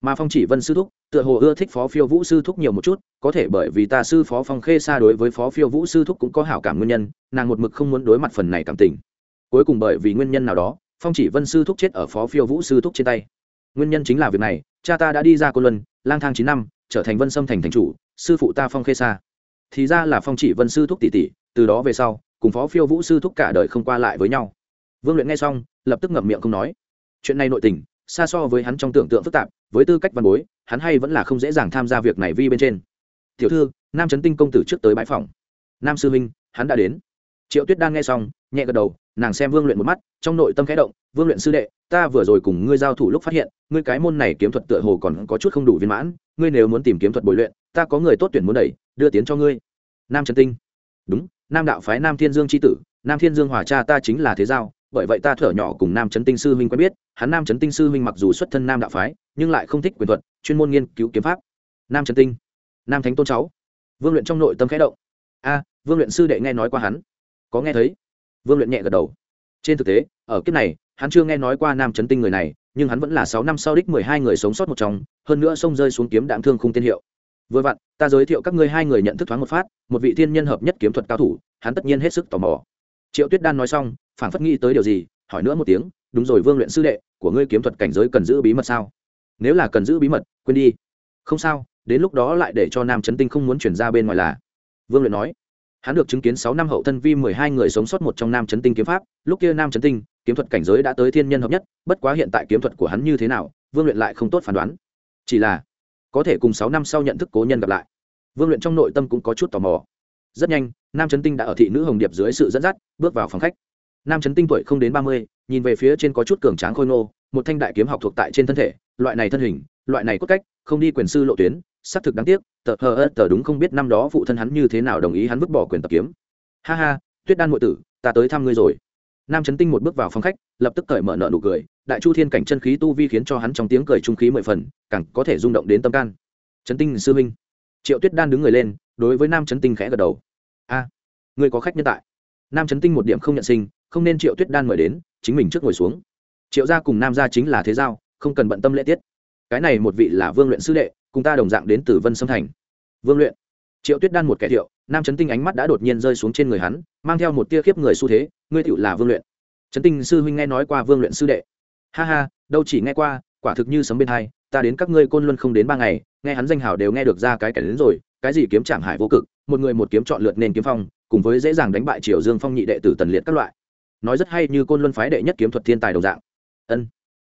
Mà phong chỉ vân sư thúc, tựa hồ ưa thích phó phiêu vũ sư thúc nhiều một chút, có thể bởi vì ta sư phó phong khê xa đối với phó phiêu vũ sư thúc cũng có hảo cảm nguyên nhân, nàng một mực không muốn đối mặt phần này cảm tình. Cuối cùng bởi vì nguyên nhân nào đó, phong chỉ vân sư thúc chết ở phó phiêu vũ sư thúc trên tay nguyên nhân chính là việc này, cha ta đã đi ra cô luân, lang thang chín năm, trở thành vân sâm thành thành chủ, sư phụ ta phong khê xa thì ra là phong chỉ vân sư thúc tỷ tỷ, từ đó về sau, cùng phó phiêu vũ sư thúc cả đời không qua lại với nhau. Vương luyện nghe xong, lập tức ngậm miệng không nói. Chuyện này nội tình, xa so với hắn trong tưởng tượng phức tạp, với tư cách văn bối, hắn hay vẫn là không dễ dàng tham gia việc này vi bên trên. Tiểu thư, nam trấn tinh công tử trước tới bãi phòng. Nam sư minh hắn đã đến. Triệu tuyết đang nghe xong nhẹ gật đầu, nàng xem vương luyện một mắt, trong nội tâm khẽ động, vương luyện sư đệ, ta vừa rồi cùng ngươi giao thủ lúc phát hiện, ngươi cái môn này kiếm thuật tựa hồ còn có chút không đủ viên mãn, ngươi nếu muốn tìm kiếm thuật bồi luyện, ta có người tốt tuyển muốn đẩy, đưa tiến cho ngươi. Nam trần tinh. Đúng, nam đạo phái nam thiên dương c h i tử, nam thiên dương hòa cha ta chính là thế giao, bởi vậy ta thở nhỏ cùng nam trấn tinh sư huynh quen biết, hắn nam trấn tinh sư huynh mặc dù xuất thân nam đạo phái, nhưng lại không thích quyền thuật, chuyên môn nghiên cứu kiếm pháp. Nam trấn tinh. Nam thánh tôn cháu. Vương luyện trong nội tâm khẽ động. A, vương luyện sư đệ nghe nói qua hắn. Có nghe thấy? Vương luyện nhẹ gật đầu. Trên thực tế, ở kiếp này, hắn chưa nghe nói qua nam trấn tinh người này, nhưng hắn vẫn là sáu năm sau đích mười hai người sống sót một trong, hơn nữa sông rơi xuống kiếm đạm thương khung tiên hiệu. Vừa vặn, ta giới thiệu các ngươi hai người nhận thức thoáng một phát, một vị thiên nhân hợp nhất kiếm thuật cao thủ, hắn tất nhiên hết sức tò mò. Triệu tuyết đan nói xong phảng phất nghĩ tới điều gì, hỏi nữa một tiếng, đúng rồi vương luyện sư đệ, của ngươi kiếm thuật cảnh giới cần giữ bí mật sao? Nếu là cần giữ bí mật, quên đi. Không sao, đến lúc đó lại để cho nam trấn tinh không muốn chuyển ra bên ngoài là. Vương luyện nói hắn được chứng kiến sáu năm hậu thân vi mười hai người sống sót một trong nam chấn tinh kiếm pháp, lúc kia nam chấn tinh, kiếm thuật cảnh giới đã tới thiên nhân hợp nhất, bất quá hiện tại kiếm thuật của hắn như thế nào, vương luyện lại không tốt phán đoán. Chỉ là, có thể cùng sáu năm sau nhận thức cố nhân gặp lại. Vương luyện trong nội tâm cũng có chút tò mò. Rất nhanh, nam chấn tinh đã ở thị nữ hồng điệp dưới sự dẫn dắt, bước vào phòng khách. Nam chấn tinh tuổi không đến ba mươi, nhìn về phía trên có chút cường tráng khôi nô một thanh đại kiếm học thuộc tại trên thân thể, loại này thân hình, loại này cốt cách, không đi quyền sư lộ tuyến xác thực đáng tiếc, tờ hờ ơ, tờ đúng không biết năm đó phụ thân hắn như thế nào đồng ý hắn vứt bỏ quyền tập kiếm. Ha ha, tuyết đan ngụy tử, ta tới thăm ngươi rồi. Nam trấn tinh một bước vào phòng khách, lập tức cởi mở nợ nụ cười. Đại chu thiên cảnh chân khí tu vi khiến cho hắn trong tiếng cười trung khí mười phần, càng có thể rung động đến tâm can. Trấn tinh sư minh triệu tuyết đan đứng người lên, đối với nam trấn tinh khẽ gật đầu. A, ngươi có khách nhân tại. Nam trấn tinh một điểm không nhận sinh, không nên triệu tuyết đan mời đến, chính mình trước ngồi xuống. Triệu gia cùng nam gia chính là thế giao, không cần bận tâm lễ tiết. Cái này một vị là vương luyện sư đệ cùng ta đồng dạng đến từ vân sâm thành. Vương luyện, triệu tuyết đan một kẻ thiệu, nam trấn tinh ánh mắt đã đột nhiên rơi xuống trên người hắn, mang theo một tia khiếp người xu thế, ngươi thiệu là vương luyện. Trấn tinh sư huynh nghe nói qua vương luyện sư đệ. Ha ha, đâu chỉ nghe qua, quả thực như sấm bên hai, ta đến các ngươi côn luân không đến ba ngày, nghe hắn danh hào đều nghe được ra cái kẻ đến rồi, cái gì kiếm trảm hải vô cực, một người một kiếm chọn lượt nền kiếm phong, cùng với dễ dàng đánh bại triều dương phong nhị đệ tử tần liệt các loại. Nói rất hay như côn luân phái đệ nhất kiếm thuật thiên tài đồng dạng. Ân.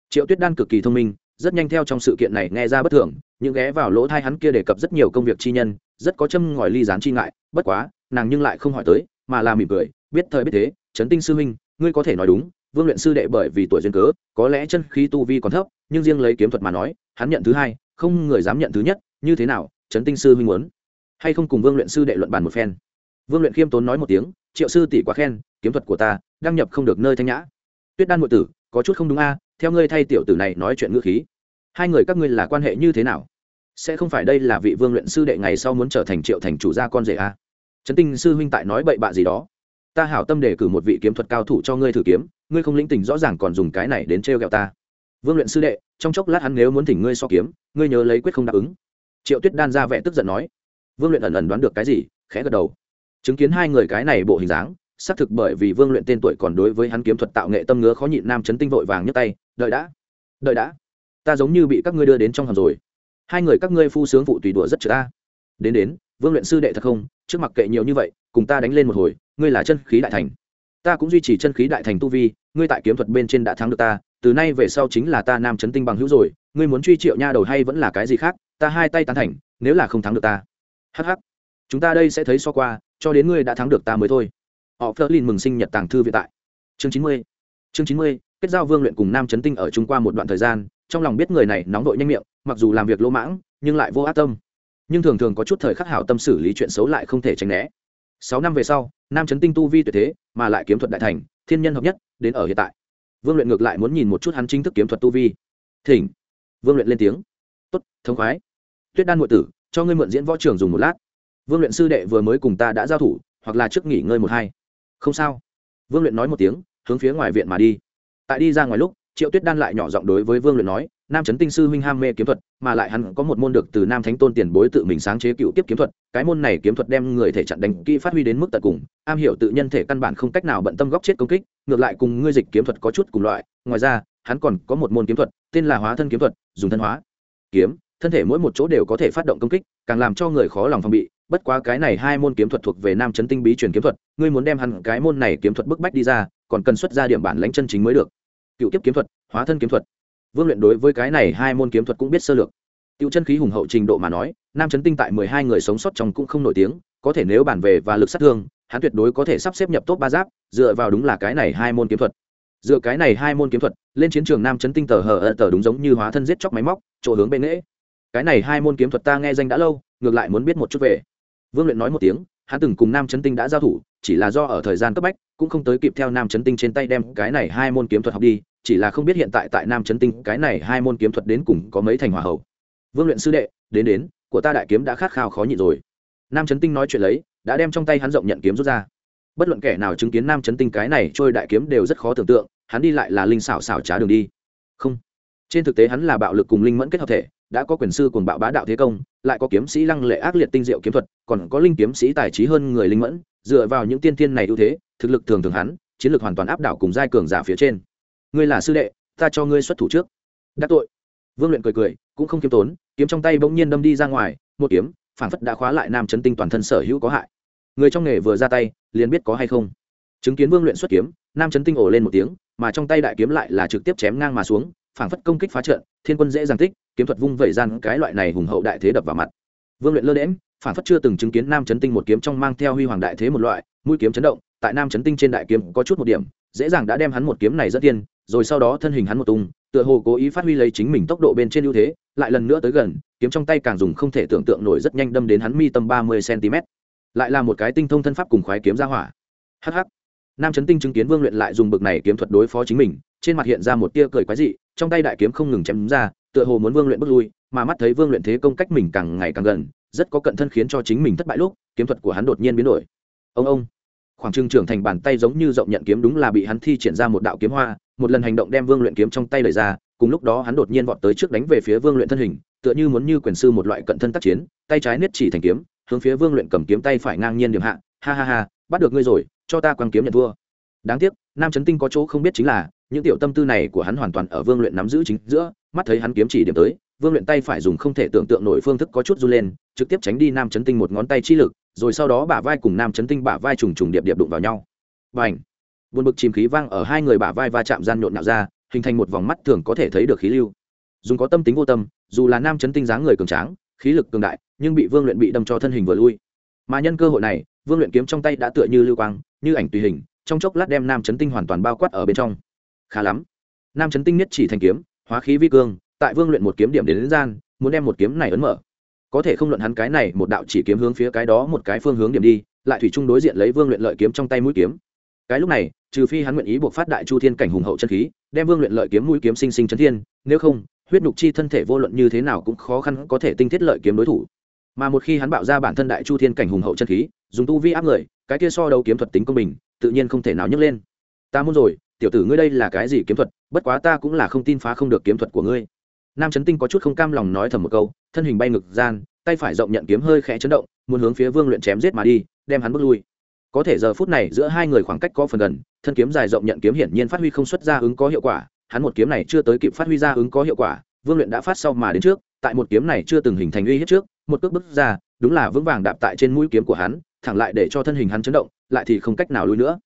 Triệu tuyết đan cực kỳ thông minh rất nhanh theo trong sự kiện này nghe ra bất thường, những ghé vào lỗ thai hắn kia đề cập rất nhiều công việc chi nhân, rất có châm ngòi ly gián chi ngại, bất quá, nàng nhưng lại không hỏi tới, mà là mỉm cười, biết thời biết thế, trấn tinh sư huynh, ngươi có thể nói đúng, vương luyện sư đệ bởi vì tuổi duyên cớ, có lẽ chân khí tu vi còn thấp, nhưng riêng lấy kiếm thuật mà nói, hắn nhận thứ hai, không người dám nhận thứ nhất, như thế nào, trấn tinh sư huynh muốn hay không cùng vương luyện sư đệ luận bàn một phen? Vương luyện khiêm tốn nói một tiếng, triệu sư tỷ quá khen, kiếm thuật của ta, đăng nhập không được nơi thanh nhã. Tuyết đan ngụy tử, có chút không đúng a, theo ngươi thay tiểu tử này nói chuyện ngữ khí hai người các ngươi là quan hệ như thế nào? Sẽ không phải đây là vị vương luyện sư đệ ngày sau muốn trở thành triệu thành chủ gia con rể a trấn tinh sư huynh tại nói bậy bạ gì đó. Ta hảo tâm để cử một vị kiếm thuật cao thủ cho ngươi thử kiếm, ngươi không lĩnh tình rõ ràng còn dùng cái này đến trêu ghẹo ta. Vương luyện sư đệ, trong chốc lát hắn nếu muốn thỉnh ngươi so kiếm, ngươi nhớ lấy quyết không đáp ứng. Triệu tuyết đan ra vẻ tức giận nói. Vương luyện ẩn ẩn đoán được cái gì, khẽ gật đầu. Chứng kiến hai người cái này bộ hình dáng, xác thực bởi vì vương luyện tên tuổi còn đối với hắn kiếm thuật tạo nghệ tâm ngứa khó nhịn nam chấn tinh vội vàng nhấc tay. Đợi đã. Đợi đã ta giống như bị các ngươi đưa đến trong hầm rồi. Hai người các ngươi phu sướng vụ tùy đùa rất chữ ta đến đến, vương luyện sư đệ thật không? Trước mặt kệ nhiều như vậy, cùng ta đánh lên một hồi, ngươi là chân khí đại thành. Ta cũng duy trì chân khí đại thành tu vi, ngươi tại kiếm thuật bên trên đã thắng được ta, từ nay về sau chính là ta nam chấn tinh bằng hữu rồi, ngươi muốn truy triệu nha đầu hay vẫn là cái gì khác, ta hai tay tán thành, nếu là không thắng được ta. Hh chúng ta đây sẽ thấy so qua, cho đến ngươi đã thắng được ta mới thôi. Họ phớt lên mừng sinh nhật tàng thư viện tại. Chương chín mươi. Chương chín mươi, kết giao vương luyện cùng nam chấn tinh ở trung qua một đoạn thời gian trong lòng biết người này nóng vội nhanh miệng, mặc dù làm việc lỗ mãng, nhưng lại vô ác tâm. Nhưng thường thường có chút thời khắc hảo tâm xử lý chuyện xấu lại không thể tránh né. Sáu năm về sau, nam trấn tinh tu vi tuyệt thế, mà lại kiếm thuật đại thành, thiên nhân hợp nhất, đến ở hiện tại. Vương luyện ngược lại muốn nhìn một chút hắn chính thức kiếm thuật tu vi. Thỉnh. Vương luyện lên tiếng. Tốt thống khoái. Tuyết đan ngụy tử, cho ngươi mượn diễn võ trường dùng một lát. Vương luyện sư đệ vừa mới cùng ta đã giao thủ, hoặc là trước nghỉ ngơi một hai. Không sao. Vương luyện nói một tiếng, hướng phía ngoài viện mà đi. Tại đi ra ngoài lúc triệu tuyết đan lại nhỏ giọng đối với vương luyện nói, nam trấn tinh sư huynh ham mê kiếm thuật, mà lại hắn có một môn được từ nam thánh tôn tiền bối tự mình sáng chế cựu tiếp kiếm thuật, cái môn này kiếm thuật đem người thể chặn đánh kỹ phát huy đến mức tận cùng. Am hiểu tự nhân thể căn bản không cách nào bận tâm góc chết công kích, ngược lại cùng ngươi dịch kiếm thuật có chút cùng loại. Ngoài ra, hắn còn có một môn kiếm thuật, tên là hóa thân kiếm thuật, dùng thân hóa, kiếm, thân thể mỗi một chỗ đều có thể phát động công kích, càng làm cho người khó lòng phòng bị. Bất quá cái này hai môn kiếm thuật thuộc về nam chấn tinh bí truyền kiếm thuật, ngươi muốn đem hắn cái môn này kiếm thuật bức bách đi ra, còn cần xuất ra điểm bản lãnh chân chính mới được cựu Kiếp kiếm thuật, hóa thân kiếm thuật. Vương luyện đối với cái này hai môn kiếm thuật cũng biết sơ lược. Tiêu chân khí hùng hậu trình độ mà nói, nam chấn tinh tại mười hai người sống sót trong cũng không nổi tiếng, có thể nếu bản về và lực sát thương, hắn tuyệt đối có thể sắp xếp nhập tốt ba giáp, dựa vào đúng là cái này hai môn kiếm thuật. Dựa cái này hai môn kiếm thuật, lên chiến trường nam chấn tinh tờ hờ ơ tờ đúng giống như hóa thân giết chóc máy móc, chỗ hướng bên nghễ cái này hai môn kiếm thuật ta nghe danh đã lâu, ngược lại muốn biết một chút về. Vương luyện nói một tiếng, hắn từng cùng nam chấn tinh đã giao thủ, chỉ là do ở thời gian cấp bách, cũng không tới kịp theo nam chấn tinh trên tay đem cái này hai môn kiếm thuật học đi chỉ là không biết hiện tại tại nam chấn tinh, cái này hai môn kiếm thuật đến cùng có mấy thành hòa hậu. Vương luyện sư đệ, đến đến, của ta đại kiếm đã khát khao khó nhịn rồi. Nam chấn tinh nói chuyện lấy, đã đem trong tay hắn rộng nhận kiếm rút ra. Bất luận kẻ nào chứng kiến nam chấn tinh cái này trôi đại kiếm đều rất khó tưởng tượng, hắn đi lại là linh xảo xảo trá đường đi. Không. Trên thực tế hắn là bạo lực cùng linh mẫn kết hợp thể, đã có quyền sư cùng bạo bá đạo thế công, lại có kiếm sĩ lăng lệ ác liệt tinh diệu kiếm thuật, còn có linh kiếm sĩ tài trí hơn người linh mẫn, dựa vào những tiên thiên này ưu thế, thực lực thường thường hắn, chiến lược hoàn toàn áp đảo cùng giai cường giả phía trên ngươi là sư đệ, ta cho ngươi xuất thủ trước. Đắc tội. Vương luyện cười cười, cũng không kiếm tốn, kiếm trong tay bỗng nhiên đâm đi ra ngoài, một kiếm, phản phất đã khóa lại nam chấn tinh toàn thân sở hữu có hại. Người trong nghề vừa ra tay, liền biết có hay không. Chứng kiến vương luyện xuất kiếm, nam chấn tinh ổ lên một tiếng, mà trong tay đại kiếm lại là trực tiếp chém ngang mà xuống, phản phất công kích phá trận, thiên quân dễ dàng tích, kiếm thuật vung vẩy gian cái loại này hùng hậu đại thế đập vào mặt. Vương luyện lơ đễm phản phất chưa từng chứng kiến nam chấn tinh một kiếm trong mang theo huy hoàng đại thế một loại, mũi kiếm chấn động, tại nam chấn tinh trên đại kiếm có chút một điểm, dễ dàng đã đem hắn một kiếm này rất tiên rồi sau đó thân hình hắn một tung, tựa hồ cố ý phát huy lấy chính mình tốc độ bên trên ưu thế, lại lần nữa tới gần, kiếm trong tay càng dùng không thể tưởng tượng nổi rất nhanh đâm đến hắn mi tâm ba mươi cm lại là một cái tinh thông thân pháp cùng khoái kiếm ra hỏa. Hh nam chấn tinh chứng kiến vương luyện lại dùng bực này kiếm thuật đối phó chính mình, trên mặt hiện ra một tia cười quái dị, trong tay đại kiếm không ngừng chém ra, tựa hồ muốn vương luyện bước lui, mà mắt thấy vương luyện thế công cách mình càng ngày càng gần, rất có cận thân khiến cho chính mình thất bại lúc, kiếm thuật của hắn đột nhiên biến đổi. Ông ông khoảng trừng trưởng thành bàn tay giống như rộng nhận kiếm đúng là bị hắn thi triển ra một đạo kiếm hoa, một lần hành động đem vương luyện kiếm trong tay lời ra, cùng lúc đó hắn đột nhiên vọt tới trước đánh về phía vương luyện thân hình, tựa như muốn như quyền sư một loại cận thân tác chiến, tay trái niết chỉ thành kiếm, hướng phía vương luyện cầm kiếm tay phải ngang nhiên điểm hạ, ha ha ha, bắt được ngươi rồi, cho ta quăng kiếm nhận thua đáng tiếc, nam trấn tinh có chỗ không biết chính là, những tiểu tâm tư này của hắn hoàn toàn ở vương luyện nắm giữ chính giữa, mắt thấy hắn kiếm chỉ điểm tới, vương luyện tay phải dùng không thể tưởng tượng nổi phương thức có chút run lên, trực tiếp tránh đi nam chấn tinh một ngón tay chi lực rồi sau đó bả vai cùng nam chấn tinh bả vai trùng trùng điệp điệp đụng vào nhau. Và ảnh buồn bực chìm khí vang ở hai người bả vai va chạm gian nhộn nhạo ra hình thành một vòng mắt thường có thể thấy được khí lưu. Dùng có tâm tính vô tâm dù là nam chấn tinh dáng người cường tráng khí lực cường đại nhưng bị vương luyện bị đâm cho thân hình vừa lui. Mà nhân cơ hội này vương luyện kiếm trong tay đã tựa như lưu quang như ảnh tùy hình trong chốc lát đem nam chấn tinh hoàn toàn bao quát ở bên trong. Khá lắm! Nam chấn tinh nhất chỉ thành kiếm hóa khí vi cương tại vương luyện một kiếm điểm đến, đến gian muốn đem một kiếm này ấn mở có thể không luận hắn cái này, một đạo chỉ kiếm hướng phía cái đó một cái phương hướng điểm đi, lại thủy chung đối diện lấy vương luyện lợi kiếm trong tay mũi kiếm. Cái lúc này, trừ phi hắn nguyện ý buộc phát đại chu thiên cảnh hùng hậu chân khí, đem vương luyện lợi kiếm mũi kiếm sinh sinh chấn thiên, nếu không, huyết nhục chi thân thể vô luận như thế nào cũng khó khăn có thể tinh thiết lợi kiếm đối thủ. Mà một khi hắn bạo ra bản thân đại chu thiên cảnh hùng hậu chân khí, dùng tu vi áp người, cái kia so đấu kiếm thuật tính công bình, tự nhiên không thể nào nhấc lên. Ta muốn rồi, tiểu tử ngươi đây là cái gì kiếm thuật, bất quá ta cũng là không tin phá không được kiếm thuật của ngươi nam trấn tinh có chút không cam lòng nói thầm một câu, thân hình bay ngực gian, tay phải rộng nhận kiếm hơi khẽ chấn động, muốn hướng phía vương luyện chém giết mà đi, đem hắn bước lui. Có thể giờ phút này giữa hai người khoảng cách có phần gần, thân kiếm dài rộng nhận kiếm hiển nhiên phát huy không xuất ra ứng có hiệu quả, hắn một kiếm này chưa tới kịp phát huy ra ứng có hiệu quả, vương luyện đã phát sau mà đến trước, tại một kiếm này chưa từng hình thành uy hiếp trước, một cước bước ra, đúng là vững vàng đạp tại trên mũi kiếm của hắn, thẳng lại để cho thân hình hắn chấn động, lại thì không cách nào lui nữa.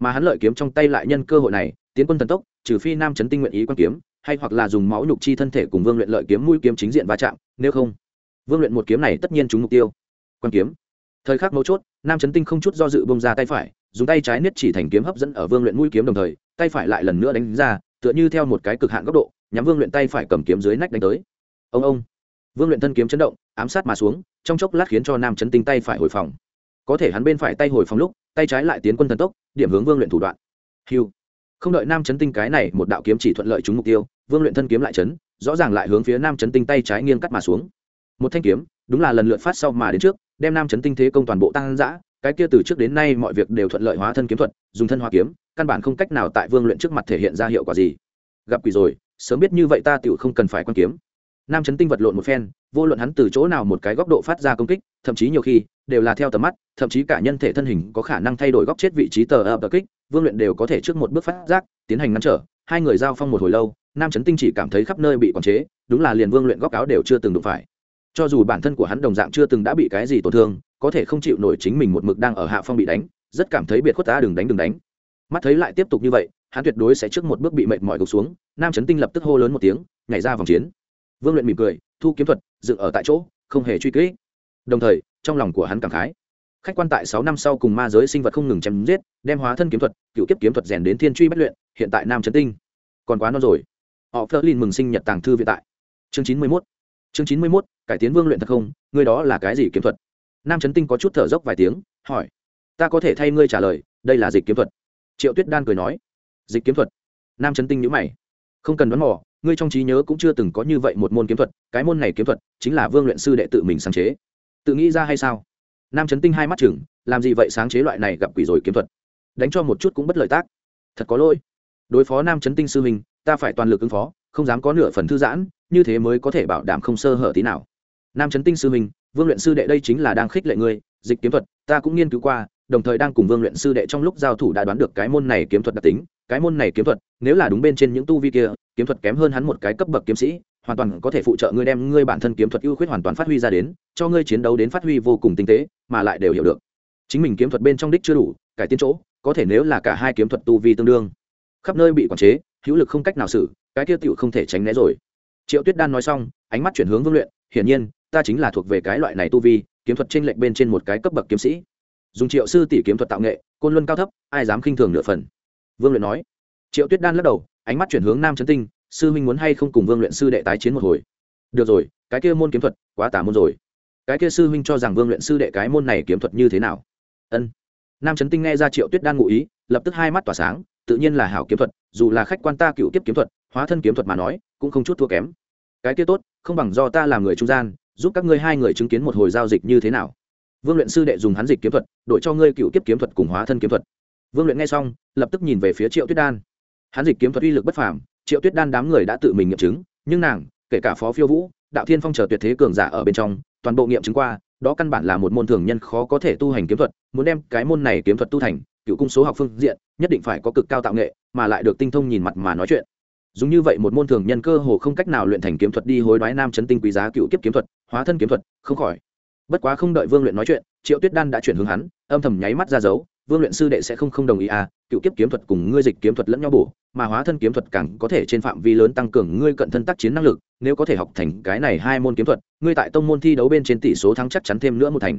Mà hắn lợi kiếm trong tay lại nhân cơ hội này, tiến quân thần tốc, trừ phi nam chấn tinh nguyện ý quan kiếm hay hoặc là dùng máu nhục chi thân thể cùng vương luyện lợi kiếm mũi kiếm chính diện va chạm, nếu không, vương luyện một kiếm này tất nhiên trúng mục tiêu. Quan kiếm. Thời khắc mấu chốt, nam chấn tinh không chút do dự bông ra tay phải, dùng tay trái niết chỉ thành kiếm hấp dẫn ở vương luyện mũi kiếm đồng thời, tay phải lại lần nữa đánh ra, tựa như theo một cái cực hạn góc độ, nhắm vương luyện tay phải cầm kiếm dưới nách đánh tới. Ông ông. Vương luyện thân kiếm chấn động, ám sát mà xuống, trong chốc lát khiến cho nam chấn tinh tay phải hồi phòng. Có thể hắn bên phải tay hồi phòng lúc, tay trái lại tiến quân thần tốc, điểm hướng vương luyện thủ đoạn. Hiu không đợi nam chấn tinh cái này một đạo kiếm chỉ thuận lợi trúng mục tiêu, vương luyện thân kiếm lại chấn, rõ ràng lại hướng phía nam chấn tinh tay trái nghiêng cắt mà xuống. Một thanh kiếm, đúng là lần lượt phát sau mà đến trước, đem nam chấn tinh thế công toàn bộ tăng giã cái kia từ trước đến nay mọi việc đều thuận lợi hóa thân kiếm thuật, dùng thân hóa kiếm, căn bản không cách nào tại vương luyện trước mặt thể hiện ra hiệu quả gì. Gặp quỷ rồi, sớm biết như vậy ta tựu không cần phải quan kiếm. Nam chấn tinh vật lộn một phen vô luận hắn từ chỗ nào một cái góc độ phát ra công kích, thậm chí nhiều khi, đều là theo tầm mắt, thậm chí cả nhân thể thân hình có khả năng thay đổi góc chết vị trí tờ ập kích, vương luyện đều có thể trước một bước phát giác, tiến hành ngăn trở, hai người giao phong một hồi lâu, nam Trấn tinh chỉ cảm thấy khắp nơi bị quản chế, đúng là liền vương luyện góc áo đều chưa từng đụng phải. Cho dù bản thân của hắn đồng dạng chưa từng đã bị cái gì tổn thương, có thể không chịu nổi chính mình một mực đang ở hạ phong bị đánh, rất cảm thấy biệt khuất ta đừng đánh đừng đánh. Mắt thấy lại tiếp tục như vậy, hắn tuyệt đối sẽ trước một bước bị mệt mỏi gục xuống, nam Trấn tinh lập tức hô lớn một tiếng, nhảy ra vòng chiến. Vương luyện mỉm cười thu kiếm thuật, dựng ở tại chỗ, không hề truy kỹ đồng thời, trong lòng của hắn cảm khái. Khách quan tại sáu năm sau cùng ma giới sinh vật không ngừng chém giết, đem hóa thân kiếm thuật, cựu kiếp kiếm thuật rèn đến thiên truy bất luyện, hiện tại nam trấn tinh. Còn quá non rồi. Họ phớt lên mừng sinh nhật tàng thư viện tại. Chương chín mươi mốt. Chương chín mươi mốt, cải tiến vương luyện thật không? Ngươi đó là cái gì kiếm thuật? Nam trấn tinh có chút thở dốc vài tiếng, hỏi. Ta có thể thay ngươi trả lời, đây là dịch kiếm thuật. Triệu tuyết đan cười nói. Dịch kiếm thuật? Nam trấn tinh nhữ mày. Không cần đoán mò ngươi trong trí nhớ cũng chưa từng có như vậy một môn kiếm thuật, cái môn này kiếm thuật chính là vương luyện sư đệ tự mình sáng chế. Tự nghĩ ra hay sao? Nam trấn tinh hai mắt chừng, làm gì vậy sáng chế loại này gặp quỷ rồi kiếm thuật? Đánh cho một chút cũng bất lợi tác. Thật có lỗi. Đối phó nam trấn tinh sư huynh, ta phải toàn lực ứng phó, không dám có nửa phần thư giãn, như thế mới có thể bảo đảm không sơ hở tí nào. Nam trấn tinh sư huynh, vương luyện sư đệ đây chính là đang khích lệ ngươi, dịch kiếm thuật, ta cũng nghiên cứu qua, đồng thời đang cùng vương luyện sư đệ trong lúc giao thủ đã đoán được cái môn này kiếm thuật đặc tính. Cái môn này kiếm thuật, nếu là đúng bên trên những tu vi kia kiếm thuật kém hơn hắn một cái cấp bậc kiếm sĩ, hoàn toàn có thể phụ trợ ngươi đem ngươi bản thân kiếm thuật ưu khuyết hoàn toàn phát huy ra đến, cho ngươi chiến đấu đến phát huy vô cùng tinh tế, mà lại đều hiểu được. Chính mình kiếm thuật bên trong đích chưa đủ, cải tiến chỗ, có thể nếu là cả hai kiếm thuật tu vi tương đương. Khắp nơi bị quản chế, hữu lực không cách nào xử, cái tiêu tiểu không thể tránh né rồi. Triệu tuyết đan nói xong, ánh mắt chuyển hướng vương luyện, hiển nhiên, ta chính là thuộc về cái loại này tu vi, kiếm thuật trên lệnh bên trên một cái cấp bậc kiếm sĩ. Dùng triệu sư tỷ kiếm thuật tạo nghệ, côn luân cao thấp, ai dám khinh thường nửa phần? Vương luyện nói. Triệu tuyết đan lắc đầu ánh mắt chuyển hướng nam trấn tinh, sư huynh muốn hay không cùng vương luyện sư đệ tái chiến một hồi? Được rồi, cái kia môn kiếm thuật, quá tả môn rồi. Cái kia sư huynh cho rằng vương luyện sư đệ cái môn này kiếm thuật như thế nào? Ân. Nam trấn tinh nghe ra triệu tuyết đan ngụ ý, lập tức hai mắt tỏa sáng, tự nhiên là hảo kiếm thuật, dù là khách quan ta cựu tiếp kiếm thuật, hóa thân kiếm thuật mà nói, cũng không chút thua kém. Cái kia tốt, không bằng do ta làm người trung gian, giúp các ngươi hai người chứng kiến một hồi giao dịch như thế nào? Vương luyện sư đệ dùng hắn dịch kiếm thuật, đổi cho ngươi cựu kiếp kiếm thuật cùng hóa thân kiếm thuật. Vương luyện nghe xong, lập tức nhìn về phía triệu tuyết đan hắn dịch kiếm thuật uy lực bất phàm, triệu tuyết đan đám người đã tự mình nghiệm chứng, nhưng nàng, kể cả phó phiêu vũ, đạo thiên phong chờ tuyệt thế cường giả ở bên trong, toàn bộ nghiệm chứng qua, đó căn bản là một môn thường nhân khó có thể tu hành kiếm thuật, muốn đem cái môn này kiếm thuật tu thành, cựu cung số học phương diện, nhất định phải có cực cao tạo nghệ, mà lại được tinh thông nhìn mặt mà nói chuyện. Dùng như vậy một môn thường nhân cơ hồ không cách nào luyện thành kiếm thuật đi hối đoái nam chấn tinh quý giá cựu kiếp kiếm thuật, hóa thân kiếm thuật, không khỏi. Bất quá không đợi vương luyện nói chuyện, triệu tuyết đan đã chuyển hướng hắn, âm thầm nháy mắt ra dấu vương luyện sư đệ sẽ không không đồng ý à cựu kiếp kiếm thuật cùng ngươi dịch kiếm thuật lẫn nhau bổ, mà hóa thân kiếm thuật càng có thể trên phạm vi lớn tăng cường ngươi cận thân tác chiến năng lực, nếu có thể học thành cái này hai môn kiếm thuật, ngươi tại tông môn thi đấu bên trên tỷ số thắng chắc chắn thêm nữa một thành.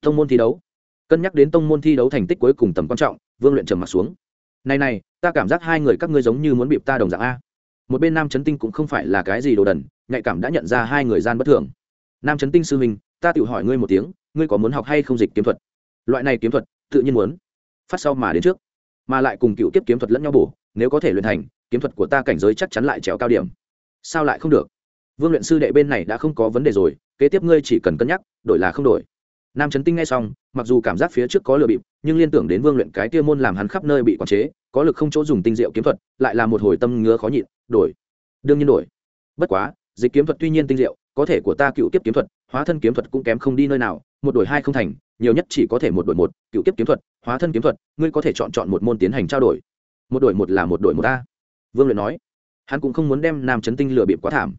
Tông môn thi đấu? Cân nhắc đến tông môn thi đấu thành tích cuối cùng tầm quan trọng, vương luyện trầm mặt xuống. Này này, ta cảm giác hai người các ngươi giống như muốn bịp ta đồng dạng a. Một bên nam trấn tinh cũng không phải là cái gì đồ đần, nhạy cảm đã nhận ra hai người gian bất thường. Nam trấn tinh sư huynh, ta tự hỏi ngươi một tiếng, ngươi có muốn học hay không dịch kiếm thuật? Loại này kiếm thuật tự nhiên muốn phát sau mà đến trước, mà lại cùng cựu kiếp kiếm thuật lẫn nhau bổ, nếu có thể luyện thành, kiếm thuật của ta cảnh giới chắc chắn lại trèo cao điểm. Sao lại không được? Vương luyện sư đệ bên này đã không có vấn đề rồi, kế tiếp ngươi chỉ cần cân nhắc, đổi là không đổi. Nam trấn tinh nghe xong, mặc dù cảm giác phía trước có lừa bịp, nhưng liên tưởng đến vương luyện cái tiêu môn làm hắn khắp nơi bị quản chế, có lực không chỗ dùng tinh diệu kiếm thuật, lại là một hồi tâm ngứa khó nhịn, đổi. Đương nhiên đổi. Bất quá, dịch kiếm thuật tuy nhiên tinh diệu, có thể của ta cựu kiếp kiếm thuật, hóa thân kiếm thuật cũng kém không đi nơi nào, một đổi hai không thành nhiều nhất chỉ có thể một đổi một, cựu kiếp kiếm thuật, hóa thân kiếm thuật, ngươi có thể chọn chọn một môn tiến hành trao đổi. Một đổi một là một đổi một a. Vương luyện nói. Hắn cũng không muốn đem nam chấn tinh lừa bịp quá thảm.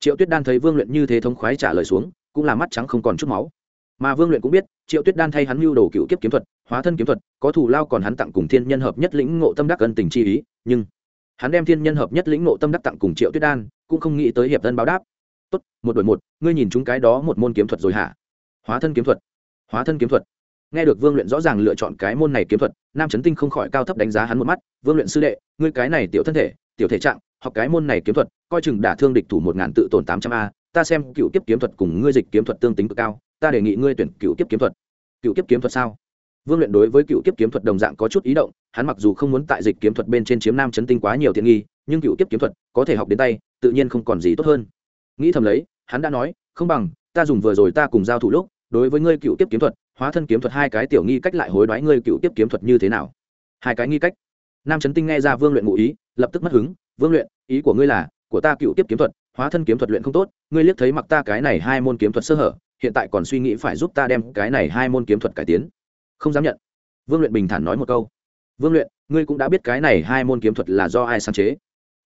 Triệu tuyết đan thấy vương luyện như thế thống khoái trả lời xuống, cũng là mắt trắng không còn chút máu. Mà vương luyện cũng biết, triệu tuyết đan thay hắn mưu đồ cựu kiếp kiếm thuật, hóa thân kiếm thuật, có thủ lao còn hắn tặng cùng thiên nhân hợp nhất lĩnh ngộ tâm đắc ân tình chi ý, nhưng hắn đem thiên nhân hợp nhất lĩnh ngộ tâm đắc tặng cùng triệu tuyết đan, cũng không nghĩ tới hiệp thân báo đáp. Tốt, một đổi một, ngươi nhìn chúng cái đó một môn kiếm thuật rồi hả? Hóa thân kiếm thuật hóa thân kiếm thuật. Nghe được vương luyện rõ ràng lựa chọn cái môn này kiếm thuật, nam trấn tinh không khỏi cao thấp đánh giá hắn một mắt, vương luyện sư đệ, ngươi cái này tiểu thân thể, tiểu thể trạng, học cái môn này kiếm thuật, coi chừng đả thương địch thủ một ngàn tự tổn tám trăm a, ta xem cựu kiếp kiếm thuật cùng ngươi dịch kiếm thuật tương tính cực cao, ta đề nghị ngươi tuyển cựu kiếp kiếm thuật. Cựu kiếp kiếm thuật sao? Vương luyện đối với cựu kiếp kiếm thuật đồng dạng có chút ý động, hắn mặc dù không muốn tại dịch kiếm thuật bên trên chiếm nam chấn tinh quá nhiều tiện nghi, nhưng cựu kiếp kiếm thuật có thể học đến tay, tự nhiên không còn gì tốt hơn. Nghĩ thầm lấy, hắn đã nói, không bằng, ta dùng vừa rồi ta cùng giao thủ lúc đối với ngươi cựu tiếp kiếm thuật, hóa thân kiếm thuật hai cái tiểu nghi cách lại hối đoái ngươi cựu tiếp kiếm thuật như thế nào? Hai cái nghi cách. Nam trấn tinh nghe ra vương luyện ngụ ý, lập tức mất hứng. Vương luyện, ý của ngươi là, của ta cựu tiếp kiếm thuật, hóa thân kiếm thuật luyện không tốt, ngươi liếc thấy mặc ta cái này hai môn kiếm thuật sơ hở, hiện tại còn suy nghĩ phải giúp ta đem cái này hai môn kiếm thuật cải tiến. Không dám nhận. Vương luyện bình thản nói một câu. Vương luyện, ngươi cũng đã biết cái này hai môn kiếm thuật là do ai sáng chế.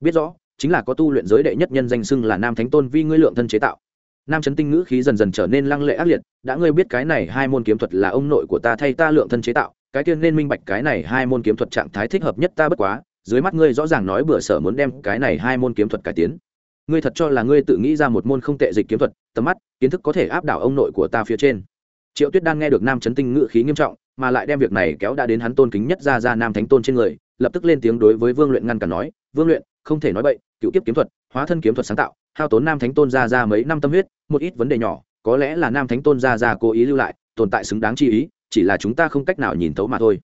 Biết rõ, chính là có tu luyện giới đệ nhất nhân danh xưng là nam thánh tôn vi ngươi lượng thân chế tạo nam chấn tinh ngữ khí dần dần trở nên lăng lệ ác liệt, đã ngươi biết cái này hai môn kiếm thuật là ông nội của ta thay ta lượng thân chế tạo, cái tiên nên minh bạch cái này hai môn kiếm thuật trạng thái thích hợp nhất ta bất quá, dưới mắt ngươi rõ ràng nói bữa sở muốn đem cái này hai môn kiếm thuật cải tiến. Ngươi thật cho là ngươi tự nghĩ ra một môn không tệ dịch kiếm thuật, tầm mắt, kiến thức có thể áp đảo ông nội của ta phía trên. Triệu tuyết đan nghe được nam chấn tinh ngữ khí nghiêm trọng, mà lại đem việc này kéo đã đến hắn tôn kính nhất ra ra nam thánh tôn trên người, lập tức lên tiếng đối với vương luyện ngăn cản nói, vương luyện, không thể nói bậy cựu kiếp kiếm thuật, hóa thân kiếm thuật sáng tạo, hao tốn nam thánh tôn ra ra mấy năm tâm huyết, một ít vấn đề nhỏ, có lẽ là nam thánh tôn ra ra cố ý lưu lại, tồn tại xứng đáng chi ý, chỉ là chúng ta không cách nào nhìn thấu mà thôi.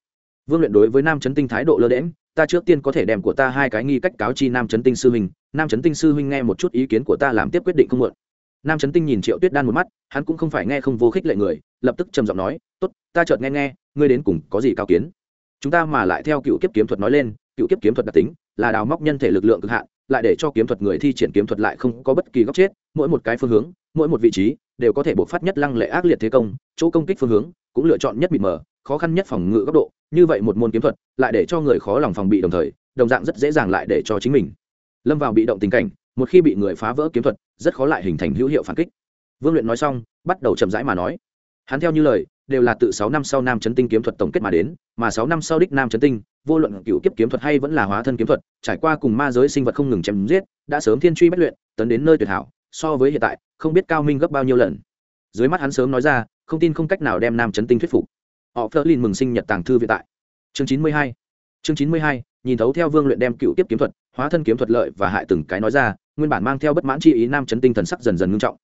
Vương luyện đối với nam chấn tinh thái độ lơ đễm ta trước tiên có thể đem của ta hai cái nghi cách cáo chi nam chấn tinh sư huynh, nam chấn tinh sư huynh nghe một chút ý kiến của ta làm tiếp quyết định không muộn. Nam chấn tinh nhìn triệu tuyết đan một mắt, hắn cũng không phải nghe không vô khích lệ người, lập tức trầm giọng nói, tốt, ta chợt nghe nghe, ngươi đến cùng có gì cao kiến? Chúng ta mà lại theo cựu kiếp kiếm thuật nói lên, cựu kiếp kiếm thuật đặc tính là đào móc nhân thể lực lượng cực hạn lại để cho kiếm thuật người thi triển kiếm thuật lại không có bất kỳ góc chết, mỗi một cái phương hướng, mỗi một vị trí đều có thể bộc phát nhất lăng lệ ác liệt thế công, chỗ công kích phương hướng cũng lựa chọn nhất bị mở khó khăn nhất phòng ngự góc độ. Như vậy một môn kiếm thuật lại để cho người khó lòng phòng bị đồng thời, đồng dạng rất dễ dàng lại để cho chính mình lâm vào bị động tình cảnh, một khi bị người phá vỡ kiếm thuật, rất khó lại hình thành hữu hiệu phản kích. Vương luyện nói xong, bắt đầu chậm rãi mà nói hắn theo như lời, đều là tự sáu năm sau nam chấn tinh kiếm thuật tổng kết mà đến, mà sáu năm sau đích nam chấn tinh, vô luận cựu kiếp kiếm thuật hay vẫn là hóa thân kiếm thuật, trải qua cùng ma giới sinh vật không ngừng chém giết, đã sớm thiên truy bất luyện, tấn đến nơi tuyệt hảo, so với hiện tại, không biết cao minh gấp bao nhiêu lần. Dưới mắt hắn sớm nói ra, không tin không cách nào đem nam chấn tinh thuyết phục. Họ phớt lên mừng sinh nhật tàng thư vĩ tại. Chương chín mươi hai. Chương chín mươi hai, nhìn thấu theo vương luyện đem cựu kiếp kiếm thuật, hóa thân kiếm thuật lợi và hại từng cái nói ra, nguyên bản mang theo bất mãn chi ý nam chấn tinh thần sắc dần dần ngưng trọng.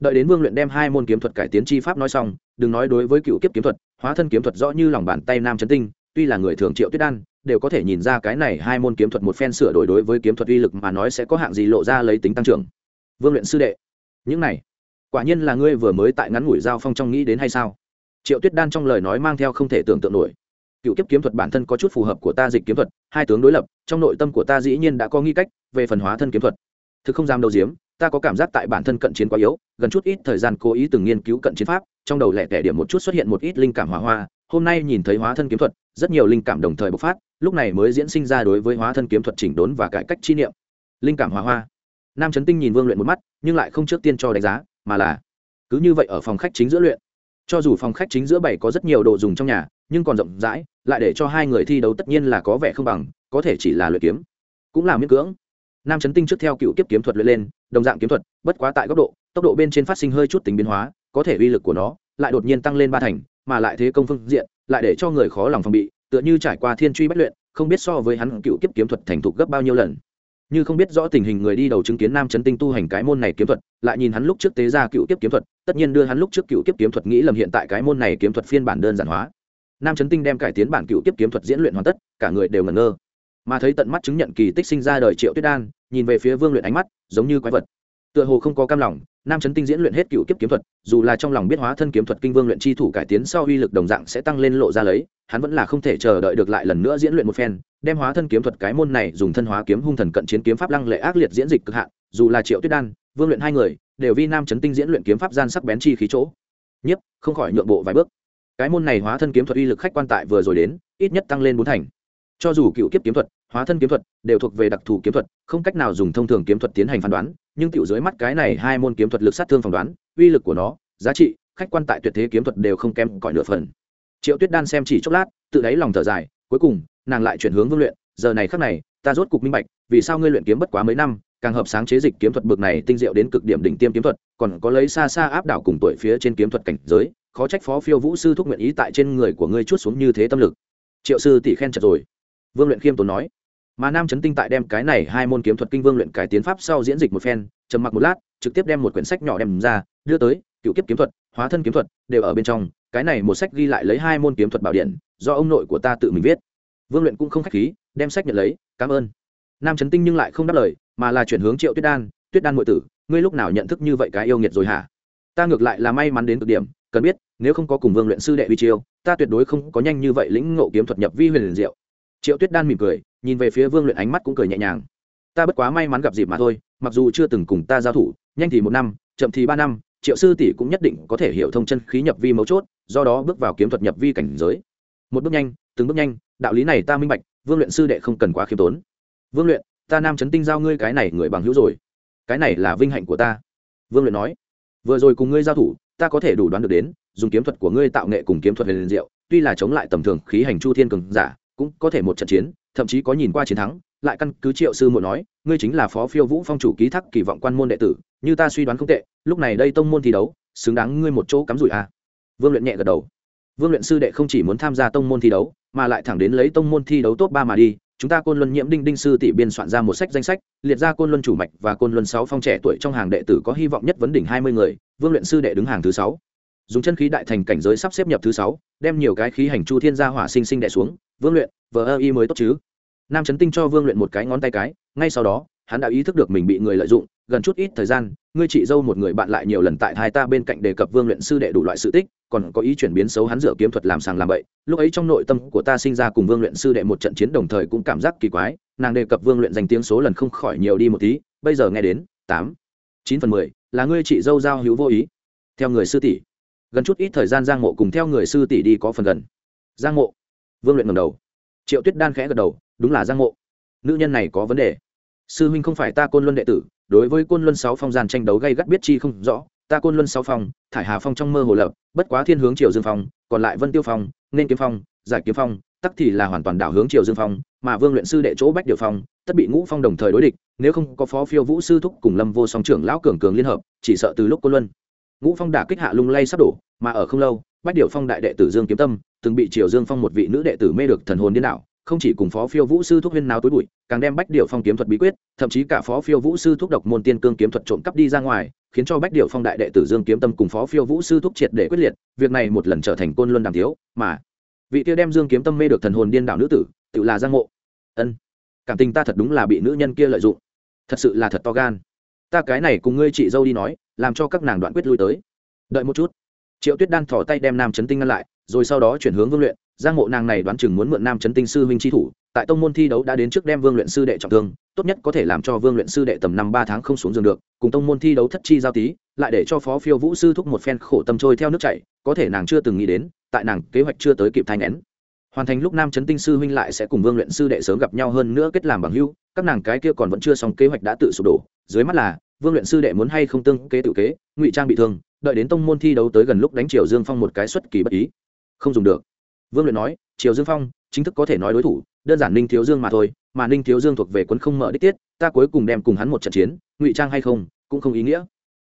Đợi đến vương luyện đem hai môn kiếm thuật cải tiến chi pháp nói xong đừng nói đối với cựu kiếp kiếm thuật, hóa thân kiếm thuật rõ như lòng bàn tay nam chấn tinh, tuy là người thường triệu tuyết đan, đều có thể nhìn ra cái này hai môn kiếm thuật một phen sửa đổi đối với kiếm thuật uy lực mà nói sẽ có hạng gì lộ ra lấy tính tăng trưởng. Vương luyện sư đệ, những này, quả nhiên là ngươi vừa mới tại ngắn ngủi giao phong trong nghĩ đến hay sao? Triệu tuyết đan trong lời nói mang theo không thể tưởng tượng nổi. Cựu kiếp kiếm thuật bản thân có chút phù hợp của ta dịch kiếm thuật, hai tướng đối lập, trong nội tâm của ta dĩ nhiên đã có nghi cách về phần hóa thân kiếm thuật. Thực không dám đầu diếm, ta có cảm giác tại bản thân cận chiến quá yếu, gần chút ít thời gian cố ý từng nghiên cứu cận chiến pháp trong đầu lẻ tẻ điểm một chút xuất hiện một ít linh cảm hỏa hoa, hôm nay nhìn thấy hóa thân kiếm thuật, rất nhiều linh cảm đồng thời bộc phát, lúc này mới diễn sinh ra đối với hóa thân kiếm thuật chỉnh đốn và cải cách chi niệm. Linh cảm hỏa hoa. Nam trấn tinh nhìn vương luyện một mắt, nhưng lại không trước tiên cho đánh giá, mà là cứ như vậy ở phòng khách chính giữa luyện. Cho dù phòng khách chính giữa bảy có rất nhiều đồ dùng trong nhà, nhưng còn rộng rãi, lại để cho hai người thi đấu tất nhiên là có vẻ không bằng, có thể chỉ là luyện kiếm, cũng là miễn cưỡng. Nam chấn tinh trước theo cựu kiếp kiếm thuật luyện lên, đồng dạng kiếm thuật, bất quá tại góc độ, tốc độ bên trên phát sinh hơi chút tính biến hóa có thể uy lực của nó lại đột nhiên tăng lên ba thành, mà lại thế công phương diện, lại để cho người khó lòng phòng bị, tựa như trải qua thiên truy bất luyện, không biết so với hắn cựu kiếp kiếm thuật thành thục gấp bao nhiêu lần. Như không biết rõ tình hình người đi đầu chứng kiến nam chấn tinh tu hành cái môn này kiếm thuật, lại nhìn hắn lúc trước tế ra cựu kiếp kiếm thuật, tất nhiên đưa hắn lúc trước cựu kiếp kiếm thuật nghĩ lầm hiện tại cái môn này kiếm thuật phiên bản đơn giản hóa. Nam chấn tinh đem cải tiến bản cựu kiếp kiếm thuật diễn luyện hoàn tất, cả người đều ngẩn ngơ. Mà thấy tận mắt chứng nhận kỳ tích sinh ra đời triệu tuyết đan, nhìn về phía vương luyện ánh mắt, giống như quái vật. Tựa hồ không có cam lòng nam chấn tinh diễn luyện hết cựu kiếp kiếm thuật, dù là trong lòng biết hóa thân kiếm thuật kinh vương luyện chi thủ cải tiến sau uy lực đồng dạng sẽ tăng lên lộ ra lấy, hắn vẫn là không thể chờ đợi được lại lần nữa diễn luyện một phen, đem hóa thân kiếm thuật cái môn này dùng thân hóa kiếm hung thần cận chiến kiếm pháp lăng lệ ác liệt diễn dịch cực hạn, dù là triệu tuyết đan, vương luyện hai người, đều vi nam chấn tinh diễn luyện kiếm pháp gian sắc bén chi khí chỗ. Nhất không khỏi nhượng bộ vài bước. Cái môn này hóa thân kiếm thuật uy lực khách quan tại vừa rồi đến, ít nhất tăng lên bốn thành. Cho dù cựu kiếp kiếm thuật, hóa thân kiếm thuật đều thuộc về đặc thù kiếm thuật, không cách nào dùng thông thường kiếm thuật tiến hành phán đoán nhưng tiểu dưới mắt cái này hai môn kiếm thuật lực sát thương phỏng đoán, uy lực của nó, giá trị, khách quan tại tuyệt thế kiếm thuật đều không kém cỏi nửa phần. Triệu tuyết đan xem chỉ chốc lát, tự đáy lòng thở dài, cuối cùng, nàng lại chuyển hướng vương luyện, giờ này khắc này, ta rốt cục minh bạch, vì sao ngươi luyện kiếm bất quá mấy năm, càng hợp sáng chế dịch kiếm thuật bực này tinh diệu đến cực điểm đỉnh tiêm kiếm thuật, còn có lấy xa xa áp đảo cùng tuổi phía trên kiếm thuật cảnh giới, khó trách phó phiêu vũ sư thúc nguyện ý tại trên người của ngươi chuốt xuống như thế tâm lực. Triệu sư tỷ khen chật rồi. Vương luyện khiêm tốn nói mà nam trấn tinh tại đem cái này hai môn kiếm thuật kinh vương luyện cải tiến pháp sau diễn dịch một phen, trầm mặc một lát, trực tiếp đem một quyển sách nhỏ đem ra, đưa tới, cựu kiếp kiếm thuật, hóa thân kiếm thuật, đều ở bên trong, cái này một sách ghi lại lấy hai môn kiếm thuật bảo điện, do ông nội của ta tự mình viết. Vương luyện cũng không k h á c h khí, đem sách nhận lấy, cảm ơn. Nam trấn tinh nhưng lại không đáp lời, mà là chuyển hướng triệu tuyết đan tuyết đan ngụy tử, ngươi lúc nào nhận thức như vậy cái yêu nghiệt rồi hả? Ta ngược lại là may mắn đến cực điểm, cần biết, nếu không có cùng vương luyện sư đệ vi chiêu, ta tuyệt đối không có nhanh như vậy lĩnh ngộ kiếm thuật nhập vi huyền liền diệu triệu tuyết đan mỉm cười, nhìn về phía vương luyện ánh mắt cũng cười nhẹ nhàng. Ta bất quá may mắn gặp dịp mà thôi, mặc dù chưa từng cùng ta giao thủ, nhanh thì một năm, chậm thì ba năm, triệu sư tỷ cũng nhất định có thể hiểu thông chân khí nhập vi mấu chốt, do đó bước vào kiếm thuật nhập vi cảnh giới. Một bước nhanh, từng bước nhanh, đạo lý này ta minh bạch, vương luyện sư đệ không cần quá khiêm tốn. Vương luyện, ta nam chấn tinh giao ngươi cái này người bằng hữu rồi. Cái này là vinh hạnh của ta. Vương luyện nói, vừa rồi cùng ngươi giao thủ, ta có thể đủ đoán được đến, dùng kiếm thuật của ngươi tạo nghệ cùng kiếm thuật huyền diệu, tuy là chống lại tầm thường khí hành chu thiên cường giả cũng có thể một trận chiến, thậm chí có nhìn qua chiến thắng. Lại căn cứ triệu sư muội nói, ngươi chính là phó phiêu vũ phong chủ ký thác kỳ vọng quan môn đệ tử, như ta suy đoán không tệ, lúc này đây tông môn thi đấu, xứng đáng ngươi một chỗ cắm rủi à. vương luyện nhẹ gật đầu. Vương luyện sư đệ không chỉ muốn tham gia tông môn thi đấu, mà lại thẳng đến lấy tông môn thi đấu top ba mà đi. Chúng ta côn luân nhiễm đinh đinh sư tỷ biên soạn ra một sách danh sách, liệt ra côn luân chủ mạch và côn luân sáu phong trẻ tuổi trong hàng đệ tử có hy vọng nhất vấn đỉnh hai mươi người. Vương luyện sư đệ đứng hàng thứ sáu. Dùng chân khí đại thành cảnh giới sắp xếp nhập thứ sáu, đem nhiều cái khí hành chu thiên gia hỏa sinh sinh đệ xuống vương luyện, vờ ơ y mới tốt chứ. Nam trấn tinh cho vương luyện một cái ngón tay cái, ngay sau đó, hắn đã ý thức được mình bị người lợi dụng, gần chút ít thời gian, ngươi chị dâu một người bạn lại nhiều lần tại hai ta bên cạnh đề cập vương luyện sư đệ đủ loại sự tích, còn có ý chuyển biến xấu hắn dựa kiếm thuật làm sàng làm bậy. Lúc ấy trong nội tâm của ta sinh ra cùng vương luyện sư đệ một trận chiến đồng thời cũng cảm giác kỳ quái, nàng đề cập vương luyện danh tiếng số lần không khỏi nhiều đi một tí, bây giờ nghe đến, tám, chín phần mười, là ngươi chị dâu giao hữu vô ý. Theo người sư tỷ, gần chút ít thời gian giang mộ cùng theo người sư tỷ đi có phần gần. Giang mộ vương luyện ngầm đầu. Triệu tuyết đan khẽ gật đầu, đúng là giang mộ. Nữ nhân này có vấn đề. Sư huynh không phải ta côn luân đệ tử, đối với côn luân sáu phong gian tranh đấu gây gắt biết chi không rõ, ta côn luân sáu phong, thải hà phong trong mơ hồ lập, bất quá thiên hướng triều dương phong, còn lại vân tiêu phong, nên kiếm phong, giải kiếm phong, tắc thì là hoàn toàn đảo hướng triều dương phong, mà vương luyện sư đệ chỗ bách điều phong, tất bị ngũ phong đồng thời đối địch, nếu không có phó phiêu vũ sư thúc cùng lâm vô song trưởng lão cường cường liên hợp, chỉ sợ từ lúc côn luân, ngũ phong đả kích hạ lung lay sắp đổ, mà ở không lâu bách điệu phong đại đệ tử dương kiếm tâm, từng bị triều dương phong một vị nữ đệ tử mê được thần hồn điên đảo, không chỉ cùng phó phiêu vũ sư thuốc huyên nào tối bụi, càng đem bách điệu phong kiếm thuật bí quyết, thậm chí cả phó phiêu vũ sư thuốc độc môn tiên cương kiếm thuật trộm cắp đi ra ngoài, khiến cho bách điệu phong đại đệ tử dương kiếm tâm cùng phó phiêu vũ sư thuốc triệt để quyết liệt, việc này một lần trở thành côn luân đàm thiếu, mà vị kia đem dương kiếm tâm mê được thần hồn điên đảo nữ tử, tự là giang mộ. Ân, cảm tình ta thật đúng là bị nữ nhân kia lợi dụng. Thật sự là thật to gan. Ta cái này cùng ngươi chị dâu đi nói, làm cho các nàng đoạn quyết lui tới. Đợi một chút triệu tuyết đan thỏ tay đem nam chấn tinh ngăn lại, rồi sau đó chuyển hướng vương luyện. Giang mộ nàng này đoán chừng muốn mượn nam chấn tinh sư huynh chi thủ, tại tông môn thi đấu đã đến trước đem vương luyện sư đệ trọng thương, tốt nhất có thể làm cho vương luyện sư đệ tầm năm ba tháng không xuống giường được, cùng tông môn thi đấu thất chi giao tí, lại để cho phó phiêu vũ sư thúc một phen khổ tâm trôi theo nước chảy, có thể nàng chưa từng nghĩ đến, tại nàng kế hoạch chưa tới kịp thai nén. Hoàn thành lúc nam chấn tinh sư huynh lại sẽ cùng vương luyện sư đệ sớm gặp nhau hơn nữa kết làm bằng hưu các nàng cái kia còn vẫn chưa xong kế hoạch đã tự sụp đổ, dưới mắt là, vương luyện sư đệ muốn hay không tương kế tự kế, ngụy trang bị thương đợi đến tông môn thi đấu tới gần lúc đánh triều dương phong một cái xuất kỳ bất ý. Không dùng được. Vương luyện nói, triều dương phong, chính thức có thể nói đối thủ, đơn giản ninh thiếu dương mà thôi, mà ninh thiếu dương thuộc về quân không mở đích tiết, ta cuối cùng đem cùng hắn một trận chiến, ngụy trang hay không, cũng không ý nghĩa.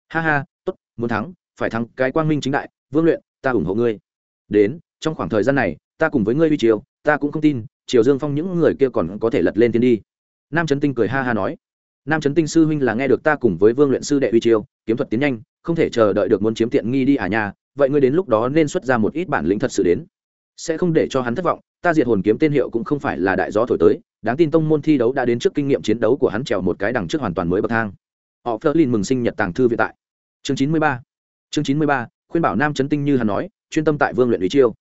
Ha ha, tốt, muốn thắng, phải thắng cái quang minh chính đại, vương luyện, ta ủng hộ ngươi. Đến, trong khoảng thời gian này, ta cùng với ngươi huy triều, ta cũng không tin, triều dương phong những người kia còn có thể lật lên thiên đi. Nam trấn tinh cười ha ha nói nam trấn tinh sư huynh là nghe được ta cùng với vương luyện sư đệ uy chiêu, kiếm thuật tiến nhanh không thể chờ đợi được muốn chiếm tiện nghi đi à nhà vậy ngươi đến lúc đó nên xuất ra một ít bản lĩnh thật sự đến. Sẽ không để cho hắn thất vọng ta diệt hồn kiếm tên hiệu cũng không phải là đại gió thổi tới đáng tin tông môn thi đấu đã đến trước kinh nghiệm chiến đấu của hắn trèo một cái đằng trước hoàn toàn mới bậc thang. Họ phớt lên mừng sinh nhật tàng thư viện tại. Chương chín mươi ba. Chương chín mươi ba khuyên bảo nam chấn tinh như hắn nói chuyên tâm tại vương luyện lý chiêu.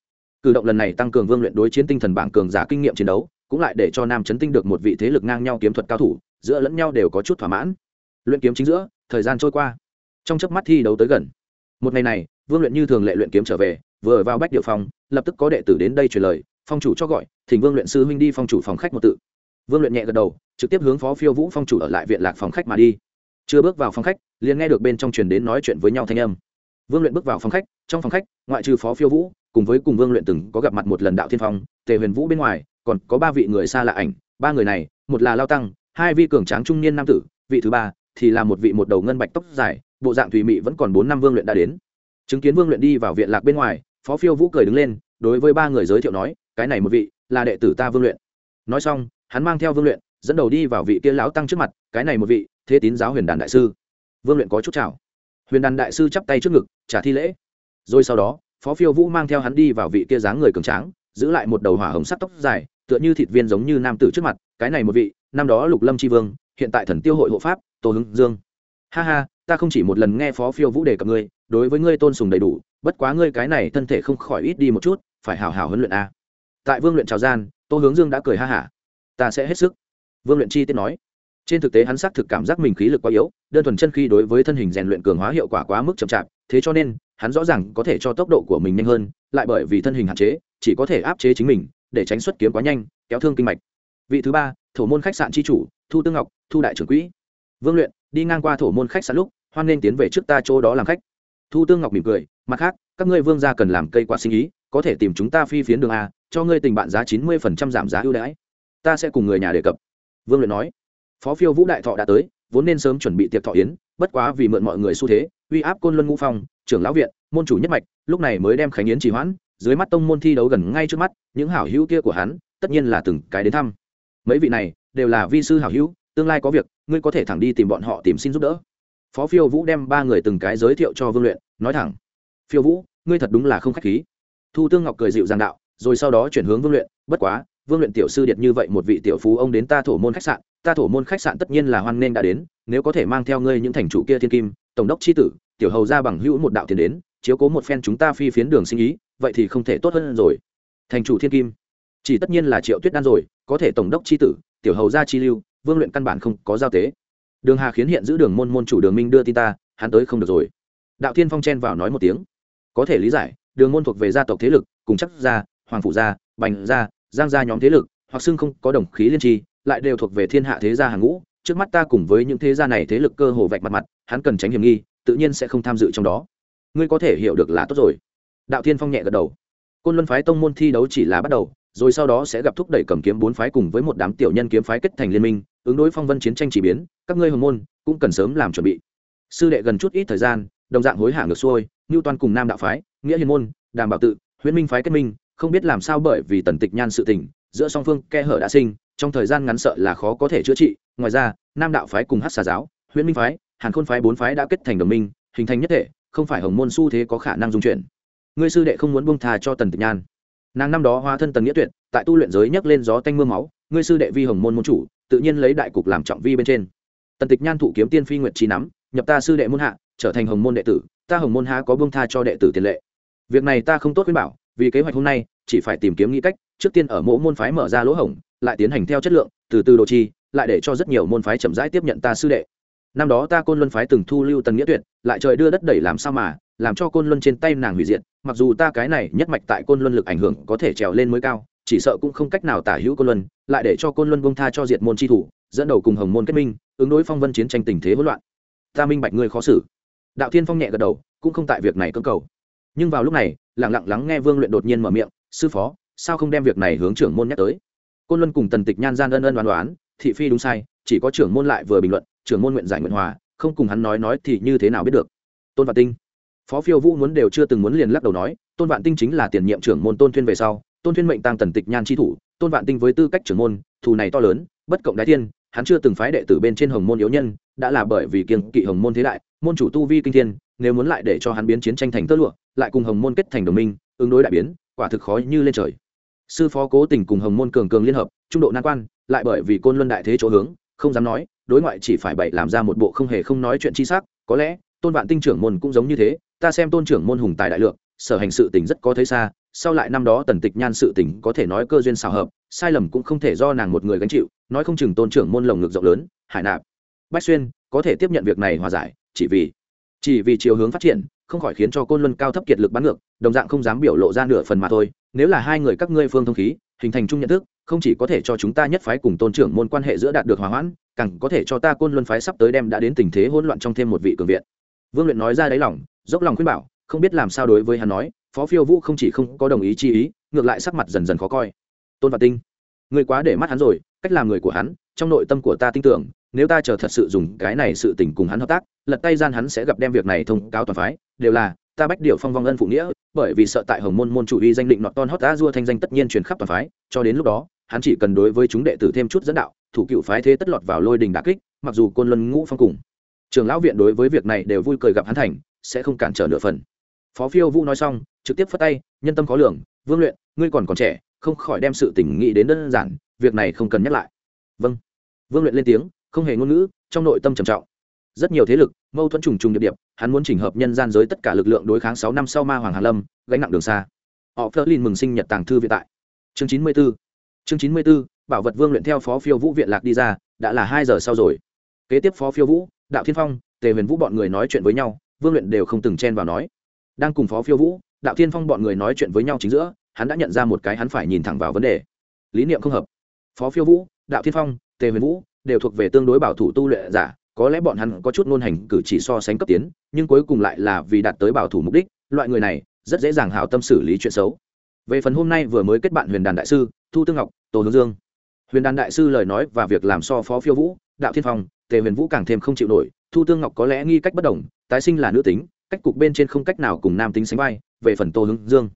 Cử động lần này tăng cường vương luyện đối chiến tinh thần bảng cường giả kinh nghiệm chiến đấu cũng lại để cho nam chấn tinh được một vị thế lực ngang nhau kiếm thuật cao thủ giữa lẫn nhau đều có chút thỏa mãn. Luyện kiếm chính giữa, thời gian trôi qua. Trong chớp mắt thi đấu tới gần. Một ngày này, vương luyện như thường lệ luyện kiếm trở về, vừa vào bách địa phòng, lập tức có đệ tử đến đây truyền lời, phong chủ cho gọi, thỉnh vương luyện sư huynh đi phong chủ phòng khách một tự. Vương luyện nhẹ gật đầu, trực tiếp hướng phó phiêu vũ phong chủ ở lại viện lạc phòng khách mà đi. Chưa bước vào phòng khách, liền nghe được bên trong truyền đến nói chuyện với nhau thanh âm. Vương luyện bước vào phòng khách, trong phòng khách, ngoại trừ phó phiêu vũ, cùng với cùng vương luyện từng có gặp mặt một lần đạo thiên phong, tề huyền vũ bên ngoài, còn có ba vị người xa lạ ảnh. Ba người này, một là lao tăng hai vị cường tráng trung niên nam tử, vị thứ ba thì là một vị một đầu ngân bạch tóc dài, bộ dạng thùy mị vẫn còn bốn năm vương luyện đã đến. Chứng kiến vương luyện đi vào viện lạc bên ngoài, phó phiêu vũ cười đứng lên, đối với ba người giới thiệu nói, cái này một vị là đệ tử ta vương luyện. Nói xong, hắn mang theo vương luyện, dẫn đầu đi vào vị kia lão tăng trước mặt, cái này một vị, thế tín giáo huyền đàn đại sư. Vương luyện có chút chào. Huyền đàn đại sư chắp tay trước ngực trả thi lễ. Rồi sau đó, phó phiêu vũ mang theo hắn đi vào vị kia dáng người cường tráng, giữ lại một đầu hỏa hồng sắt tóc dài, tựa như thịt viên giống như nam tử trước mặt, cái này một vị năm đó lục lâm tri vương, hiện tại thần tiêu hội hộ pháp, tô hứng dương. Ha ha, ta không chỉ một lần nghe phó phiêu vũ đề cập ngươi, đối với ngươi tôn sùng đầy đủ, bất quá ngươi cái này thân thể không khỏi ít đi một chút, phải hào hào huấn luyện a. Tại vương luyện trào gian, tô hướng dương đã cười ha hả. Ta sẽ hết sức. Vương luyện chi tiết nói. Trên thực tế hắn xác thực cảm giác mình khí lực quá yếu, đơn thuần chân khi đối với thân hình rèn luyện cường hóa hiệu quả quá mức chậm chạp, thế cho nên, hắn rõ ràng có thể cho tốc độ của mình nhanh hơn, lại bởi vì thân hình hạn chế, chỉ có thể áp chế chính mình, để tránh xuất kiếm quá nhanh, kéo thương kinh mạch vị thứ ba, thổ môn khách sạn tri chủ, thu tương ngọc, thu đại trưởng quỹ. Vương luyện, đi ngang qua thổ môn khách sạn lúc, hoan nên tiến về trước ta chỗ đó làm khách. Thu tương ngọc mỉm cười, mặt khác, các ngươi vương gia cần làm cây quả sinh ý, có thể tìm chúng ta phi phiến đường a, cho ngươi tình bạn giá chín mươi phần trăm giảm giá ưu đãi. Ta sẽ cùng người nhà đề cập. Vương luyện nói. Phó phiêu vũ đại thọ đã tới, vốn nên sớm chuẩn bị tiệc thọ yến, bất quá vì mượn mọi người xu thế, uy áp côn luân ngũ phong, trưởng lão viện, môn chủ nhất mạch, lúc này mới đem khánh yến trì hoãn, dưới mắt tông môn thi đấu gần ngay trước mắt, những hảo hữu kia của hắn, tất nhiên là từng cái đến thăm mấy vị này đều là vi sư hảo hữu, tương lai có việc, ngươi có thể thẳng đi tìm bọn họ tìm xin giúp đỡ. Phó phiêu vũ đem ba người từng cái giới thiệu cho vương luyện, nói thẳng. Phiêu vũ, ngươi thật đúng là không k h á c h khí. Thu tương ngọc cười dịu giang đạo, rồi sau đó chuyển hướng vương luyện, bất quá, vương luyện tiểu sư điệt như vậy một vị tiểu phú ông đến ta thổ môn khách sạn, ta thổ môn khách sạn tất nhiên là hoan nghênh đã đến, nếu có thể mang theo ngươi những thành chủ kia thiên kim, tổng đốc c h i tử, tiểu hầu ra bằng hữu một đạo tiền đến, chiếu cố một phen chúng ta phi phiến đường sinh ý, vậy thì không thể tốt hơn rồi. Thành chủ thiên kim, chỉ tất nhiên là triệu tuyết đan rồi có thể tổng đốc c h i tử, tiểu hầu gia chi lưu, vương luyện căn bản không có giao tế. Đường hà khiến hiện giữ đường môn môn chủ đường minh đưa tin ta, hắn tới không được rồi. Đạo thiên phong chen vào nói một tiếng. Có thể lý giải, đường môn thuộc về gia tộc thế lực, cùng chắc gia, hoàng phủ gia, bành gia, giang gia nhóm thế lực, hoặc xưng không có đồng khí liên tri, lại đều thuộc về thiên hạ thế gia hàng ngũ. Trước mắt ta cùng với những thế gia này thế lực cơ hồ vạch mặt mặt, hắn cần tránh hiểm nghi, tự nhiên sẽ không tham dự trong đó. Ngươi có thể hiểu được là tốt rồi. Đạo thiên phong nhẹ gật đầu. Côn luân phái tông môn thi đấu chỉ là bắt đầu rồi sau đó sẽ gặp thúc đẩy cầm kiếm bốn phái cùng với một đám tiểu nhân kiếm phái kết thành liên minh, ứng đối phong vân chiến tranh chỉ biến, các ngươi hồng môn cũng cần sớm làm chuẩn bị. Sư đệ gần chút ít thời gian, đồng dạng hối hả ngược xuôi như toàn cùng nam đạo phái, nghĩa hiền môn, đàm bảo tự, huyễn minh phái kết minh, không biết làm sao bởi vì tần tịch nhan sự tình, giữa song phương khe hở đã sinh, trong thời gian ngắn sợ là khó có thể chữa trị. Ngoài ra, nam đạo phái cùng hát xà giáo, huyễn minh phái, hàn khôn phái bốn phái đã kết thành đồng minh, hình thành nhất thể, không phải hồng môn xu thế có khả năng dung chuyển. Ngươi sư đệ không muốn buông thà cho tần tịch nhan nàng năm đó hóa thân tần nghĩa tuyệt, tại tu luyện giới nhấc lên gió tanh mưa máu, ngươi sư đệ vi hồng môn môn chủ, tự nhiên lấy đại cục làm trọng vi bên trên. Tần tịch nhan thụ kiếm tiên phi nguyện trí nắm, nhập ta sư đệ môn hạ, trở thành hồng môn đệ tử, ta hồng môn há có bông tha cho đệ tử tiền lệ. Việc này ta không tốt khuyên bảo, vì kế hoạch hôm nay, chỉ phải tìm kiếm nghĩ cách, trước tiên ở mỗi môn phái mở ra lỗ hổng, lại tiến hành theo chất lượng, từ từ đồ chi, lại để cho rất nhiều môn phái chậm rãi tiếp nhận ta sư đệ. Năm đó ta côn luân phái từng thu lưu tần nghĩa tuyệt, lại trời đưa đất đẩy làm sao mà làm cho côn luân trên tay nàng hủy diệt, mặc dù ta cái này nhất mạch tại côn luân lực ảnh hưởng có thể trèo lên mới cao, chỉ sợ cũng không cách nào tả hữu côn luân, lại để cho côn luân bông tha cho diệt môn tri thủ, dẫn đầu cùng hồng môn kết minh, ứng đối phong vân chiến tranh tình thế hỗn loạn. Ta minh bạch ngươi khó xử. Đạo thiên phong nhẹ gật đầu, cũng không tại việc này cơ cầu. Nhưng vào lúc này lẳng lặng lắng nghe vương luyện đột nhiên mở miệng, sư phó, sao không đem việc này hướng trưởng môn nhắc tới? Côn luân cùng tần tịch nhan gian ân ân đoán đoán thị phi đúng sai, chỉ có trưởng môn lại vừa bình luận, trưởng môn nguyện giải nguyện hòa, không cùng hắn nói nói thì như thế nào biết được? Tôn và tinh phó phiêu vũ muốn đều chưa từng muốn liền lắc đầu nói, tôn vạn tinh chính là tiền nhiệm trưởng môn tôn thuyên về sau, tôn thuyên mệnh tăng tần tịch nhan chi thủ, tôn vạn tinh với tư cách trưởng môn, thù này to lớn, bất cộng đái thiên hắn chưa từng phái đệ tử bên trên hồng môn yếu nhân, đã là bởi vì kiêng kỵ hồng môn thế đại, môn chủ tu vi kinh thiên, nếu muốn lại để cho hắn biến chiến tranh thành tơ lụa, lại cùng hồng môn kết thành đồng minh, ứng đối đại biến, quả thực khó như lên trời. Sư phó cố tình cùng hồng môn cường cường liên hợp, trung độ nan quan, lại bởi vì côn luân đại thế chỗ hướng, không dám nói, đối ngoại chỉ phải bậy làm ra một bộ không hề không nói chuyện chi xác có lẽ tôn vạn tinh trưởng môn cũng giống như thế ta xem tôn trưởng môn hùng tài đại lượng, sở hành sự tình rất có thấy xa, sau lại năm đó tần tịch nhan sự tình có thể nói cơ duyên xào hợp, sai lầm cũng không thể do nàng một người gánh chịu, nói không chừng tôn trưởng môn lồng ngực rộng lớn, hải nạp. Bách xuyên, có thể tiếp nhận việc này hòa giải, chỉ vì chỉ vì chiều hướng phát triển, không khỏi khiến cho côn luân cao thấp kiệt lực bắn ngược, đồng dạng không dám biểu lộ ra nửa phần mà thôi, nếu là hai người các ngươi phương thông khí, hình thành chung nhận thức, không chỉ có thể cho chúng ta nhất phái cùng tôn trưởng môn quan hệ giữa đạt được hòa hoãn, càng có thể cho ta côn luân phái sắp tới đem đã đến tình thế hỗn loạn trong thêm một vị cường viện. Vương luyện nói ra đáy lòng dốc lòng khuyên bảo, không biết làm sao đối với hắn nói, phó phiêu vũ không chỉ không có đồng ý chi ý, ngược lại sắc mặt dần dần khó coi. Tôn và tinh, người quá để mắt hắn rồi, cách làm người của hắn, trong nội tâm của ta tin tưởng, nếu ta chờ thật sự dùng cái này sự tình cùng hắn hợp tác, lật tay gian hắn sẽ gặp đem việc này thông cáo toàn phái, đều là, ta bách điều phong vong ân phụ nghĩa, bởi vì sợ tại hồng môn môn chủ uy danh định nọt ton hót ta dua thanh danh tất nhiên truyền khắp toàn phái, cho đến lúc đó, hắn chỉ cần đối với chúng đệ tử thêm chút dẫn đạo, thủ cựu phái thế tất lọt vào lôi đình đà kích, mặc dù côn luân ngũ phong cùng trường lão viện đối với việc này đều vui cười gặp hắn thành sẽ không cản trở nửa phần. Phó phiêu vũ nói xong, trực tiếp phất tay, nhân tâm khó lường, vương luyện, ngươi còn còn trẻ, không khỏi đem sự tỉnh nghĩ đến đơn giản, việc này không cần nhắc lại. Vâng. Vương luyện lên tiếng, không hề ngôn ngữ, trong nội tâm trầm trọng. Rất nhiều thế lực, mâu thuẫn trùng trùng điệp điệp, hắn muốn chỉnh hợp nhân gian giới tất cả lực lượng đối kháng sáu năm sau ma hoàng hà lâm, gánh nặng đường xa. Họ phơ linh mừng sinh nhật tàng thư viện tại. Chương chín mươi b ố chương chín mươi b ố bảo vật vương luyện theo phó phiêu vũ viện lạc đi ra, đã là hai giờ sau rồi. Kế tiếp phó phiêu vũ, đạo thiên phong, tề huyền vũ bọn người nói chuyện với nhau vương luyện đều không từng chen vào nói. Đang cùng phó phiêu vũ, đạo thiên phong bọn người nói chuyện với nhau chính giữa, hắn đã nhận ra một cái hắn phải nhìn thẳng vào vấn đề. Lý niệm không hợp. Phó phiêu vũ, đạo thiên phong, tề huyền vũ đều thuộc về tương đối bảo thủ tu luyện giả, có lẽ bọn hắn có chút ngôn hành cử chỉ so sánh cấp tiến, nhưng cuối cùng lại là vì đạt tới bảo thủ mục đích, loại người này rất dễ dàng hảo tâm xử lý chuyện xấu. Về phần hôm nay vừa mới kết bạn huyền đàn đại sư, thu tương ngọc, tô hướng dương. Huyền đàn đại sư lời nói và việc làm so phó phiêu vũ, đạo thiên phong, tề huyền vũ càng thêm không chịu nổi, thu tương ngọc có lẽ nghi cách bất đồng tái sinh là nữ tính, cách cục bên trên không cách nào cùng nam tính sánh vai, về phần tô hướng dương.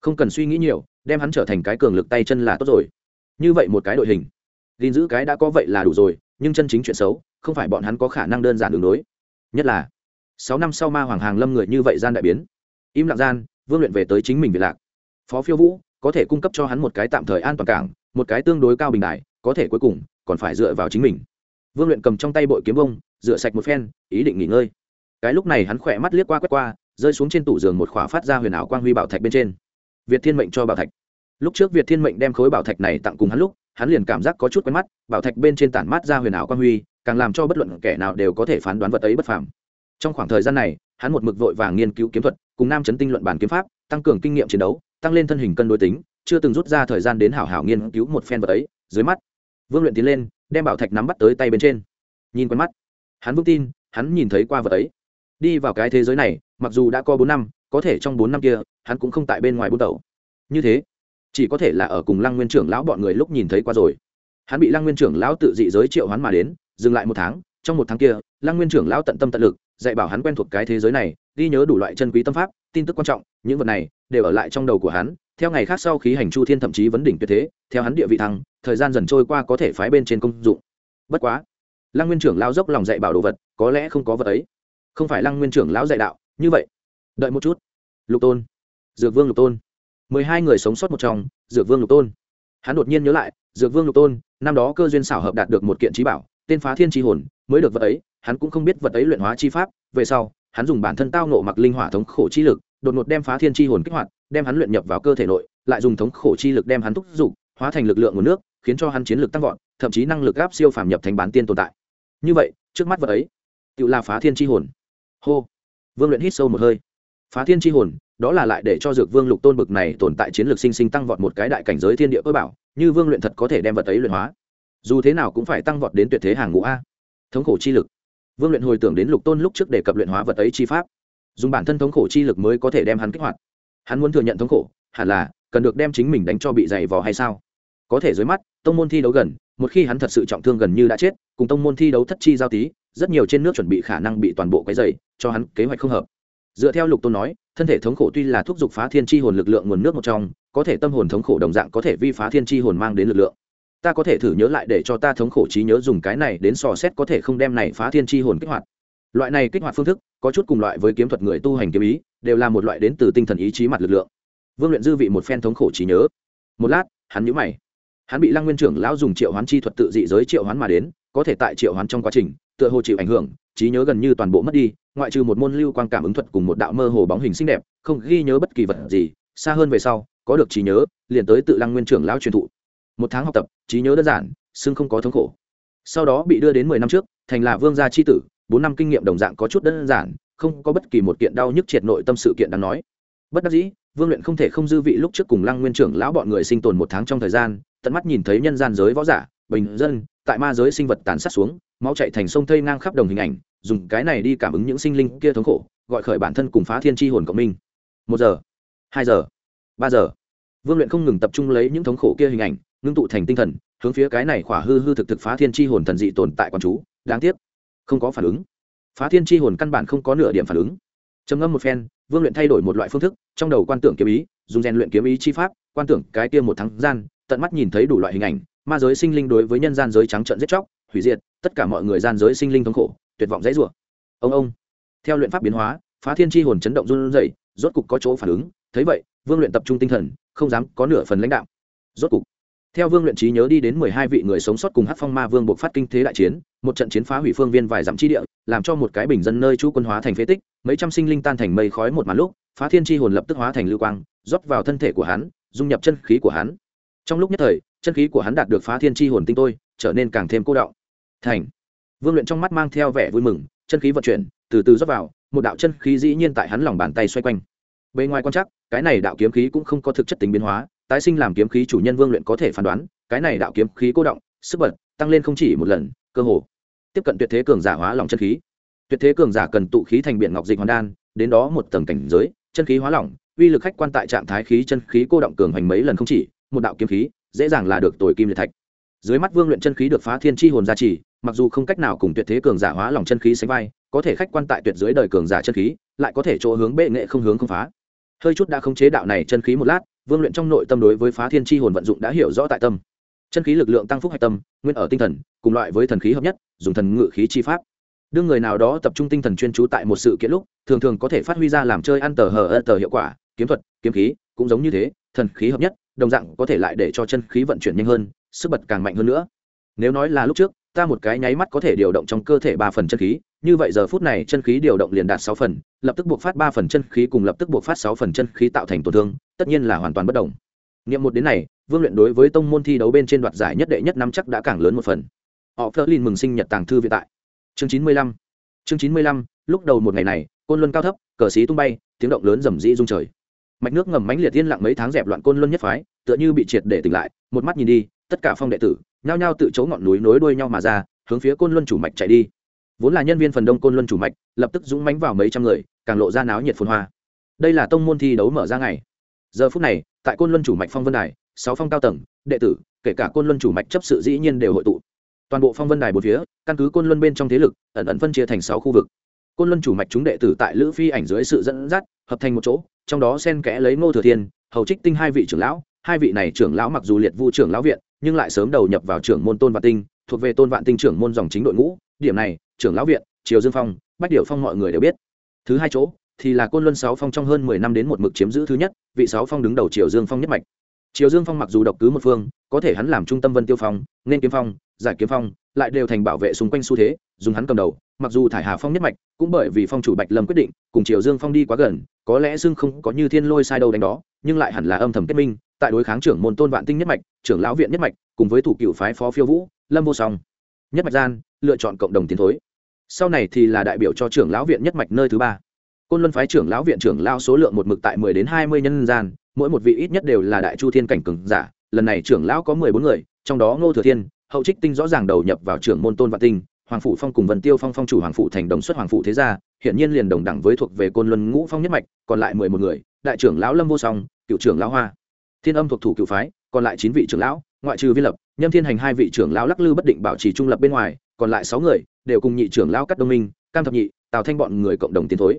Không cần suy nghĩ nhiều, đem hắn trở thành cái cường lực tay chân là tốt rồi. Như vậy một cái đội hình, gìn giữ cái đã có vậy là đủ rồi, nhưng chân chính chuyện xấu, không phải bọn hắn có khả năng đơn giản đường đối. Nhất là, sáu năm sau ma hoàng hàng lâm người như vậy gian đại biến. Im lặng gian, vương luyện về tới chính mình việt lạc. Phó phiêu vũ, có thể cung cấp cho hắn một cái tạm thời an toàn cảng, một cái tương đối cao bình đại, có thể cuối cùng, còn phải dựa vào chính mình. Vương luyện cầm trong tay bội kiếm bông, rửa sạch một phen, ý định nghỉ ngơi cái lúc này hắn khỏe mắt liếc qua quét qua, rơi xuống trên tủ giường một khỏa phát ra huyền ảo quang huy bảo thạch bên trên. Việt thiên mệnh cho bảo thạch. Lúc trước việt thiên mệnh đem khối bảo thạch này tặng cùng hắn lúc, hắn liền cảm giác có chút quen mắt, bảo thạch bên trên tản mát ra huyền ảo quang huy, càng làm cho bất luận kẻ nào đều có thể phán đoán vật ấy bất phàm. Trong khoảng thời gian này, hắn một mực vội vàng nghiên cứu kiếm thuật, cùng nam chấn tinh luận bản kiếm pháp, tăng cường kinh nghiệm chiến đấu, tăng lên thân hình cân đối tính, chưa từng rút ra thời gian đến hảo hảo nghiên cứu một phen vật ấy, dưới mắt, vương luyện tiến lên, đem bảo thạch nắm bắt tới tay bên trên. Nhìn quen mắt, hắn vững tin, hắn nhìn thấy qua vật ấy đi vào cái thế giới này, mặc dù đã có bốn năm, có thể trong bốn năm kia, hắn cũng không tại bên ngoài buôn tẩu như thế, chỉ có thể là ở cùng lăng nguyên trưởng lão bọn người lúc nhìn thấy qua rồi. Hắn bị lăng nguyên trưởng lão tự dị giới triệu hắn mà đến, dừng lại một tháng, trong một tháng kia, lăng nguyên trưởng lão tận tâm tận lực, dạy bảo hắn quen thuộc cái thế giới này, ghi nhớ đủ loại chân quý tâm pháp, tin tức quan trọng, những vật này đều ở lại trong đầu của hắn. Theo ngày khác sau khí hành chu thiên thậm chí vấn đỉnh tuyệt thế, theo hắn địa vị thăng, thời gian dần trôi qua có thể phái bên trên công dụng. Bất quá, lăng nguyên trưởng lao dốc lòng dạy bảo đồ vật, có lẽ không có vật ấy không phải lăng nguyên trưởng lão dạy đạo, như vậy. Đợi một chút. Lục tôn. Dược vương lục tôn. Mười hai người sống sót một trong, dược vương lục tôn. Hắn đột nhiên nhớ lại, dược vương lục tôn, năm đó cơ duyên xảo hợp đạt được một kiện trí bảo, tên phá thiên tri hồn, mới được vật ấy, hắn cũng không biết vật ấy luyện hóa chi pháp, về sau, hắn dùng bản thân tao nộ mặc linh hỏa thống khổ chi lực, đột ngột đem phá thiên chi hồn kích hoạt, đem hắn luyện nhập vào cơ thể nội, lại dùng thống khổ chi lực đem hắn thúc giục, hóa thành lực lượng nguồn nước, khiến cho hắn chiến lực tăng vọt, thậm chí năng lực gáp siêu phàm nhập thành bán tiên tồn tại. Như vậy, trước mắt vật ấy, tự là phá thiên chi hồn hô. Vương luyện hít sâu một hơi. Phá thiên chi hồn, đó là lại để cho dược vương lục tôn bực này tồn tại chiến lược sinh sinh tăng vọt một cái đại cảnh giới thiên địa cơ bảo, như vương luyện thật có thể đem vật ấy luyện hóa. Dù thế nào cũng phải tăng vọt đến tuyệt thế hàng ngũ a. Thống khổ chi lực. Vương luyện hồi tưởng đến lục tôn lúc trước để cập luyện hóa vật ấy chi pháp. Dùng bản thân thống khổ chi lực mới có thể đem hắn kích hoạt. Hắn muốn thừa nhận thống khổ, hẳn là cần được đem chính mình đánh cho bị dày vò hay sao? Có thể dưới mắt, tông môn thi đấu gần, một khi hắn thật sự trọng thương gần như đã chết, cùng tông môn thi đấu thất chi giao tí rất nhiều trên nước chuẩn bị khả năng bị toàn bộ cái dày cho hắn kế hoạch không hợp. Dựa theo lục tôn nói, thân thể thống khổ tuy là thúc giục phá thiên chi hồn lực lượng nguồn nước một trong, có thể tâm hồn thống khổ đồng dạng có thể vi phá thiên chi hồn mang đến lực lượng. Ta có thể thử nhớ lại để cho ta thống khổ trí nhớ dùng cái này đến sò xét có thể không đem này phá thiên chi hồn kích hoạt. Loại này kích hoạt phương thức, có chút cùng loại với kiếm thuật người tu hành kiếm ý, đều là một loại đến từ tinh thần ý chí mặt lực lượng. Vương luyện dư vị một phen thống khổ trí nhớ. Một lát, hắn nhữ mày. Hắn bị lăng nguyên trưởng lão dùng triệu hoán chi thuật tự dị giới triệu hoán mà đến, có thể tại triệu hoán trong quá trình tựa hồ chịu ảnh hưởng, trí nhớ gần như toàn bộ mất đi, ngoại trừ một môn lưu quan cảm ứng thuật cùng một đạo mơ hồ bóng hình xinh đẹp, không ghi nhớ bất kỳ vật gì, xa hơn về sau, có được trí nhớ, liền tới tự lăng nguyên trưởng lão truyền thụ. Một tháng học tập, trí nhớ đơn giản, xưng không có thống khổ. Sau đó bị đưa đến mười năm trước, thành là vương gia c h i tử, bốn năm kinh nghiệm đồng dạng có chút đơn giản, không có bất kỳ một kiện đau nhức triệt nội tâm sự kiện đáng nói. Bất đắc dĩ, vương luyện không thể không dư vị lúc trước cùng lăng nguyên trưởng lão bọn người sinh tồn một tháng trong thời gian, tận mắt nhìn thấy nhân gian giới võ giả, bình dân, tại ma giới sinh vật tàn sát xuống máu chạy thành sông thây ngang khắp đồng hình ảnh, dùng cái này đi cảm ứng những sinh linh kia thống khổ, gọi khởi bản thân cùng phá thiên tri hồn cộng minh. Một giờ, hai giờ, ba giờ. Vương luyện không ngừng tập trung lấy những thống khổ kia hình ảnh, ngưng tụ thành tinh thần, hướng phía cái này khỏa hư hư thực thực phá thiên tri hồn thần dị tồn tại quán chú, đáng tiếc, không có phản ứng. Phá thiên tri hồn căn bản không có nửa điểm phản ứng. Trầm ngâm một phen, vương luyện thay đổi một loại phương thức, trong đầu quan tưởng kiếm ý, dùng rèn luyện kiếm ý chi pháp, quan tưởng cái kia một tháng gian, tận mắt nhìn thấy đủ loại hình ảnh, ma giới sinh linh đối với nhân gian giới trắng trận giết chóc, hủy diệt tất cả mọi người gian giới sinh linh thống khổ, tuyệt vọng dãy rủa. Ông ông. Theo luyện pháp biến hóa, phá thiên chi hồn chấn động run rẩy, rốt cục có chỗ phản ứng. Thấy vậy, vương luyện tập trung tinh thần, không dám có nửa phần lãnh đạo. Rốt cục, theo vương luyện trí nhớ đi đến mười hai vị người sống sót cùng hát phong ma vương buộc phát kinh thế đại chiến, một trận chiến phá hủy phương viên vài dặm chi địa, làm cho một cái bình dân nơi chú quân hóa thành phế tích, mấy trăm sinh linh tan thành mây khói một màn lúc, phá thiên chi hồn lập tức hóa thành lưu quang, rót vào thân thể của hắn, dung nhập chân khí của hắn. Trong lúc nhất thời, chân khí của hắn đạt được phá thiên chi hồn tinh tôi, trở nên càng thêm cô đọng thành. Vương luyện trong mắt mang theo vẻ vui mừng, chân khí vận chuyển, từ từ rót vào, một đạo chân khí dĩ nhiên tại hắn lòng bàn tay xoay quanh. Bề ngoài quan chắc cái này đạo kiếm khí cũng không có thực chất tính biến hóa, tái sinh làm kiếm khí chủ nhân vương luyện có thể phán đoán, cái này đạo kiếm khí cô động, sức bật, tăng lên không chỉ một lần, cơ hồ. Tiếp cận tuyệt thế cường giả hóa lỏng chân khí. Tuyệt thế cường giả cần tụ khí thành biển ngọc dịch hoàn đan, đến đó một tầng cảnh giới, chân khí hóa lỏng, uy lực khách quan tại trạng thái khí chân khí cô động cường hành mấy lần không chỉ, một đạo kiếm khí, dễ dàng là được tồi kim liệt thạch dưới mắt vương luyện chân khí được phá thiên chi hồn gia trì, mặc dù không cách nào cùng tuyệt thế cường giả hóa lỏng chân khí sánh vai, có thể khách quan tại tuyệt dưới đời cường giả chân khí, lại có thể chỗ hướng bệ nghệ không hướng không phá. Hơi chút đã khống chế đạo này chân khí một lát, vương luyện trong nội tâm đối với phá thiên chi hồn vận dụng đã hiểu rõ tại tâm. Chân khí lực lượng tăng phúc hạch tâm, nguyên ở tinh thần, cùng loại với thần khí hợp nhất, dùng thần ngự khí chi pháp. Đương người nào đó tập trung tinh thần chuyên trú tại một sự kiện lúc, thường thường có thể phát huy ra làm chơi ăn tờ hờ ơ tờ hiệu quả, kiếm thuật, kiếm khí, cũng giống như thế, thần khí hợp nhất, đồng dạng có thể lại để cho chân khí vận chuyển nhanh hơn sức bật càng mạnh hơn nữa. Nếu nói là lúc trước, ta một cái nháy mắt có thể điều động trong cơ thể ba phần chân khí, như vậy giờ phút này chân khí điều động liền đạt sáu phần, lập tức buộc phát ba phần chân khí cùng lập tức buộc phát sáu phần chân khí tạo thành tổn thương, tất nhiên là hoàn toàn bất đồng. Nghiệm một đến này, vương luyện đối với tông môn thi đấu bên trên đoạt giải nhất đệ nhất năm chắc đã càng lớn một phần. Họ phơ linh mừng sinh nhật tàng thư viện tại. Chương chín mươi lăm. Chương chín mươi lăm, lúc đầu một ngày này, côn luân cao thấp, cờ xí tung bay, tiếng động lớn rầm rĩ rung trời. Mạch nước ngầm mãnh liệt yên lặng mấy tháng dẹp loạn côn luân nhất phái, tựa như bị triệt để tỉnh lại, một mắt nhìn đi tất cả phong đệ tử, nhao nhao tự chỗ ngọn núi nối đuôi nhau mà ra, hướng phía côn luân chủ mạch chạy đi. Vốn là nhân viên phần đông côn luân chủ mạch, lập tức dũng mánh vào mấy trăm người, càng lộ ra náo nhiệt phồn hoa. Đây là tông môn thi đấu mở ra ngày. Giờ phút này, tại côn luân chủ mạch phong vân đài, sáu phong cao tầng, đệ tử, kể cả côn luân chủ mạch chấp sự dĩ nhiên đều hội tụ. Toàn bộ phong vân đài một phía, căn cứ côn luân bên trong thế lực, ẩn ẩn phân chia thành sáu khu vực. Côn luân chủ mạch chúng đệ tử tại lữ phi ảnh dưới sự dẫn dắt, hợp thành một chỗ, trong đó xen kẽ lấy ngô thừa thiên, hầu trích tinh hai vị trưởng lão, hai vị này trưởng lão mặc dù liệt vu trưởng lão viện nhưng lại sớm đầu nhập vào trưởng môn tôn vạn tinh, thuộc về tôn vạn tinh trưởng môn dòng chính đội ngũ. Điểm này, trưởng lão viện, triều dương phong, bách điệu phong mọi người đều biết. Thứ hai chỗ, thì là côn luân sáu phong trong hơn mười năm đến một mực chiếm giữ thứ nhất, vị sáu phong đứng đầu triều dương phong nhất mạch. Triều dương phong mặc dù độc cứ một phương, có thể hắn làm trung tâm vân tiêu phong, nên kiếm phong, giải kiếm phong, lại đều thành bảo vệ xung quanh xu thế, dùng hắn cầm đầu. Mặc dù thải hà phong nhất mạch, cũng bởi vì phong chủ bạch lâm quyết định, cùng triều dương phong đi quá gần, có lẽ dương không có như thiên lôi sai đâu đánh đó, nhưng lại hẳn là âm thầm kết minh tại đối kháng trưởng môn tôn vạn tinh nhất mạch, trưởng lão viện nhất mạch, cùng với thủ cựu phái phó phiêu vũ, lâm vô song. Nhất mạch gian, lựa chọn cộng đồng tiến thối. Sau này thì là đại biểu cho trưởng lão viện nhất mạch nơi thứ ba. Côn luân phái trưởng lão viện trưởng lao số lượng một mực tại mười đến hai mươi nhân gian, mỗi một vị ít nhất đều là đại chu thiên cảnh cường giả, lần này trưởng lão có mười bốn người, trong đó ngô thừa thiên, hậu trích tinh rõ ràng đầu nhập vào trưởng môn tôn vạn tinh, hoàng phủ phong cùng vân tiêu phong phong chủ hoàng phủ thành đồng xuất hoàng phủ thế gia hiện nhiên liền đồng đẳng với thuộc về côn luân ngũ phong nhất mạch, còn lại mười một người, đại trưởng lão lâm vô song, cựu trưởng lão hoa thiên âm thuộc thủ cựu phái, còn lại chín vị trưởng lão, ngoại trừ viên lập, nhâm thiên hành hai vị trưởng lão lắc lư bất định bảo trì trung lập bên ngoài, còn lại sáu người đều cùng nhị trưởng lão cắt đông minh, cam thập nhị, tào thanh bọn người cộng đồng tiến thối.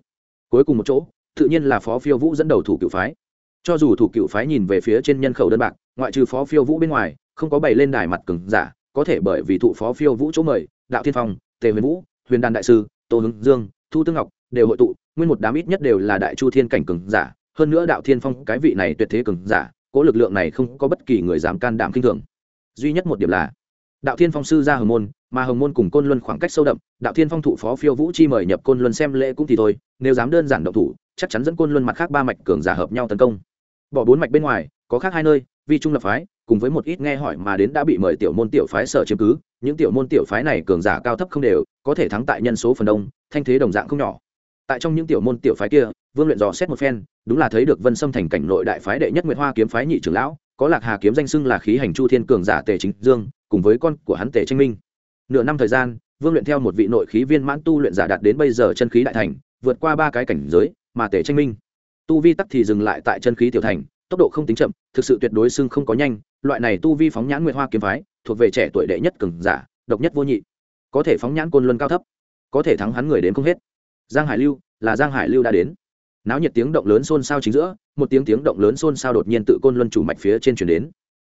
Cuối cùng một chỗ, tự nhiên là phó phiêu vũ dẫn đầu thủ cựu phái. Cho dù thủ cựu phái nhìn về phía trên nhân khẩu đơn bạc, ngoại trừ phó phiêu vũ bên ngoài, không có bày lên đài mặt cứng giả, có thể bởi vì thụ phó phiêu vũ chỗ mời, đạo thiên phong, tề huyền vũ, huyền đàn đại sư, tô hướng dương, thu tương ngọc đều hội tụ, nguyên một đám ít nhất đều là đại chu thiên cảnh cứng giả, hơn nữa đạo thiên phong cái vị này tuyệt thế cứng giả cỗ lực lượng này không có bất kỳ người dám can đảm kinh thường. Duy nhất một điểm là, đạo thiên phong sư ra hồng môn, mà hồng môn cùng côn luân khoảng cách sâu đậm, đạo thiên phong thụ phó phiêu vũ chi mời nhập côn luân xem lễ cũng thì thôi, nếu dám đơn giản động thủ, chắc chắn dẫn côn luân mặt khác ba mạch cường giả hợp nhau tấn công. Bỏ bốn mạch bên ngoài, có khác hai nơi, vi trung lập phái, cùng với một ít nghe hỏi mà đến đã bị mời tiểu môn tiểu phái sở chiếm cứ, những tiểu môn tiểu phái này cường giả cao thấp không đều, có thể thắng tại nhân số phần đông, thanh thế đồng dạng không nhỏ tại trong những tiểu môn tiểu phái kia, vương luyện dò xét một phen, đúng là thấy được vân sâm thành cảnh nội đại phái đệ nhất nguyệt hoa kiếm phái nhị trưởng lão, có lạc hà kiếm danh xưng là khí hành chu thiên cường giả tề chính dương, cùng với con của hắn tề tranh minh. Nửa năm thời gian, vương luyện theo một vị nội khí viên mãn tu luyện giả đạt đến bây giờ chân khí đại thành, vượt qua ba cái cảnh giới mà tề tranh minh. Tu vi tắc thì dừng lại tại chân khí tiểu thành, tốc độ không tính chậm, thực sự tuyệt đối xưng không có nhanh, loại này tu vi phóng nhãn nguyệt hoa kiếm phái, thuộc về trẻ tuổi đệ nhất cường giả, độc nhất vô nhị, có thể phóng nhãn côn luân cao thấp, có thể thắng hắn người đến không hết giang hải lưu, là giang hải lưu đã đến. Náo nhiệt tiếng động lớn xôn xao chính giữa, một tiếng tiếng động lớn xôn xao đột nhiên tự côn luân chủ mạch phía trên chuyển đến.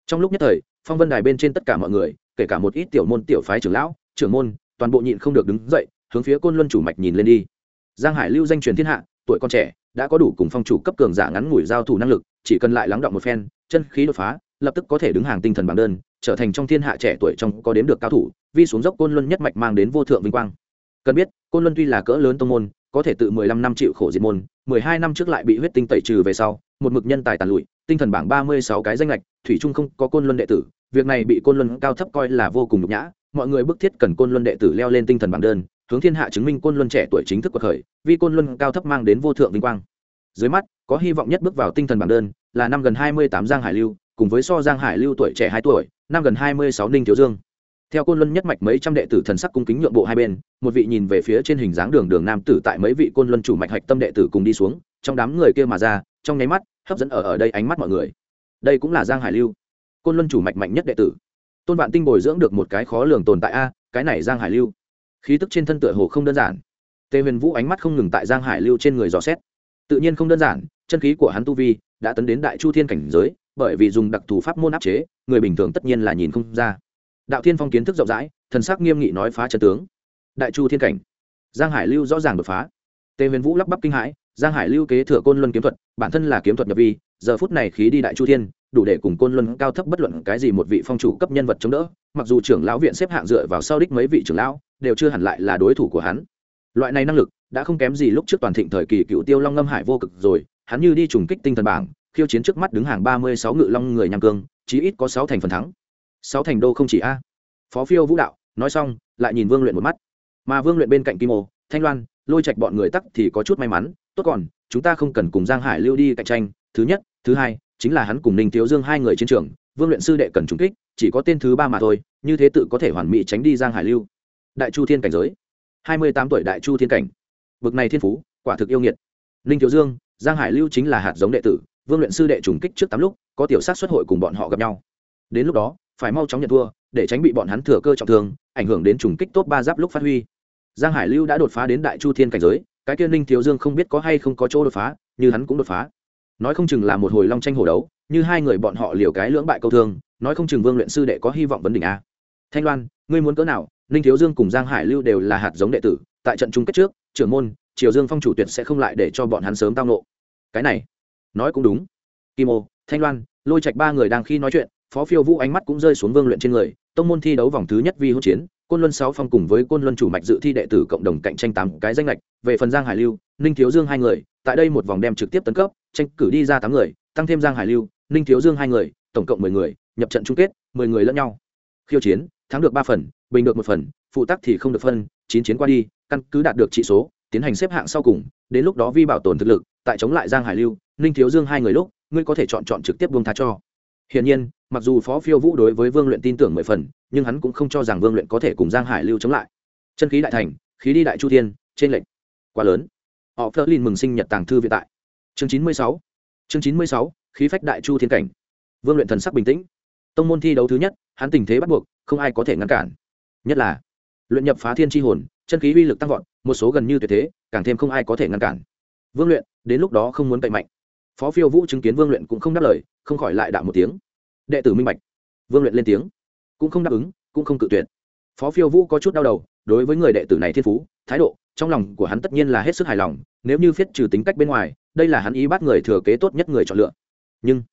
Trong lúc nhất thời, phong vân đài bên trên tất cả mọi người, kể cả một ít tiểu môn tiểu phái trưởng lão, trưởng môn, toàn bộ nhịn không được đứng dậy, hướng phía côn luân chủ mạch nhìn lên đi. Giang hải lưu danh truyền thiên hạ, tuổi con trẻ, đã có đủ cùng phong chủ cấp cường giả ngắn ngủi giao thủ năng lực, chỉ cần lại lắng động một phen, chân khí đột phá, lập tức có thể đứng hàng tinh thần bảng đơn, trở thành trong thiên hạ trẻ tuổi trong có đếm được cao thủ, vi xuống dốc côn luân nhất mạch mang đến vô thượng vinh quang cần biết, côn luân tuy là cỡ lớn tông môn, có thể tự mười lăm năm chịu khổ diệt môn, mười hai năm trước lại bị huyết tinh tẩy trừ về sau, một mực nhân tài tàn lụi, tinh thần bảng ba mươi sáu cái danh lệch, thủy trung không có côn luân đệ tử, việc này bị côn luân cao thấp coi là vô cùng nhục nhã, mọi người bức thiết cần côn luân đệ tử leo lên tinh thần bảng đơn, hướng thiên hạ chứng minh côn luân trẻ tuổi chính thức cuộc khởi, vì côn luân cao thấp mang đến vô thượng vinh quang. Dưới mắt, có hy vọng nhất bước vào tinh thần bảng đơn, là năm gần hai mươi tám giang hải lưu, cùng với so giang hải lưu tuổi trẻ hai tuổi, năm gần hai mươi sáu ninh thiếu dương theo côn luân nhất mạch mấy trăm đệ tử thần sắc cung kính nhượng bộ hai bên, một vị nhìn về phía trên hình dáng đường đường nam tử tại mấy vị côn luân chủ mạch hạch tâm đệ tử cùng đi xuống, trong đám người kia mà ra, trong nháy mắt, hấp dẫn ở ở đây ánh mắt mọi người. Đây cũng là giang hải lưu, côn luân chủ mạch mạnh nhất đệ tử. Tôn vạn tinh bồi dưỡng được một cái khó lường tồn tại a, cái này giang hải lưu. Khí tức trên thân tựa hồ không đơn giản. Tề huyền vũ ánh mắt không ngừng tại giang hải lưu trên người dò xét. Tự nhiên không đơn giản, chân khí của hắn tu vi đã tấn đến đại chu thiên cảnh giới, bởi vì dùng đặc thù pháp môn áp chế, người bình thường tất nhiên là nhìn không ra đạo thiên phong kiến thức rộng rãi, thần sắc nghiêm nghị nói phá trần tướng. Đại chu thiên cảnh. Giang hải lưu rõ ràng đột phá. Tề huyền vũ lắp bắp kinh hãi, giang hải lưu kế thừa côn luân kiếm thuật, bản thân là kiếm thuật nhập vi, giờ phút này khí đi đại chu thiên, đủ để cùng côn luân cao thấp bất luận cái gì một vị phong chủ cấp nhân vật chống đỡ, mặc dù trưởng lão viện xếp hạng dựa vào sau đích mấy vị trưởng lão, đều chưa hẳn lại là đối thủ của hắn. Loại này năng lực, đã không kém gì lúc trước toàn thịnh thời kỳ cựu tiêu long ngâm hải vô cực rồi, hắn như đi trùng kích tinh thần bảng, khiêu chiến trước mắt đứng hàng ba mươi sáu ngự long người nham cương, chí ít có sáu thành phần thắng sáu thành đô không chỉ a. Phó phiêu vũ đạo, nói xong, lại nhìn vương luyện một mắt. Mà vương luyện bên cạnh kim ô, thanh loan, lôi trạch bọn người tắc thì có chút may mắn. Tốt còn, chúng ta không cần cùng giang hải lưu đi cạnh tranh. Thứ nhất, thứ hai, chính là hắn cùng ninh thiếu dương hai người chiến trường, vương luyện sư đệ cần trúng kích, chỉ có tên thứ ba mà thôi, như thế tự có thể hoàn mỹ tránh đi giang hải lưu. Đại chu thiên cảnh giới. Hai mươi tám tuổi đại chu thiên cảnh. Bực này thiên phú, quả thực yêu nghiệt. Ninh thiếu dương, giang hải lưu chính là hạt giống đệ tử, vương luyện sư đệ trùng kích trước tám lúc, có tiểu sát xuất hội cùng bọn họ gặp nhau. Đến lúc đó phải mau chóng nhận thua, để tránh bị bọn hắn thừa cơ trọng thương, ảnh hưởng đến trùng kích top ba giáp lúc phát huy. Giang hải lưu đã đột phá đến đại chu thiên cảnh giới, cái kia ninh thiếu dương không biết có hay không có chỗ đột phá, như hắn cũng đột phá. Nói không chừng là một hồi long tranh hổ đấu, như hai người bọn họ liều cái lưỡng bại câu thương, nói không chừng vương luyện sư đệ có hy vọng vấn đỉnh a. Thanh loan, ngươi muốn cỡ nào? Ninh thiếu dương cùng giang hải lưu đều là hạt giống đệ tử, tại trận chung kết trước, trưởng môn, triều dương phong chủ tuyệt sẽ không lại để cho bọn hắn sớm tao nộ cái này, nói cũng đúng. Kim ô, thanh loan, lôi trạch ba người đang khi nói chuyện phó phiêu vũ ánh mắt cũng rơi xuống vương luyện trên người, tông môn thi đấu vòng thứ nhất vi hỗn chiến, côn luân sáu phong cùng với côn luân chủ mạch dự thi đệ tử cộng đồng cạnh tranh tám cái danh lệch, về phần giang hải lưu, ninh thiếu dương hai người, tại đây một vòng đem trực tiếp tấn cấp, tranh cử đi ra tám người, tăng thêm giang hải lưu, ninh thiếu dương hai người, tổng cộng mười người, nhập trận chung kết, mười người lẫn nhau. Khiêu chiến, thắng được ba phần, bình được một phần, phụ tắc thì không được phân, chín chiến qua đi, căn cứ đạt được trị số, tiến hành xếp hạng sau cùng, đến lúc đó vi bảo tồn thực lực, tại chống lại giang hải lưu, ninh thiếu dương hai người lúc, ngươi có thể chọn chọn trực tiếp buông tha cho. Hiển nhiên mặc dù phó phiêu vũ đối với vương luyện tin tưởng mười phần, nhưng hắn cũng không cho rằng vương luyện có thể cùng giang hải lưu chống lại. Chân khí đại thành, khí đi đại chu thiên, trên lệnh. Quá lớn. Họ phớt lên mừng sinh nhật tàng thư viện tại. Chương chín mươi sáu. Chương chín mươi sáu, khí phách đại chu thiên cảnh. Vương luyện thần sắc bình tĩnh. Tông môn thi đấu thứ nhất, hắn tình thế bắt buộc, không ai có thể ngăn cản. Nhất là, luyện nhập phá thiên tri hồn, chân khí uy lực tăng vọt, một số gần như tuyệt thế, càng thêm không ai có thể ngăn cản. Vương luyện, đến lúc đó không muốn cậy mạnh. Phó phiêu vũ chứng kiến vương luyện cũng không đáp lời, không khỏi lại đạo một tiếng đệ tử minh bạch. Vương luyện lên tiếng. Cũng không đáp ứng, cũng không cự tuyệt. Phó phiêu vũ có chút đau đầu, đối với người đệ tử này thiên phú, thái độ, trong lòng của hắn tất nhiên là hết sức hài lòng, nếu như phiết trừ tính cách bên ngoài, đây là hắn ý bắt người thừa kế tốt nhất người chọn lựa. Nhưng,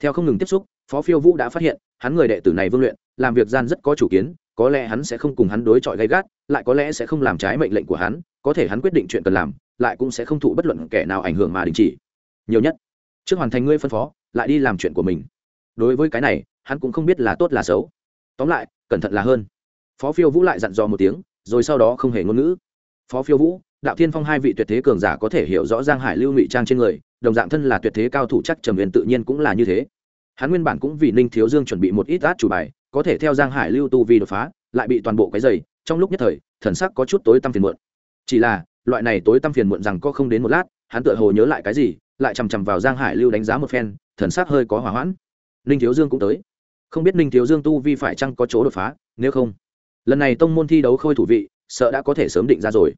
theo không ngừng tiếp xúc, phó phiêu vũ đã phát hiện, hắn người đệ tử này vương luyện, làm việc gian rất có chủ kiến, có lẽ hắn sẽ không cùng hắn đối chọi gay gắt, lại có lẽ sẽ không làm trái mệnh lệnh của hắn, có thể hắn quyết định chuyện cần làm, lại cũng sẽ không thụ bất luận kẻ nào ảnh hưởng mà đình chỉ. Nhiều nhất, trước hoàn thành ngươi phân phó, lại đi làm chuyện của mình đối với cái này, hắn cũng không biết là tốt là xấu. Tóm lại, cẩn thận là hơn. Phó phiêu vũ lại dặn dò một tiếng, rồi sau đó không hề ngôn ngữ. Phó phiêu vũ, đạo thiên phong hai vị tuyệt thế cường giả có thể hiểu rõ giang hải lưu ngụy trang trên người, đồng dạng thân là tuyệt thế cao thủ chắc trầm huyền tự nhiên cũng là như thế. Hắn nguyên bản cũng vì ninh thiếu dương chuẩn bị một ít át chủ bài, có thể theo giang hải lưu tu vi đột phá, lại bị toàn bộ cái dày trong lúc nhất thời, thần sắc có chút tối tăm phiền muộn. Chỉ là, loại này tối tăm phiền muộn rằng có không đến một lát, hắn tựa hồ nhớ lại cái gì, lại chằm chằm vào giang hải lưu đánh giá một phen, thần sắc hơi có hỏa hoãn ninh thiếu dương cũng tới. Không biết ninh thiếu dương tu vi phải chăng có chỗ đột phá, nếu không, lần này tông môn thi đấu khôi thủ vị, sợ đã có thể sớm định ra rồi.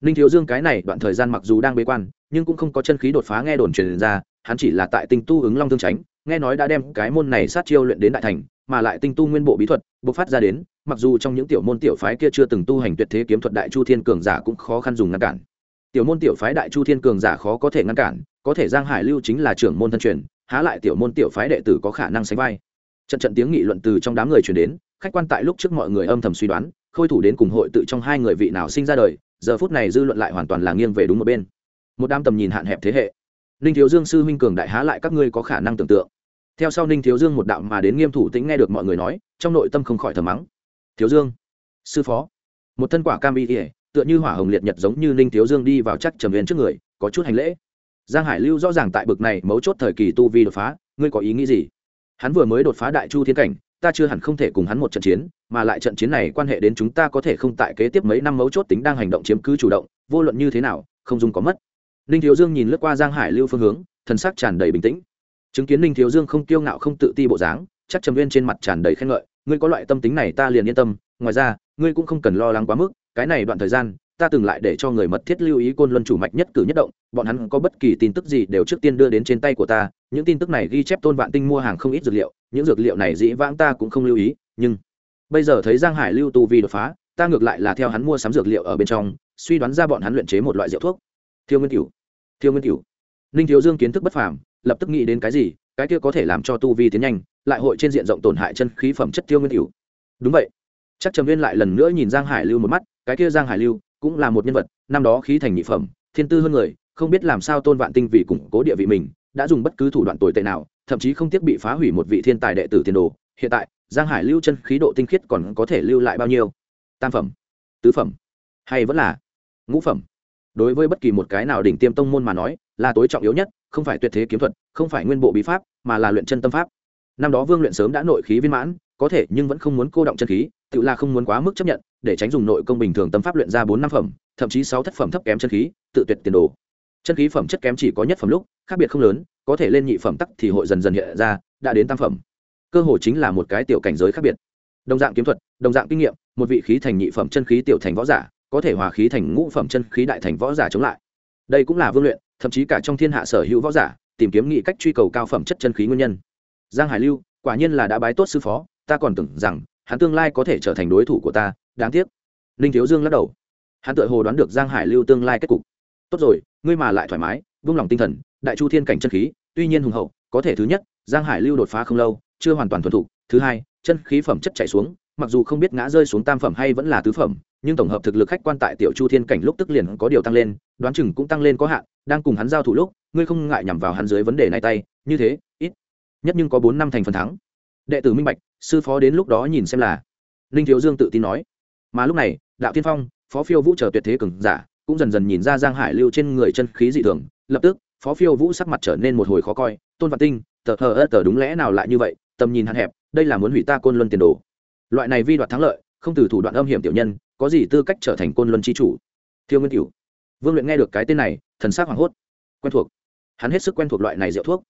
Ninh thiếu dương cái này đoạn thời gian mặc dù đang bế quan, nhưng cũng không có chân khí đột phá nghe đồn truyền ra, hắn chỉ là tại tinh tu ứng long thương tránh, nghe nói đã đem cái môn này sát chiêu luyện đến đại thành, mà lại tinh tu nguyên bộ bí thuật bộc phát ra đến, mặc dù trong những tiểu môn tiểu phái kia chưa từng tu hành tuyệt thế kiếm thuật đại chu thiên cường giả cũng khó khăn dùng ngăn cản. Tiểu môn tiểu phái đại chu thiên cường giả khó có thể ngăn cản, có thể giang hải lưu chính là trưởng môn thân truyền há lại tiểu môn tiểu phái đệ tử có khả năng sánh vai. Trận trận tiếng nghị luận từ trong đám người truyền đến, khách quan tại lúc trước mọi người âm thầm suy đoán, khôi thủ đến cùng hội tự trong hai người vị nào sinh ra đời, giờ phút này dư luận lại hoàn toàn là nghiêng về đúng một bên. Một đám tầm nhìn hạn hẹp thế hệ. Ninh thiếu dương sư huynh cường đại há lại các ngươi có khả năng tưởng tượng. Theo sau ninh thiếu dương một đạo mà đến nghiêm thủ tĩnh nghe được mọi người nói, trong nội tâm không khỏi thầm mắng. Thiếu dương, sư phó. Một thân quả cam y ỉa tựa như hỏa hồng liệt nhật giống như ninh thiếu dương đi vào chắc trầm viên trước người, có chút hành lễ giang hải lưu rõ ràng tại bực này mấu chốt thời kỳ tu vi đột phá, ngươi có ý nghĩ gì? Hắn vừa mới đột phá đại chu thiên cảnh, ta chưa hẳn không thể cùng hắn một trận chiến, mà lại trận chiến này quan hệ đến chúng ta có thể không tại kế tiếp mấy năm mấu chốt tính đang hành động chiếm cứ chủ động, vô luận như thế nào, không dùng có mất. Ninh thiếu dương nhìn lướt qua giang hải lưu phương hướng thân xác tràn đầy bình tĩnh. Chứng kiến ninh thiếu dương không kiêu ngạo không tự ti bộ dáng, chắc trầm viên trên mặt tràn đầy khen ngợi, ngươi có loại tâm tính này ta liền yên tâm, ngoài ra, ngươi cũng không cần lo lắng quá mức, cái này đoạn thời gian ta từng lại để cho người mật thiết lưu ý côn luân chủ mạch nhất cử nhất động, bọn hắn có bất kỳ tin tức gì đều trước tiên đưa đến trên tay của ta, những tin tức này ghi chép tôn vạn tinh mua hàng không ít dược liệu, những dược liệu này dĩ vãng ta cũng không lưu ý, nhưng bây giờ thấy giang hải lưu tu vi đột phá, ta ngược lại là theo hắn mua sắm dược liệu ở bên trong, suy đoán ra bọn hắn luyện chế một loại rượu thuốc. Thiêu nguyên cửu, thiêu nguyên cửu. Ninh thiếu dương kiến thức bất phàm, lập tức nghĩ đến cái gì, cái kia có thể làm cho tu vi tiến nhanh, lại hội trên diện rộng tổn hại chân khí phẩm chất Thiêu nguyên cửu. Đúng vậy. Chắc trầm viên lại lần nữa nhìn giang hải lưu một mắt, cái kia giang hải lưu cũng là một nhân vật, năm đó khí thành nhị phẩm, thiên tư hơn người, không biết làm sao tôn vạn tinh vì củng cố địa vị mình, đã dùng bất cứ thủ đoạn tồi tệ nào, thậm chí không tiếc bị phá hủy một vị thiên tài đệ tử tiền đồ. Hiện tại, giang hải lưu chân khí độ tinh khiết còn có thể lưu lại bao nhiêu? Tam phẩm, tứ phẩm, hay vẫn là ngũ phẩm? Đối với bất kỳ một cái nào đỉnh tiêm tông môn mà nói, là tối trọng yếu nhất, không phải tuyệt thế kiếm thuật, không phải nguyên bộ bí pháp, mà là luyện chân tâm pháp. Năm đó vương luyện sớm đã nội khí viên mãn có thể nhưng vẫn không muốn cô động chân khí, tự là không muốn quá mức chấp nhận, để tránh dùng nội công bình thường tâm pháp luyện ra bốn năm phẩm, thậm chí sáu thất phẩm thấp kém chân khí, tự tuyệt tiền đồ. Chân khí phẩm chất kém chỉ có nhất phẩm lúc, khác biệt không lớn, có thể lên nhị phẩm tắc thì hội dần dần hiện ra, đã đến tam phẩm. Cơ hội chính là một cái tiểu cảnh giới khác biệt. Đồng dạng kiếm thuật, đồng dạng kinh nghiệm, một vị khí thành nhị phẩm chân khí tiểu thành võ giả, có thể hòa khí thành ngũ phẩm chân khí đại thành võ giả chống lại. Đây cũng là vương luyện, thậm chí cả trong thiên hạ sở hữu võ giả, tìm kiếm nghị cách truy cầu cao phẩm chất chân khí nguyên nhân. Giang hải lưu, quả nhiên là đã bái tốt sư phó ta còn tưởng rằng hắn tương lai có thể trở thành đối thủ của ta, đáng tiếc. Ninh thiếu dương lắc đầu. Hắn tự hồ đoán được giang hải lưu tương lai kết cục. Tốt rồi, ngươi mà lại thoải mái, vung lòng tinh thần, đại chu thiên cảnh chân khí, tuy nhiên hùng hậu, có thể thứ nhất, giang hải lưu đột phá không lâu, chưa hoàn toàn thuần thục, thứ hai, chân khí phẩm chất chạy xuống, mặc dù không biết ngã rơi xuống tam phẩm hay vẫn là tứ phẩm, nhưng tổng hợp thực lực khách quan tại tiểu chu thiên cảnh lúc tức liền có điều tăng lên, đoán chừng cũng tăng lên có hạn, đang cùng hắn giao thủ lúc, ngươi không ngại nhằm vào hắn dưới vấn đề này tay, như thế, ít, nhất nhưng có bốn năm thành phần thắng đệ tử minh bạch, sư phó đến lúc đó nhìn xem là. Ninh thiếu dương tự tin nói. Mà lúc này, đạo tiên phong, phó phiêu vũ chờ tuyệt thế cường giả, cũng dần dần nhìn ra giang hải lưu trên người chân khí dị thường, lập tức, phó phiêu vũ sắc mặt trở nên một hồi khó coi, tôn văn tinh, tờ hờ ớt tờ đúng lẽ nào lại như vậy? Tầm nhìn hạn hẹp, đây là muốn hủy ta côn luân tiền đồ. Loại này vi đoạt thắng lợi, không từ thủ đoạn âm hiểm tiểu nhân, có gì tư cách trở thành côn luân chi chủ? Thiêu nguyên cửu, vương luyện nghe được cái tên này, thần sắc hoảng hốt. Quen thuộc. Hắn hết sức quen thuộc loại này rượu thuốc.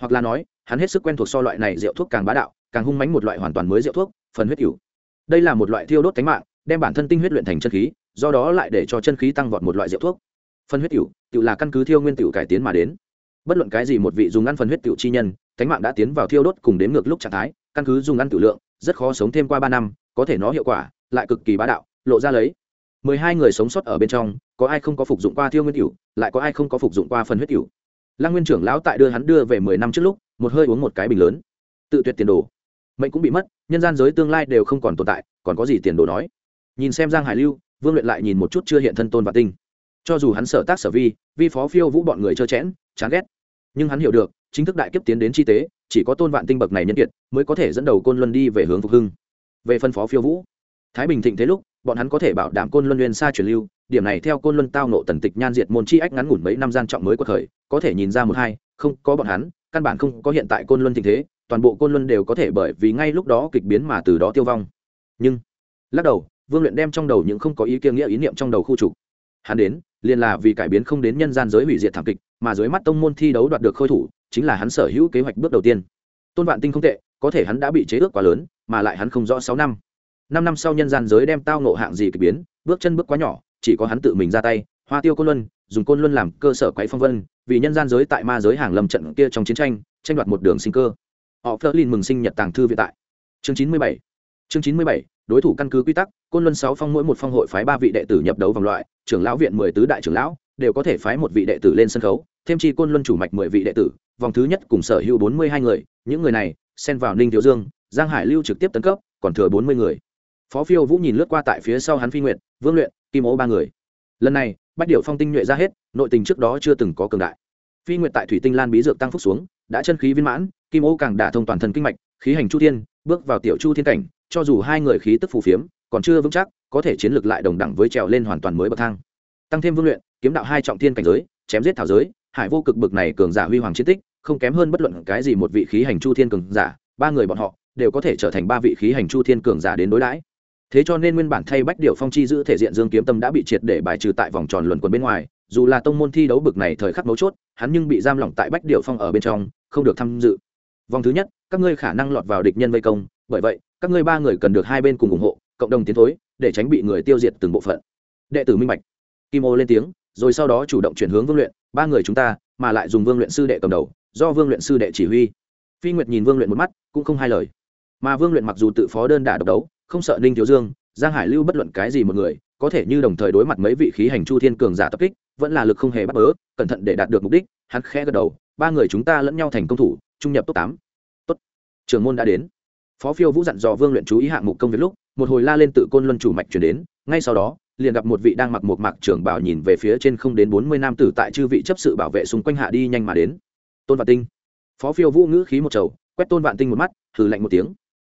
Hoặc là nói, hắn hết sức quen thuộc so loại này rượu thuốc càng bá đạo càng hung mánh một loại hoàn toàn mới rượu thuốc, phần huyết cửu đây là một loại thiêu đốt cánh mạng, đem bản thân tinh huyết luyện thành chân khí, do đó lại để cho chân khí tăng vọt một loại rượu thuốc. Phân huyết cửu tự là căn cứ thiêu nguyên tiểu cải tiến mà đến. Bất luận cái gì một vị dùng ăn phần huyết tiểu chi nhân cánh mạng đã tiến vào thiêu đốt cùng đến ngược lúc trạng thái, căn cứ dùng ăn tiểu lượng, rất khó sống thêm qua ba năm, có thể nó hiệu quả lại cực kỳ bá đạo, lộ ra lấy. Mười hai người sống sót ở bên trong, có ai không có phục dụng qua thiêu nguyên tiểu lại có ai không có phục dụng qua phần huyết tiểu lăng nguyên trưởng lão tại đưa hắn đưa về mười năm trước lúc, một hơi uống một cái bình lớn. Tự tuyệt tiền đồ mệnh cũng bị mất, nhân gian giới tương lai đều không còn tồn tại, còn có gì tiền đồ nói? Nhìn xem giang hải lưu, vương luyện lại nhìn một chút chưa hiện thân tôn và tinh. Cho dù hắn sở tác sở vi vi phó phiêu vũ bọn người trơ chẽn, chán ghét. Nhưng hắn hiểu được, chính thức đại kiếp tiến đến chi tế, chỉ có tôn vạn tinh bậc này nhân kiệt mới có thể dẫn đầu côn luân đi về hướng phục hưng. Về phân phó phiêu vũ, thái bình thịnh thế lúc, bọn hắn có thể bảo đảm côn luân liên xa truyền lưu, điểm này theo côn luân tao nộ tần tịch nhan diệt môn chi ách ngắn ngủn mấy năm gian trọng mới của khởi có thể nhìn ra một hai, không có bọn hắn, căn bản không có hiện tại côn luân thịnh thế toàn bộ côn luân đều có thể bởi vì ngay lúc đó kịch biến mà từ đó tiêu vong. Nhưng, lắc đầu, vương luyện đem trong đầu những không có ý kiến nghĩa ý niệm trong đầu khu trục. Hắn đến, liền là vì cải biến không đến nhân gian giới hủy diệt thảm kịch, mà dưới mắt tông môn thi đấu đoạt được khôi thủ, chính là hắn sở hữu kế hoạch bước đầu tiên. Tôn vạn tinh không tệ, có thể hắn đã bị chế ước quá lớn, mà lại hắn không rõ sáu năm. Năm năm sau nhân gian giới đem tao nộ hạng gì kịch biến, bước chân bước quá nhỏ, chỉ có hắn tự mình ra tay, hoa tiêu côn luân, dùng côn luân làm cơ sở quấy phong vân, vì nhân gian giới tại ma giới hàng lầm trận kia trong chiến tranh tranh đoạt một đường sinh cơ họ phớt lên mừng sinh nhật tàng thư viện tại. Chương chín mươi bảy. Chương chín mươi bảy, đối thủ căn cứ quy tắc, côn luân sáu phong mỗi một phong hội phái ba vị đệ tử nhập đấu vòng loại, trưởng lão viện mười tứ đại trưởng lão, đều có thể phái một vị đệ tử lên sân khấu, thêm chi côn luân chủ mạch mười vị đệ tử, vòng thứ nhất cùng sở hữu bốn mươi hai người, những người này, xen vào ninh thiếu dương, giang hải lưu trực tiếp tấn cấp, còn thừa bốn mươi người. Phó phiêu vũ nhìn lướt qua tại phía sau hắn phi nguyện vương luyện, kim ố ba người. Lần này, bách điệu phong tinh nhuệ ra hết, nội tình trước đó chưa từng có cường đại. Phi nguyện tại thủy tinh lan bí dược tăng phúc xuống đã chân khí viên mãn, kim ô càng đả thông toàn thân kinh mạch, khí hành chu thiên, bước vào tiểu chu thiên cảnh, cho dù hai người khí tức phù phiếm, còn chưa vững chắc, có thể chiến lược lại đồng đẳng với trèo lên hoàn toàn mới bậc thang. Tăng thêm vương luyện, kiếm đạo hai trọng thiên cảnh giới, chém giết thảo giới, hải vô cực bực này cường giả huy hoàng chiến tích, không kém hơn bất luận cái gì một vị khí hành chu thiên cường giả, ba người bọn họ đều có thể trở thành ba vị khí hành chu thiên cường giả đến đối đãi. Thế cho nên nguyên bản thay bách điệu phong chi giữ thể diện dương kiếm tâm đã bị triệt để bài trừ tại vòng tròn luận quần bên ngoài, dù là tông môn thi đấu bực này thời khắc mấu chốt, hắn nhưng bị giam lỏng tại bách điệu phong ở bên trong không được tham dự. Vòng thứ nhất, các ngươi khả năng lọt vào địch nhân vây công, bởi vậy, các ngươi ba người cần được hai bên cùng ủng hộ, cộng đồng tiến thối, để tránh bị người tiêu diệt từng bộ phận. Đệ tử minh bạch. Kim ô lên tiếng, rồi sau đó chủ động chuyển hướng vương luyện, ba người chúng ta, mà lại dùng vương luyện sư đệ cầm đầu, do vương luyện sư đệ chỉ huy. Phi nguyệt nhìn vương luyện một mắt, cũng không hai lời. Mà vương luyện mặc dù tự phó đơn đả độc đấu, không sợ ninh thiếu dương, giang hải lưu bất luận cái gì một người, có thể như đồng thời đối mặt mấy vị khí hành chu thiên cường giả tập kích, vẫn là lực không hề bắt bớ, cẩn thận để đạt được mục đích, hắn khẽ gật đầu ba người chúng ta lẫn nhau thành công thủ, trung nhập top tám. Tốt. Trường môn đã đến. Phó phiêu vũ dặn dò vương luyện chú ý hạng mục công việc lúc, một hồi la lên tự côn luân chủ mạch chuyển đến, ngay sau đó, liền gặp một vị đang mặc một mạc trưởng bảo nhìn về phía trên không đến bốn mươi nam tử tại chư vị chấp sự bảo vệ xung quanh hạ đi nhanh mà đến. Tôn vạn tinh. Phó phiêu vũ ngữ khí một trầu, quét tôn vạn tinh một mắt thử lạnh một tiếng.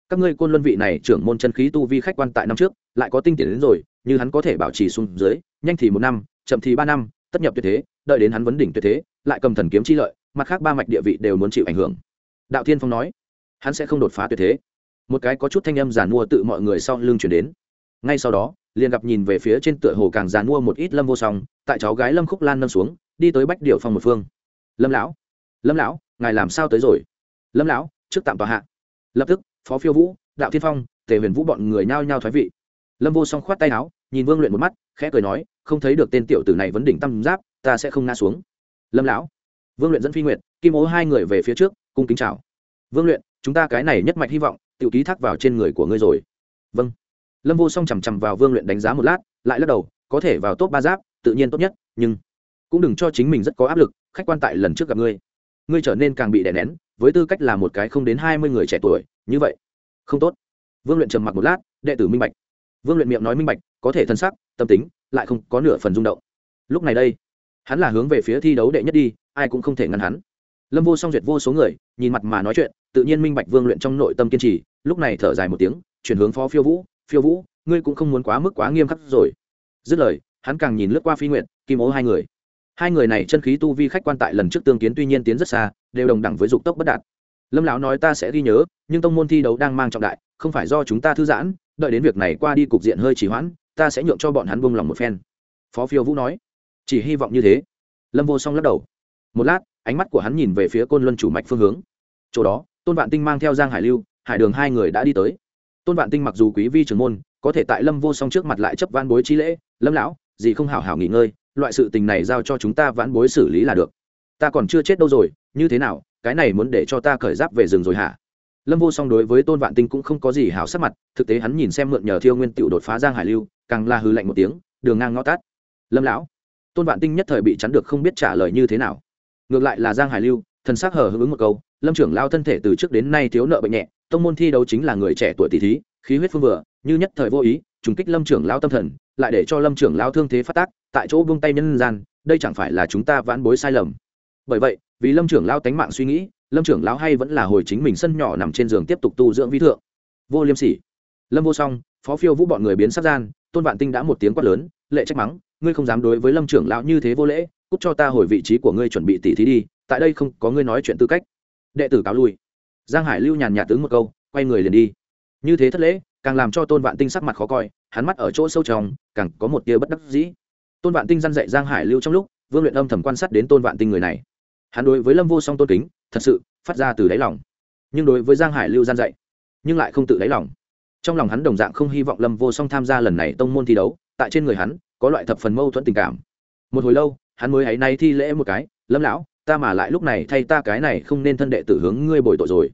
Các ngươi côn luân vị này trưởng môn chân khí tu vi khách quan tại năm trước, lại có tinh tiền đến rồi, như hắn có thể bảo trì xuống dưới, nhanh thì một năm, chậm thì ba năm, tất nhập tuyệt thế, đợi đến hắn vấn đỉnh tuyệt thế, lại cầm thần kiếm chi lợi mặt khác ba mạch địa vị đều muốn chịu ảnh hưởng. Đạo thiên phong nói, hắn sẽ không đột phá tuyệt thế. Một cái có chút thanh âm giàn mua tự mọi người sau lưng chuyển đến. Ngay sau đó, liền gặp nhìn về phía trên tựa hồ càng giàn mua một ít lâm vô song, tại cháu gái lâm khúc lan nâm xuống, đi tới bách điệu phong một phương. Lâm lão lâm lão, ngài làm sao tới rồi? Lâm lão, trước tạm tòa hạ. Lập tức, phó phiêu vũ, đạo thiên phong, tề huyền vũ bọn người nhao nhao thoái vị. Lâm vô song khoát tay áo, nhìn vương luyện một mắt, khẽ cười nói, không thấy được tên tiểu tử này vấn đỉnh tâm giáp, ta sẽ không ngã xuống. Lâm lão vương luyện dẫn phi Nguyệt, kim ố hai người về phía trước cung kính chào. Vương luyện chúng ta cái này nhất mạch hy vọng tự ký thác vào trên người của ngươi rồi. Vâng. Lâm vô song chằm chằm vào vương luyện đánh giá một lát lại lắc đầu có thể vào top ba giáp tự nhiên tốt nhất nhưng cũng đừng cho chính mình rất có áp lực khách quan tại lần trước gặp ngươi. Ngươi trở nên càng bị đè nén với tư cách là một cái không đến hai mươi người trẻ tuổi như vậy không tốt. Vương luyện trầm mặc một lát đệ tử minh bạch. Vương luyện miệng nói minh bạch có thể thân sắc tâm tính lại không có nửa phần rung động. Lúc này đây hắn là hướng về phía thi đấu đệ nhất đi ai cũng không thể ngăn hắn. Lâm vô song duyệt vô số người, nhìn mặt mà nói chuyện, tự nhiên minh bạch vương luyện trong nội tâm kiên trì, lúc này thở dài một tiếng, chuyển hướng phó phiêu vũ phiêu vũ, ngươi cũng không muốn quá mức quá nghiêm khắc rồi. Dứt lời, hắn càng nhìn lướt qua phi nguyện kim ố hai người. Hai người này chân khí tu vi khách quan tại lần trước tương kiến tuy nhiên tiến rất xa, đều đồng đẳng với dục tốc bất đạt. Lâm lão nói ta sẽ ghi nhớ, nhưng tông môn thi đấu đang mang trọng đại, không phải do chúng ta thư giãn, đợi đến việc này qua đi cục diện hơi trì hoãn, ta sẽ nhượng cho bọn hắn buông lòng một phen. Phó phiêu vũ nói. Chỉ hy vọng như thế. Lâm vô song lắc đầu một lát, ánh mắt của hắn nhìn về phía côn luân chủ mạch phương hướng. Chỗ đó, tôn vạn tinh mang theo giang hải lưu, hải đường hai người đã đi tới. Tôn vạn tinh mặc dù quý vi trưởng môn, có thể tại lâm vô song trước mặt lại chấp van bối chi lễ, lâm lão, gì không hảo hảo nghỉ ngơi, loại sự tình này giao cho chúng ta vãn bối xử lý là được. Ta còn chưa chết đâu rồi, như thế nào, cái này muốn để cho ta cởi giáp về rừng rồi hả? Lâm vô song đối với tôn vạn tinh cũng không có gì hảo sắc mặt, thực tế hắn nhìn xem mượn nhờ thiêu nguyên tựu đột phá giang hải lưu, càng la hư lạnh một tiếng, đường ngang ngõ tát lâm lão. Tôn vạn tinh nhất thời bị chắn được không biết trả lời như thế nào ngược lại là giang hải lưu, thần s ắ c hờ hứng ứng một câu, lâm trưởng lao thân thể từ trước đến nay thiếu nợ bệnh nhẹ, tông môn thi đấu chính là người trẻ tuổi tỷ thí, khí huyết phương vừa, như nhất thời vô ý, trùng kích lâm trưởng lao tâm thần, lại để cho lâm trưởng lao thương thế phát tác, tại chỗ buông tay nhân gian, đây chẳng phải là chúng ta vãn bối sai lầm. Bởi vậy, vì lâm trưởng lao tánh mạng suy nghĩ, lâm trưởng lão hay vẫn là hồi chính mình sân nhỏ nằm trên giường tiếp tục tu dưỡng vi thượng. Vô liêm sỉ. Lâm vô song, phó phiêu vũ bọn người biến sắc gian, tôn vạn tinh đã một tiếng quát lớn, lệ trách mắng, ngươi không dám đối với lâm trưởng lão như thế vô lễ cúc cho ta hồi vị trí của ngươi chuẩn bị tỉ thí đi, tại đây không có ngươi nói chuyện tư cách. Đệ tử cáo lui. Giang hải lưu nhàn nhạt tướng một câu, quay người liền đi. Như thế thất lễ, càng làm cho tôn vạn tinh sắc mặt khó coi, hắn mắt ở chỗ sâu trong, càng có một tia bất đắc dĩ. Tôn vạn tinh dăn dạy giang hải lưu trong lúc, vương luyện âm thầm quan sát đến tôn vạn tinh người này. Hắn đối với lâm vô song tôn kính, thật sự phát ra từ đáy lòng. Nhưng đối với giang hải lưu gian dạy, nhưng lại không tự đáy lòng. Trong lòng hắn đồng dạng không hy vọng lâm vô song tham gia lần này tông môn thi đấu, tại trên người hắn có loại thập phần mâu thuẫn tình cảm. Một hồi lâu hắn mới ấy nay thi lễ một cái, lâm lão, ta mà lại lúc này thay ta cái này không nên thân đệ tử hướng ngươi bồi tội rồi.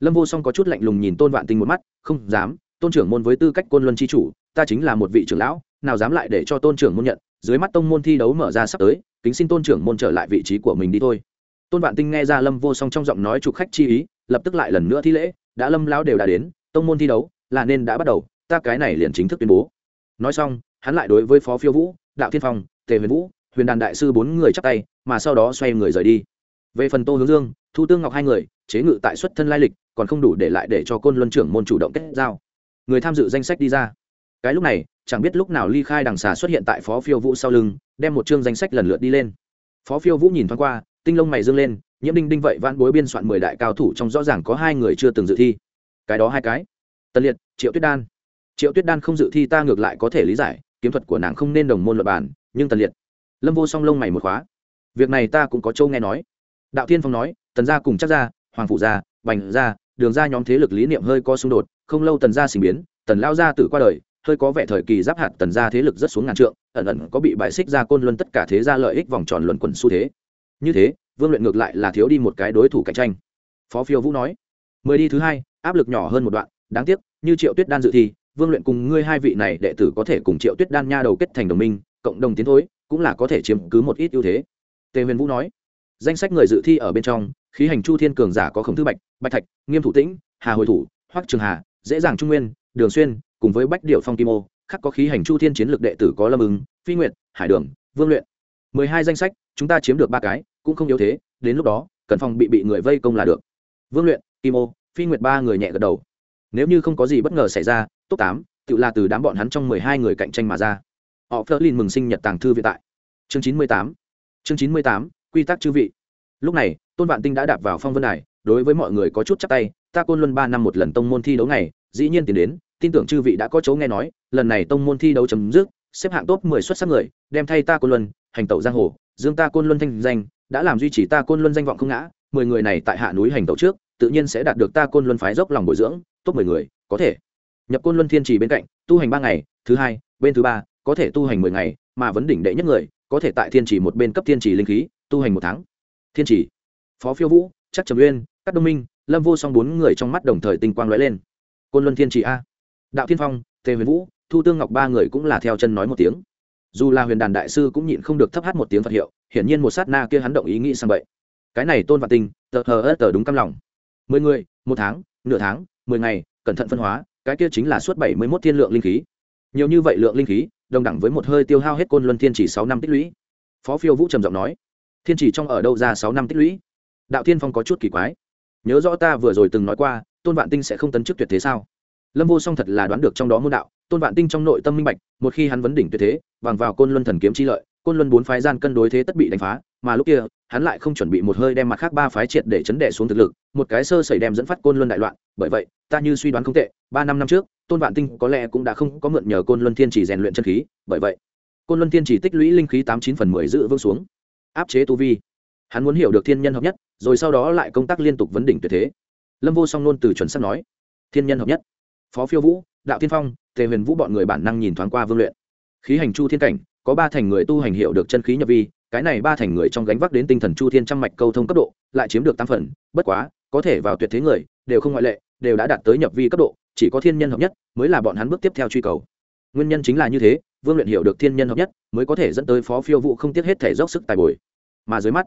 Lâm vô song có chút lạnh lùng nhìn tôn vạn tinh một mắt, không dám, tôn trưởng môn với tư cách côn luân chi chủ, ta chính là một vị trưởng lão, nào dám lại để cho tôn trưởng môn nhận, dưới mắt tông môn thi đấu mở ra sắp tới, kính xin tôn trưởng môn trở lại vị trí của mình đi thôi. Tôn vạn tinh nghe ra lâm vô song trong giọng nói chụp khách chi ý, lập tức lại lần nữa thi lễ, đã lâm lão đều đã đến, tông môn thi đấu là nên đã bắt đầu, ta cái này liền chính thức tuyên bố. Nói xong, hắn lại đối với phó phiêu vũ, đạo thiên phong, tề huyền vũ huyền đàn đại sư bốn người chắp tay, mà sau đó xoay người rời đi. Về phần tô hướng dương, thu tương ngọc hai người, chế ngự tại xuất thân lai lịch, còn không đủ để lại để cho côn luân trưởng môn chủ động kết giao. Người tham dự danh sách đi ra. Cái lúc này, chẳng biết lúc nào ly khai đằng xà xuất hiện tại phó phiêu vũ sau lưng, đem một chương danh sách lần lượt đi lên. Phó phiêu vũ nhìn thoáng qua, tinh lông mày dương lên, nhiễm đinh đinh vậy vãn bối biên soạn mười đại cao thủ trong rõ ràng có hai người chưa từng dự thi. Cái đó hai cái. Tân liệt, triệu tuyết đan. Triệu tuyết đan không dự thi ta ngược lại có thể lý giải, kiếm thuật của nàng không nên đồng môn luật bản nhưng tần liệt lâm vô song lông mày một khóa. Việc này ta cũng có châu nghe nói. Đạo thiên phong nói, tần gia cùng chắc gia, hoàng phụ gia, bành gia, đường ra nhóm thế lực lý niệm hơi có xung đột, không lâu tần gia sinh biến, tần lao gia tử qua đời, hơi có vẻ thời kỳ giáp hạt tần gia thế lực rất xuống ngàn trượng, ẩn ẩn có bị bại xích ra côn luân tất cả thế gia lợi ích vòng tròn luận quẩn xu thế. Như thế, vương luyện ngược lại là thiếu đi một cái đối thủ cạnh tranh. Phó phiêu vũ nói, mười đi thứ hai, áp lực nhỏ hơn một đoạn, đáng tiếc, như triệu tuyết đan dự thi, vương luyện cùng ngươi hai vị này đệ tử có thể cùng triệu tuyết đan nha đầu kết thành đồng minh, cộng đồng tiến thối cũng là có thể chiếm cứ một ít ưu thế. Tề huyền vũ nói, danh sách người dự thi ở bên trong, khí hành chu thiên cường giả có khổng thư bạch bạch thạch, nghiêm thủ tĩnh, hà hồi thủ, hoắc trường hà, dễ dàng trung nguyên, đường xuyên, cùng với bách điệu phong kim ô, khắc có khí hành chu thiên chiến lược đệ tử có lâm ứng phi nguyệt, hải đường, vương luyện. Mười hai danh sách, chúng ta chiếm được ba cái, cũng không yếu thế, đến lúc đó, cần phòng bị bị người vây công là được. Vương luyện, kim ô, phi nguyệt ba người nhẹ gật đầu. Nếu như không có gì bất ngờ xảy ra, top tám, tự là từ đám bọn hắn trong mười hai người cạnh tranh mà ra họ phớt lên mừng sinh nhật tàng thư viện tại. Chương chín mươi tám. Chương chín mươi tám, quy tắc chư vị. Lúc này, tôn vạn tinh đã đạp vào phong vân này đối với mọi người có chút chắc tay, ta côn luân ba năm một lần tông môn thi đấu này dĩ nhiên tiến đến, tin tưởng chư vị đã có chỗ nghe nói, lần này tông môn thi đấu chấm dứt, xếp hạng top mười xuất sắc người, đem thay ta côn luân, hành tẩu giang hồ, dương ta côn luân thanh danh, đã làm duy trì ta côn luân danh vọng không ngã, mười người này tại hạ núi hành tẩu trước, tự nhiên sẽ đạt được ta côn luân phái dốc lòng bồi dưỡng, top mười người, có thể. Nhập côn luân thiên trì bên cạnh, tu hành ba ngày, thứ hai, bên thứ ba có thể tu hành mười ngày, mà vấn đỉnh đệ nhất người, có thể tại thiên trì một bên cấp thiên trì linh khí, tu hành một tháng. Thiên trì, phó phiêu vũ chắc trầm uyên các đông minh, lâm vô song bốn người trong mắt đồng thời tinh quang lóe lên. Côn luân thiên trì a, đạo thiên phong, tề huyền vũ, thu tương ngọc ba người cũng là theo chân nói một tiếng. Dù là huyền đàn đại sư cũng nhịn không được thấp hát một tiếng phật hiệu, hiển nhiên một sát na kia hắn động ý nghĩ sang vậy cái này tôn vạn tinh, tờ hờ ớt tờ đúng căm lòng. Mười người, một tháng, nửa tháng, mười ngày, cẩn thận phân hóa, cái kia chính là suốt bảy mươi mốt thiên lượng linh khí. Nhiều như vậy lượng linh khí đồng đẳng với một hơi tiêu hao hết côn luân thiên chỉ sáu năm tích lũy. Phó phiêu vũ trầm giọng nói, thiên chỉ trong ở đâu ra sáu năm tích lũy? Đạo thiên phong có chút kỳ quái. Nhớ rõ ta vừa rồi từng nói qua, tôn vạn tinh sẽ không tấn chức tuyệt thế sao? Lâm vô song thật là đoán được trong đó môn đạo, tôn vạn tinh trong nội tâm minh bạch, một khi hắn vấn đỉnh tuyệt thế, bằng vào côn luân thần kiếm chi lợi, côn luân bốn phái gian cân đối thế tất bị đánh phá, mà lúc kia, hắn lại không chuẩn bị một hơi đem mặt khác ba phái triệt để chấn đẻ xuống thực lực, một cái sơ sẩy đem dẫn phát côn luân đại loạn, bởi vậy, ta như suy đoán không tệ, ba năm năm trước tôn vạn tinh có lẽ cũng đã không có mượn nhờ côn luân thiên chỉ rèn luyện chân khí, bởi vậy, côn luân thiên chỉ tích lũy linh khí tám chín phần mười giữ vững xuống, áp chế tu vi. Hắn muốn hiểu được thiên nhân hợp nhất, rồi sau đó lại công tác liên tục vấn đỉnh tuyệt thế. Lâm vô song nôn từ chuẩn sắp nói, thiên nhân hợp nhất. Phó phiêu vũ, đạo tiên phong, tề huyền vũ bọn người bản năng nhìn thoáng qua vương luyện. Khí hành chu thiên cảnh, có ba thành người tu hành hiệu được chân khí nhập vi, cái này ba thành người trong gánh vác đến tinh thần chu thiên trăm mạch câu thông cấp độ, lại chiếm được tam phần, bất quá, có thể vào tuyệt thế người, đều không ngoại lệ, đều đã đạt tới nhập vi cấp độ chỉ có thiên nhân hợp nhất mới là bọn hắn bước tiếp theo truy cầu. Nguyên nhân chính là như thế, vương luyện hiểu được thiên nhân hợp nhất mới có thể dẫn tới phó phiêu vụ không tiếc hết thể dốc sức tài bồi. Mà dưới mắt,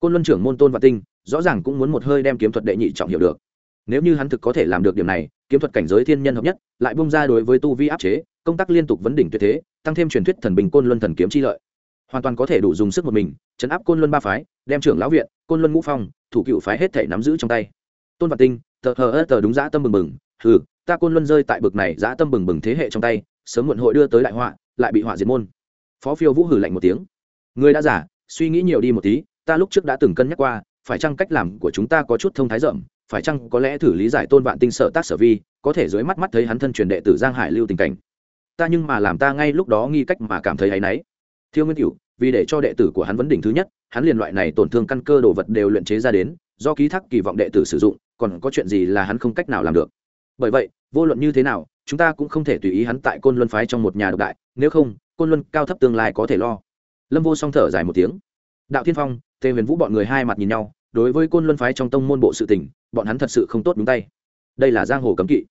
côn luân trưởng môn tôn và tinh rõ ràng cũng muốn một hơi đem kiếm thuật đệ nhị trọng hiểu được. Nếu như hắn thực có thể làm được điểm này, kiếm thuật cảnh giới thiên nhân hợp nhất lại bung ra đối với tu vi áp chế, công tác liên tục vấn đỉnh tuyệt thế, tăng thêm truyền thuyết thần bình côn luân thần kiếm chi lợi. Hoàn toàn có thể đủ dùng sức một mình, chấn áp côn luân ba phái, đem trưởng lão viện, côn luân ngũ phong, thủ cựu phái hết thể nắm giữ trong tay. Tôn và tinh, tờ hờ ớt tờ đúng dã tâm mừng mừng thử ta côn luân rơi tại bực này dã tâm bừng bừng thế hệ trong tay, sớm muộn hội đưa tới đại họa, lại bị họa diệt môn. Phó phiêu vũ hử lạnh một tiếng. Người đã giả suy nghĩ nhiều đi một tí, ta lúc trước đã từng cân nhắc qua, phải chăng cách làm của chúng ta có chút thông thái rộng, phải chăng có lẽ thử lý giải tôn vạn tinh sở tác sở vi, có thể dưới mắt mắt thấy hắn thân truyền đệ tử giang hải lưu tình cảnh. Ta nhưng mà làm ta ngay lúc đó nghi cách mà cảm thấy áy náy. Thiêu nguyên cửu, vì để cho đệ tử của hắn vấn đỉnh thứ nhất, hắn liền loại này tổn thương căn cơ đồ vật đều luyện chế ra đến, do ký thác kỳ vọng đệ tử sử dụng, còn có chuyện gì là hắn không cách nào làm được bởi vậy, vô luận như thế nào, chúng ta cũng không thể tùy ý hắn tại côn luân phái trong một nhà độc đại, nếu không, côn luân cao thấp tương lai có thể lo. Lâm vô song thở dài một tiếng. Đạo thiên phong, tề huyền vũ bọn người hai mặt nhìn nhau, đối với côn luân phái trong tông môn bộ sự tình, bọn hắn thật sự không tốt đúng tay. Đây là giang hồ cấm kỵ.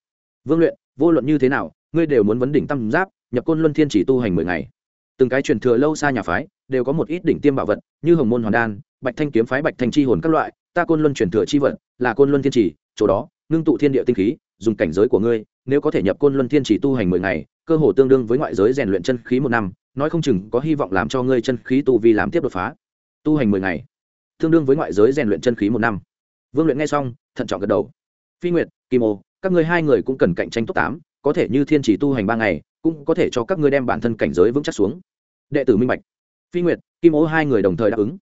Vương luyện, vô luận như thế nào, ngươi đều muốn vấn đỉnh tam giáp, nhập côn luân thiên chỉ tu hành mười ngày. Từng cái truyền thừa lâu xa nhà phái, đều có một ít đỉnh tiêm bảo vật, như hồng môn hoàn đan, bạch thanh kiếm phái bạch thanh chi hồn các loại, ta côn luân truyền thừa chi vật, là côn luân thiên chỉ, chỗ đó, ngưng tụ thiên địa tinh khí dùng cảnh giới của ngươi, nếu có thể nhập côn luân thiên chỉ tu hành mười ngày, cơ hồ tương đương với ngoại giới rèn luyện chân khí một năm, nói không chừng có hy vọng làm cho ngươi chân khí tu vi làm tiếp đột phá. Tu hành mười ngày, tương đương với ngoại giới rèn luyện chân khí một năm. Vương luyện nghe xong, thận trọng gật đầu. Phi nguyệt, kim ô, các ngươi hai người cũng cần cạnh tranh top tám, có thể như thiên chỉ tu hành ba ngày, cũng có thể cho các ngươi đem bản thân cảnh giới vững chắc xuống. Đệ tử minh bạch. Phi nguyệt, kim ô hai người đồng thời đáp ứng.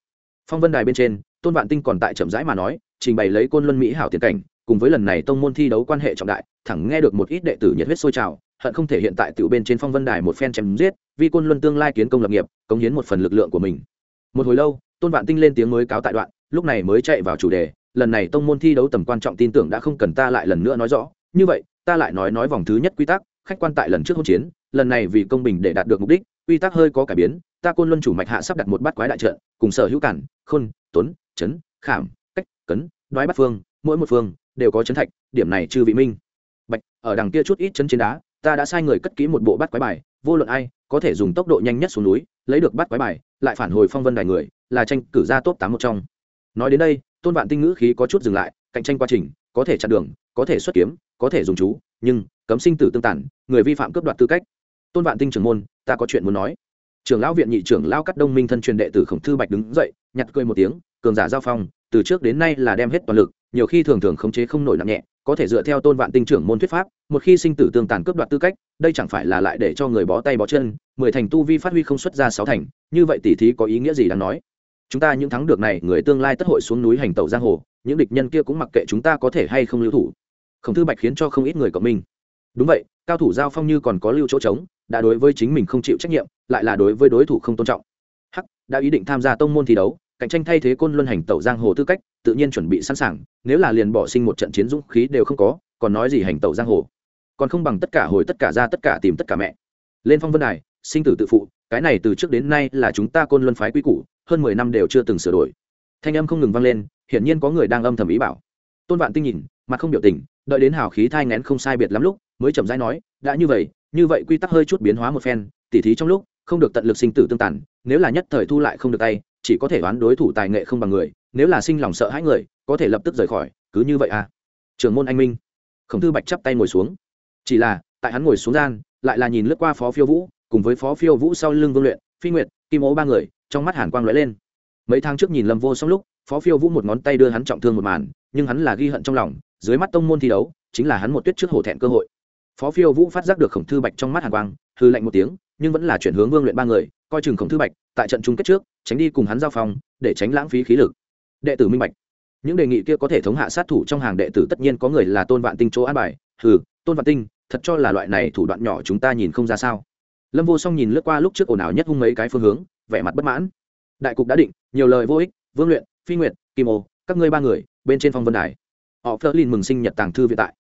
Phong vân đài bên trên, tôn vạn tinh còn tại chậm rãi mà nói, trình bày lấy côn luân mỹ hảo tiền cảnh cùng với lần này tông môn thi đấu quan hệ trọng đại, thẳng nghe được một ít đệ tử nhiệt huyết sôi trào, hận không thể hiện tại tiểu bên trên phong vân đài một phen chém giết, vi quân luân tương lai kiến công lập nghiệp, cống hiến một phần lực lượng của mình. Một hồi lâu, tôn vạn tinh lên tiếng mới cáo tại đoạn, lúc này mới chạy vào chủ đề, lần này tông môn thi đấu tầm quan trọng tin tưởng đã không cần ta lại lần nữa nói rõ. Như vậy, ta lại nói nói vòng thứ nhất quy tắc, khách quan tại lần trước hỗn chiến, lần này vì công bình để đạt được mục đích, quy tắc hơi có cải biến, ta côn luân chủ mạch hạ sắp đặt một bát quái đại trận, cùng sở hữu cản, khôn, tuấn, chấn, khảm, cách, cấn, đoái bắt phương, mỗi một phương đều có chấn thạch, điểm này chư vị minh. Bạch, ở đằng kia chút ít chấn trên đá, ta đã sai người cất kỹ một bộ bát quái bài, vô luận ai, có thể dùng tốc độ nhanh nhất xuống núi, lấy được bát quái bài, lại phản hồi phong vân đài người, là tranh cử ra top tám một trong. Nói đến đây, tôn vạn tinh ngữ khí có chút dừng lại, cạnh tranh quá trình, có thể chặn đường, có thể xuất kiếm, có thể dùng chú, nhưng, cấm sinh tử tương tản người vi phạm cướp đoạt tư cách. Tôn vạn tinh trưởng môn, ta có chuyện muốn nói. Trưởng lão viện nhị trưởng lão cắt đông minh thân truyền đệ tử khổng thư bạch đứng dậy, nhặt cười một tiếng, cường giả giao phong, từ trước đến nay là đem hết toàn lực nhiều khi thường thường khống chế không nổi nặng nhẹ, có thể dựa theo tôn vạn tinh trưởng môn thuyết pháp, một khi sinh tử tương tàn cướp đoạt tư cách, đây chẳng phải là lại để cho người bó tay bó chân, mười thành tu vi phát huy không xuất ra sáu thành, như vậy tỉ thí có ý nghĩa gì đáng nói? Chúng ta những thắng được này, người tương lai tất hội xuống núi hành tẩu giang hồ, những địch nhân kia cũng mặc kệ chúng ta có thể hay không lưu thủ. Khổng thư bạch khiến cho không ít người cộng minh. Đúng vậy, cao thủ giao phong như còn có lưu chỗ trống, đã đối với chính mình không chịu trách nhiệm, lại là đối với đối thủ không tôn trọng. Hắc, đã ý định tham gia tông môn thi đấu cạnh tranh thay thế côn luân hành tẩu giang hồ tư cách, tự nhiên chuẩn bị sẵn sàng, nếu là liền bỏ sinh một trận chiến dũng khí đều không có, còn nói gì hành tẩu giang hồ. Còn không bằng tất cả hồi tất cả ra tất cả tìm tất cả mẹ. Lên phong vân đài, sinh tử tự phụ, cái này từ trước đến nay là chúng ta côn luân phái quy củ, hơn mười năm đều chưa từng sửa đổi. Thanh âm không ngừng vang lên, hiển nhiên có người đang âm thầm ý bảo. Tôn vạn tinh nhìn, mặt không biểu tình, đợi đến hào khí thai ngén không sai biệt lắm lúc, mới chậm rãi nói, đã như vậy như vậy quy tắc hơi chút biến hóa một phen, tỉ thí trong lúc, không được tận lực sinh tử tương tàn, nếu là nhất thời thu lại không được tay chỉ có thể đoán đối thủ tài nghệ không bằng người, nếu là sinh lòng sợ hãi người, có thể lập tức rời khỏi, cứ như vậy à. Trưởng môn anh minh. Khổng thư bạch chắp tay ngồi xuống. Chỉ là, tại hắn ngồi xuống gian, lại là nhìn lướt qua phó phiêu vũ, cùng với phó phiêu vũ sau lưng vương luyện, phi nguyệt, kim ố ba người, trong mắt hàn quang lóe lên. Mấy tháng trước nhìn lâm vô xong lúc, phó phiêu vũ một ngón tay đưa hắn trọng thương một màn, nhưng hắn là ghi hận trong lòng, dưới mắt tông môn thi đấu, chính là hắn một tuyết trước hổ thẹn cơ hội. Phó phiêu vũ phát giác được khổng thư bạch trong mắt hàn quang hư lạnh một tiếng, nhưng vẫn là chuyển hướng vương luyện ba người, coi chừng khổng thư bạch tại trận chung kết trước tránh đi cùng hắn giao phòng để tránh lãng phí khí lực. Đệ tử minh bạch. Những đề nghị kia có thể thống hạ sát thủ trong hàng đệ tử tất nhiên có người là tôn vạn tinh chỗ an bài. Hừ tôn vạn tinh thật cho là loại này thủ đoạn nhỏ chúng ta nhìn không ra sao. Lâm vô song nhìn lướt qua lúc trước ồn ào nhất hung mấy cái phương hướng vẻ mặt bất mãn. Đại cục đã định nhiều lời vô ích vương luyện phi nguyện, kim ô các ngươi ba người bên trên phong vân đài. Họ phớt lên mừng sinh nhật tàng thư viện tại.